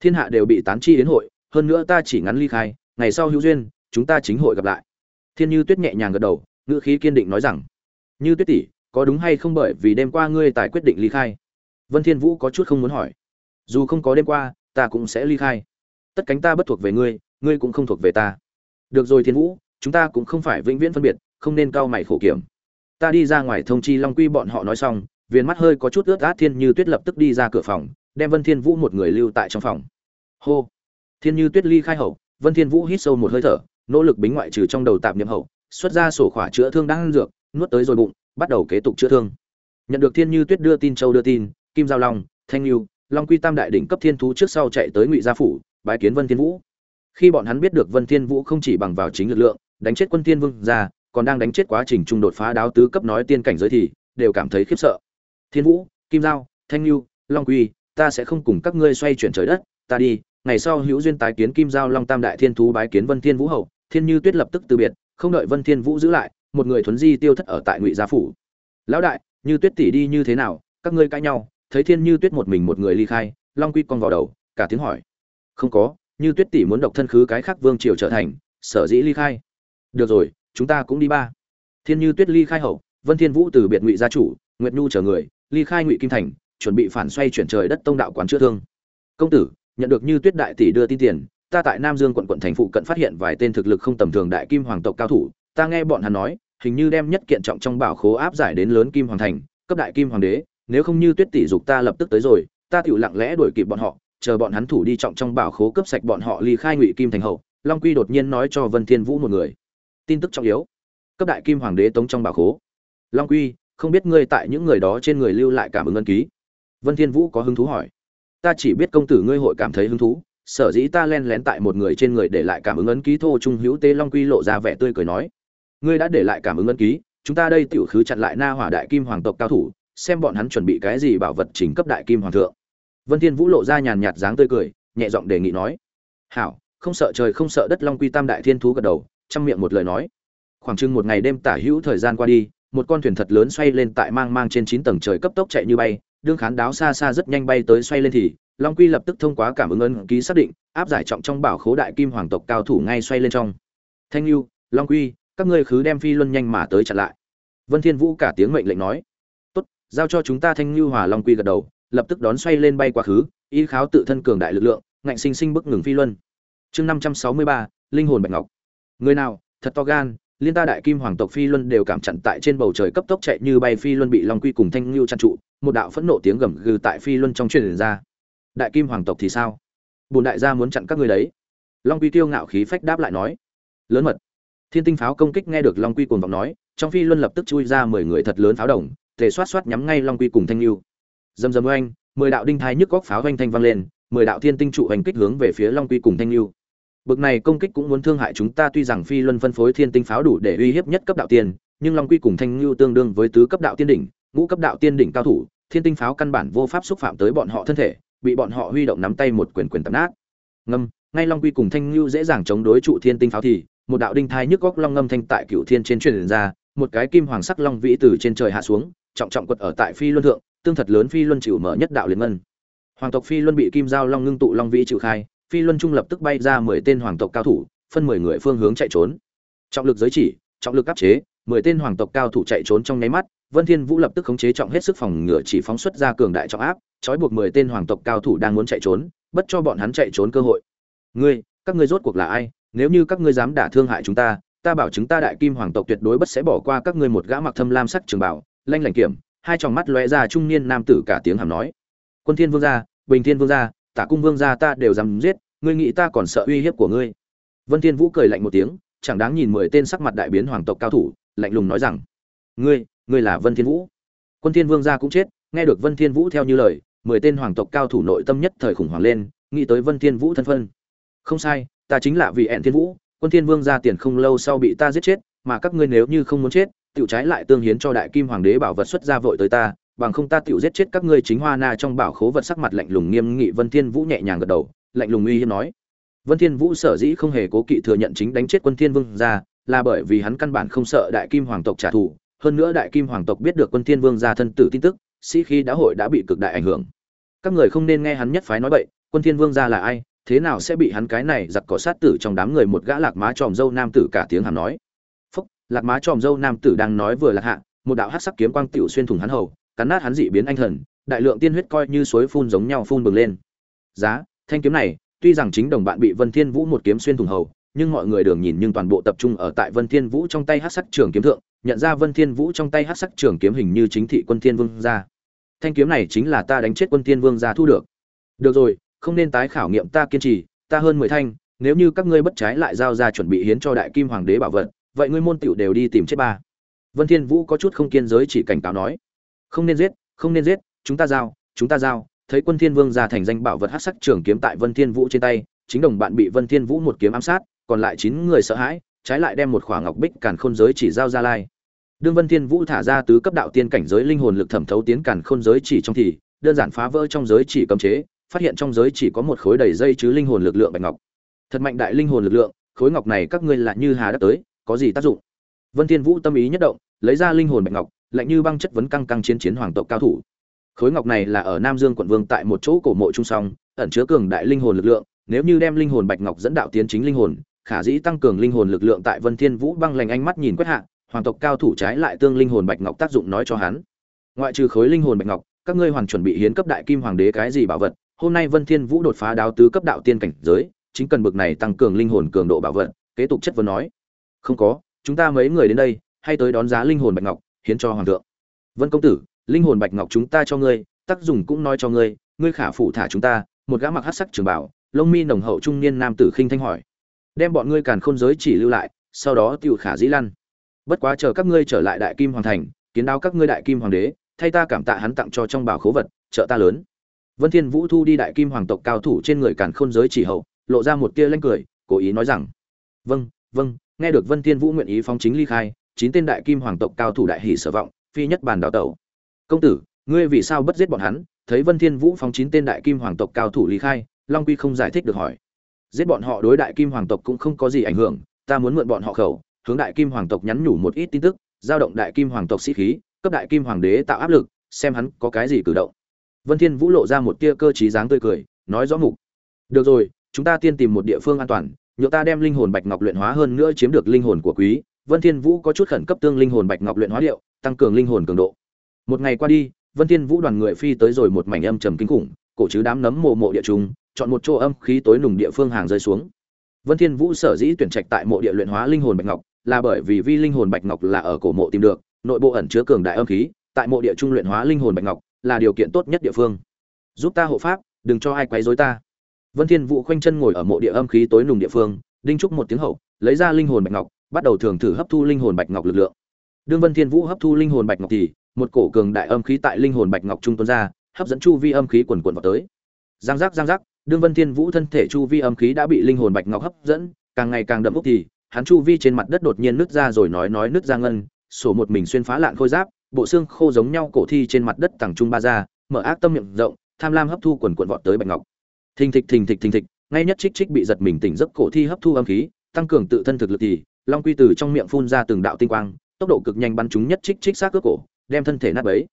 thiên hạ đều bị tán chi đến hội hơn nữa ta chỉ ngắn ly khai ngày sau hữu duyên chúng ta chính hội gặp lại thiên như tuyết nhẹ nhàng gật đầu, ngữ khí kiên định nói rằng, như tuyết tỷ, có đúng hay không bởi vì đêm qua ngươi tài quyết định ly khai? Vân thiên vũ có chút không muốn hỏi. Dù không có đêm qua, ta cũng sẽ ly khai. Tất cánh ta bất thuộc về ngươi ngươi cũng không thuộc về ta. Được rồi thiên vũ, chúng ta cũng không phải vĩnh viễn phân biệt, không nên cao mày khổ kiểm. Ta đi ra ngoài thông chi long quy bọn họ nói xong viên mắt hơi có chút ướt át thiên như tuyết lập tức đi ra cửa phòng, đem vân thiên vũ một người lưu tại trong phòng. Hô. Thiên như tuyết ly khai hậu, vân thiên vũ hít sâu một hơi thở nỗ lực bính ngoại trừ trong đầu tạm niệm hậu, xuất ra sổ khỏa chữa thương đang ăn dược, nuốt tới rồi bụng, bắt đầu kế tục chữa thương. Nhận được thiên như tuyết đưa tin, châu đưa tin, kim giao long, thanh lưu long quy tam đại đỉnh cấp thiên thú trước sau chạy tới ngụy gia phủ, bái kiến vân thiên vũ. Khi bọn hắn biết được vân thiên vũ không chỉ bằng vào chính lực lượng, đánh chết quân thiên vương gia còn đang đánh chết quá trình trung đột phá đáo tứ cấp nói tiên cảnh giới thì đều cảm thấy khiếp sợ. Thiên vũ, kim giao, thanh lưu long quy, ta sẽ không cùng các ngươi xoay chuyển trời đất, ta đi, ngày sau hữu duyên tái kiến kim giao long tam đại thiên thú bái kiến vân thiên vũ hậu thiên như tuyết lập tức từ biệt, không đợi vân thiên vũ giữ lại, một người thuấn di tiêu thất ở tại ngụy gia phủ. Lão đại, như tuyết tỷ đi như thế nào? Các ngươi cãi nhau. Thấy thiên như tuyết một mình một người ly khai, long quy cong vào đầu, cả tiếng hỏi. Không có, như tuyết tỷ muốn độc thân khứ cái khác vương triều trở thành, sở dĩ ly khai. Được rồi, chúng ta cũng đi ba. Thiên như tuyết ly khai hậu, vân thiên vũ từ biệt ngụy gia chủ, nguyệt nhu chờ người, ly khai ngụy kim thành, chuẩn bị phản xoay chuyển trời đất tông đạo quán chữa thương. Công tử, nhận được như tuyết đại tỷ đưa tin tiền ta tại nam dương quận quận thành phụ cận phát hiện vài tên thực lực không tầm thường đại kim hoàng tộc cao thủ, ta nghe bọn hắn nói, hình như đem nhất kiện trọng trong bảo khố áp giải đến lớn kim hoàng thành, cấp đại kim hoàng đế, nếu không như tuyết tỷ dục ta lập tức tới rồi, ta tiểu lặng lẽ đuổi kịp bọn họ, chờ bọn hắn thủ đi trọng trong bảo khố cướp sạch bọn họ ly khai ngụy kim thành hậu, long quy đột nhiên nói cho vân thiên vũ một người. Tin tức trọng yếu. Cấp đại kim hoàng đế tống trong bảo khố. Long quy, không biết ngươi tại những người đó trên người lưu lại cảm ứng ân ký? Vân thiên vũ có hứng thú hỏi. Ta chỉ biết công tử ngươi hội cảm thấy hứng thú sở dĩ ta len lén tại một người trên người để lại cảm ứng ấn ký thô trung hữu tế long quy lộ ra vẻ tươi cười nói. Ngươi đã để lại cảm ứng ấn ký, chúng ta đây tiểu khứ chặn lại na hỏa đại kim hoàng tộc cao thủ, xem bọn hắn chuẩn bị cái gì bảo vật chính cấp đại kim hoàng thượng. Vân thiên vũ lộ ra nhàn nhạt dáng tươi cười, nhẹ giọng đề nghị nói. Hảo, không sợ trời không sợ đất long quy tam đại thiên thú gật đầu trong miệng một lời nói. Khoảng chừng một ngày đêm tả hữu thời gian qua đi, một con thuyền thật lớn xoay lên tại mang mang trên chín tầng trời cấp tốc chạy như bay, đương khán đáo xa xa rất nhanh bay tới xoay lên thì long quy lập tức thông qua cảm ứng ân ký xác định, áp giải trọng trong bảo khố đại kim hoàng tộc cao thủ ngay xoay lên trong. Thanh lưu long quy, các ngươi khứ đem phi luân nhanh mà tới chặn lại. Vân thiên vũ cả tiếng mệnh lệnh nói. Tốt, giao cho chúng ta thanh lưu hòa long quy gật đầu, lập tức đón xoay lên bay qua khứ, y kháo tự thân cường đại lực lượng, ngạnh sinh sinh bức ngừng phi luân. Chương năm trăm sáu mươi ba, linh hồn bạch ngọc. Người nào, thật to gan, liên ta đại kim hoàng tộc phi luân đều cảm chặn tại trên bầu trời cấp tốc chạy như bay phi luân bị long quy cùng thanh lưu chặn trụ, một đạo phẫn nộ tiếng gầm gừ tại phi luân trong truyền ra đại kim hoàng tộc thì sao? Bùn đại gia muốn chặn các ngươi đấy. Long quy tiêu ngạo khí phách đáp lại nói. Lớn mật. Thiên tinh pháo công kích nghe được long quy cuồng vọng nói, trong phi luân lập tức chui ra mười người thật lớn pháo đồng tề xoát xoát nhắm ngay long quy cùng thanh lưu. Dầm dầm oanh, mười đạo đinh thai nhức góc pháo oanh thanh vang lên, mười đạo thiên tinh trụ hành kích hướng về phía long quy cùng thanh lưu. Bực này công kích cũng muốn thương hại chúng ta, tuy rằng phi luân phân phối thiên tinh pháo đủ để uy hiếp nhất cấp đạo tiên, nhưng long quy cùng thanh lưu tương đương với tứ cấp đạo tiên đỉnh, ngũ cấp đạo tiên đỉnh cao thủ, thiên tinh pháo căn bản vô pháp xúc phạm tới bọn họ thân thể bị bọn họ huy động nắm tay một quyền quyền tập nát. Ngâm, ngay long quy cùng thanh lưu dễ dàng chống đối trụ thiên tinh pháo thì, một đạo đinh thai nhức góc long ngâm thanh tại cựu thiên trên truyền ra, một cái kim hoàng sắc long vĩ từ trên trời hạ xuống, trọng trọng quật ở tại phi luân thượng, tương thật lớn phi luân chịu mở nhất đạo liên ngân. Hoàng tộc phi luân bị kim giao long ngưng tụ long vĩ chịu khai, phi luân trung lập tức bay ra mười tên hoàng tộc cao thủ, phân mười người phương hướng chạy trốn. Trọng lực giới chỉ, trọng lực áp chế, mười tên hoàng tộc cao thủ chạy trốn trong nháy mắt vân thiên vũ lập tức khống chế trọng hết sức phòng ngừa chỉ phóng xuất ra cường đại trọng áp, trói buộc mười tên hoàng tộc cao thủ đang muốn chạy trốn, bất cho bọn hắn chạy trốn cơ hội. Ngươi, các ngươi rốt cuộc là ai? Nếu như các ngươi dám đả thương hại chúng ta ta bảo chúng ta đại kim hoàng tộc tuyệt đối bất sẽ bỏ qua các ngươi một gã mặc thâm lam sắc trường bảo. Lanh lảnh kiểm, hai tròng mắt lóe ra trung niên nam tử cả tiếng hàm nói. Quân thiên vương gia, bình thiên vương gia, tả cung vương gia ta đều dám giết, ngươi nghĩ ta còn sợ uy hiếp của ngươi? Vân thiên vũ cười lạnh một tiếng, chẳng đáng nhìn mười tên sắc mặt đại biến hoàng tộc cao thủ, lạnh lùng nói rằng, ngươi ngươi là vân thiên vũ. Quân thiên vương gia cũng chết nghe được vân thiên vũ theo như lời mười tên hoàng tộc cao thủ nội tâm nhất thời khủng hoảng lên nghĩ tới vân thiên vũ thân phận, không sai ta chính là vị ẹn thiên vũ quân thiên vương gia tiền không lâu sau bị ta giết chết mà các ngươi nếu như không muốn chết tiểu trái lại tương hiến cho đại kim hoàng đế bảo vật xuất ra vội tới ta bằng không ta tiểu giết chết các ngươi chính hoa na trong bảo khố vật sắc mặt lạnh lùng nghiêm nghị vân thiên vũ nhẹ nhàng gật đầu lạnh lùng uy hiếp nói. Vân thiên vũ sở dĩ không hề cố kỵ thừa nhận chính đánh chết quân thiên vương gia là bởi vì hắn căn bản không sợ đại kim hoàng tộc trả thù hơn nữa đại kim hoàng tộc biết được quân thiên vương gia thân tử tin tức, sĩ khí đã hội đã bị cực đại ảnh hưởng. Các người không nên nghe hắn nhất phái nói bậy, quân thiên vương gia là ai, thế nào sẽ bị hắn cái này giặc cỏ sát tử trong đám người một gã lạc má tròm dâu nam tử cả tiếng hàm nói. Phúc, lạc má tròm dâu nam tử đang nói vừa lạc hạ, một đạo hắc sắc kiếm quang tiểu xuyên thủng hắn hầu, cắn nát hắn dị biến anh thần, đại lượng tiên huyết coi như suối phun giống nhau phun bừng lên. Giá, thanh kiếm này, tuy rằng chính đồng bạn bị vân thiên vũ một kiếm xuyên thủng hầu nhưng mọi người đường nhìn nhưng toàn bộ tập trung ở tại vân thiên vũ trong tay hắc sắc trường kiếm thượng, nhận ra vân thiên vũ trong tay hắc sắc trường kiếm hình như chính thị quân thiên vương gia. Thanh kiếm này chính là ta đánh chết quân thiên vương gia thu được. Được rồi, không nên tái khảo nghiệm ta kiên trì, ta hơn mười thanh, nếu như các ngươi bất trái lại giao ra chuẩn bị hiến cho đại kim hoàng đế bảo vật, vậy ngươi môn tiểu đều đi tìm chết ba. Vân thiên vũ có chút không kiên giới chỉ cảnh cáo nói. Không nên giết, không nên giết, chúng ta giao, chúng ta giao. Thấy quân thiên vương gia thành danh bảo vật hắc sắc trường kiếm tại vân thiên vũ trên tay, chính đồng bạn bị vân thiên vũ một kiếm ám sát còn lại chín người sợ hãi, trái lại đem một khoảng ngọc bích càn khôn giới chỉ giao ra lai. Đương vân thiên vũ thả ra tứ cấp đạo tiên cảnh giới linh hồn lực thẩm thấu tiến càn khôn giới chỉ trong thì, đơn giản phá vỡ trong giới chỉ cấm chế, phát hiện trong giới chỉ có một khối đầy dây chứ linh hồn lực lượng bạch ngọc. Thật mạnh đại linh hồn lực lượng, khối ngọc này các ngươi là như hà đã tới, có gì tác dụng? Vân thiên vũ tâm ý nhất động, lấy ra linh hồn bạch ngọc, lạnh như băng chất vấn căng căng chiến chiến hoàng tộc cao thủ. Khối ngọc này là ở nam dương quận vương tại một chỗ cổ mộ trung song, ẩn chứa cường đại linh hồn lực lượng, nếu như đem linh hồn bạch ngọc dẫn đạo tiến chính linh hồn khả dĩ tăng cường linh hồn lực lượng tại vân thiên vũ băng lạnh ánh mắt nhìn quét hạ, hoàng tộc cao thủ trái lại tương linh hồn bạch ngọc tác dụng nói cho hắn. Ngoại trừ khối linh hồn bạch ngọc, các ngươi hoàn chuẩn bị hiến cấp đại kim hoàng đế cái gì bảo vật, hôm nay vân thiên vũ đột phá đáo tứ cấp đạo tiên cảnh giới, chính cần bực này tăng cường linh hồn cường độ bảo vật, kế tục chất vấn nói. Không có, chúng ta mấy người đến đây, hay tới đón giá linh hồn bạch ngọc, hiến cho hoàng thượng. Vân công tử, linh hồn bạch ngọc chúng ta cho ngươi, tác dụng cũng nói cho ngươi ngươi khả phủ thả chúng ta, một gã mặc hắc sắc trường bảo, lông mi nồng hậu trung niên nam tử khinh thanh hỏi đem bọn ngươi càn khôn giới chỉ lưu lại, sau đó tiêu khả dĩ lăn. Bất quá chờ các ngươi trở lại đại kim hoàng thành, kiến đáo các ngươi đại kim hoàng đế, thay ta cảm tạ hắn tặng cho trong bảo khố vật, trợ ta lớn. Vân thiên vũ thu đi đại kim hoàng tộc cao thủ trên người càn khôn giới chỉ hậu, lộ ra một tia lanh cười, cố ý nói rằng vâng vâng nghe được vân thiên vũ nguyện ý phóng chính ly khai, chín tên đại kim hoàng tộc cao thủ đại hỉ sở vọng, phi nhất bàn đào tẩu. Công tử, ngươi vì sao bất giết bọn hắn? Thấy vân thiên vũ phóng chín tên đại kim hoàng tộc cao thủ ly khai, long quy không giải thích được hỏi giết bọn họ đối đại kim hoàng tộc cũng không có gì ảnh hưởng, ta muốn mượn bọn họ khẩu, hướng đại kim hoàng tộc nhắn nhủ một ít tin tức, giao động đại kim hoàng tộc sĩ khí, cấp đại kim hoàng đế tạo áp lực, xem hắn có cái gì cử động. Vân thiên vũ lộ ra một tia cơ trí dáng tươi cười, nói rõ mục. Được rồi, chúng ta tiên tìm một địa phương an toàn nhựa ta đem linh hồn bạch ngọc luyện hóa hơn nữa chiếm được linh hồn của quý. Vân thiên vũ có chút khẩn cấp tương linh hồn bạch ngọc luyện hóa liệu tăng cường linh hồn cường độ. Một ngày qua đi, vân thiên vũ đoàn người phi tới rồi một mảnh âm trầm kinh khủng, cổ chứ đám nấm mồ mộ địa trung chọn một chỗ âm khí tối nùng địa phương hàng rơi xuống. Vân thiên vũ sở dĩ tuyển trạch tại mộ địa luyện hóa linh hồn bạch ngọc, là bởi vì vi linh hồn bạch ngọc là ở cổ mộ tìm được, nội bộ ẩn chứa cường đại âm khí, tại mộ địa trung luyện hóa linh hồn bạch ngọc là điều kiện tốt nhất địa phương. Giúp ta hộ pháp, đừng cho ai quấy rối ta. Vân thiên vũ khoanh chân ngồi ở mộ địa âm khí tối nùng địa phương, đinh trúc một tiếng hậu, lấy ra linh hồn bạch ngọc, bắt đầu thường thử hấp thu linh hồn bạch ngọc lực lượng. Đương vân thiên vũ hấp thu linh hồn bạch ngọc thì, một cổ cường đại âm khí tại linh hồn bạch ngọc trung tuôn ra, hấp dẫn chu vi âm khí quần quần vào tới. Giang giác giang giác đương vân thiên vũ thân thể chu vi âm khí đã bị linh hồn bạch ngọc hấp dẫn, càng ngày càng đậm úc thì, hắn chu vi trên mặt đất đột nhiên nứt ra rồi nói nói nứt ra ngân, sổ một mình xuyên phá lạn khôi giáp, bộ xương khô giống nhau cổ thi trên mặt đất tầng trung ba ra, mở ác tâm miệng rộng, tham lam hấp thu quần quần vọt tới bạch ngọc. Thình thịch thình thịch thình thịch, ngay nhất trích trích bị giật mình tỉnh giấc cổ thi hấp thu âm khí, tăng cường tự thân thực lực thì, long quy từ trong miệng phun ra từng đạo tinh quang, tốc độ cực nhanh bắn chúng nhất trích trích xác cướp cổ, đem thân thể nát bấy.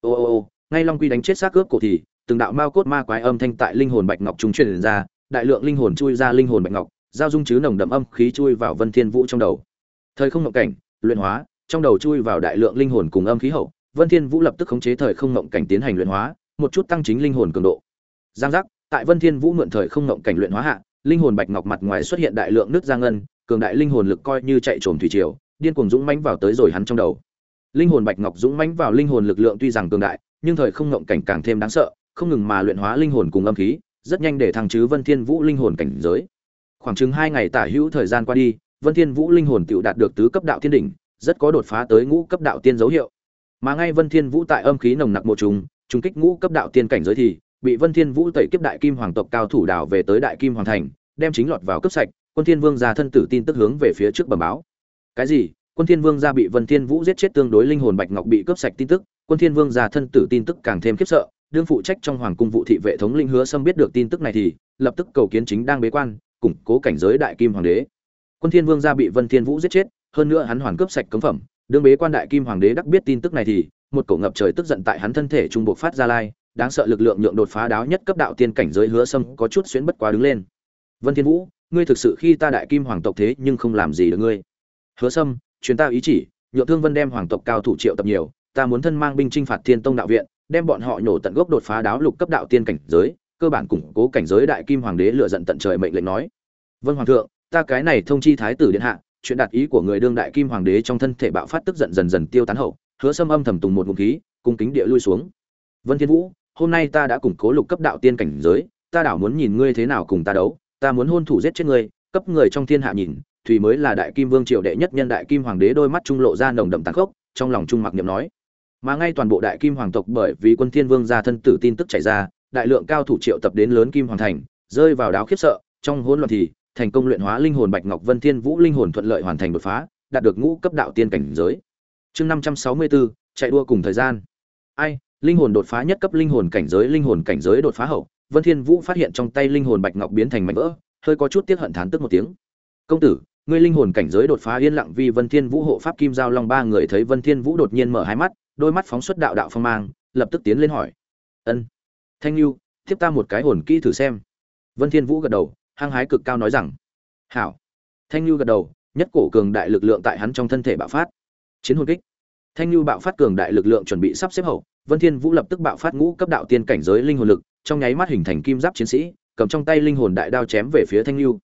Ô ô ô, ngay long quy đánh chết xác cướp cổ thì từng đạo mao cốt ma quái âm thanh tại linh hồn bạch ngọc trung truyền ra, đại lượng linh hồn chui ra linh hồn bạch ngọc, giao dung chứ nồng đậm âm khí chui vào vân thiên vũ trong đầu. Thời không ngộng cảnh, luyện hóa, trong đầu chui vào đại lượng linh hồn cùng âm khí hậu, vân thiên vũ lập tức khống chế thời không ngộng cảnh tiến hành luyện hóa, một chút tăng chính linh hồn cường độ. Giang giác, tại vân thiên vũ mượn thời không ngộng cảnh luyện hóa hạ, linh hồn bạch ngọc mặt ngoài xuất hiện đại lượng nước giang ngân, cường đại linh hồn lực coi như chạy trồm thủy triều, điên cuồng dũng mãnh vào tới rồi hắn trong đầu. Linh hồn bạch ngọc dũng mãnh vào linh hồn lực lượng tuy rằng cường đại, nhưng thời không ngộng cảnh càng thêm đáng sợ không ngừng mà luyện hóa linh hồn cùng âm khí, rất nhanh để thăng chứ vân thiên vũ linh hồn cảnh giới. Khoảng chừng hai ngày tả hữu thời gian qua đi, vân thiên vũ linh hồn tiểu đạt được tứ cấp đạo thiên đỉnh, rất có đột phá tới ngũ cấp đạo tiên dấu hiệu. Mà ngay vân thiên vũ tại âm khí nồng nặc một trùng trùng kích ngũ cấp đạo tiên cảnh giới thì, bị vân thiên vũ tẩy kiếp đại kim hoàng tộc cao thủ đảo về tới đại kim hoàng thành, đem chính lọt vào cấp sạch, quân thiên vương gia thân tử tin tức hướng về phía trước bẩm báo. Cái gì? Quân thiên vương gia bị vân thiên vũ giết chết tương đối linh hồn bạch ngọc bị cướp sạch tin tức, quân thiên vương gia thân tử tin tức càng thêm khiếp sợ đương phụ trách trong hoàng cung vụ thị vệ thống linh hứa sâm biết được tin tức này thì, lập tức cầu kiến chính đang bế quan, củng cố cảnh giới đại kim hoàng đế. Quân thiên vương gia bị vân thiên vũ giết chết, hơn nữa hắn hoàn cướp sạch cấm phẩm. Đương bế quan đại kim hoàng đế đắc biết tin tức này thì, một cổ ngập trời tức giận tại hắn thân thể trung bộ phát ra lai, đáng sợ lực lượng nhượng đột phá đáo nhất cấp đạo tiên cảnh giới hứa sâm có chút xuyến bất quá đứng lên. Vân thiên vũ, ngươi thực sự khi ta đại kim hoàng tộc thế nhưng không làm gì được ngươi. Hứa sâm chuyến ta ý chỉ, nhượng thương vân đem hoàng tộc cao thủ triệu tập nhiều, ta muốn thân mang binh chinh phạt thiên tông đạo viện đem bọn họ nhổ tận gốc đột phá đáo lục cấp đạo tiên cảnh giới, cơ bản củng cố cảnh giới đại kim hoàng đế lựa giận tận trời mệnh lệnh nói. Vân hoàng thượng, ta cái này thông chi thái tử điện hạ, chuyện đạt ý của người đương đại kim hoàng đế trong thân thể bạo phát tức giận dần dần tiêu tán hậu, hứa sâm âm thầm tùng một ngụm khí, cung kính địa lui xuống. Vân thiên vũ, hôm nay ta đã củng cố lục cấp đạo tiên cảnh giới, ta đảo muốn nhìn ngươi thế nào cùng ta đấu, ta muốn hôn thủ giết chết ngươi, cấp người trong thiên hạ nhìn thủy mới là đại kim vương triều đệ nhất nhân đại kim hoàng đế đôi mắt trung lộ ra nồng đậm tàn khốc, trong lòng trung mặc niệm nói mà ngay toàn bộ đại kim hoàng tộc bởi vì quân thiên vương gia thân tử tin tức chảy ra, đại lượng cao thủ triệu tập đến lớn kim hoàng thành, rơi vào đáo khiếp sợ, trong hỗn loạn thì, thành công luyện hóa linh hồn bạch ngọc vân thiên vũ linh hồn thuận lợi hoàn thành đột phá, đạt được ngũ cấp đạo tiên cảnh giới. Chương năm trăm sáu mươi bốn chạy đua cùng thời gian. Ai, linh hồn đột phá nhất cấp linh hồn cảnh giới, linh hồn cảnh giới đột phá hậu, vân thiên vũ phát hiện trong tay linh hồn bạch ngọc biến thành mảnh vỡ, hơi có chút tiếc hận thán tức một tiếng. Công tử, ngươi linh hồn cảnh giới đột phá yên lặng vì vân thiên vũ hộ pháp kim giao long ba người thấy vân thiên vũ đột nhiên mở hai mắt đôi mắt phóng xuất đạo đạo phong mang, lập tức tiến lên hỏi. Ân, thanh lưu tiếp ta một cái hồn kỹ thử xem. Vân thiên vũ gật đầu, hăng hái cực cao nói rằng, hảo. Thanh lưu gật đầu, nhất cổ cường đại lực lượng tại hắn trong thân thể bạo phát. Chiến hồn kích. Thanh lưu bạo phát cường đại lực lượng chuẩn bị sắp xếp hậu, vân thiên vũ lập tức bạo phát ngũ cấp đạo tiên cảnh giới linh hồn lực, trong nháy mắt hình thành kim giáp chiến sĩ, cầm trong tay linh hồn đại đao chém về phía thanh lưu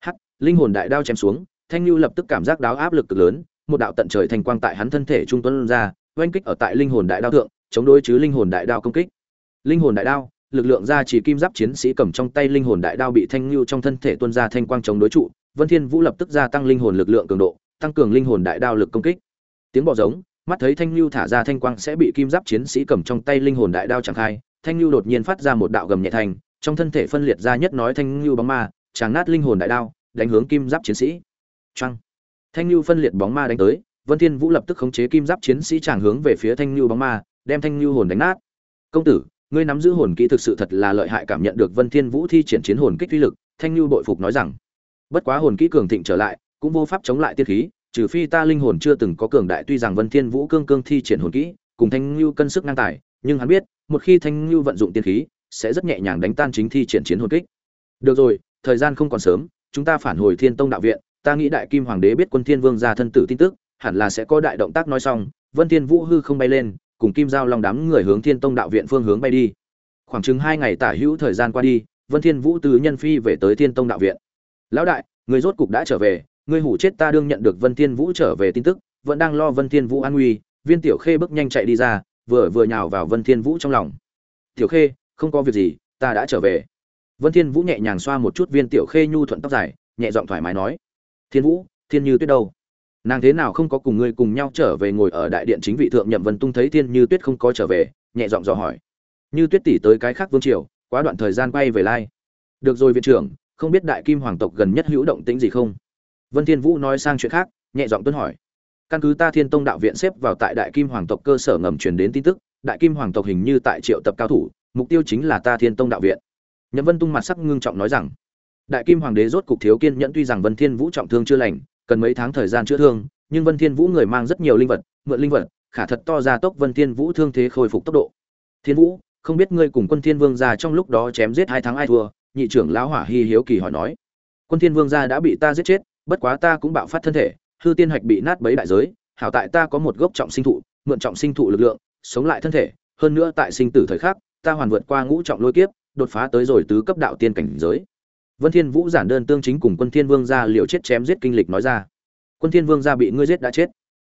hắc, linh hồn đại đao chém xuống, thanh lưu lập tức cảm giác đáo áp lực cực lớn, một đạo tận trời thành quang tại hắn thân thể trung tuấn ra oanh kích ở tại linh hồn đại đao thượng, chống đối chứ linh hồn đại đao công kích. Linh hồn đại đao, lực lượng ra chỉ kim giáp chiến sĩ cầm trong tay linh hồn đại đao bị thanh lưu trong thân thể tuôn ra thanh quang chống đối trụ, vân thiên vũ lập tức gia tăng linh hồn lực lượng cường độ, tăng cường linh hồn đại đao lực công kích. Tiếng bọ giống, mắt thấy thanh lưu thả ra thanh quang sẽ bị kim giáp chiến sĩ cầm trong tay linh hồn đại đao chẳng khai, thanh lưu đột nhiên phát ra một đạo gầm nhẹ thành, trong thân thể phân liệt ra nhất nói thanh lưu bóng ma chàng nát linh hồn đại đao, đánh hướng kim giáp chiến sĩ. Trăng thanh lưu phân liệt bóng ma đánh tới vân thiên vũ lập tức khống chế kim giáp chiến sĩ chàng hướng về phía thanh lưu bóng ma, đem thanh lưu hồn đánh nát. Công tử, ngươi nắm giữ hồn kỹ thực sự thật là lợi hại cảm nhận được vân thiên vũ thi triển chiến hồn kích uy lực, thanh lưu bội phục nói rằng. Bất quá hồn kỹ cường thịnh trở lại, cũng vô pháp chống lại tiên khí, trừ phi ta linh hồn chưa từng có cường đại, tuy rằng vân thiên vũ cương cương thi triển hồn kỹ, cùng thanh lưu cân sức ngang tài, nhưng hắn biết, một khi thanh lưu vận dụng tiên khí, sẽ rất nhẹ nhàng đánh tan chính thi triển chiến hồn kích. Được rồi, thời gian không còn sớm, chúng ta phản hồi thiên tông đạo viện, ta nghĩ đại kim hoàng đế biết quân thiên vương gia thân tử tin tức hẳn là sẽ có đại động tác nói xong, vân thiên vũ hư không bay lên, cùng kim giao long đám người hướng thiên tông đạo viện phương hướng bay đi. Khoảng chừng hai ngày tả hữu thời gian qua đi, vân thiên vũ từ nhân phi về tới thiên tông đạo viện. Lão đại, người rốt cục đã trở về, người hủ chết ta đương nhận được vân thiên vũ trở về tin tức, vẫn đang lo vân thiên vũ an nguy. Viên tiểu khê bước nhanh chạy đi ra, vừa vừa nhào vào vân thiên vũ trong lòng. Tiểu khê, không có việc gì, ta đã trở về. Vân thiên vũ nhẹ nhàng xoa một chút viên tiểu khê nhu thuận tóc dài, nhẹ giọng thoải mái nói. Thiên vũ, thiên như tuyết đâu? Nàng thế nào không có cùng ngươi cùng nhau trở về ngồi ở đại điện chính vị thượng nhậm vân tung thấy thiên như tuyết không có trở về, nhẹ giọng dò hỏi. Như tuyết tỷ tới cái khác vương triều, quá đoạn thời gian bay về lai. Được rồi viện trưởng, không biết đại kim hoàng tộc gần nhất hữu động tĩnh gì không? Vân thiên vũ nói sang chuyện khác, nhẹ giọng tuân hỏi. Căn cứ ta thiên tông đạo viện xếp vào tại đại kim hoàng tộc cơ sở ngầm truyền đến tin tức, đại kim hoàng tộc hình như tại triệu tập cao thủ, mục tiêu chính là ta thiên tông đạo viện. Nhậm vân tung mặt sắc ngưng trọng nói rằng, đại kim hoàng đế rốt cục thiếu kiên nhẫn tuy rằng vân thiên vũ trọng thương chưa lành cần mấy tháng thời gian chữa thương, nhưng vân thiên vũ người mang rất nhiều linh vật, mượn linh vật, khả thật to ra tốc vân thiên vũ thương thế khôi phục tốc độ. Thiên vũ, không biết ngươi cùng quân thiên vương gia trong lúc đó chém giết hai tháng ai thua? Nhị trưởng lão hỏa hi hiếu kỳ hỏi nói. Quân thiên vương gia đã bị ta giết chết, bất quá ta cũng bạo phát thân thể, hư tiên hạch bị nát bấy đại giới, hảo tại ta có một gốc trọng sinh thụ, mượn trọng sinh thụ lực lượng, sống lại thân thể, hơn nữa tại sinh tử thời khắc, ta hoàn vượt qua ngũ trọng lôi kiếp, đột phá tới rồi tứ cấp đạo tiên cảnh giới vân thiên vũ giản đơn tương chính cùng quân thiên vương gia liều chết chém giết kinh lịch nói ra. Quân thiên vương gia bị ngươi giết đã chết.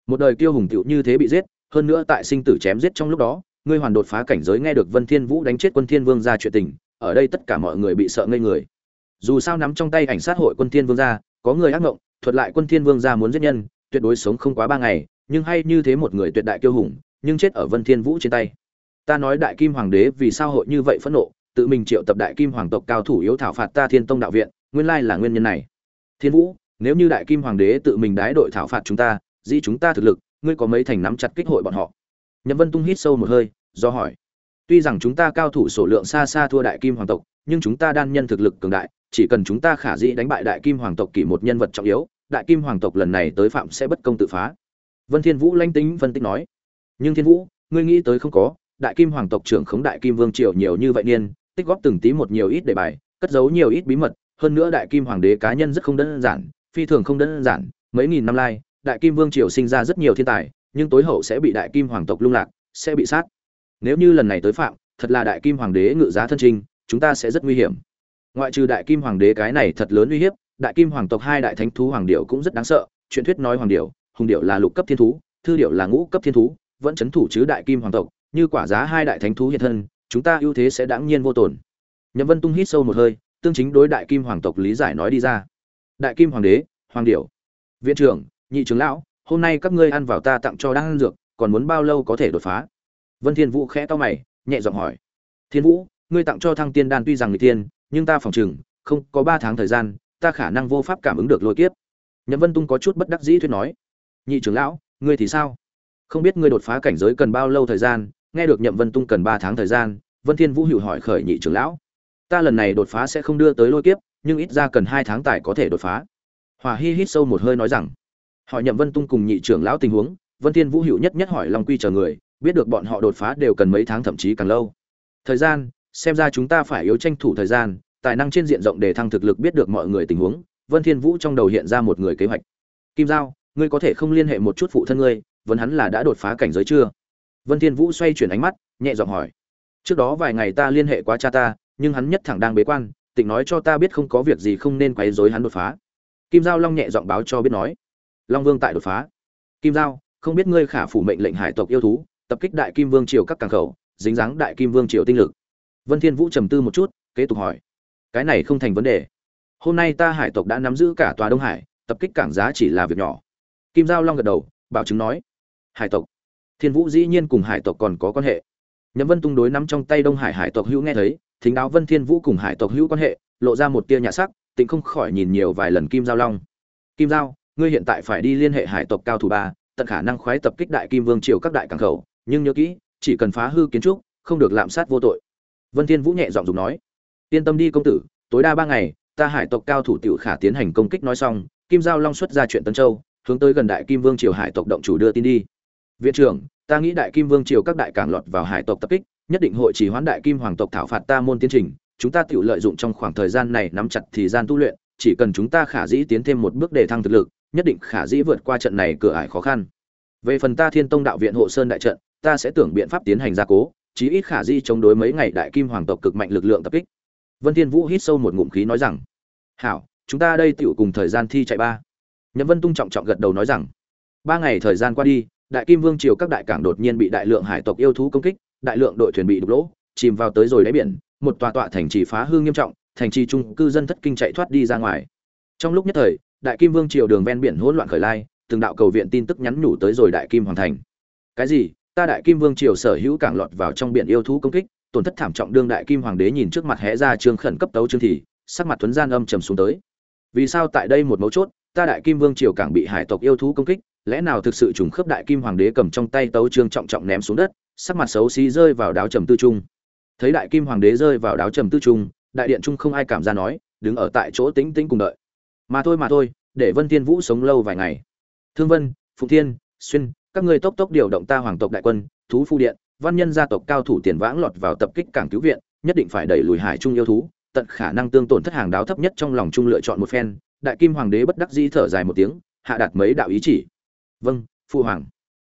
Một đời kiêu hùng tiểu như thế bị giết, hơn nữa tại sinh tử chém giết trong lúc đó, ngươi hoàn đột phá cảnh giới nghe được vân thiên vũ đánh chết quân thiên vương gia chuyện tình, ở đây tất cả mọi người bị sợ ngây người. Dù sao nắm trong tay ảnh sát hội quân thiên vương gia, có người ác ngộng, thuật lại quân thiên vương gia muốn giết nhân, tuyệt đối sống không quá ba ngày, nhưng hay như thế một người tuyệt đại kiêu hùng, nhưng chết ở vân thiên vũ trên tay. Ta nói đại kim hoàng đế vì sao hội như vậy phẫn nộ tự mình triệu tập đại kim hoàng tộc cao thủ yếu thảo phạt ta thiên tông đạo viện, nguyên lai là nguyên nhân này. Thiên vũ, nếu như đại kim hoàng đế tự mình đái đội thảo phạt chúng ta, dĩ chúng ta thực lực, ngươi có mấy thành nắm chặt kích hội bọn họ? Nhậm vân tung hít sâu một hơi, do hỏi. Tuy rằng chúng ta cao thủ số lượng xa xa thua đại kim hoàng tộc, nhưng chúng ta đan nhân thực lực cường đại, chỉ cần chúng ta khả dĩ đánh bại đại kim hoàng tộc kỷ một nhân vật trọng yếu, đại kim hoàng tộc lần này tới phạm sẽ bất công tự phá. Vân thiên vũ lanh tính phân tích nói. Nhưng thiên vũ, ngươi nghĩ tới không có, đại kim hoàng tộc trưởng khống đại kim vương triều nhiều như vậy niên tích góp từng tí một nhiều ít để bài, cất giấu nhiều ít bí mật, hơn nữa đại kim hoàng đế cá nhân rất không đơn giản, phi thường không đơn giản, mấy nghìn năm lai, đại kim vương triều sinh ra rất nhiều thiên tài, nhưng tối hậu sẽ bị đại kim hoàng tộc lung lạc, sẽ bị sát. Nếu như lần này tới phạm, thật là đại kim hoàng đế ngự giá thân trinh chúng ta sẽ rất nguy hiểm. Ngoại trừ đại kim hoàng đế cái này thật lớn uy hiếp, đại kim hoàng tộc hai đại thánh thú hoàng điệu cũng rất đáng sợ, truyền thuyết nói hoàng điệu hùng điệu là lục cấp thiên thú, thư điệu là ngũ cấp thiên thú, vẫn chấn thủ chứ đại kim hoàng tộc, như quả giá hai đại thánh thú hiện thân chúng ta ưu thế sẽ đáng nhiên vô tổn nhậm vân tung hít sâu một hơi, tương chính đối đại kim hoàng tộc lý giải nói đi ra. Đại kim hoàng đế, hoàng điểu, viện trưởng, nhị trưởng lão, hôm nay các ngươi ăn vào ta tặng cho đang ăn dược, còn muốn bao lâu có thể đột phá? Vân thiên vũ khẽ to mày, nhẹ giọng hỏi. Thiên vũ, ngươi tặng cho thăng tiên đan tuy rằng người tiên nhưng ta phòng chừng không có ba tháng thời gian, ta khả năng vô pháp cảm ứng được lôi kiếp. Nhậm vân tung có chút bất đắc dĩ thuyết nói. Nhị trưởng lão, ngươi thì sao? Không biết ngươi đột phá cảnh giới cần bao lâu thời gian nghe được nhậm vân tung cần ba tháng thời gian, vân thiên vũ hữu hỏi khởi nhị trưởng lão, ta lần này đột phá sẽ không đưa tới lôi kiếp, nhưng ít ra cần hai tháng tài có thể đột phá. Hòa hi hít sâu một hơi nói rằng, hỏi nhậm vân tung cùng nhị trưởng lão tình huống, vân thiên vũ hữu nhất nhất hỏi long quy chờ người, biết được bọn họ đột phá đều cần mấy tháng thậm chí càng lâu. Thời gian, xem ra chúng ta phải yếu tranh thủ thời gian, tài năng trên diện rộng để thăng thực lực biết được mọi người tình huống. Vân thiên vũ trong đầu hiện ra một người kế hoạch. Kim giao, ngươi có thể không liên hệ một chút phụ thân ngươi vẫn hắn là đã đột phá cảnh giới chưa? Vân thiên vũ xoay chuyển ánh mắt, nhẹ giọng hỏi. Trước đó vài ngày ta liên hệ quá cha ta, nhưng hắn nhất thẳng đang bế quan, tịnh nói cho ta biết không có việc gì không nên quấy rối hắn đột phá. Kim giao long nhẹ giọng báo cho biết nói. Long vương tại đột phá. Kim giao, không biết ngươi khả phủ mệnh lệnh hải tộc yêu thú, tập kích đại kim vương triều các càng khẩu, dính dáng đại kim vương triều tinh lực. Vân thiên vũ trầm tư một chút, kế tục hỏi. Cái này không thành vấn đề. Hôm nay ta hải tộc đã nắm giữ cả tòa đông hải, tập kích cảng giá chỉ là việc nhỏ. Kim giao long gật đầu, bảo chứng nói. Hải tộc thiên vũ dĩ nhiên cùng hải tộc còn có quan hệ. Nhậm vân tung đối nắm trong tay đông hải hải tộc hữu nghe thấy, thính đáo vân thiên vũ cùng hải tộc hữu quan hệ, lộ ra một tia nhã sắc, tịnh không khỏi nhìn nhiều vài lần kim giao long. Kim giao, ngươi hiện tại phải đi liên hệ hải tộc cao thủ ba, tận khả năng khoái tập kích đại kim vương triều các đại cảng khẩu, nhưng nhớ kỹ, chỉ cần phá hư kiến trúc, không được lạm sát vô tội. Vân thiên vũ nhẹ giọng dùng nói. Yên tâm đi công tử, tối đa ba ngày, ta hải tộc cao thủ tiểu khả tiến hành công kích nói xong, kim giao long xuất ra chuyện tân châu, hướng tới gần đại kim vương triều hải tộc động chủ đưa tin đi viện trưởng, ta nghĩ đại kim vương triều các đại cảng lọt vào hải tộc tập kích, nhất định hội chỉ hoãn đại kim hoàng tộc thảo phạt ta môn tiến trình, chúng ta tự lợi dụng trong khoảng thời gian này nắm chặt thời gian tu luyện, chỉ cần chúng ta khả dĩ tiến thêm một bước để thăng thực lực, nhất định khả dĩ vượt qua trận này cửa ải khó khăn. Về phần ta thiên tông đạo viện hộ sơn đại trận, ta sẽ tưởng biện pháp tiến hành gia cố, chí ít khả dĩ chống đối mấy ngày đại kim hoàng tộc cực mạnh lực lượng tập kích. Vân thiên vũ hít sâu một ngụm khí nói rằng, hảo, chúng ta đây tiểu cùng thời gian thi chạy ba. Nhậm vân tung trọng trọng gật đầu nói rằng, ba ngày thời gian qua đi đại kim vương triều các đại cảng đột nhiên bị đại lượng hải tộc yêu thú công kích, đại lượng đội thuyền bị đục lỗ, chìm vào tới rồi đáy biển, một tòa tọa thành trì phá hư nghiêm trọng, thành trì trung cư dân thất kinh chạy thoát đi ra ngoài. Trong lúc nhất thời, đại kim vương triều đường ven biển hỗn loạn khởi lai, từng đạo cầu viện tin tức nhắn nhủ tới rồi đại kim hoàng thành. Cái gì? Ta đại kim vương triều sở hữu cảng lọt vào trong biển yêu thú công kích, tổn thất thảm trọng đương đại kim hoàng đế nhìn trước mặt hẽ ra trương khẩn cấp tấu trương thì, sắc mặt tuấn gian âm trầm xuống tới. Vì sao tại đây một mấu chốt, ta đại kim vương triều cảng bị hải tộc yêu thú công kích lẽ nào thực sự trùng khớp đại kim hoàng đế cầm trong tay tấu trương trọng trọng ném xuống đất, sắc mặt xấu xí rơi vào đáo trầm tư trung. Thấy đại kim hoàng đế rơi vào đáo trầm tư trung, đại điện trung không ai cảm ra nói, đứng ở tại chỗ tĩnh tĩnh cùng đợi. Mà thôi mà thôi, để vân thiên vũ sống lâu vài ngày. Thương vân phụ thiên, xuyên, các ngươi tốc tốc điều động ta hoàng tộc đại quân, thú phu điện, văn nhân gia tộc cao thủ tiền vãng lọt vào tập kích cảng cứu viện, nhất định phải đẩy lùi hải trung yêu thú, tận khả năng tương tổn thất hàng đáo thấp nhất trong lòng trung lựa chọn một phen. Đại kim hoàng đế bất đắc dĩ thở dài một tiếng, hạ đạt mấy đạo ý chỉ vâng phụ hoàng.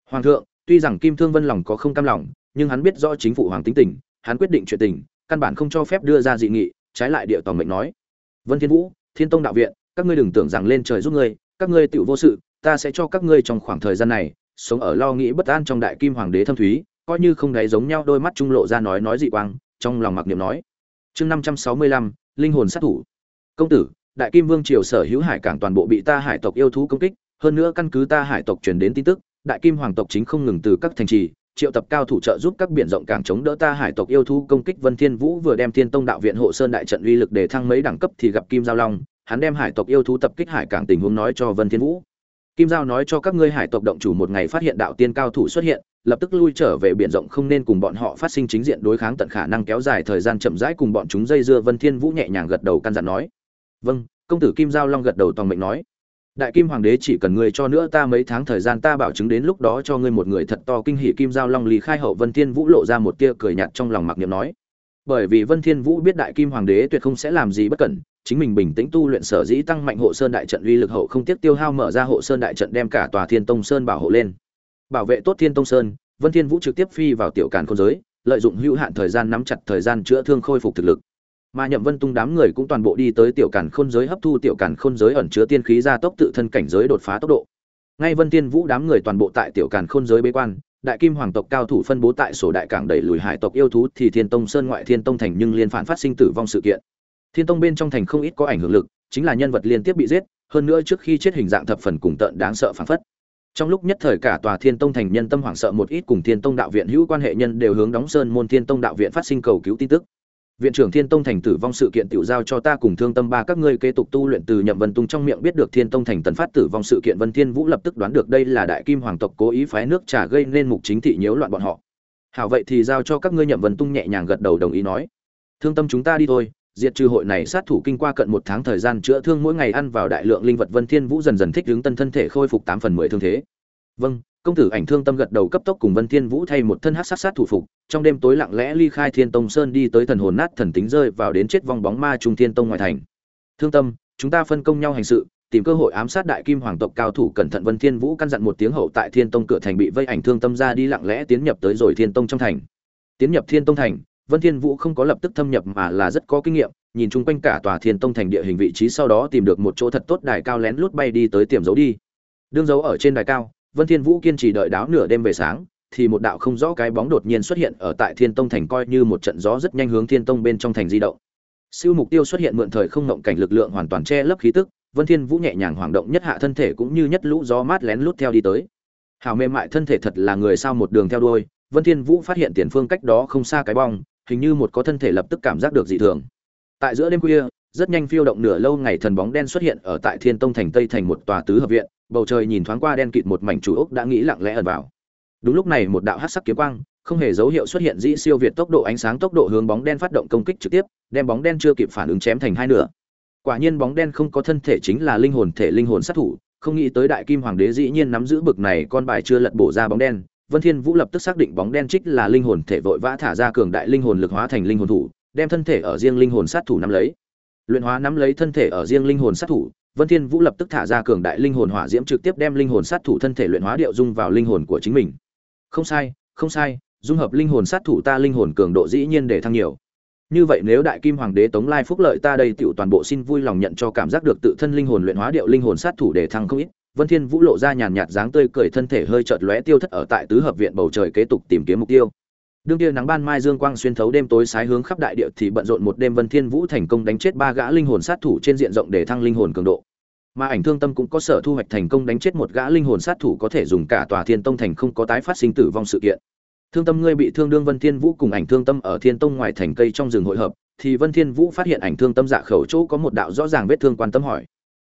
Hoàng thượng, tuy rằng kim thương vân lòng có không cam lòng, nhưng hắn biết rõ chính phủ hoàng tính tình, hắn quyết định chuyện tình, căn bản không cho phép đưa ra dị nghị, trái lại địa tòng mệnh nói. Vân thiên vũ, thiên tông đạo viện, các ngươi đừng tưởng rằng lên trời giúp ngươi, các ngươi tựu vô sự, ta sẽ cho các ngươi trong khoảng thời gian này, sống ở lo nghĩ bất an trong đại kim hoàng đế thâm thúy, coi như không đáy giống nhau đôi mắt trung lộ ra nói nói dị quang, trong lòng mặc niệm nói. Chương năm trăm sáu mươi lăm, linh hồn sát thủ. Công tử, đại kim vương triều sở hữu hải cảng toàn bộ bị ta hải tộc yêu thú công kích hơn nữa căn cứ ta hải tộc truyền đến tin tức, đại kim hoàng tộc chính không ngừng từ các thành trì, triệu tập cao thủ trợ giúp các biển rộng càng chống đỡ ta hải tộc yêu thú công kích vân thiên vũ vừa đem thiên tông đạo viện hộ sơn đại trận uy lực để thăng mấy đẳng cấp thì gặp kim giao long, hắn đem hải tộc yêu thú tập kích hải cảng tình huống nói cho vân thiên vũ. Kim giao nói cho các ngươi hải tộc động chủ một ngày phát hiện đạo tiên cao thủ xuất hiện, lập tức lui trở về biển rộng không nên cùng bọn họ phát sinh chính diện đối kháng tận khả năng kéo dài thời gian chậm rãi cùng bọn chúng dây dưa. Vân thiên vũ nhẹ nhàng gật đầu căn dặn nói. Vâng công tử kim giao long gật đầu toàn mệnh nói đại kim hoàng đế chỉ cần ngươi cho nữa ta mấy tháng thời gian ta bảo chứng đến lúc đó cho ngươi một người thật to kinh hỉ kim giao long lý khai hậu vân thiên vũ lộ ra một tia cười nhạt trong lòng mặc niệm nói. Bởi vì vân thiên vũ biết đại kim hoàng đế tuyệt không sẽ làm gì bất cẩn, chính mình bình tĩnh tu luyện sở dĩ tăng mạnh hộ sơn đại trận uy lực hậu không tiếc tiêu hao mở ra hộ sơn đại trận đem cả tòa thiên tông sơn bảo hộ lên. Bảo vệ tốt thiên tông sơn, vân thiên vũ trực tiếp phi vào tiểu càn khôn giới, lợi dụng hữu hạn thời gian nắm chặt thời gian chữa thương khôi phục thực lực mà nhậm vân tung đám người cũng toàn bộ đi tới tiểu càn khôn giới hấp thu tiểu càn khôn giới ẩn chứa tiên khí ra tốc tự thân cảnh giới đột phá tốc độ. Ngay vân tiên vũ đám người toàn bộ tại tiểu càn khôn giới bế quan, đại kim hoàng tộc cao thủ phân bố tại sổ đại cảng đẩy lùi hải tộc yêu thú thì thiên tông sơn ngoại thiên tông thành nhưng liên phản phát sinh tử vong sự kiện. Thiên tông bên trong thành không ít có ảnh hưởng lực, chính là nhân vật liên tiếp bị giết, hơn nữa trước khi chết hình dạng thập phần cùng tợn đáng sợ phản phất. Trong lúc nhất thời cả tòa thiên tông thành nhân tâm hoảng sợ một ít cùng thiên tông đạo viện hữu quan hệ nhân đều hướng đóng sơn môn thiên tông đạo viện phát sinh cầu cứu tin tức viện trưởng thiên tông thành tử vong sự kiện tiểu giao cho ta cùng thương tâm ba các ngươi kế tục tu luyện từ nhậm vân tung trong miệng biết được thiên tông thành tần phát tử vong sự kiện, vân thiên vũ lập tức đoán được đây là đại kim hoàng tộc cố ý phái nước trà gây nên mục chính thị nhiễu loạn bọn họ. Hảo vậy thì giao cho các ngươi nhậm vân tung nhẹ nhàng gật đầu đồng ý nói. Thương tâm chúng ta đi thôi, diệt trừ hội này sát thủ kinh qua cận một tháng thời gian chữa thương mỗi ngày ăn vào đại lượng linh vật, vân thiên vũ dần dần thích ứng tân thân thể khôi phục tám phần mười thương thế. Vâng công tử ảnh thương tâm gật đầu cấp tốc cùng vân thiên vũ thay một thân hắc sát sát thủ phục. Trong đêm tối lặng lẽ ly khai thiên tông sơn đi tới thần hồn nát thần tính rơi vào đến chết vong bóng ma trung thiên tông ngoài thành. Thương tâm, chúng ta phân công nhau hành sự, tìm cơ hội ám sát đại kim hoàng tộc cao thủ cẩn thận vân thiên vũ căn dặn một tiếng hậu tại thiên tông cửa thành bị vây ảnh thương tâm ra đi lặng lẽ tiến nhập tới rồi thiên tông trong thành. Tiến nhập thiên tông thành, vân thiên vũ không có lập tức thâm nhập mà là rất có kinh nghiệm, nhìn chung quanh cả tòa thiên tông thành địa hình vị trí sau đó tìm được một chỗ thật tốt đài cao lén lút bay đi tới tiềm giấu đi. Đương giấu ở trên đài cao vân thiên vũ kiên trì đợi đáo nửa đêm về sáng, thì một đạo không rõ cái bóng đột nhiên xuất hiện ở tại thiên tông thành coi như một trận gió rất nhanh hướng thiên tông bên trong thành di động. Siêu mục tiêu xuất hiện mượn thời không ngộng cảnh lực lượng hoàn toàn che lấp khí tức, vân thiên vũ nhẹ nhàng hoảng động nhất hạ thân thể cũng như nhất lũ gió mát lén lút theo đi tới. Hào mềm mại thân thể thật là người sao một đường theo đuôi, vân thiên vũ phát hiện tiền phương cách đó không xa cái bóng, hình như một có thân thể lập tức cảm giác được dị thường. Tại giữa đêm khuya rất nhanh phiêu động nửa lâu ngày thần bóng đen xuất hiện ở tại thiên tông thành tây thành một tòa tứ hợp viện, bầu trời nhìn thoáng qua đen kịt một mảnh chủ ốc đã nghĩ lặng lẽ ẩn vào. Đúng lúc này một đạo hắc sắc kiếm quang, không hề dấu hiệu xuất hiện dĩ siêu việt tốc độ ánh sáng tốc độ hướng bóng đen phát động công kích trực tiếp, đem bóng đen chưa kịp phản ứng chém thành hai nửa. Quả nhiên bóng đen không có thân thể chính là linh hồn thể linh hồn sát thủ, không nghĩ tới đại kim hoàng đế dĩ nhiên nắm giữ bực này con bài chưa lật bổ ra bóng đen, vân thiên vũ lập tức xác định bóng đen trích là linh hồn thể vội vã thả ra cường đại linh hồn lực hóa thành linh hồn thủ, đem thân thể ở riêng linh hồn sát thủ nắm lấy luyện hóa nắm lấy thân thể ở riêng linh hồn sát thủ, vân thiên vũ lập tức thả ra cường đại linh hồn hỏa diễm trực tiếp đem linh hồn sát thủ thân thể luyện hóa điệu dung vào linh hồn của chính mình. Không sai không sai, dung hợp linh hồn sát thủ ta linh hồn cường độ dĩ nhiên để thăng nhiều. Như vậy nếu đại kim hoàng đế tống lai phúc lợi ta đây tiểu toàn bộ xin vui lòng nhận cho cảm giác được tự thân linh hồn luyện hóa điệu linh hồn sát thủ để thăng không ít, vân thiên vũ lộ ra nhàn nhạt dáng tươi cười thân thể hơi chợt lóe tiêu thất ở tại tứ hợp viện bầu trời kế tục tìm kiếm mục tiêu đương kia nắng ban mai dương quang xuyên thấu đêm tối sái hướng khắp đại địa thì bận rộn một đêm vân thiên vũ thành công đánh chết ba gã linh hồn sát thủ trên diện rộng để thăng linh hồn cường độ. Mà ảnh thương tâm cũng có sở thu hoạch thành công đánh chết một gã linh hồn sát thủ có thể dùng cả tòa thiên tông thành không có tái phát sinh tử vong sự kiện. Thương tâm ngươi bị thương đương vân thiên vũ cùng ảnh thương tâm ở thiên tông ngoài thành cây trong rừng hội hợp, thì vân thiên vũ phát hiện ảnh thương tâm dạ khẩu chỗ có một đạo rõ ràng vết thương quan tâm hỏi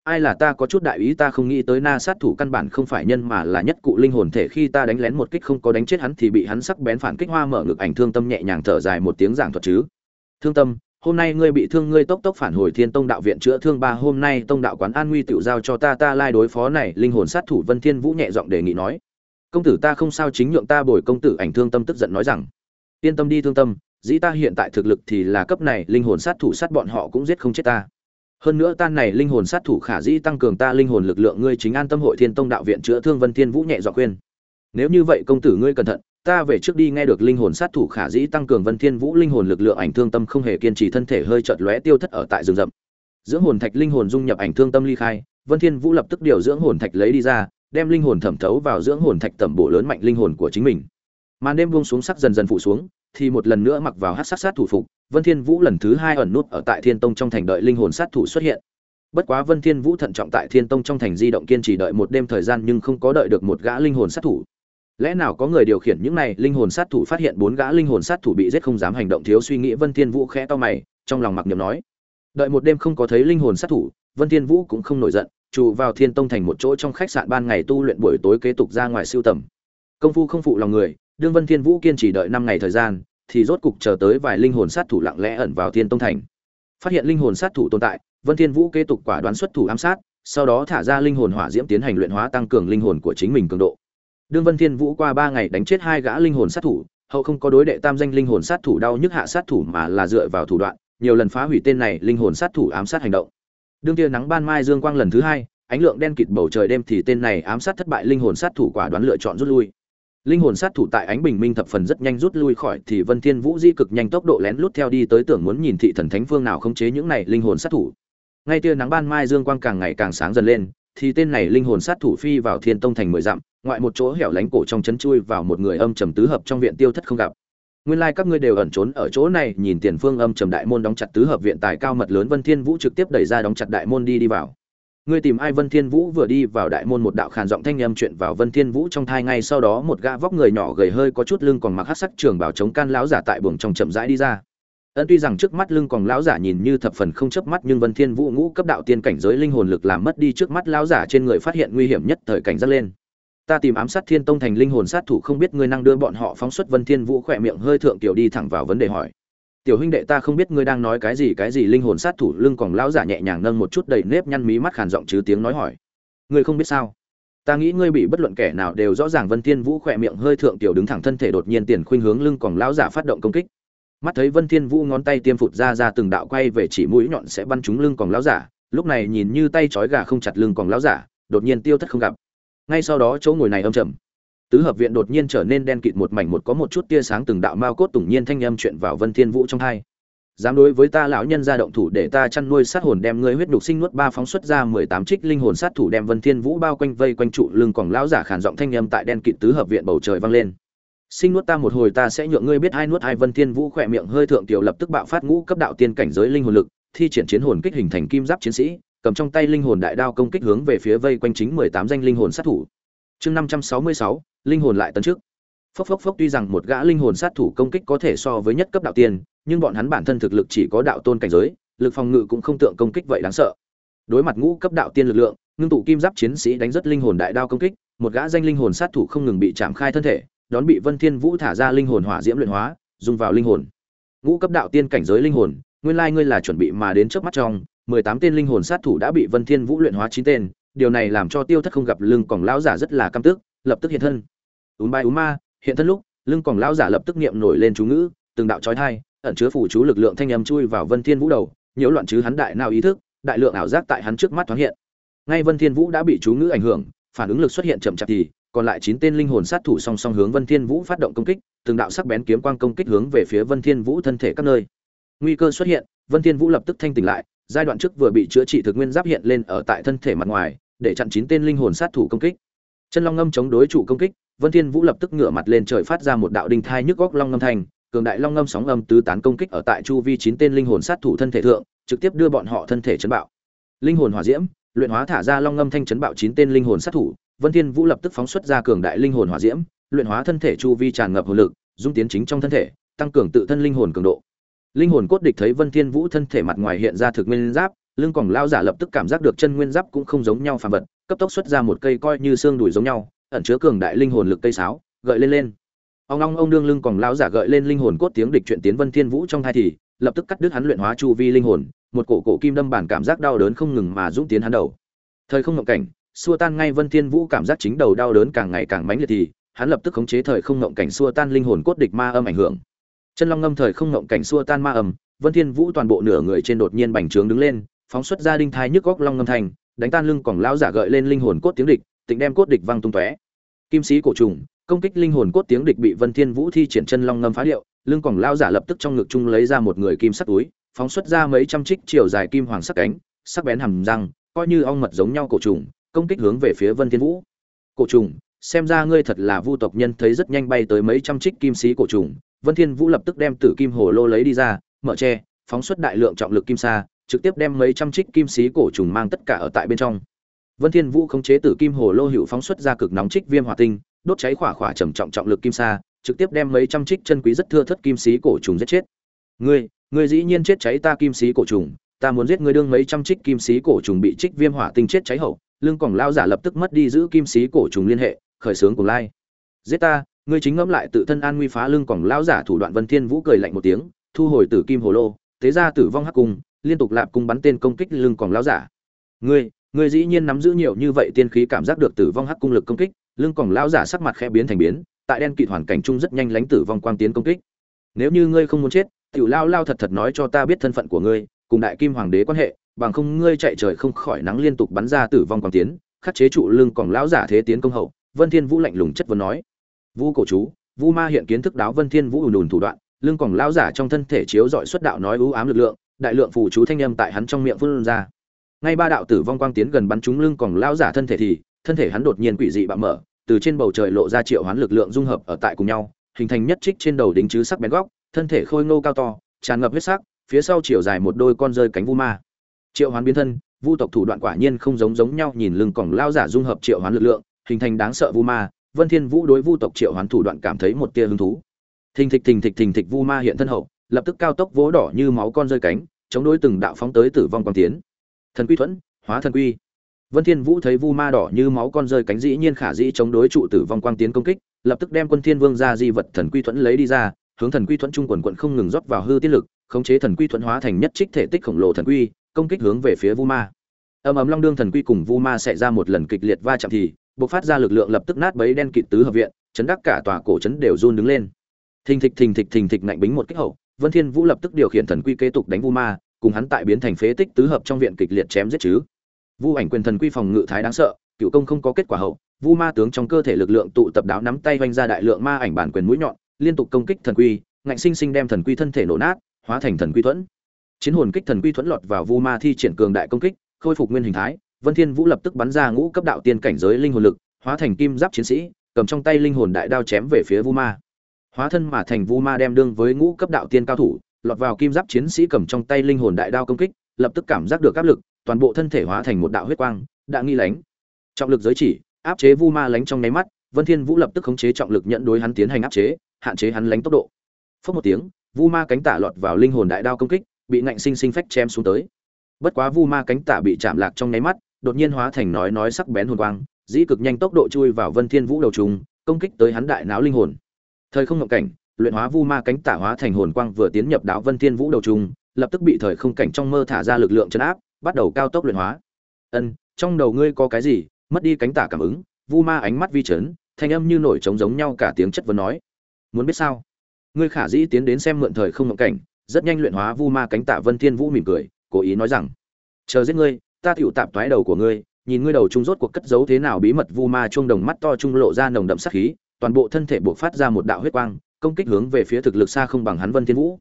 ai là ta có chút đại ý ta không nghĩ tới na sát thủ căn bản không phải nhân mà là nhất cụ linh hồn thể khi ta đánh lén một kích không có đánh chết hắn thì bị hắn sắc bén phản kích hoa mở ngực ảnh thương tâm nhẹ nhàng thở dài một tiếng giảng thuật chứ. Thương tâm, hôm nay ngươi bị thương, ngươi tốc tốc phản hồi thiên tông đạo viện chữa thương ba, hôm nay tông đạo quán an nguy tự giao cho ta ta lai đối phó này, linh hồn sát thủ vân thiên vũ nhẹ giọng đề nghị nói. Công tử ta không sao, chính nhượng ta bồi công tử, ảnh thương tâm tức giận nói rằng. Yên tâm đi thương tâm, dĩ ta hiện tại thực lực thì là cấp này, linh hồn sát thủ sát bọn họ cũng giết không chết ta hơn nữa tan này linh hồn sát thủ khả dĩ tăng cường ta linh hồn lực lượng, ngươi chính an tâm hội thiên tông đạo viện chữa thương vân thiên vũ nhẹ dọa khuyên. Nếu như vậy công tử ngươi cẩn thận, ta về trước đi nghe được linh hồn sát thủ khả dĩ tăng cường vân thiên vũ linh hồn lực lượng, ảnh thương tâm không hề kiên trì, thân thể hơi chợt lóe tiêu thất ở tại rừng rậm. Dưỡng hồn thạch linh hồn dung nhập ảnh thương tâm ly khai, vân thiên vũ lập tức điều dưỡng hồn thạch lấy đi ra, đem linh hồn thẩm thấu vào dưỡng hồn thạch tẩm bổ lớn mạnh linh hồn của chính mình. Màn đêm buông xuống, sắc dần dần phụ xuống, thì một lần nữa mặc vào hắc sát sát thủ phục vân thiên vũ lần thứ hai ẩn nút ở tại thiên tông trong thành đợi linh hồn sát thủ xuất hiện. Bất quá vân thiên vũ thận trọng tại thiên tông trong thành di động kiên trì đợi một đêm thời gian nhưng không có đợi được một gã linh hồn sát thủ. Lẽ nào có người điều khiển những này linh hồn sát thủ phát hiện bốn gã linh hồn sát thủ bị giết không dám hành động thiếu suy nghĩ, vân thiên vũ khẽ to mày, trong lòng mặc niệm nói, đợi một đêm không có thấy linh hồn sát thủ, vân thiên vũ cũng không nổi giận, trụ vào thiên tông thành một chỗ trong khách sạn ban ngày tu luyện buổi tối kế tục ra ngoài siêu tầm. Công phu không phụ lòng người, đương vân thiên vũ kiên trì đợi năm ngày thời gian thì rốt cục chờ tới vài linh hồn sát thủ lặng lẽ ẩn vào thiên tông thành. Phát hiện linh hồn sát thủ tồn tại, vân thiên vũ kế tục quả đoán xuất thủ ám sát, sau đó thả ra linh hồn hỏa diễm tiến hành luyện hóa tăng cường linh hồn của chính mình cường độ. Đương vân thiên vũ qua ba ngày đánh chết hai gã linh hồn sát thủ, hậu không có đối đệ tam danh linh hồn sát thủ đau nhức hạ sát thủ mà là dựa vào thủ đoạn, nhiều lần phá hủy tên này linh hồn sát thủ ám sát hành động. Đương tia nắng ban mai dương quang lần thứ hai, ánh lượng đen kịt bầu trời đêm thì tên này ám sát thất bại linh hồn sát thủ quả đoán lựa chọn rút lui linh hồn sát thủ tại ánh bình minh thập phần rất nhanh rút lui khỏi thì vân thiên vũ di cực nhanh tốc độ lén lút theo đi tới tưởng muốn nhìn thị thần thánh phương nào khống chế những này linh hồn sát thủ. Ngay tia nắng ban mai dương quang càng ngày càng sáng dần lên, thì tên này linh hồn sát thủ phi vào thiên tông thành mười dặm, ngoại một chỗ hẻo lánh cổ trong chấn chui vào một người âm trầm tứ hợp trong viện tiêu thất không gặp. Nguyên lai like các ngươi đều ẩn trốn ở chỗ này, nhìn tiền phương âm trầm đại môn đóng chặt tứ hợp viện tài cao mật lớn vân thiên vũ trực tiếp đẩy ra đóng chặt đại môn đi đi vào ngươi tìm ai vân thiên vũ vừa đi vào đại môn một đạo khàn giọng thanh âm chuyện vào vân thiên vũ trong thai ngay sau đó một gã vóc người nhỏ gầy hơi có chút lưng còn mặc hắc sắc trường bảo chống can lão giả tại buồng trong chậm rãi đi ra. Ân tuy rằng trước mắt lưng còn lão giả nhìn như thập phần không chớp mắt nhưng vân thiên vũ ngũ cấp đạo tiên cảnh giới linh hồn lực làm mất đi trước mắt lão giả trên người phát hiện nguy hiểm nhất thời cảnh giác lên. Ta tìm ám sát thiên tông thành linh hồn sát thủ không biết ngươi năng đưa bọn họ phóng xuất vân thiên vũ khỏe miệng hơi thượng tiểu đi thẳng vào vấn đề hỏi tiểu huynh đệ ta không biết ngươi đang nói cái gì cái gì linh hồn sát thủ, lưng còn lão giả nhẹ nhàng nâng một chút đầy nếp nhăn mí mắt khàn giọng chứ tiếng nói hỏi. Ngươi không biết sao? Ta nghĩ ngươi bị bất luận kẻ nào đều rõ ràng vân thiên vũ khỏe miệng hơi thượng tiểu đứng thẳng thân thể đột nhiên tiền khuynh hướng lưng còn lão giả phát động công kích. Mắt thấy vân thiên vũ ngón tay tiêm phụt ra ra từng đạo quay về chỉ mũi nhọn sẽ bắn trúng lưng còn lão giả, lúc này nhìn như tay trói gà không chặt lưng còn lão giả, đột nhiên tiêu thất không gặp. Ngay sau đó chỗ ngồi này âm trầm tứ hợp viện đột nhiên trở nên đen kịt một mảnh, một có một chút tia sáng từng đạo mao cốt tủng nhiên thanh âm chuyện vào vân thiên vũ trong hai. Dám đối với ta lão nhân ra động thủ để ta chăn nuôi sát hồn đem ngươi huyết đục sinh nuốt ba phóng xuất ra mười tám trích linh hồn sát thủ đem vân thiên vũ bao quanh vây quanh trụ lưng còn lão giả khàn giọng thanh âm tại đen kịt tứ hợp viện bầu trời vang lên. Sinh nuốt ta một hồi ta sẽ nhượng ngươi biết hai nuốt hai vân thiên vũ khỏe miệng hơi thượng tiểu lập tức bạo phát ngũ cấp đạo tiên cảnh giới linh hồn lực, thi triển chiến hồn kích hình thành kim giáp chiến sĩ, cầm trong tay linh hồn đại đao công kích hướng về phía vây quanh chính mười tám danh linh hồn sát thủ. Chương năm trăm sáu mươi sáu linh hồn lại tấn trước phốc phốc phốc tuy rằng một gã linh hồn sát thủ công kích có thể so với nhất cấp đạo tiên, nhưng bọn hắn bản thân thực lực chỉ có đạo tôn cảnh giới, lực phòng ngự cũng không tượng công kích vậy đáng sợ. Đối mặt ngũ cấp đạo tiên lực lượng, ngưng tụ kim giáp chiến sĩ đánh rất linh hồn đại đao công kích, một gã danh linh hồn sát thủ không ngừng bị chạm khai thân thể, đón bị vân thiên vũ thả ra linh hồn hỏa diễm luyện hóa, dùng vào linh hồn. Ngũ cấp đạo tiên cảnh giới linh hồn, nguyên lai ngươi là chuẩn bị mà đến trước mắt trong, mười tám tên linh hồn sát thủ đã bị vân thiên vũ luyện hóa chín tên, điều này làm cho tiêu thất không gặp lưng còn lão giả rất là căm tức lập tức hiện thân. Ún bay ún ma, hiện thân lúc, lưng còn lão giả lập tức niệm nổi lên chú ngữ, từng đạo chói tai, ẩn chứa phủ chú lực lượng thanh âm chui vào vân thiên vũ đầu, nhiễu loạn chứ hắn đại nào ý thức, đại lượng ảo giác tại hắn trước mắt thoáng hiện. Ngay vân thiên vũ đã bị chú ngữ ảnh hưởng, phản ứng lực xuất hiện chậm chạp thì, còn lại chín tên linh hồn sát thủ song song hướng vân thiên vũ phát động công kích, từng đạo sắc bén kiếm quang công kích hướng về phía vân thiên vũ thân thể các nơi. Nguy cơ xuất hiện, vân thiên vũ lập tức thanh tỉnh lại, giai đoạn trước vừa bị chữa trị thực nguyên giáp hiện lên ở tại thân thể mặt ngoài, để chặn chín tên linh hồn sát thủ công kích chân long ngâm chống đối trụ công kích, vân thiên vũ lập tức ngửa mặt lên trời phát ra một đạo đinh thai nhức góc long ngâm thành, cường đại long ngâm sóng âm tứ tán công kích ở tại chu vi chín tên linh hồn sát thủ thân thể thượng, trực tiếp đưa bọn họ thân thể chấn bạo. Linh hồn hỏa diễm, luyện hóa thả ra long ngâm thanh chấn bạo chín tên linh hồn sát thủ, vân thiên vũ lập tức phóng xuất ra cường đại linh hồn hỏa diễm, luyện hóa thân thể chu vi tràn ngập hồn lực, dung tiến chính trong thân thể, tăng cường tự thân linh hồn cường độ. Linh hồn cốt địch thấy vân thiên vũ thân thể mặt ngoài hiện ra thực nguyên giáp lưng còng lao giả lập tức cảm giác được chân nguyên giáp cũng không giống nhau phàm vật, cấp tốc xuất ra một cây coi như xương đùi giống nhau, ẩn chứa cường đại linh hồn lực cây sáo, gợi lên lên. Ông long ông đương lưng còng lao giả gợi lên linh hồn cốt tiếng địch chuyện tiến vân thiên vũ trong thai thì, lập tức cắt đứt hắn luyện hóa chu vi linh hồn, một cổ cổ kim đâm bản cảm giác đau đớn không ngừng mà dũng tiến hắn đầu. Thời không ngộng cảnh, xua tan ngay vân thiên vũ cảm giác chính đầu đau đớn càng ngày càng mãnh liệt thì, hắn lập tức khống chế thời không ngộng cảnh xua tan linh hồn cốt địch ma âm ảnh hưởng. Chân long ngâm thời không ngộng cảnh xua tan ma âm, vân thiên vũ toàn bộ nửa người trên đột nhiên bành trướng đứng lên phóng xuất ra đinh thai nhức góc long ngâm thành, đánh tan lưng còng lão giả gợi lên linh hồn cốt tiếng địch, tịnh đem cốt địch văng tung tóe. Kim sĩ cổ trùng, công kích linh hồn cốt tiếng địch bị vân thiên vũ thi triển chân long ngâm phá điệu, lưng còng lão giả lập tức trong ngực trung lấy ra một người kim sắt túi, phóng xuất ra mấy trăm trích chiều dài kim hoàng sắc cánh, sắc bén hầm răng, coi như ong mật giống nhau cổ trùng, công kích hướng về phía vân thiên vũ. Cổ trùng, xem ra ngươi thật là vu tộc nhân thấy rất nhanh bay tới mấy trăm trích kim sĩ cổ trùng. Vân thiên vũ lập tức đem tử kim hồ lô lấy đi ra, mở che phóng xuất đại lượng trọng lực kim sa trực tiếp đem mấy trăm trích kim xí cổ trùng mang tất cả ở tại bên trong. Vân thiên vũ khống chế tử kim hồ lô hữu phóng xuất ra cực nóng trích viêm hỏa tinh, đốt cháy khỏa khỏa trầm trọng trọng lực kim sa, trực tiếp đem mấy trăm trích chân quý rất thưa thất kim xí cổ trùng giết chết. Ngươi ngươi dĩ nhiên chết cháy ta kim xí cổ trùng, ta muốn giết ngươi đương mấy trăm trích kim xí cổ trùng bị trích viêm hỏa tinh chết cháy hậu lương còng lao giả lập tức mất đi giữ kim xí cổ trùng liên hệ, khởi sướng cùng lai. Giết ta, ngươi chính ngẫm lại tự thân an nguy phá lưng còng lao giả thủ đoạn vân thiên vũ cười lạnh một tiếng, thu hồi tử kim hồ lô thế ra tử vong hắc cung liên tục lạp cung bắn tên công kích lưng còng lão giả. Ngươi ngươi dĩ nhiên nắm giữ nhiều như vậy tiên khí cảm giác được tử vong hắc cung lực công kích, lưng còng lão giả sắc mặt khẽ biến thành biến, tại đen kịt hoàn cảnh chung rất nhanh lánh tử vong quang tiến công kích. Nếu như ngươi không muốn chết, tiểu lao lao thật thật nói cho ta biết thân phận của ngươi, cùng đại kim hoàng đế quan hệ, bằng không ngươi chạy trời không khỏi nắng liên tục bắn ra tử vong quang tiến, khắc chế trụ lưng còng lão giả thế tiến công hậu, vân thiên vũ lạnh lùng chất vấn nói. Vu cổ chú, vu ma hiện kiến thức đáo vân thiên vũ ùn ùn thủ đoạn, lưng còng lão giả trong thân thể chiếu dọi xuất đạo nói ưu ám lực lượng đại lượng phù chú thanh âm tại hắn trong miệng phun ra. Ngay ba đạo tử vong quang tiến gần bắn trúng lưng còng lão giả thân thể thì, thân thể hắn đột nhiên quỷ dị bạo mở, từ trên bầu trời lộ ra triệu hoán lực lượng dung hợp ở tại cùng nhau, hình thành nhất trích trên đầu đính chứ sắc bén góc, thân thể khôi ngô cao to, tràn ngập huyết sắc, phía sau chiều dài một đôi con rơi cánh vu ma. Triệu hoán biến thân, vu tộc thủ đoạn quả nhiên không giống giống nhau nhìn lưng còng lao giả dung hợp triệu hoán lực lượng, hình thành đáng sợ vu ma, vân thiên vũ đối vu tộc triệu hoán thủ đoạn cảm thấy một tia hứng thú. Thình thịch thình thịch thình thịch vu ma hiện thân hậu, lập tức cao tốc vỗ đỏ như máu con rơi cánh chống đối từng đạo phóng tới tử vong quang tiến. Thần quy thuẫn, hóa thần quy. Vân thiên vũ thấy vu ma đỏ như máu con rơi cánh dĩ nhiên khả dĩ chống đối trụ tử vong quang tiến công kích, lập tức đem quân thiên vương ra di vật thần quy thuẫn lấy đi ra, hướng thần quy thuẫn trung quần quận không ngừng rót vào hư tiết lực, khống chế thần quy thuẫn hóa thành nhất trích thể tích khổng lồ thần quy, công kích hướng về phía vu ma. Ầm ầm long đương thần quy cùng vu ma xảy ra một lần kịch liệt va chạm thì, bộc phát ra lực lượng lập tức nát bấy đen kịt tứ hợp viện, chấn đắc cả tòa cổ chấn đều run đứng lên. Thình thịch thình thịch thình thịch ngạnh bính một kích hậu vân thiên vũ lập tức điều khiển thần quy kế tục đánh vu ma, cùng hắn tại biến thành phế tích tứ hợp trong viện kịch liệt chém giết chứ. Vu ảnh quyền thần quy phòng ngự thái đáng sợ, cựu công không có kết quả hậu, vu ma tướng trong cơ thể lực lượng tụ tập đáo nắm tay vung ra đại lượng ma ảnh bản quyền mũi nhọn, liên tục công kích thần quy, ngạnh sinh sinh đem thần quy thân thể nổ nát, hóa thành thần quy thuẫn. Chiến hồn kích thần quy thuẫn lọt vào vu ma thi triển cường đại công kích, khôi phục nguyên hình thái, vân thiên vũ lập tức bắn ra ngũ cấp đạo tiên cảnh giới linh hồn lực, hóa thành kim giáp chiến sĩ, cầm trong tay linh hồn đại đao chém về phía vu ma hóa thân mà thành vu ma đem đương với ngũ cấp đạo tiên cao thủ, lọt vào kim giáp chiến sĩ cầm trong tay linh hồn đại đao công kích, lập tức cảm giác được áp lực, toàn bộ thân thể hóa thành một đạo huyết quang, đã nghi lánh. Trọng lực giới chỉ, áp chế vu ma lánh trong nháy mắt, vân thiên vũ lập tức khống chế trọng lực nhận đối hắn tiến hành áp chế, hạn chế hắn lánh tốc độ. Phất một tiếng, vu ma cánh tả lọt vào linh hồn đại đao công kích, bị ngạnh sinh sinh phách chém xuống tới. Bất quá vu ma cánh tả bị chạm lạc trong nháy mắt, đột nhiên hóa thành nói nói sắc bén hồn quang, dĩ cực nhanh tốc độ chui vào vân thiên vũ đầu trùng, công kích tới hắn đại não linh hồn thời không ngộng cảnh luyện hóa vu ma cánh tả hóa thành hồn quang vừa tiến nhập đạo vân thiên vũ đầu trung, lập tức bị thời không cảnh trong mơ thả ra lực lượng chấn áp bắt đầu cao tốc luyện hóa. Ân trong đầu ngươi có cái gì? Mất đi cánh tả cảm ứng vu ma ánh mắt vi chấn thanh âm như nổi trống giống nhau cả tiếng chất vấn nói. Muốn biết sao? Ngươi khả dĩ tiến đến xem mượn thời không ngộng cảnh rất nhanh luyện hóa vu ma cánh tả vân thiên vũ mỉm cười cố ý nói rằng chờ giết ngươi ta tựu tạp toái đầu của ngươi nhìn ngươi đầu trung rốt cuộc cất giấu thế nào bí mật vu ma chuông đồng mắt to trung lộ ra nồng đậm sát khí toàn bộ thân thể buộc phát ra một đạo huyết quang, công kích hướng về phía thực lực xa không bằng hắn vân thiên vũ.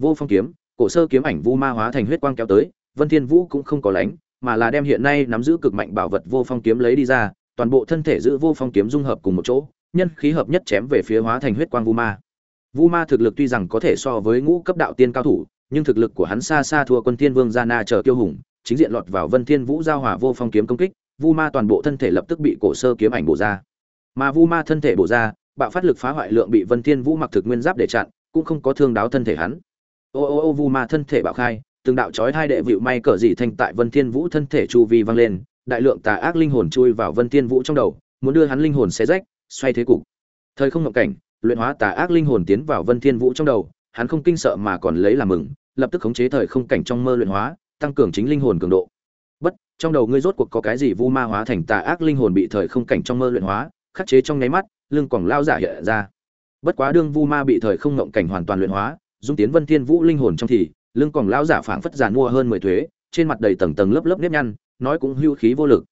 Vô phong kiếm, cổ sơ kiếm ảnh vu ma hóa thành huyết quang kéo tới, vân thiên vũ cũng không có lánh, mà là đem hiện nay nắm giữ cực mạnh bảo vật vô phong kiếm lấy đi ra, toàn bộ thân thể giữ vô phong kiếm dung hợp cùng một chỗ, nhân khí hợp nhất chém về phía hóa thành huyết quang vu ma. Vu ma thực lực tuy rằng có thể so với ngũ cấp đạo tiên cao thủ, nhưng thực lực của hắn xa xa thua quân thiên vương gia na chờ tiêu hùng, chính diện lọt vào vân thiên vũ giao hỏa vô phong kiếm công kích, vu ma toàn bộ thân thể lập tức bị cổ sơ kiếm ảnh bổ ra mà vu ma thân thể bổ ra, bạo phát lực phá hoại lượng bị vân thiên vũ mặc thực nguyên giáp để chặn, cũng không có thương đáo thân thể hắn. Ô ô ô, vu ma thân thể bạo khai, từng đạo chói hai đệ vịu may cờ dị thanh tại vân thiên vũ thân thể chu vi vang lên, đại lượng tà ác linh hồn chui vào vân thiên vũ trong đầu, muốn đưa hắn linh hồn xé rách, xoay thế cục. Thời không ngọc cảnh, luyện hóa tà ác linh hồn tiến vào vân thiên vũ trong đầu, hắn không kinh sợ mà còn lấy làm mừng, lập tức khống chế thời không cảnh trong mơ luyện hóa, tăng cường chính linh hồn cường độ. Bất, trong đầu ngươi rốt cuộc có cái gì vu ma hóa thành tà ác linh hồn bị thời không cảnh trong mơ luyện hóa? Khắc chế trong nháy mắt, lưng quẳng lao giả hiện ra. Bất quá đương vu ma bị thời không ngộng cảnh hoàn toàn luyện hóa, dung tiến vân thiên vũ linh hồn trong thì, lưng quẳng lao giả phảng phất giàn mua hơn mười thuế, trên mặt đầy tầng tầng lớp lớp nếp nhăn, nói cũng hưu khí vô lực.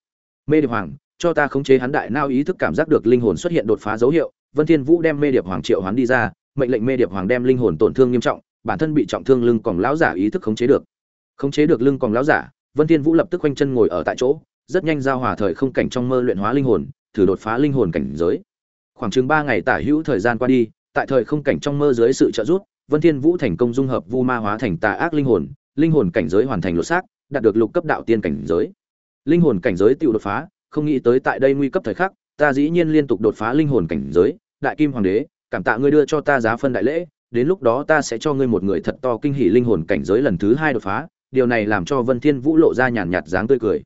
Mê điệp hoàng, cho ta khống chế hắn đại nao ý thức cảm giác được linh hồn xuất hiện đột phá dấu hiệu, vân thiên vũ đem mê điệp hoàng triệu hoán đi ra, mệnh lệnh mê điệp hoàng đem linh hồn tổn thương nghiêm trọng, bản thân bị trọng thương lưng còn lão giả ý thức khống chế được. Khống chế được lưng còn lão giả, vân thiên vũ lập tức quanh chân ngồi ở tại chỗ, rất nhanh giao hòa thời không cảnh trong mơ luyện hóa linh hồn thử đột phá linh hồn cảnh giới. Khoảng chừng ba ngày tả hữu thời gian qua đi, tại thời không cảnh trong mơ dưới sự trợ giúp, vân thiên vũ thành công dung hợp vu ma hóa thành tà ác linh hồn linh hồn cảnh giới hoàn thành lột xác, đạt được lục cấp đạo tiên cảnh giới. Linh hồn cảnh giới tiêu đột phá, không nghĩ tới tại đây nguy cấp thời khắc, ta dĩ nhiên liên tục đột phá linh hồn cảnh giới, đại kim hoàng đế, cảm tạ ngươi đưa cho ta giá phân đại lễ, đến lúc đó ta sẽ cho ngươi một người thật to kinh hỉ linh hồn cảnh giới lần thứ hai đột phá, điều này làm cho vân thiên vũ lộ ra nhàn nhạt dáng tươi cười.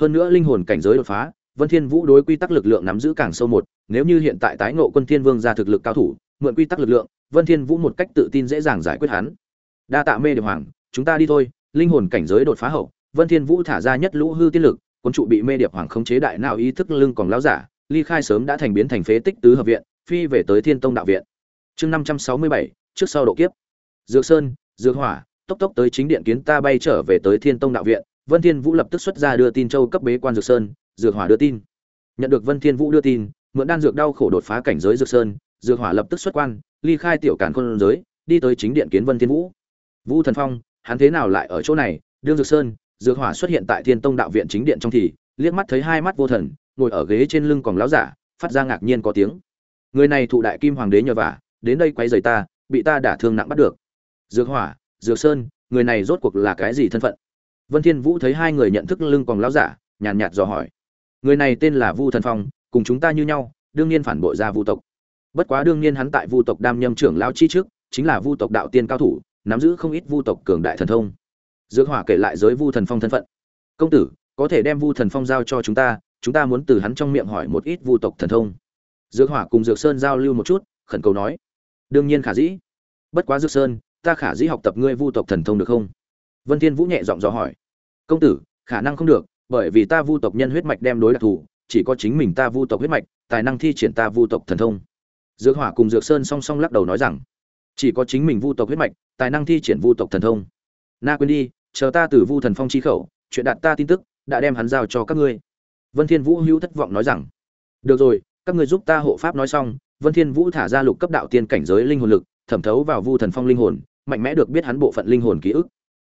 Hơn nữa linh hồn cảnh giới đột phá vân thiên vũ đối quy tắc lực lượng nắm giữ càng sâu một, nếu như hiện tại tái ngộ quân thiên vương ra thực lực cao thủ, mượn quy tắc lực lượng, vân thiên vũ một cách tự tin dễ dàng giải quyết hắn. Đa tạ mê điệp hoàng, chúng ta đi thôi, linh hồn cảnh giới đột phá hậu, vân thiên vũ thả ra nhất lũ hư tiên lực, quân trụ bị mê điệp hoàng khống chế đại não ý thức lưng còn lão giả, ly khai sớm đã thành biến thành phế tích tứ hợp viện, phi về tới thiên tông đạo viện. Chương năm trăm sáu mươi bảy, trước sau độ kiếp. Dược sơn, dược hỏa, tốc tốc tới chính điện kiến ta bay trở về tới thiên tông đạo viện, vân thiên vũ lập tức xuất ra đưa tin châu cấp bế quan dược sơn dược hỏa đưa tin. Nhận được vân thiên vũ đưa tin, mượn đan dược đau khổ đột phá cảnh giới dược sơn, dược hỏa lập tức xuất quan, ly khai tiểu cản khôn giới, đi tới chính điện kiến vân thiên vũ. Vũ thần phong, hắn thế nào lại ở chỗ này? Đương dược sơn, dược hỏa xuất hiện tại thiên tông đạo viện chính điện trong thì, liếc mắt thấy hai mắt vô thần, ngồi ở ghế trên lưng còn láo giả, phát ra ngạc nhiên có tiếng. Người này thụ đại kim hoàng đế nhờ vả, đến đây quay giày ta, bị ta đả thương nặng bắt được. Dược hỏa, dược sơn, người này rốt cuộc là cái gì thân phận? Vân thiên vũ thấy hai người nhận thức lưng còn láo giả, nhàn nhạt dò hỏi người này tên là vu thần phong, cùng chúng ta như nhau, đương nhiên phản bội ra vu tộc. Bất quá đương nhiên hắn tại vu tộc đam nhâm trưởng lão chi trước, chính là vu tộc đạo tiên cao thủ, nắm giữ không ít vu tộc cường đại thần thông. Dược hỏa kể lại giới vu thần phong thân phận. Công tử, có thể đem vu thần phong giao cho chúng ta chúng ta muốn từ hắn trong miệng hỏi một ít vu tộc thần thông. Dược hỏa cùng dược sơn giao lưu một chút, khẩn cầu nói, đương nhiên khả dĩ. Bất quá dược sơn, ta khả dĩ học tập ngươi vu tộc thần thông được không? Vân thiên vũ nhẹ giọng dò hỏi, công tử, khả năng không được bởi vì ta vu tộc nhân huyết mạch đem đối đặc thù, chỉ có chính mình ta vu tộc huyết mạch, tài năng thi triển ta vu tộc thần thông. Dược hỏa cùng dược sơn song song lắc đầu nói rằng, chỉ có chính mình vu tộc huyết mạch, tài năng thi triển vu tộc thần thông. Na quên đi, chờ ta từ vu thần phong chi khẩu, chuyện đạt ta tin tức, đã đem hắn giao cho các ngươi. Vân thiên vũ hữu thất vọng nói rằng, được rồi, các ngươi giúp ta hộ pháp nói xong. Vân thiên vũ thả ra lục cấp đạo tiên cảnh giới linh hồn lực, thẩm thấu vào vu thần phong linh hồn, mạnh mẽ được biết hắn bộ phận linh hồn ký ức.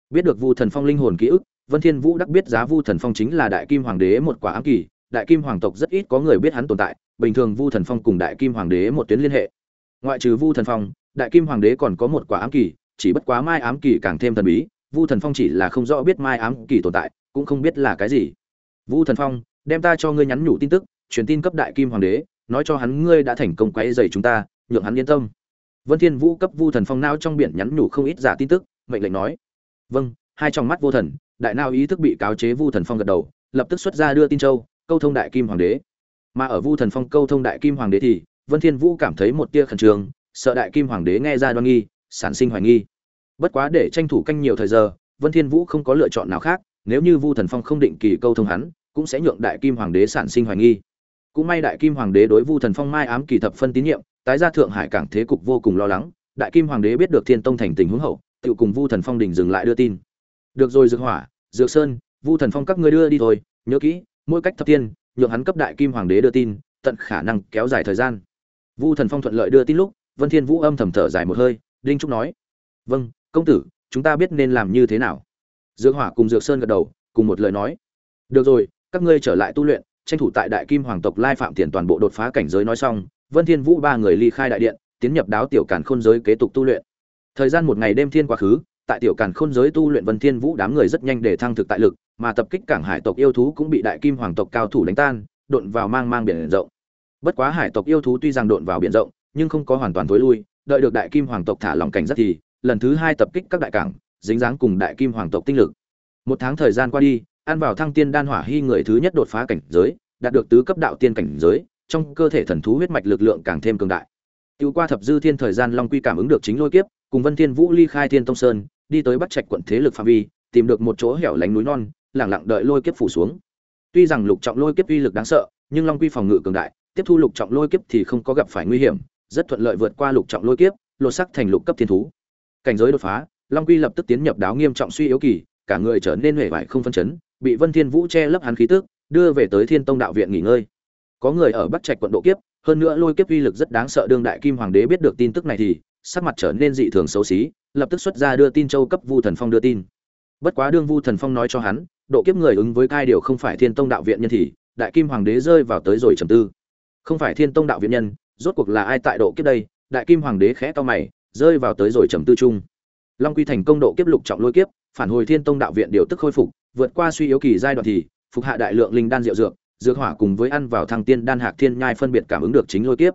Biết được vu thần phong linh hồn ký ức vân thiên vũ đắc biết giá vu thần phong chính là đại kim hoàng đế một quả ám kỳ, đại kim hoàng tộc rất ít có người biết hắn tồn tại, bình thường vu thần phong cùng đại kim hoàng đế một tuyến liên hệ. Ngoại trừ vu thần phong, đại kim hoàng đế còn có một quả ám kỳ, chỉ bất quá mai ám kỳ càng thêm thần bí, vu thần phong chỉ là không rõ biết mai ám kỳ tồn tại, cũng không biết là cái gì. Vu thần phong, đem ta cho ngươi nhắn nhủ tin tức, truyền tin cấp đại kim hoàng đế, nói cho hắn ngươi đã thành công quấy rầy chúng ta, nhượng hắn yên tâm. Vân thiên vũ cấp vu thần phong nao trong biển nhắn nhủ không ít giả tin tức, mệnh lệnh nói. Vâng hai trong mắt vô thần đại nao ý thức bị cáo chế vu thần phong gật đầu, lập tức xuất ra đưa tin châu, câu thông đại kim hoàng đế. Mà ở vu thần phong câu thông đại kim hoàng đế thì, vân thiên vũ cảm thấy một tia khẩn trương, sợ đại kim hoàng đế nghe ra đoan nghi, sản sinh hoài nghi. Bất quá để tranh thủ canh nhiều thời giờ, vân thiên vũ không có lựa chọn nào khác, nếu như vu thần phong không định kỳ câu thông hắn, cũng sẽ nhượng đại kim hoàng đế sản sinh hoài nghi. Cũng may đại kim hoàng đế đối vu thần phong mai ám kỳ thập phân tín nhiệm, tái ra thượng hải cảng thế cục vô cùng lo lắng, đại kim hoàng đế biết được thiên tông thành tình huống hậu, tự cùng vu thần phong đình dừng lại đưa tin. Được rồi, dược hỏa dược sơn, vu thần phong các ngươi đưa đi thôi, nhớ kỹ, mỗi cách thập tiên, nhượng hắn cấp đại kim hoàng đế đưa tin, tận khả năng kéo dài thời gian. Vu thần phong thuận lợi đưa tin lúc, vân thiên vũ âm thầm thở dài một hơi, đinh trúc nói vâng công tử, chúng ta biết nên làm như thế nào. Dược hỏa cùng dược sơn gật đầu, cùng một lời nói, được rồi, các ngươi trở lại tu luyện, tranh thủ tại đại kim hoàng tộc lai phạm tiền toàn bộ đột phá cảnh giới nói xong, vân thiên vũ ba người ly khai đại điện, tiến nhập đáo tiểu càn khôn giới kế tục tu luyện. Thời gian một ngày đêm thiên quá khứ tại tiểu càn khôn giới tu luyện vân thiên vũ đám người rất nhanh để thăng thực tại lực, mà tập kích cảng hải tộc yêu thú cũng bị đại kim hoàng tộc cao thủ đánh tan đột vào mang mang biển rộng. Bất quá hải tộc yêu thú tuy rằng đột vào biển rộng, nhưng không có hoàn toàn tối lui, đợi được đại kim hoàng tộc thả lòng cảnh rất thì, lần thứ hai tập kích các đại cảng, dính dáng cùng đại kim hoàng tộc tinh lực. Một tháng thời gian qua đi, ăn vào thăng tiên đan hỏa hy người thứ nhất đột phá cảnh giới, đạt được tứ cấp đạo tiên cảnh giới, trong cơ thể thần thú huyết mạch lực lượng càng thêm cường đại. Tiêu qua thập dư thiên thời gian long quy cảm ứng được chính lôi kiếp, cùng vân thiên vũ ly khai thiên tông sơn đi tới bắc trạch quận thế lực phạm vi, tìm được một chỗ hẻo lánh núi non, lặng lặng đợi lôi kiếp phủ xuống. Tuy rằng lục trọng lôi kiếp uy lực đáng sợ, nhưng long quy phòng ngự cường đại, tiếp thu lục trọng lôi kiếp thì không có gặp phải nguy hiểm, rất thuận lợi vượt qua lục trọng lôi kiếp, lột sắc thành lục cấp thiên thú. Cảnh giới đột phá, long quy lập tức tiến nhập đáo nghiêm trọng suy yếu kỳ, cả người trở nên huệ vải không phân chấn, bị vân thiên vũ che lấp hắn khí tức, đưa về tới thiên tông đạo viện nghỉ ngơi. Có người ở bắc trạch quận độ kiếp, hơn nữa lôi kiếp uy lực rất đáng sợ, đương đại kim hoàng đế biết được tin tức này thì sắc mặt trở nên dị thường xấu xí, lập tức xuất ra đưa tin châu cấp vu thần phong đưa tin. Bất quá đương vu thần phong nói cho hắn, độ kiếp người ứng với cai điều không phải thiên tông đạo viện nhân thì, đại kim hoàng đế rơi vào tới rồi trầm tư. Không phải thiên tông đạo viện nhân, rốt cuộc là ai tại độ kiếp đây? Đại kim hoàng đế khẽ to mày, rơi vào tới rồi trầm tư chung. Long quy thành công độ kiếp lục trọng lôi kiếp, phản hồi thiên tông đạo viện điều tức khôi phục, vượt qua suy yếu kỳ giai đoạn thì, phục hạ đại lượng linh đan diệu dược dược hỏa cùng với ăn vào thăng tiên đan hạc thiên nhai phân biệt cảm ứng được chính lôi kiếp.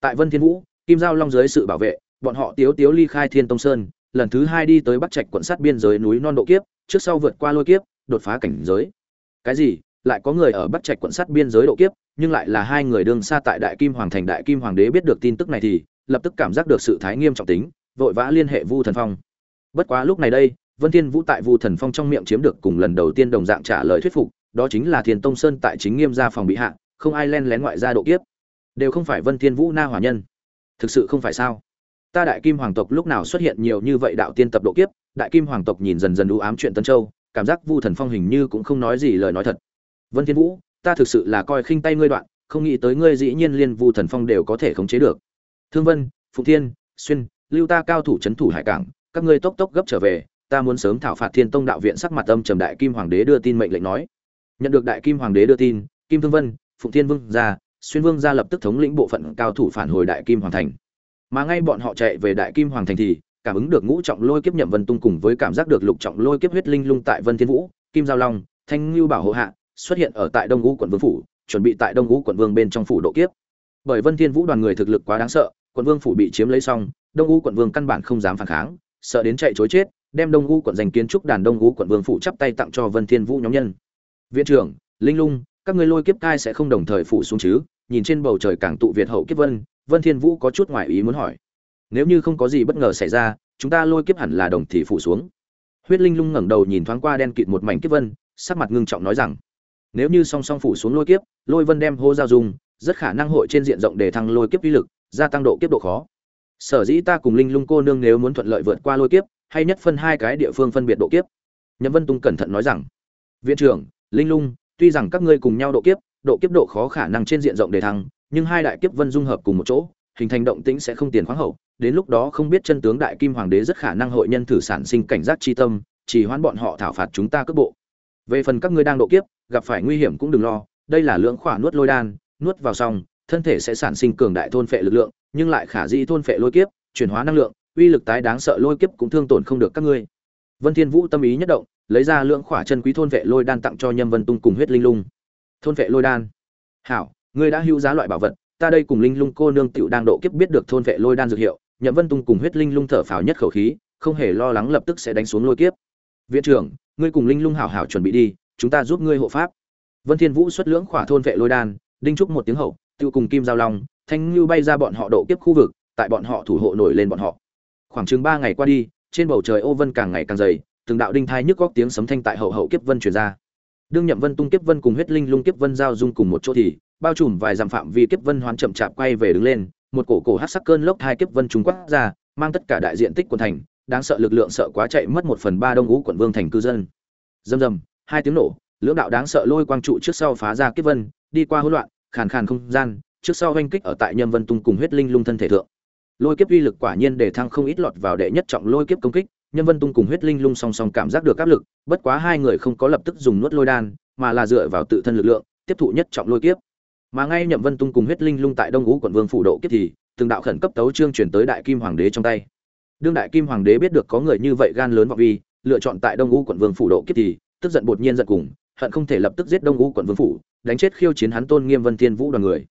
Tại vân thiên vũ, kim giao long dưới sự bảo vệ bọn họ tiếu tiếu ly khai thiên tông sơn, lần thứ hai đi tới bắc trạch quận sát biên giới núi non độ kiếp, trước sau vượt qua lôi kiếp, đột phá cảnh giới. Cái gì? Lại có người ở bắc trạch quận sát biên giới độ kiếp, nhưng lại là hai người đương xa tại đại kim hoàng thành đại kim hoàng đế biết được tin tức này thì, lập tức cảm giác được sự thái nghiêm trọng tính, vội vã liên hệ vu thần phong. Bất quá lúc này đây, vân thiên vũ tại vu thần phong trong miệng chiếm được cùng lần đầu tiên đồng dạng trả lời thuyết phục, đó chính là thiên tông sơn tại chính nghiêm gia phòng bị hạ, không ai len lén ngoại gia độ kiếp. Đều không phải vân thiên vũ na hỏa nhân. Thực sự không phải sao? Ta đại kim hoàng tộc lúc nào xuất hiện nhiều như vậy đạo tiên tập độ kiếp, đại kim hoàng tộc nhìn dần dần u ám chuyện tân châu, cảm giác vu thần phong hình như cũng không nói gì lời nói thật. Vân thiên vũ, ta thực sự là coi khinh tay ngươi đoạn, không nghĩ tới ngươi dĩ nhiên liên vu thần phong đều có thể khống chế được. Thương vân phụ thiên, xuyên, lưu ta cao thủ chấn thủ hải cảng, các ngươi tốc tốc gấp trở về, ta muốn sớm thảo phạt thiên tông đạo viện sắc mặt âm trầm đại kim hoàng đế đưa tin mệnh lệnh nói. Nhận được đại kim hoàng đế đưa tin, kim thương vân, phụng thiên vương gia, xuyên vương gia lập tức thống lĩnh bộ phận cao thủ phản hồi đại kim hoàng thành mà ngay bọn họ chạy về đại kim hoàng thành thì, cảm ứng được ngũ trọng lôi kiếp nhậm vân tung cùng với cảm giác được lục trọng lôi kiếp huyết linh lung tại vân thiên vũ, kim giao long, thanh lưu bảo hộ hạ xuất hiện ở tại đông ngũ quận vương phủ, chuẩn bị tại đông ngũ quận vương bên trong phủ độ kiếp. Bởi vân thiên vũ đoàn người thực lực quá đáng sợ, quận vương phủ bị chiếm lấy xong, đông ngũ quận vương căn bản không dám phản kháng, sợ đến chạy chối chết, đem đông u quận giành kiến trúc đàn đông u quận vương phủ chắp tay tặng cho vân thiên vũ nhóm nhân. Viện trưởng, linh lung, các ngươi lôi kiếp cai sẽ không đồng thời phủ xuống chứ, nhìn trên bầu trời càng tụ việt hậu kiếp vân vân thiên vũ có chút ngoài ý muốn hỏi. Nếu như không có gì bất ngờ xảy ra, chúng ta lôi kiếp hẳn là đồng thì phủ xuống. Huyết linh lung ngẩng đầu nhìn thoáng qua đen kịt một mảnh kiếp vân, sắc mặt ngưng trọng nói rằng, nếu như song song phủ xuống lôi kiếp, lôi vân đem hô giao dung, rất khả năng hội trên diện rộng để thăng lôi kiếp uy lực, gia tăng độ kiếp độ khó. Sở dĩ ta cùng linh lung cô nương nếu muốn thuận lợi vượt qua lôi kiếp, hay nhất phân hai cái địa phương phân biệt độ kiếp. Nhậm vân tung cẩn thận nói rằng, viện trưởng, linh lung, tuy rằng các ngươi cùng nhau độ kiếp độ kiếp độ khó khả năng trên diện rộng để thăng nhưng hai đại kiếp vân dung hợp cùng một chỗ, hình thành động tĩnh sẽ không tiền khoáng hậu, đến lúc đó không biết chân tướng đại kim hoàng đế rất khả năng hội nhân thử sản sinh cảnh giác chi tâm, chỉ hoãn bọn họ thảo phạt chúng ta cước bộ. Về phần các ngươi đang độ kiếp, gặp phải nguy hiểm cũng đừng lo, đây là lưỡng khỏa nuốt lôi đan, nuốt vào xong, thân thể sẽ sản sinh cường đại thôn phệ lực lượng, nhưng lại khả dĩ thôn phệ lôi kiếp, chuyển hóa năng lượng, uy lực tái đáng sợ lôi kiếp cũng thương tổn không được các ngươi. Vân thiên vũ tâm ý nhất động, lấy ra lưỡng khỏa chân quý thôn vệ lôi đan tặng cho nhâm vân tung cùng huyết linh lung. Thôn vệ lôi đan. Hảo ngươi đã hưu giá loại bảo vật, ta đây cùng linh lung cô nương tựu đang độ kiếp biết được thôn vệ lôi đan dược hiệu, nhậm vân tung cùng huyết linh lung thở phào nhất khẩu khí, không hề lo lắng lập tức sẽ đánh xuống lôi kiếp. Viện trưởng, ngươi cùng linh lung hảo hảo chuẩn bị đi, chúng ta giúp ngươi hộ pháp. Vân thiên vũ xuất lưỡng khỏa thôn vệ lôi đan, đinh trúc một tiếng hậu tiêu cùng kim giao long, thanh lưu bay ra bọn họ độ kiếp khu vực, tại bọn họ thủ hộ nổi lên bọn họ. Khoảng chừng ba ngày qua đi, trên bầu trời ô vân càng ngày càng dày, từng đạo đinh thai nhức góc tiếng sấm thanh tại hậu hậu kiếp vân truyền ra. Đương nhậm vân tung kiếp vân cùng huyết linh lung kiếp vân giao dung cùng một chỗ thì bao trùm vài dặm phạm vi kiếp vân hoán chậm chạp quay về đứng lên, một cổ cổ hát sắc cơn lốc hai kiếp vân trùng quát ra, mang tất cả đại diện tích quận thành, đáng sợ lực lượng sợ quá chạy mất một phần ba đông ngũ quận vương thành cư dân. Dầm dầm hai tiếng nổ, lưỡng đạo đáng sợ lôi quang trụ trước sau phá ra kiếp vân, đi qua hỗn loạn, khàn khàn không gian, trước sau oanh kích ở tại nhâm vân tung cùng huyết linh lung thân thể thượng. Lôi kiếp uy lực quả nhiên để thăng không ít lọt vào đệ nhất trọng lôi kiếp công kích, nhâm vân tung cùng huyết linh lung song song cảm giác được áp lực, bất quá hai người không có lập tức dùng nuốt lôi đan, mà là dựa vào tự thân lực lượng, tiếp thụ nhất trọng lôi kiếp mà ngay nhậm vân tung cùng huyết linh lung tại đông ngũ quận vương phủ độ kiếp thì, từng đạo khẩn cấp tấu trương chuyển tới đại kim hoàng đế trong tay. Đương đại kim hoàng đế biết được có người như vậy gan lớn vọng vi, lựa chọn tại đông ngũ quận vương phủ độ kiếp thì, tức giận bột nhiên giận cùng, hận không thể lập tức giết đông ngũ quận vương phủ, đánh chết khiêu chiến hắn tôn nghiêm vân thiên vũ đoàn người.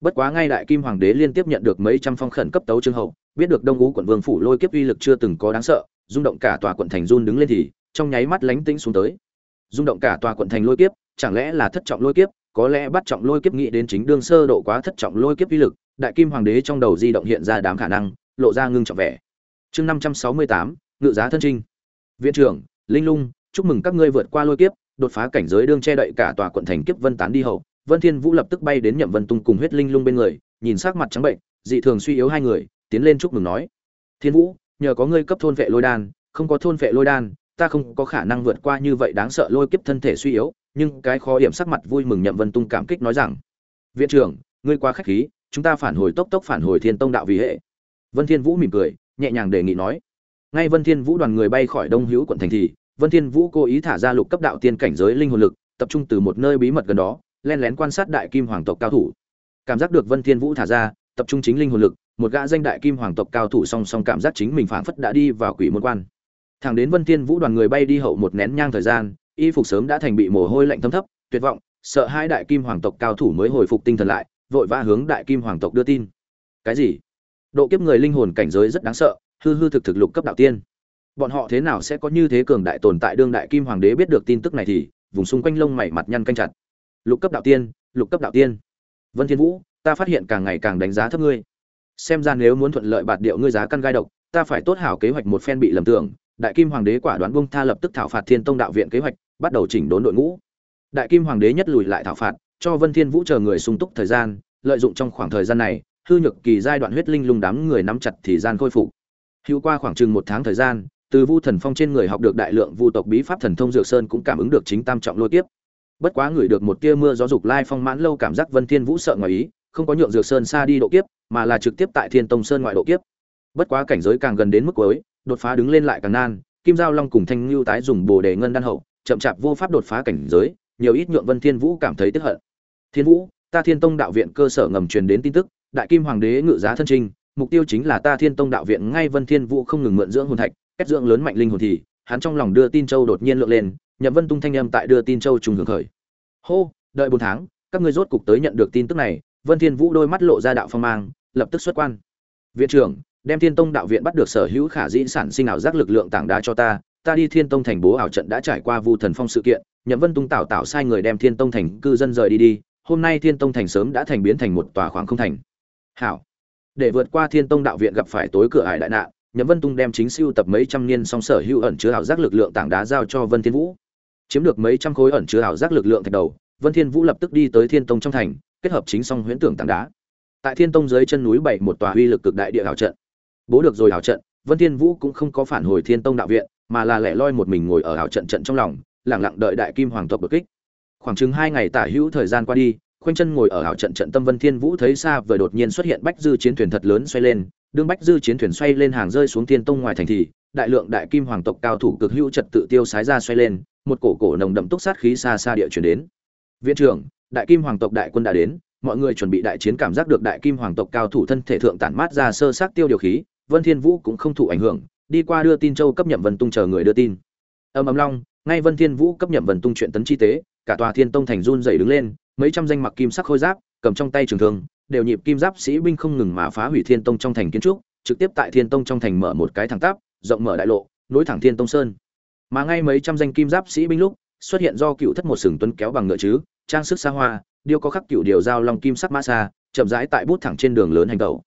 Bất quá ngay đại kim hoàng đế liên tiếp nhận được mấy trăm phong khẩn cấp tấu trương hậu, biết được đông ngũ quận vương phủ lôi kiếp uy lực chưa từng có đáng sợ, rung động cả tòa quận thành run đứng lên thì, trong nháy mắt lánh tĩnh xuống tới. Rung động cả tòa quận thành lôi kiếp, chẳng lẽ là thất trọng lôi kiếp? Có lẽ bắt trọng lôi kiếp nghĩ đến chính đương sơ độ quá thất trọng lôi kiếp uy lực, đại kim hoàng đế trong đầu di động hiện ra đám khả năng, lộ ra ngưng trọng vẻ. Chương năm trăm sáu mươi tám, ngự giá thân trinh. Viện trưởng, linh lung, chúc mừng các ngươi vượt qua lôi kiếp, đột phá cảnh giới đương che đậy cả tòa quận thành kiếp vân tán đi hậu. Vân thiên vũ lập tức bay đến nhậm vân tung cùng huyết linh lung bên người, nhìn sắc mặt trắng bệnh, dị thường suy yếu hai người, tiến lên chúc mừng nói. Thiên vũ, nhờ có ngươi cấp thôn vệ lôi đan, không có thôn vệ lôi đan, ta không có khả năng vượt qua như vậy đáng sợ lôi kiếp thân thể suy yếu nhưng cái khó điểm sắc mặt vui mừng nhậm vân tung cảm kích nói rằng, viện trưởng, ngươi quá khách khí, chúng ta phản hồi tốc tốc phản hồi thiên tông đạo vì hệ. Vân thiên vũ mỉm cười, nhẹ nhàng đề nghị nói, ngay vân thiên vũ đoàn người bay khỏi đông hữu quận thành thì, vân thiên vũ cố ý thả ra lục cấp đạo tiên cảnh giới linh hồn lực, tập trung từ một nơi bí mật gần đó, len lén quan sát đại kim hoàng tộc cao thủ. Cảm giác được vân thiên vũ thả ra, tập trung chính linh hồn lực, một gã danh đại kim hoàng tộc cao thủ song song cảm giác chính mình phảng phất đã đi vào quỷ môn quan. Thẳng đến vân thiên vũ đoàn người bay đi hậu một nén nhang thời gian y phục sớm đã thành bị mồ hôi lạnh thấm thấp, tuyệt vọng, sợ hai đại kim hoàng tộc cao thủ mới hồi phục tinh thần lại, vội vã hướng đại kim hoàng tộc đưa tin. Cái gì? Độ kiếp người linh hồn cảnh giới rất đáng sợ, hư hư thực thực lục cấp đạo tiên. Bọn họ thế nào sẽ có như thế cường đại tồn tại đương đại kim hoàng đế biết được tin tức này thì, vùng xung quanh lông mày mặt nhăn canh chặt. Lục cấp đạo tiên, lục cấp đạo tiên. Vân thiên vũ, ta phát hiện càng ngày càng đánh giá thấp ngươi. Xem ra nếu muốn thuận lợi bạt điệu ngươi giá căn gai độc, ta phải tốt hảo kế hoạch một phen bị lầm tưởng đại kim hoàng đế quả đoán bung tha lập tức thảo phạt thiên tông đạo viện kế hoạch, bắt đầu chỉnh đốn đội ngũ. Đại kim hoàng đế nhất lùi lại thảo phạt, cho vân thiên vũ chờ người sung túc thời gian, lợi dụng trong khoảng thời gian này, hư nhược kỳ giai đoạn huyết linh lung đám người nắm chặt thì gian khôi phục. Hữu qua khoảng chừng một tháng thời gian, từ vu thần phong trên người học được đại lượng vu tộc bí pháp thần thông dược sơn cũng cảm ứng được chính tam trọng lôi tiếp bất quá người được một tia mưa gió dục lai phong mãn lâu cảm giác vân thiên vũ sợ ngoài ý, không có nhượng dược sơn xa đi độ kiếp, mà là trực tiếp tại thiên tông sơn ngoại độ kiếp. Bất quá cảnh giới càng gần đến mức cuối đột phá đứng lên lại càng nan, kim giao long cùng thanh lưu tái dùng bồ đề ngân đan hậu, chậm chạp vô pháp đột phá cảnh giới, nhiều ít nhượng vân thiên vũ cảm thấy tức hận. Thiên vũ, ta thiên tông đạo viện cơ sở ngầm truyền đến tin tức, đại kim hoàng đế ngự giá thân trinh mục tiêu chính là ta thiên tông đạo viện ngay vân thiên vũ không ngừng mượn dưỡng hồn thạch, kết dưỡng lớn mạnh linh hồn thì, hắn trong lòng đưa tin châu đột nhiên lượn lên, nhậm vân tung thanh âm tại đưa tin châu trùng hưởng khởi. Hô, đợi bốn tháng, các ngươi rốt cục tới nhận được tin tức này. Vân thiên vũ đôi mắt lộ ra đạo phong mang, lập tức xuất quan. Viện trưởng đem thiên tông đạo viện bắt được sở hữu khả dĩ sản sinh ảo giác lực lượng tảng đá cho ta ta đi thiên tông thành bố ảo trận đã trải qua vu thần phong sự kiện, nhậm vân tung tạo tạo sai người đem thiên tông thành cư dân rời đi đi, hôm nay thiên tông thành sớm đã thành biến thành một tòa khoảng không thành. Hảo. Để vượt qua thiên tông đạo viện gặp phải tối cửa ải đại nạn, nhậm vân tung đem chính siêu tập mấy trăm niên song sở hữu ẩn chứa ảo giác lực lượng tảng đá giao cho vân thiên vũ. Chiếm được mấy trăm khối ẩn chứa ảo giác lực lượng thạch đầu, vân thiên vũ lập tức đi tới thiên tông trong thành, kết hợp chính song huyễn tưởng tảng đá. Tại thiên tông dưới chân núi bảy một tòa uy lực cực đại địa ảo trận bố được rồi ảo trận, vân thiên vũ cũng không có phản hồi thiên tông đạo viện, mà là lẻ loi một mình ngồi ở ảo trận trận trong lòng, lặng lặng đợi đại kim hoàng tộc đột kích. Khoảng chừng hai ngày tả hữu thời gian qua đi, khoanh chân ngồi ở ảo trận trận tâm vân thiên vũ thấy xa vừa đột nhiên xuất hiện bách dư chiến thuyền thật lớn xoay lên, đương bách dư chiến thuyền xoay lên hàng rơi xuống thiên tông ngoài thành thì, đại lượng đại kim hoàng tộc cao thủ cực hữu trật tự tiêu sái ra xoay lên, một cổ cổ nồng đậm túc sát khí xa xa địa chuyển đến. Viện trưởng, đại kim hoàng tộc đại quân đã đến, mọi người chuẩn bị đại chiến cảm giác được đại kim hoàng tộc cao thủ thân thể thượng tản mát ra sơ sát tiêu điều khí vân thiên vũ cũng không thụ ảnh hưởng, đi qua đưa tin châu cấp nhậm vân tung chờ người đưa tin. Âm ầm long, ngay vân thiên vũ cấp nhậm vân tung chuyện tấn chi tế, cả tòa thiên tông thành run rẩy đứng lên, mấy trăm danh mặc kim sắc khôi giáp, cầm trong tay trường thương, đều nhịp kim giáp sĩ binh không ngừng mà phá hủy thiên tông trong thành kiến trúc, trực tiếp tại thiên tông trong thành mở một cái thẳng tắp, rộng mở đại lộ, nối thẳng thiên tông sơn. Mà ngay mấy trăm danh kim giáp sĩ binh lúc, xuất hiện do cựu thất một sừng tuấn kéo bằng ngựa chứ, trang sức xa hoa, điêu có khắc cựu điều giao long kim sắc mã xa, chậm rãi tại bút thẳng trên đường lớn hành tẩu.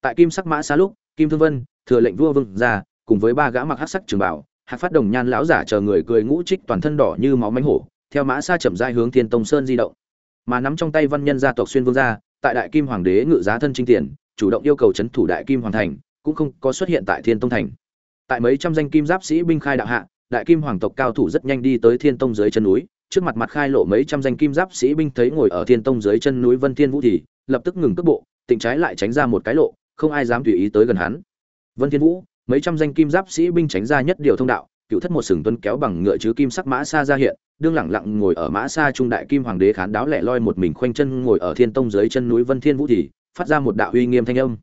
Tại kim sắc mã xa lúc kim thương vân, thừa lệnh vua vương ra cùng với ba gã mặc hắc sắc trường bảo, hạc phát đồng nhan lão giả chờ người cười ngũ trích toàn thân đỏ như máu mánh hổ, theo mã xa chậm dai hướng thiên tông sơn di động. Mà nắm trong tay văn nhân gia tộc xuyên vương gia, tại đại kim hoàng đế ngự giá thân trinh tiền, chủ động yêu cầu chấn thủ đại kim hoàng thành, cũng không có xuất hiện tại thiên tông thành. Tại mấy trăm danh kim giáp sĩ binh khai đạo hạ, đại kim hoàng tộc cao thủ rất nhanh đi tới thiên tông dưới chân núi, trước mặt mặt khai lộ mấy trăm danh kim giáp sĩ binh thấy ngồi ở thiên tông dưới chân núi vân thiên vũ thì lập tức ngừng cước bộ, tỉnh trái lại tránh ra một cái lộ không ai dám tùy ý tới gần hắn. Vân thiên vũ, mấy trăm danh kim giáp sĩ binh tránh ra nhất điều thông đạo, cựu thất một sừng tuấn kéo bằng ngựa chứ kim sắc mã xa ra hiện, đương lẳng lặng ngồi ở mã xa trung đại kim hoàng đế khán đáo lẻ loi một mình khoanh chân ngồi ở thiên tông dưới chân núi vân thiên vũ thì phát ra một đạo uy nghiêm thanh âm.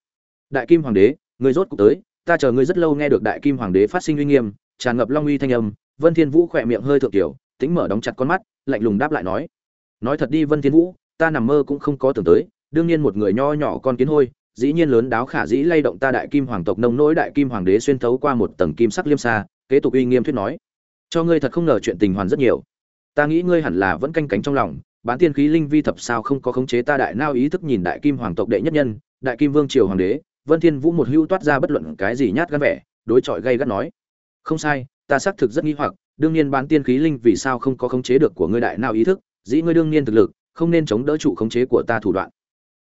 Đại kim hoàng đế ngươi rốt cục tới, ta chờ ngươi rất lâu nghe được đại kim hoàng đế phát sinh uy nghiêm, tràn ngập long uy thanh âm, vân thiên vũ khẽ miệng hơi thượng tiểu tính mở đóng chặt con mắt, lạnh lùng đáp lại nói. Nói thật đi vân thiên vũ, ta nằm mơ cũng không có tưởng tới, đương nhiên một người nho nhỏ con kiến hôi dĩ nhiên lớn đáo khả dĩ lay động ta đại kim hoàng tộc nông nỗi đại kim hoàng đế xuyên thấu qua một tầng kim sắc liêm xa, kế tục uy nghiêm thuyết nói. Cho ngươi thật không ngờ chuyện tình hoàn rất nhiều. Ta nghĩ ngươi hẳn là vẫn canh cánh trong lòng, bán tiên khí linh vi thập sao không có khống chế ta đại nao ý thức nhìn đại kim hoàng tộc đệ nhất nhân, đại kim vương triều hoàng đế, vân thiên vũ một hưu toát ra bất luận cái gì nhát gan vẻ, đối chọi gay gắt nói. Không sai, ta xác thực rất nghi hoặc, đương nhiên bán tiên khí linh vì sao không có khống chế được của ngươi đại nao ý thức, dĩ ngươi đương nhiên thực lực, không nên chống đỡ trụ khống chế của ta thủ đoạn.